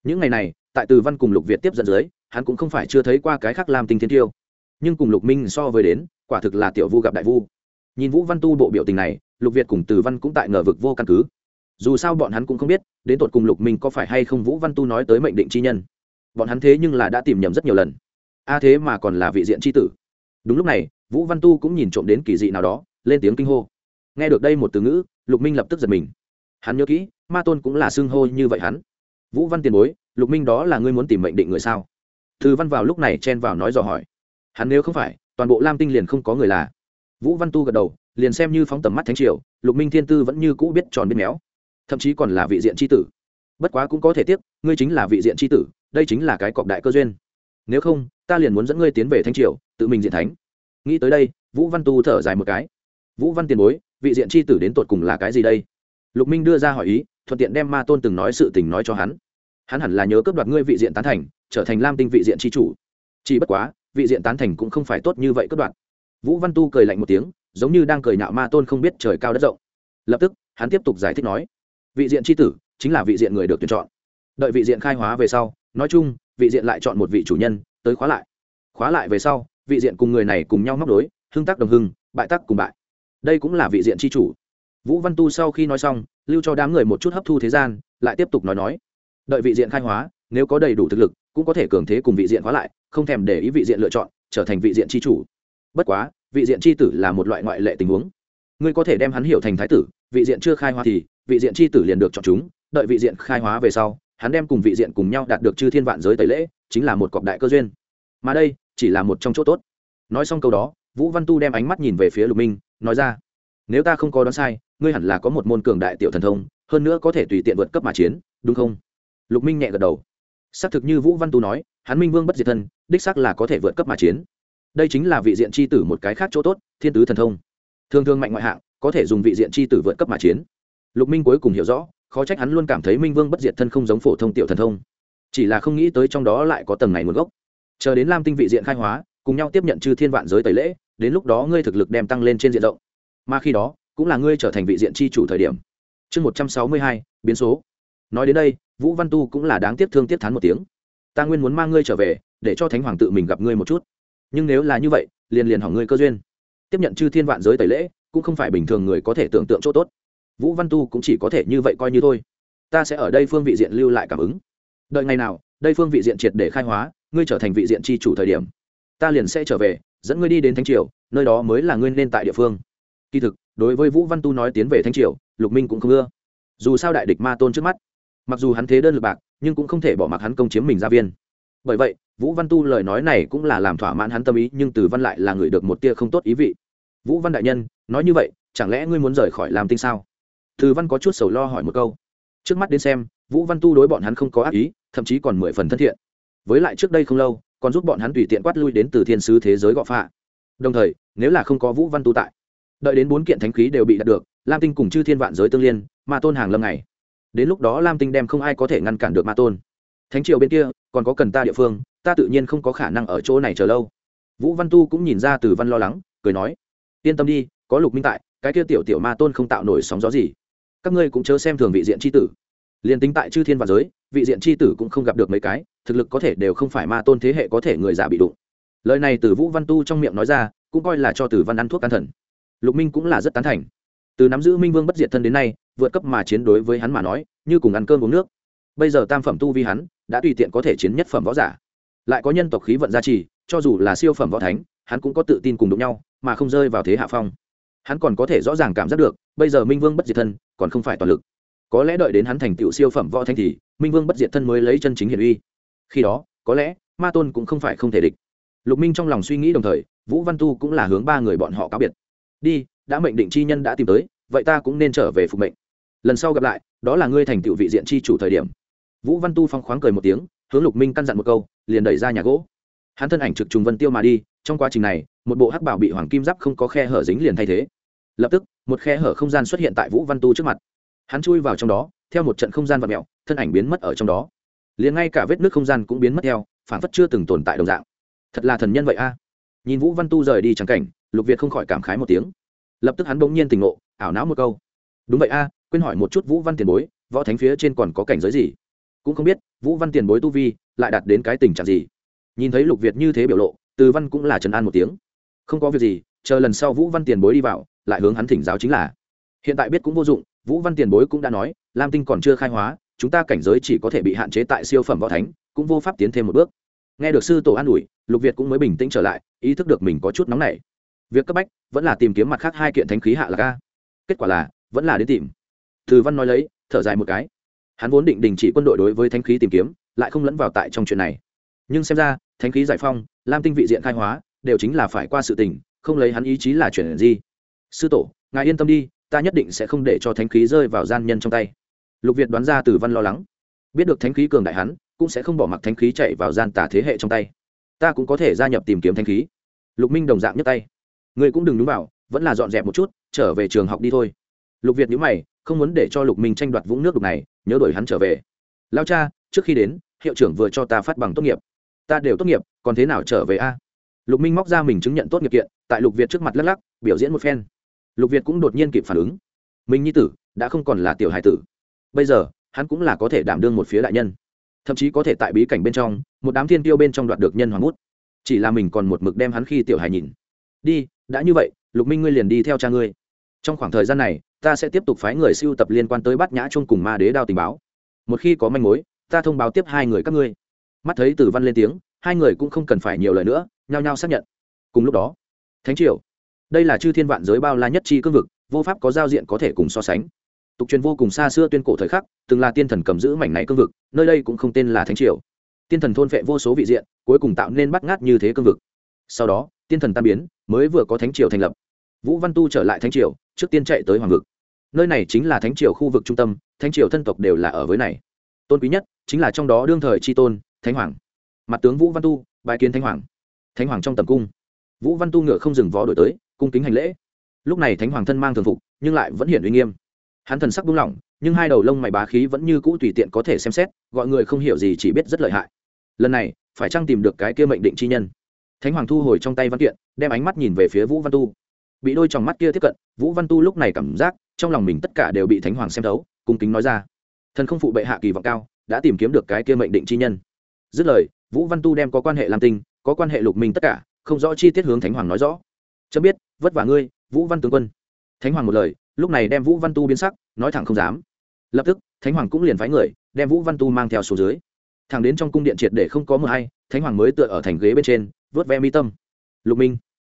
Những ngày này, tại từ văn cùng lục việt tiếp dẫn dưới, hắn cũng không phải chưa thấy qua cái khác lam tinh thiên tiêu. Nhưng cùng lục minh so với đến, quả thực là tiểu vu gặp đại vu. Nhìn vũ văn tu bộ biểu tình này, lục việt cùng từ văn cũng tại ngờ vực vô căn cứ dù sao bọn hắn cũng không biết, đến tột cùng lục minh có phải hay không vũ văn tu nói tới mệnh định chi nhân. Bọn hắn thế nhưng là đã tìm nhầm rất nhiều lần. A thế mà còn là vị diện tri tử. Đúng lúc này, vũ văn tu cũng nhìn trộm đến kỳ dị nào đó, lên tiếng kinh hô. Nghe được đây một từ ngữ, lục minh lập tức giật mình. Hắn nhớ kỹ, ma tôn cũng là xưng hô như vậy hắn. Vũ văn tiền bối, lục minh đó là ngươi muốn tìm mệnh định người sao? Thư văn vào lúc này chen vào nói dò hỏi. Hắn nếu không phải, toàn bộ lam tinh liền không có người là. Vũ văn tu gật đầu, liền xem như phóng tầm mắt thánh triều, lục minh thiên tư vẫn như cũ biết tròn biết méo thậm chí còn là vị diện tri tử. Bất quá cũng có thể tiếc, ngươi chính là vị diện tri tử, đây chính là cái cọc đại cơ duyên. Nếu không, ta liền muốn dẫn ngươi tiến về thanh triều, tự mình diện thánh. Nghĩ tới đây, vũ văn tu thở dài một cái. Vũ văn tiền bối, vị diện tri tử đến tột cùng là cái gì đây? Lục minh đưa ra hỏi ý, thuận tiện đem ma tôn từng nói sự tình nói cho hắn. Hắn hẳn là nhớ cướp đoạt ngươi vị diện tán thành, trở thành lam tinh vị diện tri chủ. Chỉ bất quá, vị diện tán thành cũng không phải tốt như vậy cướp đoạt. Vũ văn tu cười lạnh một tiếng, giống như đang cười nhạo ma tôn không biết trời cao đất rộng. Lập tức, hắn tiếp tục giải thích nói vị diện tri tử chính là vị diện người được tuyển chọn đợi vị diện khai hóa về sau nói chung vị diện lại chọn một vị chủ nhân tới khóa lại khóa lại về sau vị diện cùng người này cùng nhau móc đối hưng tác đồng hưng bại tắc cùng bại đây cũng là vị diện tri chủ vũ văn tu sau khi nói xong lưu cho đám người một chút hấp thu thế gian lại tiếp tục nói nói đợi vị diện khai hóa nếu có đầy đủ thực lực cũng có thể cường thế cùng vị diện khóa lại không thèm để ý vị diện lựa chọn trở thành vị diện tri chủ bất quá vị diện tri tử là một loại ngoại lệ tình huống ngươi có thể đem hắn hiểu thành thái tử, vị diện chưa khai hóa thì, vị diện tri tử liền được chọn chúng, đợi vị diện khai hóa về sau, hắn đem cùng vị diện cùng nhau đạt được chư thiên vạn giới tẩy lễ, chính là một cọc đại cơ duyên. Mà đây, chỉ là một trong chỗ tốt. Nói xong câu đó, vũ văn tu đem ánh mắt nhìn về phía lục minh, nói ra, nếu ta không có đoán sai, ngươi hẳn là có một môn cường đại tiểu thần thông, hơn nữa có thể tùy tiện vượt cấp mà chiến, đúng không? Lục minh nhẹ gật đầu. Xác thực như vũ văn tu nói, hắn minh vương bất diệt thân, đích xác là có thể vượt cấp mà chiến. Đây chính là vị diện c h i tử một cái khác chỗ tốt, thiên tứ thần thông thường thường mạnh ngoại hạng, có thể dùng vị diện c h i tử vượt cấp mà chiến. Lục minh cuối cùng hiểu rõ, khó trách hắn luôn cảm thấy minh vương bất diệt thân không giống phổ thông tiểu thần thông. Chỉ là không nghĩ tới trong đó lại có tầng này nguồn gốc. Chờ đến lam tinh vị diện khai hóa, cùng nhau tiếp nhận chư thiên vạn giới tẩy lễ, đến lúc đó ngươi thực lực đem tăng lên trên diện rộng. Mà khi đó, cũng là ngươi trở thành vị diện chi chủ thời điểm. Chương một trăm sáu mươi hai, biến số. Nói đến đây, vũ văn tu cũng là đáng tiếc thương tiếc thán một tiếng. Ta nguyên muốn mang ngươi trở về, để cho thánh hoàng tự mình gặp ngươi một chút. Nhưng nếu là như vậy, liền liền hỏng ngươi cơ duyên tiếp nhận chư thiên vạn giới tẩy lễ, cũng không phải bình thường người có thể tưởng tượng chỗ tốt. Vũ văn tu cũng chỉ có thể như vậy coi như thôi. Ta sẽ ở đây phương vị diện lưu lại cảm ứng. Đợi ngày nào, đây phương vị diện triệt để khai hóa, ngươi trở thành vị diện tri chủ thời điểm, ta liền sẽ trở về, dẫn ngươi đi đến thánh triều, nơi đó mới là ngươi nên tại địa phương. Kỳ thực, đối với vũ văn tu nói tiến về thánh triều, lục minh cũng không ưa. Dù sao đại địch ma tôn trước mắt, mặc dù hắn thế đơn lực bạc, nhưng cũng không thể bỏ mặc hắn công chiếm mình gia viên bởi vậy, vũ văn tu lời nói này cũng là làm thỏa mãn hắn tâm ý, nhưng từ văn lại là người được một tia không tốt ý vị. Vũ văn đại nhân, nói như vậy, chẳng lẽ ngươi muốn rời khỏi làm tinh sao? Từ văn có chút sầu lo hỏi một câu. Trước mắt đến xem, vũ văn tu đối bọn hắn không có ác ý, thậm chí còn mười phần thân thiện. Với lại trước đây không lâu, còn giúp bọn hắn tùy tiện quát lui đến từ thiên sứ thế giới gọ phạ. Đồng thời, nếu là không có vũ văn tu tại, đợi đến bốn kiện thánh khí đều bị đạt được, lam tinh cùng chư thiên vạn giới tương liên, ma tôn hàng lâm này đến lúc đó lam tinh đem không ai có thể ngăn cản được ma tôn thánh triều bên kia, còn có cần ta địa phương, ta tự nhiên không có khả năng ở chỗ này chờ lâu. Vũ văn tu cũng nhìn ra từ văn lo lắng, cười nói, yên tâm đi, có lục minh tại, cái kia tiểu tiểu ma tôn không tạo nổi sóng gió gì. Các ngươi cũng chớ xem thường vị diện c h i tử. Liền tính tại chư thiên và giới, vị diện c h i tử cũng không gặp được mấy cái, thực lực có thể đều không phải ma tôn thế hệ có thể người già bị đụng. Lời này từ vũ văn tu trong miệng nói ra, cũng coi là cho từ văn ăn thuốc can thần. Lục minh cũng là rất tán thành. Từ nắm giữ minh vương bất diệt thân đến nay, vượt cấp mà chiến đối với hắn mà nói, như cùng ăn cơm uống nước. Bây giờ tam phẩm tu vi hắn đã tùy tiện có thể chiến nhất phẩm võ giả. Lại có nhân tộc khí vận gia trì, cho dù là siêu phẩm võ thánh, hắn cũng có tự tin cùng đụng nhau, mà không rơi vào thế hạ phong. Hắn còn có thể rõ ràng cảm giác được, bây giờ minh vương bất diệt thân, còn không phải toàn lực. Có lẽ đợi đến hắn thành tựu siêu phẩm võ thánh thì, minh vương bất diệt thân mới lấy chân chính hiển uy. Khi đó, có lẽ, ma tôn cũng không phải không thể địch. Lục minh trong lòng suy nghĩ đồng thời, vũ văn tu cũng là hướng ba người bọn họ cáo biệt. Đi, đã mệnh định chi nhân đã tìm tới, vậy ta cũng nên trở về phục mệnh. Lần sau gặp lại, đó là ngươi thành tựu vị diện chi chủ thời điểm vũ văn tu phong khoáng cười một tiếng, hướng lục minh căn dặn một câu, liền đẩy ra nhà gỗ. Hắn thân ảnh trực trùng vân tiêu mà đi, trong quá trình này, một bộ hắc bảo bị hoàng kim giáp không có khe hở dính liền thay thế. Lập tức, một khe hở không gian xuất hiện tại vũ văn tu trước mặt. Hắn chui vào trong đó, theo một trận không gian và mẹo thân ảnh biến mất ở trong đó. Liền ngay cả vết nước không gian cũng biến mất theo, phản phất chưa từng tồn tại đồng dạng. Thật là thần nhân vậy a. Nhìn vũ văn tu rời đi trắng cảnh, lục việt không khỏi cảm khái một tiếng. Lập tức hắn bỗng nhiên tỉnh ngộ, ảo não một câu. Đúng vậy a, quên hỏi một chút vũ văn tiền bối, võ thánh phía trên còn có cảnh giới gì? Cũng không biết vũ văn tiền bối tu vi lại đạt đến cái tình trạng gì. Nhìn thấy lục việt như thế biểu lộ, từ văn cũng là trấn an một tiếng. Không có việc gì, chờ lần sau vũ văn tiền bối đi vào, lại hướng hắn thỉnh giáo chính là. Hiện tại biết cũng vô dụng, vũ văn tiền bối cũng đã nói, lam tinh còn chưa khai hóa, chúng ta cảnh giới chỉ có thể bị hạn chế tại siêu phẩm võ thánh, cũng vô pháp tiến thêm một bước. Nghe được sư tổ an ủi, lục việt cũng mới bình tĩnh trở lại, ý thức được mình có chút nóng nảy. Việc cấp bách, vẫn là tìm kiếm mặt khác hai kiện thánh khí hạ là ca kết quả là, vẫn là đến tìm. Từ văn nói lấy, thở dài một cái hắn vốn định đình chỉ quân đội đối với thánh khí tìm kiếm, lại không lẫn vào tại trong chuyện này. Nhưng xem ra, thánh khí giải phong lam tinh vị diện khai hóa, đều chính là phải qua sự tình, không lấy hắn ý chí là chuyển gì. Sư tổ, ngài yên tâm đi, ta nhất định sẽ không để cho thánh khí rơi vào gian nhân trong tay. Lục việt đoán ra từ văn lo lắng. Biết được thánh khí cường đại hắn, cũng sẽ không bỏ mặc thánh khí chạy vào gian tả thế hệ trong tay. Ta cũng có thể gia nhập tìm kiếm thánh khí. Lục minh đồng dạng nhấc tay. Người cũng đừng đúng vào, vẫn là dọn dẹp một chút, trở về trường học đi thôi. Lục việt nhữ mày, không muốn để cho lục minh tranh đoạt vũng nước đục này nhớ đuổi hắn trở về. Lao cha, trước khi đến, hiệu trưởng vừa cho ta phát bằng tốt nghiệp. Ta đều tốt nghiệp, còn thế nào trở về a? Lục minh móc ra mình chứng nhận tốt nghiệp kiện, tại lục việt trước mặt lắc lắc, biểu diễn một phen. Lục việt cũng đột nhiên kịp phản ứng. Minh nhi tử, đã không còn là tiểu hải tử. Bây giờ, hắn cũng là có thể đảm đương một phía đại nhân. Thậm chí có thể tại bí cảnh bên trong, một đám thiên tiêu bên trong đoạt được nhân hoàng bút. Chỉ là mình còn một mực đem hắn khi tiểu hải nhìn. Đi, đã như vậy, lục minh ngươi liền đi theo cha ngươi. Trong khoảng thời gian này ta sẽ tiếp tục phái người siêu tập liên quan tới bắt nhã chung cùng ma đế đao tình báo. Một khi có manh mối, ta thông báo tiếp hai người các ngươi. Mắt thấy tử văn lên tiếng, hai người cũng không cần phải nhiều lời nữa, nhao nhao xác nhận. Cùng lúc đó, thánh triều, đây là chư thiên vạn giới bao la nhất chi cương vực, vô pháp có giao diện có thể cùng so sánh. Tục truyền vô cùng xa xưa tuyên cổ thời khắc, từng là tiên thần cầm giữ mảnh này cương vực, nơi đây cũng không tên là thánh triều. Tiên thần thôn vệ vô số vị diện, cuối cùng tạo nên bắt ngát như thế cương vực. Sau đó, tiên thần tan biến, mới vừa có thánh triều thành lập. Vũ văn tu trở lại thánh triều, trước tiên chạy tới hoàng vực nơi này chính là thánh triều khu vực trung tâm, thánh triều thân tộc đều là ở với này. Tôn quý nhất chính là trong đó đương thời tri tôn, thánh hoàng. Mặt tướng vũ văn tu bài kiến thánh hoàng. Thánh hoàng trong tầm cung. Vũ văn tu ngựa không dừng vó đổi tới, cung kính hành lễ. Lúc này thánh hoàng thân mang thường phục, nhưng lại vẫn hiện uy nghiêm. Hắn thần sắc buông lỏng, nhưng hai đầu lông mày bá khí vẫn như cũ tùy tiện có thể xem xét, gọi người không hiểu gì chỉ biết rất lợi hại. Lần này, phải chăng tìm được cái kia mệnh định chi nhân? Thánh hoàng thu hồi trong tay văn kiện, đem ánh mắt nhìn về phía vũ văn tu bị đôi tròng mắt kia tiếp cận, vũ văn tu lúc này cảm giác trong lòng mình tất cả đều bị thánh hoàng xem thấu, cung kính nói ra. Thần không phụ bệ hạ kỳ vọng cao, đã tìm kiếm được cái kia mệnh định chi nhân. Dứt lời, vũ văn tu đem có quan hệ lam tinh, có quan hệ lục minh tất cả, không rõ chi tiết hướng thánh hoàng nói rõ. Chớ biết, vất vả ngươi, vũ văn tướng quân. Thánh hoàng một lời, lúc này đem vũ văn tu biến sắc, nói thẳng không dám. Lập tức, thánh hoàng cũng liền phái người, đem vũ văn tu mang theo số dưới. Thẳng đến trong cung điện triệt để không có mờ hay thánh hoàng mới tựa ở thành ghế bên trên, vớt ve mi tâm. Lục minh,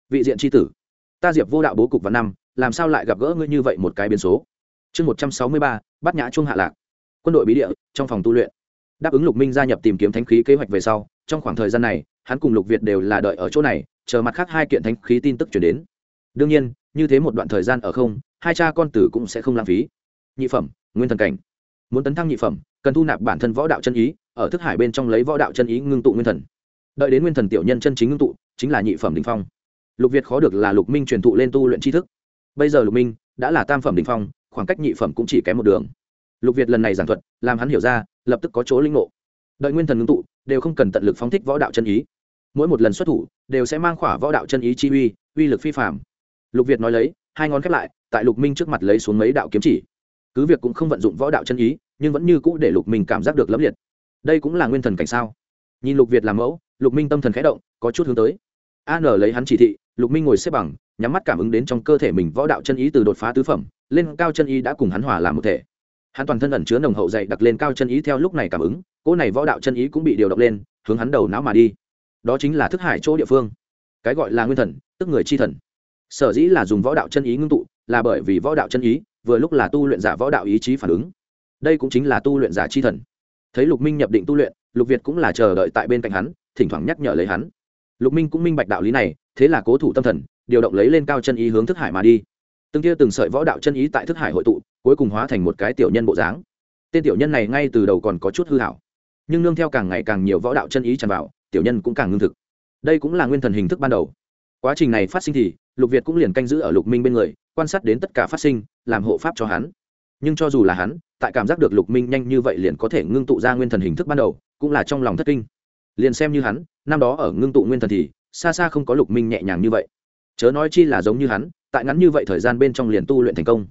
vị diện tri tử ta diệp vô đạo bố cục vào năm, làm sao lại gặp gỡ ngươi như vậy một cái biến số? Chương một trăm sáu mươi ba bắt nhã chuông hạ lạc. Quân đội bí địa, trong phòng tu luyện. Đáp ứng lục minh gia nhập tìm kiếm thánh khí kế hoạch về sau, trong khoảng thời gian này, hắn cùng lục việt đều là đợi ở chỗ này, chờ mặt khác hai kiện thánh khí tin tức chuyển đến. Đương nhiên, như thế một đoạn thời gian ở không, hai cha con tử cũng sẽ không lãng phí. Nhị phẩm, nguyên thần cảnh. Muốn tấn thăng nhị phẩm, cần thu nạp bản thân võ đạo chân ý, ở thức hải bên trong lấy võ đạo chân ý ngưng tụ nguyên thần. Đợi đến nguyên thần tiểu nhân chân chính ngưng tụ, chính là nhị phẩm đình phong lục việt khó được là lục minh truyền thụ lên tu luyện tri thức. Bây giờ lục minh đã là tam phẩm đình phong, khoảng cách nhị phẩm cũng chỉ kém một đường. Lục việt lần này giảng thuật, làm hắn hiểu ra, lập tức có chỗ linh ngộ. Đợi nguyên thần ngưng tụ, đều không cần tận lực phóng thích võ đạo chân ý. Mỗi một lần xuất thủ, đều sẽ mang khỏa võ đạo chân ý chi uy uy lực phi phạm lục việt nói lấy, hai ngón khép lại, tại lục minh trước mặt lấy xuống mấy đạo kiếm chỉ. Cứ việc cũng không vận dụng võ đạo chân ý, nhưng vẫn như cũ để lục minh cảm giác được lẫm liệt. Đây cũng là nguyên thần cảnh sao? Nhìn lục việt làm mẫu, lục minh tâm thần khẽ động, có chút hướng tới an lấy hắn chỉ thị, lục minh ngồi xếp bằng, nhắm mắt cảm ứng đến trong cơ thể mình võ đạo chân ý từ đột phá tứ phẩm, lên cao chân ý đã cùng hắn hòa làm một thể. Hắn toàn thân ẩn chứa nồng hậu dày đặc lên cao chân ý theo lúc này cảm ứng, cỗ này võ đạo chân ý cũng bị điều động lên, hướng hắn đầu não mà đi. Đó chính là thức hải chỗ địa phương. Cái gọi là nguyên thần, tức người chi thần. Sở dĩ là dùng võ đạo chân ý ngưng tụ, là bởi vì võ đạo chân ý, vừa lúc là tu luyện giả võ đạo ý chí phản ứng. Đây cũng chính là tu luyện giả chi thần. Thấy lục minh nhập định tu luyện, lục việt cũng là chờ đợi tại bên cạnh hắn, thỉnh thoảng nhắc nhở lấy hắn lục minh cũng minh bạch đạo lý này, thế là cố thủ tâm thần, điều động lấy lên cao chân ý hướng thức hải mà đi. Từng kia từng sợi võ đạo chân ý tại thức hải hội tụ, cuối cùng hóa thành một cái tiểu nhân bộ dáng. Tên tiểu nhân này ngay từ đầu còn có chút hư hảo, nhưng nương theo càng ngày càng nhiều võ đạo chân ý tràn vào, tiểu nhân cũng càng ngưng thực. Đây cũng là nguyên thần hình thức ban đầu. Quá trình này phát sinh thì, lục việt cũng liền canh giữ ở lục minh bên người, quan sát đến tất cả phát sinh, làm hộ pháp cho hắn. Nhưng cho dù là hắn, tại cảm giác được lục minh nhanh như vậy liền có thể ngưng tụ ra nguyên thần hình thức ban đầu, cũng là trong lòng thất kinh liền xem như hắn, năm đó ở ngưng tụ nguyên thần thì, xa xa không có lục minh nhẹ nhàng như vậy. Chớ nói chi là giống như hắn, tại ngắn như vậy thời gian bên trong liền tu luyện thành công.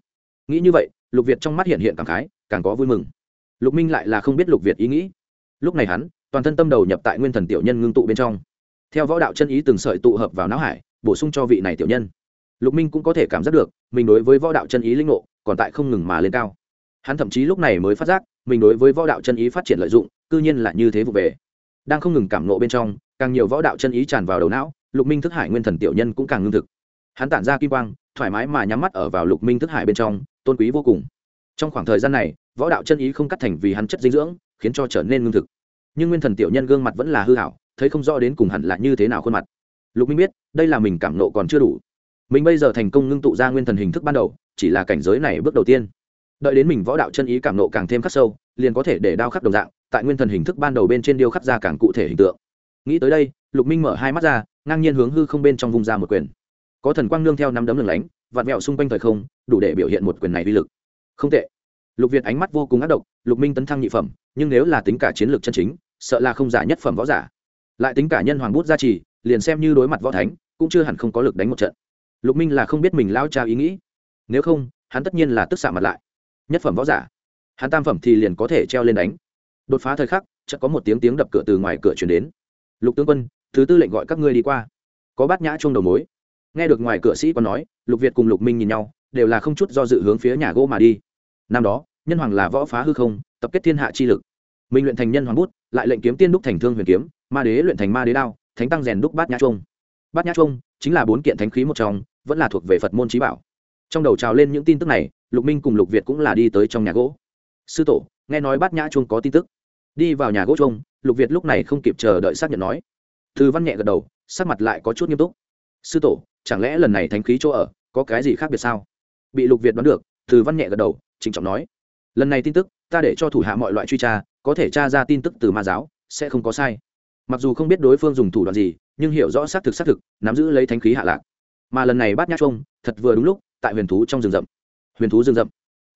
Nghĩ như vậy, lục việt trong mắt hiện hiện cảm khái, càng có vui mừng. Lục minh lại là không biết lục việt ý nghĩ. Lúc này hắn, toàn thân tâm đầu nhập tại nguyên thần tiểu nhân ngưng tụ bên trong. Theo võ đạo chân ý từng sợi tụ hợp vào não hải, bổ sung cho vị này tiểu nhân. Lục minh cũng có thể cảm giác được, mình đối với võ đạo chân ý linh ngộ, còn tại không ngừng mà lên cao. Hắn thậm chí lúc này mới phát giác, mình đối với võ đạo chân ý phát triển lợi dụng, cư nhiên là như thế vụ về đang không ngừng cảm nộ bên trong, càng nhiều võ đạo chân ý tràn vào đầu não, lục minh thức hải nguyên thần tiểu nhân cũng càng ngưng thực. Hắn tản ra kim quang, thoải mái mà nhắm mắt ở vào lục minh thức hải bên trong, tôn quý vô cùng. Trong khoảng thời gian này, võ đạo chân ý không cắt thành vì hắn chất dinh dưỡng, khiến cho trở nên ngưng thực. Nhưng nguyên thần tiểu nhân gương mặt vẫn là hư hảo, thấy không rõ đến cùng hẳn là như thế nào khuôn mặt. Lục minh biết, đây là mình cảm nộ còn chưa đủ. Mình bây giờ thành công ngưng tụ ra nguyên thần hình thức ban đầu, chỉ là cảnh giới này bước đầu tiên. Đợi đến mình võ đạo chân ý cảm nộ càng thêm khắc sâu, liền có thể để đao khắc đồng dạng tại nguyên thần hình thức ban đầu bên trên điêu khắc ra càng cụ thể hình tượng. Nghĩ tới đây, lục minh mở hai mắt ra, ngang nhiên hướng hư không bên trong vùng ra một quyền. Có thần quang nương theo năm đấm lửng lánh vạt mẹo xung quanh thời không, đủ để biểu hiện một quyền này uy lực. Không tệ. Lục việt ánh mắt vô cùng ác độc, lục minh tấn thăng nhị phẩm, nhưng nếu là tính cả chiến lược chân chính, sợ là không giả nhất phẩm võ giả. Lại tính cả nhân hoàng bút gia trì, liền xem như đối mặt võ thánh, cũng chưa hẳn không có lực đánh một trận. Lục minh là không biết mình lao cha ý nghĩ. Nếu không, hắn tất nhiên là tức xạ mặt lại. Nhất phẩm võ giả. Hắn tam phẩm thì liền có thể treo lên đánh đột phá thời khắc, chợt có một tiếng tiếng đập cửa từ ngoài cửa chuyển đến. Lục tướng quân, thứ tư lệnh gọi các ngươi đi qua. Có bát nhã chung đầu mối. Nghe được ngoài cửa sĩ còn nói, lục việt cùng lục minh nhìn nhau, đều là không chút do dự hướng phía nhà gỗ mà đi. Năm đó, nhân hoàng là võ phá hư không, tập kết thiên hạ chi lực. Minh luyện thành nhân hoàng bút, lại lệnh kiếm tiên đúc thành thương huyền kiếm, ma đế luyện thành ma đế đao, thánh tăng rèn đúc bát nhã trung bát nhã trung chính là bốn kiện thánh khí một trong, vẫn là thuộc về phật môn trí bảo. Trong đầu trào lên những tin tức này, lục minh cùng lục việt cũng là đi tới trong nhà gỗ. Sư tổ, nghe nói bát nhã chuông có tin tức đi vào nhà gỗ trông lục việt lúc này không kịp chờ đợi xác nhận nói. Thư văn nhẹ gật đầu, sắc mặt lại có chút nghiêm túc. Sư tổ, chẳng lẽ lần này thánh khí chỗ ở có cái gì khác biệt sao? Bị lục việt đoán được thư văn nhẹ gật đầu, trịnh trọng nói. Lần này tin tức, ta để cho thủ hạ mọi loại truy tra, có thể tra ra tin tức từ ma giáo, sẽ không có sai. Mặc dù không biết đối phương dùng thủ đoạn gì, nhưng hiểu rõ xác thực xác thực, nắm giữ lấy thánh khí hạ lạc. Mà lần này bát nhát trông thật vừa đúng lúc, tại huyền thú trong rừng rậm. Huyền thú rừng rậm.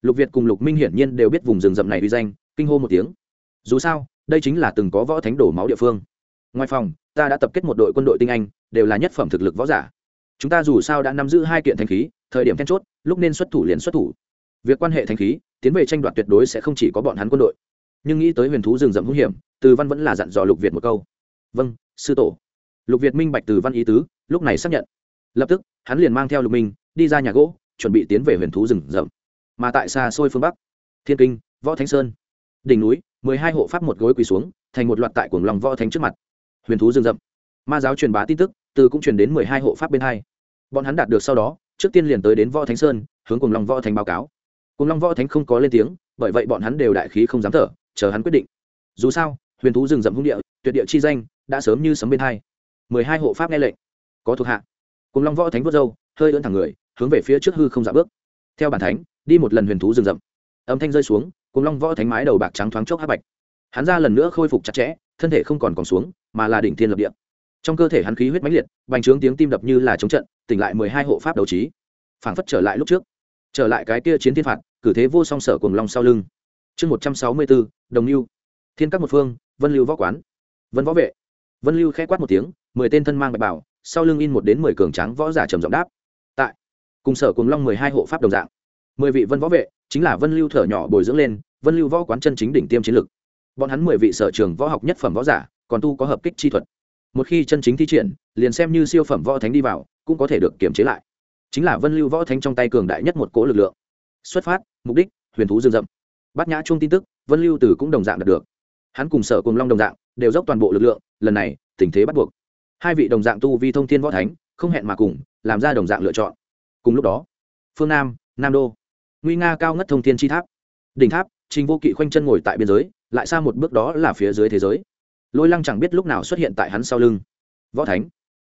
Lục việt cùng lục minh hiển nhiên đều biết vùng rừng rậm này uy danh, kinh hô một tiếng dù sao, đây chính là từng có võ thánh đổ máu địa phương. Ngoài phòng, ta đã tập kết một đội quân đội tinh anh, đều là nhất phẩm thực lực võ giả. Chúng ta dù sao đã nắm giữ hai kiện thanh khí, thời điểm then chốt, lúc nên xuất thủ liền xuất thủ. Việc quan hệ thanh khí, tiến về tranh đoạt tuyệt đối sẽ không chỉ có bọn hắn quân đội. Nhưng nghĩ tới huyền thú rừng rậm hữu hiểm, từ văn vẫn là dặn dò lục việt một câu. Vâng sư tổ. Lục việt minh bạch từ văn ý tứ, lúc này xác nhận. Lập tức, hắn liền mang theo lục minh, đi ra nhà gỗ, chuẩn bị tiến về huyền thú rừng rậm. Mà tại xa xôi phương bắc, thiên kinh, võ thánh sơn, đỉnh núi mười hai hộ pháp một gối quỳ xuống, thành một loạt tại cuồng lòng võ thánh trước mặt. Huyền thú rừng rậm. Ma giáo truyền bá tin tức, từ cũng truyền đến mười hai hộ pháp bên hai. Bọn hắn đạt được sau đó, trước tiên liền tới đến võ thánh sơn, hướng cùng lòng võ thánh báo cáo. Cùng long võ thánh không có lên tiếng, bởi vậy bọn hắn đều đại khí không dám thở, chờ hắn quyết định. Dù sao, huyền thú rừng rậm hung địa, tuyệt địa chi danh, đã sớm như sấm bên hai. mười hai hộ pháp nghe lệnh. Có thuộc hạ. Cùng long võ thánh vớt râu, hơi ưỡn thẳng người, hướng về phía trước hư không dạ bước. Theo bản thánh, đi một lần huyền thú rừng rậm. Âm thanh rơi xuống cùng long võ thánh mái đầu bạc trắng thoáng chốc hát bạch. Hắn ra lần nữa khôi phục chặt chẽ, thân thể không còn còn xuống, mà là đỉnh thiên lập địa. Trong cơ thể hắn khí huyết mãnh liệt, bành trướng tiếng tim đập như là chống trận, tỉnh lại mười hai hộ pháp đầu trí. Phảng phất trở lại lúc trước. Trở lại cái kia chiến thiên phạt, cử thế vô song sở cùng long sau lưng. Chương một trăm sáu mươi bốn, đồng lưu. Thiên các một phương, vân lưu võ quán. Vân võ vệ. Vân lưu k h ẽ quát một tiếng, mười tên thân mang bạch bảo, sau lưng in một đến mười cường tráng võ giả trầm giọng đáp. Tại, cùng sở cùng long mười hai hộ pháp đồng dạng mười vị vân võ vệ, chính là vân lưu thở nhỏ bồi dưỡng lên, vân lưu võ quán chân chính đỉnh tiêm chiến lực. Bọn hắn mười vị sở trường võ học nhất phẩm võ giả, còn tu có hợp kích chi thuật. Một khi chân chính thi triển, liền xem như siêu phẩm võ thánh đi vào, cũng có thể được kiềm chế lại. Chính là vân lưu võ thánh trong tay cường đại nhất một cỗ lực lượng. Xuất phát, mục đích, huyền thú dương rậm bát nhã chung tin tức, vân lưu từ cũng đồng dạng đạt được. Hắn cùng sở cùng long đồng dạng, đều dốc toàn bộ lực lượng, lần này, tình thế bắt buộc. Hai vị đồng dạng tu vi thông thiên võ thánh, không hẹn mà cùng, làm ra đồng dạng lựa chọn. Cùng lúc đó, phương nam nam đô nguy nga cao ngất thông thiên chi tháp. Đỉnh tháp, trình vô kỵ khoanh chân ngồi tại biên giới, lại xa một bước đó là phía dưới thế giới. Lôi lăng chẳng biết lúc nào xuất hiện tại hắn sau lưng. Võ thánh.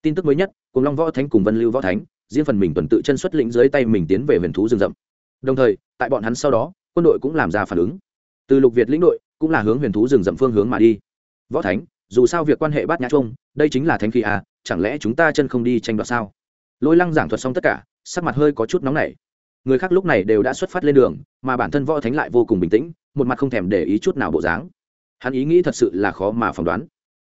Tin tức mới nhất, cùng long võ thánh cùng vân lưu võ thánh, riêng phần mình tuần tự chân xuất lĩnh dưới tay mình tiến về huyền thú rừng rậm. Đồng thời, tại bọn hắn sau đó, quân đội cũng làm ra phản ứng. Từ lục việt lĩnh đội, cũng là hướng huyền thú rừng rậm phương hướng mà đi. Võ thánh, dù sao việc quan hệ bát nhã trung, đây chính là thánh khí à chẳng lẽ chúng ta chân không đi tranh đoạt sao? Lôi lăng giảng thuật xong tất cả, sắc mặt hơi có chút nóng nảy người khác lúc này đều đã xuất phát lên đường, mà bản thân võ thánh lại vô cùng bình tĩnh, một mặt không thèm để ý chút nào bộ dáng. Hắn ý nghĩ thật sự là khó mà phỏng đoán.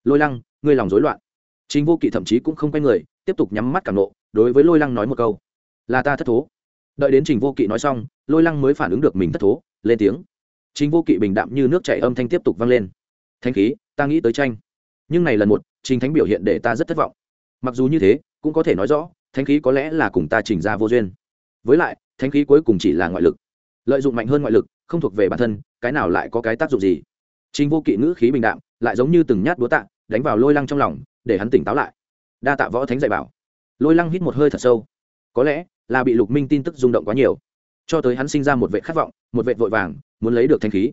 Lôi lăng, ngươi lòng rối loạn. Chính vô kỵ thậm chí cũng không quay người, tiếp tục nhắm mắt cảm nộ, đối với lôi lăng nói một câu. Là ta thất thố. Đợi đến trình vô kỵ nói xong, lôi lăng mới phản ứng được mình thất thố, lên tiếng. Chính vô kỵ bình đạm như nước chảy âm thanh tiếp tục vang lên. Thanh khí, ta nghĩ tới tranh. Nhưng này lần một, trình thánh biểu hiện để ta rất thất vọng. Mặc dù như thế, cũng có thể nói rõ thanh khí có lẽ là cùng ta trình ra vô duyên. Với lại thánh khí cuối cùng chỉ là ngoại lực. Lợi dụng mạnh hơn ngoại lực, không thuộc về bản thân, cái nào lại có cái tác dụng gì? Trình vô kỵ ngữ khí bình đạm, lại giống như từng nhát búa tạ, đánh vào lôi lăng trong lòng, để hắn tỉnh táo lại. Đa tạ võ thánh dạy bảo. Lôi lăng hít một hơi thật sâu. Có lẽ là bị lục minh tin tức rung động quá nhiều, cho tới hắn sinh ra một vệ khát vọng, một vệ vội vàng, muốn lấy được thanh khí.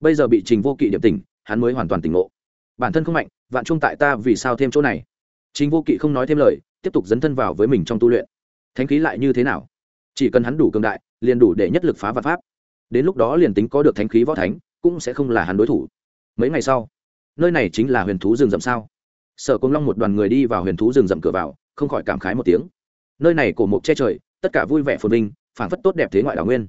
Bây giờ bị trình vô kỵ điểm tỉnh, hắn mới hoàn toàn tỉnh ngộ. Bản thân không mạnh, vạn trung tại ta vì sao thêm chỗ này? Trình vô kỵ không nói thêm lời, tiếp tục dấn thân vào với mình trong tu luyện. Thánh khí lại như thế nào? Chỉ cần hắn đủ cường đại, liền đủ để nhất lực phá vạn pháp. Đến lúc đó liền tính có được thánh khí võ thánh, cũng sẽ không là hắn đối thủ. Mấy ngày sau, nơi này chính là huyền thú rừng rậm sao? Sở công long một đoàn người đi vào huyền thú rừng rậm cửa vào, không khỏi cảm khái một tiếng. Nơi này cổ mộc che trời, tất cả vui vẻ phồn vinh, phảng phất tốt đẹp thế ngoại đảo nguyên.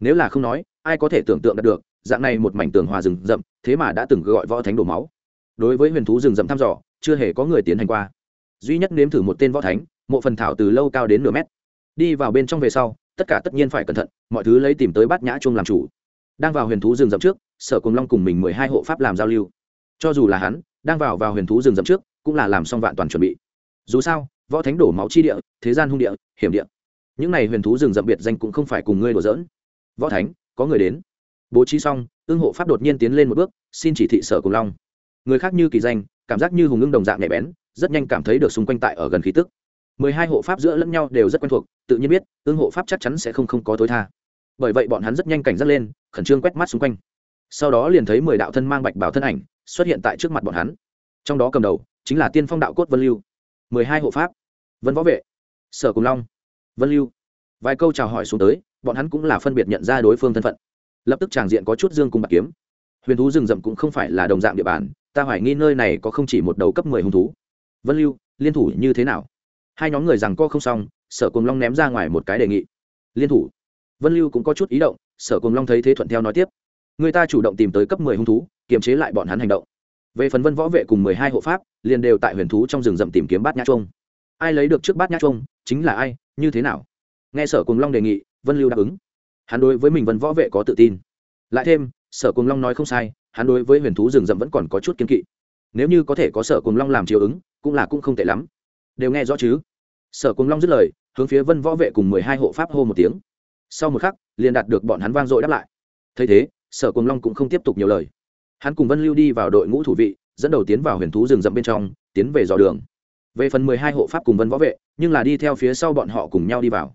Nếu là không nói, ai có thể tưởng tượng được, dạng này một mảnh tường hòa rừng rậm, thế mà đã từng gọi võ thánh đổ máu. Đối với huyền thú rừng rậm thăm dò, chưa hề có người tiến hành qua. Duy nhất nếm thử một tên võ thánh, mộ phần thảo từ lâu cao đến nửa mét đi vào bên trong về sau, tất cả tất nhiên phải cẩn thận, mọi thứ lấy tìm tới bát nhã chuông làm chủ. Đang vào huyền thú rừng rậm trước, sở cùng long cùng mình mười hai hộ pháp làm giao lưu. Cho dù là hắn, đang vào vào huyền thú rừng rậm trước, cũng là làm xong vạn toàn chuẩn bị. Dù sao, võ thánh đổ máu chi địa, thế gian hung địa, hiểm địa. Những này huyền thú rừng rậm biệt danh cũng không phải cùng ngươi đổ dỡn võ thánh, có người đến. Bố trí xong ương hộ pháp đột nhiên tiến lên một bước, xin chỉ thị sở cùng long. Người khác như kỳ danh, cảm giác như hùng ưng đồng dạng nhạy bén, rất nhanh cảm thấy được xung quanh tại ở gần khí tức mười hai hộ pháp giữa lẫn nhau đều rất quen thuộc, tự nhiên biết ương hộ pháp chắc chắn sẽ không không có tối tha. Bởi vậy bọn hắn rất nhanh cảnh giác lên, khẩn trương quét mắt xung quanh. Sau đó liền thấy mười đạo thân mang bạch bảo thân ảnh xuất hiện tại trước mặt bọn hắn. Trong đó cầm đầu chính là tiên phong đạo cốt vân lưu. mười hai hộ pháp. Vân võ vệ, sở cùng long, vân lưu. Vài câu chào hỏi xuống tới, bọn hắn cũng là phân biệt nhận ra đối phương thân phận. Lập tức tràng diện có chút dương cung bạc kiếm. Huyền thú rừng rậm cũng không phải là đồng dạng địa bàn, ta hoài nghi nơi này có không chỉ một đầu cấp mười hung thú. Vân lưu, liên thủ như thế nào? Hai nhóm người rằng co không xong, sở cùng long ném ra ngoài một cái đề nghị. Liên thủ. Vân lưu cũng có chút ý động, sở cùng long thấy thế thuận theo nói tiếp. Người ta chủ động tìm tới cấp mười hung thú, kiềm chế lại bọn hắn hành động. Về phần vân võ vệ cùng mười hai hộ pháp, liền đều tại huyền thú trong rừng rậm tìm kiếm bát nhã trung ai lấy được trước bát nhã trung chính là ai, như thế nào? Nghe sở cùng long đề nghị, vân lưu đáp ứng. Hắn đối với mình vân võ vệ có tự tin. Lại thêm, sở cùng long nói không sai, hắn đối với huyền thú rừng rậm vẫn còn có chút kiên kỵ. Nếu như có thể có sở cùng long làm chiều ứng, cũng là cũng không tệ lắm đều nghe rõ chứ? Sở cùng long dứt lời, hướng phía vân võ vệ cùng mười hai hộ pháp hô một tiếng. Sau một khắc, liền đạt được bọn hắn vang dội đáp lại. Thấy thế, sở cùng long cũng không tiếp tục nhiều lời. Hắn cùng vân lưu đi vào đội ngũ thủ vị, dẫn đầu tiến vào huyền thú rừng rậm bên trong, tiến về dò đường. Về phần mười hai hộ pháp cùng vân võ vệ, nhưng là đi theo phía sau bọn họ cùng nhau đi vào.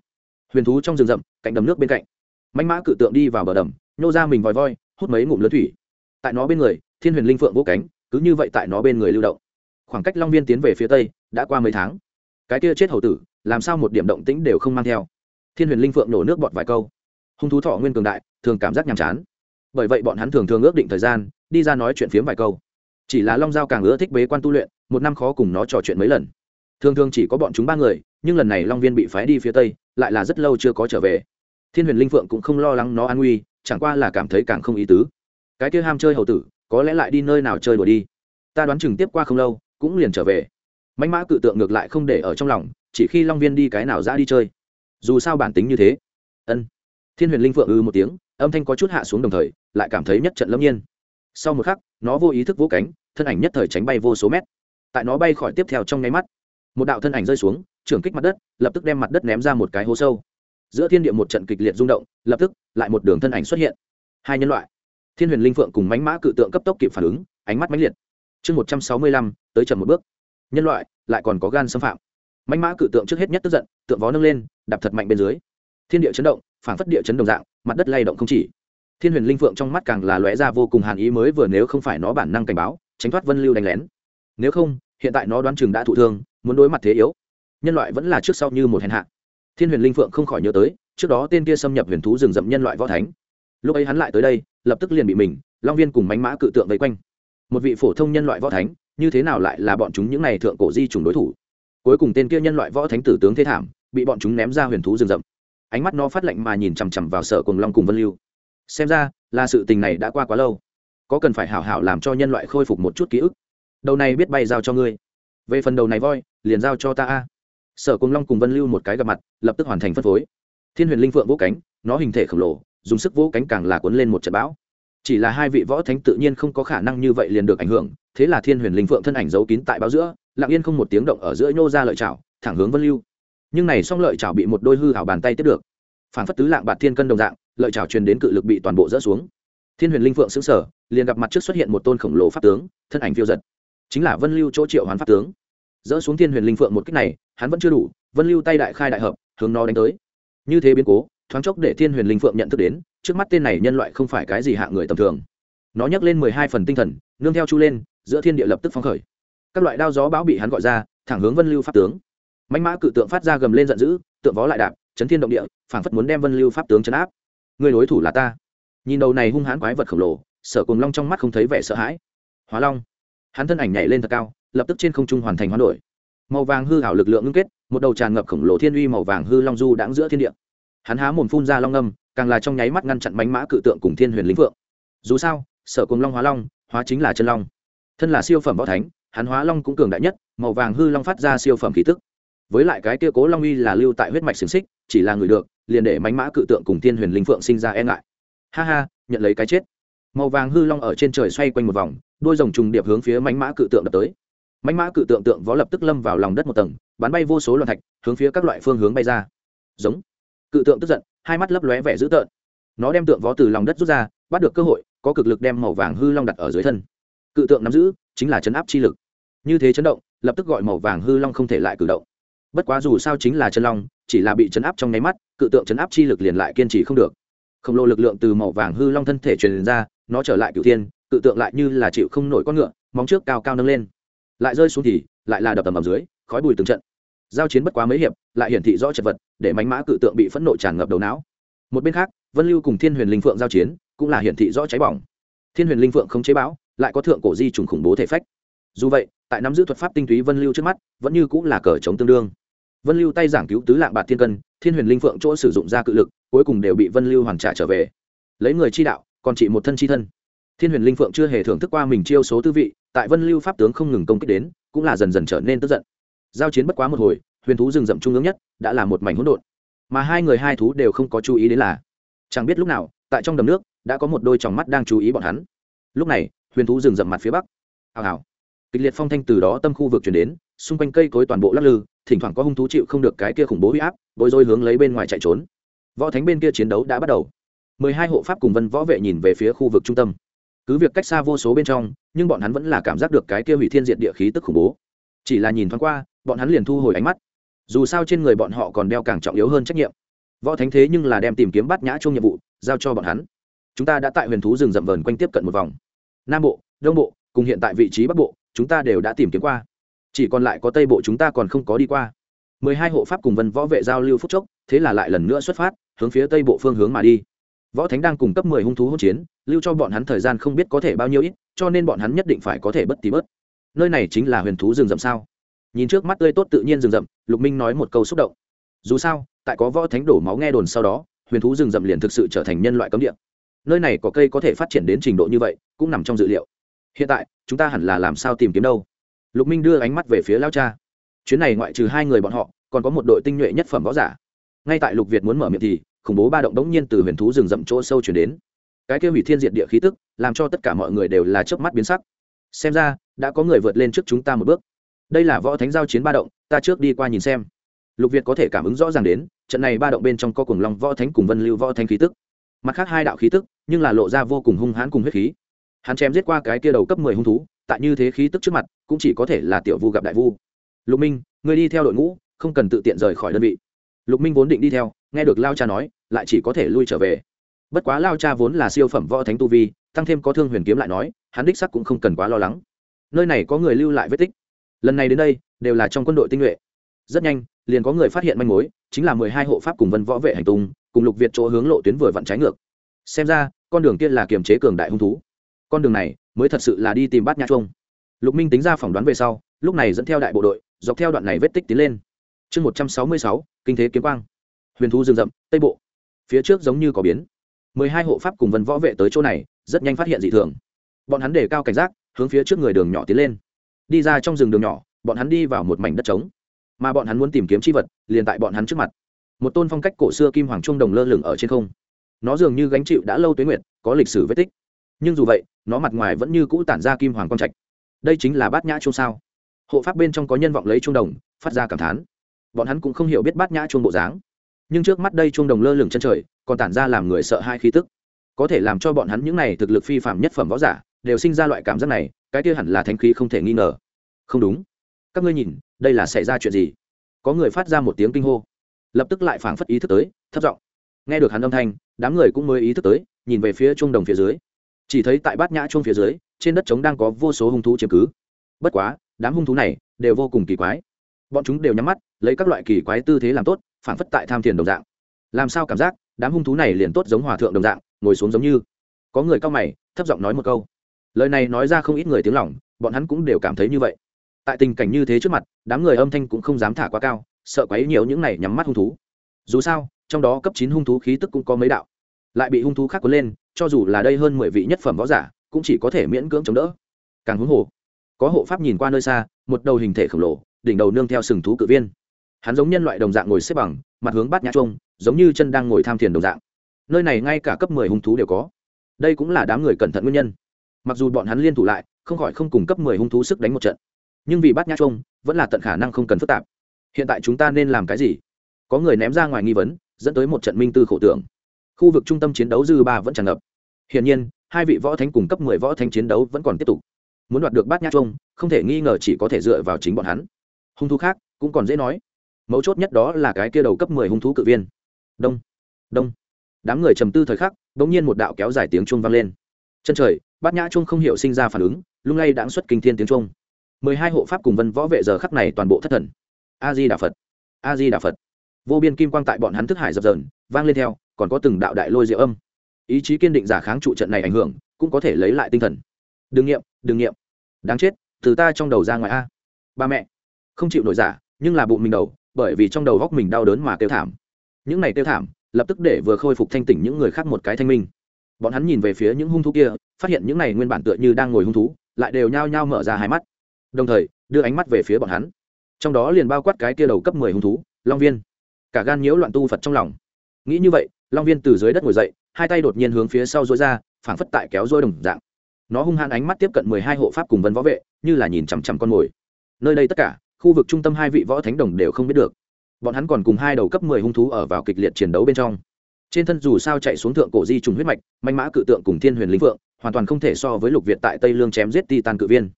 Huyền thú trong rừng rậm, cạnh đầm nước bên cạnh. Mạnh mã cự tượng đi vào bờ đầm, nhô ra mình vòi voi, hút mấy ngụm lớn thủy. Tại nó bên người, thiên huyền linh phượng vỗ cánh, cứ như vậy tại nó bên người lưu động. Khoảng cách long viên tiến về phía tây đã qua mấy tháng. Cái kia chết hầu tử, làm sao một điểm động tĩnh đều không mang theo? Thiên huyền linh phượng nổ nước bọt vài câu. Hung thú thọ nguyên cường đại, thường cảm giác nhàm chán. Bởi vậy bọn hắn thường thường ước định thời gian, đi ra nói chuyện phiếm vài câu. Chỉ là long giao càng ưa thích bế quan tu luyện, một năm khó cùng nó trò chuyện mấy lần. Thường thường chỉ có bọn chúng ba người, nhưng lần này long viên bị phái đi phía tây, lại là rất lâu chưa có trở về. Thiên huyền linh phượng cũng không lo lắng nó an nguy, chẳng qua là cảm thấy càng không ý tứ. Cái kia ham chơi hầu tử, có lẽ lại đi nơi nào chơi đùa đi. Ta đoán chừng tiếp qua không lâu, cũng liền trở về mánh mã cự tượng ngược lại không để ở trong lòng, chỉ khi long viên đi cái nào ra đi chơi. Dù sao bản tính như thế. Ân. Thiên huyền linh phượng ư một tiếng, âm thanh có chút hạ xuống đồng thời, lại cảm thấy nhất trận lâm nhiên. Sau một khắc, nó vô ý thức vỗ cánh, thân ảnh nhất thời tránh bay vô số mét. Tại nó bay khỏi tiếp theo trong nháy mắt, một đạo thân ảnh rơi xuống, trưởng kích mặt đất, lập tức đem mặt đất ném ra một cái hố sâu. Giữa thiên địa một trận kịch liệt rung động, lập tức, lại một đường thân ảnh xuất hiện. Hai nhân loại. Thiên huyền linh phượng cùng mánh mã cự tượng cấp tốc kịp phản ứng, ánh mắt mãnh liệt. Chương một trăm sáu mươi lăm, tới chậm một bước nhân loại lại còn có gan xâm phạm. Mạnh mã cự tượng trước hết nhất tức giận, tượng vó nâng lên, đạp thật mạnh bên dưới. Thiên địa chấn động phản phất địa chấn đồng dạng, mặt đất lay động không chỉ. Thiên huyền linh phượng trong mắt càng là lóe ra vô cùng hàn ý mới vừa nếu không phải nó bản năng cảnh báo, tránh thoát vân lưu đánh lén. Nếu không, hiện tại nó đoán chừng đã thụ thương, muốn đối mặt thế yếu. Nhân loại vẫn là trước sau như một hèn hạ. Thiên huyền linh phượng không khỏi nhớ tới, trước đó tên kia xâm nhập huyền thú rừng rậm nhân loại võ thánh. Lúc ấy hắn lại tới đây, lập tức liền bị mình, long viên cùng mánh mã cự tượng vây quanh. Một vị phổ thông nhân loại võ thánh như thế nào lại là bọn chúng những này thượng cổ di trùng đối thủ? Cuối cùng tên kia nhân loại võ thánh tử tướng thế thảm bị bọn chúng ném ra huyền thú rừng rậm. Ánh mắt nó phát lạnh mà nhìn chằm chằm vào sở cùng long cùng vân lưu. Xem ra, là sự tình này đã qua quá lâu. Có cần phải hảo hảo làm cho nhân loại khôi phục một chút ký ức. Đầu này biết bay giao cho ngươi. Về phần đầu này voi, liền giao cho ta a. Sở cùng long cùng vân lưu một cái gặp mặt, lập tức hoàn thành phân phối. Thiên huyền linh phượng vỗ cánh, nó hình thể khổng lồ, dùng sức vỗ cánh càng là cuốn lên một trận bão. Chỉ là hai vị võ thánh tự nhiên không có khả năng như vậy liền được ảnh hưởng thế là thiên huyền linh phượng thân ảnh giấu kín tại báo giữa, lặng yên không một tiếng động ở giữa nhô ra lợi chảo, thẳng hướng vân lưu. Nhưng này xong lợi chảo bị một đôi hư hảo bàn tay tiếp được. Phản phất tứ lạng bạt thiên cân đồng dạng, lợi chảo truyền đến cự lực bị toàn bộ rỡ xuống. Thiên huyền linh phượng xứng sở liền gặp mặt trước xuất hiện một tôn khổng lồ pháp tướng, thân ảnh phiêu giật. Chính là vân lưu chỗ triệu hoán pháp tướng. Dỡ xuống thiên huyền linh phượng một cách này, hắn vẫn chưa đủ, vân lưu tay đại khai đại hợp, hướng nó đánh tới. Như thế biến cố, thoáng chốc để thiên huyền linh phượng nhận thức đến, trước mắt tên này nhân loại không phải cái gì hạ người tầm thường. Nó nhắc lên mười hai phần tinh thần, nương theo chu lên giữa thiên địa lập tức phong khởi. Các loại đao gió bão bị hắn gọi ra, thẳng hướng vân lưu pháp tướng. Mạnh mã cự tượng phát ra gầm lên giận dữ, tượng vó lại đạp, chấn thiên động địa, phảng phất muốn đem vân lưu pháp tướng chấn áp. Người đối thủ là ta. Nhìn đầu này hung hãn quái vật khổng lồ, sở cùng long trong mắt không thấy vẻ sợ hãi. Hóa long. Hắn thân ảnh nhảy lên thật cao, lập tức trên không trung hoàn thành hoán đổi. Màu vàng hư hảo lực lượng ngưng kết, một đầu tràn ngập khổng lồ thiên uy màu vàng hư long du đãng giữa thiên địa. Hắn há mồm phun ra long âm càng là trong nháy mắt ngăn chặn bánh mã cự tượng cùng thiên huyền lính phượng. Dù sao, sở cùng long hóa long, hóa chính là chân long thân là siêu phẩm võ thánh, hắn hóa long cũng cường đại nhất, màu vàng hư long phát ra siêu phẩm khí tức. Với lại cái kia cố long uy là lưu tại huyết mạch xiềng xích, chỉ là người được, liền để mánh mã cự tượng cùng tiên huyền linh phượng sinh ra e ngại. Ha ha, nhận lấy cái chết. Màu vàng hư long ở trên trời xoay quanh một vòng, đôi rồng trùng điệp hướng phía mánh mã cự tượng đập tới. Mánh mã cự tượng tượng võ lập tức lâm vào lòng đất một tầng, bắn bay vô số loạn thạch, hướng phía các loại phương hướng bay ra. Giống. Cự tượng tức giận, hai mắt lấp lóe vẻ dữ tợn. Nó đem tượng võ từ lòng đất rút ra, bắt được cơ hội, có cực lực đem màu vàng hư long đặt ở dưới thân cự tượng nắm giữ chính là chấn áp chi lực. Như thế chấn động, lập tức gọi màu vàng hư long không thể lại cử động. Bất quá dù sao chính là chân long, chỉ là bị chấn áp trong nháy mắt, cự tượng chấn áp chi lực liền lại kiên trì không được. Khổng lồ lực lượng từ màu vàng hư long thân thể truyền ra, nó trở lại cựu thiên, cự tượng lại như là chịu không nổi con ngựa, móng trước cao cao nâng lên. Lại rơi xuống thì, lại là đập tầm ầm dưới, khói bùi từng trận. Giao chiến bất quá mấy hiệp, lại hiển thị rõ chật vật, để mánh mã cự tượng bị phẫn nộ tràn ngập đầu não. Một bên khác, vân lưu cùng thiên huyền linh phượng giao chiến, cũng là hiển thị rõ cháy bỏng. Thiên huyền linh phượng không chế bão lại có thượng cổ di trùng khủng bố thể phách. Dù vậy, tại nắm giữ thuật pháp tinh túy vân lưu trước mắt, vẫn như cũng là cờ chống tương đương. Vân lưu tay giảng cứu tứ lạng bạc thiên cân, thiên huyền linh phượng chỗ sử dụng ra cự lực, cuối cùng đều bị vân lưu hoàn trả trở về. Lấy người chi đạo, còn chỉ một thân chi thân. Thiên huyền linh phượng chưa hề thưởng thức qua mình chiêu số tư vị, tại vân lưu pháp tướng không ngừng công kích đến, cũng là dần dần trở nên tức giận. Giao chiến bất quá một hồi, huyền thú rừng rậm trung ương nhất, đã là một mảnh hỗn độn. Mà hai người hai thú đều không có chú ý đến là, chẳng biết lúc nào, tại trong đầm nước, đã có một đôi tròng mắt đang chú ý bọn hắn. Lúc này huyền thú rừng rậm mặt phía bắc. Hào hào. Kịch liệt phong thanh từ đó tâm khu vực chuyển đến, xung quanh cây cối toàn bộ lắc lư, thỉnh thoảng có hung thú chịu không được cái kia khủng bố huy áp, bối rối hướng lấy bên ngoài chạy trốn. Võ thánh bên kia chiến đấu đã bắt đầu. Mười hai hộ pháp cùng vân võ vệ nhìn về phía khu vực trung tâm. Cứ việc cách xa vô số bên trong, nhưng bọn hắn vẫn là cảm giác được cái kia hủy thiên diện địa khí tức khủng bố. Chỉ là nhìn thoáng qua, bọn hắn liền thu hồi ánh mắt. Dù sao trên người bọn họ còn đeo càng trọng yếu hơn trách nhiệm. Võ thánh thế nhưng là đem tìm kiếm bắt nhã chung nhiệm vụ giao cho bọn hắn. Chúng ta đã tại huyền thú rừng rậm vờn quanh tiếp cận một vòng nam bộ, đông bộ, cùng hiện tại vị trí bắc bộ, chúng ta đều đã tìm kiếm qua. Chỉ còn lại có tây bộ chúng ta còn không có đi qua. Mười hai hộ pháp cùng vân võ vệ giao lưu phúc chốc, thế là lại lần nữa xuất phát, hướng phía tây bộ phương hướng mà đi. Võ thánh đang cung cấp mười hung thú hỗn chiến, lưu cho bọn hắn thời gian không biết có thể bao nhiêu ít, cho nên bọn hắn nhất định phải có thể bất tí bớt. Nơi này chính là huyền thú rừng rậm sao? Nhìn trước mắt tươi tốt tự nhiên rừng rậm, lục minh nói một câu xúc động. Dù sao, tại có võ thánh đổ máu nghe đồn sau đó, huyền thú rừng rậm liền thực sự trở thành nhân loại cấm địa nơi này có cây có thể phát triển đến trình độ như vậy, cũng nằm trong dự liệu. Hiện tại, chúng ta hẳn là làm sao tìm kiếm đâu? Lục minh đưa ánh mắt về phía lao cha. Chuyến này ngoại trừ hai người bọn họ, còn có một đội tinh nhuệ nhất phẩm võ giả. Ngay tại lục việt muốn mở miệng thì, khủng bố ba động đống nhiên từ huyền thú rừng rậm chỗ sâu chuyển đến. Cái kia hủy thiên diệt địa khí tức, làm cho tất cả mọi người đều là chớp mắt biến sắc. Xem ra, đã có người vượt lên trước chúng ta một bước. Đây là võ thánh giao chiến ba động, ta trước đi qua nhìn xem. Lục việt có thể cảm ứng rõ ràng đến, trận này ba động bên trong có cùng lòng võ thánh cùng vân lưu võ thánh khí tức mặt khác hai đạo khí tức, nhưng là lộ ra vô cùng hung hãn cùng huyết khí. Hắn chém giết qua cái kia đầu cấp mười hung thú, tại như thế khí tức trước mặt, cũng chỉ có thể là tiểu vu gặp đại vu. Lục minh người đi theo đội ngũ, không cần tự tiện rời khỏi đơn vị. Lục minh vốn định đi theo, nghe được lao cha nói, lại chỉ có thể lui trở về. Bất quá lao cha vốn là siêu phẩm võ thánh tu vi, tăng thêm có thương huyền kiếm lại nói, hắn đích sắc cũng không cần quá lo lắng. Nơi này có người lưu lại vết tích. Lần này đến đây, đều là trong quân đội tinh nhuệ. Rất nhanh, liền có người phát hiện manh mối, chính là mười hai hộ pháp cùng vân võ vệ hành tung cùng lục việt chỗ hướng lộ tuyến vừa vặn trái ngược. Xem ra, con đường kia là kiềm chế cường đại hung thú. Con đường này mới thật sự là đi tìm bát nhã chuông. Lục minh tính ra phỏng đoán về sau, lúc này dẫn theo đại bộ đội, dọc theo đoạn này vết tích tiến lên. Chương một trăm sáu mươi sáu, kinh thế kiếm quang. Huyền thú rừng rậm, tây bộ. Phía trước giống như có biến. Mười hai hộ pháp cùng vân võ vệ tới chỗ này, rất nhanh phát hiện dị thường. Bọn hắn đề cao cảnh giác, hướng phía trước người đường nhỏ tiến lên. Đi ra trong rừng đường nhỏ, bọn hắn đi vào một mảnh đất trống. Mà bọn hắn muốn tìm kiếm chi vật, liền tại bọn hắn trước mặt một tôn phong cách cổ xưa kim hoàng trung đồng lơ lửng ở trên không. Nó dường như gánh chịu đã lâu tuế nguyệt, có lịch sử vết tích. Nhưng dù vậy, nó mặt ngoài vẫn như cũ tản ra kim hoàng quang trạch. Đây chính là bát nhã chuông sao? Hộ pháp bên trong có nhân vọng lấy chuông đồng, phát ra cảm thán. Bọn hắn cũng không hiểu biết bát nhã chuông bộ dáng. Nhưng trước mắt đây chuông đồng lơ lửng chân trời, còn tản ra làm người sợ hai khí tức. Có thể làm cho bọn hắn những này thực lực phi phạm nhất phẩm võ giả, đều sinh ra loại cảm giác này, cái kia hẳn là thánh khí không thể nghi ngờ. Không đúng. Các ngươi nhìn, đây là xảy ra chuyện gì? Có người phát ra một tiếng kinh hô lập tức lại phảng phất ý thức tới, thấp giọng. Nghe được hắn âm thanh, đám người cũng mới ý thức tới, nhìn về phía trung đồng phía dưới. Chỉ thấy tại bát nhã trung phía dưới, trên đất trống đang có vô số hung thú chiếm cứ. Bất quá, đám hung thú này đều vô cùng kỳ quái. Bọn chúng đều nhắm mắt, lấy các loại kỳ quái tư thế làm tốt phản phất tại tham thiền đồng dạng. Làm sao cảm giác, đám hung thú này liền tốt giống hòa thượng đồng dạng, ngồi xuống giống như. Có người cao mày, thấp giọng nói một câu. Lời này nói ra không ít người tiếng lòng, bọn hắn cũng đều cảm thấy như vậy. Tại tình cảnh như thế trước mặt, đám người âm thanh cũng không dám thả quá cao sợ quấy nhiều những này nhắm mắt hung thú. Dù sao, trong đó cấp chín hung thú khí tức cũng có mấy đạo. Lại bị hung thú khác cuốn lên, cho dù là đây hơn mười vị nhất phẩm võ giả, cũng chỉ có thể miễn cưỡng chống đỡ. Càng huống hồ, có hộ pháp nhìn qua nơi xa, một đầu hình thể khổng lồ, đỉnh đầu nương theo sừng thú cự viên. Hắn giống nhân loại đồng dạng ngồi xếp bằng, mặt hướng bát nhã chuông, giống như chân đang ngồi tham thiền đồng dạng. Nơi này ngay cả cấp mười hung thú đều có. Đây cũng là đám người cẩn thận nguyên nhân. Mặc dù bọn hắn liên thủ lại, không khỏi không cùng cấp mười hung thú sức đánh một trận. Nhưng vì bát nhã chuông, vẫn là tận khả năng không cần phức tạp hiện tại chúng ta nên làm cái gì? Có người ném ra ngoài nghi vấn, dẫn tới một trận minh tư khổ tưởng. Khu vực trung tâm chiến đấu dư ba vẫn tràn ngập. Hiển nhiên, hai vị võ thánh cùng cấp mười võ thánh chiến đấu vẫn còn tiếp tục. Muốn đoạt được bát nhã chung không thể nghi ngờ chỉ có thể dựa vào chính bọn hắn. Hung thú khác cũng còn dễ nói. Mấu chốt nhất đó là cái kia đầu cấp mười hung thú cự viên. Đông đông. Đám người trầm tư thời khắc đ ỗ n g nhiên một đạo kéo dài tiếng chuông vang lên. Chân trời, bát nhã chuông không hiểu sinh ra phản ứng, lung lay đãng xuất kinh thiên tiếng chuông. Mười hai hộ pháp cùng vân võ vệ giờ khắc này toàn bộ thất thần a di đà phật. A di đà phật. Vô biên kim quang tại bọn hắn thức hải dập dờn, vang lên theo, còn có từng đạo đại lôi diệu âm. Ý chí kiên định giả kháng trụ trận này ảnh hưởng, cũng có thể lấy lại tinh thần. Đừng nghiệm đừng nghiệm. Đáng chết, từ ta trong đầu ra ngoài a. Ba mẹ. Không chịu nổi giả, nhưng là bụng mình đầu, bởi vì trong đầu góc mình đau đớn mà kêu thảm. Những này kêu thảm, lập tức để vừa khôi phục thanh tỉnh những người khác một cái thanh minh. Bọn hắn nhìn về phía những hung thú kia, phát hiện những này nguyên bản tựa như đang ngồi hung thú, lại đều nhao nhao mở ra hai mắt. Đồng thời, đưa ánh mắt về phía bọn hắn trong đó liền bao quát cái kia đầu cấp mười hung thú, long viên. Cả gan nhiễu loạn tu phật trong lòng. Nghĩ như vậy, long viên từ dưới đất ngồi dậy, hai tay đột nhiên hướng phía sau dối ra, phảng phất tại kéo dôi đồng dạng. Nó hung hãn ánh mắt tiếp cận mười hai hộ pháp cùng vân võ vệ, như là nhìn chằm chằm con mồi. Nơi đây tất cả, khu vực trung tâm hai vị võ thánh đồng đều không biết được. Bọn hắn còn cùng hai đầu cấp mười hung thú ở vào kịch liệt chiến đấu bên trong. Trên thân dù sao chạy xuống thượng cổ di trùng huyết mạch, manh mã cự tượng cùng thiên huyền linh vượng hoàn toàn không thể so với lục việt tại tây lương chém giết ti tan cự viên.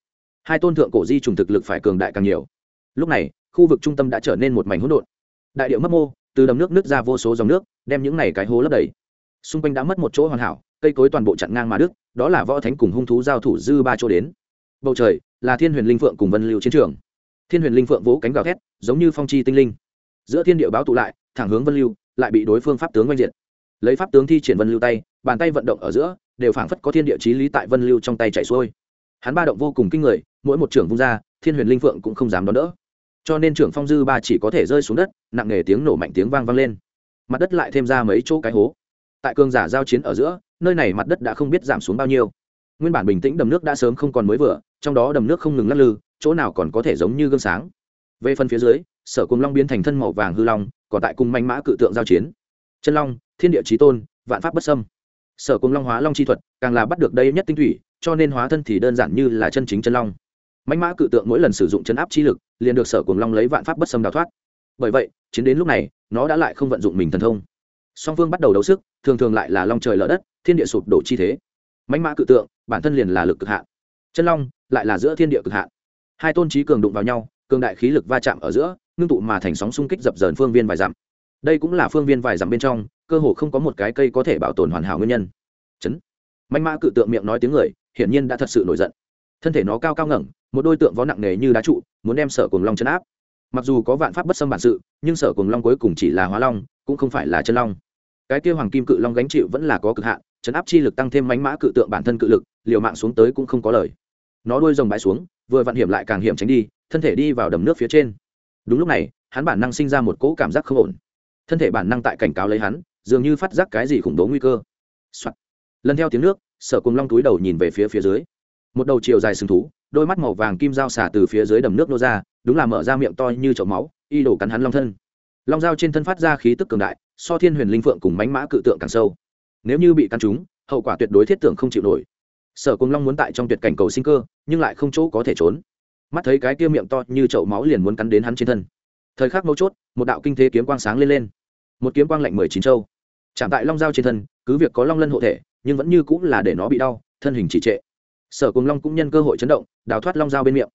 Hai tôn thượng cổ di trùng thực lực phải cường đại càng nhiều lúc này, khu vực trung tâm đã trở nên một mảnh hỗn độn. Đại điệu mất mô, từ đầm nước nứt ra vô số dòng nước, đem những này cái hố lấp đầy. Xung quanh đã mất một chỗ hoàn hảo, cây cối toàn bộ chặn ngang mà đức đó là võ thánh cùng hung thú giao thủ dư ba chỗ đến. Bầu trời là thiên huyền linh phượng cùng vân lưu chiến trường. Thiên huyền linh phượng vỗ cánh gào thét, giống như phong chi tinh linh. Giữa thiên địa báo tụ lại, thẳng hướng vân lưu, lại bị đối phương pháp tướng oanh diệt. Lấy pháp tướng thi triển vân lưu tay, bàn tay vận động ở giữa, đều phảng phất có thiên địa chí lý tại vân lưu trong tay chạy xuôi. Hắn ba động vô cùng kinh người, mỗi một trưởng vung ra, thiên huyền linh phượng cũng không dám đón đỡ cho nên trưởng phong dư ba chỉ có thể rơi xuống đất, nặng nề tiếng nổ mạnh tiếng vang vang lên. Mặt đất lại thêm ra mấy chỗ cái hố. Tại cường giả giao chiến ở giữa, nơi này mặt đất đã không biết giảm xuống bao nhiêu. Nguyên bản bình tĩnh đầm nước đã sớm không còn mới vừa, trong đó đầm nước không ngừng lắc lư, chỗ nào còn có thể giống như gương sáng. Về phần phía dưới, sở cùng long biến thành thân màu vàng hư long, còn tại cùng manh mã cự tượng giao chiến. Chân long, thiên địa trí tôn, vạn pháp bất sâm sở cùng long hóa long chi thuật, càng là bắt được đây nhất tinh thủy, cho nên hóa thân thì đơn giản như là chân chính chân long. Mãnh mã cự tượng mỗi lần sử dụng chân áp chi lực, liền được sở cùng long lấy vạn pháp bất sâm đào thoát. Bởi vậy, chiến đến lúc này, nó đã lại không vận dụng mình thần thông. Song phương bắt đầu đấu sức, thường thường lại là long trời lở đất, thiên địa sụp đổ chi thế. Mãnh mã cự tượng, bản thân liền là lực cực hạn. Chân long, lại là giữa thiên địa cực hạn. Hai tôn trí cường đụng vào nhau, cường đại khí lực va chạm ở giữa, ngưng tụ mà thành sóng xung kích dập dờn phương viên vài dặm. Đây cũng là phương viên vài dặm bên trong, cơ hồ không có một cái cây có thể bảo tồn hoàn hảo nguyên nhân. Chấn. Mãnh mã cự tượng miệng nói tiếng người, hiển nhiên đã thật sự nổi giận. Thân thể nó cao cao ngẩng một đôi tượng vó nặng nề như đá trụ, muốn đem sở cùng long chấn áp. Mặc dù có vạn pháp bất xâm bản sự, nhưng sở cùng long cuối cùng chỉ là hóa long, cũng không phải là chân long. Cái kia hoàng kim cự long gánh chịu vẫn là có cực hạn, chấn áp chi lực tăng thêm mánh mã cự tượng bản thân cự lực, liều mạng xuống tới cũng không có lời. Nó đuôi rồng bãi xuống, vừa vặn hiểm lại càng hiểm tránh đi, thân thể đi vào đầm nước phía trên. Đúng lúc này, hắn bản năng sinh ra một cỗ cảm giác không ổn. Thân thể bản năng tại cảnh cáo lấy hắn, dường như phát giác cái gì khủng bố nguy cơ. Cơ、Soạn. lần theo tiếng nước, sở cùng long túi đầu nhìn về phía phía dưới một đầu chiều dài sừng thú, đôi mắt màu vàng kim dao xả từ phía dưới đầm nước nô ra, đúng là mở ra miệng to như chậu máu, y đổ cắn hắn long thân. Long dao trên thân phát ra khí tức cường đại, so thiên huyền linh phượng cùng mánh mã cự tượng càng sâu. Nếu như bị cắn trúng, hậu quả tuyệt đối thiết tưởng không chịu nổi. Sở cùng long muốn tại trong tuyệt cảnh cầu sinh cơ, nhưng lại không chỗ có thể trốn. Mắt thấy cái kia miệng to như chậu máu liền muốn cắn đến hắn trên thân. Thời khắc mấu chốt, một đạo kinh thế kiếm quang sáng lên lên. Một kiếm quang lạnh mười chín châu. Chạm tại long dao trên thân, cứ việc có long lân hộ thể, nhưng vẫn như cũng là để nó bị đau, thân hình chỉ trệ sở cùng long cũng nhân cơ hội chấn động, đào thoát long dao bên miệng.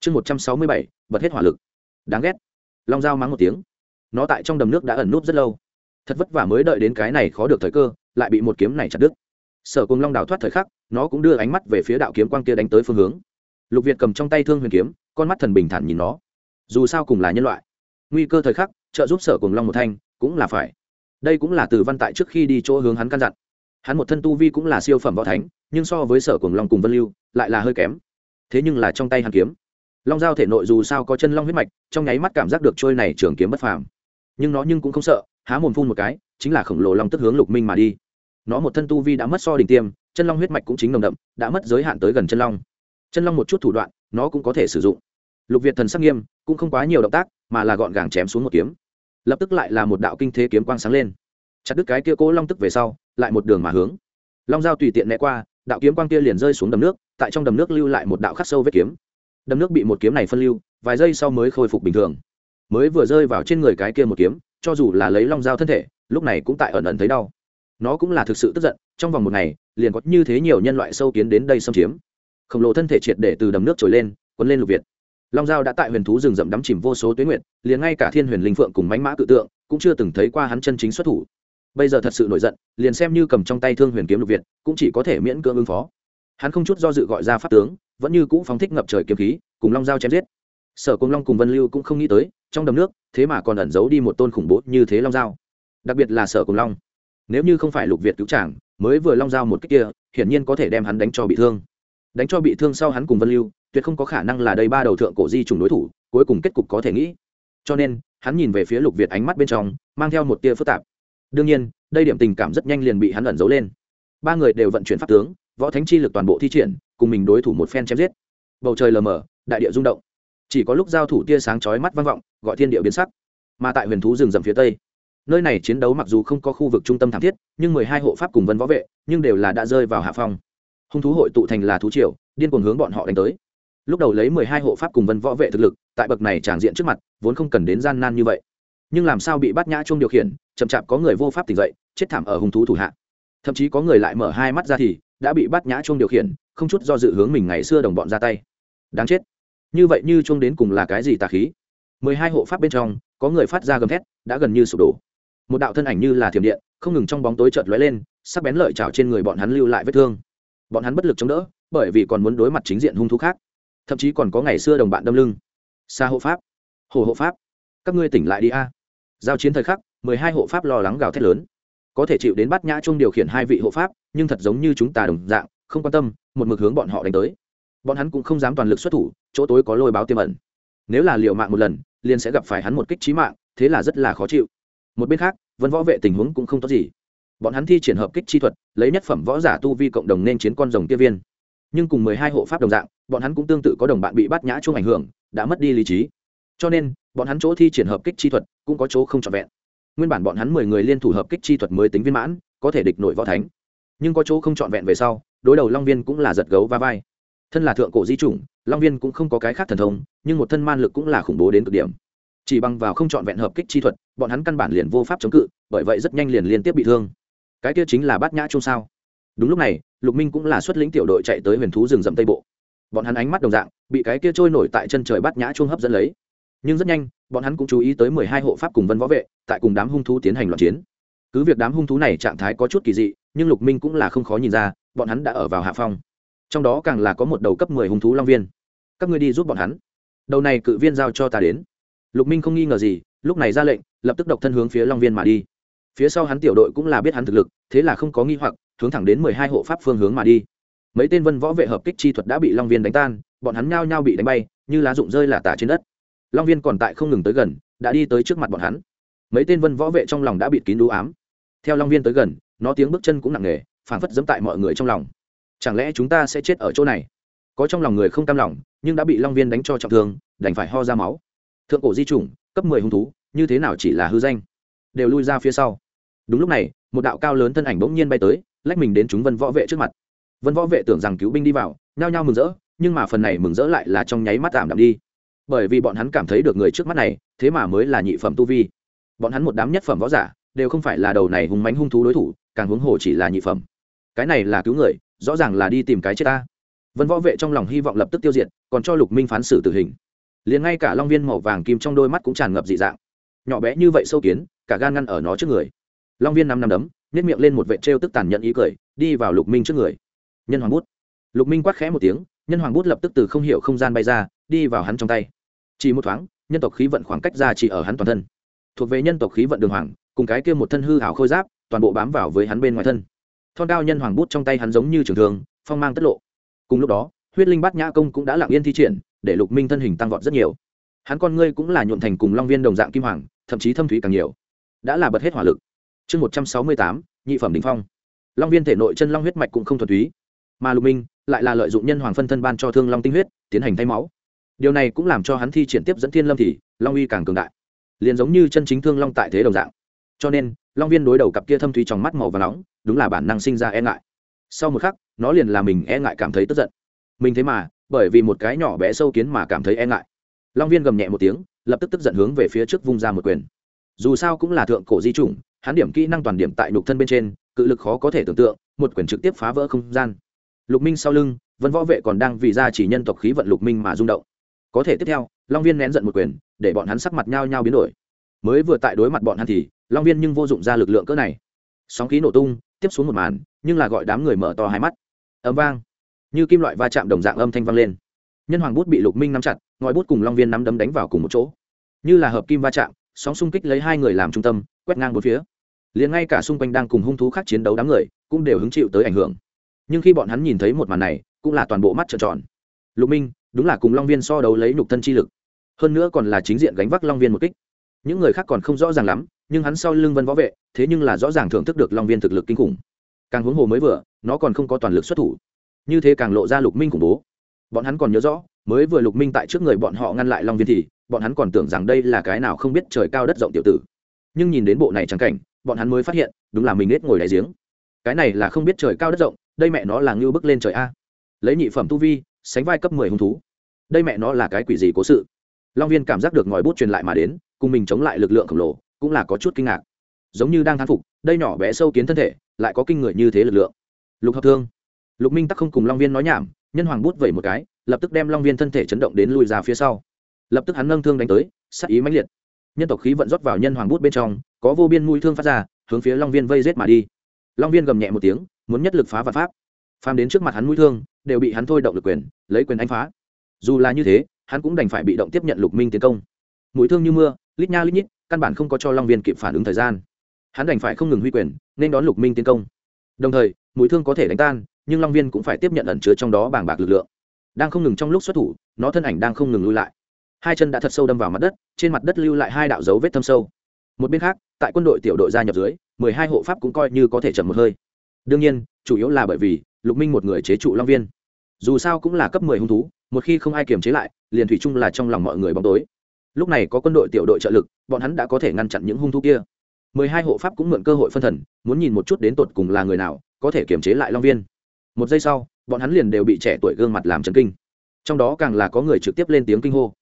Chương một trăm sáu mươi bảy, bật hết hỏa lực. Đáng ghét. Long dao mắng một tiếng. Nó tại trong đầm nước đã ẩn núp rất lâu. Thật vất vả mới đợi đến cái này khó được thời cơ, lại bị một kiếm này chặt đứt. Sở cùng long đào thoát thời khắc, nó cũng đưa ánh mắt về phía đạo kiếm quang kia đánh tới phương hướng. Lục việt cầm trong tay thương huyền kiếm, con mắt thần bình thản nhìn nó. Dù sao cùng là nhân loại, nguy cơ thời khắc, trợ giúp sở cùng long một thanh, cũng là phải. Đây cũng là từ văn tại trước khi đi chỗ hướng hắn căn dặn. Hắn một thân tu vi cũng là siêu phẩm võ thánh nhưng so với sở cùng long cùng vân lưu, lại là hơi kém. Thế nhưng là trong tay Hàn kiếm, long giao thể nội dù sao có chân long huyết mạch, trong nháy mắt cảm giác được trôi này trường kiếm bất phàm. Nhưng nó nhưng cũng không sợ, há mồm phun một cái, chính là khổng lồ long tức hướng lục minh mà đi. Nó một thân tu vi đã mất so đỉnh tiêm, chân long huyết mạch cũng chính nồng đậm, đã mất giới hạn tới gần chân long. Chân long một chút thủ đoạn, nó cũng có thể sử dụng. Lục việt thần sắc nghiêm, cũng không quá nhiều động tác, mà là gọn gàng chém xuống một kiếm. Lập tức lại là một đạo kinh thế kiếm quang sáng lên. Chặt đứt cái kia cố long tức về sau, lại một đường mà hướng. Long dao tùy tiện né qua đạo kiếm quang kia liền rơi xuống đầm nước, tại trong đầm nước lưu lại một đạo khắc sâu vết kiếm. Đầm nước bị một kiếm này phân lưu, vài giây sau mới khôi phục bình thường. Mới vừa rơi vào trên người cái kia một kiếm, cho dù là lấy long dao thân thể, lúc này cũng tại ẩn ẩn thấy đau. Nó cũng là thực sự tức giận, trong vòng một ngày, liền có như thế nhiều nhân loại sâu kiến đến đây xâm chiếm. Khổng lồ thân thể triệt để từ đầm nước trồi lên quấn lên lục việt. Long giao đã tại huyền thú rừng rậm đắm chìm vô số tuyến nguyện liền ngay cả thiên huyền linh phượng cùng mánh mã tự tượng cũng chưa từng thấy qua hắn chân chính xuất thủ bây giờ thật sự nổi giận, liền xem như cầm trong tay thương huyền kiếm lục việt, cũng chỉ có thể miễn cưỡng ứng phó. Hắn không chút do dự gọi ra pháp tướng, vẫn như cũ phóng thích ngập trời kiếm khí, cùng long giao chém giết. Sở cùng long cùng vân lưu cũng không nghĩ tới, trong đầm nước, thế mà còn ẩn giấu đi một tôn khủng bố như thế long giao. Đặc biệt là sở cùng long. Nếu như không phải lục việt cứu tràng mới vừa long giao một cách kia, hiển nhiên có thể đem hắn đánh cho bị thương. Đánh cho bị thương sau hắn cùng vân lưu, tuyệt không có khả năng là đây ba đầu thượng cổ di trùng đối thủ, cuối cùng kết cục có thể nghĩ. Cho nên, hắn nhìn về phía lục việt ánh mắt bên trong, mang theo một tia phức tạp đương nhiên, đây điểm tình cảm rất nhanh liền bị hắn ẩn giấu lên. Ba người đều vận chuyển pháp tướng, võ thánh chi lực toàn bộ thi triển, cùng mình đối thủ một phen chém giết. Bầu trời lờ mờ, đại địa rung động. Chỉ có lúc giao thủ tia sáng chói mắt vang vọng, gọi thiên địa biến sắc. Mà tại huyền thú rừng rậm phía tây, nơi này chiến đấu mặc dù không có khu vực trung tâm thảm thiết, nhưng mười hai hộ pháp cùng vân võ vệ, nhưng đều là đã rơi vào hạ phong. Hung thú hội tụ thành là thú triều, điên cuồng hướng bọn họ đánh tới. Lúc đầu lấy mười hai hộ pháp cùng vân võ vệ thực lực, tại bậc này tràng diện trước mặt, vốn không cần đến gian nan như vậy nhưng làm sao bị bắt nhã chung điều khiển, chậm chạp có người vô pháp tỉnh dậy, chết thảm ở hung thú thủ hạ. Thậm chí có người lại mở hai mắt ra thì đã bị bắt nhã chung điều khiển, không chút do dự hướng mình ngày xưa đồng bọn ra tay. Đáng chết. Như vậy như chung đến cùng là cái gì tà khí? Mười hai hộ pháp bên trong, có người phát ra gầm thét, đã gần như sụp đổ. Một đạo thân ảnh như là thiểm điện, không ngừng trong bóng tối chợt lóe lên, sắc bén lợi chảo trên người bọn hắn lưu lại vết thương. Bọn hắn bất lực chống đỡ, bởi vì còn muốn đối mặt chính diện hung thú khác. Thậm chí còn có ngày xưa đồng bạn đâm lưng. Xa hộ pháp. Hồ hộ pháp. Các ngươi tỉnh lại đi a giao chiến thời khắc, mười hai hộ pháp lo lắng gào thét lớn. Có thể chịu đến bắt nhã chung điều khiển hai vị hộ pháp, nhưng thật giống như chúng ta đồng dạng, không quan tâm, một mực hướng bọn họ đánh tới. Bọn hắn cũng không dám toàn lực xuất thủ, chỗ tối có lôi báo tiềm ẩn. Nếu là liệu mạng một lần, liền sẽ gặp phải hắn một kích trí mạng, thế là rất là khó chịu. Một bên khác, vân võ vệ tình huống cũng không tốt gì. Bọn hắn thi triển hợp kích chi thuật, lấy nhất phẩm võ giả tu vi cộng đồng nên chiến con rồng kia viên. Nhưng cùng mười hai hộ pháp đồng dạng, bọn hắn cũng tương tự có đồng bạn bị bắt nhã chung ảnh hưởng, đã mất đi lý trí. Cho nên, bọn hắn chỗ thi triển hợp kích chi thuật cũng có chỗ không trọn vẹn. Nguyên bản bọn hắn mười người liên thủ hợp kích chi thuật mới tính viên mãn, có thể địch nội võ thánh. Nhưng có chỗ không trọn vẹn về sau, đối đầu long viên cũng là giật gấu va vai. Thân là thượng cổ di chủng, long viên cũng không có cái khác thần thông, nhưng một thân man lực cũng là khủng bố đến cực điểm. Chỉ bằng vào không trọn vẹn hợp kích chi thuật, bọn hắn căn bản liền vô pháp chống cự, bởi vậy rất nhanh liền liên tiếp bị thương. Cái kia chính là bát nhã chung sao? Đúng lúc này, lục minh cũng là xuất lĩnh tiểu đội chạy tới huyền thú rừng rậm tây bộ. Bọn hắn ánh mắt đồng dạng, bị cái kia trôi nổi tại chân trời bát nhã chung hấp dẫn lấy nhưng rất nhanh, bọn hắn cũng chú ý tới mười hai hộ pháp cùng vân võ vệ tại cùng đám hung thú tiến hành loạn chiến. Cứ việc đám hung thú này trạng thái có chút kỳ dị, nhưng lục minh cũng là không khó nhìn ra, bọn hắn đã ở vào hạ phong. Trong đó càng là có một đầu cấp mười hung thú long viên. Các ngươi đi giúp bọn hắn. Đầu này cự viên giao cho ta đến. Lục minh không nghi ngờ gì, lúc này ra lệnh, lập tức độc thân hướng phía long viên mà đi. Phía sau hắn tiểu đội cũng là biết hắn thực lực, thế là không có nghi hoặc, hướng thẳng đến mười hai hộ pháp phương hướng mà đi. Mấy tên vân võ vệ hợp kích chi thuật đã bị long viên đánh tan, bọn hắn nhao nhao bị đánh bay, như lá rụng rơi là tả trên đất long viên còn tại không ngừng tới gần, đã đi tới trước mặt bọn hắn. Mấy tên vân võ vệ trong lòng đã bịt kín đũ ám. Theo long viên tới gần, nó tiếng bước chân cũng nặng nề, phảng phất dẫm tại mọi người trong lòng. Chẳng lẽ chúng ta sẽ chết ở chỗ này? Có trong lòng người không cam lòng, nhưng đã bị long viên đánh cho trọng thương, đành phải ho ra máu. Thượng cổ di chủng, cấp mười hung thú, như thế nào chỉ là hư danh? Đều lui ra phía sau. Đúng lúc này, một đạo cao lớn thân ảnh bỗng nhiên bay tới, lách mình đến chúng vân võ vệ trước mặt. Vân võ vệ tưởng rằng cứu binh đi vào, nhao nhao mừng rỡ, nhưng mà phần này mừng rỡ lại là trong nháy mắt tạm đạm đi bởi vì bọn hắn cảm thấy được người trước mắt này, thế mà mới là nhị phẩm tu vi. Bọn hắn một đám nhất phẩm võ giả, đều không phải là đầu này hùng mánh hung thú đối thủ, càng huống hồ chỉ là nhị phẩm. Cái này là cứu người, rõ ràng là đi tìm cái chết ta. Vân võ vệ trong lòng hy vọng lập tức tiêu diệt, còn cho lục minh phán xử tử hình. Liền ngay cả long viên màu vàng kim trong đôi mắt cũng tràn ngập dị dạng. Nhỏ bé như vậy sâu kiến, cả gan ngăn ở nó trước người. Long viên năm năm đấm nếp miệng lên một vệ trêu tức tàn nhẫn ý cười, đi vào lục minh trước người. Nhân hoàng bút. Lục minh quát khẽ một tiếng, nhân hoàng bút lập tức từ không hiểu không gian bay ra, đi vào hắn trong tay chỉ một thoáng, nhân tộc khí vận khoảng cách ra chỉ ở hắn toàn thân. Thuộc về nhân tộc khí vận đường hoàng, cùng cái kia một thân hư hảo khôi giáp, toàn bộ bám vào với hắn bên ngoài thân. Thon cao nhân hoàng bút trong tay hắn giống như trường thường phong mang tất lộ. Cùng lúc đó, huyết linh bát nhã công cũng đã lặng yên thi triển, để lục minh thân hình tăng vọt rất nhiều. Hắn con ngươi cũng là nhuộn thành cùng long viên đồng dạng kim hoàng, thậm chí thâm thúy càng nhiều. Đã là bật hết hỏa lực. Chương một trăm sáu mươi tám, nhị phẩm đình phong. Long viên thể nội chân long huyết mạch cũng không thuần túy. Mà lục minh lại là lợi dụng nhân hoàng phân thân ban cho thương long tinh huyết, tiến hành thay máu điều này cũng làm cho hắn thi triển tiếp dẫn thiên lâm thì, long uy càng cường đại. Liền giống như chân chính thương long tại thế đồng dạng. Cho nên, long viên đối đầu cặp kia thâm thúy trong mắt màu và nóng, đúng là bản năng sinh ra e ngại. Sau một khắc, nó liền là mình e ngại cảm thấy tức giận. Mình thế mà, bởi vì một cái nhỏ bé sâu kiến mà cảm thấy e ngại. Long viên gầm nhẹ một tiếng, lập tức tức giận hướng về phía trước vung ra một quyền. Dù sao cũng là thượng cổ di chủng, hắn điểm kỹ năng toàn điểm tại nhục thân bên trên, cự lực khó có thể tưởng tượng, một quyền trực tiếp phá vỡ không gian. Lục minh sau lưng, vân võ vệ còn đang vì ra chỉ nhân tộc khí vận lục minh mà rung động có thể tiếp theo, long viên nén giận một quyền, để bọn hắn sắc mặt nhao nhao biến đổi. Mới vừa tại đối mặt bọn hắn thì, long viên nhưng vô dụng ra lực lượng cỡ này. Sóng khí nổ tung, tiếp xuống một màn, nhưng là gọi đám người mở to hai mắt. Ấm vang. Như kim loại va chạm đồng dạng âm thanh vang lên. Nhân hoàng bút bị lục minh nắm chặt, ngòi bút cùng long viên nắm đấm đánh vào cùng một chỗ. Như là hợp kim va chạm, sóng xung kích lấy hai người làm trung tâm, quét ngang bốn phía. Liền ngay cả xung quanh đang cùng hung thú khác chiến đấu đám người, cũng đều hứng chịu tới ảnh hưởng. Nhưng khi bọn hắn nhìn thấy một màn này, cũng là toàn bộ mắt trợn tròn. Lục minh đúng là cùng long viên so đấu lấy nhục thân chi lực. Hơn nữa còn là chính diện gánh vác long viên một kích. Những người khác còn không rõ ràng lắm, nhưng hắn sau lưng vân võ vệ, thế nhưng là rõ ràng thưởng thức được long viên thực lực kinh khủng. Càng huống hồ mới vừa, nó còn không có toàn lực xuất thủ. Như thế càng lộ ra lục minh khủng bố. Bọn hắn còn nhớ rõ, mới vừa lục minh tại trước người bọn họ ngăn lại long viên thì, bọn hắn còn tưởng rằng đây là cái nào không biết trời cao đất rộng tiểu tử. Nhưng nhìn đến bộ này trắng cảnh, bọn hắn mới phát hiện, đúng là mình nết ngồi đáy giếng. Cái này là không biết trời cao đất rộng, đây mẹ nó là ngưu bước lên trời a. Lấy nhị phẩm tu vi sánh vai cấp mười hung thú. Đây mẹ nó là cái quỷ gì cố sự? Long viên cảm giác được ngòi bút truyền lại mà đến, cùng mình chống lại lực lượng khổng lồ, cũng là có chút kinh ngạc. Giống như đang thán phục, đây nhỏ bé sâu kiến thân thể, lại có kinh người như thế lực lượng. Lục hợp thương. Lục minh tắc không cùng long viên nói nhảm, nhân hoàng bút vẩy một cái, lập tức đem long viên thân thể chấn động đến lùi ra phía sau. Lập tức hắn nâng thương đánh tới sắc ý mãnh liệt. Nhân tộc khí vận rót vào nhân hoàng bút bên trong, có vô biên mũi thương phát ra, hướng phía long viên vây rết mà đi. Long viên gầm nhẹ một tiếng, muốn nhất lực phá vật pháp phàm đến trước mặt hắn mũi thương, đều bị hắn thôi động lực quyền, lấy quyền anh phá. Dù là như thế, hắn cũng đành phải bị động tiếp nhận lục minh tiến công. Mũi thương như mưa, lít nha lít nhít, căn bản không có cho long viên kịp phản ứng thời gian. Hắn đành phải không ngừng huy quyền, nên đón lục minh tiến công. Đồng thời, mũi thương có thể đánh tan, nhưng long viên cũng phải tiếp nhận ẩn chứa trong đó bàng bạc lực lượng. Đang không ngừng trong lúc xuất thủ, nó thân ảnh đang không ngừng lui lại. Hai chân đã thật sâu đâm vào mặt đất, trên mặt đất lưu lại hai đạo dấu vết thâm sâu. Một bên khác, tại quân đội tiểu đội gia nhập dưới, mười hai hộ pháp cũng coi như có thể chậm một hơi. Đương nhiên, chủ yếu là bởi vì lục minh một người chế trụ long viên dù sao cũng là cấp mười hung thú một khi không ai kiềm chế lại liền thủy chung là trong lòng mọi người bóng tối lúc này có quân đội tiểu đội trợ lực bọn hắn đã có thể ngăn chặn những hung thú kia mười hai hộ pháp cũng mượn cơ hội phân thần muốn nhìn một chút đến tột cùng là người nào có thể kiềm chế lại long viên một giây sau bọn hắn liền đều bị trẻ tuổi gương mặt làm chấn kinh trong đó càng là có người trực tiếp lên tiếng kinh hô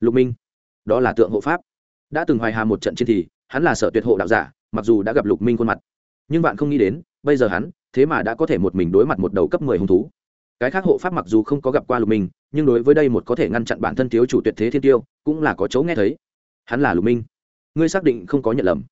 lục minh đó là tượng hộ pháp đã từng hoài hà một trận chiến thì hắn là sở tuyệt hộ đạo giả mặc dù đã gặp lục minh khuôn mặt nhưng bạn không nghĩ đến bây giờ hắn thế mà đã có thể một mình đối mặt một đầu cấp mười hung thú. Cái khác hộ pháp mặc dù không có gặp qua lục minh, nhưng đối với đây một có thể ngăn chặn bản thân thiếu chủ tuyệt thế thiên tiêu, cũng là có chấu nghe thấy. Hắn là lục minh. Ngươi xác định không có nhận lầm.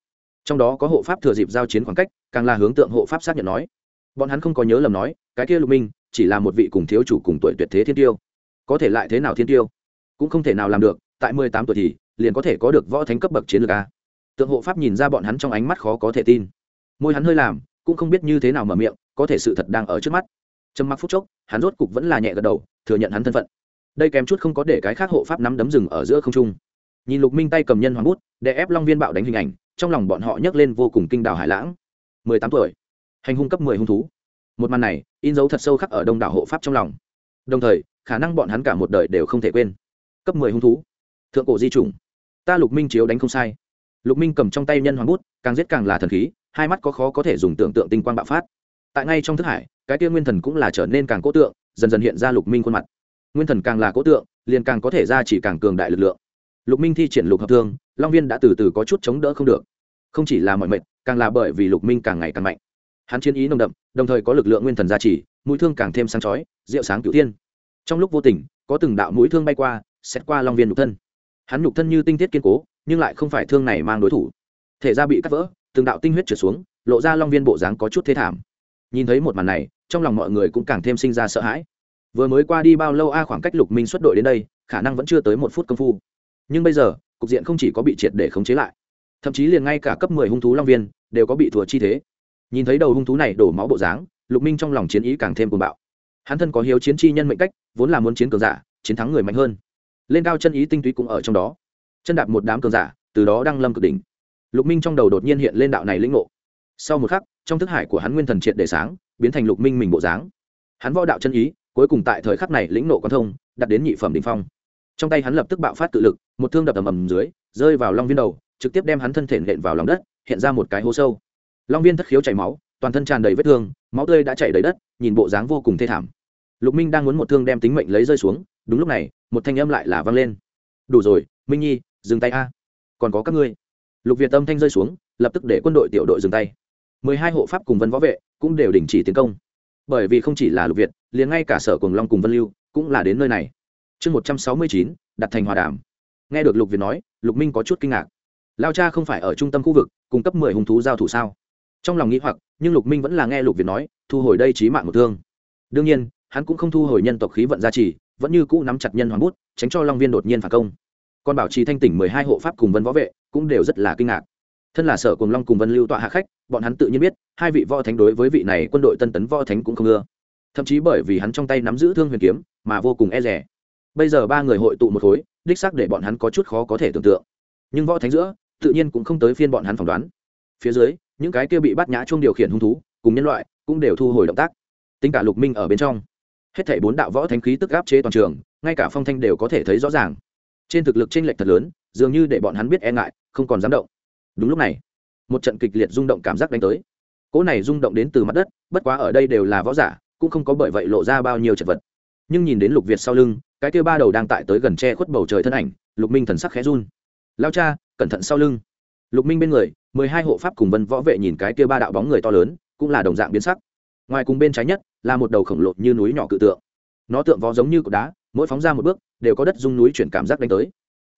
Trong đó có hộ pháp thừa dịp giao chiến khoảng cách, càng là hướng tượng hộ pháp xác nhận nói. Bọn hắn không có nhớ lầm nói, cái kia lục minh chỉ là một vị cùng thiếu chủ cùng tuổi tuyệt thế thiên tiêu. Có thể lại thế nào thiên tiêu? Cũng không thể nào làm được, tại mười tám tuổi thì, liền có thể có được võ thánh cấp bậc chiến lược a. Tượng hộ pháp nhìn ra bọn hắn trong ánh mắt khó có thể tin. Môi hắn hơi làm cũng không biết như thế nào mở miệng, có thể sự thật đang ở trước mắt. Trầm mặc phút chốc, hắn rốt cục vẫn là nhẹ gật đầu, thừa nhận hắn thân phận. Đây kém chút không có để cái khác hộ pháp nắm đấm rừng ở giữa không trung. Nhìn lục minh tay cầm nhân hoàng bút, để ép long viên bạo đánh hình ảnh, trong lòng bọn họ nhấc lên vô cùng kinh đào hải lãng. Mười tám tuổi, hành hung cấp mười hung thú. Một màn này, in dấu thật sâu khắc ở đông đảo hộ pháp trong lòng. Đồng thời, khả năng bọn hắn cả một đời đều không thể quên. Cấp mười hung thú. Thượng cổ di chủng. Ta lục minh chiếu đánh không sai. Lục minh cầm trong tay nhân hoàng bút, càng giết càng là thần khí hai mắt có khó có thể dùng tưởng tượng tinh quang bạo phát. Tại ngay trong thức hải, cái kia nguyên thần cũng là trở nên càng cố tượng, dần dần hiện ra lục minh khuôn mặt. Nguyên thần càng là cố tượng, liền càng có thể ra chỉ càng cường đại lực lượng. Lục minh thi triển lục hợp thương, long viên đã từ từ có chút chống đỡ không được. Không chỉ là mọi mệnh, càng là bởi vì lục minh càng ngày càng mạnh. Hắn chiến ý nồng đậm, đồng thời có lực lượng nguyên thần gia trì, mũi thương càng thêm sáng chói, rượu sáng cửu thiên. Trong lúc vô tình, có từng đạo mũi thương bay qua xét qua long viên nhục thân. Hắn nhục thân như tinh thiết kiên cố, nhưng lại không phải thương này mang đối thủ. Thể ra bị cắt vỡ từng đạo tinh huyết trượt xuống, lộ ra long viên bộ dáng có chút thế thảm. Nhìn thấy một màn này, trong lòng mọi người cũng càng thêm sinh ra sợ hãi. Vừa mới qua đi bao lâu a, khoảng cách lục minh xuất đội đến đây, khả năng vẫn chưa tới một phút công phu. Nhưng bây giờ, cục diện không chỉ có bị triệt để khống chế lại, thậm chí liền ngay cả cấp mười hung thú long viên đều có bị thua chi thế. Nhìn thấy đầu hung thú này đổ máu bộ dáng, lục minh trong lòng chiến ý càng thêm cuồng bạo. Hắn thân có hiếu chiến chi nhân mệnh cách, vốn là muốn chiến cường giả, chiến thắng người mạnh hơn. Lên cao chân ý tinh túy cũng ở trong đó. Chân đạp một đám cường giả, từ đó đang lâm cực đỉnh lục minh trong đầu đột nhiên hiện lên đạo này lĩnh ngộ. Sau một khắc, trong thức hải của hắn nguyên thần triệt để sáng, biến thành lục minh mình bộ dáng. Hắn võ đạo chân ý, cuối cùng tại thời khắc này lĩnh nộ quan thông đặt đến nhị phẩm đình phong. Trong tay hắn lập tức bạo phát tự lực, một thương đập ầm ầm dưới, rơi vào long viên đầu, trực tiếp đem hắn thân thể nện vào lòng đất, hiện ra một cái hố sâu. Long viên thất khiếu chảy máu, toàn thân tràn đầy vết thương, máu tươi đã chảy đầy đất, nhìn bộ dáng vô cùng thê thảm. Lục minh đang muốn một thương đem tính mệnh lấy rơi xuống, đúng lúc này, một thanh âm lại là vang lên. Đủ rồi, minh nhi, dừng tay a. Còn có các ngươi lục việt âm thanh rơi xuống, lập tức để quân đội tiểu đội dừng tay. Mười hai hộ pháp cùng vân võ vệ cũng đều đình chỉ tiến công. Bởi vì không chỉ là lục việt, liền ngay cả sở cùng long cùng vân lưu cũng là đến nơi này. Chương một trăm sáu mươi chín, đặt thành hòa đàm. Nghe được lục việt nói, lục minh có chút kinh ngạc. Lao cha không phải ở trung tâm khu vực, cung cấp mười hung thú giao thủ sao? Trong lòng nghĩ hoặc, nhưng lục minh vẫn là nghe lục việt nói, thu hồi đây trí mạng một thương. Đương nhiên, hắn cũng không thu hồi nhân tộc khí vận gia trì, vẫn như cũ nắm chặt nhân hoàng bút, tránh cho long viên đột nhiên phản công còn bảo trì thanh tỉnh mười hai hộ pháp cùng vân võ vệ cũng đều rất là kinh ngạc. Thân là sở cùng long cùng vân lưu tọa hạ khách, bọn hắn tự nhiên biết, hai vị võ thánh đối với vị này quân đội tân tấn võ thánh cũng không ưa. Thậm chí bởi vì hắn trong tay nắm giữ thương huyền kiếm, mà vô cùng e rẻ bây giờ ba người hội tụ một khối, đích xác để bọn hắn có chút khó có thể tưởng tượng. Nhưng võ thánh giữa, tự nhiên cũng không tới phiên bọn hắn phỏng đoán. Phía dưới, những cái kia bị bắt nhã chung điều khiển hung thú, cùng nhân loại, cũng đều thu hồi động tác. Tính cả lục minh ở bên trong, hết thảy bốn đạo võ thánh khí tức áp chế toàn trường, ngay cả phong thanh đều có thể thấy rõ ràng trên thực lực t r ê n lệch thật lớn, dường như để bọn hắn biết e ngại, không còn dám động. Đúng lúc này, một trận kịch liệt rung động cảm giác đánh tới. Cỗ này rung động đến từ mặt đất, bất quá ở đây đều là võ giả, cũng không có bởi vậy lộ ra bao nhiêu chật vật. Nhưng nhìn đến lục việt sau lưng, cái kia ba đầu đang tại tới gần tre khuất bầu trời thân ảnh, lục minh thần sắc khẽ run. Lao cha, cẩn thận sau lưng. Lục minh bên người, mười hai hộ pháp cùng vân võ vệ nhìn cái kia ba đạo bóng người to lớn, cũng là đồng dạng biến sắc. Ngoài cùng bên trái nhất, là một đầu khổng lồ như núi nhỏ cự tượng. Nó tượng vó giống như cột đá, mỗi phóng ra một bước đều có đất dung núi chuyển cảm giác đánh tới.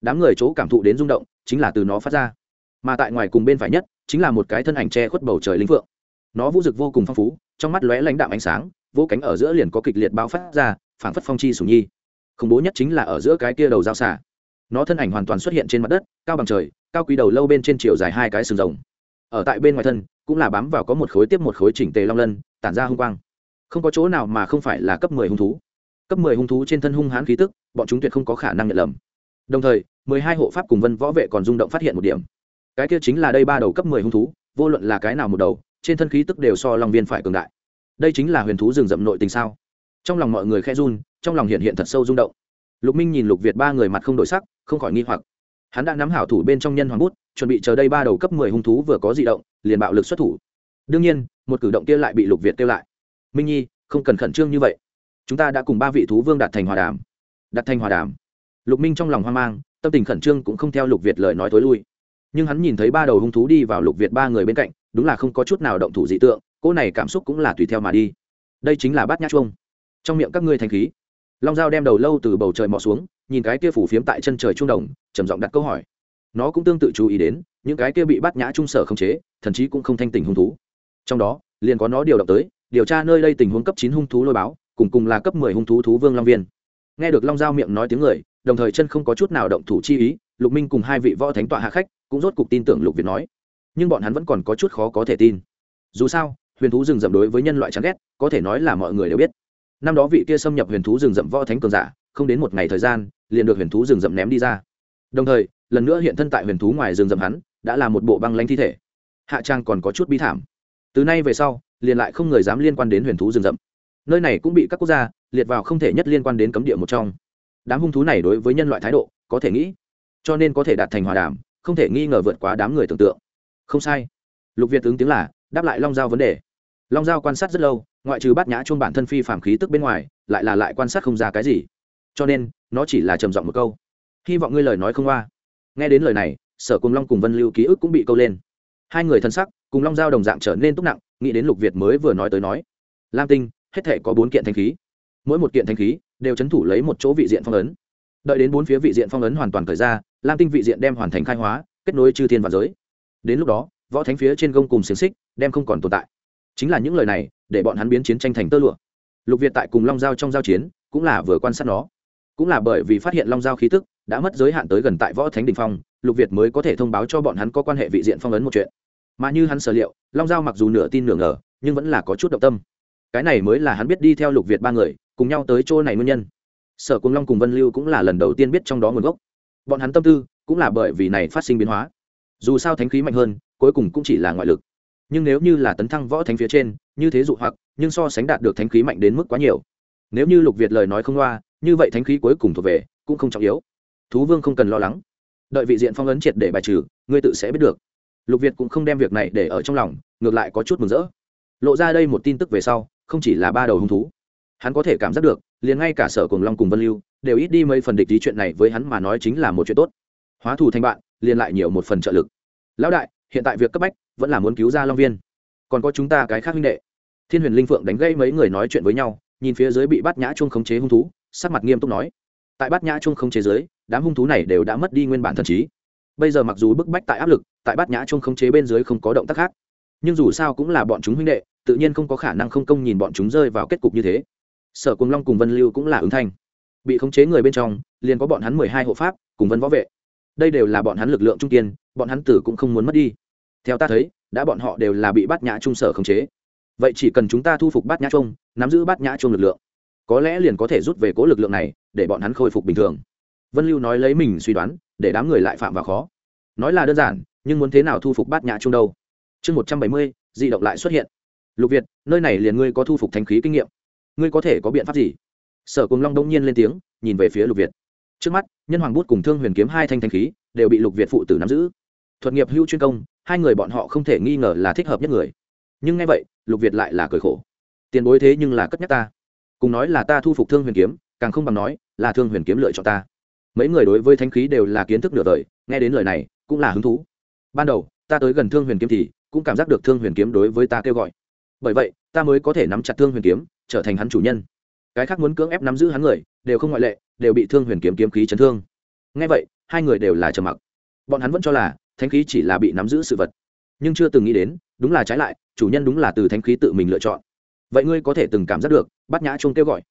Đám người chỗ cảm thụ đến rung động, chính là từ nó phát ra. Mà tại ngoài cùng bên phải nhất, chính là một cái thân ảnh che khuất bầu trời linh phượng. Nó vũ dực vô cùng phong phú, trong mắt lóe lãnh đạm ánh sáng vỗ cánh ở giữa liền có kịch liệt bao phát ra, phảng phất phong chi sùng nhi. Khủng bố nhất chính là ở giữa cái kia đầu dao xả nó thân ảnh hoàn toàn xuất hiện trên mặt đất, cao bằng trời, cao quý đầu lâu bên trên chiều dài hai cái sừng rồng. Ở tại bên ngoài thân, cũng là bám vào có một khối tiếp một khối chỉnh tề long lân, tản ra hung quang. Không có chỗ nào mà không phải là cấp mười hung thú cấp mười hung thú trên thân hung hãn khí tức, bọn chúng tuyệt không có khả năng nhận lầm. Đồng thời, mười hai hộ pháp cùng vân võ vệ còn rung động phát hiện một điểm. Cái kia chính là đây ba đầu cấp mười hung thú, vô luận là cái nào một đầu, trên thân khí tức đều so long viên phải cường đại. Đây chính là huyền thú rừng rậm nội tình sao? Trong lòng mọi người khe run, trong lòng hiện hiện thật sâu rung động. Lục minh nhìn lục việt ba người mặt không đổi sắc, không khỏi nghi hoặc. Hắn đã nắm hảo thủ bên trong nhân hoàng bút, chuẩn bị chờ đây ba đầu cấp mười hung thú vừa có di động, liền bạo lực xuất thủ. Đương nhiên, một cử động kia lại bị lục việt kêu lại. Minh nhi, không cần khẩn trương như vậy chúng ta đã cùng ba vị thú vương đạt thành hòa đàm. Đạt thành hòa đàm. Lục minh trong lòng hoang mang, tâm tình khẩn trương cũng không theo lục việt lời nói thối lui. Nhưng hắn nhìn thấy ba đầu hung thú đi vào lục việt ba người bên cạnh, đúng là không có chút nào động thủ dị tượng, cỗ này cảm xúc cũng là tùy theo mà đi. Đây chính là bát nhã chuông. Trong miệng các ngươi thành khí. Long dao đem đầu lâu từ bầu trời mò xuống, nhìn cái kia phủ phiếm tại chân trời trung đồng, trầm giọng đặt câu hỏi. Nó cũng tương tự chú ý đến, những cái kia bị bắt nhã trung sở không chế thậm chí cũng không thanh tình hung thú. Trong đó, liền có nó điều động tới, điều tra nơi đây tình huống cấp chín hung thú lôi báo cùng cùng là cấp mười hung thú thú vương long viên. Nghe được long giao miệng nói tiếng người, đồng thời chân không có chút nào động thủ chi ý, lục minh cùng hai vị võ thánh tọa hạ khách cũng rốt cục tin tưởng lục việt nói. Nhưng bọn hắn vẫn còn có chút khó có thể tin. Dù sao, huyền thú rừng rậm đối với nhân loại chán ghét, có thể nói là mọi người đều biết. Năm đó vị kia xâm nhập huyền thú rừng rậm võ thánh cường giả, không đến một ngày thời gian, liền được huyền thú rừng rậm ném đi ra. Đồng thời, lần nữa hiện thân tại huyền thú ngoài rừng rậm hắn, đã là một bộ băng lanh thi thể. Hạ trang còn có chút bi thảm. Từ nay về sau, liền lại không người dám liên quan đến huyền thú rừng rậm nơi này cũng bị các quốc gia liệt vào không thể nhất liên quan đến cấm địa một trong. Đám hung thú này đối với nhân loại thái độ có thể nghĩ, cho nên có thể đạt thành hòa đàm, không thể nghi ngờ vượt quá đám người tưởng tượng. Không sai. Lục việt ứng tiếng là, đáp lại long giao vấn đề. Long giao quan sát rất lâu, ngoại trừ bát nhã chuông bản thân phi phạm khí tức bên ngoài, lại là lại quan sát không ra cái gì. Cho nên, nó chỉ là trầm giọng một câu. Hy vọng ngươi lời nói không qua. Nghe đến lời này, sở cùng long cùng vân lưu ký ức cũng bị câu lên. Hai người thân sắc, cùng long giao đồng dạng trở nên túc nặng, nghĩ đến lục việt mới vừa nói tới nói. Lam tinh hết thể có bốn kiện thanh khí. Mỗi một kiện thanh khí đều c h ấ n thủ lấy một chỗ vị diện phong ấn. Đợi đến bốn phía vị diện phong ấn hoàn toàn thời ra, lam tinh vị diện đem hoàn thành khai hóa, kết nối chư thiên và giới. Đến lúc đó, võ thánh phía trên gông cùng xiềng xích đem không còn tồn tại. Chính là những lời này để bọn hắn biến chiến tranh thành tơ lụa. Lục việt tại cùng long giao trong giao chiến cũng là vừa quan sát nó. Cũng là bởi vì phát hiện long giao khí tức đã mất giới hạn tới gần tại võ thánh đình phong, lục việt mới có thể thông báo cho bọn hắn có quan hệ vị diện phong ấn một chuyện. Mà như hắn sở liệu, long giao mặc dù nửa tin nửa ngờ, nhưng vẫn là có chút động tâm cái này mới là hắn biết đi theo lục việt ba người, cùng nhau tới chỗ này nguyên nhân. Sở cùng long cùng vân lưu cũng là lần đầu tiên biết trong đó nguồn gốc. Bọn hắn tâm tư cũng là bởi vì này phát sinh biến hóa. Dù sao thánh khí mạnh hơn, cuối cùng cũng chỉ là ngoại lực. Nhưng nếu như là tấn thăng võ thánh phía trên, như thế dụ hoặc, nhưng so sánh đạt được thánh khí mạnh đến mức quá nhiều. Nếu như lục việt lời nói không loa, như vậy thánh khí cuối cùng thuộc về, cũng không trọng yếu. Thú vương không cần lo lắng. Đợi vị diện phong ấn triệt để bài trừ, ngươi tự sẽ biết được. Lục việt cũng không đem việc này để ở trong lòng, ngược lại có chút mừng rỡ. Lộ ra đây một tin tức về sau không chỉ là ba đầu hung thú. Hắn có thể cảm giác được, liền ngay cả sở cùng long cùng vân lưu đều ít đi mấy phần địch ý chuyện này với hắn mà nói chính là một chuyện tốt. Hóa thù thành bạn, liền lại nhiều một phần trợ lực. Lão đại, hiện tại việc cấp bách vẫn là muốn cứu ra long viên. Còn có chúng ta cái khác minh đệ. Thiên huyền linh phượng đánh gây mấy người nói chuyện với nhau, nhìn phía dưới bị bắt nhã chuông khống chế hung thú, sắc mặt nghiêm túc nói. Tại bắt nhã chuông khống chế dưới, đám hung thú này đều đã mất đi nguyên bản thần trí. Bây giờ mặc dù bức bách tại áp lực, tại bắt nhã chuông khống chế bên dưới không có động tác khác. Nhưng dù sao cũng là bọn chúng huynh đệ tự nhiên không có khả năng không công nhìn bọn chúng rơi vào kết cục như thế. Sở cùng long cùng vân lưu cũng là ứng thanh. Bị khống chế người bên trong, liền có bọn hắn mười hai hộ pháp cùng vân võ vệ. Đây đều là bọn hắn lực lượng trung kiên, bọn hắn tử cũng không muốn mất đi. Theo ta thấy, đã bọn họ đều là bị Bát nhã trung sở khống chế. Vậy chỉ cần chúng ta thu phục bát nhã trung, nắm giữ bát nhã trung lực lượng, có lẽ liền có thể rút về cố lực lượng này, để bọn hắn khôi phục bình thường. Vân lưu nói lấy mình suy đoán, để đám người lại phạm vào khó. Nói là đơn giản, nhưng muốn thế nào thu phục bát nhã trung đâu? Chương một trăm bảy mươi, di động lại xuất hiện lục việt, nơi này liền ngươi có thu phục thanh khí kinh nghiệm. Ngươi có thể có biện pháp gì? Sở cùng long đông nhiên lên tiếng, nhìn về phía lục việt. Trước mắt, nhân hoàng bút cùng thương huyền kiếm hai thanh thanh khí, đều bị lục việt phụ tử nắm giữ. Thuật nghiệp hưu chuyên công, hai người bọn họ không thể nghi ngờ là thích hợp nhất người. Nhưng ngay vậy, lục việt lại là cười khổ. Tiền bối thế nhưng là cất nhắc ta. Cùng nói là ta thu phục thương huyền kiếm, càng không bằng nói là thương huyền kiếm lựa chọn ta. Mấy người đối với thanh khí đều là kiến thức nửa đời nghe đến lời này, cũng là hứng thú. Ban đầu, ta tới gần thương huyền kiếm thì, cũng cảm giác được thương huyền kiếm đối với ta kêu gọi bởi vậy, ta mới có thể nắm chặt thương huyền kiếm, trở thành hắn chủ nhân. Cái khác muốn cưỡng ép nắm giữ hắn người, đều không ngoại lệ, đều bị thương huyền kiếm kiếm khí chấn thương. Ngay vậy, hai người đều là trầm mặc. Bọn hắn vẫn cho là, thánh khí chỉ là bị nắm giữ sự vật. Nhưng chưa từng nghĩ đến, đúng là trái lại, chủ nhân đúng là từ thánh khí tự mình lựa chọn. Vậy ngươi có thể từng cảm giác được bắt nhã chung kêu gọi.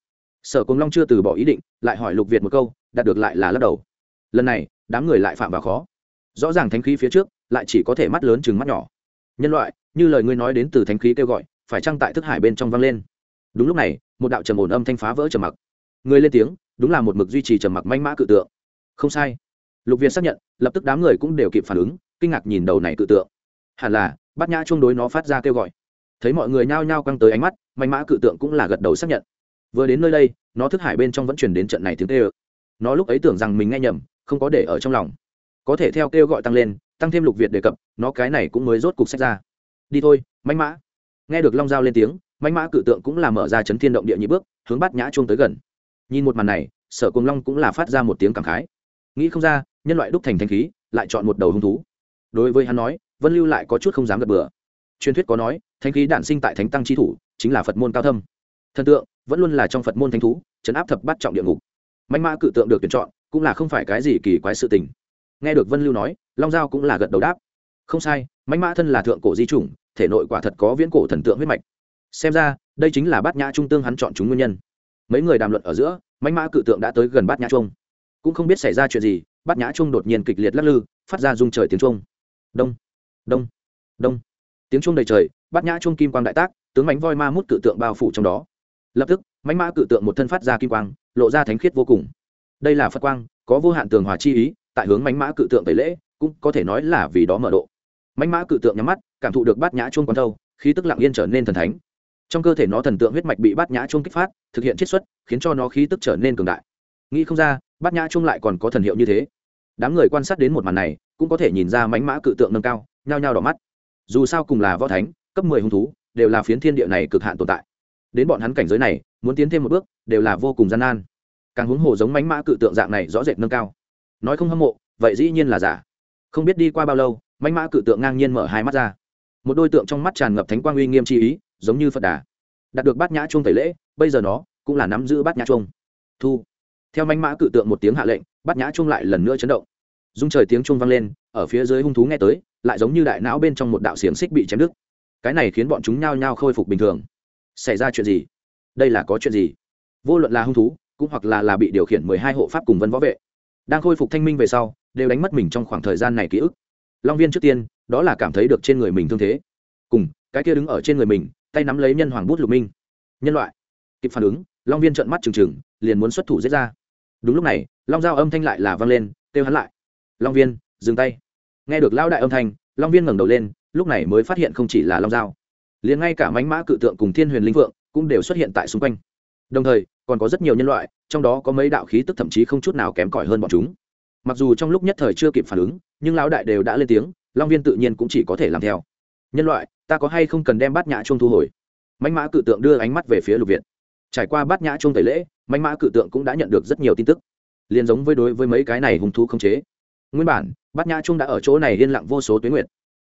Sở cùng long chưa từ bỏ ý định, lại hỏi lục việt một câu, đạt được lại là lắc đầu. Lần này, đám người lại phạm vào khó. Rõ ràng thánh khí phía trước, lại chỉ có thể mắt lớn chừng mắt nhỏ. Nhân loại, như lời ngươi nói đến từ thánh khí kêu gọi phải chăng tại thức hải bên trong vang lên? Đúng lúc này, một đạo trầm ổn âm thanh phá vỡ trầm mặc. Người lên tiếng, đúng là một mực duy trì trầm mặc manh mã cự tượng. Không sai. Lục Viên xác nhận, lập tức đám người cũng đều kịp phản ứng, kinh ngạc nhìn đầu này cự tượng. Hẳn là, bát nhã chuông đối nó phát ra kêu gọi. Thấy mọi người nhao nhao căng tới ánh mắt, manh mã cự tượng cũng là gật đầu xác nhận. Vừa đến nơi đây, nó thức hải bên trong vẫn truyền đến trận này tiếng tê ơ nó lúc ấy tưởng rằng mình nghe nhầm, không có để ở trong lòng. Có thể theo kêu gọi tăng lên, tăng thêm lục việt đề cập, nó cái này cũng mới rốt cục sách ra. Đi thôi, manh mã nghe được long giao lên tiếng mạnh mã cự tượng cũng là mở ra chấn thiên động địa nhị bước, hướng bát nhã chuông tới gần. Nhìn một màn này, sở cùng long cũng là phát ra một tiếng cảm khái. Nghĩ không ra, nhân loại đúc thành thanh khí, lại chọn một đầu hung thú. Đối với hắn nói, vân lưu lại có chút không dám gật bừa. Truyền thuyết có nói thanh khí đản sinh tại thánh tăng chi thủ, chính là phật môn cao thâm. Thần tượng, vẫn luôn là trong phật môn thánh thú, chấn áp thập bắt trọng địa ngục. Mạnh mã cự tượng được tuyển chọn, cũng là không phải cái gì kỳ quái sự tình. Nghe được vân lưu nói, long giao cũng là gật đầu đáp. Không sai mạnh mã thân là thượng cổ di chủng thể nội quả thật có viễn cổ thần tượng huyết mạch. Xem ra, đây chính là bát nhã trung tương hắn chọn chúng nguyên nhân. Mấy người đàm luận ở giữa mạnh mã cự tượng đã tới gần bát nhã trung. Cũng không biết xảy ra chuyện gì, bát nhã trung đột nhiên kịch liệt lắc lư, phát ra rung trời tiếng trung đông đông đông. Tiếng trung đầy trời, bát nhã trung kim quang đại tác, tướng mánh voi ma mút cự tượng bao phủ trong đó. Lập tức mánh mã cự tượng một thân phát ra kim quang, lộ ra thánh khiết vô cùng. Đây là phật quang, có vô hạn tường hòa chi ý, tại hướng mánh mã cự tượng tẩy lễ, cũng có thể nói là vì đó mở độ. Mánh mã cự tượng nhắm mắt cảm thụ được bát nhã chuông quán thâu, khí tức lặng yên trở nên thần thánh. Trong cơ thể nó thần tượng huyết mạch bị bát nhã chuông kích phát, thực hiện chiết xuất, khiến cho nó khí tức trở nên cường đại. Nghĩ không ra, bát nhã chuông lại còn có thần hiệu như thế. Đám người quan sát đến một màn này, cũng có thể nhìn ra mánh mã cự tượng nâng cao, nhao nhao đỏ mắt. Dù sao cùng là võ thánh, cấp mười hung thú, đều là phiến thiên địa này cực hạn tồn tại. Đến bọn hắn cảnh giới này, muốn tiến thêm một bước, đều là vô cùng gian nan. Càng huống hồ giống mánh mã cự tượng dạng này rõ rệt nâng cao. Nói không hâm mộ, vậy dĩ nhiên là giả. Không biết đi qua bao lâu mánh mã cự tượng ngang nhiên mở hai mắt ra một đôi tượng trong mắt tràn ngập thánh quang uy nghiêm chi ý, giống như phật đà. Đạt được bát nhã chuông tẩy lễ, bây giờ nó cũng là nắm giữ bát nhã chuông. Thu. Theo manh mã cự tượng một tiếng hạ lệnh, bát nhã chuông lại lần nữa chấn động. Dung trời tiếng chuông vang lên, ở phía dưới hung thú nghe tới, lại giống như đại não bên trong một đạo xiềng xích bị chém đứt. Cái này khiến bọn chúng nhao nhao khôi phục bình thường. Xảy ra chuyện gì? Đây là có chuyện gì? Vô luận là hung thú, cũng hoặc là là bị điều khiển mười hai hộ pháp cùng vân võ vệ, đang khôi phục thanh minh về sau, đều đánh mất mình trong khoảng thời gian này ký ức. Long viên trước tiên đó là cảm thấy được trên người mình thương thế. Cùng, cái kia đứng ở trên người mình, tay nắm lấy nhân hoàng bút lục minh. Nhân loại. Kịp phản ứng, long viên trợn mắt trừng trừng, liền muốn xuất thủ giết ra. Đúng lúc này, long dao âm thanh lại là vang lên, kêu hắn lại. Long viên, dừng tay. Nghe được lao đại âm thanh, long viên ngẩng đầu lên, lúc này mới phát hiện không chỉ là long dao liền ngay cả mánh mã cự tượng cùng thiên huyền linh vượng cũng đều xuất hiện tại xung quanh. Đồng thời, còn có rất nhiều nhân loại, trong đó có mấy đạo khí tức thậm chí không chút nào kém cỏi hơn bọn chúng. Mặc dù trong lúc nhất thời chưa kịp phản ứng, nhưng lão đại đều đã lên tiếng long viên tự nhiên cũng chỉ có thể làm theo. Nhân loại, ta có hay không cần đem bát nhã chuông thu hồi? Mánh mã cự tượng đưa ánh mắt về phía lục việt trải qua bát nhã chuông tẩy lễ mánh mã cự tượng cũng đã nhận được rất nhiều tin tức. Liền giống với đối với mấy cái này hung thú không chế. Nguyên bản, bát nhã chuông đã ở chỗ này yên lặng vô số tuyến nguyện.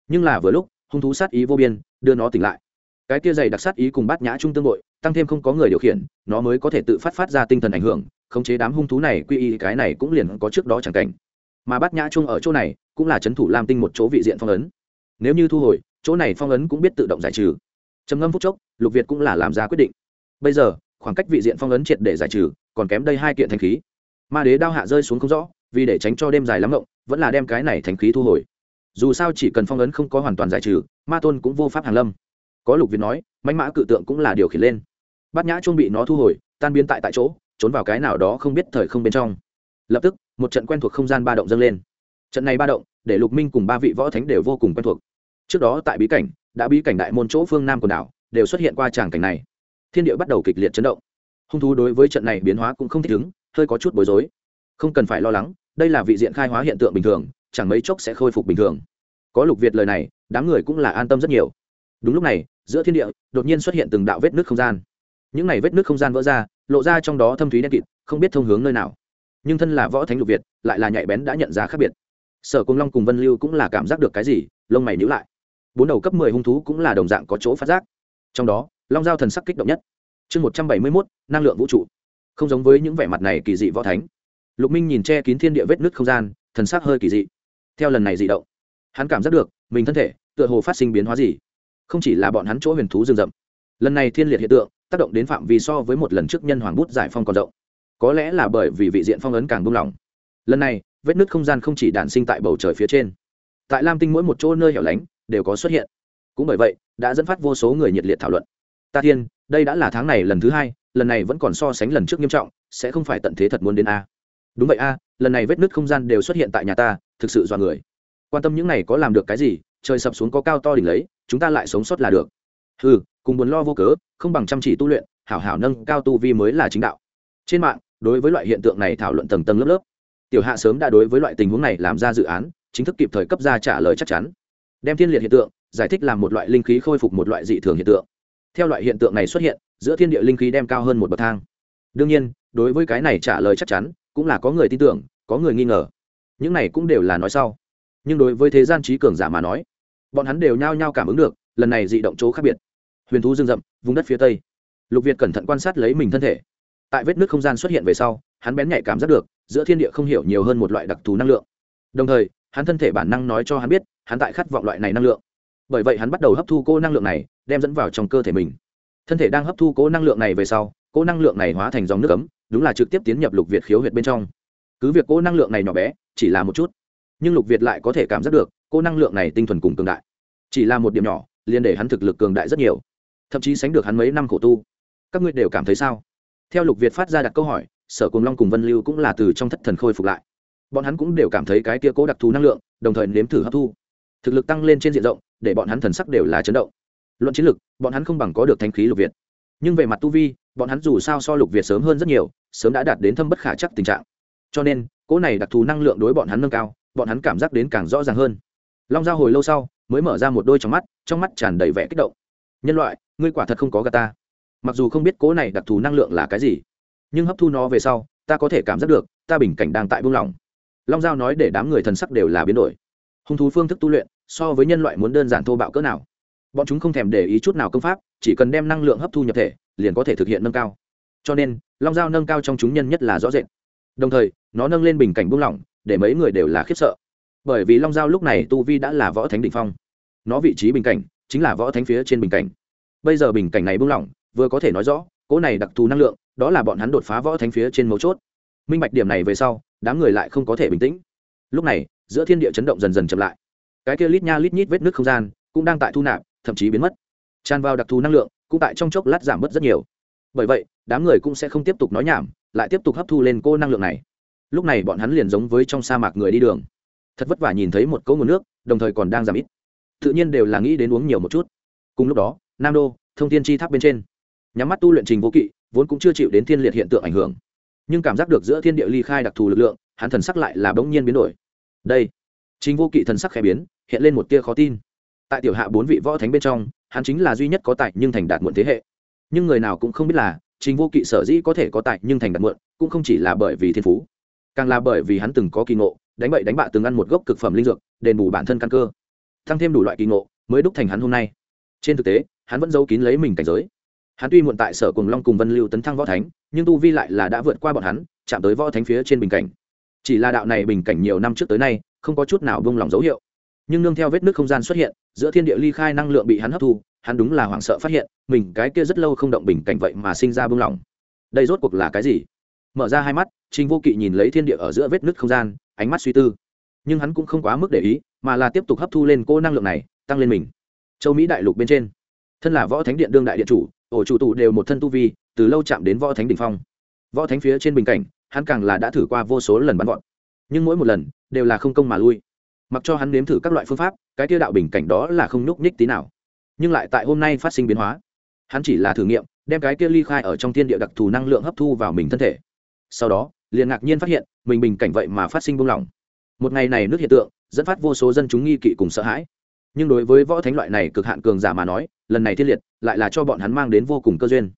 nhưng là vừa lúc, hung thú sát ý vô biên, đưa nó tỉnh lại. Cái kia dày đặc sát ý cùng bát nhã trung tương đội tăng thêm không có người điều khiển, nó mới có thể tự phát phát ra tinh thần ảnh hưởng, khống chế đám hung thú này quy y cái này cũng liền có trước đó chẳng cảnh. Mà bát nhã trung ở chỗ này cũng là c h ấ n thủ lam tinh một chỗ vị diện phong ấn. Nếu như thu hồi, chỗ này phong ấn cũng biết tự động giải trừ. Trầm ngâm phúc chốc, lục việt cũng là làm ra quyết định. Bây giờ, khoảng cách vị diện phong ấn triệt để giải trừ, còn kém đây hai kiện thanh khí. Ma đế đao hạ rơi xuống không rõ, vì để tránh cho đêm dài lắm rộng vẫn là đem cái này thanh khí thu hồi. Dù sao chỉ cần phong ấn không có hoàn toàn giải trừ, ma tôn cũng vô pháp hàn lâm. Có lục việt nói mạnh mã cự tượng cũng là điều khiển lên. Bát nhã chuông bị nó thu hồi, tan biến tại tại chỗ, trốn vào cái nào đó không biết thời không bên trong. Lập tức, một trận quen thuộc không gian ba động dâng lên trận này ba động, để lục minh cùng ba vị võ thánh đều vô cùng quen thuộc. Trước đó tại bí cảnh, đã bí cảnh đại môn chỗ phương nam quần đảo, đều xuất hiện qua tràng cảnh này. Thiên địa bắt đầu kịch liệt chấn động. Hung thú đối với trận này biến hóa cũng không thích ứng, hơi có chút bối rối. Không cần phải lo lắng, đây là vị diện khai hóa hiện tượng bình thường, chẳng mấy chốc sẽ khôi phục bình thường. Có lục việt lời này, đám người cũng là an tâm rất nhiều. Đúng lúc này, giữa thiên địa, đột nhiên xuất hiện từng đạo vết nước không gian. Những này vết nước không gian vỡ ra, lộ ra trong đó thâm thúy đen kịt, không biết thông hướng nơi nào. Nhưng thân là võ thánh lục việt, lại là nhạy bén đã nhận ra khác biệt sở cung long cùng vân lưu cũng là cảm giác được cái gì, lông mày nhữ lại. Bốn đầu cấp mười hung thú cũng là đồng dạng có chỗ phát giác. Trong đó, long giao thần sắc kích động nhất. Chương một trăm bảy mươi mốt, năng lượng vũ trụ. Không giống với những vẻ mặt này kỳ dị võ thánh. Lục minh nhìn che kín thiên địa vết nước không gian, thần sắc hơi kỳ dị. Theo lần này dị động, hắn cảm giác được mình thân thể tựa hồ phát sinh biến hóa gì. Không chỉ là bọn hắn chỗ huyền thú rừng rậm. Lần này thiên liệt hiện tượng, tác động đến phạm vi so với một lần trước nhân hoàng bút giải phong còn rộng. Có lẽ là bởi vì vị diện phong ấn càng buông lỏng. Lần này vết nứt không gian không chỉ đản sinh tại bầu trời phía trên. Tại lam tinh mỗi một chỗ nơi hẻo lánh đều có xuất hiện. Cũng bởi vậy, đã dẫn phát vô số người nhiệt liệt thảo luận. Ta thiên, đây đã là tháng này lần thứ hai, lần này vẫn còn so sánh lần trước nghiêm trọng, sẽ không phải tận thế thật muốn đến a. Đúng vậy a, lần này vết nứt không gian đều xuất hiện tại nhà ta, thực sự dọa người. Quan tâm những này có làm được cái gì, trời sập xuống có cao to đỉnh lấy, chúng ta lại sống sót là được. Ừ cùng buồn lo vô cớ, không bằng chăm chỉ tu luyện, hảo hảo nâng cao tu vi mới là chính đạo. Trên mạng, đối với loại hiện tượng này thảo luận tầng tầng lớp lớp tiểu hạ sớm đã đối với loại tình huống này làm ra dự án, chính thức kịp thời cấp ra trả lời chắc chắn. Đem thiên liệt hiện tượng, giải thích làm một loại linh khí khôi phục một loại dị thường hiện tượng. Theo loại hiện tượng này xuất hiện, giữa thiên địa linh khí đem cao hơn một bậc thang. Đương nhiên, đối với cái này trả lời chắc chắn, cũng là có người tin tưởng, có người nghi ngờ. Những này cũng đều là nói sau. Nhưng đối với thế gian trí cường giả mà nói, bọn hắn đều nhao nhao cảm ứng được, lần này dị động chỗ khác biệt. Huyền thú rừng rậm, vùng đất phía tây. Lục việt cẩn thận quan sát lấy mình thân thể. Tại vết nước không gian xuất hiện về sau, hắn bén nhạy cảm giác được giữa thiên địa không hiểu nhiều hơn một loại đặc thù năng lượng. Đồng thời, hắn thân thể bản năng nói cho hắn biết, hắn tại khát vọng loại này năng lượng. Bởi vậy hắn bắt đầu hấp thu cô năng lượng này, đem dẫn vào trong cơ thể mình. Thân thể đang hấp thu cố năng lượng này về sau cố năng lượng này hóa thành dòng nước ấm, đúng là trực tiếp tiến nhập lục việt khiếu huyệt bên trong. Cứ việc cố năng lượng này nhỏ bé, chỉ là một chút, nhưng lục việt lại có thể cảm giác được cô năng lượng này tinh thuần cùng cường đại. Chỉ là một điểm nhỏ, liền để hắn thực lực cường đại rất nhiều. Thậm chí sánh được hắn mấy năm khổ tu. Các ngươi đều cảm thấy sao? Theo lục việt phát ra đặt câu hỏi sở cùng long cùng vân lưu cũng là từ trong thất thần khôi phục lại. Bọn hắn cũng đều cảm thấy cái tia cố đặc thù năng lượng, đồng thời nếm thử hấp thu. Thực lực tăng lên trên diện rộng, để bọn hắn thần sắc đều là chấn động. Luận chiến lực, bọn hắn không bằng có được thanh khí lục việt. Nhưng về mặt tu vi, bọn hắn dù sao so lục việt sớm hơn rất nhiều, sớm đã đạt đến thâm bất khả chắc tình trạng. Cho nên cỗ này đặc thù năng lượng đối bọn hắn nâng cao, bọn hắn cảm giác đến càng rõ ràng hơn. Long giao hồi lâu sau, mới mở ra một đôi trong mắt trong mắt tràn đầy vẻ kích động. Nhân loại, ngươi quả thật không có gà ta. Mặc dù không biết cố này đặc thù năng lượng là cái gì nhưng hấp thu nó về sau, ta có thể cảm giác được, ta bình cảnh đang tại buông lỏng. Long giao nói để đám người thần sắc đều là biến đổi. Hung thú phương thức tu luyện, so với nhân loại muốn đơn giản thô bạo cỡ nào. Bọn chúng không thèm để ý chút nào công pháp, chỉ cần đem năng lượng hấp thu nhập thể, liền có thể thực hiện nâng cao. Cho nên, long giao nâng cao trong chúng nhân nhất là rõ rệt. Đồng thời, nó nâng lên bình cảnh buông lỏng, để mấy người đều là khiếp sợ. Bởi vì long giao lúc này tu vi đã là võ thánh đ ỉ n h phong. Nó vị trí bình cảnh, chính là võ thánh phía trên bình cảnh. Bây giờ bình cảnh này buông lỏng, vừa có thể nói rõ cỗ này đặc thù năng lượng, đó là bọn hắn đột phá võ thánh phía trên mấu chốt. Minh bạch điểm này về sau, đám người lại không có thể bình tĩnh. Lúc này, giữa thiên địa chấn động dần dần chậm lại. Cái kia lít nha lít nhít vết nước không gian, cũng đang tại thu nạp, thậm chí biến mất. Tràn vào đặc thù năng lượng, cũng tại trong chốc lát giảm bớt rất nhiều. Bởi vậy, đám người cũng sẽ không tiếp tục nói nhảm, lại tiếp tục hấp thu lên cô năng lượng này. Lúc này bọn hắn liền giống với trong sa mạc người đi đường. Thật vất vả nhìn thấy một cỗ nguồn nước, đồng thời còn đang giảm ít. Tự nhiên đều là nghĩ đến uống nhiều một chút. Cùng lúc đó, nam đô, thông tin chi tháp bên trên nhắm mắt tu luyện trình vô kỵ, vốn cũng chưa chịu đến thiên liệt hiện tượng ảnh hưởng. Nhưng cảm giác được giữa thiên địa ly khai đặc thù lực lượng, hắn thần sắc lại là bỗng nhiên biến đổi. Đây, trình vô kỵ thần sắc khẽ biến, hiện lên một tia khó tin. Tại tiểu hạ bốn vị võ thánh bên trong, hắn chính là duy nhất có tài nhưng thành đạt muộn thế hệ. Nhưng người nào cũng không biết là, trình vô kỵ sở dĩ có thể có tài nhưng thành đạt muộn, cũng không chỉ là bởi vì thiên phú, càng là bởi vì hắn từng có kỳ ngộ, đánh bậy đánh bạ từng ăn một gốc cực phẩm linh dược, đền bù bản thân căn cơ. Tăng thêm đủ loại kỳ ngộ mới đúc thành hắn hôm nay. Trên thực tế, hắn vẫn giấu kín lấy mình cảnh giới hắn tuy muộn tại sở cùng long cùng vân lưu tấn thăng võ thánh, nhưng tu vi lại là đã vượt qua bọn hắn, chạm tới võ thánh phía trên bình cảnh. Chỉ là đạo này bình cảnh nhiều năm trước tới nay, không có chút nào bông lòng dấu hiệu. Nhưng nương theo vết nước không gian xuất hiện, giữa thiên địa ly khai năng lượng bị hắn hấp thu, hắn đúng là hoảng sợ phát hiện, mình cái kia rất lâu không động bình cảnh vậy mà sinh ra bông lỏng. Đây rốt cuộc là cái gì? Mở ra hai mắt, trình vô kỵ nhìn lấy thiên địa ở giữa vết nước không gian, ánh mắt suy tư. Nhưng hắn cũng không quá mức để ý, mà là tiếp tục hấp thu lên cô năng lượng này, tăng lên mình. Châu mỹ đại lục bên trên, thân là võ thánh điện đương đại điện chủ ổ chủ tụ đều một thân tu vi, từ lâu chạm đến võ thánh đ ỉ n h phong. Võ thánh phía trên bình cảnh, hắn càng là đã thử qua vô số lần bắn gọn nhưng mỗi một lần, đều là không công mà lui. Mặc cho hắn nếm thử các loại phương pháp, cái tiêu đạo bình cảnh đó là không nhúc nhích tí nào. Nhưng lại tại hôm nay phát sinh biến hóa, hắn chỉ là thử nghiệm, đem cái kia ly khai ở trong thiên địa đặc thù năng lượng hấp thu vào mình thân thể. Sau đó, liền ngạc nhiên phát hiện, mình bình cảnh vậy mà phát sinh buông lỏng. Một ngày này nước hiện tượng, dẫn phát vô số dân chúng nghi kỵ cùng sợ hãi. Nhưng đối với võ thánh loại này cực hạn cường giả mà nói lần này thiên liệt, lại là cho bọn hắn mang đến vô cùng cơ duyên.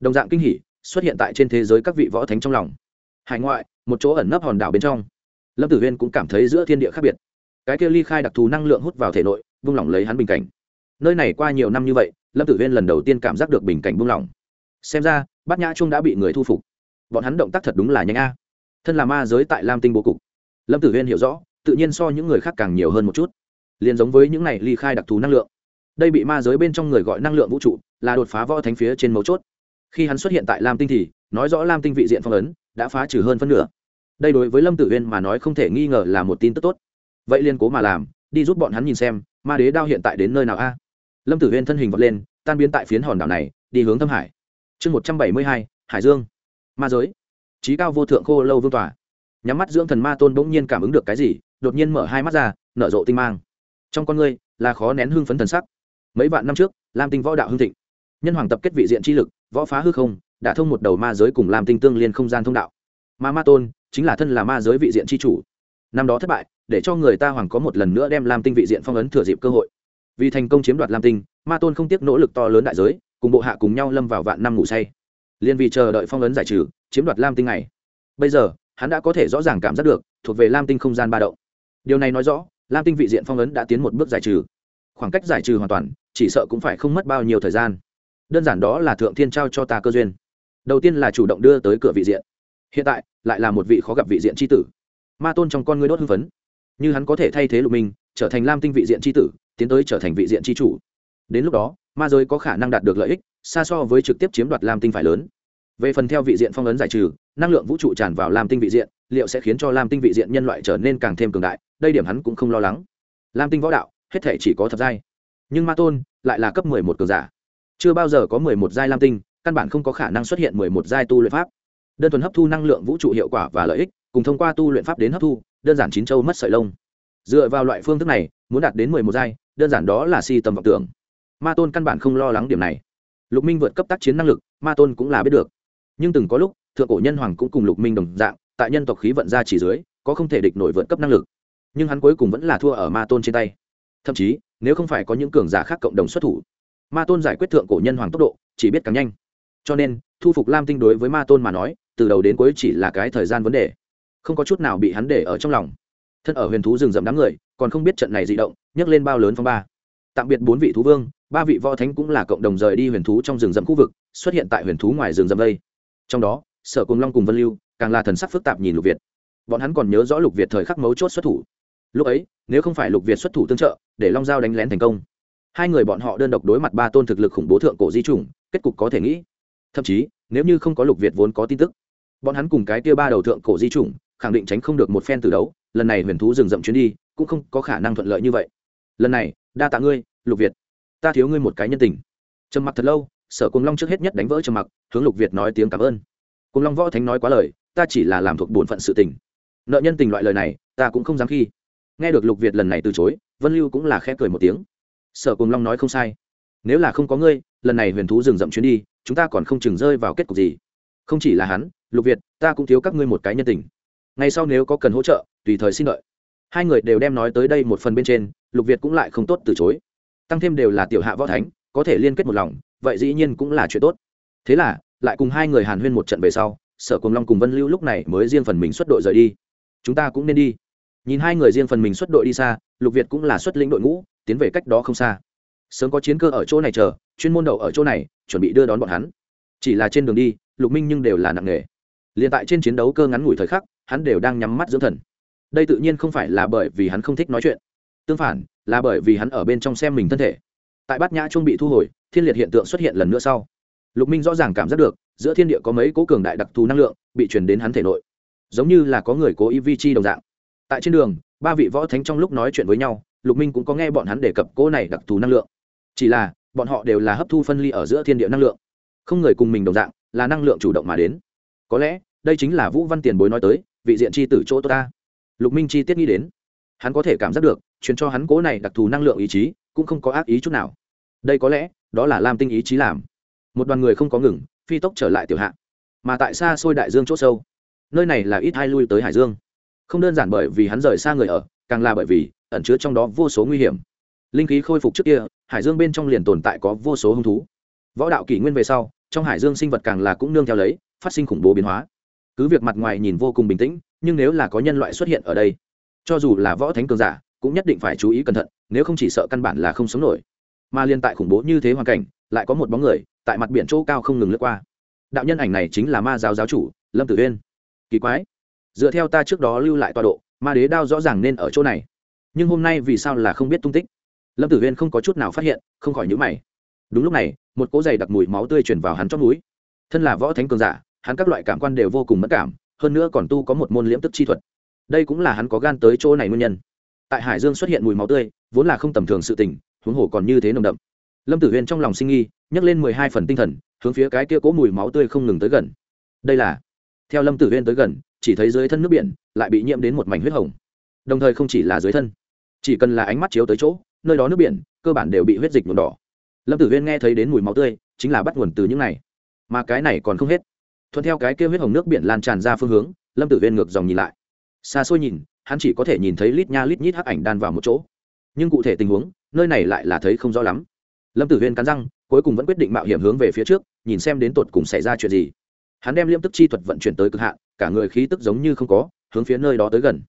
Đồng dạng kinh hỉ, xuất hiện tại trên thế giới các vị võ thánh trong lòng. Hải ngoại, một chỗ ẩn nấp hòn đảo bên trong. Lâm tử huyên cũng cảm thấy giữa thiên địa khác biệt. Cái kia ly khai đặc thù năng lượng hút vào thể nội, vung lỏng lấy hắn bình cảnh. Nơi này qua nhiều năm như vậy, lâm tử huyên lần đầu tiên cảm giác được bình cảnh buông lỏng xem ra, bát nhã trung đã bị người thu phục. Bọn hắn động tác thật đúng là nhanh a. Thân là ma giới tại lam tinh bố cục. Lâm tử huyên hiểu rõ, tự nhiên so những người khác càng nhiều hơn một chút. Liền giống với những này ly khai đặc thù năng lượng đây bị ma giới bên trong người gọi năng lượng vũ trụ, là đột phá võ thánh phía trên mấu chốt. Khi hắn xuất hiện tại lam tinh thì, nói rõ lam tinh vị diện phong ấn, đã phá trừ hơn phân nửa. Đây đối với lâm tử huyên mà nói không thể nghi ngờ là một tin tức tốt. Vậy liên cố mà làm, đi giúp bọn hắn nhìn xem, ma đế đao hiện tại đến nơi nào a? Lâm tử huyên thân hình vọt lên, tan biến tại phiến hòn đảo này, đi hướng thâm hải. Chương một trăm bảy mươi hai, hải dương. Ma giới. Trí cao vô thượng khô lâu vương tỏa nhắm mắt dưỡng thần ma tôn bỗng nhiên cảm ứng được cái gì, đột nhiên mở hai mắt ra, nở rộ tinh mang. Trong con ngươi là khó nén hưng phấn thần sắc mấy vạn năm trước, lam tinh võ đạo hưng thịnh. Nhân hoàng tập kết vị diện chi lực, võ phá hư không, đã thông một đầu ma giới cùng lam tinh tương liên không gian thông đạo. Ma ma tôn chính là thân là ma giới vị diện chi chủ. Năm đó thất bại, để cho người ta hoàng có một lần nữa đem lam tinh vị diện phong ấn thừa dịp cơ hội. Vì thành công chiếm đoạt lam tinh, ma tôn không tiếc nỗ lực to lớn đại giới, cùng bộ hạ cùng nhau lâm vào vạn năm ngủ say. Liên vì chờ đợi phong ấn giải trừ, chiếm đoạt lam tinh này bây giờ, hắn đã có thể rõ ràng cảm giác được, thuộc về lam tinh không gian ba động. Điều này nói rõ, lam tinh vị diện phong ấn đã tiến một bước giải trừ khoảng cách giải trừ hoàn toàn, chỉ sợ cũng phải không mất bao nhiêu thời gian. Đơn giản đó là thượng thiên trao cho ta cơ duyên. Đầu tiên là chủ động đưa tới cửa vị diện. Hiện tại, lại là một vị khó gặp vị diện tri tử. Ma tôn trong con ngươi đốt hưng phấn. Như hắn có thể thay thế lục minh, trở thành lam tinh vị diện tri tử, tiến tới trở thành vị diện tri chủ. Đến lúc đó, ma giới có khả năng đạt được lợi ích, xa so với trực tiếp chiếm đoạt lam tinh phải lớn. Về phần theo vị diện phong ấn giải trừ, năng lượng vũ trụ tràn vào lam tinh vị diện, liệu sẽ khiến cho lam tinh vị diện nhân loại trở nên càng thêm cường đại, đây điểm hắn cũng không lo lắng. Lam tinh võ đạo hết thể chỉ có thập giai. Nhưng ma tôn lại là cấp mười một cường giả. Chưa bao giờ có mười một giai lam tinh, căn bản không có khả năng xuất hiện mười một giai tu luyện pháp. Đơn thuần hấp thu năng lượng vũ trụ hiệu quả và lợi ích, cùng thông qua tu luyện pháp đến hấp thu, đơn giản chín châu mất sợi lông. Dựa vào loại phương thức này, muốn đạt đến mười một giai, đơn giản đó là si tầm vọng tưởng. Ma tôn căn bản không lo lắng điểm này. Lục minh vượt cấp tác chiến năng lực, ma tôn cũng là biết được. Nhưng từng có lúc, thượng cổ nhân hoàng cũng cùng lục minh đồng dạng, tại nhân tộc khí vận ra chỉ dưới, có không thể địch nổi vượt cấp năng lực. Nhưng hắn cuối cùng vẫn là thua ở ma tôn trên tay thậm chí, nếu không phải có những cường giả khác cộng đồng xuất thủ, ma tôn giải quyết thượng cổ nhân hoàng tốc độ chỉ biết càng nhanh. Cho nên, thu phục lam tinh đối với ma tôn mà nói, từ đầu đến cuối chỉ là cái thời gian vấn đề. Không có chút nào bị hắn để ở trong lòng. Thân ở huyền thú rừng rậm đám người, còn không biết trận này di động, nhấc lên bao lớn phong ba. Tạm biệt bốn vị thú vương, ba vị võ thánh cũng là cộng đồng rời đi huyền thú trong rừng rậm khu vực, xuất hiện tại huyền thú ngoài rừng rậm đây. Trong đó, sở cùng long cùng vân lưu, càng là thần sắc phức tạp nhìn lục việt. Bọn hắn còn nhớ rõ lục việt thời khắc mấu chốt xuất thủ lúc ấy, nếu không phải lục việt xuất thủ tương trợ, để long giao đánh lén thành công, hai người bọn họ đơn độc đối mặt ba tôn thực lực khủng bố thượng cổ di chủng, kết cục có thể nghĩ. Thậm chí, nếu như không có lục việt vốn có tin tức, bọn hắn cùng cái tia ba đầu thượng cổ di chủng, khẳng định tránh không được một phen từ đấu, lần này huyền thú rừng rậm chuyến đi, cũng không có khả năng thuận lợi như vậy. Lần này, đa tạ ngươi, lục việt. Ta thiếu ngươi một cái nhân tình. Trầm mặc thật lâu, sở cùng long trước hết nhất đánh vỡ trầm mặc, hướng lục việt nói tiếng cảm ơn. Cùng long võ thánh nói quá lời, ta chỉ là làm thuộc bổn phận sự tình. Nợ nhân tình loại lời này, ta cũng không dám khi nghe được lục việt lần này từ chối, vân lưu cũng là khẽ cười một tiếng. Sở cùng long nói không sai. Nếu là không có ngươi, lần này huyền thú rừng rậm chuyến đi, chúng ta còn không chừng rơi vào kết cục gì. Không chỉ là hắn, lục việt, ta cũng thiếu các ngươi một cái nhân tình. Ngay sau nếu có cần hỗ trợ, tùy thời xin đợi. Hai người đều đem nói tới đây một phần bên trên, lục việt cũng lại không tốt từ chối. Tăng thêm đều là tiểu hạ võ thánh, có thể liên kết một lòng, vậy dĩ nhiên cũng là chuyện tốt. Thế là, lại cùng hai người hàn huyên một trận về sau, sở cùng long cùng vân lưu lúc này mới riêng phần mình xuất đội rời đi. Chúng ta cũng nên đi nhìn hai người riêng phần mình xuất đội đi xa, lục việt cũng là xuất lĩnh đội ngũ, tiến về cách đó không xa. Sớm có chiến cơ ở chỗ này chờ, chuyên môn đậu ở chỗ này, chuẩn bị đưa đón bọn hắn. Chỉ là trên đường đi, lục minh nhưng đều là nặng nghề liền tại trên chiến đấu cơ ngắn ngủi thời khắc, hắn đều đang nhắm mắt dưỡng thần. Đây tự nhiên không phải là bởi vì hắn không thích nói chuyện. Tương phản, là bởi vì hắn ở bên trong xem mình thân thể. Tại bát nhã trung bị thu hồi, thiên liệt hiện tượng xuất hiện lần nữa sau. Lục minh rõ ràng cảm giác được, giữa thiên địa có mấy cố cường đại đặc thù năng lượng, bị truyền đến hắn thể nội. Giống như là có người cố ý vi chi đồng dạng tại trên đường, ba vị võ thánh trong lúc nói chuyện với nhau, lục minh cũng có nghe bọn hắn đề cập cỗ này đặc thù năng lượng. Chỉ là, bọn họ đều là hấp thu phân ly ở giữa thiên địa năng lượng. Không người cùng mình đồng dạng, là năng lượng chủ động mà đến. Có lẽ, đây chính là vũ văn tiền bối nói tới, vị diện chi tử chỗ ta. Lục minh chi tiết nghĩ đến. Hắn có thể cảm giác được, truyền cho hắn cố này đặc thù năng lượng ý chí, cũng không có ác ý chút nào. Đây có lẽ, đó là lam tinh ý chí làm. Một đoàn người không có ngừng, phi tốc trở lại tiểu hạ. Mà tại xa xôi đại dương c h ỗ sâu, nơi này là ít hai lui tới hải dương không đơn giản bởi vì hắn rời xa người ở, càng là bởi vì ẩn chứa trong đó vô số nguy hiểm. Linh khí khôi phục trước kia, hải dương bên trong liền tồn tại có vô số hung thú. Võ đạo kỷ nguyên về sau, trong hải dương sinh vật càng là cũng nương theo lấy, phát sinh khủng bố biến hóa. Cứ việc mặt ngoài nhìn vô cùng bình tĩnh, nhưng nếu là có nhân loại xuất hiện ở đây, cho dù là võ thánh cường giả, cũng nhất định phải chú ý cẩn thận, nếu không chỉ sợ căn bản là không sống nổi. Mà liên tại khủng bố như thế hoàn cảnh, lại có một bóng người, tại mặt biển chỗ cao không ngừng lướt qua. Đạo nhân ảnh này chính là ma giáo giáo chủ, lâm tử uyên. Kỳ quái dựa theo ta trước đó lưu lại tọa độ, ma đế đao rõ ràng nên ở chỗ này. Nhưng hôm nay vì sao là không biết tung tích? Lâm tử uyên không có chút nào phát hiện, không khỏi nhữ mày. Đúng lúc này, một cỗ giày đặc mùi máu tươi chuyển vào hắn trong núi thân là võ thánh cường giả, hắn các loại cảm quan đều vô cùng mất cảm, hơn nữa còn tu có một môn liễm tức chi thuật. Đây cũng là hắn có gan tới chỗ này nguyên nhân. Tại hải dương xuất hiện mùi máu tươi, vốn là không tầm thường sự tình, huống hồ còn như thế nồng đậm. Lâm tử huyên trong lòng sinh nghi, nhấc lên mười hai phần tinh thần, hướng phía cái kia cố mùi máu tươi không ngừng tới gần. Đây là, theo lâm tử huyên tới gần chỉ thấy dưới thân nước biển lại bị nhiễm đến một mảnh huyết hồng. Đồng thời không chỉ là dưới thân, chỉ cần là ánh mắt chiếu tới chỗ, nơi đó nước biển, cơ bản đều bị huyết dịch nhuộm đỏ. Lâm tử huyên nghe thấy đến mùi máu tươi, chính là bắt nguồn từ những này. Mà cái này còn không hết. Thuận theo cái kia huyết hồng nước biển lan tràn ra phương hướng, lâm tử huyên ngược dòng nhìn lại. Xa xôi nhìn, hắn chỉ có thể nhìn thấy lít nha lít nhít hắc ảnh đan vào một chỗ. Nhưng cụ thể tình huống, nơi này lại là thấy không rõ lắm. Lâm tử huyên cắn răng, cuối cùng vẫn quyết định mạo hiểm hướng về phía trước, nhìn xem đến tột cùng xảy ra chuyện gì hắn đem liêm tức chi thuật vận chuyển tới cực hạn, cả người khí tức giống như không có, hướng phía nơi đó tới gần.